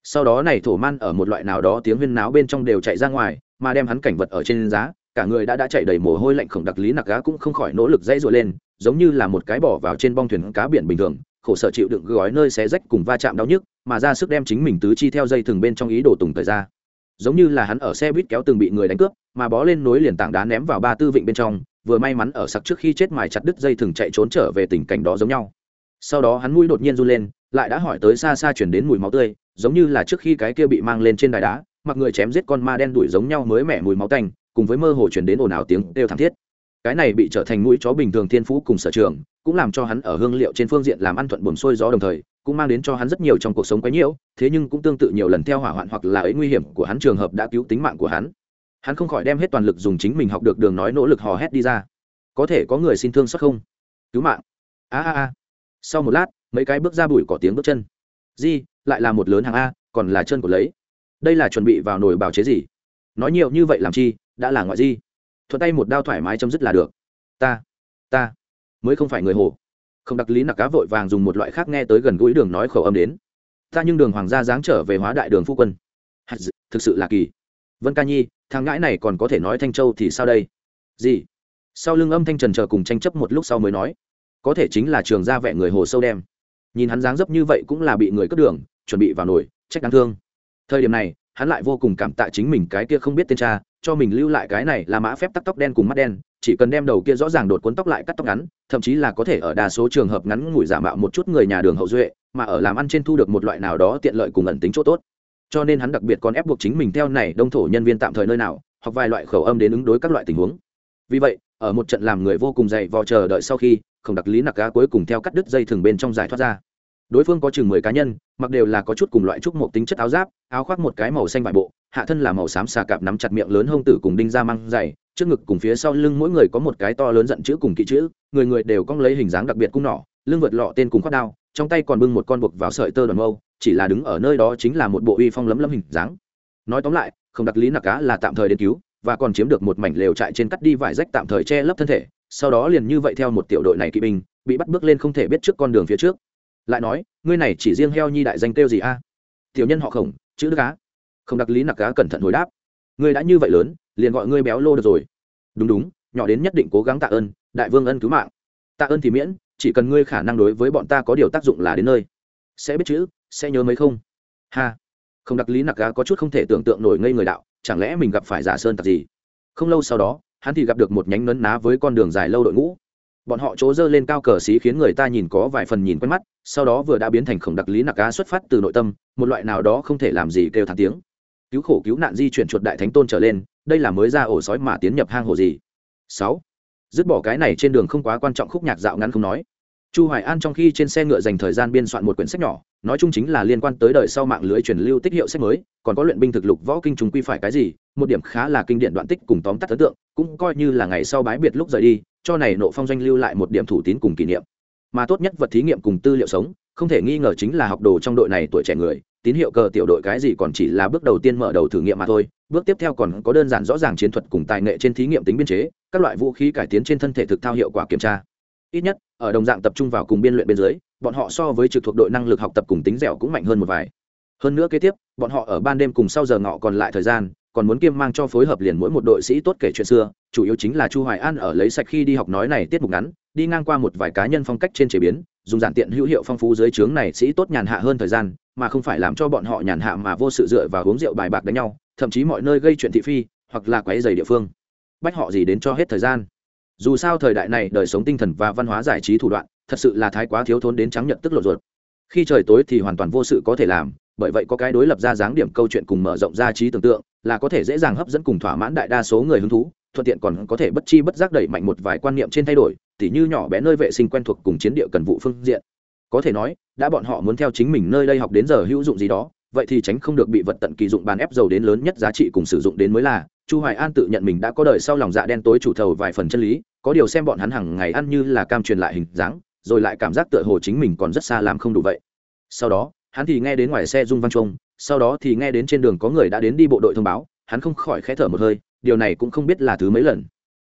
Sau đó này thổ man ở một loại nào đó tiếng huyên náo bên trong đều chạy ra ngoài, mà đem hắn cảnh vật ở trên giá, cả người đã đã chạy đầy mồ hôi lạnh khổng đặc lý nặc cá cũng không khỏi nỗ lực dãy dội lên, giống như là một cái bỏ vào trên bong thuyền cá biển bình thường, khổ sở chịu đựng gói nơi xé rách cùng va chạm đau nhức, mà ra sức đem chính mình tứ chi theo dây thừng bên trong ý đồ tùng thời ra giống như là hắn ở xe buýt kéo từng bị người đánh cướp, mà bó lên nối liền tảng đá ném vào ba tư vịnh bên trong, vừa may mắn ở sặc trước khi chết mài chặt đứt dây thừng chạy trốn trở về tình cảnh đó giống nhau. Sau đó hắn mũi đột nhiên run lên, lại đã hỏi tới xa xa chuyển đến mùi máu tươi, giống như là trước khi cái kia bị mang lên trên đài đá, mặc người chém giết con ma đen đuổi giống nhau mới mẻ mùi máu tanh, cùng với mơ hồ chuyển đến ồn ào tiếng đều thảm thiết. Cái này bị trở thành mũi chó bình thường thiên phú cùng sở trường, cũng làm cho hắn ở hương liệu trên phương diện làm ăn thuận buồm xuôi gió đồng thời cũng mang đến cho hắn rất nhiều trong cuộc sống quấy nhiễu, thế nhưng cũng tương tự nhiều lần theo hỏa hoạn hoặc là ấy nguy hiểm của hắn trường hợp đã cứu tính mạng của hắn. Hắn không khỏi đem hết toàn lực dùng chính mình học được đường nói nỗ lực hò hét đi ra. Có thể có người xin thương xót không? Cứu mạng. A a a. Sau một lát, mấy cái bước ra bụi cỏ tiếng bước chân. Di, lại là một lớn hàng a, còn là chân của lấy. Đây là chuẩn bị vào nồi bào chế gì? Nói nhiều như vậy làm chi, đã là ngoại di. Thuận tay một đao thoải mái chấm dứt là được. Ta ta. Mới không phải người hồ không đặc lý nặc cá vội vàng dùng một loại khác nghe tới gần gũi đường nói khẩu âm đến. Ta nhưng đường hoàng gia dáng trở về hóa đại đường phu quân. Thực sự là kỳ. Vân ca nhi, thằng ngãi này còn có thể nói thanh châu thì sao đây? Gì? Sau lưng âm thanh trần chờ cùng tranh chấp một lúc sau mới nói. Có thể chính là trường gia vẽ người hồ sâu đem. Nhìn hắn dáng dấp như vậy cũng là bị người cướp đường, chuẩn bị vào nổi trách đáng thương. Thời điểm này hắn lại vô cùng cảm tạ chính mình cái kia không biết tên cha, cho mình lưu lại cái này là mã phép tắt tóc đen cùng mắt đen, chỉ cần đem đầu kia rõ ràng đột cuốn tóc lại cắt tóc ngắn, thậm chí là có thể ở đa số trường hợp ngắn ngủi giả mạo một chút người nhà đường hậu duệ, mà ở làm ăn trên thu được một loại nào đó tiện lợi cùng ẩn tính chỗ tốt. Cho nên hắn đặc biệt còn ép buộc chính mình theo này đông thổ nhân viên tạm thời nơi nào hoặc vài loại khẩu âm đến ứng đối các loại tình huống. Vì vậy, ở một trận làm người vô cùng dày vò chờ đợi sau khi không đặc lý nặc cá cuối cùng theo cắt đứt dây thừng bên trong giải thoát ra đối phương có chừng mười cá nhân, mặc đều là có chút cùng loại trúc một tính chất áo giáp, áo khoác một cái màu xanh vải bộ, hạ thân là màu xám xà cạp nắm chặt miệng lớn hông tử cùng đinh ra măng dày trước ngực cùng phía sau lưng mỗi người có một cái to lớn giận chữ cùng kỹ chữ, người người đều cong lấy hình dáng đặc biệt cung nỏ, lưng vượt lọ tên cùng khoác đao, trong tay còn bưng một con buộc vào sợi tơ đoàn mâu, chỉ là đứng ở nơi đó chính là một bộ uy phong lấm lấm hình dáng. Nói tóm lại, không đặc lý nặc cá là tạm thời đến cứu, và còn chiếm được một mảnh lều trại trên cắt đi vải rách tạm thời che lấp thân thể, sau đó liền như vậy theo một tiểu đội này kỵ binh, bị bắt bước lên không thể biết trước con đường phía trước lại nói, ngươi này chỉ riêng heo nhi đại danh kêu gì a? Tiểu nhân họ khổng, chữ đức cá không đặc lý nặc cá cẩn thận hồi đáp. Ngươi đã như vậy lớn, liền gọi ngươi béo lô được rồi. Đúng đúng, nhỏ đến nhất định cố gắng tạ ơn, đại vương ân cứu mạng. Tạ ơn thì miễn, chỉ cần ngươi khả năng đối với bọn ta có điều tác dụng là đến nơi. Sẽ biết chữ, sẽ nhớ mấy không? Ha. Không đặc lý nặc cá có chút không thể tưởng tượng nổi ngây người đạo, chẳng lẽ mình gặp phải giả sơn tặc gì? Không lâu sau đó, hắn thì gặp được một nhánh nấn ná với con đường dài lâu đội ngũ bọn họ chỗ dơ lên cao cờ xí khiến người ta nhìn có vài phần nhìn quen mắt, sau đó vừa đã biến thành khổng đặc lý nặc cá xuất phát từ nội tâm, một loại nào đó không thể làm gì kêu thắng tiếng. Cứu khổ cứu nạn di chuyển chuột đại thánh tôn trở lên, đây là mới ra ổ sói mà tiến nhập hang hồ gì. Sáu. Dứt bỏ cái này trên đường không quá quan trọng khúc nhạc dạo ngắn không nói. Chu hoài an trong khi trên xe ngựa dành thời gian biên soạn một quyển sách nhỏ, nói chung chính là liên quan tới đời sau mạng lưới truyền lưu tích hiệu sách mới, còn có luyện binh thực lục võ kinh chúng quy phải cái gì, một điểm khá là kinh điển đoạn tích cùng tóm tắt ấn tượng, cũng coi như là ngày sau bái biệt lúc rời đi cho này nộ phong doanh lưu lại một điểm thủ tín cùng kỷ niệm. Mà tốt nhất vật thí nghiệm cùng tư liệu sống, không thể nghi ngờ chính là học đồ trong đội này tuổi trẻ người, tín hiệu cờ tiểu đội cái gì còn chỉ là bước đầu tiên mở đầu thử nghiệm mà thôi, bước tiếp theo còn có đơn giản rõ ràng chiến thuật cùng tài nghệ trên thí nghiệm tính biên chế, các loại vũ khí cải tiến trên thân thể thực thao hiệu quả kiểm tra. Ít nhất, ở đồng dạng tập trung vào cùng biên luyện bên dưới, bọn họ so với trực thuộc đội năng lực học tập cùng tính dẻo cũng mạnh hơn một vài. Hơn nữa kế tiếp, bọn họ ở ban đêm cùng sau giờ ngọ còn lại thời gian còn muốn kiêm mang cho phối hợp liền mỗi một đội sĩ tốt kể chuyện xưa, chủ yếu chính là chu hoài an ở lấy sạch khi đi học nói này tiết mục ngắn, đi ngang qua một vài cá nhân phong cách trên chế biến, dùng giản tiện hữu hiệu phong phú dưới trướng này sĩ tốt nhàn hạ hơn thời gian, mà không phải làm cho bọn họ nhàn hạ mà vô sự dựa vào uống rượu bài bạc đánh nhau, thậm chí mọi nơi gây chuyện thị phi, hoặc là quấy giày địa phương. Bách họ gì đến cho hết thời gian. Dù sao thời đại này đời sống tinh thần và văn hóa giải trí thủ đoạn, thật sự là thái quá thiếu thốn đến trắng nhận tức lột ruột. Khi trời tối thì hoàn toàn vô sự có thể làm, bởi vậy có cái đối lập ra dáng điểm câu chuyện cùng mở rộng ra trí tưởng tượng là có thể dễ dàng hấp dẫn cùng thỏa mãn đại đa số người hứng thú, thuận tiện còn có thể bất chi bất giác đẩy mạnh một vài quan niệm trên thay đổi, tỉ như nhỏ bé nơi vệ sinh quen thuộc cùng chiến địa cần vụ phương diện. Có thể nói, đã bọn họ muốn theo chính mình nơi đây học đến giờ hữu dụng gì đó, vậy thì tránh không được bị vật tận kỳ dụng bàn ép dầu đến lớn nhất giá trị cùng sử dụng đến mới là, chu hoài an tự nhận mình đã có đời sau lòng dạ đen tối chủ thầu vài phần chân lý, có điều xem bọn hắn hàng ngày ăn như là cam truyền lại hình dáng, rồi lại cảm giác tựa hồ chính mình còn rất xa làm không đủ vậy. Sau đó, hắn thì nghe đến ngoài xe rung vang trông sau đó thì nghe đến trên đường có người đã đến đi bộ đội thông báo, hắn không khỏi khẽ thở một hơi, điều này cũng không biết là thứ mấy lần.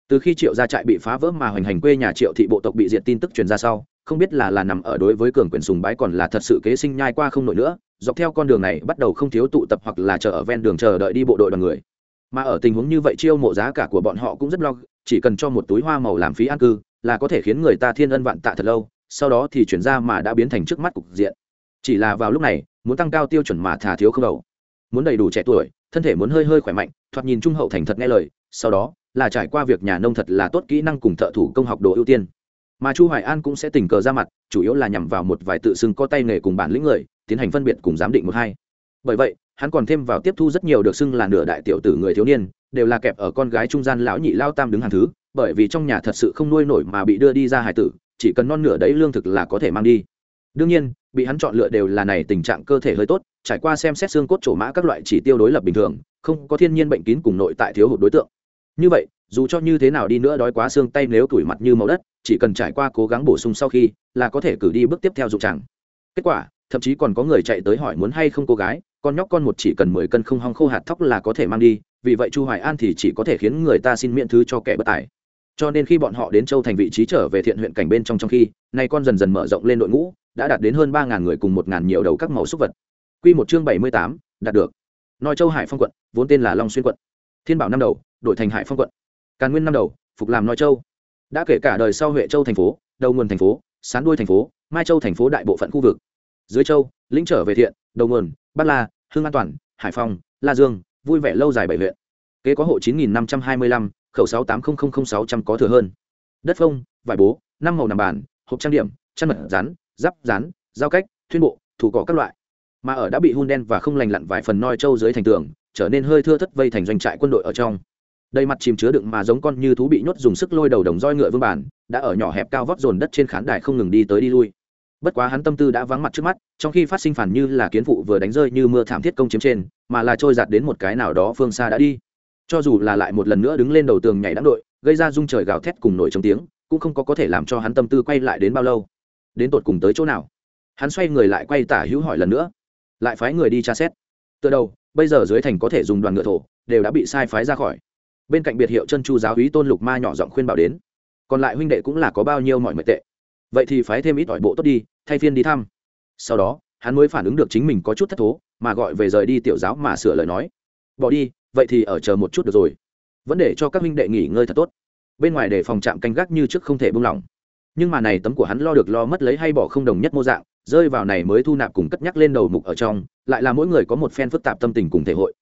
Từ khi triệu gia trại bị phá vỡ mà hoành hành quê nhà triệu thị bộ tộc bị diệt tin tức truyền ra sau, không biết là là nằm ở đối với cường quyền sùng bái còn là thật sự kế sinh nhai qua không nổi nữa, dọc theo con đường này bắt đầu không thiếu tụ tập hoặc là chờ ở ven đường chờ đợi đi bộ đội đoàn người. Mà ở tình huống như vậy chiêu mộ giá cả của bọn họ cũng rất lo, chỉ cần cho một túi hoa màu làm phí an cư, là có thể khiến người ta thiên ân vạn tạ thật lâu, sau đó thì chuyển ra mà đã biến thành trước mắt cục diện chỉ là vào lúc này, muốn tăng cao tiêu chuẩn mà thà thiếu không đầu. Muốn đầy đủ trẻ tuổi, thân thể muốn hơi hơi khỏe mạnh, thoạt nhìn trung hậu thành thật nghe lời, sau đó, là trải qua việc nhà nông thật là tốt kỹ năng cùng thợ thủ công học đồ ưu tiên. Mà chu hoài an cũng sẽ tình cờ ra mặt, chủ yếu là nhằm vào một vài tự xưng có tay nghề cùng bản lĩnh người, tiến hành phân biệt cùng giám định một hai. Bởi vậy, hắn còn thêm vào tiếp thu rất nhiều được xưng là nửa đại tiểu tử người thiếu niên, đều là kẹp ở con gái trung gian lão nhị lao tam đứng hàng thứ, bởi vì trong nhà thật sự không nuôi nổi mà bị đưa đi ra hải tử, chỉ cần non nửa đấy lương thực là có thể mang đi đương nhiên, bị hắn chọn lựa đều là này tình trạng cơ thể hơi tốt, trải qua xem xét xương cốt trổ mã các loại chỉ tiêu đối lập bình thường, không có thiên nhiên bệnh kín cùng nội tại thiếu hụt đối tượng. Như vậy, dù cho như thế nào đi nữa đói quá xương tay nếu tuổi mặt như màu đất, chỉ cần trải qua cố gắng bổ sung sau khi, là có thể cử đi bước tiếp theo dụng chẳng kết quả, thậm chí còn có người chạy tới hỏi muốn hay không cô gái, con nhóc con một chỉ cần mười cân không hong khô hạt thóc là có thể mang đi, vì vậy chu hoài an thì chỉ có thể khiến người ta xin miễn thứ cho kẻ bất tài. Cho nên khi bọn họ đến châu thành vị trí trở về thiện huyện cảnh bên trong trong khi, nay con dần dần mở rộng lên đội ngũ đã đạt đến hơn ba ngàn người cùng một ngàn nhiều đầu các màu súc vật. Quy một chương bảy mươi tám, đạt được. Nói châu hải phong quận, vốn tên là long xuyên quận. Thiên bảo năm đầu, đổi thành hải phong quận. Càn nguyên năm đầu, phục làm nói châu. Đã kể cả đời sau huệ châu thành phố, đầu nguồn thành phố, sán đuôi thành phố, mai châu thành phố đại bộ phận khu vực. Dưới châu, lĩnh trở về thiện, đầu nguồn, bắc la hương an toàn, hải phòng la dương, vui vẻ lâu dài bảy huyện. Kế có hộ chín nghìn năm trăm hai mươi lăm, khẩu sáu tám không không không sáu trăm có thừa hơn. Đất phông vải bố, năm màu nằm bàn, hộp trang điểm, chăn mật rán giáp, rán, giao cách, thuyên bộ, thủ cỏ các loại. Mà ở đã bị hun đen và không lành lặn vài phần noi châu dưới thành tường, trở nên hơi thưa thất vây thành doanh trại quân đội ở trong. Đầy mặt chìm chứa đựng mà giống con như thú bị nhốt dùng sức lôi đầu đồng roi ngựa vương bản, đã ở nhỏ hẹp cao vóc dồn đất trên khán đài không ngừng đi tới đi lui. Bất quá hắn tâm tư đã vắng mặt trước mắt, trong khi phát sinh phản như là kiến phụ vừa đánh rơi như mưa thảm thiết công chiếm trên, mà là trôi giạt đến một cái nào đó phương xa đã đi. Cho dù là lại một lần nữa đứng lên đầu tường nhảy đáng đội, gây ra rung trời gào thét cùng nổi trong tiếng, cũng không có có thể làm cho hắn tâm tư quay lại đến bao lâu đến tột cùng tới chỗ nào? Hắn xoay người lại quay tả hữu hỏi lần nữa. Lại phái người đi tra xét. Từ đầu, bây giờ dưới thành có thể dùng đoàn ngựa thổ, đều đã bị sai phái ra khỏi. Bên cạnh biệt hiệu chân chu giáo hí tôn lục ma nhỏ giọng khuyên bảo đến. Còn lại huynh đệ cũng là có bao nhiêu mọi mệnh tệ. Vậy thì phái thêm ít ỏi bộ tốt đi, thay phiên đi thăm. Sau đó, hắn mới phản ứng được chính mình có chút thất thố, mà gọi về rời đi tiểu giáo mà sửa lời nói. Bỏ đi, vậy thì ở chờ một chút được rồi. Vẫn để cho các huynh đệ nghỉ ngơi thật tốt. Bên ngoài để phòng trạm canh gác như trước không thể buông lỏng nhưng mà này tấm của hắn lo được lo mất lấy hay bỏ không đồng nhất mô dạng, rơi vào này mới thu nạp cùng cất nhắc lên đầu mục ở trong, lại là mỗi người có một phen phức tạp tâm tình cùng thể hội.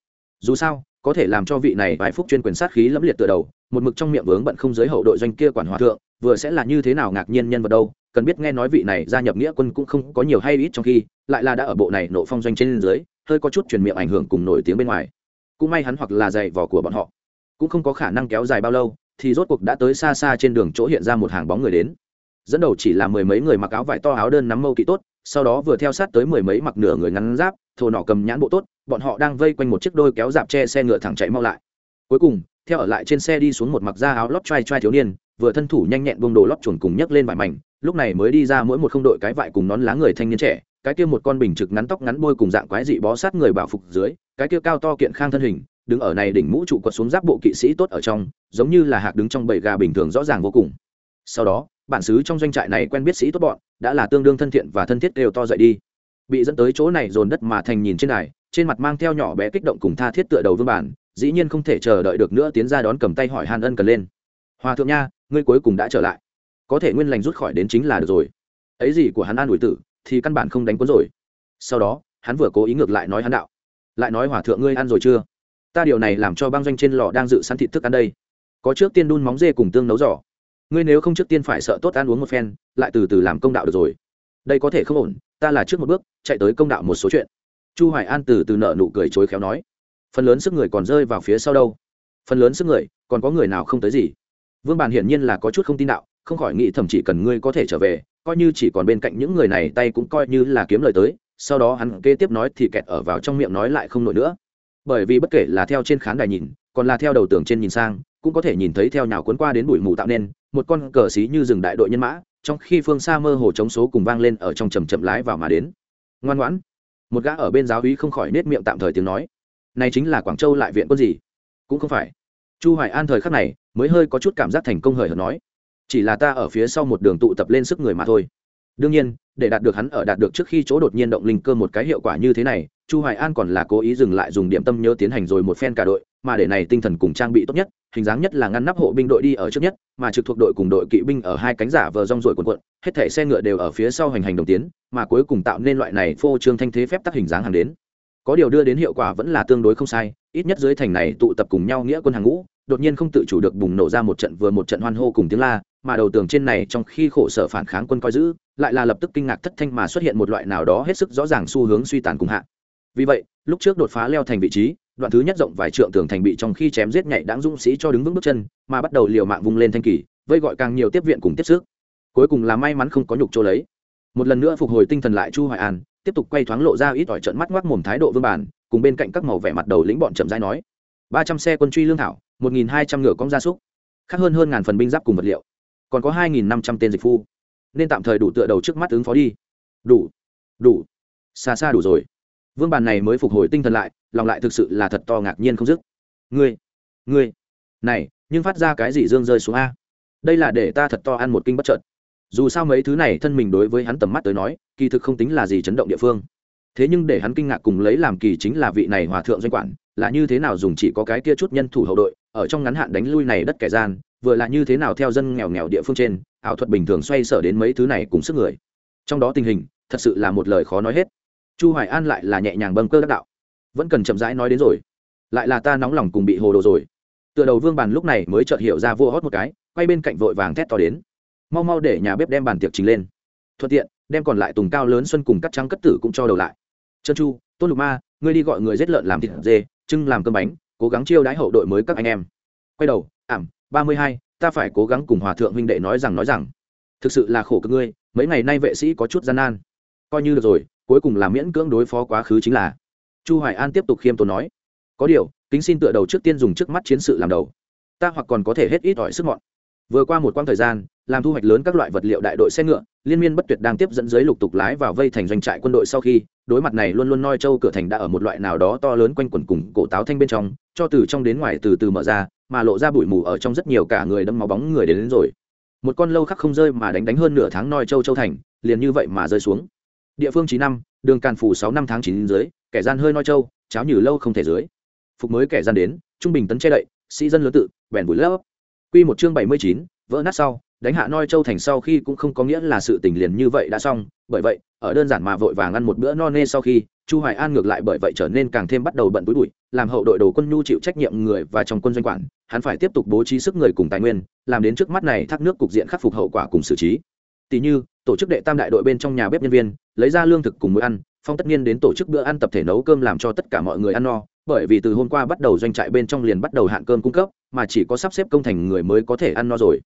Dù sao, có thể làm cho vị này vài phúc chuyên quyền sát khí lẫm liệt từ đầu, một mực trong miệng vướng bận không giới hậu đội doanh kia quản hòa thượng, vừa sẽ là như thế nào ngạc nhiên nhân vật đâu, cần biết nghe nói vị này gia nhập nghĩa quân cũng không có nhiều hay ít trong khi, lại là đã ở bộ này nộ phong doanh trên dưới, hơi có chút truyền miệng ảnh hưởng cùng nổi tiếng bên ngoài. Cũng may hắn hoặc là dày vò của bọn họ, cũng không có khả năng kéo dài bao lâu, thì rốt cuộc đã tới xa xa trên đường chỗ hiện ra một hàng bóng người đến dẫn đầu chỉ là mười mấy người mặc áo vải to áo đơn nắm mâu kỹ tốt, sau đó vừa theo sát tới mười mấy mặc nửa người ngắn giáp, thổ nọ cầm nhãn bộ tốt, bọn họ đang vây quanh một chiếc đôi kéo dạp che xe ngựa thẳng chạy mau lại. Cuối cùng, theo ở lại trên xe đi xuống một mặc da áo lót trai trai thiếu niên, vừa thân thủ nhanh nhẹn buông đồ lót chuồn cùng nhấc lên vải mảnh, lúc này mới đi ra mỗi một không đội cái vải cùng nón lá người thanh niên trẻ, cái kia một con bình trực ngắn tóc ngắn bôi cùng dạng quái dị bó sát người bảo phục dưới, cái kia cao to kiện khang thân hình, đứng ở này đỉnh mũ trụ quật xuống giáp bộ kỵ sĩ tốt ở trong, giống như là hạc đứng trong bầy gà bình thường rõ ràng vô cùng sau đó, bản xứ trong doanh trại này quen biết sĩ tốt bọn, đã là tương đương thân thiện và thân thiết đều to dậy đi. Bị dẫn tới chỗ này dồn đất mà thành nhìn trên này trên mặt mang theo nhỏ bé kích động cùng tha thiết tựa đầu vương bản, dĩ nhiên không thể chờ đợi được nữa tiến ra đón cầm tay hỏi hàn ân cần lên. Hòa thượng nha, ngươi cuối cùng đã trở lại. Có thể nguyên lành rút khỏi đến chính là được rồi. Ấy gì của hắn an ủi tử, thì căn bản không đánh cuốn rồi. Sau đó, hắn vừa cố ý ngược lại nói hắn đạo. Lại nói hòa thượng ngươi ăn rồi chưa? Ta điều này làm cho băng doanh trên lò đang dự sẵn thịt thức ăn đây. Có trước tiên đun móng dê cùng tương nấu giỏ ngươi nếu không trước tiên phải sợ tốt ăn uống một phen, lại từ từ làm công đạo được rồi. Đây có thể không ổn, ta là trước một bước, chạy tới công đạo một số chuyện. Chu hoài an từ từ nợ nụ cười chối khéo nói, phần lớn sức người còn rơi vào phía sau đâu? Phần lớn sức người, còn có người nào không tới gì? Vương bàn hiển nhiên là có chút không tin đạo, không khỏi nghĩ thậm chỉ cần ngươi có thể trở về, coi như chỉ còn bên cạnh những người này tay cũng coi như là kiếm lời tới, sau đó hắn kế tiếp nói thì kẹt ở vào trong miệng nói lại không nổi nữa. Bởi vì bất kể là theo trên khán đài nhìn, còn là theo đầu tường trên nhìn sang, cũng có thể nhìn thấy theo nhào cuốn qua đến bụi mù tạo nên một con cờ xí như rừng đại đội nhân mã, trong khi phương xa mơ hồ chống số cùng vang lên ở trong chầm chậm lái vào mà đến. Ngoan ngoãn. Một gã ở bên giáo úy không khỏi nết miệng tạm thời tiếng nói. Này chính là quảng châu lại viện quân gì? Cũng không phải. Chu hoài an thời khắc này mới hơi có chút cảm giác thành công hời hợt nói. Chỉ là ta ở phía sau một đường tụ tập lên sức người mà thôi. Đương nhiên, để đạt được hắn ở đạt được trước khi chỗ đột nhiên động linh cơ một cái hiệu quả như thế này chu hoài an còn là cố ý dừng lại dùng điểm tâm nhớ tiến hành rồi một phen cả đội, mà để này tinh thần cùng trang bị tốt nhất, hình dáng nhất là ngăn nắp hộ binh đội đi ở trước nhất, mà trực thuộc đội cùng đội kỵ binh ở hai cánh giả vờ rong ruổi quần quận hết thảy xe ngựa đều ở phía sau hành hành đồng tiến, mà cuối cùng tạo nên loại này phô trương thanh thế phép tắc hình dáng hàng đến. Có điều đưa đến hiệu quả vẫn là tương đối không sai, ít nhất dưới thành này tụ tập cùng nhau nghĩa quân hàng ngũ, đột nhiên không tự chủ được bùng nổ ra một trận vừa một trận hoan hô cùng tiếng la, mà đầu tường trên này trong khi khổ sở phản kháng quân coi giữ, lại là lập tức kinh ngạc thất thanh mà xuất hiện một loại nào đó hết sức rõ ràng xu hướng suy tàn cùng hạ vì vậy, lúc trước đột phá leo thành vị trí, đoạn thứ nhất rộng vài trượng tường thành bị trong khi chém giết nhảy đáng dũng sĩ cho đứng vững bước chân, mà bắt đầu liều mạng vung lên thanh kỳ vây gọi càng nhiều tiếp viện cùng tiếp sức. Cuối cùng là may mắn không có nhục chỗ lấy. Một lần nữa phục hồi tinh thần lại chu hoài an, tiếp tục quay thoáng lộ ra ít ỏi trận mắt ngoác mồm thái độ vương bản, cùng bên cạnh các màu vẻ mặt đầu lĩnh bọn chậm rãi nói. Ba trăm xe quân truy lương thảo, một nghìn hai trăm ngựa con gia súc, khác hơn hơn ngàn phần binh giáp cùng vật liệu, còn có hai nghìn năm trăm tên dịch phu. Nên tạm thời đủ tựa đầu trước mắt ứng phó đi. Đủ đủ. Xa xa đủ rồi vương bàn này mới phục hồi tinh thần lại, lòng lại thực sự là thật to ngạc nhiên không dứt. Ngươi ngươi, này, nhưng phát ra cái gì dương rơi xuống a? Đây là để ta thật to ăn một kinh bất trợt dù sao mấy thứ này thân mình đối với hắn tầm mắt tới nói, kỳ thực không tính là gì chấn động địa phương. Thế nhưng để hắn kinh ngạc cùng lấy làm kỳ chính là vị này hòa thượng doanh quản, là như thế nào dùng chỉ có cái kia chút nhân thủ hậu đội, ở trong ngắn hạn đánh lui này đất kẻ gian, vừa là như thế nào theo dân nghèo nghèo địa phương trên, ảo thuật bình thường xoay sở đến mấy thứ này cùng sức người. Trong đó tình hình, thật sự là một lời khó nói hết chu hoài an lại là nhẹ nhàng bâng cơ đắc đạo. Vẫn cần chậm rãi nói đến rồi. Lại là ta nóng lòng cùng bị hồ đồ rồi. Tựa đầu vương bàn lúc này mới chợt hiểu ra vua hót một cái, quay bên cạnh vội vàng thét to đến. Mau mau để nhà bếp đem bàn tiệc trình lên. Thuận tiện, đem còn lại tùng cao lớn xuân cùng cắt trắng cất tử cũng cho đầu lại. Trân chu, tôn lục ma, ngươi đi gọi người giết lợn làm thịt dê, trưng làm cơm bánh, cố gắng chiêu đãi hậu đội mới các anh em. Quay đầu, ảm, ba mươi hai, ta phải cố gắng cùng hòa thượng huynh đệ nói rằng nói rằng. Thực sự là khổ cực ngươi, mấy ngày nay vệ sĩ có chút gian nan. Coi như được rồi cuối cùng là miễn cưỡng đối phó quá khứ chính là. Chu hoài an tiếp tục khiêm tốn nói có điều kính xin tựa đầu trước tiên dùng trước mắt chiến sự làm đầu. Ta hoặc còn có thể hết ít ỏi sức mọn. Vừa qua một quãng thời gian làm thu hoạch lớn các loại vật liệu đại đội xe ngựa liên miên bất tuyệt đang tiếp dẫn dưới lục tục lái vào vây thành doanh trại quân đội sau khi đối mặt này luôn luôn noi châu cửa thành đã ở một loại nào đó to lớn quanh quẩn cùng cổ táo thanh bên trong cho từ trong đến ngoài từ từ mở ra mà lộ ra bụi mù ở trong rất nhiều cả người đâm máu bóng người đến, đến rồi. Một con lâu khắc không rơi mà đánh đánh hơn nửa tháng noi châu châu thành liền như vậy mà rơi xuống địa phương chín năm, đường càn phủ sáu năm tháng chín dưới, kẻ gian hơi noi châu cháo nhử lâu không thể dưới. Phục mới kẻ gian đến, trung bình tấn che đậy, sĩ dân lớn tự, bèn bùi lớp quy một chương bảy mươi chín, vỡ nát sau, đánh hạ noi châu thành sau khi cũng không có nghĩa là sự tình liền như vậy đã xong. Bởi vậy, ở đơn giản mà vội vàng ăn một bữa no nê sau khi, chu hoài an ngược lại bởi vậy trở nên càng thêm bắt đầu bận túi bụi, làm hậu đội đồ quân nhu chịu trách nhiệm người và trong quân doanh quản, hắn phải tiếp tục bố trí sức người cùng tài nguyên, làm đến trước mắt này thác nước cục diện khắc phục hậu quả cùng xử trí. Tỷ như tổ chức đệ tam đại đội bên trong nhà bếp nhân viên, lấy ra lương thực cùng bữa ăn, phong tất nhiên đến tổ chức bữa ăn tập thể nấu cơm làm cho tất cả mọi người ăn no, bởi vì từ hôm qua bắt đầu doanh trại bên trong liền bắt đầu hạn cơm cung cấp, mà chỉ có sắp xếp công thành người mới có thể ăn no rồi.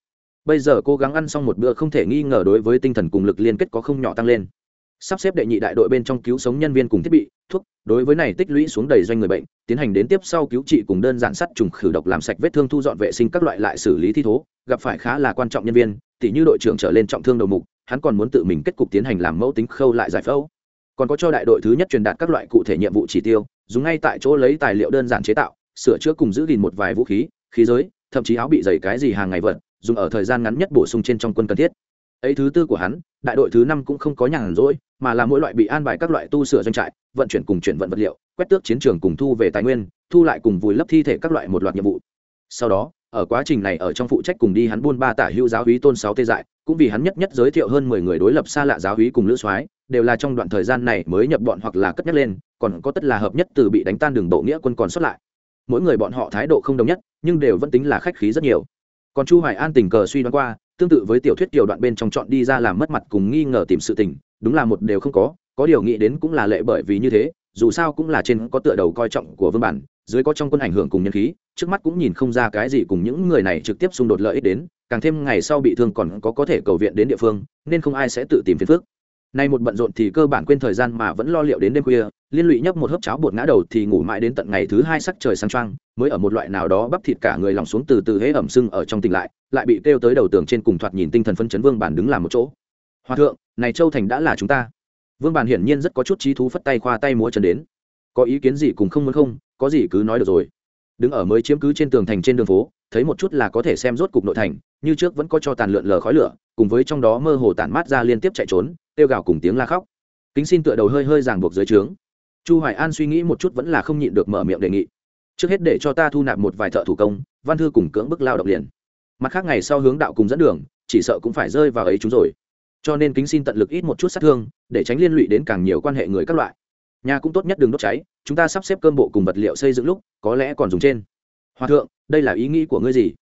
Bây giờ cố gắng ăn xong một bữa không thể nghi ngờ đối với tinh thần cùng lực liên kết có không nhỏ tăng lên. Sắp xếp đệ nhị đại đội bên trong cứu sống nhân viên cùng thiết bị, thuốc, đối với này tích lũy xuống đầy doanh người bệnh, tiến hành đến tiếp sau cứu trị cùng đơn giản sắt trùng khử độc làm sạch vết thương thu dọn vệ sinh các loại lại xử lý thi thố, gặp phải khá là quan trọng nhân viên tỷ như đội trưởng trở lên trọng thương đầu mục hắn còn muốn tự mình kết cục tiến hành làm mẫu tính khâu lại giải phẫu. Còn có cho đại đội thứ nhất truyền đạt các loại cụ thể nhiệm vụ chỉ tiêu, dùng ngay tại chỗ lấy tài liệu đơn giản chế tạo, sửa chữa cùng giữ gìn một vài vũ khí khí giới, thậm chí áo bị dày cái gì hàng ngày vật, dùng ở thời gian ngắn nhất bổ sung trên trong quân cần thiết. Ấy thứ tư của hắn, đại đội thứ năm cũng không có nhàn rỗi, mà là mỗi loại bị an bài các loại tu sửa doanh trại, vận chuyển cùng chuyển vận vật liệu, quét tước chiến trường cùng thu về tài nguyên, thu lại cùng vùi lấp thi thể các loại một loạt nhiệm vụ. Sau đó ở quá trình này ở trong phụ trách cùng đi hắn buôn ba tả hữu giáo hí tôn sáu tê dại, cũng vì hắn nhất nhất giới thiệu hơn mười người đối lập xa lạ giáo hí cùng lữ soái, đều là trong đoạn thời gian này mới nhập bọn hoặc là cất nhắc lên, còn có tất là hợp nhất từ bị đánh tan đường bộ nghĩa quân còn xuất lại. Mỗi người bọn họ thái độ không đồng nhất, nhưng đều vẫn tính là khách khí rất nhiều. Còn chu hoài an tình cờ suy đoán qua, tương tự với tiểu thuyết tiểu đoạn bên trong chọn đi ra làm mất mặt cùng nghi ngờ tìm sự tình, đúng là một đều không có có điều nghĩ đến cũng là lệ bởi vì như thế, dù sao cũng là trên có tựa đầu coi trọng của vương bản dưới có trong quân ảnh hưởng cùng nhân khí, trước mắt cũng nhìn không ra cái gì cùng những người này trực tiếp xung đột lợi ích đến, càng thêm ngày sau bị thương còn có có thể cầu viện đến địa phương, nên không ai sẽ tự tìm phiền phức. Nay một bận rộn thì cơ bản quên thời gian mà vẫn lo liệu đến đêm khuya, liên lụy nhấp một hớp cháo bột ngã đầu thì ngủ mãi đến tận ngày thứ hai sắc trời sáng trăng mới ở một loại nào đó bắp thịt cả người lòng xuống từ từ hễ ẩm sưng ở trong tỉnh lại lại bị kêu tới đầu tường trên cùng thoạt nhìn tinh thần phân chấn vương bản đứng làm một chỗ. Hòa thượng, này châu thành đã là chúng ta. Vương bản hiển nhiên rất có chút trí thú phất tay khoa tay múa chân đến. Có ý kiến gì cùng không muốn không có gì cứ nói được rồi. Đứng ở mới chiếm cứ trên tường thành trên đường phố, thấy một chút là có thể xem rốt cục nội thành, như trước vẫn có cho tàn lượn lờ khói lửa, cùng với trong đó mơ hồ tản mát ra liên tiếp chạy trốn, kêu gào cùng tiếng la khóc. Kính xin tựa đầu hơi hơi ràng buộc dưới trướng. Chu hoài an suy nghĩ một chút vẫn là không nhịn được mở miệng đề nghị. Trước hết để cho ta thu nạp một vài thợ thủ công, văn thư cùng cưỡng bức lao động liền. Mặt khác ngày sau hướng đạo cùng dẫn đường, chỉ sợ cũng phải rơi vào ấy chúng rồi. Cho nên kính xin tận lực ít một chút sát thương, để tránh liên lụy đến càng nhiều quan hệ người các loại. Nhà cũng tốt nhất đừng đốt cháy chúng ta sắp xếp cơm bộ cùng vật liệu xây dựng lúc, có lẽ còn dùng trên. Hòa thượng, đây là ý nghĩ của ngươi gì?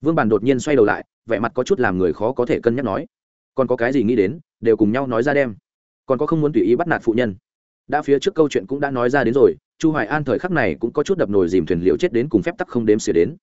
Vương bàn đột nhiên xoay đầu lại, vẻ mặt có chút làm người khó có thể cân nhắc nói. Còn có cái gì nghĩ đến, đều cùng nhau nói ra đem. Còn có không muốn tùy ý bắt nạt phụ nhân. Đã phía trước câu chuyện cũng đã nói ra đến rồi, chu hoài an thời khắc này cũng có chút đập nồi dìm thuyền liều chết đến cùng phép tắc không đếm xỉa đến.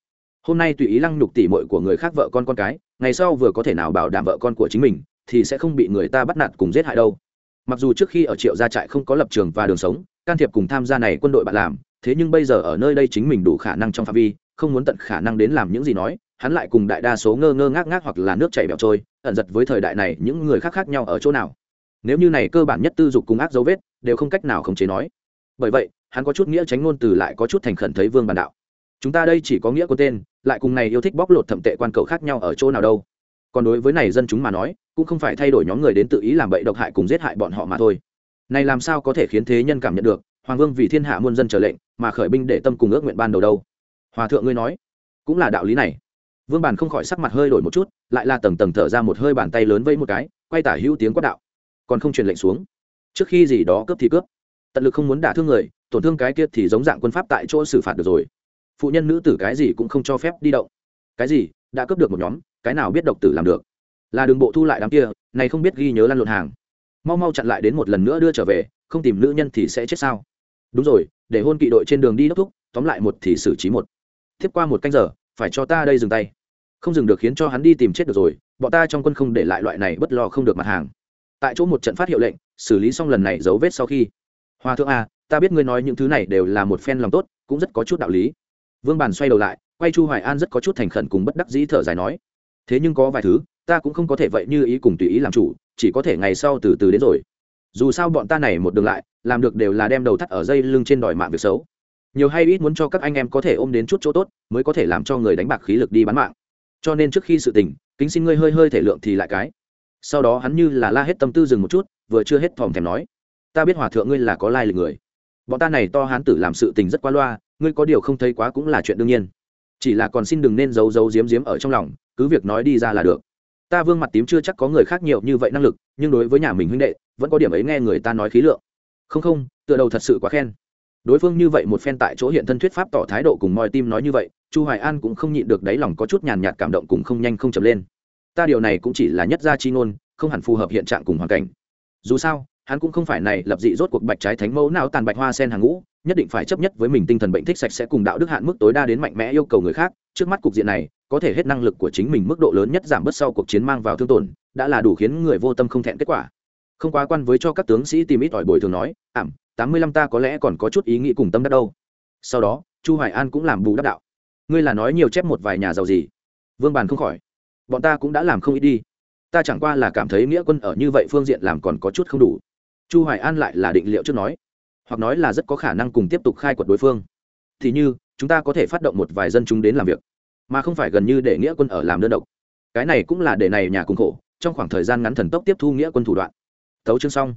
Hôm nay tùy ý lăng nhục tỉ mội của người khác vợ con con cái, ngày sau vừa có thể nào bảo đảm vợ con của chính mình, thì sẽ không bị người ta bắt nạt cùng giết hại đâu mặc dù trước khi ở triệu gia trại không có lập trường và đường sống, can thiệp cùng tham gia này quân đội bạn làm, thế nhưng bây giờ ở nơi đây chính mình đủ khả năng trong phạm vi, không muốn tận khả năng đến làm những gì nói, hắn lại cùng đại đa số ngơ ngơ ngác ngác hoặc là nước chảy bẹo trôi, ẩn giật với thời đại này những người khác khác nhau ở chỗ nào. Nếu như này cơ bản nhất tư dục cùng ác dấu vết, đều không cách nào khống chế nói. Bởi vậy, hắn có chút nghĩa tránh ngôn từ lại có chút thành khẩn thấy vương bản đạo. Chúng ta đây chỉ có nghĩa của tên, lại cùng này yêu thích bóc lột thẩm tệ quan cầu khác nhau ở chỗ nào đâu còn đối với này dân chúng mà nói, cũng không phải thay đổi nhóm người đến tự ý làm bậy độc hại cùng giết hại bọn họ mà thôi. Này làm sao có thể khiến thế nhân cảm nhận được, hoàng vương vì thiên hạ muôn dân trở lệnh, mà khởi binh để tâm cùng ước nguyện ban đầu đâu? Hòa thượng ngươi nói, cũng là đạo lý này. Vương bản không khỏi sắc mặt hơi đổi một chút, lại là tầng tầng thở ra một hơi bàn tay lớn vẫy một cái, quay tả hữu tiếng quát đạo. Còn không truyền lệnh xuống. Trước khi gì đó cướp thì cướp. Tận lực không muốn đả thương người, tổn thương cái kia thì giống dạng quân pháp tại chỗ xử phạt được rồi. Phụ nhân nữ tử cái gì cũng không cho phép đi động. Cái gì? Đã cướp được một nhóm cái nào biết độc tử làm được? Là đường bộ thu lại đám kia này không biết ghi nhớ lăn lộn hàng. Mau mau chặn lại đến một lần nữa đưa trở về không tìm nữ nhân thì sẽ chết sao? Đúng rồi để hôn kỵ đội trên đường đi đốc thúc tóm lại một thì xử trí một. Tiếp qua một canh giờ phải cho ta đây dừng tay. Không dừng được khiến cho hắn đi tìm chết được rồi bọn ta trong quân không để lại loại này bất lo không được mặt hàng. Tại chỗ một trận phát hiệu lệnh xử lý xong lần này dấu vết sau khi. Hoa thượng a à, ta biết ngươi nói những thứ này đều là một phen lòng tốt cũng rất có chút đạo lý. Vương bàn xoay đầu lại quay chu hoài an rất có chút thành khẩn cùng bất đắc dĩ thở dài nói thế nhưng có vài thứ, ta cũng không có thể vậy như ý cùng tùy ý làm chủ, chỉ có thể ngày sau từ từ đến rồi. Dù sao bọn ta này một đường lại, làm được đều là đem đầu thắt ở dây lưng trên đòi mạng việc xấu. Nhiều hay ít muốn cho các anh em có thể ôm đến chút chỗ tốt, mới có thể làm cho người đánh bạc khí lực đi bán mạng. Cho nên trước khi sự tình, kính xin ngươi hơi hơi thể lượng thì lại cái. Sau đó hắn như là la hết tâm tư dừng một chút, vừa chưa hết thòm thèm nói. Ta biết hòa thượng ngươi là có lai lịch người. Bọn ta này to hán tử làm sự tình rất qua loa, ngươi có điều không thấy quá cũng là chuyện đương nhiên. Chỉ là còn xin đừng nên giấu giấu giếm giếm ở trong lòng cứ việc nói đi ra là được. Ta vương mặt tím chưa chắc có người khác nhiều như vậy năng lực, nhưng đối với nhà mình huynh đệ, vẫn có điểm ấy nghe người ta nói khí lượng. Không không, tựa đầu thật sự quá khen. Đối phương như vậy một phen tại chỗ hiện thân thuyết pháp tỏ thái độ cùng moi tim nói như vậy, chu hoài an cũng không nhịn được đáy lòng có chút nhàn nhạt cảm động cùng không nhanh không chậm lên. Ta điều này cũng chỉ là nhất gia chi ngôn, không hẳn phù hợp hiện trạng cùng hoàn cảnh. Dù sao, hắn cũng không phải này lập dị rốt cuộc bạch trái thánh mẫu nào tàn bạch hoa sen hàng ngũ, nhất định phải chấp nhất với mình tinh thần bệnh thích sạch sẽ cùng đạo đức hạn mức tối đa đến mạnh mẽ yêu cầu người khác. Trước mắt cục diện này có thể hết năng lực của chính mình mức độ lớn nhất giảm bớt sau cuộc chiến mang vào thương tổn, đã là đủ khiến người vô tâm không thẹn kết quả. Không quá quan với cho các tướng sĩ tìm ít ỏi bồi thường nói, ảm, tám mươi lăm ta có lẽ còn có chút ý nghĩ cùng tâm đắc đâu. Sau đó, chu hoài an cũng làm bù đắp đạo, ngươi là nói nhiều chép một vài nhà giàu gì? Vương bàn không khỏi, bọn ta cũng đã làm không ít đi. Ta chẳng qua là cảm thấy nghĩa quân ở như vậy phương diện làm còn có chút không đủ. Chu hoài an lại là định liệu trước nói, hoặc nói là rất có khả năng cùng tiếp tục khai quật đối phương. Thì như, chúng ta có thể phát động một vài dân chúng đến làm việc mà không phải gần như để nghĩa quân ở làm đơn độc. Cái này cũng là để này nhà cùng khổ, trong khoảng thời gian ngắn thần tốc tiếp thu nghĩa quân thủ đoạn. Tấu chương xong.